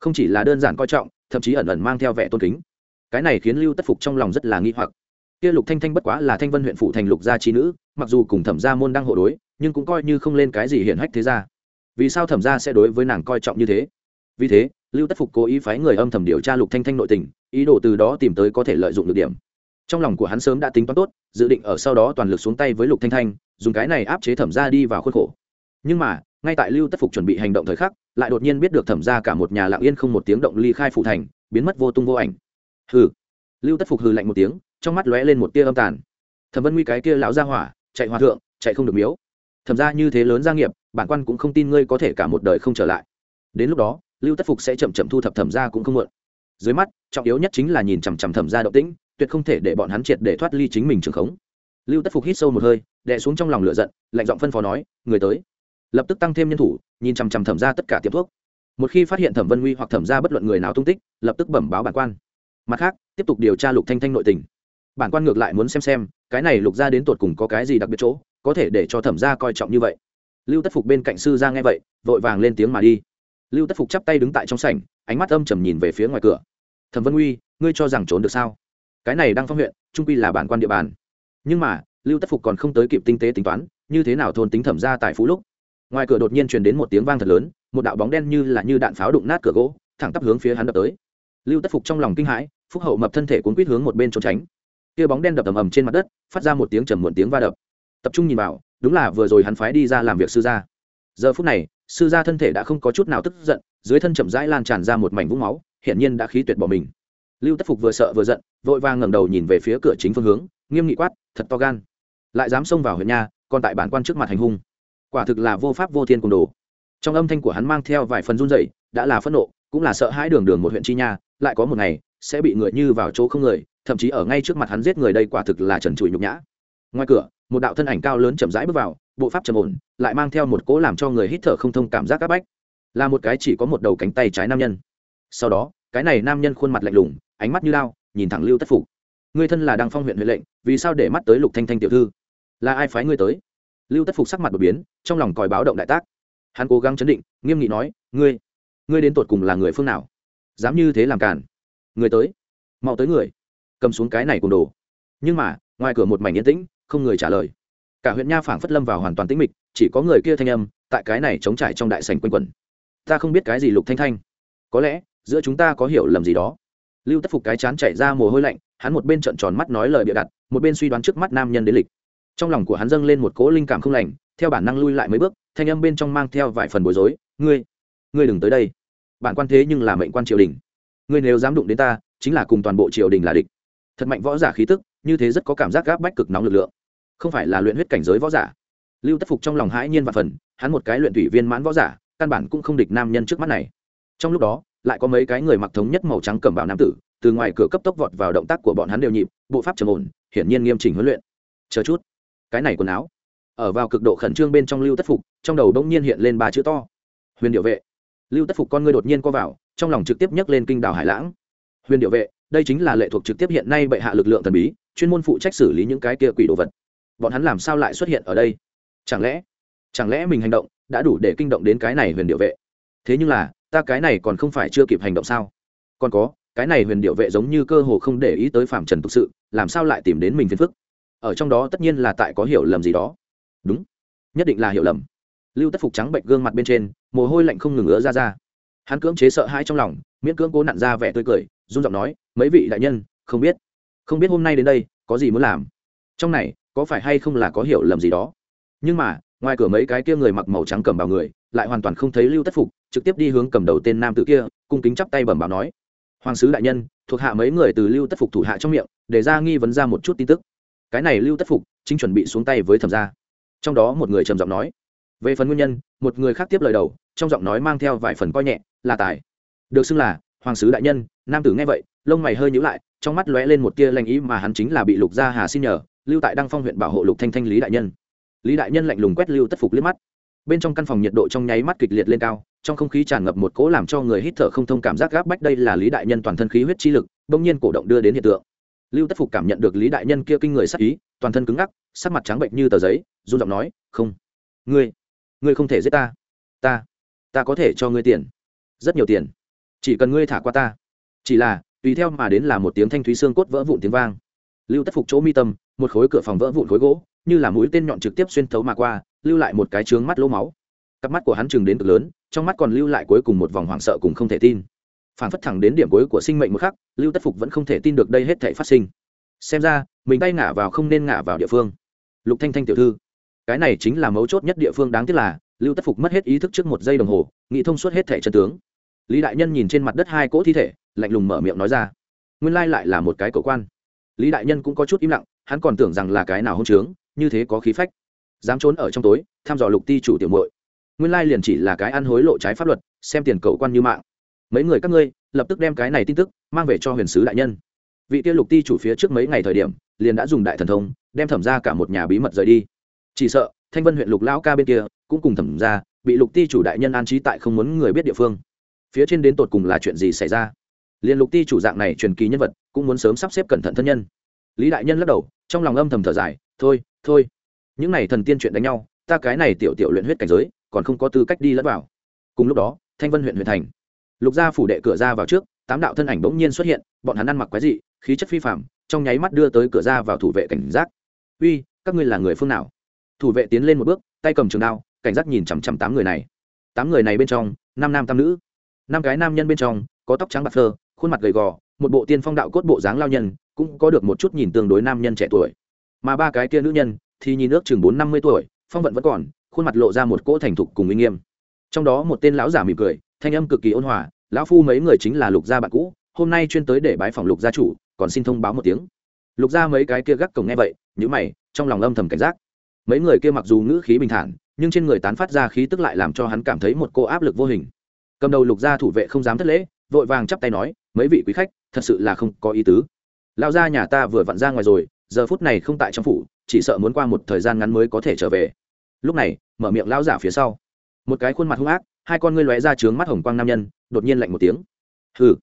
Không chỉ là đơn giản coi trọng, thậm chí ẩn ẩn mang theo vẻ tôn kính. Cái này khiến lưu tất phục trong lòng rất là nghi hoặc. Kia lục thanh thanh bất quá là thanh vân huyện phụ thành lục gia trí nữ, mặc dù cùng thẩm gia môn đang hộ đối, nhưng cũng coi như không lên cái gì hiển hách thế ra vì sao thẩm gia sẽ đối với nàng coi trọng như thế? Vì thế, lưu tất phục cố ý phái người âm thầm điều tra lục thanh thanh nội tình, ý đồ từ đó tìm tới có thể lợi dụng được điểm. Trong lòng của hắn sớm đã tính toán tốt, dự định ở sau đó toàn lực xuống tay với lục thanh thanh, dùng cái này áp chế thẩm gia đi vào khuôn khổ. Nhưng mà, ngay tại lưu tất phục chuẩn bị hành động thời khắc, lại đột nhiên biết được thẩm gia cả một nhà lạng yên không một tiếng động ly khai phủ thành, biến mất vô tung vô ảnh. Hừ. Lưu tất phục hừ lạnh một tiếng, trong mắt lóe lên một tia âm tàn. Thẩm vân nguy cái kia lão ra hỏa, chạy hòa thượng, chạy không được miếu. Thẩm ra như thế lớn gia nghiệp bản quan cũng không tin ngươi có thể cả một đời không trở lại. Đến lúc đó, lưu tất phục sẽ chậm chậm thu thập thẩm ra cũng không muộn. Dưới mắt, trọng yếu nhất chính là nhìn chằm chằm thẩm ra động tĩnh, tuyệt không thể để bọn hắn triệt để thoát ly chính mình trường khống. Lưu tất phục hít sâu một hơi, đè xuống trong lòng lửa giận, lạnh giọng phân phó nói, người tới. Lập tức tăng thêm nhân thủ, nhìn chằm chằm thẩm ra tất cả tiệm thuốc. Một khi phát hiện thẩm vân huy hoặc thẩm ra bất luận người nào tung tích, lập tức bẩm báo bản quan. Mặt khác, tiếp tục điều tra lục thanh thanh nội tình. Bản quan ngược lại muốn xem xem, cái này lục ra đến tột cùng có cái gì đặc biệt chỗ, có thể để cho thẩm ra coi trọng như vậy lưu tất phục bên cạnh sư ra nghe vậy, vội vàng lên tiếng mà đi. Lưu tất phục chắp tay đứng tại trong sảnh, ánh mắt âm trầm nhìn về phía ngoài cửa. Thẩm vân uy, ngươi cho rằng trốn được sao? Cái này đang phong huyện, trung quy là bản quan địa bàn. Nhưng mà, lưu tất phục còn không tới kịp tinh tế tính toán, như thế nào thôn tính thẩm ra tại phú lúc? Ngoài cửa đột nhiên truyền đến một tiếng vang thật lớn, một đạo bóng đen như là như đạn pháo đụng nát cửa gỗ, thẳng tắp hướng phía hắn đập tới. Lưu tất phục trong lòng kinh hãi, phúc hậu mập thân thể cuốn quýt hướng một bên trốn tránh. Kia bóng đen đập ầm ầm trên mặt đất, phát ra một tiếng trầm muộn tiếng va đập tập trung nhìn vào, đúng là vừa rồi hắn phái đi ra làm việc sư gia. Giờ phút này, sư gia thân thể đã không có chút nào tức giận, dưới thân chậm rãi lan tràn ra một mảnh vũng máu, hiển nhiên đã khí tuyệt bỏ mình. Lưu tất phục vừa sợ vừa giận, vội vàng ngẩng đầu nhìn về phía cửa chính phương hướng, nghiêm nghị quát, thật to gan. Lại dám xông vào huyện nha, còn tại bản quan trước mặt hành hung. Quả thực là vô pháp vô thiên cùng đồ. Trong âm thanh của hắn mang theo vài phần run rẩy, đã là phẫn nộ, cũng là sợ hãi đường đường một huyện chi nha, lại có một ngày, sẽ bị người như vào chỗ không người, thậm chí ở ngay trước mặt hắn giết người đây quả thực là trần trụi nhục nhã. Ngoài cửa một đạo thân ảnh cao lớn chậm rãi bước vào, bộ pháp trầm ổn, lại mang theo một cỗ làm cho người hít thở không thông cảm giác áp bách. Là một cái chỉ có một đầu cánh tay trái nam nhân. Sau đó, cái này nam nhân khuôn mặt lạnh lùng, ánh mắt như lao, nhìn thẳng lưu tất phục. Người thân là đăng phong huyện huệ lệnh, vì sao để mắt tới lục thanh thanh tiểu thư? Là ai phái ngươi tới? Lưu tất phục sắc mặt đột biến, trong lòng còi báo động đại tác. Hắn cố gắng chấn định, nghiêm nghị nói, ngươi ngươi đến tột cùng là người phương nào? Dám như thế làm cản người tới, mau tới người, cầm xuống cái này cùng đồ. Nhưng mà, ngoài cửa một mảnh yên tĩnh không người trả lời. Cả huyện nha phảng phất lâm vào hoàn toàn tĩnh mịch, chỉ có người kia thanh âm, tại cái này chống trải trong đại sành quanh quẩn. Ta không biết cái gì lục thanh thanh. Có lẽ, giữa chúng ta có hiểu lầm gì đó. Lưu tất phục cái chán chạy ra mồ hôi lạnh, hắn một bên trợn tròn mắt nói lời bịa đặt, một bên suy đoán trước mắt nam nhân đến lịch. Trong lòng của hắn dâng lên một cỗ linh cảm không lành, theo bản năng lui lại mấy bước, thanh âm bên trong mang theo vài phần bối rối, ngươi ngươi đừng tới đây. Bản quan thế nhưng là mệnh quan triều đình. Ngươi nếu dám đụng đến ta, chính là cùng toàn bộ triều đình là địch. Thật mạnh võ giả khí tức như thế rất có cảm giác gáp bách cực nóng lực lượng. Không phải là luyện huyết cảnh giới võ giả. Lưu tất phục trong lòng hãi nhiên và phần hắn một cái luyện thủy viên mãn võ giả, căn bản cũng không địch nam nhân trước mắt này. Trong lúc đó, lại có mấy cái người mặc thống nhất màu trắng cầm bảo nam tử, từ ngoài cửa cấp tốc vọt vào động tác của bọn hắn đều nhịp, bộ pháp trầm ổn, hiển nhiên nghiêm chỉnh huấn luyện. Chờ chút. Cái này quần áo. Ở vào cực độ khẩn trương bên trong lưu tất phục, trong đầu đông nhiên hiện lên ba chữ to. Huyền điệu vệ. Lưu tất phục con ngươi đột nhiên co vào, trong lòng trực tiếp nhấc lên kinh đảo hải lãng. Huyền điệu vệ, đây chính là lệ thuộc trực tiếp hiện nay bệ hạ lực lượng thần bí chuyên môn phụ trách xử lý những cái kia quỷ đồ vật. Bọn hắn làm sao lại xuất hiện ở đây? Chẳng lẽ chẳng lẽ mình hành động đã đủ để kinh động đến cái này huyền điệu vệ? Thế nhưng là, ta cái này còn không phải chưa kịp hành động sao? Còn có, cái này huyền điệu vệ giống như cơ hồ không để ý tới phạm trần thực sự, làm sao lại tìm đến mình phiền phức? Ở trong đó tất nhiên là tại có hiểu lầm gì đó. Đúng, nhất định là hiểu lầm. Lưu tất phục trắng bệnh gương mặt bên trên, mồ hôi lạnh không ngừng ứa ra ra. Hắn cưỡng chế sợ hãi trong lòng, miễn cưỡng cố nặn ra vẻ tươi cười, run giọng nói, mấy vị đại nhân, không biết không biết hôm nay đến đây có gì muốn làm. Trong này, có phải hay không là có hiểu lầm gì đó? Nhưng mà, ngoài cửa mấy cái kia người mặc màu trắng cầm bào người, lại hoàn toàn không thấy lưu tất phục, trực tiếp đi hướng cầm đầu tên nam tử kia, cung kính chắp tay bẩm báo nói, hoàng sứ đại nhân, thuộc hạ mấy người từ lưu tất phục thủ hạ trong miệng, để ra nghi vấn ra một chút tin tức. Cái này lưu tất phục, chính chuẩn bị xuống tay với thẩm gia. Trong đó một người trầm giọng nói, về phần nguyên nhân, một người khác tiếp lời đầu, trong giọng nói mang theo vài phần coi nhẹ, là tài. Được xưng là, hoàng sứ đại nhân, nam tử nghe vậy lông mày hơi nhíu lại, trong mắt lóe lên một tia lanh ý mà hắn chính là bị lục gia hà xin nhờ, lưu tại đăng phong huyện bảo hộ lục thanh thanh lý đại nhân. Lý đại nhân lạnh lùng quét lưu tất phục liếc mắt. Bên trong căn phòng nhiệt độ trong nháy mắt kịch liệt lên cao, trong không khí tràn ngập một cỗ làm cho người hít thở không thông cảm giác gáp bách đây là lý đại nhân toàn thân khí huyết chi lực, bỗng nhiên cổ động đưa đến hiện tượng. Lưu tất phục cảm nhận được lý đại nhân kia kinh người sắc ý, toàn thân cứng ngắc, sắc mặt trắng bệnh như tờ giấy, run giọng nói, không, ngươi ngươi không thể giết ta. Ta ta có thể cho ngươi tiền, rất nhiều tiền. Chỉ cần ngươi thả qua ta. Chỉ là tùy theo mà đến là một tiếng thanh thúy xương cốt vỡ vụn tiếng vang. Lưu tất phục chỗ mi tâm, một khối cửa phòng vỡ vụn khối gỗ, như là mũi tên nhọn trực tiếp xuyên thấu mà qua, lưu lại một cái trướng mắt lỗ máu. Cặp mắt của hắn chừng đến cực lớn, trong mắt còn lưu lại cuối cùng một vòng hoảng sợ cùng không thể tin. Phản phất thẳng đến điểm cuối của sinh mệnh một khắc, lưu tất phục vẫn không thể tin được đây hết thể phát sinh. Xem ra, mình tay ngả vào không nên ngả vào địa phương. Lục thanh thanh tiểu thư, cái này chính là mấu chốt nhất địa phương đáng tiếc là, lưu tất phục mất hết ý thức trước một giây đồng hồ, nghĩ thông suốt hết thể chân tướng. Lý đại nhân nhìn trên mặt đất hai cỗ thi thể lạnh lùng mở miệng nói ra. Nguyên lai lại là một cái cầu quan. Lý đại nhân cũng có chút im lặng, hắn còn tưởng rằng là cái nào hôn trướng, như thế có khí phách. Dám trốn ở trong tối thăm dò lục ti chủ tiểu muội. Nguyên lai liền chỉ là cái ăn hối lộ trái pháp luật, xem tiền cầu quan như mạng. Mấy người các ngươi, lập tức đem cái này tin tức mang về cho huyền sứ đại nhân. Vị tiêu lục ti chủ phía trước mấy ngày thời điểm, liền đã dùng đại thần thông, đem thẩm ra cả một nhà bí mật rời đi. Chỉ sợ, thanh vân huyện lục lão ca bên kia, cũng cùng thẩm ra, bị lục ti chủ đại nhân an trí tại không muốn người biết địa phương. Phía trên đến tột cùng là chuyện gì xảy ra? Liên lục ti chủ dạng này truyền kỳ nhân vật, cũng muốn sớm sắp xếp cẩn thận thân nhân. Lý đại nhân lắc đầu, trong lòng âm thầm thở dài, thôi thôi, những này thần tiên chuyện đánh nhau, ta cái này tiểu tiểu luyện huyết cảnh giới, còn không có tư cách đi lẫn vào. Cùng lúc đó, thanh vân huyện huyện thành, lục gia phủ đệ cửa ra vào trước, tám đạo thân ảnh bỗng nhiên xuất hiện, bọn hắn ăn mặc quái dị, khí chất phi phạm trong nháy mắt đưa tới cửa ra vào thủ vệ cảnh giác. Uy, các ngươi là người phương nào? Thủ vệ tiến lên một bước, tay cầm trường đao, cảnh giác nhìn chằm chằm tám người này. Tám người này bên trong, năm nam tam nữ. Năm cái nam nhân bên trong, có tóc trắng bạc phơ khuôn mặt gầy gò, một bộ tiên phong đạo cốt bộ dáng lao nhân, cũng có được một chút nhìn tương đối nam nhân trẻ tuổi. Mà ba cái kia nữ nhân thì nhìn ước chừng bốn năm mươi tuổi, phong vận vẫn còn, khuôn mặt lộ ra một cỗ thành thục cùng uy nghiêm. Trong đó một tên lão giả mỉm cười, thanh âm cực kỳ ôn hòa, lão phu mấy người chính là lục gia bạn cũ, hôm nay chuyên tới để bái phòng lục gia chủ, còn xin thông báo một tiếng. Lục gia mấy cái kia gác cổng nghe vậy nhữ mày, trong lòng âm thầm cảnh giác. Mấy người kia mặc dù ngữ khí bình thản, nhưng trên người tán phát ra khí tức lại làm cho hắn cảm thấy một cô áp lực vô hình. Cầm đầu lục gia thủ vệ không dám thất lễ, vội vàng chắp tay nói mấy vị quý khách, thật sự là không có ý tứ. Lão gia nhà ta vừa vặn ra ngoài rồi, giờ phút này không tại trong phủ, chỉ sợ muốn qua một thời gian ngắn mới có thể trở về. Lúc này, mở miệng lão giả phía sau. Một cái khuôn mặt hung ác, hai con ngươi lóe ra trướng mắt hồng quang nam nhân, đột nhiên lạnh một tiếng. Hừ.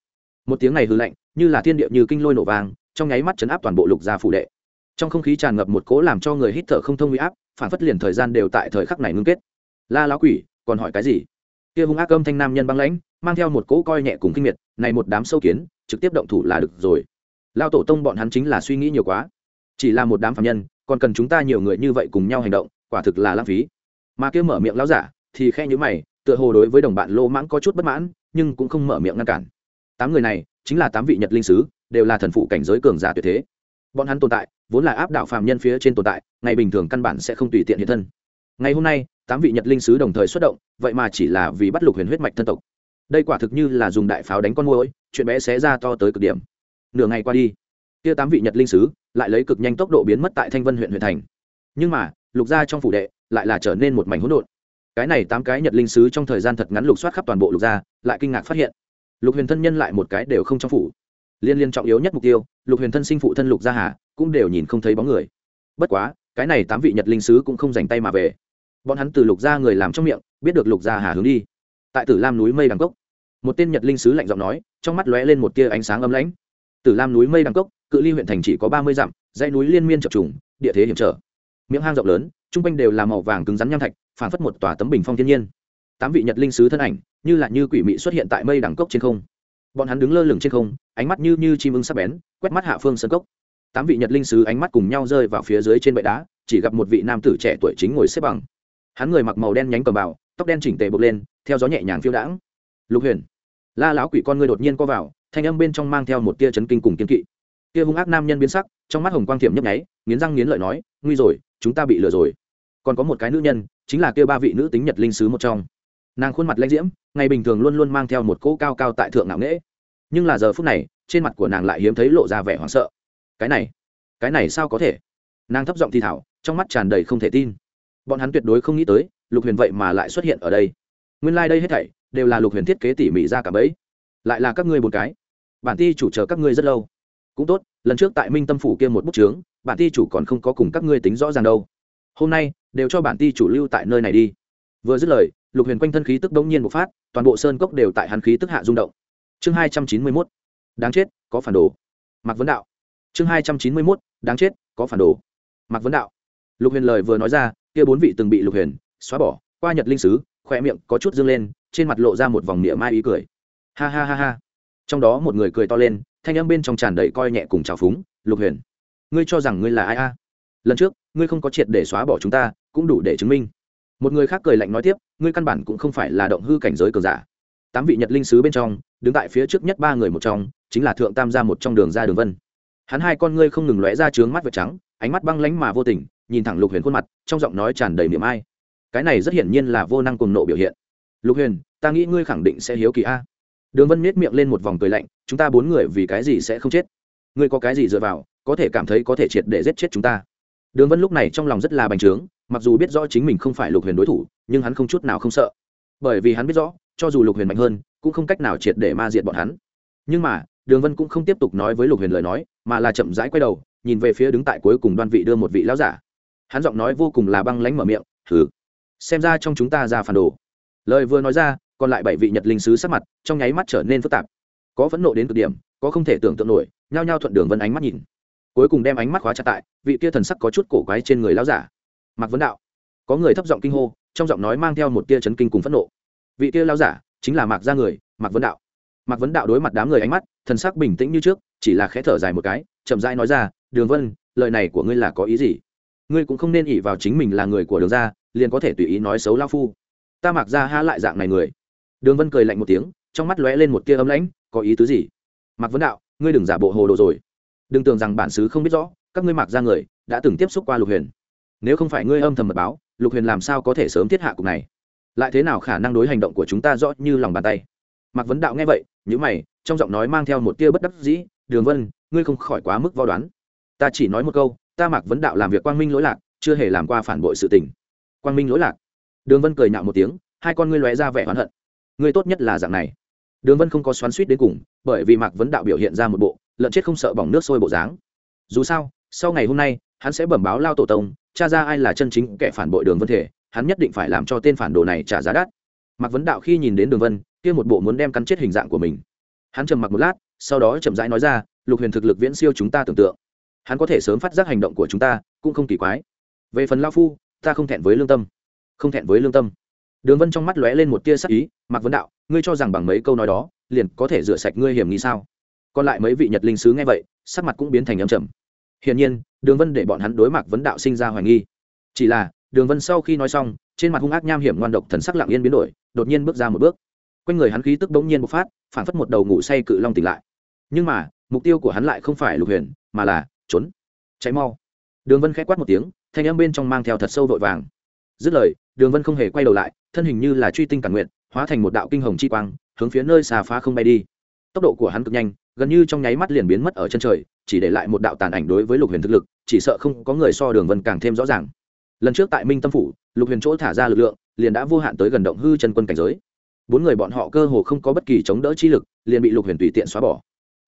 Một tiếng này hư lạnh, như là thiên địa như kinh lôi nổ vàng trong nháy mắt chấn áp toàn bộ lục gia phủ đệ. Trong không khí tràn ngập một cỗ làm cho người hít thở không thông huy áp, phản phất liền thời gian đều tại thời khắc này ngưng kết. La lão quỷ, còn hỏi cái gì? Kia hung ác âm thanh nam nhân băng lãnh, mang theo một cỗ coi nhẹ cùng kinh miệt này một đám sâu kiến, trực tiếp động thủ là được rồi. Lao tổ tông bọn hắn chính là suy nghĩ nhiều quá. Chỉ là một đám phạm nhân, còn cần chúng ta nhiều người như vậy cùng nhau hành động, quả thực là lãng phí. Mà kia mở miệng lão giả, thì khe nhữ mày, tựa hồ đối với đồng bạn lô mãng có chút bất mãn, nhưng cũng không mở miệng ngăn cản. Tám người này, chính là tám vị nhật linh sứ, đều là thần phụ cảnh giới cường giả tuyệt thế. Bọn hắn tồn tại, vốn là áp đảo phàm nhân phía trên tồn tại, ngày bình thường căn bản sẽ không tùy tiện hiện thân. Ngày hôm nay, tám vị nhật linh sứ đồng thời xuất động, vậy mà chỉ là vì bắt lục huyền huyết mạch thân tộc đây quả thực như là dùng đại pháo đánh con môi chuyện bé xé ra to tới cực điểm. Nửa ngày qua đi, kia tám vị nhật linh sứ lại lấy cực nhanh tốc độ biến mất tại thanh vân huyện huyện thành. Nhưng mà, lục gia trong phủ đệ lại là trở nên một mảnh hỗn độn. Cái này tám cái nhật linh sứ trong thời gian thật ngắn lục soát khắp toàn bộ lục gia, lại kinh ngạc phát hiện, lục huyền thân nhân lại một cái đều không trong phủ. Liên liên trọng yếu nhất mục tiêu, lục huyền thân sinh phụ thân lục gia hà, cũng đều nhìn không thấy bóng người. Bất quá, cái này tám vị nhật linh sứ cũng không dành tay mà về. Bọn hắn từ lục gia người làm trong miệng, biết được lục gia hà hướng đi tại tử lam núi mây đằng cốc. Một tên nhật linh sứ lạnh giọng nói, trong mắt lóe lên một tia ánh sáng âm lãnh. Tử lam núi mây đằng cốc, cự ly huyện thành chỉ có ba mươi dặm, dãy núi liên miên chập trùng, địa thế hiểm trở. Miệng hang rộng lớn t r u n g quanh đều là màu vàng cứng rắn nham thạch phản phất một tòa tấm bình phong thiên nhiên. Tám vị nhật linh sứ thân ảnh, như là như quỷ mị xuất hiện tại mây đằng cốc trên không. Bọn hắn đứng lơ lửng trên không, ánh mắt như như chim ưng sắp bén, quét mắt hạ phương sân cốc. Tám vị nhật linh sứ ánh mắt cùng nhau rơi vào phía dưới trên bệ đá, chỉ gặp một vị nam tử trẻ tuổi chính ngồi xếp bằng. Hắn người mặc màu đen nhánh cầm bào, tóc đen chỉnh tề bực lên theo gió nhẹ nhàng phiêu đãng. Lục huyền, la lão quỷ con ngươi đột nhiên co vào, thanh âm bên trong mang theo một tia chấn kinh cùng kiên kỵ. Kia hung ác nam nhân biến sắc, trong mắt hồng quang thiểm nhấp nháy, nghiến răng nghiến lợi nói, nguy rồi, chúng ta bị lừa rồi. Còn có một cái nữ nhân, chính là kia ba vị nữ tính nhật linh sứ một trong. Nàng khuôn mặt lãnh diễm, ngày bình thường luôn luôn mang theo một cỗ cao cao tại thượng ngạo nghễ. Nhưng là giờ phút này, trên mặt của nàng lại hiếm thấy lộ ra vẻ hoảng sợ. Cái này cái này sao có thể? Nàng thấp giọng thi thảo, trong mắt tràn đầy không thể tin. Bọn hắn tuyệt đối không nghĩ tới, lục huyền vậy mà lại xuất hiện ở đây nguyên lai、like、đây hết thảy đều là lục huyền thiết kế tỉ mỉ ra cả bấy lại là các ngươi một cái. Bản ti chủ chờ các ngươi rất lâu. Cũng tốt, lần trước tại minh tâm phủ kia một bút trướng bản ti chủ còn không có cùng các ngươi tính rõ ràng đâu. Hôm nay, đều cho bản ti chủ lưu tại nơi này đi. Vừa dứt lời, lục huyền quanh thân khí tức đông nhiên một phát, toàn bộ sơn cốc đều tại hắn khí tức hạ rung động. Chương hai trăm chín mươi mốt, đáng chết, có phản đồ. Mặc vấn đạo. Chương hai trăm chín mươi mốt, đáng chết, có phản đồ. Mặc vấn đạo. Lục huyền lời vừa nói ra, kia bốn vị từng bị lục huyền xóa bỏ, qua nhật linh sứ khoe miệng có chút dâng lên, trên mặt lộ ra một vòng miệng mai ý cười. Ha ha ha ha. Trong đó một người cười to lên, thanh âm bên trong tràn đầy coi nhẹ cùng trào phúng, lục huyền, ngươi cho rằng ngươi là ai a? Lần trước, ngươi không có triệt để xóa bỏ chúng ta, cũng đủ để chứng minh. Một người khác cười lạnh nói tiếp, ngươi căn bản cũng không phải là động hư cảnh giới cờ giả. Tám vị nhật linh sứ bên trong, đứng tại phía trước nhất ba người một trong, chính là thượng tam gia một trong đường ra đường vân. Hắn hai con ngươi không ngừng lóe ra trướng mắt vệt trắng, ánh mắt băng lánh mà vô tình, nhìn thẳng lục huyền khuôn mặt, trong giọng nói tràn đầy miệng ai cái này rất hiển nhiên là vô năng cùng nộ biểu hiện. Lục huyền, ta nghĩ ngươi khẳng định sẽ hiếu kỳ a. Đường vân miết miệng lên một vòng cười lạnh, chúng ta bốn người vì cái gì sẽ không chết? Ngươi có cái gì dựa vào, có thể cảm thấy có thể triệt để giết chết chúng ta. Đường vân lúc này trong lòng rất là bành trướng, mặc dù biết rõ chính mình không phải lục huyền đối thủ, nhưng hắn không chút nào không sợ. Bởi vì hắn biết rõ, cho dù lục huyền mạnh hơn, cũng không cách nào triệt để ma diệt bọn hắn. Nhưng mà, đường vân cũng không tiếp tục nói với lục huyền lời nói, mà là chậm rãi quay đầu, nhìn về phía đứng tại cuối cùng đoan vị đưa một vị lão giả. Hắn giọng nói vô cùng là băng lánh mở miệng thử xem ra trong chúng ta ra phản đồ. Lời vừa nói ra, còn lại bảy vị nhật linh sứ sắc mặt trong nháy mắt trở nên phức tạp. Có phẫn nộ đến cực điểm, có không thể tưởng tượng nổi, nhao nhao thuận đường vân ánh mắt nhìn. Cuối cùng đem ánh mắt khóa chặt tại vị kia thần sắc có chút cổ quái trên người lão giả. Mặc vấn đạo. Có người thấp giọng kinh hô, trong giọng nói mang theo một tia chấn kinh cùng phẫn nộ. Vị kia lão giả chính là mạc gia người, mạc vấn đạo. Mạc vấn đạo đối mặt đám người ánh mắt, thần sắc bình tĩnh như trước, chỉ là khẽ thở dài một cái, chậm rãi nói ra, đường vân, lời này của ngươi là có ý gì? Ngươi cũng không nên ỉ vào chính mình là người của đường gia liền có thể tùy ý nói xấu lao phu. Ta mặc ra ha lại dạng này người. Đường vân cười lạnh một tiếng, trong mắt lóe lên một tia ấm lãnh, có ý tứ gì? Mặc vấn đạo, ngươi đừng giả bộ hồ đồ rồi. Đừng tưởng rằng bản xứ không biết rõ, các ngươi mặc ra người, đã từng tiếp xúc qua lục huyền. Nếu không phải ngươi âm thầm mật báo, lục huyền làm sao có thể sớm thiết hạ cục này? Lại thế nào khả năng đối hành động của chúng ta rõ như lòng bàn tay? Mặc vấn đạo nghe vậy những mày, trong giọng nói mang theo một tia bất đắc dĩ, đường vân, ngươi không khỏi quá mức vo đoán. Ta chỉ nói một câu, ta mặc vấn đạo làm việc quang minh lỗi lạc, chưa hề làm qua phản bội sự tình quang minh lỗi lạc. Đường vân cười nhạo một tiếng, hai con ngươi lóe ra vẻ oán hận. Ngươi tốt nhất là dạng này. Đường vân không có xoắn suýt đến cùng, bởi vì mạc vấn đạo biểu hiện ra một bộ, lợn chết không sợ bỏng nước sôi bộ dáng. Dù sao, sau ngày hôm nay, hắn sẽ bẩm báo lao tổ tông, cha ra ai là chân chính kẻ phản bội đường vân thể, hắn nhất định phải làm cho tên phản đồ này trả giá đắt. Mạc vấn đạo khi nhìn đến đường vân, kia một bộ muốn đem cắn chết hình dạng của mình. Hắn trầm mặc một lát, sau đó chậm rãi nói ra, lục huyền thực lực viễn siêu chúng ta tưởng tượng. Hắn có thể sớm phát giác hành động của chúng ta, cũng không kỳ quái. Về phần lao phu ta không thẹn với lương tâm. Không thẹn với lương tâm. Đường vân trong mắt lóe lên một tia sắc ý, mạc vấn đạo, ngươi cho rằng bằng mấy câu nói đó, liền có thể rửa sạch ngươi hiểm nghi sao? Còn lại mấy vị nhật linh sứ nghe vậy, sắc mặt cũng biến thành âm trầm. Hiển nhiên, đường vân để bọn hắn đối mặt vấn đạo sinh ra hoài nghi. Chỉ là, đường vân sau khi nói xong, trên mặt hung ác nham hiểm ngoan độc thần sắc lặng yên biến đổi, đột nhiên bước ra một bước. Quanh người hắn khí tức bỗng nhiên bộc phát phản phất một đầu ngủ say cự long tỉnh lại. Nhưng mà, mục tiêu của hắn lại không phải lục huyền, mà là trốn. Cháy mau. Đường vân k h ẽ quát một tiếng thanh âm bên trong mang theo thật sâu vội vàng. Dứt lời, đường vân không hề quay đầu lại, thân hình như là truy tinh cản nguyện hóa thành một đạo kinh hồng chi quang, hướng phía nơi xà phá không bay đi. Tốc độ của hắn cực nhanh, gần như trong nháy mắt liền biến mất ở chân trời, chỉ để lại một đạo tàn ảnh đối với lục huyền thực lực, chỉ sợ không có người so đường vân càng thêm rõ ràng. Lần trước tại minh tâm phủ, lục huyền chỗ thả ra lực lượng, liền đã vô hạn tới gần động hư chân quân cảnh giới. Bốn người bọn họ cơ hồ không có bất kỳ chống đỡ chi lực, liền bị lục huyền tùy tiện xóa bỏ.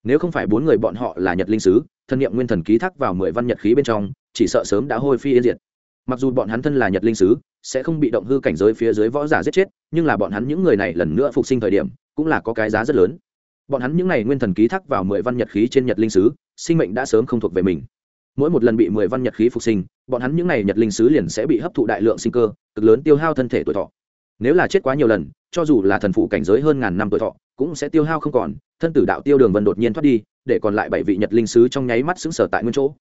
Nếu không phải bốn người bọn họ là nhật linh sứ, thân nhiệm nguyên thần ký thác vào mười văn nhật khí bên trong chỉ sợ sớm đã hôi phi yên diệt. Mặc dù bọn hắn thân là nhật linh sứ, sẽ không bị động hư cảnh giới phía dưới võ giả giết chết, nhưng là bọn hắn những người này lần nữa phục sinh thời điểm, cũng là có cái giá rất lớn. Bọn hắn những n à y nguyên thần ký thác vào mười văn nhật khí trên nhật linh sứ, sinh mệnh đã sớm không thuộc về mình. Mỗi một lần bị mười văn nhật khí phục sinh, bọn hắn những n à y nhật linh sứ liền sẽ bị hấp thụ đại lượng sinh cơ, cực lớn tiêu hao thân thể tuổi thọ. Nếu là chết quá nhiều lần, cho dù là thần phụ cảnh giới hơn ngàn năm tuổi thọ, cũng sẽ tiêu hao không còn, thân tử đạo tiêu đường vân đột nhiên thoát đi, để còn lại bảy vị nhật linh sứ trong nháy mắt xứng sở tại nguyên chỗ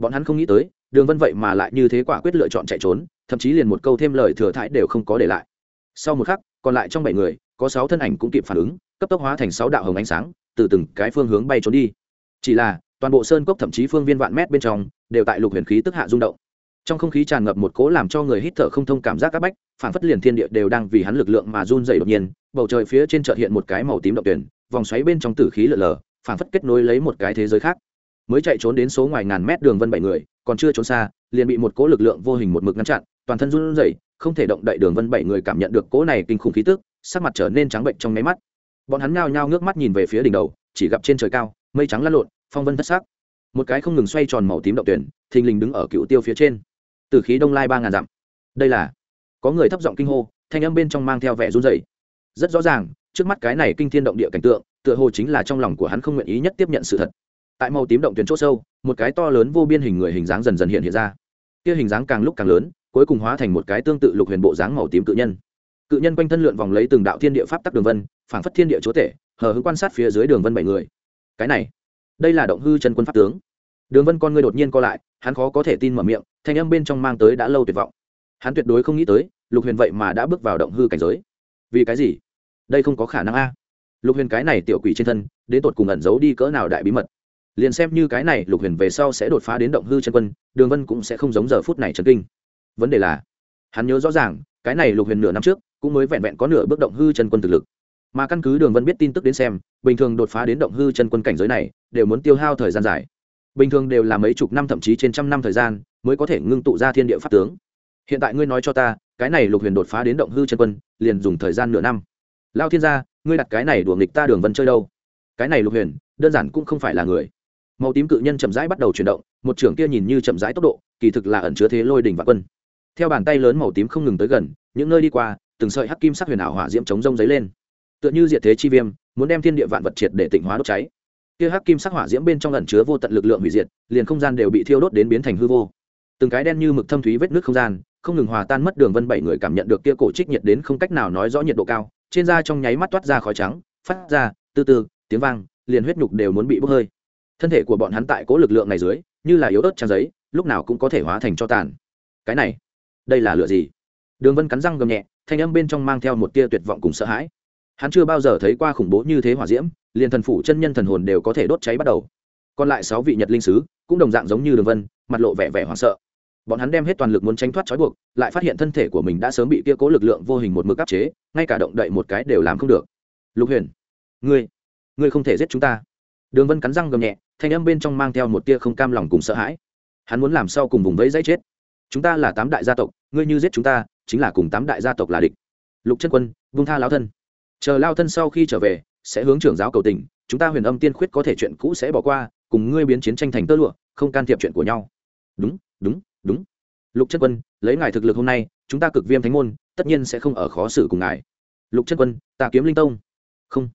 bọn hắn không nghĩ tới, đường vân vậy mà lại như thế quả quyết lựa chọn chạy trốn, thậm chí liền một câu thêm lời thừa thãi đều không có để lại. Sau một khắc, còn lại trong bảy người, có sáu thân ảnh cũng kịp phản ứng, cấp tốc hóa thành sáu đạo hồng ánh sáng, từ từng cái phương hướng bay trốn đi. Chỉ là, toàn bộ sơn cốc thậm chí phương viên vạn mét bên trong, đều tại lục huyền khí tức hạ rung động. Trong không khí tràn ngập một cố làm cho người hít thở không thông cảm giác áp bách, phản phất liền thiên địa đều đang vì hắn lực lượng mà run dày đột nhiên, bầu trời phía trên chợt hiện một cái màu tím động tuyển vòng xoáy bên trong tử khí lở lở phản phất kết nối lấy một cái thế giới khác mới chạy trốn đến số ngoài ngàn mét đường vân bảy người, còn chưa trốn xa, liền bị một cỗ lực lượng vô hình một mực ngăn chặn, toàn thân run rẩy, không thể động đậy đường vân bảy người cảm nhận được cỗ này kinh khủng khí tức, sắc mặt trở nên trắng bệnh trong nháy mắt. Bọn hắn nhao nhao ngước mắt nhìn về phía đỉnh đầu, chỉ gặp trên trời cao, mây trắng lăn lộn, phong vân thất sắc. Một cái không ngừng xoay tròn màu tím động tuyển, thình lình đứng ở cựu tiêu phía trên. Từ khí đông lai ba ngàn dặm. Đây là, có người thấp giọng kinh hô, thanh âm bên trong mang theo vẻ run rẩy. Rất rõ ràng, trước mắt cái này kinh thiên động địa cảnh tượng, tựa hồ chính là trong lòng của hắn không nguyện ý nhất tiếp nhận sự thật tại màu tím động tuyến chỗ sâu, một cái to lớn vô biên hình người hình dáng dần dần hiện hiện ra. Kia hình dáng càng lúc càng lớn, cuối cùng hóa thành một cái tương tự lục huyền bộ dáng màu tím cự nhân. Cự nhân quanh thân lượn vòng lấy từng đạo thiên địa pháp tắc đường vân, phảng phất thiên địa chúa tể, hờ hững quan sát phía dưới đường vân bảy người. Cái này, đây là động hư chân quân pháp tướng. Đường vân con người đột nhiên co lại, hắn khó có thể tin mở miệng, thanh âm bên trong mang tới đã lâu tuyệt vọng. Hắn tuyệt đối không nghĩ tới, lục huyền vậy mà đã bước vào động hư cảnh giới. Vì cái gì? Đây không có khả năng a. Lục huyền cái này tiểu quỷ trên thân, đến tột cùng ẩn giấu đi cỡ nào đại bí mật? Liền xem như cái này lục huyền về sau sẽ đột phá đến động hư chân quân, đường vân cũng sẽ không giống giờ phút này trần kinh. Vấn đề là, hắn nhớ rõ ràng, cái này lục huyền nửa năm trước, cũng mới vẹn vẹn có nửa bước động hư chân quân thực lực. Mà căn cứ đường vân biết tin tức đến xem, bình thường đột phá đến động hư chân quân cảnh giới này, đều muốn tiêu hao thời gian dài. Bình thường đều là mấy chục năm thậm chí trên trăm năm thời gian, mới có thể ngưng tụ ra thiên địa pháp tướng. Hiện tại ngươi nói cho ta, cái này lục huyền đột phá đến động hư chân quân, liền dùng thời gian nửa năm. Lao thiên gia, ngươi đặt cái này đùa nghịch ta đường vân chơi đâu? Cái này lục huyền, đơn giản cũng không phải là người màu tím cự nhân chậm rãi bắt đầu chuyển động, một trưởng kia nhìn như chậm rãi tốc độ, kỳ thực là ẩn chứa thế lôi đỉnh và quân. Theo bàn tay lớn màu tím không ngừng tới gần, những nơi đi qua, từng sợi hắc kim sắc huyền ảo hỏa diễm chống rông giấy lên. Tựa như diệt thế chi viêm, muốn đem thiên địa vạn vật triệt để tịnh hóa đốt cháy. Kia hắc kim sắc hỏa diễm bên trong ẩn chứa vô tận lực lượng hủy diệt, liền không gian đều bị thiêu đốt đến biến thành hư vô. Từng cái đen như mực thâm thúy vết nước không gian, không ngừng hòa tan mất đường vân bảy người cảm nhận được kia cổ trích nhiệt đến không cách nào nói rõ nhiệt độ cao, trên da trong nháy mắt toát ra khói trắng, phát ra, từ từ, tiếng vang, liền huyết nhục đều muốn bị bốc hơi thân thể của bọn hắn tại cố lực lượng này dưới, như là yếu ớt trang giấy, lúc nào cũng có thể hóa thành cho tàn. Cái này, đây là lựa gì? Đường vân cắn răng gầm nhẹ, thanh âm bên trong mang theo một tia tuyệt vọng cùng sợ hãi. Hắn chưa bao giờ thấy qua khủng bố như thế hỏa diễm, liền thần phủ chân nhân thần hồn đều có thể đốt cháy bắt đầu. Còn lại sáu vị nhật linh sứ, cũng đồng dạng giống như đường vân, mặt lộ vẻ vẻ hoảng sợ. Bọn hắn đem hết toàn lực muốn tránh thoát trói buộc, lại phát hiện thân thể của mình đã sớm bị kia cố lực lượng vô hình một mực áp chế, ngay cả động đậy một cái đều làm không được. Lục huyền, ngươi ngươi không thể giết chúng ta đường vân cắn răng gầm nhẹ, thanh âm bên trong mang theo một tia không cam lòng cùng sợ hãi. Hắn muốn làm sao cùng vùng vẫy dãy chết? Chúng ta là tám đại gia tộc, ngươi như giết chúng ta, chính là cùng tám đại gia tộc là địch. Lục chân quân vung tha lao thân. Chờ lao thân sau khi trở về, sẽ hướng trưởng giáo cầu tình, chúng ta huyền âm tiên khuyết có thể chuyện cũ sẽ bỏ qua, cùng ngươi biến chiến tranh thành tơ lụa, không can thiệp chuyện của nhau. Đúng đúng đúng. Lục chân quân, lấy ngài thực lực hôm nay, chúng ta cực viêm thánh môn, tất nhiên sẽ không ở khó xử cùng ngài. Lục chân quân, ta kiếm linh tông. Không.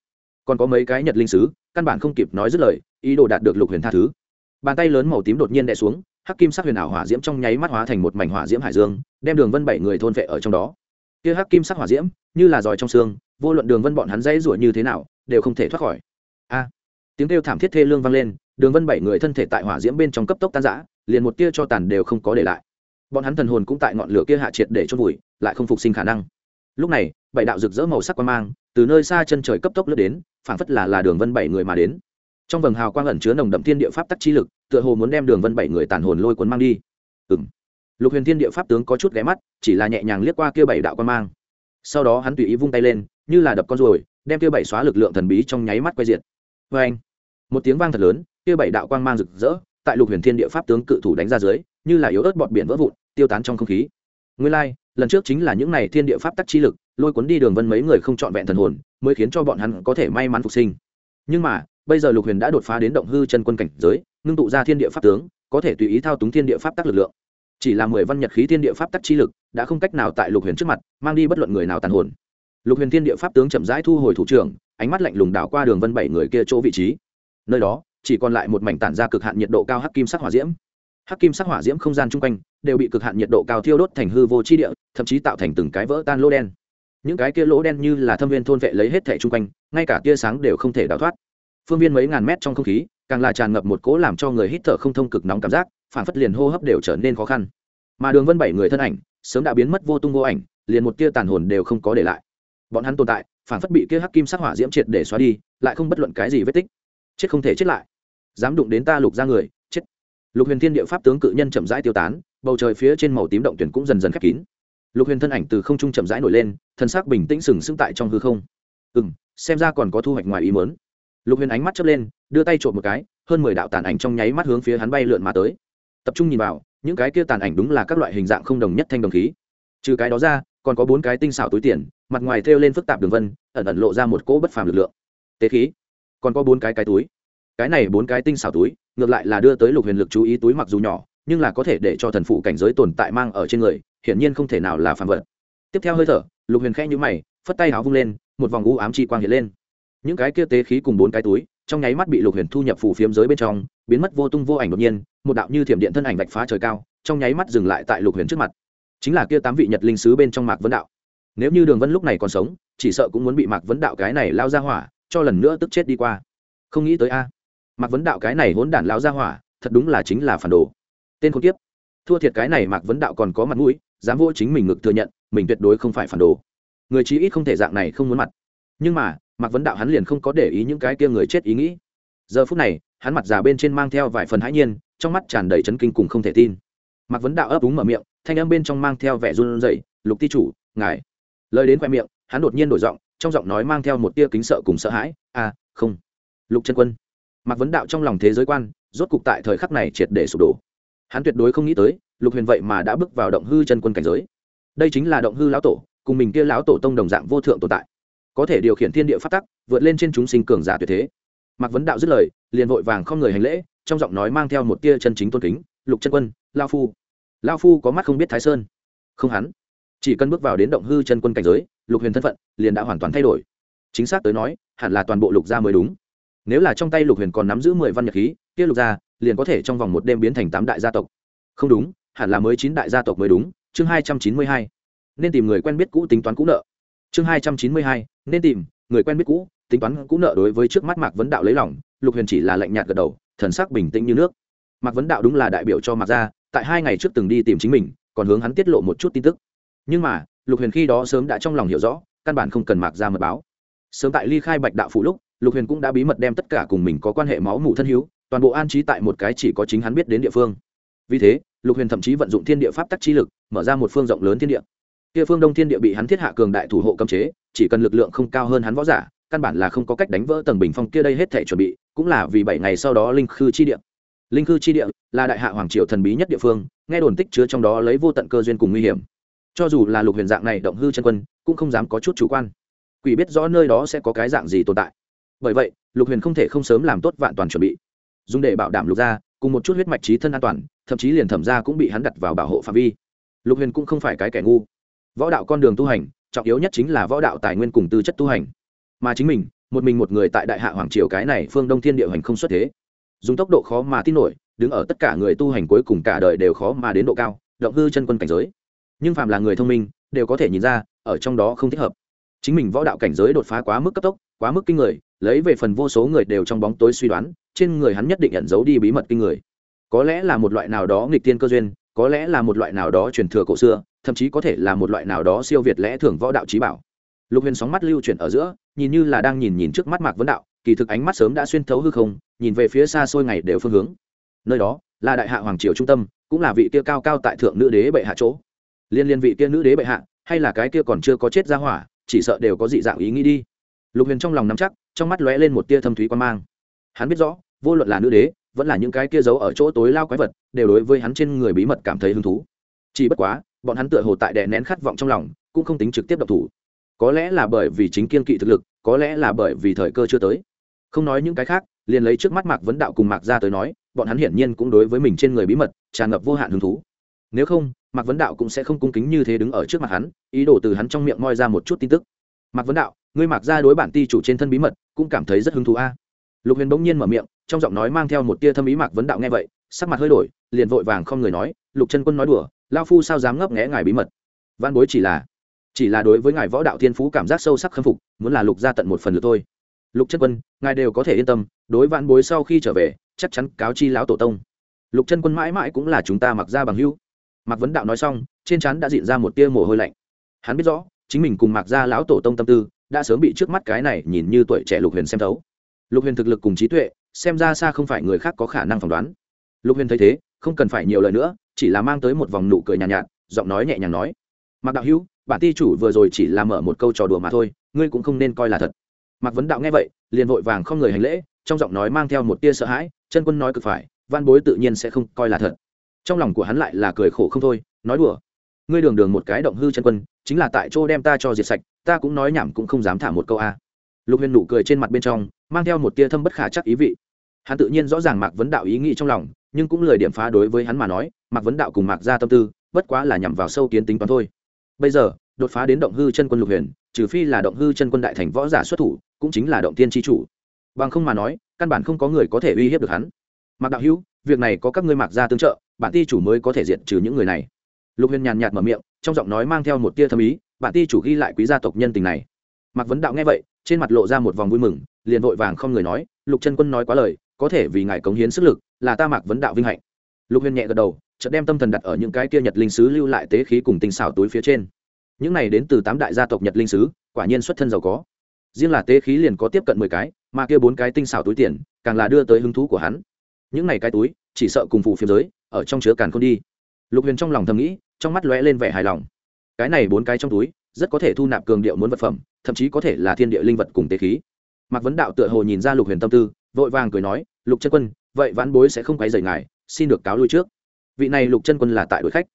Còn có mấy cái nhật linh sứ căn bản không kịp nói dứt lời, ý đồ đạt được lục huyền tha thứ. Bàn tay lớn màu tím đột nhiên đè xuống, hắc kim sắc huyền ảo hỏa diễm trong nháy mắt hóa thành một mảnh hỏa diễm hải dương, đem đường vân bảy người thôn vệ ở trong đó. Kia hắc kim sắc hỏa diễm, như là giỏi trong xương, vô luận đường vân bọn hắn dãy rủa như thế nào, đều không thể thoát khỏi. A! Tiếng kêu thảm thiết thê lương vang lên, đường vân bảy người thân thể tại hỏa diễm bên trong cấp tốc tan rã, liền một tia cho tàn đều không có để lại. Bọn hắn thần hồn cũng tại ngọn lửa kia hạ triệt để chôn vùi, lại không phục sinh khả năng. Lúc này, bảy đạo rực rỡ màu sắc quan mang từ nơi xa chân trời cấp tốc lướt đến phảng phất là là đường vân bảy người mà đến. Trong vầng hào quang ẩn chứa nồng đậm thiên địa pháp tắc chi lực tựa hồ muốn đem đường vân bảy người tàn hồn lôi cuốn mang đi. Ừ m lục huyền thiên địa pháp tướng có chút ghé mắt chỉ là nhẹ nhàng liếc qua kia bảy đạo quang mang. Sau đó hắn tùy ý vung tay lên như là đập con ruồi đem kia bảy xóa lực lượng thần bí trong nháy mắt quay diệt. Vê anh một tiếng vang thật lớn kia bảy đạo quang mang rực rỡ tại lục huyền thiên địa pháp tướng cự thủ đánh ra dưới như là yếu ớt bọt biển vỡ vụn tiêu tán trong không khí. Nguyên lai、like, lần trước chính là những n à y thiên địa pháp tắc chi lực lôi cuốn đi đường vân mấy người không trọn vẹn thần hồn, mới khiến cho bọn hắn có thể may mắn phục sinh. Nhưng mà, bây giờ lục huyền đã đột phá đến động hư chân quân cảnh giới, ngưng tụ ra thiên địa pháp tướng, có thể tùy ý thao túng thiên địa pháp tắc lực lượng. Chỉ là mười văn nhật khí thiên địa pháp tắc chi lực, đã không cách nào tại lục huyền trước mặt, mang đi bất luận người nào tàn hồn. Lục huyền thiên địa pháp tướng chậm rãi thu hồi thủ trưởng, ánh mắt lạnh lùng đảo qua đường vân bảy người kia chỗ vị trí. Nơi đó, chỉ còn lại một mảnh tản ra cực hạn nhiệt độ cao hắc kim sắc hỏa diễm. Hắc kim sắc hỏa diễm không gian chung quanh, đều bị cực hạn nhiệt độ cao thiêu đốt thành hư vô chi địa, thậm chí tạo thành từng cái vỡ tan lô đen những cái kia lỗ đen như là thâm viên thôn vệ lấy hết thẻ chung quanh, ngay cả tia sáng đều không thể đào thoát. Phương viên mấy ngàn mét trong không khí, càng là tràn ngập một cỗ làm cho người hít thở không thông cực nóng cảm giác phản phất liền hô hấp đều trở nên khó khăn. Mà đường vân bảy người thân ảnh, sớm đã biến mất vô tung vô ảnh, liền một tia tàn hồn đều không có để lại. Bọn hắn tồn tại phản phất bị kia hắc kim sắc hỏa diễm triệt để xóa đi, lại không bất luận cái gì vết tích. Chết không thể chết lại. Dám đụng đến ta lục ra người, chết. Lục huyền thiên địa pháp tướng cự nhân chậm rãi tiêu tán, bầu trời phía trên màu tím động tuyển cũng dần dần khép kín lục huyền thân ảnh từ không trung chậm rãi nổi lên, thân xác bình tĩnh sừng sững tại trong hư không. Ừ m xem ra còn có thu hoạch ngoài ý mớn lục huyền ánh mắt chớp lên, đưa tay trộm một cái, hơn mười đạo tàn ảnh trong nháy mắt hướng phía hắn bay lượn mà tới. Tập trung nhìn vào, những cái kia tàn ảnh đúng là các loại hình dạng không đồng nhất thanh đồng khí. Trừ cái đó ra, còn có bốn cái tinh xảo túi tiền, mặt ngoài thêu lên phức tạp đường vân, ẩn ẩn lộ ra một cỗ bất phàm lực lượng. Tế khí. Còn có bốn cái cái túi. Cái này bốn cái tinh xảo túi, ngược lại là đưa tới lục huyền lực chú ý túi mặc dù nhỏ nhưng là có thể để cho thần phụ cảnh giới tồn tại mang ở trên người, hiển nhiên không thể nào là phản vật. Tiếp theo hơi thở, lục huyền khẽ nhũ mày, phất tay áo vung lên, một vòng u ám chi quang hiện lên. Những cái kia tế khí cùng bốn cái túi, trong nháy mắt bị lục huyền thu nhập phủ phiếm giới bên trong, biến mất vô tung vô ảnh đột nhiên, một đạo như thiểm điện thân ảnh vạch phá trời cao, trong nháy mắt dừng lại tại lục huyền trước mặt. Chính là kia tám vị nhật linh sứ bên trong mạc vấn đạo. Nếu như đường vân lúc này còn sống, chỉ sợ cũng muốn bị mạc vấn đạo cái này lao ra hỏa, cho lần nữa tức chết đi qua. Không nghĩ tới a. Mạc vấn đạo cái này hỗn đản lao ra hỏa, thật đúng là chính là phản đồ tên khốn kiếp, thua thiệt cái này mạc vấn đạo còn có mặt mũi dám vô chính mình ngực thừa nhận mình tuyệt đối không phải phản đồ. Người chí ít không thể dạng này không muốn mặt. Nhưng mà mạc vấn đạo hắn liền không có để ý những cái kia người chết ý nghĩ. Giờ phút này hắn mặt già bên trên mang theo vài phần hãi nhiên trong mắt tràn đầy chấn kinh cùng không thể tin. Mạc vấn đạo ấp úng mở miệng thanh âm bên trong mang theo vẻ run rẩy lục ti chủ ngài. Lời đến khoe miệng hắn đột nhiên đổi giọng trong giọng nói mang theo một tia kính sợ cùng sợ hãi à không. Lục chân quân. Mạc vấn đạo trong lòng thế giới quan rốt cục tại thời khắc này triệt để sụp đổ hắn tuyệt đối không nghĩ tới, lục huyền vậy mà đã bước vào động hư chân quân cảnh giới. Đây chính là động hư lão tổ, cùng mình kia lão tổ tông đồng dạng vô thượng tồn tại. Có thể điều khiển thiên địa phát tắc, vượt lên trên chúng sinh cường giả tuyệt thế. Mạc vấn đạo dứt lời, liền vội vàng không người hành lễ, trong giọng nói mang theo một tia chân chính tôn kính, lục chân quân, lao phu. Lao phu có mắt không biết thái sơn. Không hắn. Chỉ cần bước vào đến động hư chân quân cảnh giới, lục huyền thân phận liền đã hoàn toàn thay đổi. Chính xác tới nói, hẳn là toàn bộ lục gia mới đúng. Nếu là trong tay lục huyền còn nắm giữ mười văn nhật khí, kia lục gia liền có thể trong vòng một đêm biến thành tám đại gia tộc. Không đúng, hẳn là mới chín đại gia tộc mới đúng, chương hai trăm chín mươi hai. Nên tìm người quen biết cũ tính toán cũ nợ. Chương hai trăm chín mươi hai, nên tìm người quen biết cũ tính toán cũ nợ đối với trước mắt mạc vấn đạo lấy lòng, lục huyền chỉ là lạnh nhạt gật đầu, thần sắc bình tĩnh như nước. Mạc vấn đạo đúng là đại biểu cho mạc gia, tại hai ngày trước từng đi tìm chính mình, còn hướng hắn tiết lộ một chút tin tức. Nhưng mà, lục huyền khi đó sớm đã trong lòng hiểu rõ, căn bản không cần mạc gia mật báo. Sớm tại ly khai bạch đạo phụ lúc, lục huyền cũng đã bí mật đem tất cả cùng mình có quan hệ máu mủ thân hữu toàn bộ an trí tại một cái chỉ có chính hắn biết đến địa phương. Vì thế, lục huyền thậm chí vận dụng thiên địa pháp tắc chi lực, mở ra một phương rộng lớn thiên địa. Kia phương đông thiên địa bị hắn thiết hạ cường đại thủ hộ cấm chế, chỉ cần lực lượng không cao hơn hắn võ giả, căn bản là không có cách đánh vỡ tầng bình phong kia đây hết thể chuẩn bị, cũng là vì bảy ngày sau đó linh khư chi địa. Linh khư chi địa là đại hạ hoàng triều thần bí nhất địa phương, nghe đồn tích chứa trong đó lấy vô tận cơ duyên cùng nguy hiểm. Cho dù là lục huyền dạng này động hư chân quân, cũng không dám có chút chủ quan. Quỷ biết rõ nơi đó sẽ có cái dạng gì tồn tại. Bởi vậy, lục huyền không thể không sớm làm tốt vạn toàn chuẩn bị dùng để bảo đảm lục gia cùng một chút huyết mạch trí thân an toàn, thậm chí liền thẩm gia cũng bị hắn đặt vào bảo hộ phạm vi. Lục huyền cũng không phải cái kẻ ngu. Võ đạo con đường tu hành, trọng yếu nhất chính là võ đạo tài nguyên cùng tư chất tu hành. Mà chính mình, một mình một người tại đại hạ hoàng triều cái này phương đông thiên địa hành không xuất thế. Dùng tốc độ khó mà tin nổi, đứng ở tất cả người tu hành cuối cùng cả đời đều khó mà đến độ cao, động hư chân quân cảnh giới. Nhưng phạm là người thông minh, đều có thể nhìn ra, ở trong đó không thích hợp chính mình võ đạo cảnh giới đột phá quá mức cấp tốc, quá mức kinh người, lấy về phần vô số người đều trong bóng tối suy đoán, trên người hắn nhất định nhận giấu đi bí mật kinh người. Có lẽ là một loại nào đó nghịch tiên cơ duyên, có lẽ là một loại nào đó truyền thừa cổ xưa, thậm chí có thể là một loại nào đó siêu việt lẽ thường võ đạo trí bảo. Lục huyền sóng mắt lưu chuyển ở giữa, nhìn như là đang nhìn nhìn trước mắt mạc vấn đạo, kỳ thực ánh mắt sớm đã xuyên thấu hư không, nhìn về phía xa xôi ngày đều phương hướng. Nơi đó, là đại hạ hoàng triều trung tâm, cũng là vị kia cao cao tại thượng nữ đế bệ hạ chỗ. Liên liên vị kia nữ đế bệ hạ, hay là cái kia còn chưa có chết ra hỏa chỉ sợ đều có dị dạng ý nghĩ đi. Lục huyền trong lòng nắm chắc, trong mắt lóe lên một tia thâm thúy quan mang. Hắn biết rõ, vô luận là nữ đế, vẫn là những cái kia giấu ở chỗ tối lao quái vật, đều đối với hắn trên người bí mật cảm thấy hứng thú. Chỉ bất quá, bọn hắn tựa hồ tại đè nén khát vọng trong lòng, cũng không tính trực tiếp độc thủ. Có lẽ là bởi vì chính kiên kỵ thực lực, có lẽ là bởi vì thời cơ chưa tới. Không nói những cái khác, liền lấy trước mắt mạc vấn đạo cùng mạc ra tới nói, bọn hắn hiển nhiên cũng đối với mình trên người bí mật tràn ngập vô hạn hứng thú nếu không, mạc vấn đạo cũng sẽ không cung kính như thế đứng ở trước mặt hắn, ý đồ từ hắn trong miệng moi ra một chút tin tức. Mạc vấn đạo, ngươi mạc ra đối bản ti chủ trên thân bí mật, cũng cảm thấy rất hứng thú a. Lục huyền bỗng nhiên mở miệng, trong giọng nói mang theo một tia thâm ý mạc vấn đạo nghe vậy, sắc mặt hơi đổi, liền vội vàng không người nói, lục chân quân nói đùa lao phu sao dám ngấp nghẽ ngài bí mật? Văn bối chỉ là chỉ là đối với ngài võ đạo thiên phú cảm giác sâu sắc khâm phục, muốn là lục ra tận một phần được thôi. Lục chân quân, ngài đều có thể yên tâm, đối vạn bối sau khi trở về, chắc chắn cáo chi lão tổ tông. Lục chân quân mãi mãi cũng là chúng ta mặc ra bằng hưu mạc vấn đạo nói xong trên trán đã diện ra một tia mồ hôi lạnh. Hắn biết rõ chính mình cùng mạc Gia lão tổ tông tâm tư đã sớm bị trước mắt cái này nhìn như tuổi trẻ lục huyền xem thấu. Lục huyền thực lực cùng trí tuệ xem ra xa không phải người khác có khả năng phỏng đoán. Lục huyền thấy thế không cần phải nhiều lời nữa chỉ là mang tới một vòng nụ cười nhàn nhạt, nhạt giọng nói nhẹ nhàng nói mạc đạo hữu bản ti chủ vừa rồi chỉ là mở một câu trò đùa mà thôi ngươi cũng không nên coi là thật. Mạc vấn đạo nghe vậy liền vội vàng không người hành lễ trong giọng nói mang theo một tia sợ hãi chân quân nói cực phải văn bối tự nhiên sẽ không coi là thật trong lòng của hắn lại là cười khổ không thôi, nói đùa. Ngươi đường đường một cái động hư chân quân, chính là tại chỗ đem ta cho diệt sạch, ta cũng nói nhảm cũng không dám thả một câu a. Lục huyền nụ cười trên mặt bên trong, mang theo một tia thâm bất khả chắc ý vị. Hắn tự nhiên rõ ràng mạc vấn đạo ý nghĩ trong lòng, nhưng cũng lời điểm phá đối với hắn mà nói, mạc vấn đạo cùng mạc ra tâm tư, bất quá là nhằm vào sâu kiến tính toán thôi. Bây giờ, đột phá đến động hư chân quân lục huyền, trừ phi là động hư chân quân đại thành võ giả xuất thủ, cũng chính là động tiên tri chủ. Bằng không mà nói, căn bản không có người có thể uy hiếp được hắn. Mạc đạo hữu, việc này có các ngươi mạc ra tương trợ bản ti chủ mới có thể diệt trừ những người này. Lục huyền nhàn nhạt mở miệng, trong giọng nói mang theo một tia thâm ý, bản ti chủ ghi lại quý gia tộc nhân tình này. Mạc vấn đạo nghe vậy, trên mặt lộ ra một vòng vui mừng, liền vội vàng không người nói, lục chân quân nói quá lời, có thể vì ngài cống hiến sức lực, là ta mạc vấn đạo vinh hạnh. Lục huyền nhẹ gật đầu, chợt đem tâm thần đặt ở những cái kia nhật linh sứ lưu lại tế khí cùng tinh xảo túi phía trên. Những này đến từ tám đại gia tộc nhật linh sứ, quả nhiên xuất thân giàu có. Riêng là tế khí liền có tiếp cận mười cái, mà kia bốn cái tinh xảo túi tiền, càng là đưa tới hứng thú của hắn. Những này cái túi, chỉ sợ cùng phù phiếm giới ở trong chứa càn khôn đi. Lục huyền trong lòng thầm nghĩ, trong mắt lóe lên vẻ hài lòng. Cái này bốn cái trong túi, rất có thể thu nạp cường điệu muốn vật phẩm, thậm chí có thể là thiên địa linh vật cùng tế khí. Mạc vấn đạo tựa hồ nhìn ra lục huyền tâm tư, vội vàng cười nói, lục chân quân, vậy vãn bối sẽ không quấy rầy ngài, xin được cáo lui trước. Vị này lục chân quân là tại đội khách.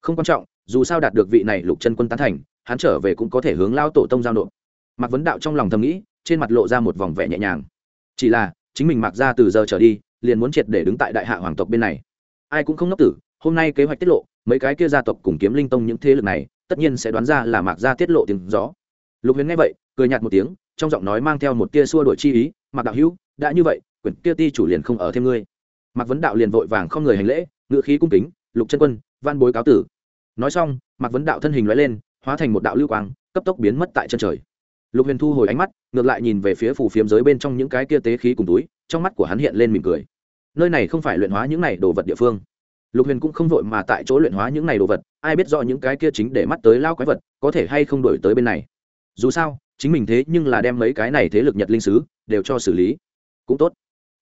Không quan trọng, dù sao đạt được vị này lục chân quân tán thành, hắn trở về cũng có thể hướng lao tổ tông giao nộp. Mạc vấn đạo trong lòng thầm nghĩ, trên mặt lộ ra một vòng vẻ nhẹ nhàng. Chỉ là, chính mình mặc ra từ giờ trở đi, liền muốn triệt để đứng tại đại hạ hoàng tộc bên này ai cũng không ngốc tử, hôm nay kế hoạch tiết lộ, mấy cái kia gia tộc cùng kiếm linh tông những thế lực này, tất nhiên sẽ đoán ra là mạc gia tiết lộ tiếng gió. Lục huyền nghe vậy, cười nhạt một tiếng, trong giọng nói mang theo một tia xua đổi chi ý, mạc đạo hữu, đã như vậy, quyển kia ti chủ liền không ở thêm ngươi. Mạc vấn đạo liền vội vàng không người hành lễ ngự khí cung kính, lục chân quân van bối cáo tử. Nói xong, mạc vấn đạo thân hình loại lên, hóa thành một đạo lưu quang, cấp tốc biến mất tại chân trời. Lục huyền thu hồi ánh mắt, ngược lại nhìn về phía phủ phiếm giới bên trong những cái kia tế khí cùng túi, trong mắt của hắn hiện lên mỉm cười nơi này không phải luyện hóa những này đồ vật địa phương. Lục huyền cũng không vội mà tại chỗ luyện hóa những này đồ vật, ai biết rõ những cái kia chính để mắt tới lao quái vật, có thể hay không đổi tới bên này. Dù sao, chính mình thế nhưng là đem mấy cái này thế lực nhật linh sứ đều cho xử lý. Cũng tốt.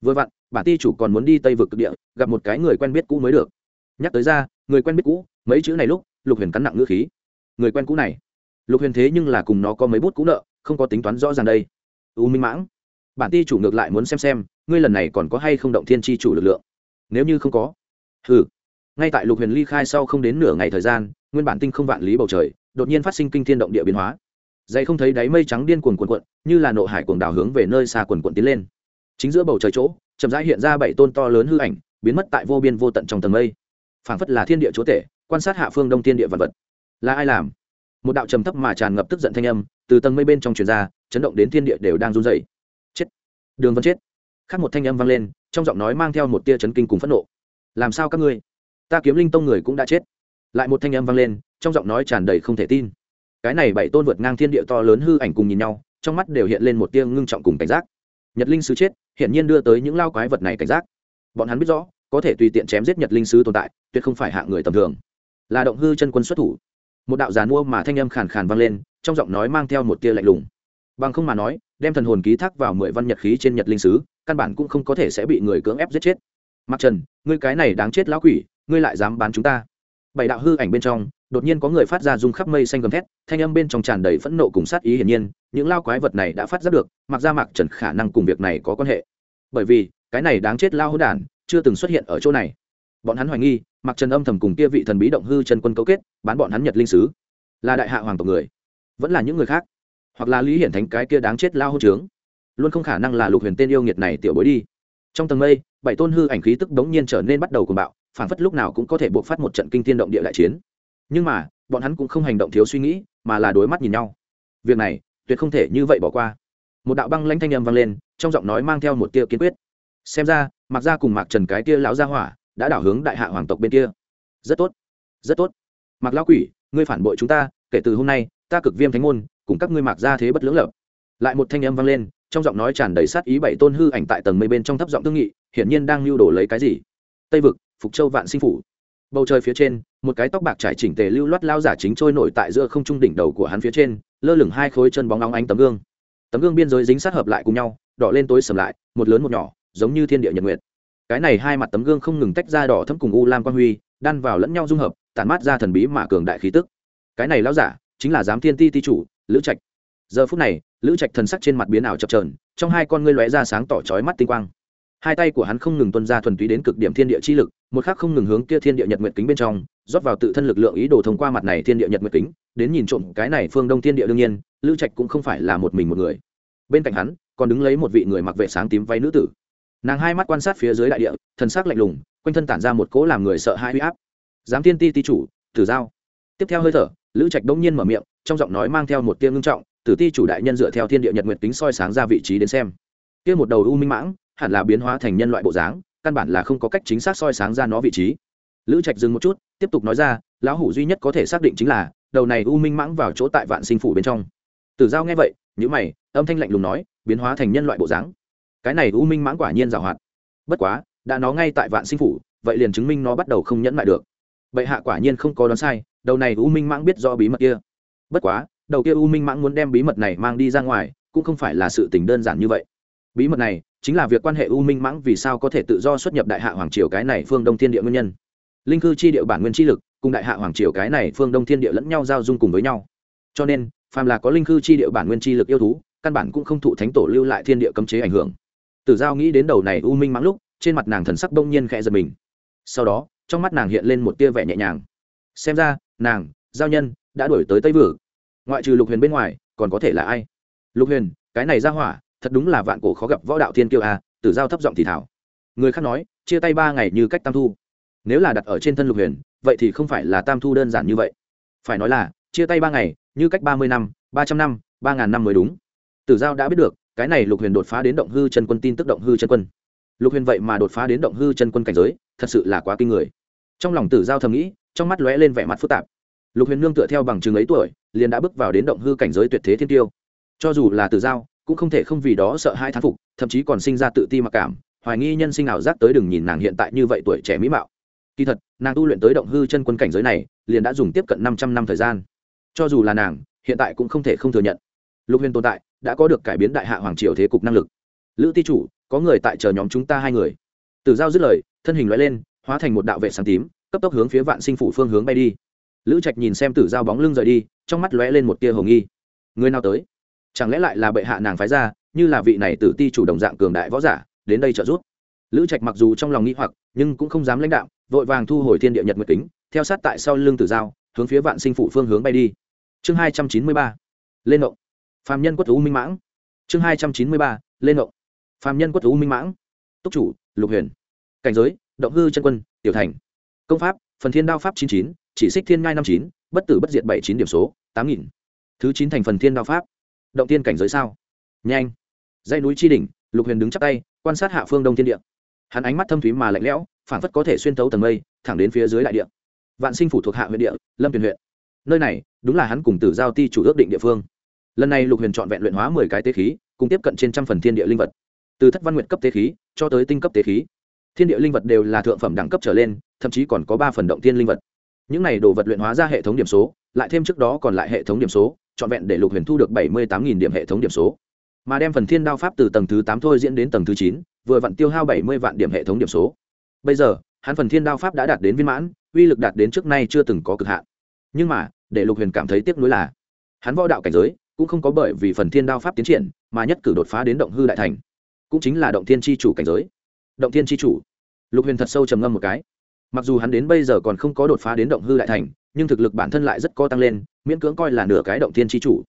Vừa vặn, bản ti chủ còn muốn đi tây vực cực địa, gặp một cái người quen biết cũ mới được. Nhắc tới ra, người quen biết cũ, mấy chữ này lúc, lục huyền cắn nặng ngữ khí. Người quen cũ này. Lục huyền thế nhưng là cùng nó có mấy bút cũ nợ, không có tính toán rõ ràng đây. U minh mãng bản ti chủ ngược lại muốn xem xem, ngươi lần này còn có hay không động thiên tri chủ lực lượng? Nếu như không có ừ ngay tại lục huyền ly khai sau không đến nửa ngày thời gian, nguyên bản tinh không vạn lý bầu trời, đột nhiên phát sinh kinh thiên động địa biến hóa. Dày không thấy đáy mây trắng điên cuồn cuộn cuộn, như là nộ hải cuồng đảo hướng về nơi xa quần cuộn tiến lên. Chính giữa bầu trời chỗ, chậm rãi hiện ra bảy tôn to lớn hư ảnh, biến mất tại vô biên vô tận trong tầng mây. Phảng phất là thiên địa chúa tể, quan sát hạ phương đông thiên địa vật vật. Là ai làm? Một đạo trầm thấp mà tràn ngập tức giận thanh âm, từ tầng mây bên trong truyền ra, chấn động đến thiên địa đều đang run rẩy đường vân chết. Khác một thanh âm vang lên, trong giọng nói mang theo một tia chấn kinh cùng phẫn nộ. Làm sao các ngươi? Ta kiếm linh tông người cũng đã chết. Lại một thanh âm vang lên, trong giọng nói tràn đầy không thể tin. Cái này bảy tôn vượt ngang thiên địa to lớn hư ảnh cùng nhìn nhau, trong mắt đều hiện lên một tia ngưng trọng cùng cảnh giác. Nhật linh sứ chết hiện nhiên đưa tới những lao quái vật này cảnh giác. Bọn hắn biết rõ, có thể tùy tiện chém giết nhật linh sứ tồn tại, tuyệt không phải hạ người tầm thường. Là động hư chân quân xuất thủ. Một đạo giàn mua mà thanh âm khàn khàn vang lên, trong giọng nói mang theo một tia lạnh lùng bằng không mà nói, đem thần hồn ký thác vào mười văn nhật khí trên nhật linh sứ, căn bản cũng không có thể sẽ bị người cưỡng ép giết chết. Mặc trần, ngươi cái này đáng chết lão quỷ, ngươi lại dám bán chúng ta. Bảy đạo hư ảnh bên trong, đột nhiên có người phát ra rung khắp mây xanh gầm thét, thanh âm bên trong tràn đầy phẫn nộ cùng sát ý hiển nhiên, những lao quái vật này đã phát giác được, mặc ra mạc trần khả năng cùng việc này có quan hệ. Bởi vì, cái này đáng chết lao hỗn đản, chưa từng xuất hiện ở chỗ này. Bọn hắn hoài nghi mặc trần âm thầm cùng kia vị thần bí động hư trần quân cấu kết, bán bọn hắn nhật linh sứ. Là đại hạ hoàng tộc người, vẫn là những người khác hoặc là lý hiển thánh cái kia đáng chết lao hôn trướng. Luôn không khả năng là lục huyền tên yêu nghiệt này tiểu bối đi. Trong tầng mây, bảy tôn hư ảnh khí tức đống nhiên trở nên bắt đầu cuồng bạo phản phất lúc nào cũng có thể buộc phát một trận kinh tiên động địa đại chiến. Nhưng mà, bọn hắn cũng không hành động thiếu suy nghĩ, mà là đối mắt nhìn nhau. Việc này, tuyệt không thể như vậy bỏ qua. Một đạo băng lãnh thanh âm vang lên, trong giọng nói mang theo một tia kiên quyết. Xem ra mặc ra cùng mạc trần cái tia lão gia hỏa, đã đảo hướng đại hạ hoàng tộc bên kia. Rất tốt rất tốt. Mặc lão quỷ, ngươi phản bội chúng ta, kể từ hôm nay, ta cực viêm thánh môn cùng các ngươi mặc ra thế bất lưỡng lập. Lại một thanh âm vang lên, trong giọng nói tràn đầy sát ý bảy tôn hư ảnh tại tầng mây bên trong thấp giọng thương nghị, hiển nhiên đang lưu đồ lấy cái gì? Tây vực, phục châu vạn sinh phủ. Bầu trời phía trên, một cái tóc bạc trải chỉnh tề lưu loát lao giả chính trôi nổi tại giữa không trung đỉnh đầu của hắn phía trên, lơ lửng hai khối chân bóng óng ánh tấm gương. Tấm gương biên giới dính sát hợp lại cùng nhau, đỏ lên tối sầm lại, một lớn một nhỏ, giống như thiên địa nhật nguyệt. Cái này hai mặt tấm gương không ngừng tách ra đỏ thấm cùng u lam quang huy, đan vào lẫn nhau dung hợp, tản mát ra thần bí mà cường đại khí tức. Cái này lao giả, chính là giám thiên ti ti chủ lữ trạch. Giờ phút này, lữ trạch thần sắc trên mặt biến ảo chập trờn trong hai con ngươi lóe ra sáng tỏ chói mắt tinh quang. Hai tay của hắn không ngừng tuân ra thuần túy đến cực điểm thiên địa chi lực, một khác không ngừng hướng kia thiên địa nhật nguyệt kính bên trong, rót vào tự thân lực lượng ý đồ thông qua mặt này thiên địa nhật nguyệt kính, đến nhìn trộm cái này phương đông thiên địa đương nhiên, lữ trạch cũng không phải là một mình một người. Bên cạnh hắn, còn đứng lấy một vị người mặc vệ sáng tím váy nữ tử. Nàng hai mắt quan sát phía dưới đại địa, thần sắc lạnh lùng, quanh thân tản ra một cỗ làm người sợ hãi huy áp. Giám thiên ti ti chủ tử giao. Tiếp theo hơi thở, lữ trạch đông nhiên mở miệng trong giọng nói mang theo một tiếng ngưng trọng, tử ti chủ đại nhân dựa theo thiên địa nhật nguyệt kính soi sáng ra vị trí đến xem. Kia một đầu u minh mãng, hẳn là biến hóa thành nhân loại bộ dáng, căn bản là không có cách chính xác soi sáng ra nó vị trí. Lữ trạch dừng một chút, tiếp tục nói ra, lão hủ duy nhất có thể xác định chính là, đầu này u minh mãng vào chỗ tại vạn sinh phủ bên trong. Tử giao nghe vậy nhữ mày, âm thanh lạnh lùng nói, biến hóa thành nhân loại bộ dáng. Cái này u minh mãng quả nhiên giảo hoạt. Bất quá, đã nó ngay tại vạn sinh phủ, vậy liền chứng minh nó bắt đầu không nhẫn lại được. Bệ hạ quả nhiên không có đoán sai, đầu này u minh mãng biết do bí mật kia bất quá, đầu kia u minh mãng muốn đem bí mật này mang đi ra ngoài, cũng không phải là sự tình đơn giản như vậy. Bí mật này chính là việc quan hệ u minh mãng vì sao có thể tự do xuất nhập đại hạ hoàng triều cái này phương đông thiên địa nguyên nhân. Linh cư chi địa bản nguyên chi lực cùng đại hạ hoàng triều cái này phương đông thiên địa lẫn nhau giao dung cùng với nhau. Cho nên, phàm là có linh Cư chi địa bản nguyên chi lực yêu thú, căn bản cũng không thụ thánh tổ lưu lại thiên địa cấm chế ảnh hưởng. Tử giao nghĩ đến đầu này u minh mãng lúc, trên mặt nàng thần sắc đông nhiên khẽ giật mình. Sau đó, trong mắt nàng hiện lên một tia vẻ nhẹ nhàng. Xem ra, nàng, giao nhân đã đổi tới tây vử ngoại trừ lục huyền bên ngoài, còn có thể là ai? Lục huyền, cái này ra hỏa, thật đúng là vạn cổ khó gặp võ đạo thiên kiêu à tử giao thấp giọng thì thảo. Người khác nói, chia tay ba ngày như cách tam thu. Nếu là đặt ở trên thân lục huyền, vậy thì không phải là tam thu đơn giản như vậy. Phải nói là, chia tay ba ngày, như cách ba mươi năm, ba trăm năm, ba ngàn năm mới đúng. Tử giao đã biết được, cái này lục huyền đột phá đến động hư chân quân tin tức động hư chân quân. Lục huyền vậy mà đột phá đến động hư chân quân cảnh giới, thật sự là quá kinh người. Trong lòng tử giao thầm nghĩ, trong mắt lóe lên vẻ mặt phức tạp lục huyền nương tựa theo bằng chứng ấy tuổi, liền đã bước vào đến động hư cảnh giới tuyệt thế thiên tiêu. Cho dù là tử giao, cũng không thể không vì đó sợ hai thán phục, thậm chí còn sinh ra tự ti mặc cảm, hoài nghi nhân sinh ảo giác tới đừng nhìn nàng hiện tại như vậy tuổi trẻ mỹ mạo. Kỳ thật, nàng tu luyện tới động hư chân quân cảnh giới này, liền đã dùng tiếp cận năm trăm năm thời gian. Cho dù là nàng, hiện tại cũng không thể không thừa nhận. Lục huyền tồn tại, đã có được cải biến đại hạ hoàng triều thế cục năng lực. Lữ ti chủ, có người tại chờ nhóm chúng ta hai người. Từ giao dứt lời, thân hình loại lên, hóa thành một đạo vệ sáng tím, cấp tốc hướng phía vạn sinh phủ phương hướng bay đi lữ trạch nhìn xem tử giao bóng lưng rời đi, trong mắt lóe lên một tia hồ nghi. Người nào tới? Chẳng lẽ lại là bệ hạ nàng phái ra, như là vị này tử ti chủ đồng dạng cường đại võ giả, đến đây trợ giúp? Lữ trạch mặc dù trong lòng nghĩ hoặc, nhưng cũng không dám lãnh đạo, vội vàng thu hồi thiên địa nhật nguyệt kính, theo sát tại sau lưng tử giao, hướng phía vạn sinh Phụ phương hướng bay đi. Chương hai trăm chín mươi ba, lên ngộng. Phạm nhân quất thú minh mãng. Chương hai trăm chín mươi ba, lên ngộng. Phạm nhân quất thú minh mãng. Túc chủ, lục huyền. Cảnh giới, động hư chân quân, tiểu thành. Công pháp, phần thiên đao pháp chín chín chỉ xích thiên ngai năm chín, bất tử bất diệt bảy chín điểm số, tám nghìn. Thứ chín thành phần thiên đao pháp. Động tiên cảnh giới sao? Nhanh. Dãy núi tri đỉnh, lục huyền đứng chắc tay, quan sát hạ phương đông thiên địa. Hắn ánh mắt thâm thúy mà lạnh lẽo phản phất có thể xuyên thấu tầng mây, thẳng đến phía dưới đại địa. Vạn sinh phủ thuộc hạ huyện địa, lâm tuyền huyện. Nơi này, đúng là hắn cùng tử giao ti chủ ước định địa phương. Lần này lục huyền chọn vẹn luyện hóa mười cái tế khí, cùng tiếp cận trên trăm phần thiên địa linh vật. Từ thất văn nguyện cấp tế khí, cho tới tinh cấp tế khí. Thiên địa linh vật đều là thượng phẩm đẳng cấp trở lên, thậm chí còn có ba phần động thiên linh vật những này đồ vật luyện hóa ra hệ thống điểm số, lại thêm trước đó còn lại hệ thống điểm số, trọn vẹn để lục huyền thu được bảy mươi tám điểm hệ thống điểm số. Mà đem phần thiên đao pháp từ tầng thứ tám thôi diễn đến tầng thứ chín, vừa vặn tiêu hao bảy mươi vạn điểm hệ thống điểm số. Bây giờ, hắn phần thiên đao pháp đã đạt đến viên mãn, uy lực đạt đến trước nay chưa từng có cực hạn. Nhưng mà, để lục huyền cảm thấy tiếc nuối là, hắn võ đạo cảnh giới cũng không có bởi vì phần thiên đao pháp tiến triển mà nhất cử đột phá đến động hư đại thành. Cũng chính là động thiên tri chủ cảnh giới. Động thiên tri chủ. Lục huyền thật sâu trầm ngâm một cái mặc dù hắn đến bây giờ còn không có đột phá đến động hư đại thành, nhưng thực lực bản thân lại rất co tăng lên, miễn cưỡng coi là nửa cái động thiên tri chủ.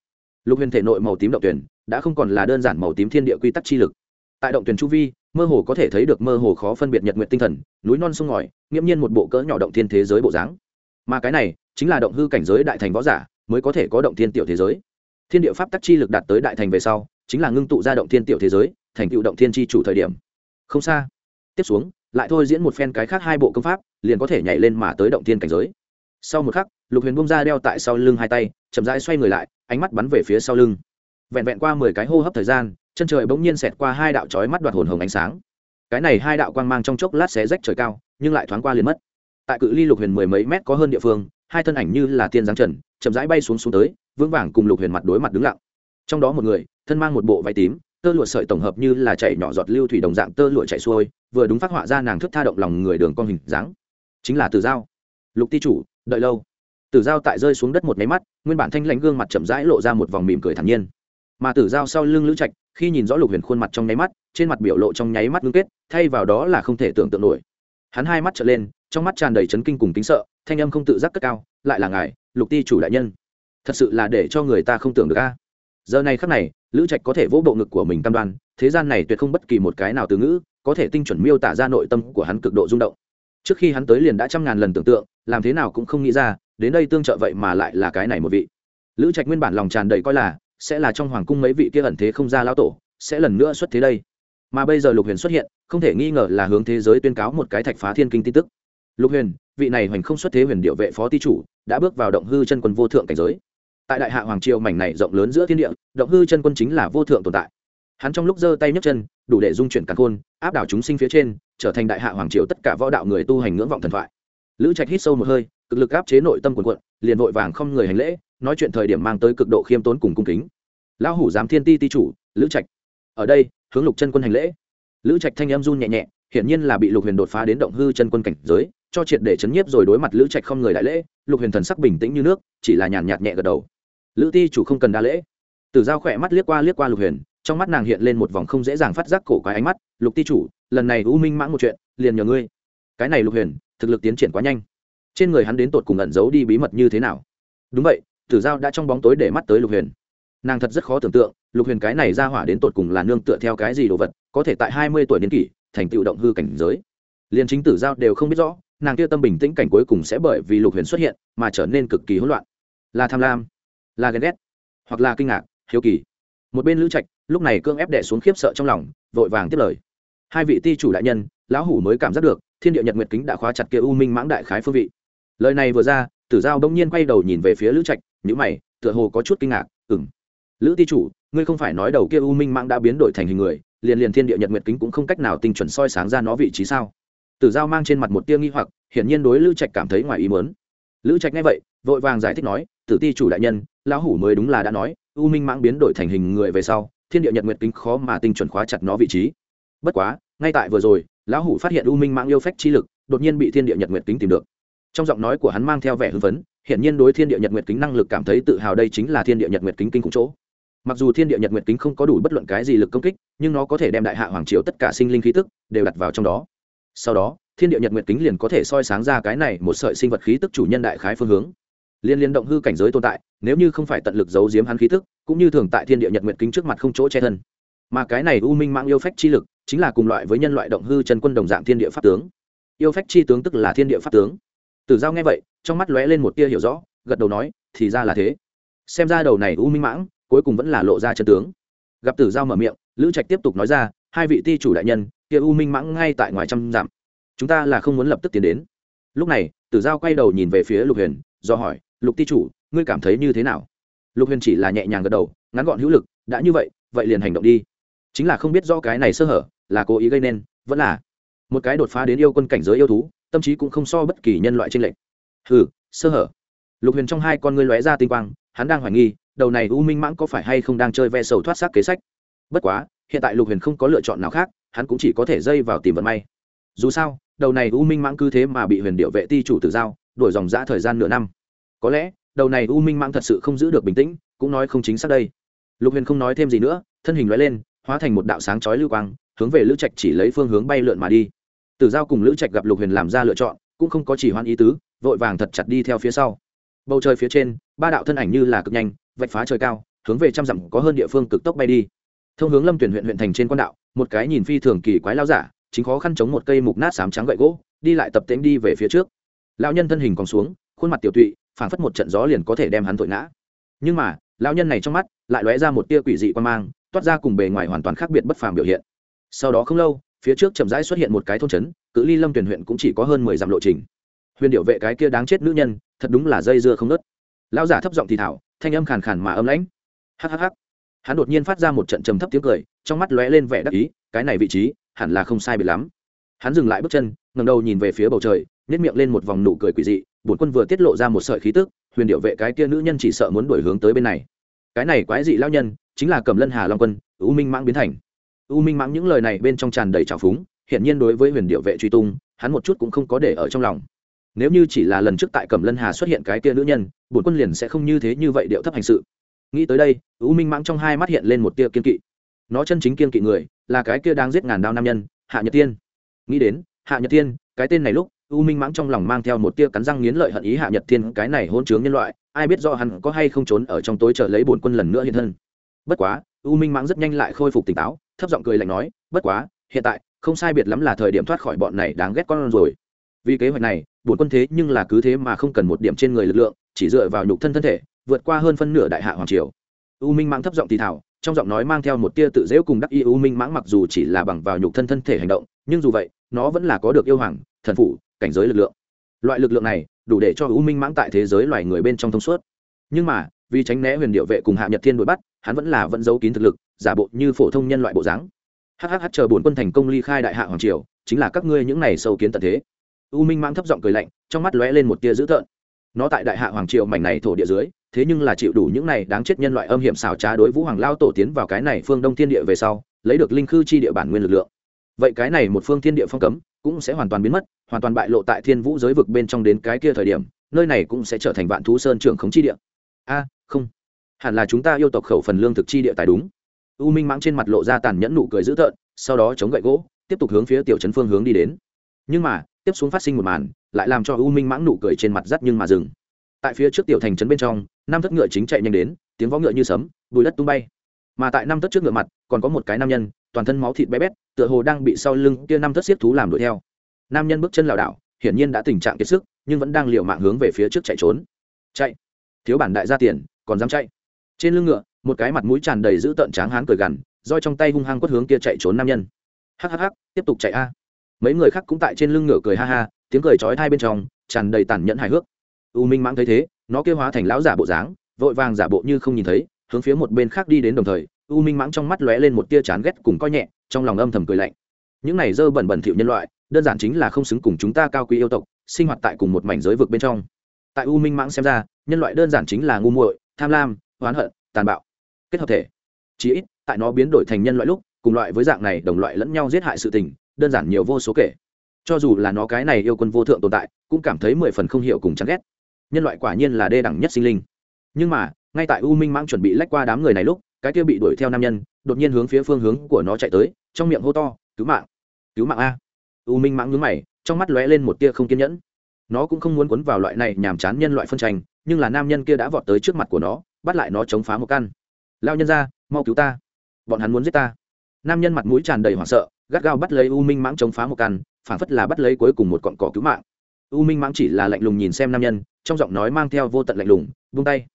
Lục huyền thể nội màu tím động tuyển, đã không còn là đơn giản màu tím thiên địa quy tắc chi lực. Tại động tuyển chu vi, mơ hồ có thể thấy được mơ hồ khó phân biệt nhật nguyện tinh thần, núi non sông ngòi, nghiễm nhiên một bộ cỡ nhỏ động thiên thế giới bộ dáng. Mà cái này, chính là động hư cảnh giới đại thành võ giả mới có thể có động thiên tiểu thế giới. Thiên địa pháp tắc chi lực đạt tới đại thành về sau, chính là ngưng tụ ra động thiên tiểu thế giới, thành tựu động thiên chi chủ thời điểm. Không xa. Tiếp xuống lại thôi diễn một phen cái khác hai bộ công pháp, liền có thể nhảy lên mà tới động thiên cảnh giới. Sau một khắc, lục huyền bông ra đeo tại sau lưng hai tay, chậm rãi xoay người lại, ánh mắt bắn về phía sau lưng. Vẹn vẹn qua mười cái hô hấp thời gian, chân trời bỗng nhiên xẹt qua hai đạo chói mắt đoạt hồn hồng ánh sáng. Cái này hai đạo quang mang trong chốc lát xé rách trời cao, nhưng lại thoáng qua liền mất. Tại cự ly lục huyền mười mấy mét có hơn địa phương, hai thân ảnh như là tiên giáng trần, chậm rãi bay xuống xuống tới, vững vàng cùng lục huyền mặt đối mặt đứng lặng. Trong đó một người, thân mang một bộ váy tím tơ lụa sợi tổng hợp như là chảy nhỏ giọt lưu thủy đồng dạng tơ lụa chảy xuôi, vừa đúng phát họa ra nàng thức tha động lòng người đường con hình dáng. Chính là từ dao lục ti chủ, đợi lâu. Tử dao tại rơi xuống đất một máy mắt, nguyên bản thanh lãnh gương mặt chậm rãi lộ ra một vòng mỉm cười thản nhiên. Mà tử dao sau lưng lữ trạch, khi nhìn rõ lục huyền khuôn mặt trong nháy mắt, trên mặt biểu lộ trong nháy mắt ngưng kết, thay vào đó là không thể tưởng tượng nổi. Hắn hai mắt trở lên, trong mắt tràn đầy chấn kinh cùng kính sợ, thanh âm không tự giác cất cao, lại là ngài, lục ti chủ đại nhân. Thật sự là để cho người ta không tưởng được a. Giờ này khắc này lữ trạch có thể vỗ bộ ngực của mình cam đoan, thế gian này tuyệt không bất kỳ một cái nào từ ngữ có thể tinh chuẩn miêu tả ra nội tâm của hắn cực độ rung động. Trước khi hắn tới liền đã trăm ngàn lần tưởng tượng, làm thế nào cũng không nghĩ ra, đến đây tương trợ vậy mà lại là cái này một vị. Lữ trạch nguyên bản lòng tràn đầy coi là, sẽ là trong hoàng cung mấy vị kia ẩn thế không ra lao tổ, sẽ lần nữa xuất thế đây. Mà bây giờ lục huyền xuất hiện, không thể nghi ngờ là hướng thế giới tuyên cáo một cái thạch phá thiên kinh tin tức. Lục huyền, vị này hoành không xuất thế huyền điệu vệ phó ti chủ, đã bước vào động hư chân quân vô thượng cảnh giới tại đại hạ hoàng triều mảnh này rộng lớn giữa thiên địa, động hư chân quân chính là vô thượng tồn tại. Hắn trong lúc giơ tay nhấc chân, đủ để dung chuyển cả khôn, áp đảo chúng sinh phía trên, trở thành đại hạ hoàng triều tất cả võ đạo người tu hành ngưỡng vọng thần thoại. Lữ trạch hít sâu một hơi, cực lực áp chế nội tâm quần quận liền vội vàng không người hành lễ, nói chuyện thời điểm mang tới cực độ khiêm tốn cùng cung kính. Lão hủ giám thiên ti ti chủ, lữ trạch. Ở đây, hướng lục chân quân hành lễ. Lữ trạch thanh em run nhẹ nhẹ, hiển nhiên là bị lục huyền đột phá đến động hư chân quân cảnh giới, cho triệt để chấn nhiếp rồi đối mặt lữ trạch không người đại lễ, lục huyền thần sắc bình tĩnh như nước, chỉ là nhàn nhạt nhẹ gật đầu lữ ti chủ không cần đa lễ. Tử giao khỏe mắt liếc qua liếc qua lục huyền, trong mắt nàng hiện lên một vòng không dễ dàng phát giác cổ quái ánh mắt, lục ti chủ, lần này u minh mãng một chuyện, liền nhờ ngươi. Cái này lục huyền, thực lực tiến triển quá nhanh. Trên người hắn đến tột cùng ẩn giấu đi bí mật như thế nào? Đúng vậy, tử giao đã trong bóng tối để mắt tới lục huyền. Nàng thật rất khó tưởng tượng, lục huyền cái này ra hỏa đến tột cùng là nương tựa theo cái gì đồ vật, có thể tại hai mươi tuổi niên kỷ, thành tựu động hư cảnh giới. Liền chính tử giao đều không biết rõ, nàng kia tâm bình tĩnh cảnh cuối cùng sẽ bởi vì lục huyền xuất hiện, mà trở nên cực kỳ hỗn loạn. Là tham lam là ghen ghét hoặc là kinh ngạc, hiếu kỳ. Một bên lữ trạch, lúc này cương ép đẻ xuống khiếp sợ trong lòng, vội vàng tiếp lời. Hai vị ti chủ đại nhân, lão hủ mới cảm giác được, thiên địa nhật nguyệt kính đã khóa chặt kia u minh mãng đại khái phương vị. Lời này vừa ra, tử giao đông nhiên quay đầu nhìn về phía lữ trạch nhữ mày, tựa hồ có chút kinh ngạc ừng lữ ti chủ, ngươi không phải nói đầu kia u minh mãng đã biến đổi thành hình người, liền liền thiên địa nhật nguyệt kính cũng không cách nào tinh chuẩn soi sáng ra nó vị trí sao? Tử giao mang trên mặt một tia nghi hoặc, hiển nhiên đối lữ trạch cảm thấy ngoài ý mớn lữ trạch nghe vậy, vội vàng giải thích nói, tử ti chủ đại nhân lão hủ mới đúng là đã nói, u minh mãng biến đổi thành hình người về sau, thiên địa nhật nguyệt kính khó mà tinh chuẩn khóa chặt nó vị trí. Bất quá, ngay tại vừa rồi, lão hủ phát hiện u minh mãng yêu phách chi lực, đột nhiên bị thiên địa nhật nguyệt kính tìm được. Trong giọng nói của hắn mang theo vẻ hưng phấn hiện nhiên đối thiên địa nhật nguyệt kính năng lực cảm thấy tự hào đây chính là thiên địa nhật nguyệt kính kinh cùng chỗ. Mặc dù thiên địa nhật nguyệt kính không có đủ bất luận cái gì lực công kích, nhưng nó có thể đem đại hạ hoàng triều tất cả sinh linh khí tức đều đặt vào trong đó. Sau đó, thiên địa nhật nguyệt kính liền có thể soi sáng ra cái này một sợi sinh vật khí tức chủ nhân đại khái phương hướng liên liên động hư cảnh giới tồn tại, nếu như không phải tận lực giấu giếm hắn khí tức, cũng như thường tại thiên địa nhật nguyện kính trước mặt không chỗ che thân. Mà cái này u minh mạng yêu phách chi lực, chính là cùng loại với nhân loại động hư chân quân đồng dạng thiên địa pháp tướng. Yêu phách chi tướng tức là thiên địa pháp tướng. Tử giao nghe vậy, trong mắt lóe lên một tia hiểu rõ, gật đầu nói, thì ra là thế. Xem ra đầu này u minh mãng, cuối cùng vẫn là lộ ra chân tướng. Gặp tử giao mở miệng, lữ trạch tiếp tục nói ra, hai vị ti chủ đại nhân, kia u minh mãng ngay tại ngoài trăm dặm. Chúng ta là không muốn lập tức tiến đến. Lúc này, tử giao quay đầu nhìn về phía lục huyền, do hỏi lục ti chủ, ngươi cảm thấy như thế nào? Lục huyền chỉ là nhẹ nhàng gật đầu, ngắn gọn hữu lực, đã như vậy vậy liền hành động đi. Chính là không biết do cái này sơ hở, là cố ý gây nên, vẫn là một cái đột phá đến yêu quân cảnh giới yêu thú, tâm trí cũng không so bất kỳ nhân loại tranh lệch. Hừ, sơ hở. Lục huyền trong hai con ngươi lóe ra tinh quang, hắn đang hoài nghi, đầu này u minh mãng có phải hay không đang chơi ve sầu thoát xác kế sách? Bất quá, hiện tại lục huyền không có lựa chọn nào khác, hắn cũng chỉ có thể dây vào tìm vận may. Dù sao, đầu này u minh mãng cứ thế mà bị huyền điệu vệ ti chủ tử giao, đổi dòng giã thời gian nửa năm có lẽ, đầu này u minh mãng thật sự không giữ được bình tĩnh, cũng nói không chính xác đây. Lục huyền không nói thêm gì nữa, thân hình loại lên, hóa thành một đạo sáng chói lưu quang, hướng về lữ trạch chỉ lấy phương hướng bay lượn mà đi. Tử giao cùng lữ trạch gặp lục huyền làm ra lựa chọn, cũng không có chỉ hoan ý tứ, vội vàng thật chặt đi theo phía sau. Bầu trời phía trên, ba đạo thân ảnh như là cực nhanh, vạch phá trời cao, hướng về trăm dặm có hơn địa phương cực tốc bay đi. Thông hướng lâm tuyển huyện huyện thành trên quan đạo, một cái nhìn phi thường kỳ quái lao giả, chính khó khăn chống một cây mục nát sám trắng gậy gỗ, đi lại tập tễnh đi về phía trước. Lão nhân thân hình còn xuống, khuôn mặt tiểu tụy phảng phất một trận gió liền có thể đem hắn thổi ngã. Nhưng mà, lão nhân này trong mắt lại lóe ra một tia quỷ dị quan mang, toát ra cùng bề ngoài hoàn toàn khác biệt bất phàm biểu hiện. Sau đó không lâu, phía trước chậm rãi xuất hiện một cái thôn trấn, cự ly lâm tuyển huyện cũng chỉ có hơn mười dặm lộ trình. Huyền điệu vệ cái kia đáng chết nữ nhân, thật đúng là dây dưa không nớt lão giả thấp giọng thì thảo thanh âm khàn khàn mà âm lãnh. Hhh hắn đột nhiên phát ra một trận trầm thấp tiếng cười, trong mắt lóe lên vẻ đắc ý, cái này vị trí, hẳn là không sai biệt lắm. Hắn dừng lại bước chân ngầm đầu nhìn về phía bầu trời nhét miệng lên một vòng nụ cười quỷ dị bổn quân vừa tiết lộ ra một sợi khí tức, huyền điệu vệ cái kia nữ nhân chỉ sợ muốn đổi hướng tới bên này. Cái này quái dị lao nhân, chính là cầm lân hà long quân, u minh mãng biến thành. U minh mãng những lời này bên trong tràn đầy trào phúng hiện nhiên đối với huyền điệu vệ truy tung, hắn một chút cũng không có để ở trong lòng. Nếu như chỉ là lần trước tại cẩm lân hà xuất hiện cái tia nữ nhân, bổn quân liền sẽ không như thế như vậy điệu thấp hành sự. Nghĩ tới đây, u minh mãng trong hai mắt hiện lên một tia kiên kỵ. Nó chân chính kiên kỵ người, là cái kia đang giết ngàn đao nam nhân, hạ nhật tiên. Nghĩ đến, hạ nhật tiên, cái tên này lúc u minh mãng trong lòng mang theo một tia cắn răng nghiến lợi hận ý hạ nhật thiên, cái này hôn chướng nhân loại, ai biết do hắn có hay không trốn ở trong tối chờ lấy bổn quân lần nữa hiện thân bất quá, u minh mãng rất nhanh lại khôi phục tỉnh táo, thấp giọng cười lạnh nói, bất quá, hiện tại, không sai biệt lắm là thời điểm thoát khỏi bọn này đáng ghét con rồi vì kế hoạch này, bổn quân thế nhưng là cứ thế mà không cần một điểm trên người lực lượng, chỉ dựa vào nhục thân thân thể, vượt qua hơn phân nửa đại hạ hoàng triều u minh mãng thấp giọng thì thảo trong giọng nói mang theo một tia tự dễu cùng đắc y u minh mãng mặc dù chỉ là bằng vào nhục thân thân thể hành động, nhưng dù vậy, nó vẫn là có được yêu hoàng, thần phụ cảnh giới lực lượng. Loại lực lượng này đủ để cho u minh mãng tại thế giới loài người bên trong thông suốt. Nhưng mà, vì tránh né huyền điệu vệ cùng hạ nhật thiên đuổi bắt, hắn vẫn là vẫn giấu kín thực lực, giả bộ như phổ thông nhân loại bộ dáng. Hhh chờ bổn quân thành công ly khai đại hạ hoàng triều, chính là các ngươi những này sâu kiến tận thế. U minh mãng thấp giọng cười lạnh, trong mắt lóe lên một tia dữ tợn. Nó tại đại hạ hoàng triều mảnh này thổ địa dưới, thế nhưng là chịu đủ những này đáng chết nhân loại âm hiểm xảo trá đối vũ hoàng lao tổ tiến vào cái này phương đông thiên địa về sau, lấy được linh khư chi địa bản nguyên lực lượng vậy cái này một phương thiên địa phong cấm cũng sẽ hoàn toàn biến mất, hoàn toàn bại lộ tại thiên vũ giới vực bên trong đến cái kia thời điểm, nơi này cũng sẽ trở thành vạn thú sơn trưởng khống chi địa. A, không. Hẳn là chúng ta yêu tộc khẩu phần lương thực chi địa tài đúng. U minh mãng trên mặt lộ ra tàn nhẫn nụ cười dữ tợn, sau đó chống gậy gỗ, tiếp tục hướng phía tiểu trấn phương hướng đi đến. Nhưng mà, tiếp xuống phát sinh một màn, lại làm cho u minh mãng nụ cười trên mặt rắt nhưng mà dừng. Tại phía trước tiểu thành trấn bên trong, năm thất ngựa chính chạy nhanh đến, tiếng vó ngựa như sấm, bùi đất tung bay. Mà tại năm thất trước ngựa mặt, còn có một cái nam nhân toàn thân máu thịt bé bét, tựa hồ đang bị sau lưng kia năm thất xiết thú làm đuổi theo. Nam nhân bước chân lảo đảo, hiển nhiên đã tình trạng kiệt sức, nhưng vẫn đang liều mạng hướng về phía trước chạy trốn. Chạy! Thiếu bản đại gia tiền, còn dám chạy! Trên lưng ngựa, một cái mặt mũi tràn đầy dữ tợn tráng hán cười gằn roi trong tay hung hăng quất hướng kia chạy trốn nam nhân. Hhh tiếp tục chạy a. Mấy người khác cũng tại trên lưng ngựa cười ha ha, tiếng cười chói hai bên trong, tràn đầy tàn nhẫn hài hước. U minh mãng thấy thế, nó kêu hóa thành lão giả bộ dáng, vội vàng giả bộ như không nhìn thấy, hướng phía một bên khác đi đến đồng thời u minh mãng trong mắt lóe lên một tia chán ghét cùng coi nhẹ, trong lòng âm thầm cười lạnh. Những này dơ bẩn bẩn thiệu nhân loại, đơn giản chính là không xứng cùng chúng ta cao quý yêu tộc, sinh hoạt tại cùng một mảnh giới vực bên trong. Tại u minh mãng xem ra, nhân loại đơn giản chính là ngu muội, tham lam, oán hận, tàn bạo. Kết hợp thể. Chí ít, tại nó biến đổi thành nhân loại lúc, cùng loại với dạng này đồng loại lẫn nhau giết hại sự tình, đơn giản nhiều vô số kể. Cho dù là nó cái này yêu quân vô thượng tồn tại, cũng cảm thấy mười phần không hiểu cùng chán ghét. Nhân loại quả nhiên là đê đẳng nhất sinh linh. Nhưng mà, ngay tại u minh mãng chuẩn bị lách qua đám người này lúc cái kia bị đuổi theo nam nhân, đột nhiên hướng phía phương hướng của nó chạy tới, trong miệng hô to, cứu mạng cứu mạng a! U minh mãng nhướng mày, trong mắt lóe lên một tia không kiên nhẫn. Nó cũng không muốn cuốn vào loại này nhàm chán nhân loại phân tranh, nhưng là nam nhân kia đã vọt tới trước mặt của nó, bắt lại nó chống phá một căn. Lao nhân ra mau cứu ta, bọn hắn muốn giết ta. Nam nhân mặt mũi tràn đầy hoảng sợ, gắt gao bắt lấy u minh mãng chống phá một căn, phản phất là bắt lấy cuối cùng một cọn cỏ cứu mạng. U minh mãng chỉ là lạnh lùng nhìn xem nam nhân, trong giọng nói mang theo vô tận lạnh lùng, buông tay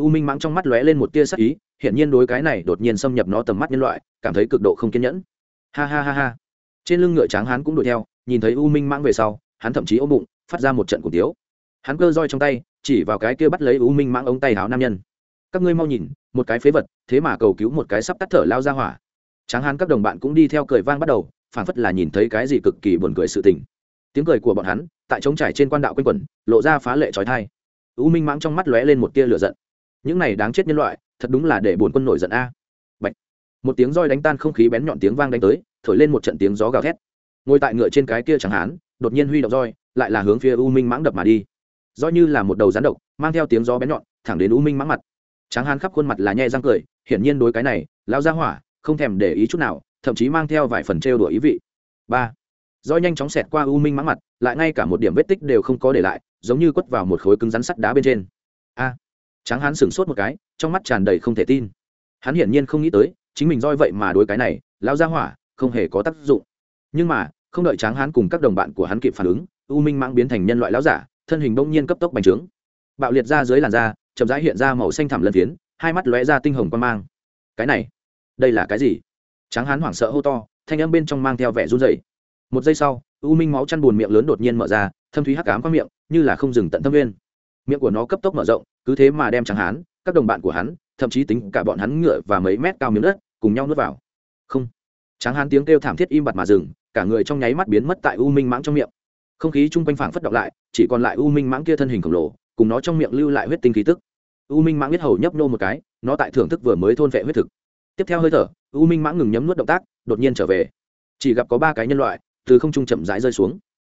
u minh mãng trong mắt lóe lên một tia sắc ý hiện nhiên đối cái này đột nhiên xâm nhập nó tầm mắt nhân loại, cảm thấy cực độ không kiên nhẫn. Ha ha ha ha. Trên lưng ngựa tráng hắn cũng đuổi theo, nhìn thấy u minh mãng về sau, hắn thậm chí ôm bụng, phát ra một trận cổ tiếu. Hắn cơ roi trong tay, chỉ vào cái kia bắt lấy u minh mãng ống tay háo nam nhân. Các ngươi mau nhìn, một cái phế vật, thế mà cầu cứu một cái sắp tắt thở lao ra hỏa. Tráng hắn các đồng bạn cũng đi theo cười vang bắt đầu phản phất là nhìn thấy cái gì cực kỳ buồn cười sự tình. Tiếng cười của bọn hắn, tại trống trải trên quan đạo quanh quẩn, lộ ra phá lệ trói thai. U minh mãng trong mắt lóe lên một tia lửa giận những này đáng chết nhân loại, thật đúng là để buồn quân nổi giận a. Bạch. một tiếng roi đánh tan không khí bén nhọn tiếng vang đánh tới, thổi lên một trận tiếng gió gào thét. Ngồi tại ngựa trên cái kia chẳng hán, đột nhiên huy động roi, lại là hướng phía u minh mãng đập mà đi. Roi như là một đầu rắn độc, mang theo tiếng gió bén nhọn, thẳng đến u minh mãng mặt. Tráng hán khắp khuôn mặt là nhe răng cười, hiển nhiên đối cái này lao ra hỏa, không thèm để ý chút nào, thậm chí mang theo vài phần trêu đùa ý vị. Ba. Roi nhanh chóng xẹt qua u minh mãng mặt, lại ngay cả một điểm vết tích đều không có để lại, giống như quất vào một khối cứng rắn sắt đá bên trên. A tráng hán sửng sốt một cái, trong mắt tràn đầy không thể tin. Hắn hiển nhiên không nghĩ tới, chính mình roi vậy mà đối cái này lao ra hỏa, không hề có tác dụng. Nhưng mà, không đợi tráng hán cùng các đồng bạn của hắn kịp phản ứng, u minh mãng biến thành nhân loại lão giả, thân hình bỗng nhiên cấp tốc bành trướng. Bạo liệt ra dưới làn da, chậm rãi hiện ra màu xanh thẳm lân phiến, hai mắt lóe ra tinh hồng quan mang. Cái này, đây là cái gì? Tráng hán hoảng sợ hô to, thanh âm bên trong mang theo vẻ run rẩy. Một giây sau, u minh máu chăn buồn miệng lớn đột nhiên mở ra, thâm thúy hắc ám qua miệng, như là không dừng tận thâm viên miệng của nó cấp tốc mở rộng cứ thế mà đem tráng hán, các đồng bạn của hắn, thậm chí tính cả bọn hắn ngựa và mấy mét cao miếng đất, cùng nhau nuốt vào. Không. Tráng hán tiếng kêu thảm thiết im bặt mà dừng, cả người trong nháy mắt biến mất tại u minh mãng trong miệng. Không khí chung quanh phảng phất động lại, chỉ còn lại u minh mãng kia thân hình khổng lồ, cùng nó trong miệng lưu lại huyết tinh khí tức. U minh mãng biết hầu nhấp nô một cái, nó tại thưởng thức vừa mới thôn vệ huyết thực. Tiếp theo hơi thở, u minh mãng ngừng nhấm nuốt động tác, đột nhiên trở về. Chỉ gặp có ba cái nhân loại, từ không trung chậm rãi rơi xuống.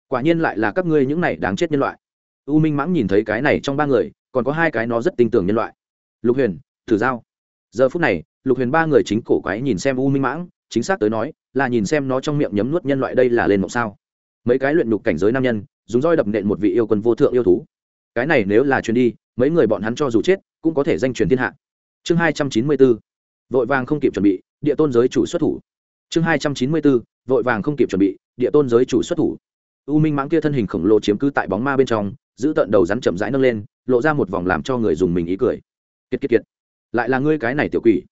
Quả nhiên lại là các ngươi những này đáng chết nhân loại. U minh mãng nhìn thấy cái này trong ba người còn có hai cái nó rất tin tưởng nhân loại. Lục huyền, thử giao. Giờ phút này, lục huyền ba người chính cổ quái nhìn xem u minh mãng, chính xác tới nói, là nhìn xem nó trong miệng nhấm nuốt nhân loại đây là lên mộng sao. Mấy cái luyện nhục cảnh giới nam nhân, dùng roi đập nện một vị yêu quân vô thượng yêu thú. Cái này nếu là truyền đi, mấy người bọn hắn cho dù chết, cũng có thể danh truyền thiên hạ. Chương hai trăm chín mươi bốn, vội vàng không kịp chuẩn bị, địa tôn giới chủ xuất thủ. Chương hai trăm chín mươi bốn, vội vàng không kịp chuẩn bị, địa tôn giới chủ xuất thủ. U minh mãng kia thân hình khổng lồ chiếm cứ tại bóng ma bên trong giữ tận đầu rắn chậm rãi nâng lên, lộ ra một vòng làm cho người dùng mình ý cười. Kiệt kiệt kiệt. Lại là ngươi cái này tiểu quỷ.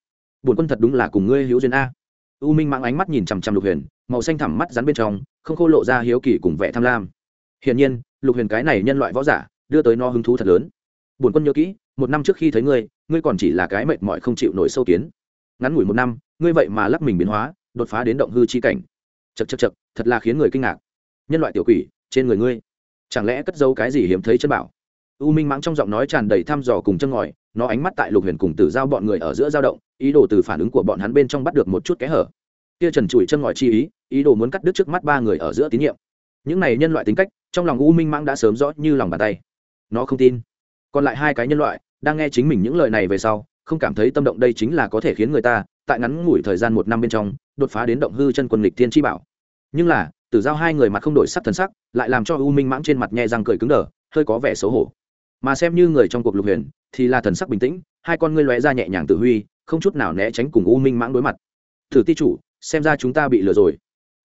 Bổn quân thật đúng là cùng ngươi hữu duyên a. U minh mang ánh mắt nhìn chằm chằm lục huyền, màu xanh thẳm mắt rắn bên trong, không khô lộ ra hiếu kỳ cùng vẻ tham lam. Hiển nhiên, lục huyền cái này nhân loại võ giả, đưa tới no hứng thú thật lớn. Bổn quân nhớ kỹ, một năm trước khi thấy ngươi ngươi còn chỉ là cái mệt mỏi không chịu nổi sâu kiến. Ngắn ngủi một năm, ngươi vậy mà lắp mình biến hóa, đột phá đến động hư chi cảnh. Chật chật chật thật là khiến người kinh ngạc. Nhân loại tiểu quỷ, trên người ngươi chẳng lẽ cất dấu cái gì hiếm thấy chân bảo? U minh mãng trong giọng nói tràn đầy thăm dò cùng chân ngòi, nó ánh mắt tại lục huyền cùng tử giao bọn người ở giữa dao động, ý đồ từ phản ứng của bọn hắn bên trong bắt được một chút kẽ hở. Kia trần trụi chân ngòi chi ý ý đồ muốn cắt đứt trước mắt ba người ở giữa tín nhiệm. Những này nhân loại tính cách, trong lòng u minh mãng đã sớm rõ như lòng bàn tay. Nó không tin. Còn lại hai cái nhân loại, đang nghe chính mình những lời này về sau, không cảm thấy tâm động đây chính là có thể khiến người ta, tại ngắn ngủi thời gian một năm bên trong, đột phá đến động hư chân quân lịch thiên chi bảo. Nhưng là tử giao hai người mặt không đổi sắc thần sắc, lại làm cho u minh mãng trên mặt nhẹ răng cười cứng đờ, hơi có vẻ xấu hổ. Mà xem như người trong cuộc lục huyền, thì là thần sắc bình tĩnh, hai con ngươi lóe ra nhẹ nhàng tự huy, không chút nào né tránh cùng u minh mãng đối mặt. Thử ti chủ, xem ra chúng ta bị lừa rồi.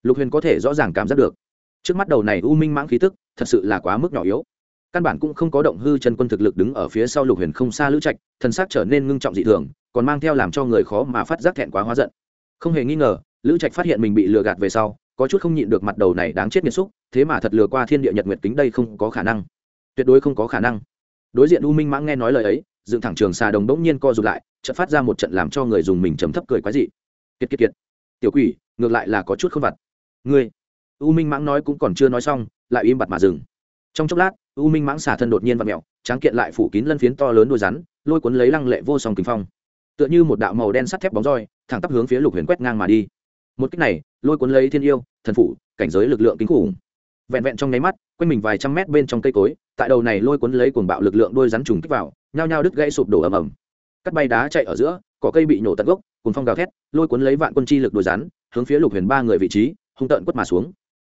Lục huyền có thể rõ ràng cảm giác được. Trước mắt đầu này u minh mãng khí tức, thật sự là quá mức nhỏ yếu. Căn bản cũng không có động hư chân quân thực lực đứng ở phía sau lục huyền không xa lữ trạch, thần sắc trở nên ngưng trọng dị thường, còn mang theo làm cho người khó mà phát giác thẹn quá hóa giận. Không hề nghi ngờ, lữ trạch phát hiện mình bị lừa gạt về sau có chút không nhịn được mặt đầu này đáng chết nghiệt xúc, thế mà thật lừa qua thiên địa nhật nguyệt kính đây không có khả năng. Tuyệt đối không có khả năng. Đối diện u minh mãng nghe nói lời ấy, dựng thẳng trường xà đồng đống nhiên co rụt lại, chợt phát ra một trận làm cho người dùng mình chấm thấp cười quái dị. Kiệt kiệt kiệt. Tiểu quỷ, ngược lại là có chút không vặt. Ngươi. U minh mãng nói cũng còn chưa nói xong, lại im bặt mà dừng. Trong chốc lát, u minh mãng xà thân đột nhiên và mẹo tráng kiện lại phủ kín lân phiến to lớn đôi rắn, lôi cuốn lấy lăng lệ vô song kinh phong. Tựa như một đạo màu đen sắt thép bóng roi, thẳng tắp hướng phía lục huyền quét ngang mà đi. Một cách này lôi cuốn lấy thiên yêu, thần phủ, cảnh giới lực lượng kinh khủng. Vẹn vẹn trong nháy mắt, quanh mình vài trăm mét bên trong cây cối, tại đầu này lôi cuốn lấy cuồng bạo lực lượng đôi rắn trùng kích vào, nhao nhao đứt gãy sụp đổ ầm ầm. Cắt bay đá chạy ở giữa, cỏ cây bị nổ tận gốc cùng phong gào thét, lôi cuốn lấy vạn quân chi lực đôi rắn, hướng phía lục huyền ba người vị trí, hung tợn quất mà xuống.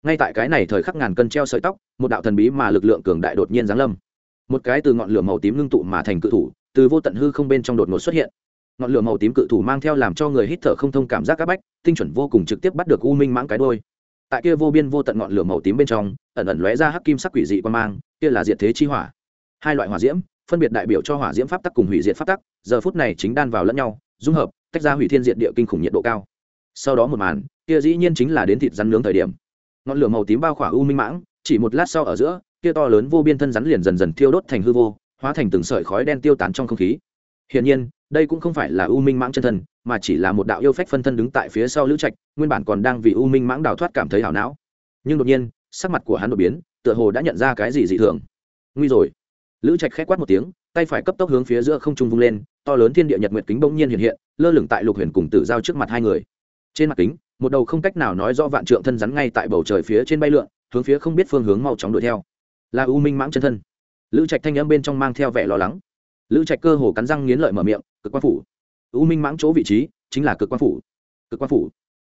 Ngay tại cái này thời khắc ngàn cân treo sợi tóc, một đạo thần bí mà lực lượng cường đại đột nhiên giáng lâm. Một cái từ ngọn lửa màu tím ngưng tụ mà thành cự thủ, từ vô tận hư không bên trong đột ngột xuất hiện ngọn lửa màu tím cự thủ mang theo làm cho người hít thở không thông cảm giác áp bách, tinh chuẩn vô cùng trực tiếp bắt được u minh mãng cái đôi tại kia vô biên vô tận ngọn lửa màu tím bên trong, ẩn ẩn lóe ra hắc kim sắc quỷ dị quan mang, kia là diệt thế chi hỏa. Hai loại hỏa diễm, phân biệt đại biểu cho hỏa diễm pháp tắc cùng hủy diệt pháp tắc, giờ phút này chính đan vào lẫn nhau, dung hợp, tách ra hủy thiên diệt địa kinh khủng nhiệt độ cao. Sau đó một màn, kia dĩ nhiên chính là đến thịt rắn nướng thời điểm. Ngọn lửa màu tím bao khỏa u minh mãng, chỉ một lát sau ở giữa, kia to lớn vô biên thân rắn liền dần dần thiêu đốt thành hư vô, hóa thành từng sợi khói đen tiêu tán trong không khí. Hiển nhiên đây cũng không phải là u minh mãng chân thân, mà chỉ là một đạo yêu phách phân thân đứng tại phía sau lữ trạch, nguyên bản còn đang vì u minh mãng đào thoát cảm thấy hảo não. Nhưng đột nhiên, sắc mặt của hắn đột biến, tựa hồ đã nhận ra cái gì dị thường. Nguy rồi. Lữ trạch khét quát một tiếng, tay phải cấp tốc hướng phía giữa không trung vung lên, to lớn thiên địa nhật nguyệt kính bỗng nhiên hiện hiện, lơ lửng tại lục huyền cùng tử giao trước mặt hai người. Trên mặt kính, một đầu không cách nào nói rõ vạn trượng thân rắn ngay tại bầu trời phía trên bay lượn, hướng phía không biết phương hướng mau chóng đuổi theo. Là u minh mãng chân thân. Lữ trạch thanh âm bên trong mang theo vẻ lo lắng lữ trạch cơ hồ cắn răng nghiến lợi mở miệng, cực quan phủ. U minh mãng chỗ vị trí chính là cực quan phủ. Cực quan phủ.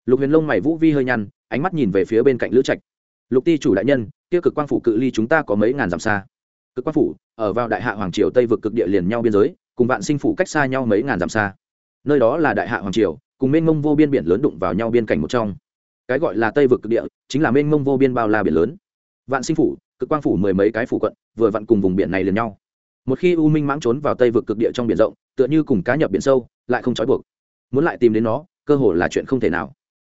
Lục huyền lông mày vũ vi hơi nhăn, ánh mắt nhìn về phía bên cạnh lữ trạch. Lục ti chủ đại nhân, kia cực quan phủ cự ly chúng ta có mấy ngàn dặm xa. Cực quan phủ, ở vào đại hạ hoàng triều tây vực cực địa liền nhau biên giới, cùng vạn sinh phủ cách xa nhau mấy ngàn dặm xa. Nơi đó là đại hạ hoàng triều, cùng mênh mông vô biên biển lớn đụng vào nhau biên cảnh một trong. Cái gọi là tây vực cực địa, chính là mênh mông vô biên bao la biển lớn. Vạn sinh phủ, cực quang phủ mười mấy cái phủ quận, vừa vặn cùng vùng biển này liền nhau một khi u minh mãng trốn vào tây vực cực địa trong biển rộng, tựa như cùng cá nhập biển sâu, lại không trói buộc. Muốn lại tìm đến nó, cơ hồ là chuyện không thể nào.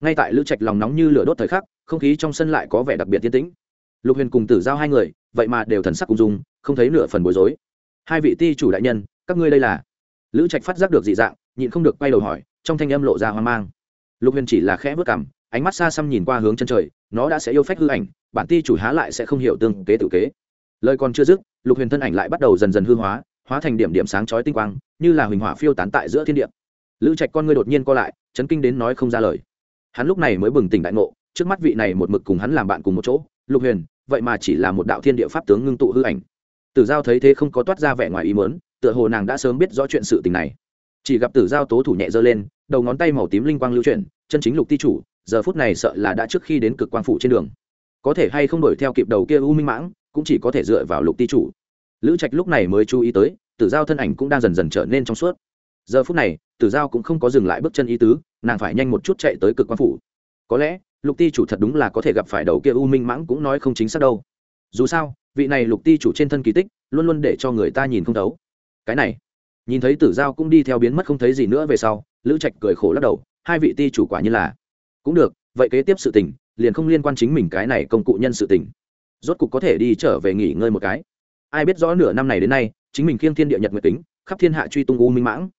Ngay tại lữ trạch lòng nóng như lửa đốt thời khắc, không khí trong sân lại có vẻ đặc biệt tiến tĩnh. Lục huyền cùng tử giao hai người, vậy mà đều thần sắc cùng dùng không thấy nửa phần bối rối. Hai vị ti chủ đại nhân, các ngươi đây là? Lữ trạch phát giác được dị dạng, nhịn không được quay đầu hỏi, trong thanh âm lộ ra hoang mang. Lục huyền chỉ là khẽ vớt cảm ánh mắt xa xăm nhìn qua hướng chân trời, nó đã sẽ yêu phách hư ảnh, bản ti chủ há lại sẽ không hiểu tương kế tự kế lời còn chưa dứt, lục huyền thân ảnh lại bắt đầu dần dần hư hóa hóa thành điểm điểm sáng chói tinh quang, như là huỳnh hỏa phiêu tán tại giữa thiên địa. Lữ trạch con ngươi đột nhiên co lại, chấn kinh đến nói không ra lời. Hắn lúc này mới bừng tỉnh đại ngộ, trước mắt vị này một mực cùng hắn làm bạn cùng một chỗ, lục huyền, vậy mà chỉ là một đạo thiên địa pháp tướng ngưng tụ hư ảnh. Tử giao thấy thế không có toát ra vẻ ngoài ý mớn tựa hồ nàng đã sớm biết rõ chuyện sự tình này. Chỉ gặp tử giao tố thủ nhẹ giơ lên, đầu ngón tay màu tím linh quang lưu chuyển, chân chính lục ti chủ, giờ phút này sợ là đã trước khi đến cực quang phủ trên đường. Có thể hay không đuổi theo kịp đầu kia u minh mãng cũng chỉ có thể dựa vào lục ti chủ. Lữ trạch lúc này mới chú ý tới, tử giao thân ảnh cũng đang dần dần trở nên trong suốt. Giờ phút này, tử giao cũng không có dừng lại bước chân ý tứ, nàng phải nhanh một chút chạy tới cực quan phủ. Có lẽ, lục ti chủ thật đúng là có thể gặp phải đầu kia u minh mãng cũng nói không chính xác đâu. Dù sao, vị này lục ti chủ trên thân kỳ tích, luôn luôn để cho người ta nhìn không thấu. Cái này, nhìn thấy tử giao cũng đi theo biến mất không thấy gì nữa về sau, lữ trạch cười khổ lắc đầu, hai vị ti chủ quả như là. Cũng được, vậy kế tiếp sự tình, liền không liên quan chính mình cái này công cụ nhân sự tình rốt cục có thể đi trở về nghỉ ngơi một cái. Ai biết rõ nửa năm này đến nay, chính mình khiêng thiên địa nhật nguyệt tính, khắp thiên hạ truy tung u minh mãng.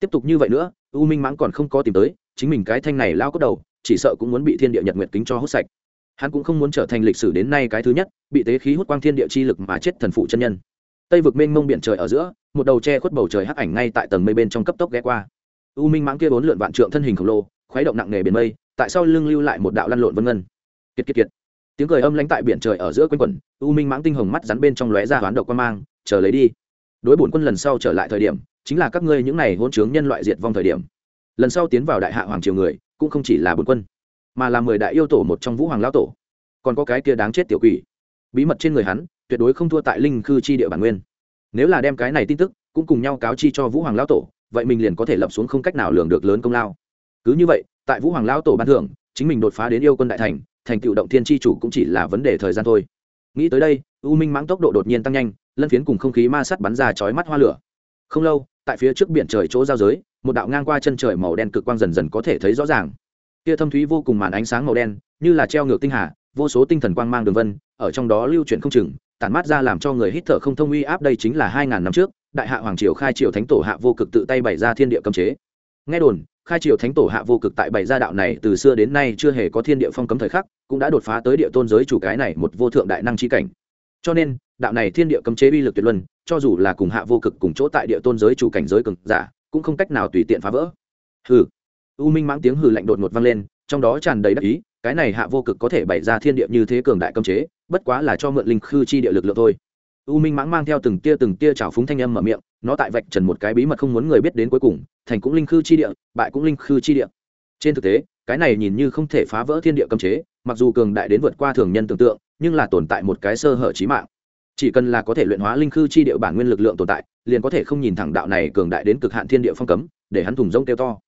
Tiếp tục như vậy nữa, u minh mãng còn không có tìm tới, chính mình cái thanh này lao cốt đầu, chỉ sợ cũng muốn bị thiên địa nhật nguyệt kính cho hút sạch. Hắn cũng không muốn trở thành lịch sử đến nay cái thứ nhất, bị tế khí hút quang thiên địa chi lực mà chết thần phụ chân nhân. Tây vực mênh mông biển trời ở giữa, một đầu che khuất bầu trời hắc ảnh ngay tại tầng mây bên trong cấp tốc ghé qua. U minh mãng kia bốn lượn vạn trượng thân hình khổng lồ, khuấy động nặng nề biển mây, tại sao lưng lưu lại một đạo lăn lộn vân ngân. Kiệt kiệt kiệt tiếng cười âm lãnh tại biển trời ở giữa quanh quẩn, u minh mãng tinh hồng mắt rắn bên trong lóe ra hoán độc quan mang, chờ lấy đi. Đối bổn quân lần sau trở lại thời điểm, chính là các ngươi những này hôn chướng nhân loại diệt vong thời điểm. Lần sau tiến vào đại hạ hoàng triều người, cũng không chỉ là bổn quân, mà là mười đại yêu tổ một trong vũ hoàng lao tổ. Còn có cái kia đáng chết tiểu quỷ. Bí mật trên người hắn, tuyệt đối không thua tại linh khư chi địa bản nguyên. Nếu là đem cái này tin tức, cũng cùng nhau cáo chi cho vũ hoàng lao tổ, vậy mình liền có thể lập xuống không cách nào lường được lớn công lao. Cứ như vậy, tại vũ hoàng lao tổ ban thưởng, chính mình đột phá đến yêu quân đại thành thành tựu động thiên tri chủ cũng chỉ là vấn đề thời gian thôi. Nghĩ tới đây, u minh mãng tốc độ đột nhiên tăng nhanh, lân phiến cùng không khí ma sắt bắn ra chói mắt hoa lửa. Không lâu, tại phía trước biển trời chỗ giao giới, một đạo ngang qua chân trời màu đen cực quang dần dần có thể thấy rõ ràng. Kia thâm thúy vô cùng màn ánh sáng màu đen, như là treo ngược tinh hà, vô số tinh thần quang mang đường vân, ở trong đó lưu chuyển không chừng, tản mát ra làm cho người hít thở không thông uy áp đây chính là hai ngàn năm trước, đại hạ hoàng triều khai triều thánh tổ hạ vô cực tự tay bày ra thiên địa cấm chế. Nghe đồn khai triều thánh tổ hạ vô cực tại bảy gia đạo này từ xưa đến nay chưa hề có thiên địa phong cấm thời khắc, cũng đã đột phá tới địa tôn giới chủ cái này một vô thượng đại năng chi cảnh. Cho nên, đạo này thiên địa cấm chế uy lực tuyệt luân, cho dù là cùng hạ vô cực cùng chỗ tại địa tôn giới chủ cảnh giới cực giả, cũng không cách nào tùy tiện phá vỡ. Hừ. U minh mãng tiếng hừ lạnh đột ngột vang lên, trong đó tràn đầy đắc ý, cái này hạ vô cực có thể bày ra thiên địa như thế cường đại cấm chế, bất quá là cho mượn linh khư chi địa lực lượng thôi. U minh mãng mang theo từng tia từng tia trào phúng thanh âm mở miệng nó tại vạch trần một cái bí mật không muốn người biết đến cuối cùng, thành cũng linh khư chi địa, bại cũng linh khư chi địa. Trên thực tế, cái này nhìn như không thể phá vỡ thiên địa cấm chế, mặc dù cường đại đến vượt qua thường nhân tưởng tượng, nhưng là tồn tại một cái sơ hở trí mạng. Chỉ cần là có thể luyện hóa linh khư chi địa bản nguyên lực lượng tồn tại, liền có thể không nhìn thẳng đạo này cường đại đến cực hạn thiên địa phong cấm, để hắn thùng rông kêu to.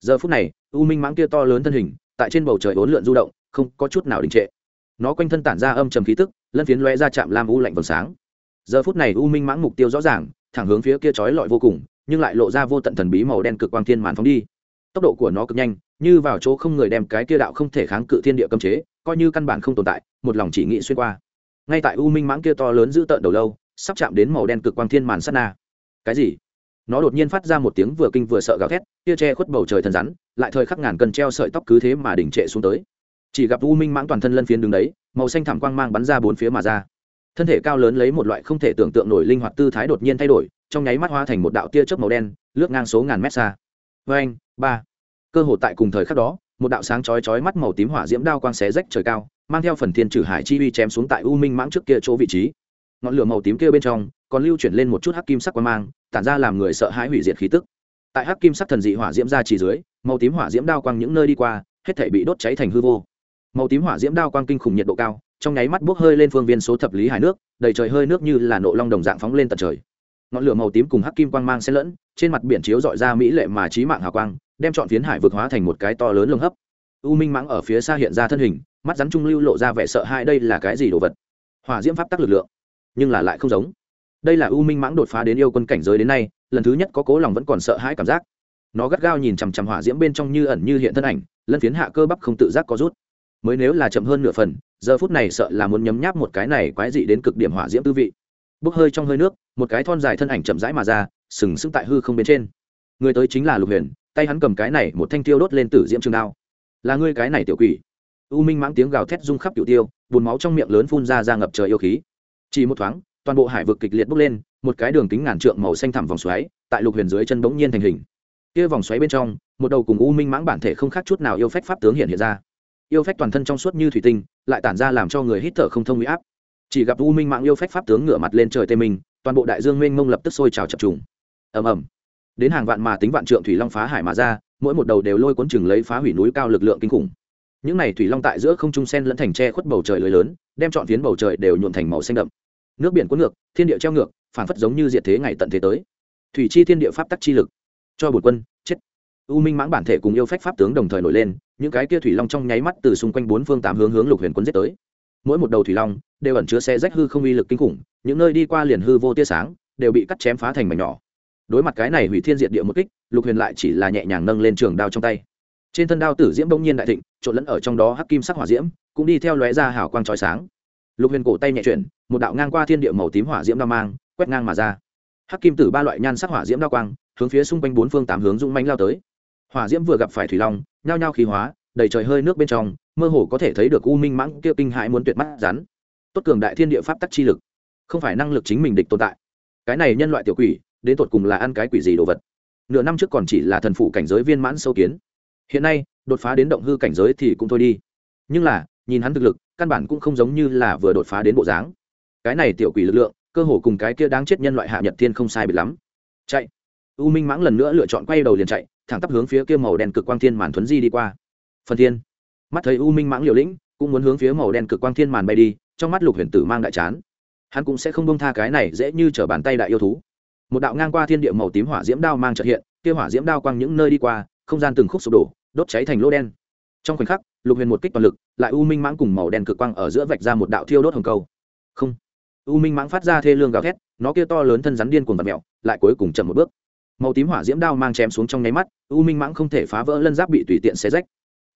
Giờ phút này, u minh mãng kia to lớn thân hình, tại trên bầu trời bốn lượn du động, không có chút nào đình trệ. Nó quanh thân tản ra âm trầm khí tức, lân phiến loe ra chạm lam u lạnh vầng sáng. Giờ phút này u minh mãng mục tiêu rõ ràng thẳng hướng phía kia trói lọi vô cùng, nhưng lại lộ ra vô tận thần bí màu đen cực quang thiên màn phóng đi. Tốc độ của nó cực nhanh, như vào chỗ không người đem cái kia đạo không thể kháng cự thiên địa cấm chế, coi như căn bản không tồn tại, một lòng chỉ nghĩ xuyên qua. Ngay tại u minh mãng kia to lớn giữ tợn đầu lâu, sắp chạm đến màu đen cực quang thiên màn sát na. Cái gì? Nó đột nhiên phát ra một tiếng vừa kinh vừa sợ gào thét, kia che khuất bầu trời thần rắn, lại thời khắc ngàn cần treo sợi tóc cứ thế mà đỉnh trệ xuống tới. Chỉ gặp u minh mãng toàn thân lân phiến đứng đấy, màu xanh thảm quang mang bắn ra bốn phía mà ra thân thể cao lớn lấy một loại không thể tưởng tượng nổi linh hoạt tư thái đột nhiên thay đổi, trong nháy mắt hóa thành một đạo tia chớp màu đen, lướt ngang số ngàn mét xa. Vê anh ba. Cơ hội tại cùng thời khắc đó, một đạo sáng chói chói mắt màu tím hỏa diễm đao quang xé rách trời cao, mang theo phần thiên trừ hải chi uy chém xuống tại u minh mãng trước kia chỗ vị trí. Ngọn lửa màu tím kia bên trong, còn lưu chuyển lên một chút hắc kim sắc quang mang, tản ra làm người sợ hãi hủy diệt khí tức. Tại hắc kim sắc thần dị hỏa diễm ra chỉ dưới, màu tím hỏa diễm đao quang những nơi đi qua, hết thể bị đốt cháy thành hư vô. Màu tím hỏa diễm đao quang kinh khủng nhiệt độ cao trong nháy mắt bốc hơi lên phương viên số thập lý hải nước, đầy trời hơi nước như là nộ long đồng dạng phóng lên tận trời. Ngọn lửa màu tím cùng hắc kim quang mang xen lẫn, trên mặt biển chiếu dọi ra mỹ lệ mà trí mạng hào quang, đem chọn phiến hải vực hóa thành một cái to lớn lồng hấp. U minh mãng ở phía xa hiện ra thân hình, mắt rắn trung lưu lộ ra vẻ sợ hãi đây là cái gì đồ vật. Hỏa diễm pháp tắc lực lượng, nhưng là lại không giống. Đây là u minh mãng đột phá đến yêu quân cảnh giới đến nay, lần thứ nhất có cố lòng vẫn còn sợ hãi cảm giác. Nó gắt gao nhìn chằm chằm hỏa diễm bên trong như ẩn như hiện thân ảnh, lân phiến hạ cơ bắp không tự giác có rút mới nếu là chậm hơn nửa phần, giờ phút này sợ là muốn nhấm nháp một cái này quái dị đến cực điểm hỏa diễm tư vị. Bốc hơi trong hơi nước, một cái thon dài thân ảnh chậm rãi mà ra, sừng sững tại hư không bên trên. Người tới chính là lục huyền, tay hắn cầm cái này một thanh tiêu đốt lên tử diễm trường đao. Là ngươi cái này tiểu quỷ. U minh mãng tiếng gào thét rung khắp cựu tiêu bùn máu trong miệng lớn phun ra ra ngập trời yêu khí. Chỉ một thoáng, toàn bộ hải vực kịch liệt bốc lên, một cái đường kính ngàn trượng màu xanh thẳm vòng xoáy, tại lục huyền dưới chân bỗng nhiên thành hình. Kia vòng xoáy bên trong, một đầu cùng u minh mãng bản thể không khác chút nào yêu phách pháp tướng hiện hiện ra yêu phách toàn thân trong suốt như thủy tinh, lại tản ra làm cho người hít thở không thông huy áp. Chỉ gặp u minh mạng yêu phách pháp tướng ngửa mặt lên trời tê minh toàn bộ đại dương mênh mông lập tức sôi trào chập trùng. Ầm ầm. Đến hàng vạn mà tính vạn trượng thủy long phá hải mà ra, mỗi một đầu đều lôi cuốn chừng lấy phá hủy núi cao lực lượng kinh khủng. Những này thủy long tại giữa không trung sen lẫn thành tre khuất bầu trời lưới lớn, đem trọn phiến bầu trời đều nhuộn thành màu xanh đậm. Nước biển cuốn ngược, thiên địa treo ngược phản phất giống như diệt thế ngày tận thế tới. Thủy chi thiên địa pháp tắc chi lực. Cho bột quân, chết. U minh mãng bản thể cùng yêu phách pháp tướng đồng thời nổi lên những cái kia thủy long trong nháy mắt từ xung quanh bốn phương tám hướng hướng lục huyền quân giết tới. Mỗi một đầu thủy long đều ẩn chứa xe rách hư không uy lực kinh khủng, những nơi đi qua liền hư vô tia sáng, đều bị cắt chém phá thành mảnh nhỏ. Đối mặt cái này hủy thiên diệt địa một kích, lục huyền lại chỉ là nhẹ nhàng nâng lên trường đao trong tay. Trên thân đao tử diễm bỗng nhiên đại thịnh, trộn lẫn ở trong đó hắc kim sắc hỏa diễm, cũng đi theo lóe ra hào quang trói sáng. Lục huyền cổ tay nhẹ chuyển, một đạo ngang qua thiên địa màu tím hỏa diễm đao mang, quét ngang mà ra. Hắc kim tử ba loại nhan sắc hỏa diễm đao quang, hướng phía xung quanh bốn phương tám hướng rung manh lao tới. Hỏa diễm vừa gặp phải thủy long nhao nhao khí hóa, đầy trời hơi nước bên trong, mơ hồ có thể thấy được u minh mãng kia kinh hãi muốn tuyệt mắt rắn. Tốt cường đại thiên địa pháp tắc chi lực, không phải năng lực chính mình địch tồn tại. Cái này nhân loại tiểu quỷ, đến tột cùng là ăn cái quỷ gì đồ vật? Nửa năm trước còn chỉ là thần phụ cảnh giới viên mãn sâu kiến. Hiện nay, đột phá đến động hư cảnh giới thì cũng thôi đi. Nhưng là, nhìn hắn thực lực, căn bản cũng không giống như là vừa đột phá đến bộ dáng. Cái này tiểu quỷ lực lượng, cơ hồ cùng cái kia đáng chết nhân loại hạ nhật thiên không sai biệt lắm. Chạy. U minh mãng lần nữa lựa chọn quay đầu liền chạy thẳng tắp hướng phía kia màu đen cực quang thiên màn thuấn di đi qua. Phần thiên. Mắt thấy u minh mãng liều lĩnh, cũng muốn hướng phía màu đen cực quang thiên màn bay đi, trong mắt lục huyền tử mang đại chán. Hắn cũng sẽ không bông tha cái này dễ như t r ở bàn tay đại yêu thú. Một đạo ngang qua thiên địa màu tím hỏa diễm đao mang trợ hiện, kia hỏa diễm đao quang những nơi đi qua, không gian từng khúc sụp đổ, đốt cháy thành lỗ đen. Trong khoảnh khắc, lục huyền một kích toàn lực, lại u minh mãng cùng màu đen cực quang ở giữa vạch ra một đạo thiêu đốt hồng cầu. không. U minh mãng phát ra thê lương gào thét, nó kia to lớn thân rắn điên cuồng vật mẹo lại cuối cùng chậm một bước màu tím hỏa diễm đao mang chém xuống trong nháy mắt, u minh mãng không thể phá vỡ lân giáp bị tùy tiện xé rách.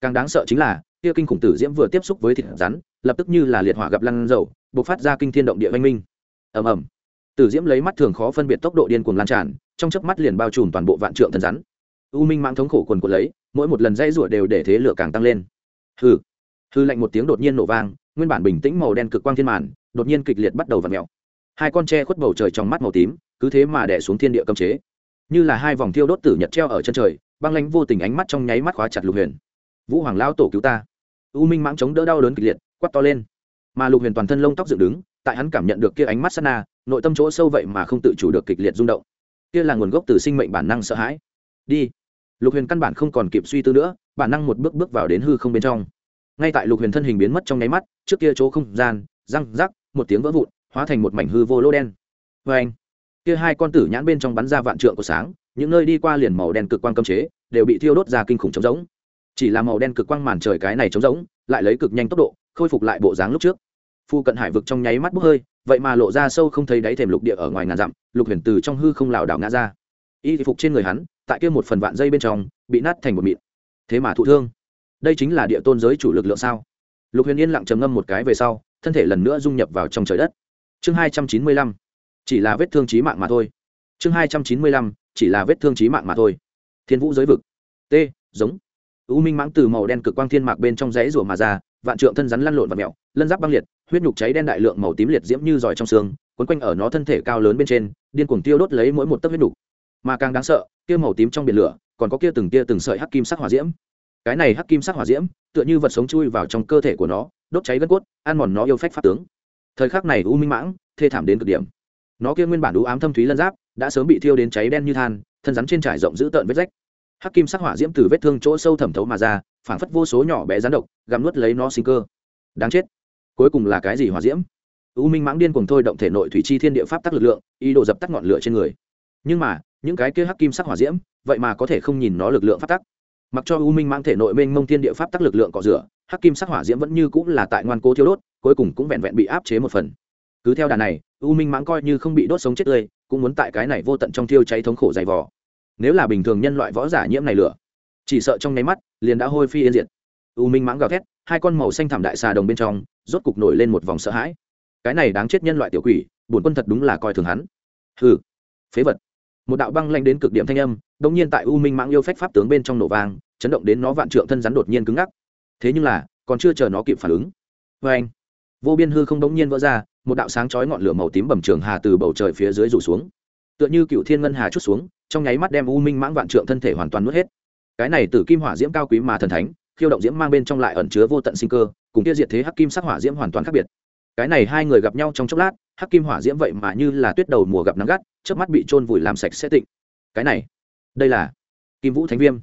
Càng đáng sợ chính là, kia kinh khủng tử diễm vừa tiếp xúc với thịt rắn, lập tức như là liệt hỏa gặp lăn dầu, bộc phát ra kinh thiên động địa văn minh. Ầm ầm. Tử diễm lấy mắt thường khó phân biệt tốc độ điên cuồng lan tràn, trong chớp mắt liền bao trùm toàn bộ vạn trượng thần rắn. U minh mãng thống khổ quần quần lấy, mỗi một lần dây rủa đều để thế lửa càng tăng lên. Hư hư lạnh một tiếng đột nhiên nổ vang, nguyên bản bình tĩnh màu đen cực quang thiên màn, đột nhiên kịch liệt bắt đầu vặn mèo. Hai con tre khuất bầu trời trong mắt màu tím, cứ thế mà đẻ xuống thiên địa cấm chế như là hai vòng thiêu đốt tử nhật treo ở chân trời, băng lánh vô tình ánh mắt trong nháy mắt khóa chặt lục huyền. Vũ hoàng lao tổ cứu ta. U minh mãng chống đỡ đau đớn kịch liệt quắt to lên. Mà lục huyền toàn thân lông tóc dựng đứng, tại hắn cảm nhận được kia ánh mắt sát na, nội tâm chỗ sâu vậy mà không tự chủ được kịch liệt rung động. Kia là nguồn gốc từ sinh mệnh bản năng sợ hãi. Đi. Lục huyền căn bản không còn kịp suy tư nữa, bản năng một bước bước vào đến hư không bên trong. Ngay tại lục huyền thân hình biến mất trong nháy mắt, trước kia chỗ không gian, răng rắc, một tiếng vỡ vụn, hóa thành một mảnh hư vô lô đen. Vê anh kia hai con tử nhãn bên trong bắn ra vạn trượng của sáng, những nơi đi qua liền màu đen cực quang cấm chế, đều bị thiêu đốt ra kinh khủng trống rỗng. Chỉ là màu đen cực quang màn trời cái này trống rỗng, lại lấy cực nhanh tốc độ, khôi phục lại bộ dáng lúc trước. Phu cận hải vực trong nháy mắt bốc hơi, vậy mà lộ ra sâu không thấy đáy thềm lục địa ở ngoài ngàn dặm, lục huyền từ trong hư không lảo đảo ngã ra. Y phục trên người hắn, tại kia một phần vạn dây bên trong, bị nát thành một mịn. Thế mà thụ thương. Đây chính là địa tôn giới chủ lực lượng sao? Lục huyền yên lặng trầm ngâm một cái về sau, thân thể lần nữa dung nhập vào trong trời đất. Chương hai trăm chín mươi lăm chỉ là vết thương trí mạng mà thôi. Chương hai trăm chín mươi lăm, chỉ là vết thương trí mạng mà thôi. Thiên vũ giới vực. T, giống. U minh mãng từ màu đen cực quang thiên mạc bên trong rẽ rủa mà ra, vạn trượng thân rắn lăn lộn và mẹo, lân giáp băng liệt, huyết nhục cháy đen đại lượng màu tím liệt diễm như giỏi trong xương quấn quanh ở nó thân thể cao lớn bên trên, điên cuồng tiêu đốt lấy mỗi một tấc huyết nhục. Mà càng đáng sợ, kia màu tím trong biển lửa, còn có kia từng kia từng sợi hắc kim sắc hỏa diễm. Cái này hắc kim sắc hỏa diễm, tựa như vật sống chui vào trong cơ thể của nó, đốt cháy gân cốt, ăn mòn nó yêu phách pháp tướng. Thời khắc này u minh mãng, thê thảm đến cực điểm nó kia nguyên bản đũ ám thâm thúy lân giáp, đã sớm bị thiêu đến cháy đen như than, thân rắn trên trải rộng giữ tợn vết rách. Hắc kim sắc hỏa diễm từ vết thương chỗ sâu thẩm thấu mà ra, phảng phất vô số nhỏ bé rắn độc, gặm nuốt lấy nó sinh cơ. Đáng chết. Cuối cùng là cái gì hỏa diễm? U minh mãng điên cùng thôi động thể nội thủy chi thiên địa pháp tắc lực lượng, ý đồ dập tắt ngọn lửa trên người. Nhưng mà, những cái kia hắc kim sắc hỏa diễm, vậy mà có thể không nhìn nó lực lượng pháp tắc. Mặc cho u minh mãng thể nội mênh mông thiên địa pháp tắc lực lượng cọ rửa, hắc kim sắc hỏa diễm vẫn như cũng là tại ngoan cố thiêu đốt, cuối cùng cũng vẹn vẹn bị áp chế một phần. Cứ theo đà này u minh mãng coi như không bị đốt sống chết tươi, cũng muốn tại cái này vô tận trong thiêu cháy thống khổ dày vò. Nếu là bình thường nhân loại võ giả nhiễm này lửa, chỉ sợ trong nháy mắt, liền đã hôi phi yên diệt. U minh mãng gào thét, hai con màu xanh thảm đại xà đồng bên trong, rốt cục nổi lên một vòng sợ hãi. Cái này đáng chết nhân loại tiểu quỷ, bổn quân thật đúng là coi thường hắn. Hừ, phế vật. Một đạo băng lanh đến cực điểm thanh âm, đột nhiên tại u minh mãng yêu phách pháp tướng bên trong nổ vang, chấn động đến nó vạn trượng thân rắn đột nhiên cứng ngắc. Thế nhưng là, còn chưa chờ nó kịp phản ứng. Vê anh vô biên hư không đống nhiên vỡ ra, một đạo sáng chói ngọn lửa màu tím bầm trường hà từ bầu trời phía dưới rủ xuống. Tựa như cựu thiên ngân hà chút xuống, trong nháy mắt đem u minh mãng vạn trượng thân thể hoàn toàn nuốt hết. Cái này từ kim hỏa diễm cao quý mà thần thánh, khiêu động diễm mang bên trong lại ẩn chứa vô tận sinh cơ, cùng kia diệt thế hắc kim sắc hỏa diễm hoàn toàn khác biệt. Cái này hai người gặp nhau trong chốc lát, hắc kim hỏa diễm vậy mà như là tuyết đầu mùa gặp nắng gắt trước mắt bị trôn vùi làm sạch sẽ tịnh. Cái này, đây là kim vũ thánh viêm,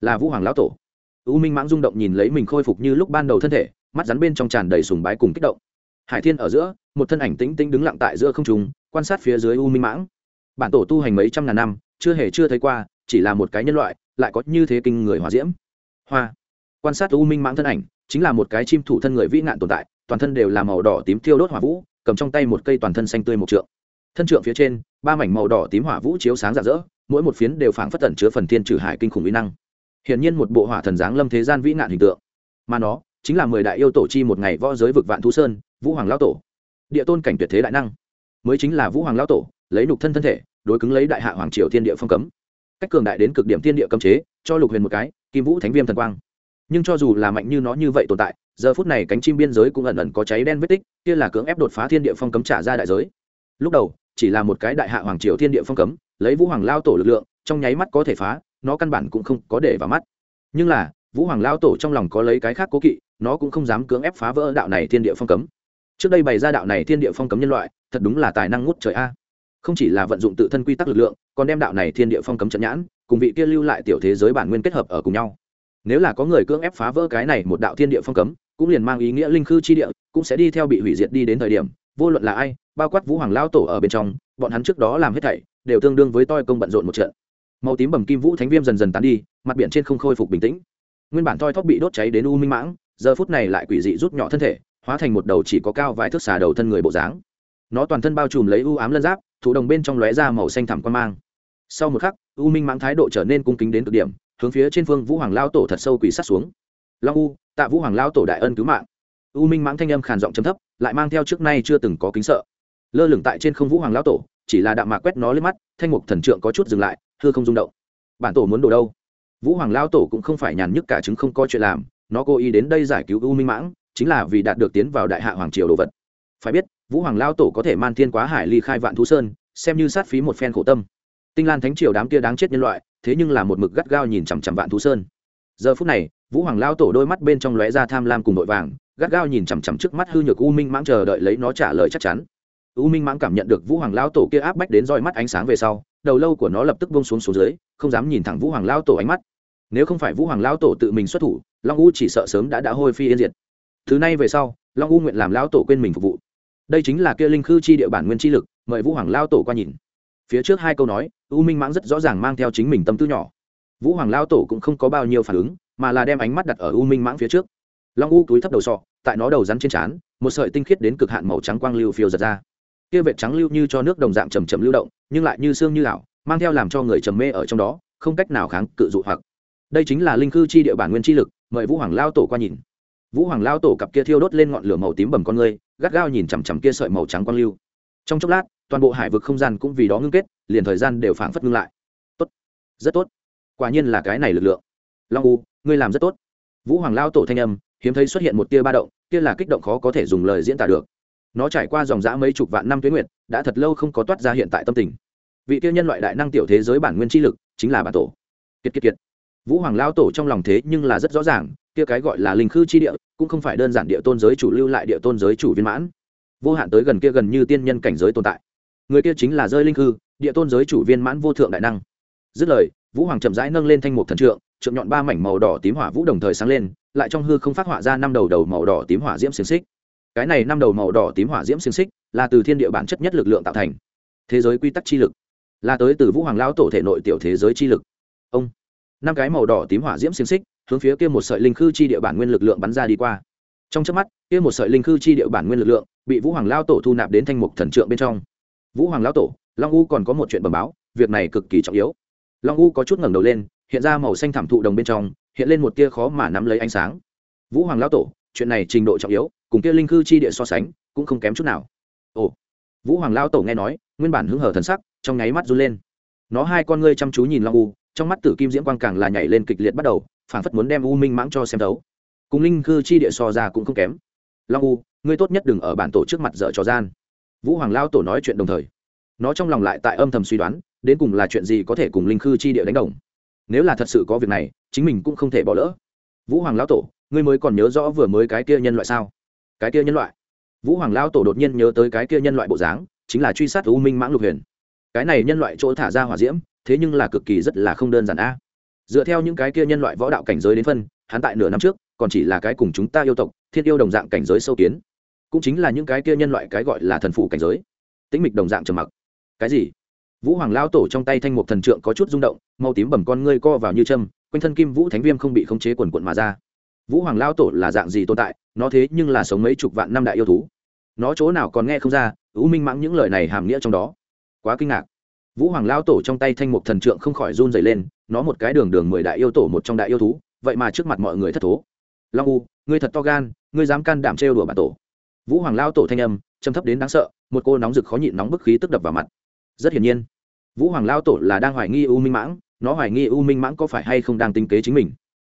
là vũ hoàng lão tổ. U minh mãng rung động nhìn lấy mình khôi phục như lúc ban đầu thân thể mắt rắn bên trong tràn đầy sùng bái cùng kích động. Hải thiên ở giữa, một thân ảnh tĩnh tĩnh đứng lặng tại giữa không trùng quan sát phía dưới u minh mãng. Bản tổ tu hành mấy trăm ngàn năm, chưa hề chưa thấy qua, chỉ là một cái nhân loại, lại có như thế kinh người hòa diễm. Hoa. Quan sát u minh mãng thân ảnh, chính là một cái chim thủ thân người vĩ nạn tồn tại, toàn thân đều là màu đỏ tím thiêu đốt hỏa vũ, cầm trong tay một cây toàn thân xanh tươi một trượng. Thân trượng phía trên, ba mảnh màu đỏ tím hỏa vũ chiếu sáng rạng rỡ, mỗi một phiến đều phảng phất tẩn chứa phần thiên trừ hải kinh khủng uy năng. Hiển nhiên một bộ hỏa thần dáng lâm thế gian vĩ nạn hình tượng. Mà nó chính là mười đại yêu tổ chi một ngày võ giới vực vạn thú sơn, vũ hoàng lão tổ. Địa tôn cảnh tuyệt thế đại năng. Mới chính là vũ hoàng lão tổ, lấy nục thân thân thể, đối cứng lấy đại hạ hoàng triều thiên địa phong cấm. Cách cường đại đến cực điểm thiên địa cấm chế, cho lục huyền một cái, kim vũ thánh viêm thần quang. Nhưng cho dù là mạnh như nó như vậy tồn tại, giờ phút này cánh chim biên giới cũng ẩn ẩn có cháy đen vết tích, kia là cưỡng ép đột phá thiên địa phong cấm trả ra đại giới. Lúc đầu, chỉ là một cái đại hạ hoàng triều thiên địa phong cấm, lấy vũ hoàng lao tổ lực lượng, trong nháy mắt có thể phá, nó căn bản cũng không có để vào mắt. Nhưng là, vũ hoàng lao tổ trong lòng có lấy cái khác cố kỵ nó cũng không dám cưỡng ép phá vỡ đạo này thiên địa phong cấm. Trước đây bày ra đạo này thiên địa phong cấm nhân loại, thật đúng là tài năng ngút trời a. Không chỉ là vận dụng tự thân quy tắc lực lượng, còn đem đạo này thiên địa phong cấm trận nhãn, cùng vị kia lưu lại tiểu thế giới bản nguyên kết hợp ở cùng nhau. Nếu là có người cưỡng ép phá vỡ cái này một đạo thiên địa phong cấm, cũng liền mang ý nghĩa linh khư chi địa, cũng sẽ đi theo bị hủy diệt đi đến thời điểm, vô luận là ai, bao quát vũ hoàng lao tổ ở bên trong, bọn hắn trước đó làm hết thảy, đều tương đương với toi công bận rộn một trận. Màu tím bầm kim vũ thánh viêm dần dần tán đi, mặt biển trên không khôi phục bình tĩnh. Nguyên bản toi thóp bị đốt cháy đến u minh mãng giờ phút này lại quỷ dị rút nhỏ thân thể, hóa thành một đầu chỉ có cao vài thước xà đầu thân người bộ dáng. Nó toàn thân bao trùm lấy u ám lân giáp thủ đồng bên trong lóe ra màu xanh thẳm quan mang. Sau một khắc, u minh mãng thái độ trở nên cung kính đến cực điểm, hướng phía trên phương vũ hoàng lao tổ thật sâu quỳ sát xuống. Long u, tạ vũ hoàng lao tổ đại ân cứu mạng. U minh mãng thanh âm khàn giọng chấm thấp, lại mang theo trước nay chưa từng có kính sợ. Lơ lửng tại trên không vũ hoàng lao tổ, chỉ là đạm mạc quét nó lên mắt, thanh mục thần trượng có chút dừng lại thưa không rung động. Bản tổ muốn đổ đâu? Vũ hoàng lao tổ cũng không phải nhàn nhức cả chứng không có chuyện làm nó cố ý đến đây giải cứu u minh mãng, chính là vì đạt được tiến vào đại hạ hoàng triều đồ vật. Phải biết, vũ hoàng lao tổ có thể man thiên quá hải ly khai vạn thú sơn, xem như sát phí một phen khổ tâm. Tinh lan thánh triều đám kia đáng chết nhân loại, thế nhưng là một mực gắt gao nhìn chằm chằm vạn thú sơn. Giờ phút này, vũ hoàng lao tổ đôi mắt bên trong lóe ra tham lam cùng nội vàng, gắt gao nhìn chằm chằm trước mắt hư nhược u minh mãng chờ đợi lấy nó trả lời chắc chắn. U minh mãng cảm nhận được vũ hoàng lao tổ kia áp bách đến roi mắt ánh sáng về sau, đầu lâu của nó lập tức bông xuống xuống dưới, không dám nhìn thẳng vũ hoàng lao tổ ánh mắt. Nếu không phải vũ hoàng lao tổ tự mình xuất thủ long u chỉ sợ sớm đã đã hôi phi yên diệt. Thứ này về sau, long u nguyện làm Lão tổ quên mình phục vụ. Đây chính là kia linh khư chi địa bản nguyên chi lực, mời vũ hoàng lao tổ qua nhìn. Phía trước hai câu nói, u minh mãng rất rõ ràng mang theo chính mình tâm tư nhỏ. Vũ hoàng lao tổ cũng không có bao nhiêu phản ứng, mà là đem ánh mắt đặt ở u minh mãng phía trước. Long u túi thấp đầu sọ, tại nó đầu rắn trên trán, một sợi tinh khiết đến cực hạn màu trắng quang lưu phiêu giật ra. Kia vệt trắng lưu như cho nước đồng dạng chầm chầm lưu động, nhưng lại như xương như ảo, mang theo làm cho người trầm mê ở trong đó, không cách nào kháng cự dụ hoặc. Đây chính là linh cư chi địa bản nguyên chi lực mời vũ hoàng lao tổ qua nhìn. Vũ hoàng lao tổ cặp kia thiêu đốt lên ngọn lửa màu tím bầm con người, gắt gao nhìn chằm chằm kia sợi màu trắng quang lưu. Trong chốc lát, toàn bộ hải vực không gian cũng vì đó ngưng kết, liền thời gian đều phảng phất ngưng lại. Tốt. Rất tốt. Quả nhiên là cái này lực lượng. Long u, ngươi làm rất tốt. Vũ hoàng lao tổ thanh âm, hiếm thấy xuất hiện một tia ba động, kia là kích động khó có thể dùng lời diễn tả được. Nó trải qua dòng dã mấy chục vạn năm tuyến nguyệt, đã thật lâu không có toát ra hiện tại tâm tình. Vị tiêu nhân loại đại năng tiểu thế giới bản nguyên chi lực, chính là bản tổ. Kiệt kiệt kiệt vũ hoàng lao tổ trong lòng thế nhưng là rất rõ ràng, kia cái gọi là linh khư chi địa cũng không phải đơn giản địa tôn giới chủ lưu lại địa tôn giới chủ viên mãn. Vô hạn tới gần kia gần như tiên nhân cảnh giới tồn tại. Người kia chính là rơi linh khư, địa tôn giới chủ viên mãn vô thượng đại năng. Dứt lời, vũ hoàng chậm rãi nâng lên thanh mục thần trượng trượng nhọn ba mảnh màu đỏ tím hỏa vũ đồng thời sáng lên, lại trong hư không phát họa ra năm đầu đầu màu đỏ tím hỏa diễm xiềng xích. Cái này năm đầu màu đỏ tím hỏa diễm xiềng xích là từ thiên địa bản chất nhất lực lượng tạo thành. Thế giới quy tắc chi lực. Là tới từ vũ hoàng lão tổ thể nội tiểu thế giới chi lực. Ông năm cái màu đỏ tím hỏa diễm xiềng xích, hướng phía kia một sợi linh khư chi địa bản nguyên lực lượng bắn ra đi qua. Trong chớp mắt, kia một sợi linh khư chi địa bản nguyên lực lượng bị vũ hoàng lao tổ thu nạp đến thanh mục thần trượng bên trong. Vũ hoàng lao tổ, long u còn có một chuyện bẩm báo, việc này cực kỳ trọng yếu. Long u có chút ngẩng đầu lên, hiện ra màu xanh thảm thụ đồng bên trong, hiện lên một tia khó mà nắm lấy ánh sáng. Vũ hoàng lao tổ, chuyện này trình độ trọng yếu, cùng kia linh khư chi địa so sánh, cũng không kém chút nào. Ồ. Vũ hoàng lao tổ nghe nói, nguyên bản hứng hở thần sắc, trong nháy mắt run lên. Nó hai con ngươi chăm chú nhìn long u trong mắt tử kim diễm quang càng là nhảy lên kịch liệt bắt đầu, phảng phất muốn đem u minh mãng cho xem đấu cùng linh khư chi địa so ra cũng không kém. Long u, ngươi tốt nhất đừng ở bản tổ trước mặt dở trò gian. Vũ hoàng lao tổ nói chuyện đồng thời. Nó trong lòng lại tại âm thầm suy đoán, đến cùng là chuyện gì có thể cùng linh khư chi địa đánh đồng. Nếu là thật sự có việc này, chính mình cũng không thể bỏ lỡ. Vũ hoàng lao tổ, ngươi mới còn nhớ rõ vừa mới cái kia nhân loại sao? Cái kia nhân loại. Vũ hoàng lao tổ đột nhiên nhớ tới cái kia nhân loại bộ dáng, chính là truy sát u minh mãng lục huyền. Cái này nhân loại chỗ thả ra hỏa diễm thế nhưng là cực kỳ rất là không đơn giản a. Dựa theo những cái kia nhân loại võ đạo cảnh giới đến phân, hắn tại nửa năm trước, còn chỉ là cái cùng chúng ta yêu tộc, thiên yêu đồng dạng cảnh giới sâu kiến. Cũng chính là những cái kia nhân loại cái gọi là thần phủ cảnh giới. Tĩnh mịch đồng dạng trầm mặc. Cái gì? Vũ hoàng lao tổ trong tay thanh mục thần trượng có chút rung động, màu tím bầm con ngươi co vào như châm, quanh thân kim vũ thánh viêm không bị khống chế quần quận mà ra. Vũ hoàng lao tổ là dạng gì tồn tại? Nó thế nhưng là sống mấy chục vạn năm đại yêu thú. Nó chỗ nào còn nghe không ra ưu minh mãng những lời này hàm nghĩa trong đó. Quá kinh ngạc vũ hoàng lao tổ trong tay thanh mục thần trượng không khỏi run dày lên, nó một cái đường đường mười đại yêu tổ một trong đại yêu thú, vậy mà trước mặt mọi người thất thố. Long u, ngươi thật to gan, ngươi dám can đảm trêu đùa bản tổ. Vũ hoàng lao tổ thanh âm châm thấp đến đáng sợ, một cô nóng rực khó nhịn nóng bức khí tức đập vào mặt. Rất hiển nhiên, vũ hoàng lao tổ là đang hoài nghi u minh mãng, nó hoài nghi u minh mãng có phải hay không đang tính kế chính mình.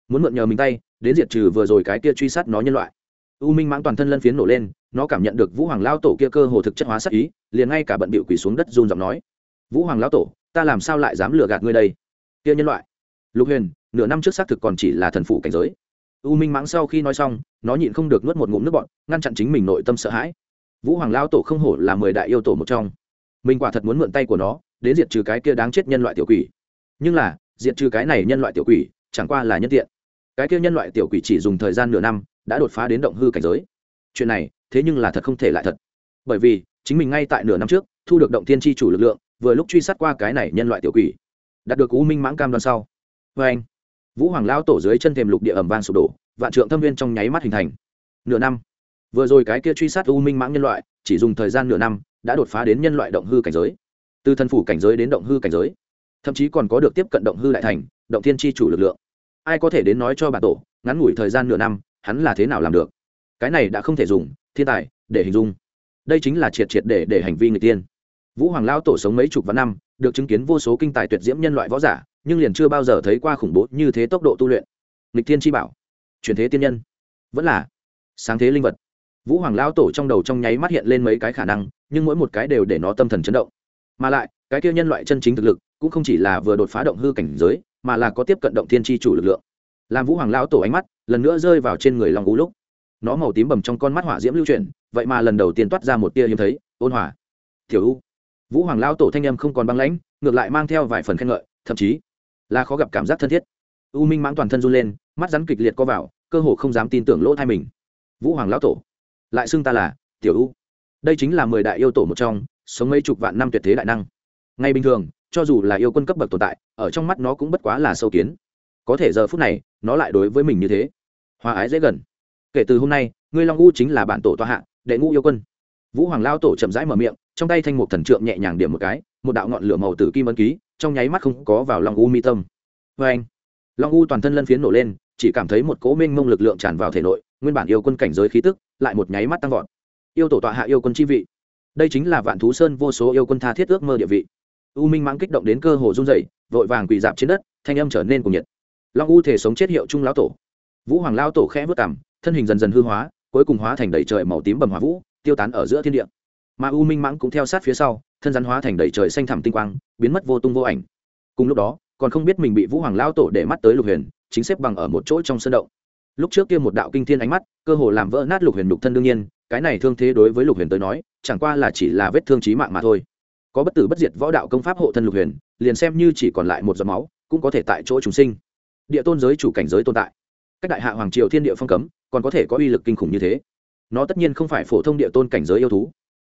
Muốn mượn nhờ mình tay, đến diệt trừ vừa rồi cái kia truy sát nó nhân loại. U minh mãng toàn thân lân phiến nổ lên, nó cảm nhận được vũ hoàng lao tổ kia cơ hồ thực chất hóa sắc ý, liền ngay cả bận bịu quỳ xuống đất run giọng nói vũ hoàng Lão tổ, ta làm sao lại dám lừa gạt ngươi đây? Kia nhân loại. Lục huyền, nửa năm trước xác thực còn chỉ là thần phủ cảnh giới. U minh mãng sau khi nói xong, nó nhịn không được nuốt một ngụm nước bọn ngăn chặn chính mình nội tâm sợ hãi. Vũ hoàng lao tổ không hổ là mười đại yêu tổ một trong. Mình quả thật muốn mượn tay của nó, đến diệt trừ cái kia đáng chết nhân loại tiểu quỷ. Nhưng là, diệt trừ cái này nhân loại tiểu quỷ, chẳng qua là nhân tiện. Cái kia nhân loại tiểu quỷ chỉ dùng thời gian nửa năm, đã đột phá đến động hư cảnh giới. Chuyện này, thế nhưng là thật không thể lại thật. Bởi vì, chính mình ngay tại nửa năm trước, thu được động thiên tri chủ lực lượng vừa lúc truy sát qua cái này nhân loại tiểu quỷ, đạt được u minh mãng cam đoan sau. Vê anh, vũ hoàng Lão tổ dưới chân thềm lục địa ẩm vang sụp đổ, vạn trượng thâm viên trong nháy mắt hình thành. Nửa năm, vừa rồi cái kia truy sát u minh mãng nhân loại, chỉ dùng thời gian nửa năm, đã đột phá đến nhân loại động hư cảnh giới. Từ thần phủ cảnh giới đến động hư cảnh giới, thậm chí còn có được tiếp cận động hư đại thành, động thiên tri chủ lực lượng. Ai có thể đến nói cho bản tổ, ngắn ngủi thời gian nửa năm, hắn là thế nào làm được? Cái này đã không thể dùng, thiên tài, để hình dung. Đây chính là triệt triệt để để hành vi người tiên vũ hoàng lao tổ sống mấy chục vạn năm, được chứng kiến vô số kinh tài tuyệt diễm nhân loại võ giả, nhưng liền chưa bao giờ thấy qua khủng bố như thế tốc độ tu luyện. Nghịch thiên chi bảo truyền thế tiên nhân. Vẫn là sáng thế linh vật. Vũ hoàng lao tổ trong đầu trong nháy mắt hiện lên mấy cái khả năng, nhưng mỗi một cái đều để nó tâm thần chấn động. Mà lại, cái kia nhân loại chân chính thực lực, cũng không chỉ là vừa đột phá động hư cảnh giới, mà là có tiếp cận động thiên tri chủ lực lượng. Làm vũ hoàng lao tổ ánh mắt, lần nữa rơi vào trên người long ú lúc. Nó màu tím bầm trong con mắt hỏa diễm lưu chuyển, vậy mà lần đầu tiên toát ra một tia hiếm thấy, ôn hòa. Tiểu u vũ hoàng lao tổ thanh em không còn băng lãnh, ngược lại mang theo vài phần khen ngợi, thậm chí là khó gặp cảm giác thân thiết. U minh mãng toàn thân run lên, mắt rắn kịch liệt co vào, cơ hồ không dám tin tưởng lỗ thai mình. Vũ hoàng lão tổ, lại xưng ta là tiểu u. Đây chính là mười đại yêu tổ một trong, sống mấy chục vạn năm tuyệt thế đại năng. Ngay bình thường, cho dù là yêu quân cấp bậc tồn tại, ở trong mắt nó cũng bất quá là sâu kiến. Có thể giờ phút này, nó lại đối với mình như thế. Hòa ái dễ gần. Kể từ hôm nay, ngươi long u chính là bản tổ tòa hạ, đệ ngũ yêu quân. Vũ hoàng lao tổ chậm rãi mở miệng trong tay thanh mục thần trượng nhẹ nhàng điểm một cái, một đạo ngọn lửa màu tử kim ấn ký, trong nháy mắt không có vào long u mi tâm. Vê anh, long u toàn thân lân phiến nổ lên, chỉ cảm thấy một cỗ mênh mông lực lượng tràn vào thể nội, nguyên bản yêu quân cảnh giới khí tức, lại một nháy mắt tăng vọt. Yêu tổ tọa hạ yêu quân chi vị. Đây chính là vạn thú sơn vô số yêu quân tha thiết ước mơ địa vị. U minh mãng kích động đến cơ hồ run dậy vội vàng quỳ dạp trên đất, thanh âm trở nên cùng nhiệt. Long u thể sống chết hiệu trung lão tổ. Vũ hoàng lao tổ khẽ vất cảm thân hình dần dần hư hóa, cuối cùng hóa thành đầy trời màu tím bầm hỏa vũ, tiêu tán ở giữa thiên địa mà u minh mãng cũng theo sát phía sau, thân rắn hóa thành đầy trời xanh thẳm tinh quang, biến mất vô tung vô ảnh. Cùng lúc đó, còn không biết mình bị vũ hoàng lao tổ để mắt tới lục huyền, chính xếp bằng ở một chỗ trong sân động. Lúc trước kia một đạo kinh thiên ánh mắt, cơ hồ làm vỡ nát lục huyền đục thân đương nhiên, cái này thương thế đối với lục huyền tới nói, chẳng qua là chỉ là vết thương trí mạng mà thôi. Có bất tử bất diệt võ đạo công pháp hộ thân lục huyền, liền xem như chỉ còn lại một giọt máu, cũng có thể tại chỗ trùng sinh. Địa tôn giới chủ cảnh giới tồn tại. Cách đại hạ hoàng triều thiên địa phong cấm, còn có thể có uy lực kinh khủng như thế. Nó tất nhiên không phải phổ thông địa tôn cảnh giới yêu thú.